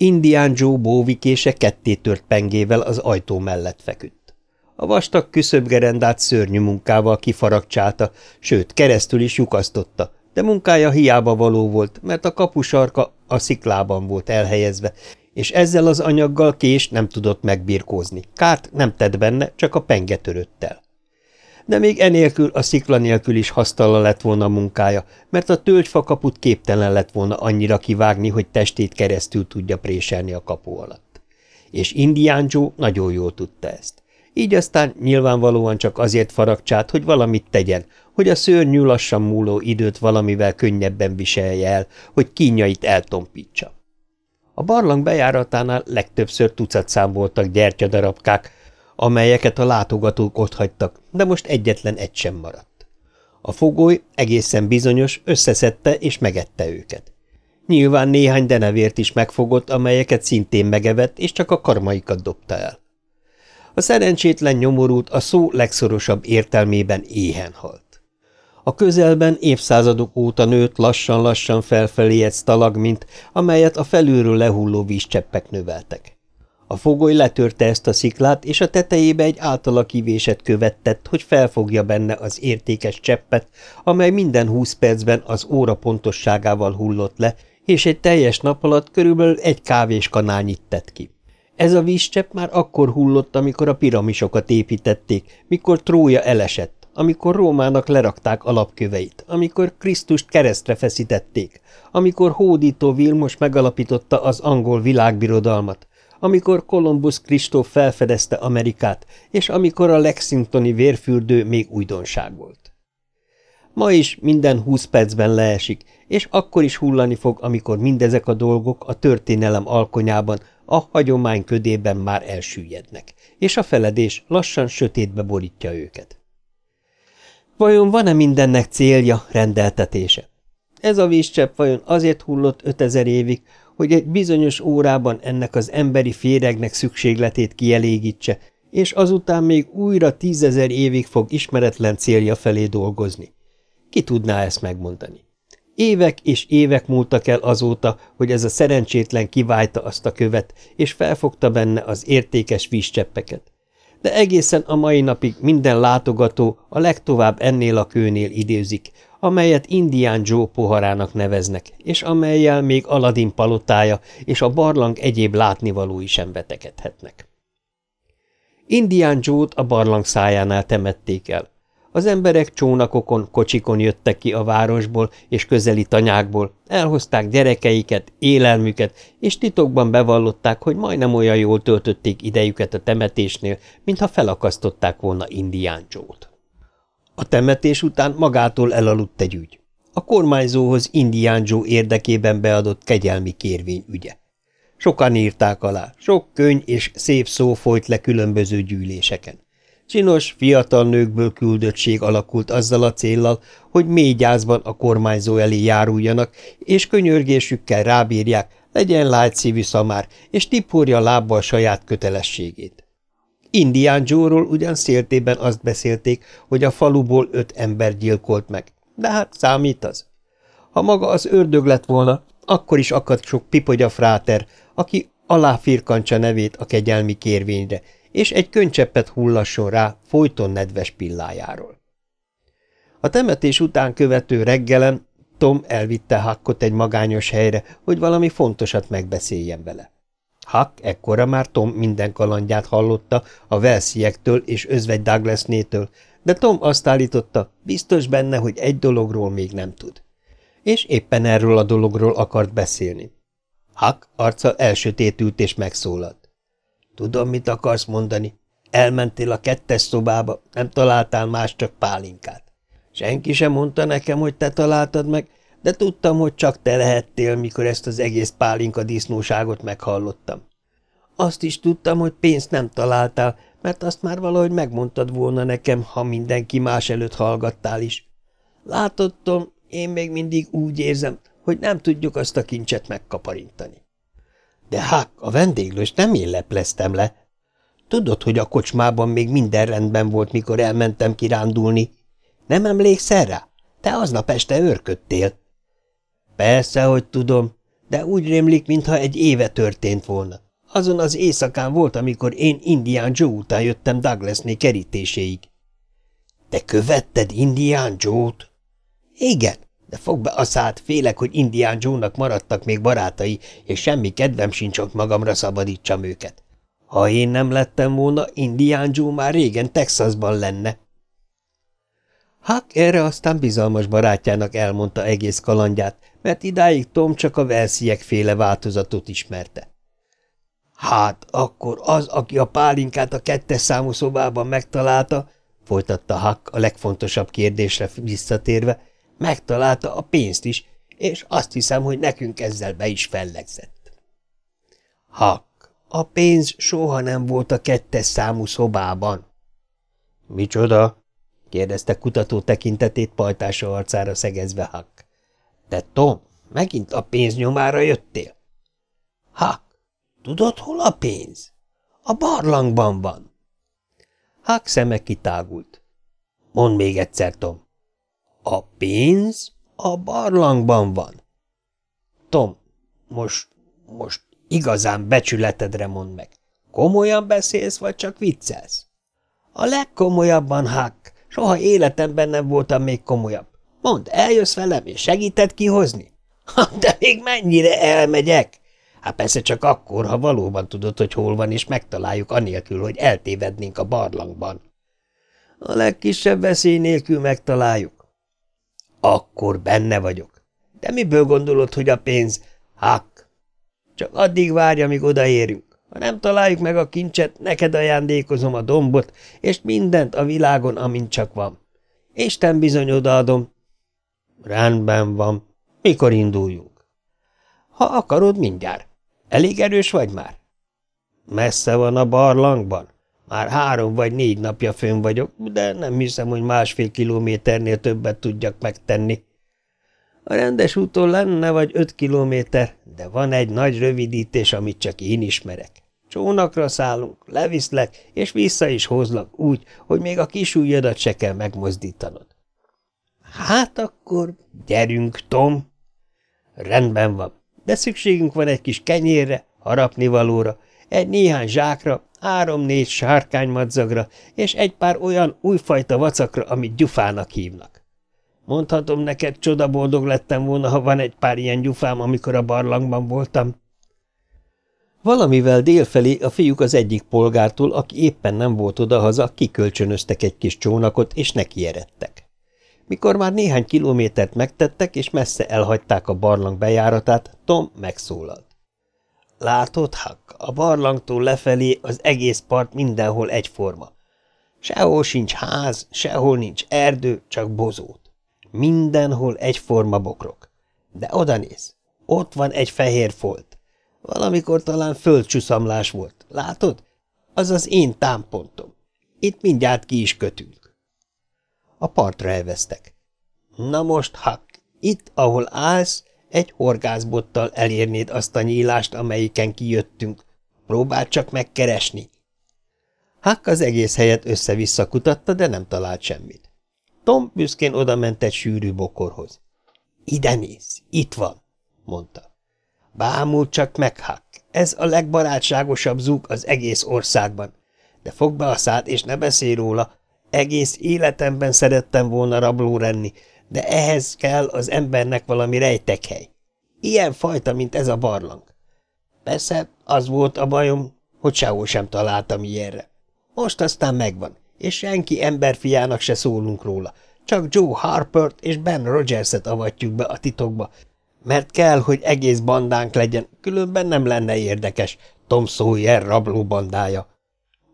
Indián Joe bóvikése ketté tört pengével az ajtó mellett feküdt. A vastag küszöbgerendát szörnyű munkával kifaragcsálta, sőt, keresztül is lyukasztotta, de munkája hiába való volt, mert a kapusarka a sziklában volt elhelyezve, és ezzel az anyaggal kés nem tudott megbirkózni. Kárt nem tett benne, csak a penge törött el. De még enélkül a szikla nélkül is hasztala lett volna a munkája, mert a tölgyfakaput képtelen lett volna annyira kivágni, hogy testét keresztül tudja préselni a kapu alatt. És Indián Joe nagyon jól tudta ezt. Így aztán nyilvánvalóan csak azért faragcsát, hogy valamit tegyen, hogy a szörnyű lassan múló időt valamivel könnyebben viselje el, hogy kínjait eltompítsa. A barlang bejáratánál legtöbbször tucatszám voltak gyertyadarabkák, amelyeket a látogatók otthagytak, de most egyetlen egy sem maradt. A fogoly egészen bizonyos összeszedte és megette őket. Nyilván néhány denevért is megfogott, amelyeket szintén megevett, és csak a karmaikat dobta el. A szerencsétlen nyomorult a szó legszorosabb értelmében éhen halt. A közelben évszázadok óta nőtt lassan-lassan felfelé egy stalagmint, amelyet a felülről lehulló vízcseppek növeltek. A fogoly letörte ezt a sziklát, és a tetejébe egy általa kivéset követtett, hogy felfogja benne az értékes cseppet, amely minden húsz percben az óra pontosságával hullott le, és egy teljes nap alatt körülbelül egy kávéskanálnyit tett ki. Ez a vízcsepp már akkor hullott, amikor a piramisokat építették, mikor Trója elesett, amikor Rómának lerakták alapköveit, amikor Krisztust keresztre feszítették, amikor hódító Vilmos megalapította az angol világbirodalmat, amikor Kolumbusz Kristóf felfedezte Amerikát, és amikor a Lexingtoni vérfürdő még újdonság volt. Ma is minden húsz percben leesik, és akkor is hullani fog, amikor mindezek a dolgok a történelem alkonyában, a hagyomány ködében már elsüllyednek, és a feledés lassan sötétbe borítja őket. Vajon van-e mindennek célja, rendeltetése? Ez a vízcsepp vajon azért hullott ötezer évig, hogy egy bizonyos órában ennek az emberi féregnek szükségletét kielégítse, és azután még újra tízezer évig fog ismeretlen célja felé dolgozni. Ki tudná ezt megmondani? Évek és évek múltak el azóta, hogy ez a szerencsétlen kiválta azt a követ, és felfogta benne az értékes vízcseppeket de egészen a mai napig minden látogató a legtovább ennél a kőnél idézik, amelyet Indián Joe poharának neveznek, és amelyel még Aladin palotája és a barlang egyéb látnivalói sem vetekedhetnek. Indián Joe-t a barlang szájánál temették el. Az emberek csónakokon, kocsikon jöttek ki a városból és közeli tanyákból, elhozták gyerekeiket, élelmüket, és titokban bevallották, hogy majdnem olyan jól töltötték idejüket a temetésnél, mintha felakasztották volna Indián Joe-t. A temetés után magától elaludt egy ügy. A kormányzóhoz Indián Joe érdekében beadott kegyelmi kérvény ügye. Sokan írták alá, sok könyv és szép szó folyt le különböző gyűléseken. Csinos, fiatal nőkből küldöttség alakult azzal a céllal, hogy mély gyászban a kormányzó elé járuljanak, és könyörgésükkel rábírják, legyen lágy szívű szamár, és tiporja lábbal saját kötelességét. Indián Joe-ról ugyan széltében azt beszélték, hogy a faluból öt ember gyilkolt meg, de hát számít az. Ha maga az ördög lett volna, akkor is akadt sok pipogya fráter, aki aláfirkancsa nevét a kegyelmi kérvényre, és egy könycseppet hullasson rá folyton nedves pillájáról. A temetés után követő reggelen Tom elvitte Hakkot egy magányos helyre, hogy valami fontosat megbeszéljen vele. Huck ekkora már Tom minden kalandját hallotta a Velsziektől és özvegy Douglasnétől, de Tom azt állította, biztos benne, hogy egy dologról még nem tud. És éppen erről a dologról akart beszélni. Huck arca elsötétült és megszólalt. Tudom, mit akarsz mondani. Elmentél a kettes szobába, nem találtál más, csak pálinkát. Senki sem mondta nekem, hogy te találtad meg, de tudtam, hogy csak te lehettél, mikor ezt az egész pálinka disznóságot meghallottam. Azt is tudtam, hogy pénzt nem találtál, mert azt már valahogy megmondtad volna nekem, ha mindenki más előtt hallgattál is. Látod, Tom, én még mindig úgy érzem, hogy nem tudjuk azt a kincset megkaparintani. De hát, a vendéglős nem én lepleztem le. Tudod, hogy a kocsmában még minden rendben volt, mikor elmentem kirándulni? Nem emlékszel rá? Te aznap este őrködtél. Persze, hogy tudom, de úgy rémlik, mintha egy éve történt volna. Azon az éjszakán volt, amikor én Indián Joe után jöttem Douglasné kerítéséig. Te követted Indián Joe-t? Igen, de fog be a szád, félek, hogy Indián Joe-nak maradtak még barátai, és semmi kedvem sincs, hogy magamra szabadítsam őket. Ha én nem lettem volna, Indián Joe már régen Texasban lenne. Huck erre aztán bizalmas barátjának elmondta egész kalandját, mert idáig Tom csak a versziek féle változatot ismerte. Hát, akkor az, aki a pálinkát a kettes számú szobában megtalálta, folytatta Huck a legfontosabb kérdésre visszatérve, megtalálta a pénzt is, és azt hiszem, hogy nekünk ezzel be is fellegzett. Huck, a pénz soha nem volt a kettes számú szobában. Micsoda? Kérdezte kutató tekintetét pajtása arcára szegezve Huck. De Tom, megint a pénz nyomára jöttél? Huck, tudod, hol a pénz? A barlangban van. Huck szeme kitágult. Mondd még egyszer, Tom. A pénz a barlangban van. Tom, most, most igazán becsületedre mondd meg. Komolyan beszélsz, vagy csak viccelsz? A legkomolyabban, Huck. Soha életemben nem voltam még komolyabb. Mondd, eljössz velem, és segíted kihozni? Ha, de még mennyire elmegyek? Hát persze csak akkor, ha valóban tudod, hogy hol van, és megtaláljuk anélkül, hogy eltévednénk a barlangban. A legkisebb veszély nélkül megtaláljuk. Akkor benne vagyok. De miből gondolod, hogy a pénz? Hak! Csak addig várja, míg odaérünk. Ha nem találjuk meg a kincset, neked ajándékozom a dombot, és mindent a világon, amint csak van. Isten bizony odaadom. Rendben van. Mikor induljunk? Ha akarod, mindjárt. Elég erős vagy már? Messze van a barlangban. Már három vagy négy napja fönn vagyok, de nem hiszem, hogy másfél kilométernél többet tudjak megtenni. A rendes úton lenne vagy öt kilométer, de van egy nagy rövidítés, amit csak én ismerek. Csónakra szállunk, leviszlek, és vissza is hozlak úgy, hogy még a kisújjadat se kell megmozdítanod. Hát akkor gyerünk, Tom! Rendben van, de szükségünk van egy kis kenyérre, harapnivalóra, egy néhány zsákra, három-négy sárkánymadzagra, és egy pár olyan újfajta vacakra, amit gyufának hívnak. Mondhatom neked, csodaboldog lettem volna, ha van egy pár ilyen gyufám, amikor a barlangban voltam. Valamivel délfelé a fiúk az egyik polgártól, aki éppen nem volt odahaza, kikölcsönöztek egy kis csónakot, és nekieredtek. Mikor már néhány kilométert megtettek, és messze elhagyták a barlang bejáratát, Tom megszólalt. Látod, Huck, a barlangtól lefelé az egész part mindenhol egyforma. Sehol sincs ház, sehol nincs erdő, csak bozót. Mindenhol egyforma bokrok. De oda néz, ott van egy fehér folt. Valamikor talán földcsuszamlás volt. Látod? Az az én támpontom. Itt mindjárt ki is kötünk. A partra elvesztek. Na most, Huck, itt, ahol állsz, egy horgászbottal elérnéd azt a nyílást, amelyiken kijöttünk. Próbáld csak megkeresni. Huck az egész helyet össze-vissza kutatta, de nem talált semmit. Tom büszkén odament egy sűrű bokorhoz. Ide néz, itt van, mondta. Bámul csak meg, Huck. Ez a legbarátságosabb zúg az egész országban. De fog be a szád, és ne beszélj róla. Egész életemben szerettem volna rabló lenni, de ehhez kell az embernek valami rejtekhely. Ilyen fajta, mint ez a barlang. Persze, az volt a bajom, hogy sehol sem találtam ilyenre. Most aztán megvan, és senki emberfiának se szólunk róla, csak Joe Harpert és Ben Rogers-et avatjuk be a titokba, mert kell, hogy egész bandánk legyen, különben nem lenne érdekes Tom Sawyer rabló bandája.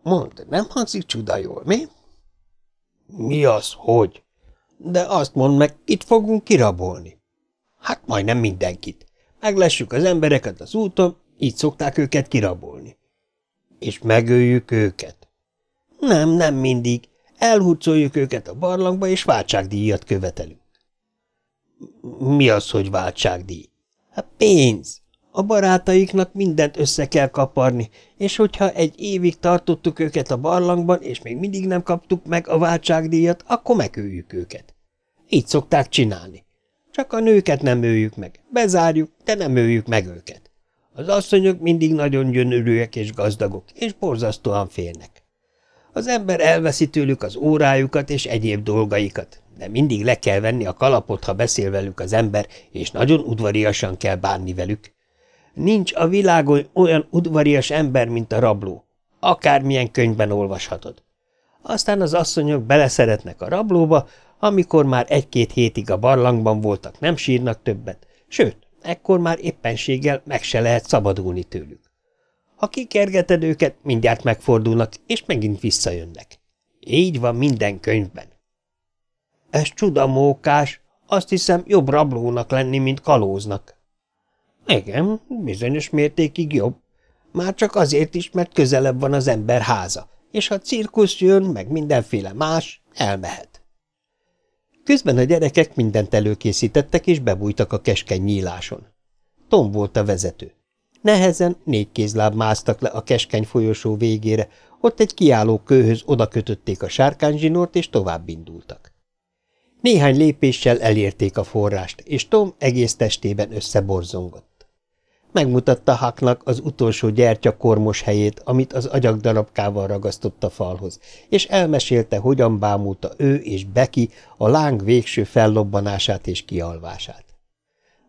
Mondd, nem hangzik csuda jól, mi? Mi az, hogy? De azt mondd meg, itt fogunk kirabolni. Hát majdnem mindenkit. Meglessük az embereket az úton, így szokták őket kirabolni. És megöljük őket. Nem, nem mindig. Elhurcoljuk őket a barlangba, és váltságdíjat követelünk. Mi az, hogy váltságdíj? Hát pénz. A barátaiknak mindent össze kell kaparni, és hogyha egy évig tartottuk őket a barlangban, és még mindig nem kaptuk meg a váltságdíjat, akkor megöljük őket. Így szokták csinálni. Csak a nőket nem öljük meg. Bezárjuk, de nem öljük meg őket. Az asszonyok mindig nagyon gyönyörűek és gazdagok, és borzasztóan félnek. Az ember elveszi tőlük az órájukat és egyéb dolgaikat, de mindig le kell venni a kalapot, ha beszél velük az ember, és nagyon udvariasan kell bánni velük. Nincs a világon olyan udvarias ember, mint a rabló. Akármilyen könyvben olvashatod. Aztán az asszonyok beleszeretnek a rablóba, amikor már egy-két hétig a barlangban voltak, nem sírnak többet, sőt, ekkor már éppenséggel meg se lehet szabadulni tőlük. Ha kikergeted őket, mindjárt megfordulnak, és megint visszajönnek. Így van minden könyvben. Ez csuda mókás, azt hiszem jobb rablónak lenni, mint kalóznak. Igen, bizonyos mértékig jobb. Már csak azért is, mert közelebb van az ember háza, és ha cirkusz jön, meg mindenféle más, elmehet. Közben a gyerekek mindent előkészítettek, és bebújtak a keskeny nyíláson. Tom volt a vezető. Nehezen négy kézláb másztak le a keskeny folyosó végére, ott egy kiálló kőhöz oda kötötték a sárkányzsinort, és tovább indultak. Néhány lépéssel elérték a forrást, és Tom egész testében összeborzongott. Megmutatta Haknak az utolsó gyertya kormos helyét, amit az agyagdarabkával ragasztott a falhoz, és elmesélte, hogyan bámulta ő és Becky a láng végső fellobbanását és kialvását.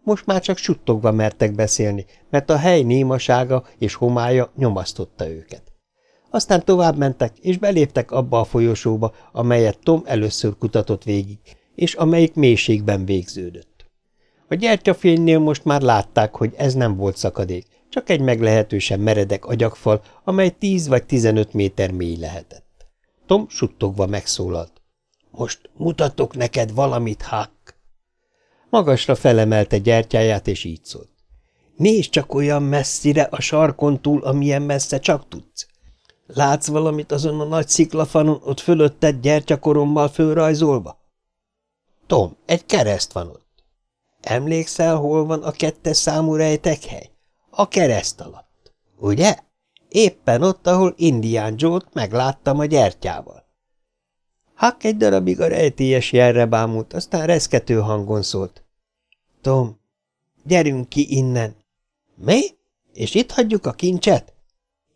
Most már csak suttogva mertek beszélni, mert a hely némasága és homája nyomasztotta őket. Aztán tovább mentek, és beléptek abba a folyosóba, amelyet Tom először kutatott végig, és amelyik mélységben végződött. A gyertyafénynél most már látták, hogy ez nem volt szakadék, csak egy meglehetősen meredek agyagfal, amely tíz vagy tizenöt méter mély lehetett. Tom suttogva megszólalt. – Most mutatok neked valamit, Huck. Magasra felemelte gyertyáját, és így szólt. Nézd csak olyan messzire a sarkon túl, amilyen messze csak tudsz. Látsz valamit azon a nagy sziklafanon, ott fölötted gyertyakorommal fölrajzolva? Tom, egy kereszt van ott. Emlékszel, hol van a kettes számú rejtekhely? A kereszt alatt. Ugye? Éppen ott, ahol Indián Joe-t megláttam a gyertyával. Huck egy darabig a rejtélyes jelre bámult, aztán reszkető hangon szólt. Tom, gyerünk ki innen. Mi? És itt hagyjuk a kincset?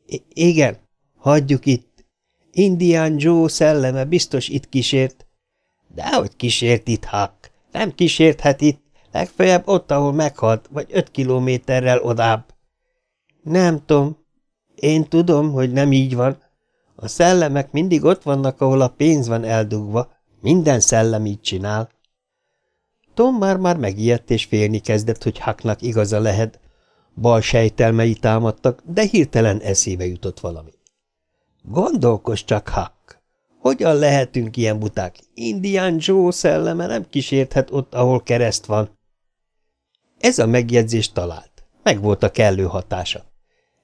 I igen, hagyjuk itt. Indián Joe szelleme biztos itt kísért. Dehogy kísért itt, Huck. Nem kísérthet itt, legfeljebb ott, ahol meghalt, vagy öt kilométerrel odább. Nem, Tom. Én tudom, hogy nem így van. A szellemek mindig ott vannak, ahol a pénz van eldugva. Minden szellem így csinál. Tom már-már megijedt és félni kezdett, hogy Haknak igaza lehet. Bal sejtelmei támadtak, de hirtelen eszébe jutott valami. Gondolkos csak, Hak! Hogyan lehetünk ilyen buták? Indián Joe szelleme nem kísérthet ott, ahol kereszt van. Ez a megjegyzés talált. Meg volt a kellő hatása.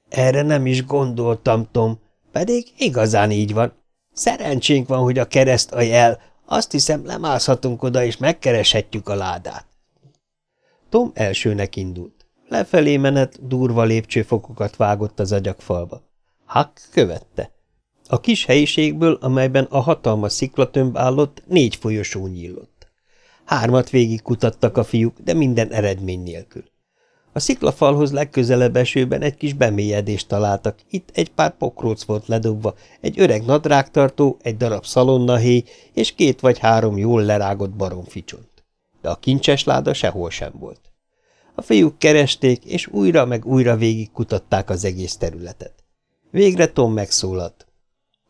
Erre nem is gondoltam, Tom, pedig igazán így van. Szerencsénk van, hogy a kereszt a jel, azt hiszem, lemászhatunk oda, és megkereshetjük a ládát. Tom elsőnek indult. Lefelé menet durva lépcsőfokokat vágott az agyagfalba. Huck követte. A kis helyiségből, amelyben a hatalmas sziklatömb állott, négy folyosó nyílott. Hármat végig kutattak a fiúk, de minden eredmény nélkül. A sziklafalhoz legközelebb esőben egy kis bemélyedést találtak, itt egy pár pokróc volt ledobva, egy öreg nadrágtartó, egy darab szalonnahéj és két vagy három jól lerágott baromficsont. De a kincses láda sehol sem volt. A fiúk keresték, és újra meg újra végig kutatták az egész területet. Végre Tom megszólalt.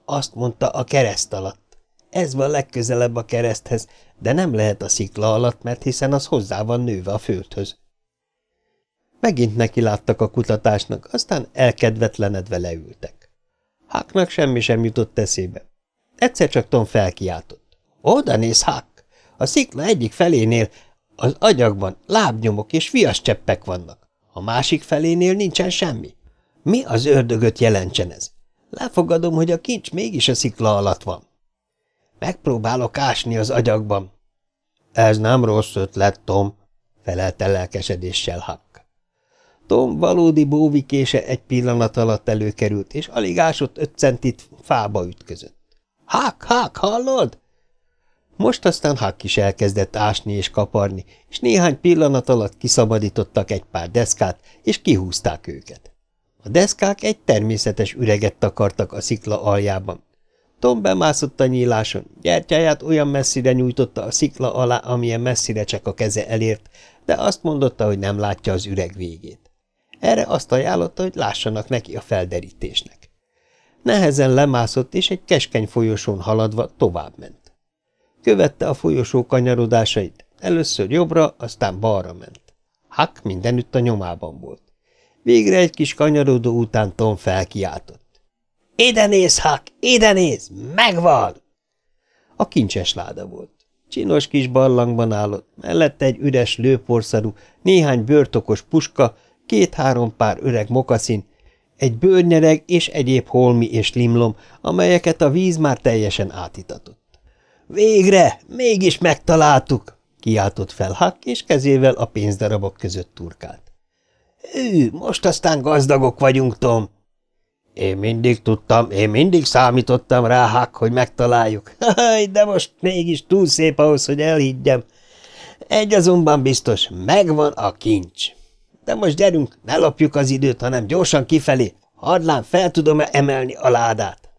Azt mondta a kereszt alatt. Ez van legközelebb a kereszthez, de nem lehet a szikla alatt, mert hiszen az hozzá van nőve a földhöz. Megint neki láttak a kutatásnak, aztán elkedvetlenedve leültek. Háknak semmi sem jutott eszébe. Egyszer csak Tom felkiáltott. Oda néz, Hák! A szikla egyik felénél az agyagban lábnyomok és cseppek vannak. A másik felénél nincsen semmi. Mi az ördögöt jelentsen ez? Lefogadom, hogy a kincs mégis a szikla alatt van. Megpróbálok ásni az agyagban. Ez nem rossz ötlet, Tom, felelte lelkesedéssel Huck. Tom valódi bóvikése egy pillanat alatt előkerült, és alig ásott öt centit fába ütközött. – Hák, hák, hallod? Most aztán Hák is elkezdett ásni és kaparni, és néhány pillanat alatt kiszabadítottak egy pár deszkát, és kihúzták őket. A deszkák egy természetes üreget takartak a szikla aljában. Tom bemászott a nyíláson, gyertyáját olyan messzire nyújtotta a szikla alá, amilyen messzire csak a keze elért, de azt mondotta, hogy nem látja az üreg végét. Erre azt ajánlotta, hogy lássanak neki a felderítésnek. Nehezen lemászott, és egy keskeny folyosón haladva továbbment. Követte a folyosó kanyarodásait, először jobbra, aztán balra ment. Huck mindenütt a nyomában volt. Végre egy kis kanyarodó után Tom felkiáltott. – Ide néz, Huck, ide néz, megvan! A kincses láda volt. Csinos kis barlangban állott, mellette egy üres lőporszarú, néhány bőrtokos puska, két-három pár öreg mokaszin, egy bőrnyereg és egyéb holmi és limlom, amelyeket a víz már teljesen átitatott. – Végre! Mégis megtaláltuk! – kiáltott fel Huck, és kezével a pénzdarabok között turkált. – Hű, most aztán gazdagok vagyunk, Tom! Én mindig tudtam, én mindig számítottam rá, Huck, hogy megtaláljuk. De most mégis túl szép ahhoz, hogy elhiggyem. Egy azonban biztos, megvan a kincs. De most gyerünk, ne lopjuk az időt, hanem gyorsan kifelé. Hadlán fel tudom -e emelni a ládát?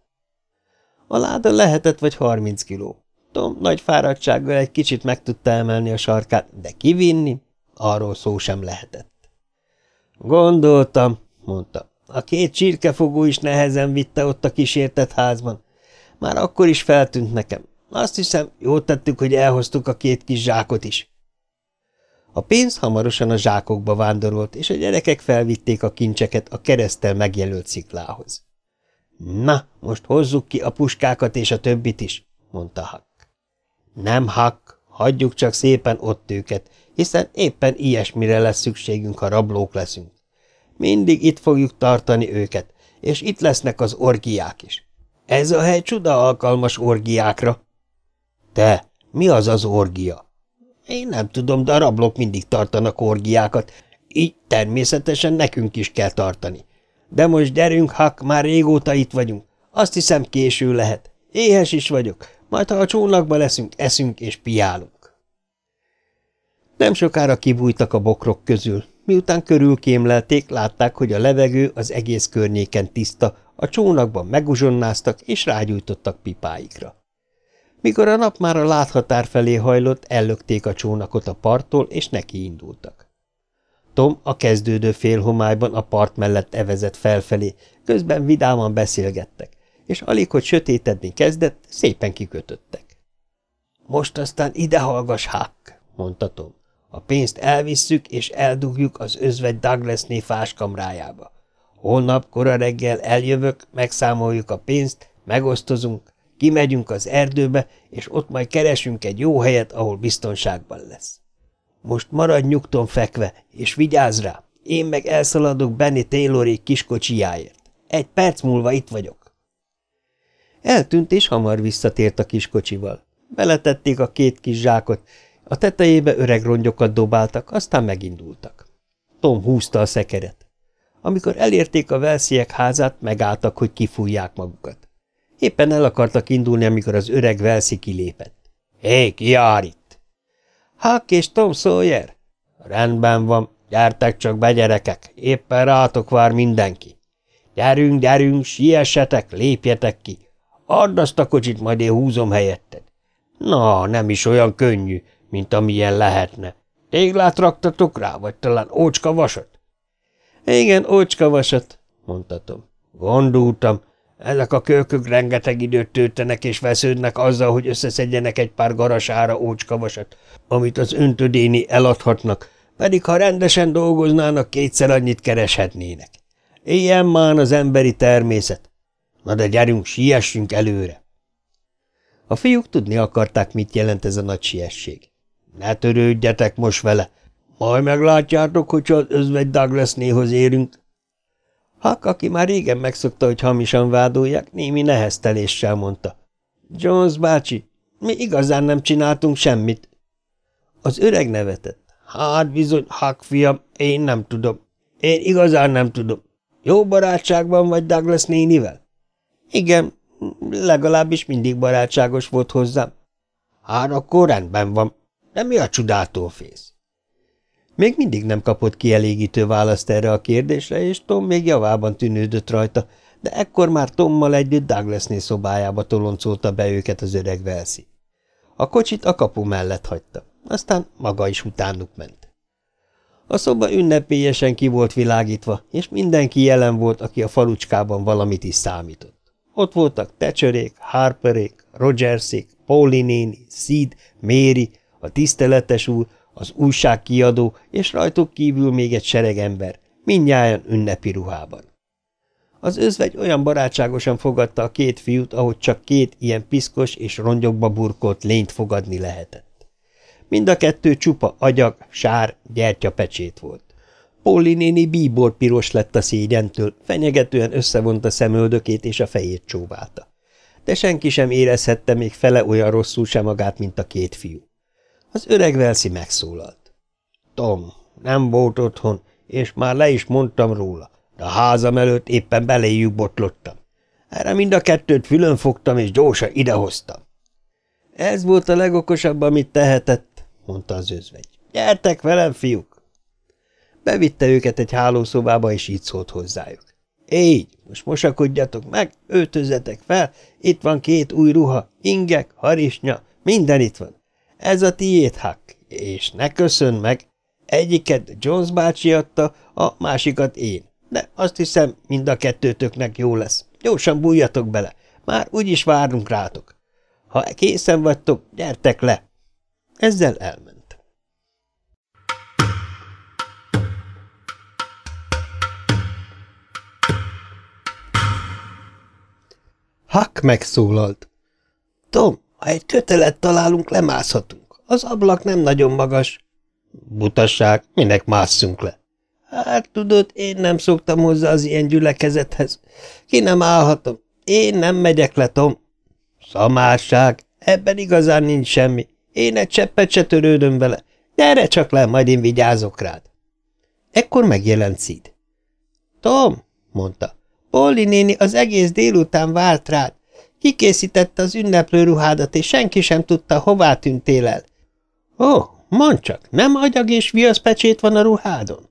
A láda lehetett vagy harminc kiló. Tom nagy fáradtsággal egy kicsit meg tudta emelni a sarkát, de kivinni, arról szó sem lehetett. Gondoltam, mondta. A két csirkefogó is nehezen vitte ott a kísértett házban. Már akkor is feltűnt nekem. Azt hiszem, jól tettük, hogy elhoztuk a két kis zsákot is. A pénz hamarosan a zsákokba vándorolt, és a gyerekek felvitték a kincseket a keresztel megjelölt sziklához. – Na, most hozzuk ki a puskákat és a többit is – mondta Huck. – Nem, Huck, hagyjuk csak szépen ott őket, hiszen éppen ilyesmire lesz szükségünk, ha rablók leszünk. Mindig itt fogjuk tartani őket, és itt lesznek az orgiák is. Ez a hely csuda alkalmas orgiákra. – Te, mi az az orgia? Én nem tudom, de a rablók mindig tartanak orgiákat, így természetesen nekünk is kell tartani. De most gyerünk, Hak, már régóta itt vagyunk. Azt hiszem késő lehet. Éhes is vagyok, majd ha a csónakba leszünk, eszünk és piálunk. Nem sokára kibújtak a bokrok közül. Miután körülkémlelték, látták, hogy a levegő az egész környéken tiszta, a csónakban meguzsonnáztak és rágyújtottak pipáikra. Mikor a nap már a láthatár felé hajlott, ellökték a csónakot a parttól, és neki indultak. Tom a kezdődő félhomályban a part mellett evezett felfelé, közben vidáman beszélgettek, és alig, hogy sötétedni kezdett, szépen kikötöttek. – Most aztán ide hallgass, Huck, mondta Tom. A pénzt elvisszük, és eldugjuk az özvegy Douglasné fáskamrájába. Holnap kora reggel eljövök, megszámoljuk a pénzt, megosztozunk, Kimegyünk az erdőbe, és ott majd keresünk egy jó helyet, ahol biztonságban lesz. Most maradj nyugton fekve, és vigyázz rá, én meg elszaladok Benny Taylorék kiskocsijáért. Egy perc múlva itt vagyok. Eltűnt, és hamar visszatért a kiskocsival. Beletették a két kis zsákot, a tetejébe öreg rongyokat dobáltak, aztán megindultak. Tom húzta a szekeret. Amikor elérték a velsziek házát, megálltak, hogy kifújják magukat. Éppen el akartak indulni, amikor az öreg Velszi kilépett. – Hé, ki jár itt? – Huck és Tom Sawyer. – Rendben van, gyertek csak be, gyerekek, éppen rátok vár mindenki. Gyerünk, gyerünk, siessetek, lépjetek ki. Add azt a kocsit, majd én húzom helyetted. Na, nem is olyan könnyű, mint amilyen lehetne. Téglát raktatok rá, vagy talán ócska vasat? Igen, ócska vasat, mondtatom. Gondoltam, ezek a kölkök rengeteg időt töltenek és vesződnek azzal, hogy összeszedjenek egy pár garasára ócskavasat, amit az öntödéni eladhatnak, pedig ha rendesen dolgoznának, kétszer annyit kereshetnének. Ilyen már az emberi természet. Na de gyerünk, siessünk előre! A fiúk tudni akarták, mit jelent ez a nagy siesség. Ne törődjetek most vele, majd meglátjátok, hogyha az özvegy Douglasnéhoz érünk. Hak, aki már régen megszokta, hogy hamisan vádolják, némi nehezteléssel mondta. Jones bácsi, mi igazán nem csináltunk semmit. Az öreg nevetett. Hát bizony, Hak fiam, én nem tudom. Én igazán nem tudom. Jó barátságban vagy Douglas nénivel? Igen, legalábbis mindig barátságos volt hozzám. Hát akkor rendben van. De mi a csodától fész? Még mindig nem kapott kielégítő választ erre a kérdésre, és Tom még javában tűnődött rajta, de ekkor már Tommal együtt Douglasné szobájába toloncolta be őket az öreg Velszi. A kocsit a kapu mellett hagyta, aztán maga is utánuk ment. A szoba ünnepélyesen ki volt világítva, és mindenki jelen volt, aki a falucskában valamit is számított. Ott voltak Tecsörék, Harperék, Rogersék, Pauli néni, Sid, Méri, a tiszteletes úr, az újságkiadó, és rajtuk kívül még egy sereg ember, mindnyájan ünnepi ruhában. Az özvegy olyan barátságosan fogadta a két fiút, ahogy csak két ilyen piszkos és rongyokba burkolt lényt fogadni lehetett. Mind a kettő csupa agyag, sár, gyertyapecsét volt. Polly néni bíbor piros lett a szégyentől, fenyegetően összevonta szemöldökét és a fejét csóválta. De senki sem érezhette még fele olyan rosszul sem magát, mint a két fiú. Az öreg Velszi megszólalt. Tom, nem volt otthon, és már le is mondtam róla, de a házam előtt éppen beléjük botlottam. Erre mind a kettőt fülön fogtam, és gyorsan idehoztam. Ez volt a legokosabb, amit tehetett, mondta az özvegy. Gyertek velem, fiúk! Bevitte őket egy hálószobába, és így szólt hozzájuk. Így, most mosakodjatok meg, öltözzetek fel, itt van két új ruha, ingek, harisnya, minden itt van. Ez a tiéd, Huck, és ne köszön meg. Egyiket Jones bácsi adta, a másikat én. De azt hiszem, mind a kettőtöknek jó lesz. Gyorsan bújjatok bele, már úgyis várunk rátok. Ha készen vagytok, gyertek le. Ezzel elment. Huck megszólalt. Tom, ha egy kötelet találunk, lemászhatunk. Az ablak nem nagyon magas. Butasság, minek másszunk le? Hát tudod, én nem szoktam hozzá az ilyen gyülekezethez. Ki nem állhatom. Én nem megyek le, Tom. Szamárság, ebben igazán nincs semmi. Én egy cseppet se törődöm vele. Gyere csak le, majd én vigyázok rád. Ekkor megjelent Szid. Tom, mondta, Polly néni az egész délután várt rád. Kikészítette az ünneplő ruhádat, és senki sem tudta, hová tűntél el. Ó, oh, mondd csak, nem agyag és viaszpecsét van a ruhádon?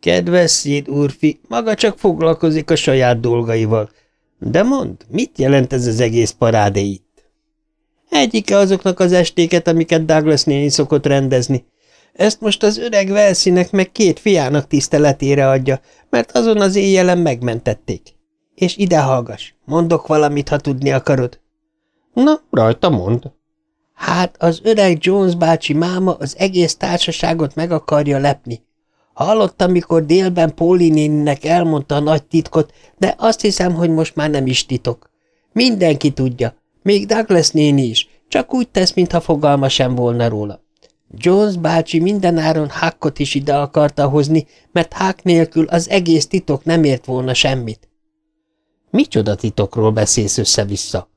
Kedves szíd, úrfi, maga csak foglalkozik a saját dolgaival. De mondd, mit jelent ez az egész parádé itt? Egyike azoknak az estéket, amiket Douglas néni szokott rendezni. Ezt most az öreg Velszinek meg két fiának tiszteletére adja, mert azon az éjjelen megmentették. És ide hallgass, mondok valamit, ha tudni akarod. Na, rajta mond. Hát az öreg Jones bácsi máma az egész társaságot meg akarja lepni. Hallottam, mikor délben Póli néninek elmondta a nagy titkot, de azt hiszem, hogy most már nem is titok. Mindenki tudja, még Douglas néni is, csak úgy tesz, mintha fogalma sem volna róla. Jones bácsi mindenáron Hackot is ide akarta hozni, mert Hack nélkül az egész titok nem ért volna semmit. Micsoda titokról beszélsz össze-vissza?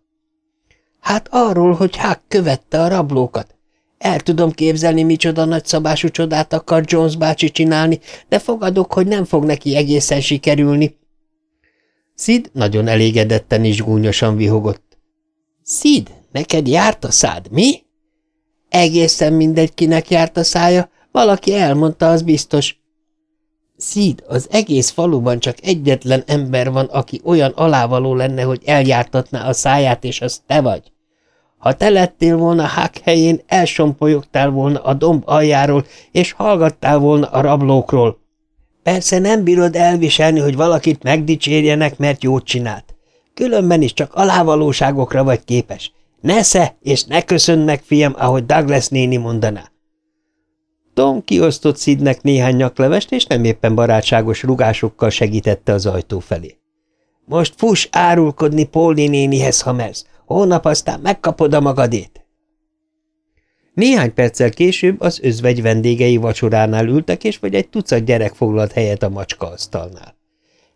Hát arról, hogy Huck követte a rablókat. El tudom képzelni, micsoda nagyszabású csodát akar Jones bácsi csinálni, de fogadok, hogy nem fog neki egészen sikerülni. Sid nagyon elégedetten és gúnyosan vihogott. Sid, neked járt a szád, mi? Egészen mindegy, kinek járt a szája, valaki elmondta, az biztos. Szíd, az egész faluban csak egyetlen ember van, aki olyan alávaló lenne, hogy eljártatná a száját, és az te vagy. Ha te lettél volna hák helyén, elsompolyogtál volna a domb aljáról, és hallgattál volna a rablókról. Persze nem bírod elviselni, hogy valakit megdicsérjenek, mert jót csinált. Különben is csak alávalóságokra vagy képes. Nesze, és ne köszönnek, meg, fiam, ahogy Douglas néni mondaná. Tom kiosztott Szidnek néhány nyaklevest, és nem éppen barátságos rugásokkal segítette az ajtó felé. Most fuss árulkodni Polly nénihez, ha mersz. Holnap aztán megkapod a magadét. Néhány perccel később az özvegy vendégei vacsoránál ültek, és vagy egy tucat gyerek foglalt helyet a macska asztalnál.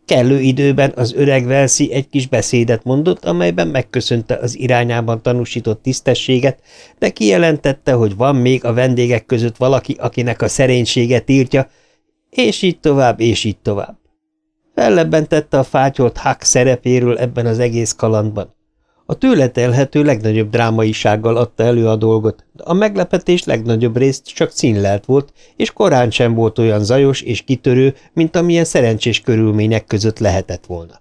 Kellő időben az öreg Velszi egy kis beszédet mondott, amelyben megköszönte az irányában tanúsított tisztességet, de kijelentette, hogy van még a vendégek között valaki, akinek a szerénysége tiltja, És így tovább, és így tovább. Fellebbentette a fátyolt Huck szerepéről ebben az egész kalandban. A tőle telhető legnagyobb drámaisággal adta elő a dolgot, de a meglepetés legnagyobb részt csak színlelt volt, és korán sem volt olyan zajos és kitörő, mint amilyen szerencsés körülmények között lehetett volna.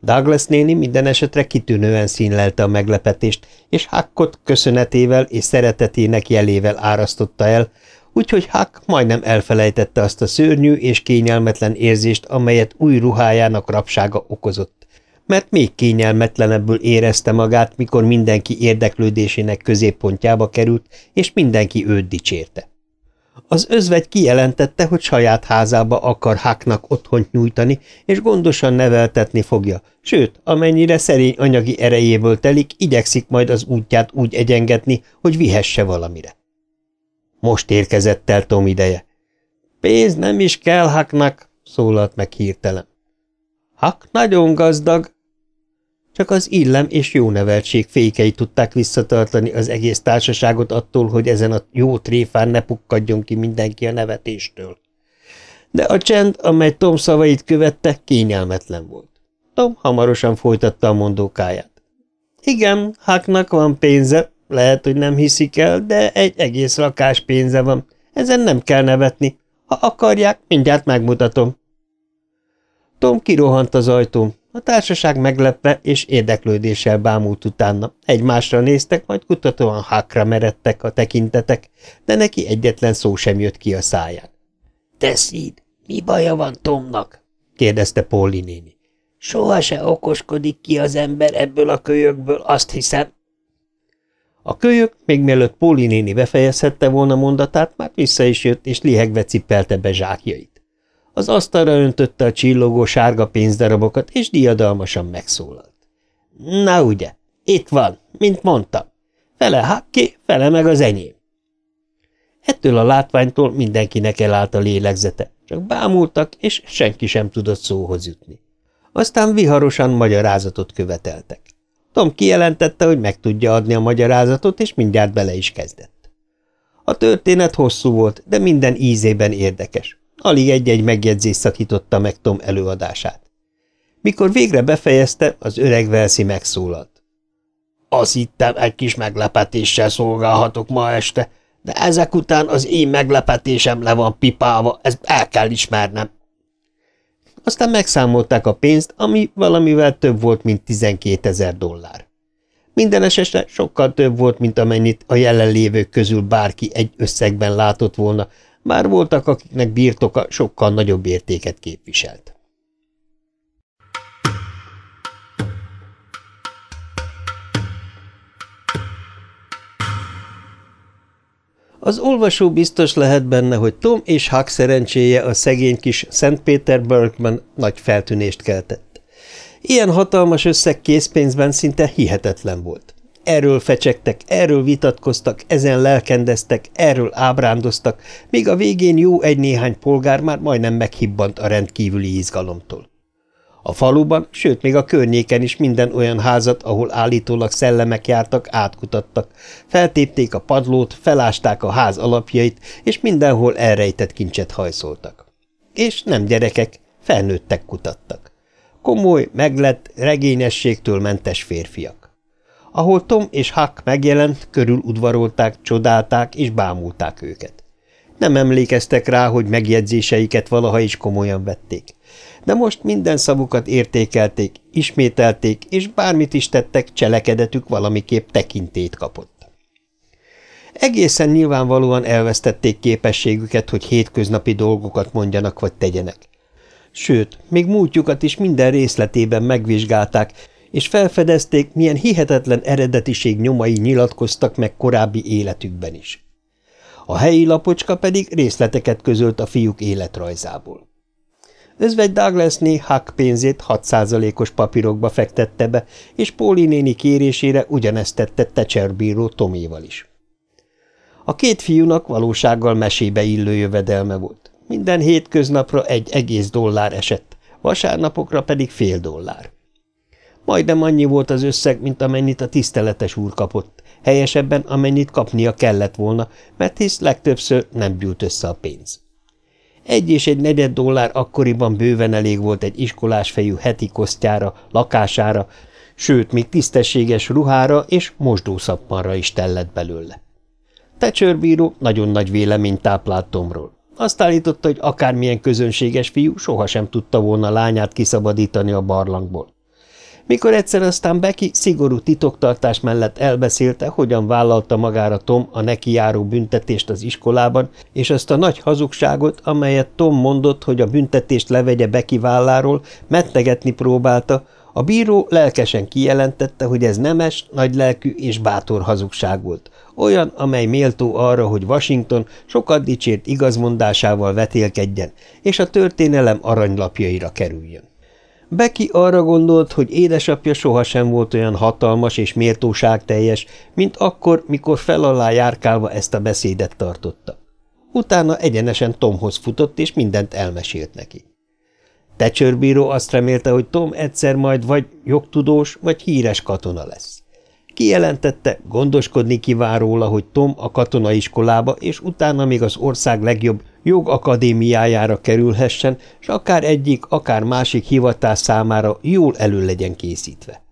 Douglas néni minden esetre kitűnően színlelte a meglepetést, és Hackot köszönetével és szeretetének jelével árasztotta el, úgyhogy Huck majdnem elfelejtette azt a szörnyű és kényelmetlen érzést, amelyet új ruhájának rapsága okozott, mert még kényelmetlenebbül érezte magát, mikor mindenki érdeklődésének középpontjába került, és mindenki őt dicsérte. Az özvegy kijelentette, hogy saját házába akar Háknak otthont nyújtani, és gondosan neveltetni fogja, sőt, amennyire szerény anyagi erejéből telik, igyekszik majd az útját úgy egyengetni, hogy vihesse valamire. Most érkezett el Tom ideje. Pénz nem is kell Haknak, szólalt meg hirtelen. Hak nagyon gazdag. Csak az illem és jó neveltség fékei tudták visszatartani az egész társaságot attól, hogy ezen a jó tréfán ne pukkadjon ki mindenki a nevetéstől. De a csend, amely Tom szavait követte, kényelmetlen volt. Tom hamarosan folytatta a mondókáját. Igen, Haknak van pénze, lehet, hogy nem hiszik el, de egy egész rakás pénze van. Ezen nem kell nevetni. Ha akarják, mindjárt megmutatom. Tom kirohant az ajtón. A társaság meglepve és érdeklődéssel bámult utána. Egymásra néztek, majd kutatóan hákra meredtek a tekintetek, de neki egyetlen szó sem jött ki a száján. – Te szíd, mi baja van Tomnak? – kérdezte Polly néni. – Soha se okoskodik ki az ember ebből a kölyökből, azt hiszem. A kölyök, még mielőtt Póli néni befejezhette volna mondatát, már vissza is jött, és lihegve cipelte be zsákjait. Az asztalra öntötte a csillogó sárga pénzdarabokat, és diadalmasan megszólalt. – Na ugye, itt van, mint mondtam. Fele hakké, fele meg az enyém. Ettől a látványtól mindenkinek elállt a lélegzete, csak bámultak, és senki sem tudott szóhoz jutni. Aztán viharosan magyarázatot követeltek. Tom kijelentette, hogy meg tudja adni a magyarázatot, és mindjárt bele is kezdett. A történet hosszú volt, de minden ízében érdekes. Alig egy-egy megjegyzés szakította meg Tom előadását. Mikor végre befejezte, az öreg Velszi megszólalt. Azt hittem, egy kis meglepetéssel szolgálhatok ma este, de ezek után az én meglepetésem le van pipálva, ezt el kell ismernem. Aztán megszámolták a pénzt, ami valamivel több volt, mint 12 ezer dollár. Minden esetre sokkal több volt, mint amennyit a jelenlévők közül bárki egy összegben látott volna, bár voltak, akiknek birtoka sokkal nagyobb értéket képviselt. Az olvasó biztos lehet benne, hogy Tom és Huck szerencséje a szegény kis Szent Peterburgban nagy feltűnést keltett. Ilyen hatalmas összeg készpénzben szinte hihetetlen volt. Erről fecsegtek, erről vitatkoztak, ezen lelkendeztek, erről ábrándoztak, míg a végén jó egy-néhány polgár már majdnem meghibbant a rendkívüli izgalomtól. A faluban, sőt még a környéken is minden olyan házat, ahol állítólag szellemek jártak, átkutattak, feltépték a padlót, felásták a ház alapjait, és mindenhol elrejtett kincset hajszoltak. És nem gyerekek, felnőttek kutattak. Komoly, meglett, regényességtől mentes férfiak. Ahol Tom és Huck megjelent, körül udvarolták, csodálták és bámulták őket. Nem emlékeztek rá, hogy megjegyzéseiket valaha is komolyan vették de most minden szavukat értékelték, ismételték, és bármit is tettek, cselekedetük valamiképp tekintét kapott. Egészen nyilvánvalóan elvesztették képességüket, hogy hétköznapi dolgokat mondjanak vagy tegyenek. Sőt, még múltjukat is minden részletében megvizsgálták, és felfedezték, milyen hihetetlen eredetiség nyomai nyilatkoztak meg korábbi életükben is. A helyi lapocska pedig részleteket közölt a fiúk életrajzából. Özvegy Douglasné Huck pénzét 6%-os papírokba fektette be, és Póli néni kérésére ugyanezt tette Techer bíró Toméval is. A két fiúnak valósággal mesébe illő jövedelme volt. Minden hétköznapra egy egész dollár esett, vasárnapokra pedig fél dollár. Majdnem annyi volt az összeg, mint amennyit a tiszteletes úr kapott, helyesebben amennyit kapnia kellett volna, mert hisz legtöbbször nem gyűlt össze a pénz. Egy és egy negyed dollár akkoriban bőven elég volt egy iskolás fejű heti kosztjára, lakására, sőt, még tisztességes ruhára és mosdószappanra is tellett belőle. Tecsörbíró nagyon nagy véleményt táplált Tomról. Azt állította, hogy akármilyen közönséges fiú sohasem tudta volna lányát kiszabadítani a barlangból. Mikor egyszer aztán Becky szigorú titoktartás mellett elbeszélte, hogyan vállalta magára Tom a neki járó büntetést az iskolában, és azt a nagy hazugságot, amelyet Tom mondott, hogy a büntetést levegye Becky válláról, mettegetni próbálta, a bíró lelkesen kijelentette, hogy ez nemes, nagylelkű és bátor hazugság volt, olyan, amely méltó arra, hogy Washington sokat dicsért igazmondásával vetélkedjen, és a történelem aranylapjaira kerüljön. Becky arra gondolt, hogy édesapja sohasem volt olyan hatalmas és méltóságteljes, mint akkor, mikor fel alá járkálva ezt a beszédet tartotta. Utána egyenesen Tomhoz futott, és mindent elmesélt neki. Tecsörbíró azt remélte, hogy Tom egyszer majd vagy jogtudós, vagy híres katona lesz. Kijelentette, gondoskodni kíván róla, hogy Tom a katonaiskolába és utána még az ország legjobb jogakadémiájára kerülhessen, és akár egyik, akár másik hivatás számára jól elő legyen készítve.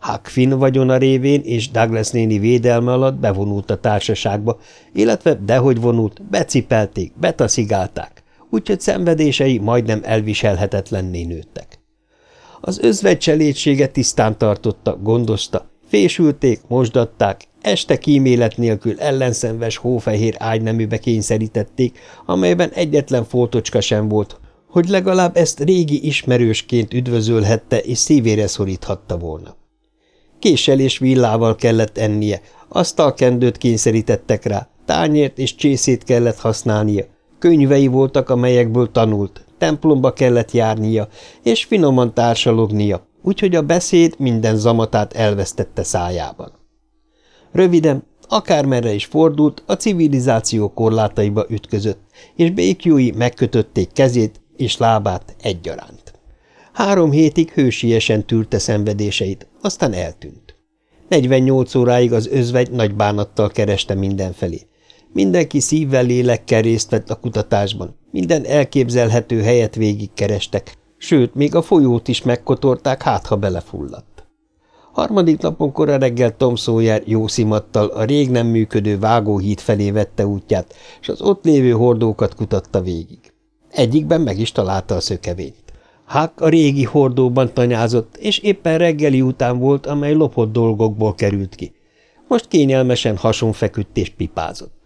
Huck Finn vagyona révén és Douglas néni védelme alatt bevonult a társaságba, illetve dehogy vonult, becipelték, betaszigálták, úgyhogy szenvedései majdnem elviselhetetlenné nőttek. Az özvegycselétsége tisztán tartotta, gondozta, fésülték, mosdatták, este kímélet nélkül ellenszenves hófehér ágyneműbe kényszerítették, amelyben egyetlen foltocska sem volt, hogy legalább ezt régi ismerősként üdvözölhette és szívére szoríthatta volna. Késsel és villával kellett ennie, asztalkendőt kényszerítettek rá, tányért és csészét kellett használnia, könyvei voltak, amelyekből tanult, templomba kellett járnia, és finoman társalognia, úgyhogy a beszéd minden zamatát elvesztette szájában. Röviden, akármerre is fordult, a civilizáció korlátaiba ütközött, és békjói megkötötték kezét és lábát egyaránt. Három hétig hősiesen tűrte szenvedéseit, aztán eltűnt. 48 óráig az özvegy nagy bánattal kereste mindenfelé. Mindenki szívvel lélekkel részt vett a kutatásban, minden elképzelhető helyet végigkerestek, sőt, még a folyót is megkotorták, hát ha belefulladt. Harmadik napon kora reggel Tom Sawyer jó szimattal a rég nem működő vágóhíd felé vette útját, és az ott lévő hordókat kutatta végig. Egyikben meg is találta a szökevényt. Huck a régi hordóban tanyázott, és éppen reggeli után volt, amely lopott dolgokból került ki. Most kényelmesen hason feküdt és pipázott.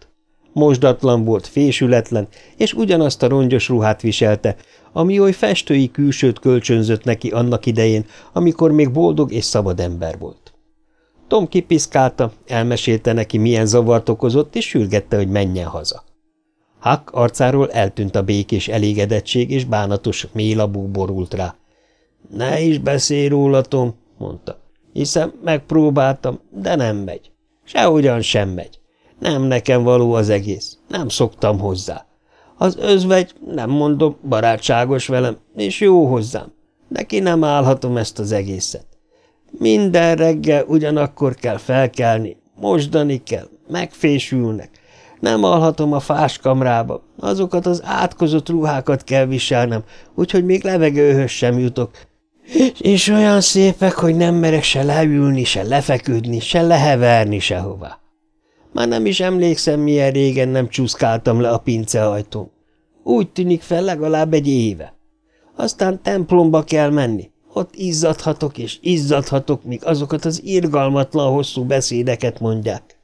Mosdatlan volt, fésületlen, és ugyanazt a rongyos ruhát viselte, ami oly festői külsőt kölcsönzött neki annak idején, amikor még boldog és szabad ember volt. Tom kipiszkálta, elmesélte neki, milyen zavart okozott, és sürgette, hogy menjen haza. Huck arcáról eltűnt a békés elégedettség, és bánatos mélabú borult rá. – Ne is beszélj róla, Tom, mondta, hiszen megpróbáltam, de nem megy. Sehogyan sem megy. Nem nekem való az egész, nem szoktam hozzá. Az özvegy, nem mondom, barátságos velem, és jó hozzám, de nem állhatom ezt az egészet. Minden reggel ugyanakkor kell felkelni, mosdani kell, megfésülnek. Nem alhatom a fáskamrába, azokat az átkozott ruhákat kell viselnem, úgyhogy még levegőhöz sem jutok. És olyan szépek, hogy nem merek se leülni, se lefeküdni, se leheverni sehová. Már nem is emlékszem, milyen régen nem csúszkáltam le a pinceajtón. Úgy tűnik fel legalább egy éve. Aztán templomba kell menni. Ott izzadhatok és izzadhatok, míg azokat az irgalmatlan hosszú beszédeket mondják.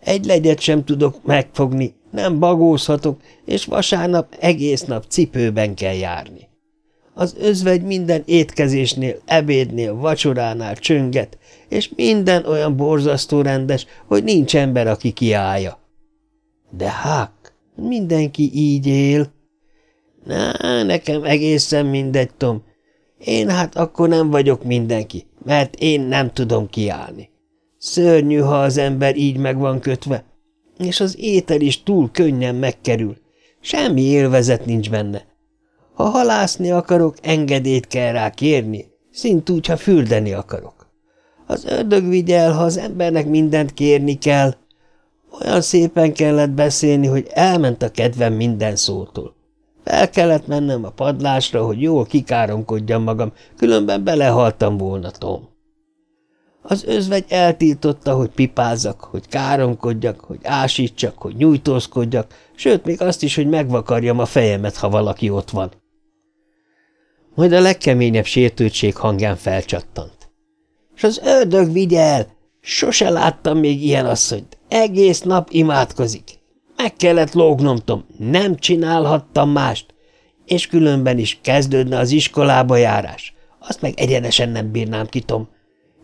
Egy legyet sem tudok megfogni, nem bagózhatok, és vasárnap egész nap cipőben kell járni. Az özvegy minden étkezésnél, ebédnél, vacsoránál csönget, és minden olyan borzasztó rendes, hogy nincs ember, aki kiállja. De hák, mindenki így él. Na, nekem egészen mindegy, Tom. Én hát akkor nem vagyok mindenki, mert én nem tudom kiállni. Szörnyű, ha az ember így meg van kötve, és az étel is túl könnyen megkerül. Semmi élvezet nincs benne. Ha halászni akarok, engedélyt kell rá kérni, szint úgy, ha fürdeni akarok. Az ördög vigyel, ha az embernek mindent kérni kell. Olyan szépen kellett beszélni, hogy elment a kedvem minden szótól. Fel kellett mennem a padlásra, hogy jól kikáromkodjam magam, különben belehaltam volna, Tom. Az özvegy eltiltotta, hogy pipázzak, hogy káromkodjak, hogy ásítsak, hogy nyújtózkodjak, sőt, még azt is, hogy megvakarjam a fejemet, ha valaki ott van. Majd a legkeményebb sértőtség hangján felcsattant. – S az ördög vigye el! Sose láttam még ilyen asszonyt. Egész nap imádkozik. Meg kellett lógnom, Tom. Nem csinálhattam mást. És különben is kezdődne az iskolába járás. Azt meg egyenesen nem bírnám ki, Tom.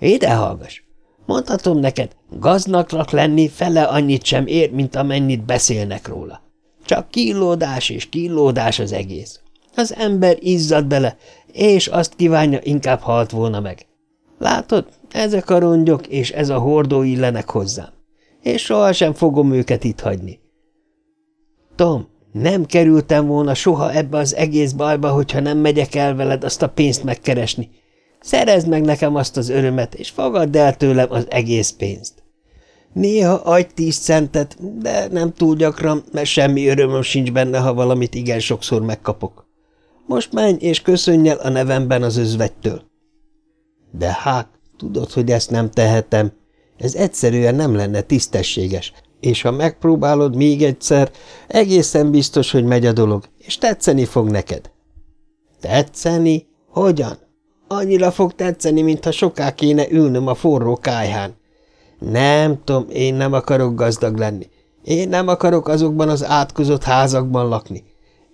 Ide hallgass! Mondhatom neked, gazdagnak lenni fele annyit sem ér, mint amennyit beszélnek róla. Csak kínlódás és kínlódás az egész. Az ember izzad bele, és azt kívánja, inkább halt volna meg. Látod, ezek a rongyok és ez a hordó illenek hozzám, és sohasem fogom őket itt hagyni. Tom, nem kerültem volna soha ebbe az egész bajba, hogyha nem megyek el veled azt a pénzt megkeresni, Szerezd meg nekem azt az örömet, és fogadd el tőlem az egész pénzt. Néha adj tíz centet, de nem túl gyakran, mert semmi örömöm sincs benne, ha valamit igen sokszor megkapok. Most menj és köszönj el a nevemben az özvegytől. De hát, tudod, hogy ezt nem tehetem. Ez egyszerűen nem lenne tisztességes, és ha megpróbálod még egyszer, egészen biztos, hogy megy a dolog, és tetszeni fog neked. Tetszeni? Hogyan? Annyira fog tetszeni, mintha soká kéne ülnöm a forró kájhán. Nem, Tom, én nem akarok gazdag lenni. Én nem akarok azokban az átkozott házakban lakni.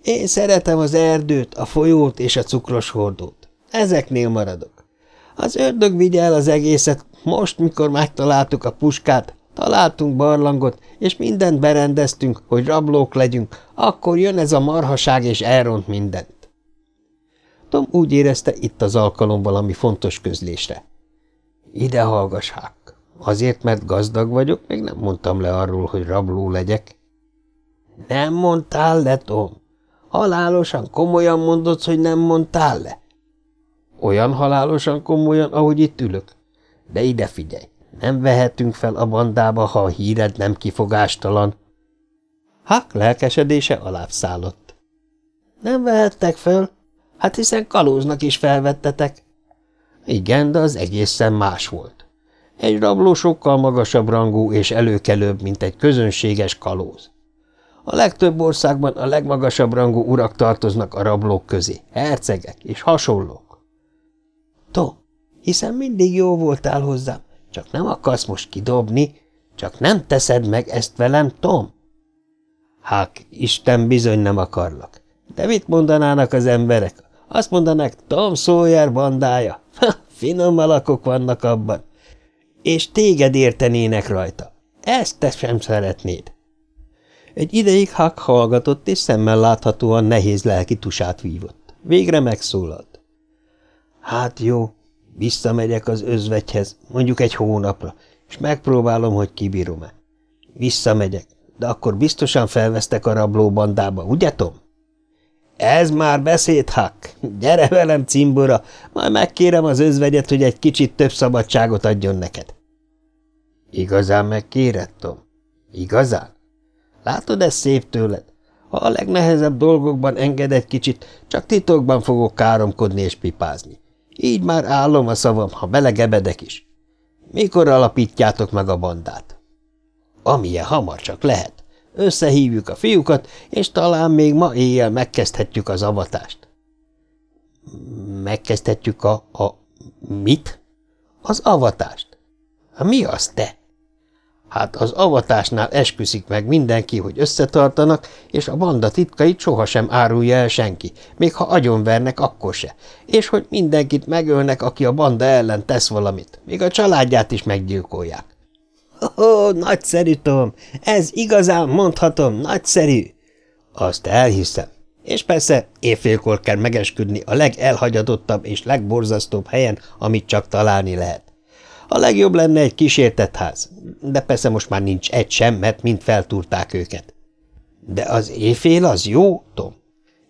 Én szeretem az erdőt, a folyót és a cukros hordót. Ezeknél maradok. Az ördög vigye el az egészet, most, mikor megtaláltuk a puskát, találtunk barlangot, és mindent berendeztünk, hogy rablók legyünk, akkor jön ez a marhaság, és elront mindent. Tom úgy érezte, itt az alkalom valami fontos közlésre. Ide hallgass. Azért, mert gazdag vagyok, még nem mondtam le arról, hogy rabló legyek. Nem mondtál le, Tom. Halálosan komolyan mondod, hogy nem mondtál le. Olyan halálosan komolyan, ahogy itt ülök. De ide figyelj, nem vehetünk fel a bandába, ha a híred nem kifogástalan. Hák lelkesedése alább szállott. Nem vehettek fel? Hát hiszen kalóznak is felvettetek. Igen, de az egészen más volt. Egy rabló sokkal magasabb rangú és előkelőbb, mint egy közönséges kalóz. A legtöbb országban a legmagasabb rangú urak tartoznak a rablók közé, hercegek és hasonlók. Tom, hiszen mindig jó voltál hozzám, csak nem akarsz most kidobni, csak nem teszed meg ezt velem, Tom? Hát, Isten bizony nem akarlak. De mit mondanának az emberek? Azt mondanak, Tom Sawyer bandája. Ha, finom alakok vannak abban. És téged értenének rajta. Ezt te sem szeretnéd. Egy ideig Huck hallgatott, és szemmel láthatóan nehéz lelki tusát vívott. Végre megszólalt. Hát jó, visszamegyek az özvegyhez, mondjuk egy hónapra, és megpróbálom, hogy kibírom-e. Visszamegyek, de akkor biztosan felvesztek a rabló bandába, ugye, Tom? Ez már beszéd, Huck. Gyere velem, cimbora, majd megkérem az özvegyet, hogy egy kicsit több szabadságot adjon neked. Igazán megkéred, Tom? Igazán? Látod, ez szép tőled. Ha a legnehezebb dolgokban enged egy kicsit, csak titokban fogok káromkodni és pipázni. Így már állom a szavam, ha belegebedek is. Mikor alapítjátok meg a bandát? Amilyen hamar csak lehet. Összehívjuk a fiúkat, és talán még ma éjjel megkezdhetjük az avatást. Megkezdhetjük a... a... mit? Az avatást. Mi az, te? Hát az avatásnál esküszik meg mindenki, hogy összetartanak, és a banda titkait sohasem árulja el senki, még ha agyonvernek, akkor se, és hogy mindenkit megölnek, aki a banda ellen tesz valamit, még a családját is meggyilkolják. Ó, oh, nagyszerű, Tom! Ez igazán mondhatom, nagyszerű! Azt elhiszem. És persze éjfélkor kell megesküdni a legelhagyadottabb és legborzasztóbb helyen, amit csak találni lehet. A legjobb lenne egy kísértett ház, de persze most már nincs egy sem, mert mind feltúrták őket. De az éjfél az jó, Tom?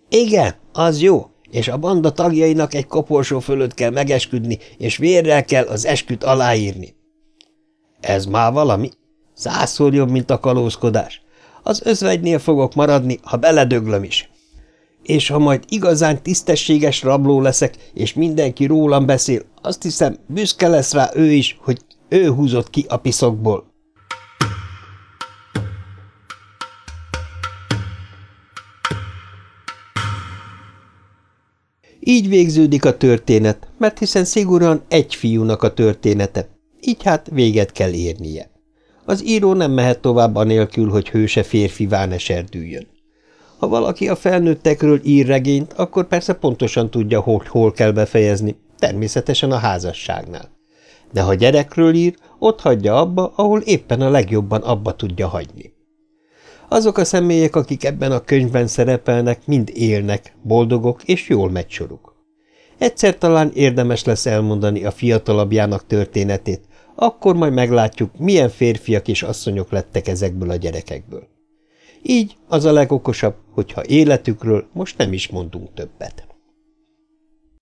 Igen, az jó, és a banda tagjainak egy koporsó fölött kell megesküdni, és vérrel kell az esküt aláírni. Ez már valami? Százszor jobb, mint a kalózkodás. Az özvegynél fogok maradni, ha beledöglöm is. És ha majd igazán tisztességes rabló leszek, és mindenki rólam beszél, azt hiszem, büszke lesz rá ő is, hogy ő húzott ki a piszokból. Így végződik a történet, mert hiszen szigorúan egy fiúnak a története, így hát véget kell érnie. Az író nem mehet tovább anélkül, hogy hőse férfivá ne serdüljön. Ha valaki a felnőttekről ír regényt, akkor persze pontosan tudja, hogy hol kell befejezni, természetesen a házasságnál. De ha gyerekről ír, ott hagyja abba, ahol éppen a legjobban abba tudja hagyni. Azok a személyek, akik ebben a könyvben szerepelnek, mind élnek, boldogok és jól megy soruk. Egyszer talán érdemes lesz elmondani a fiatalabbjának történetét, akkor majd meglátjuk, milyen férfiak és asszonyok lettek ezekből a gyerekekből. Így az a legokosabb, hogyha életükről most nem is mondunk többet.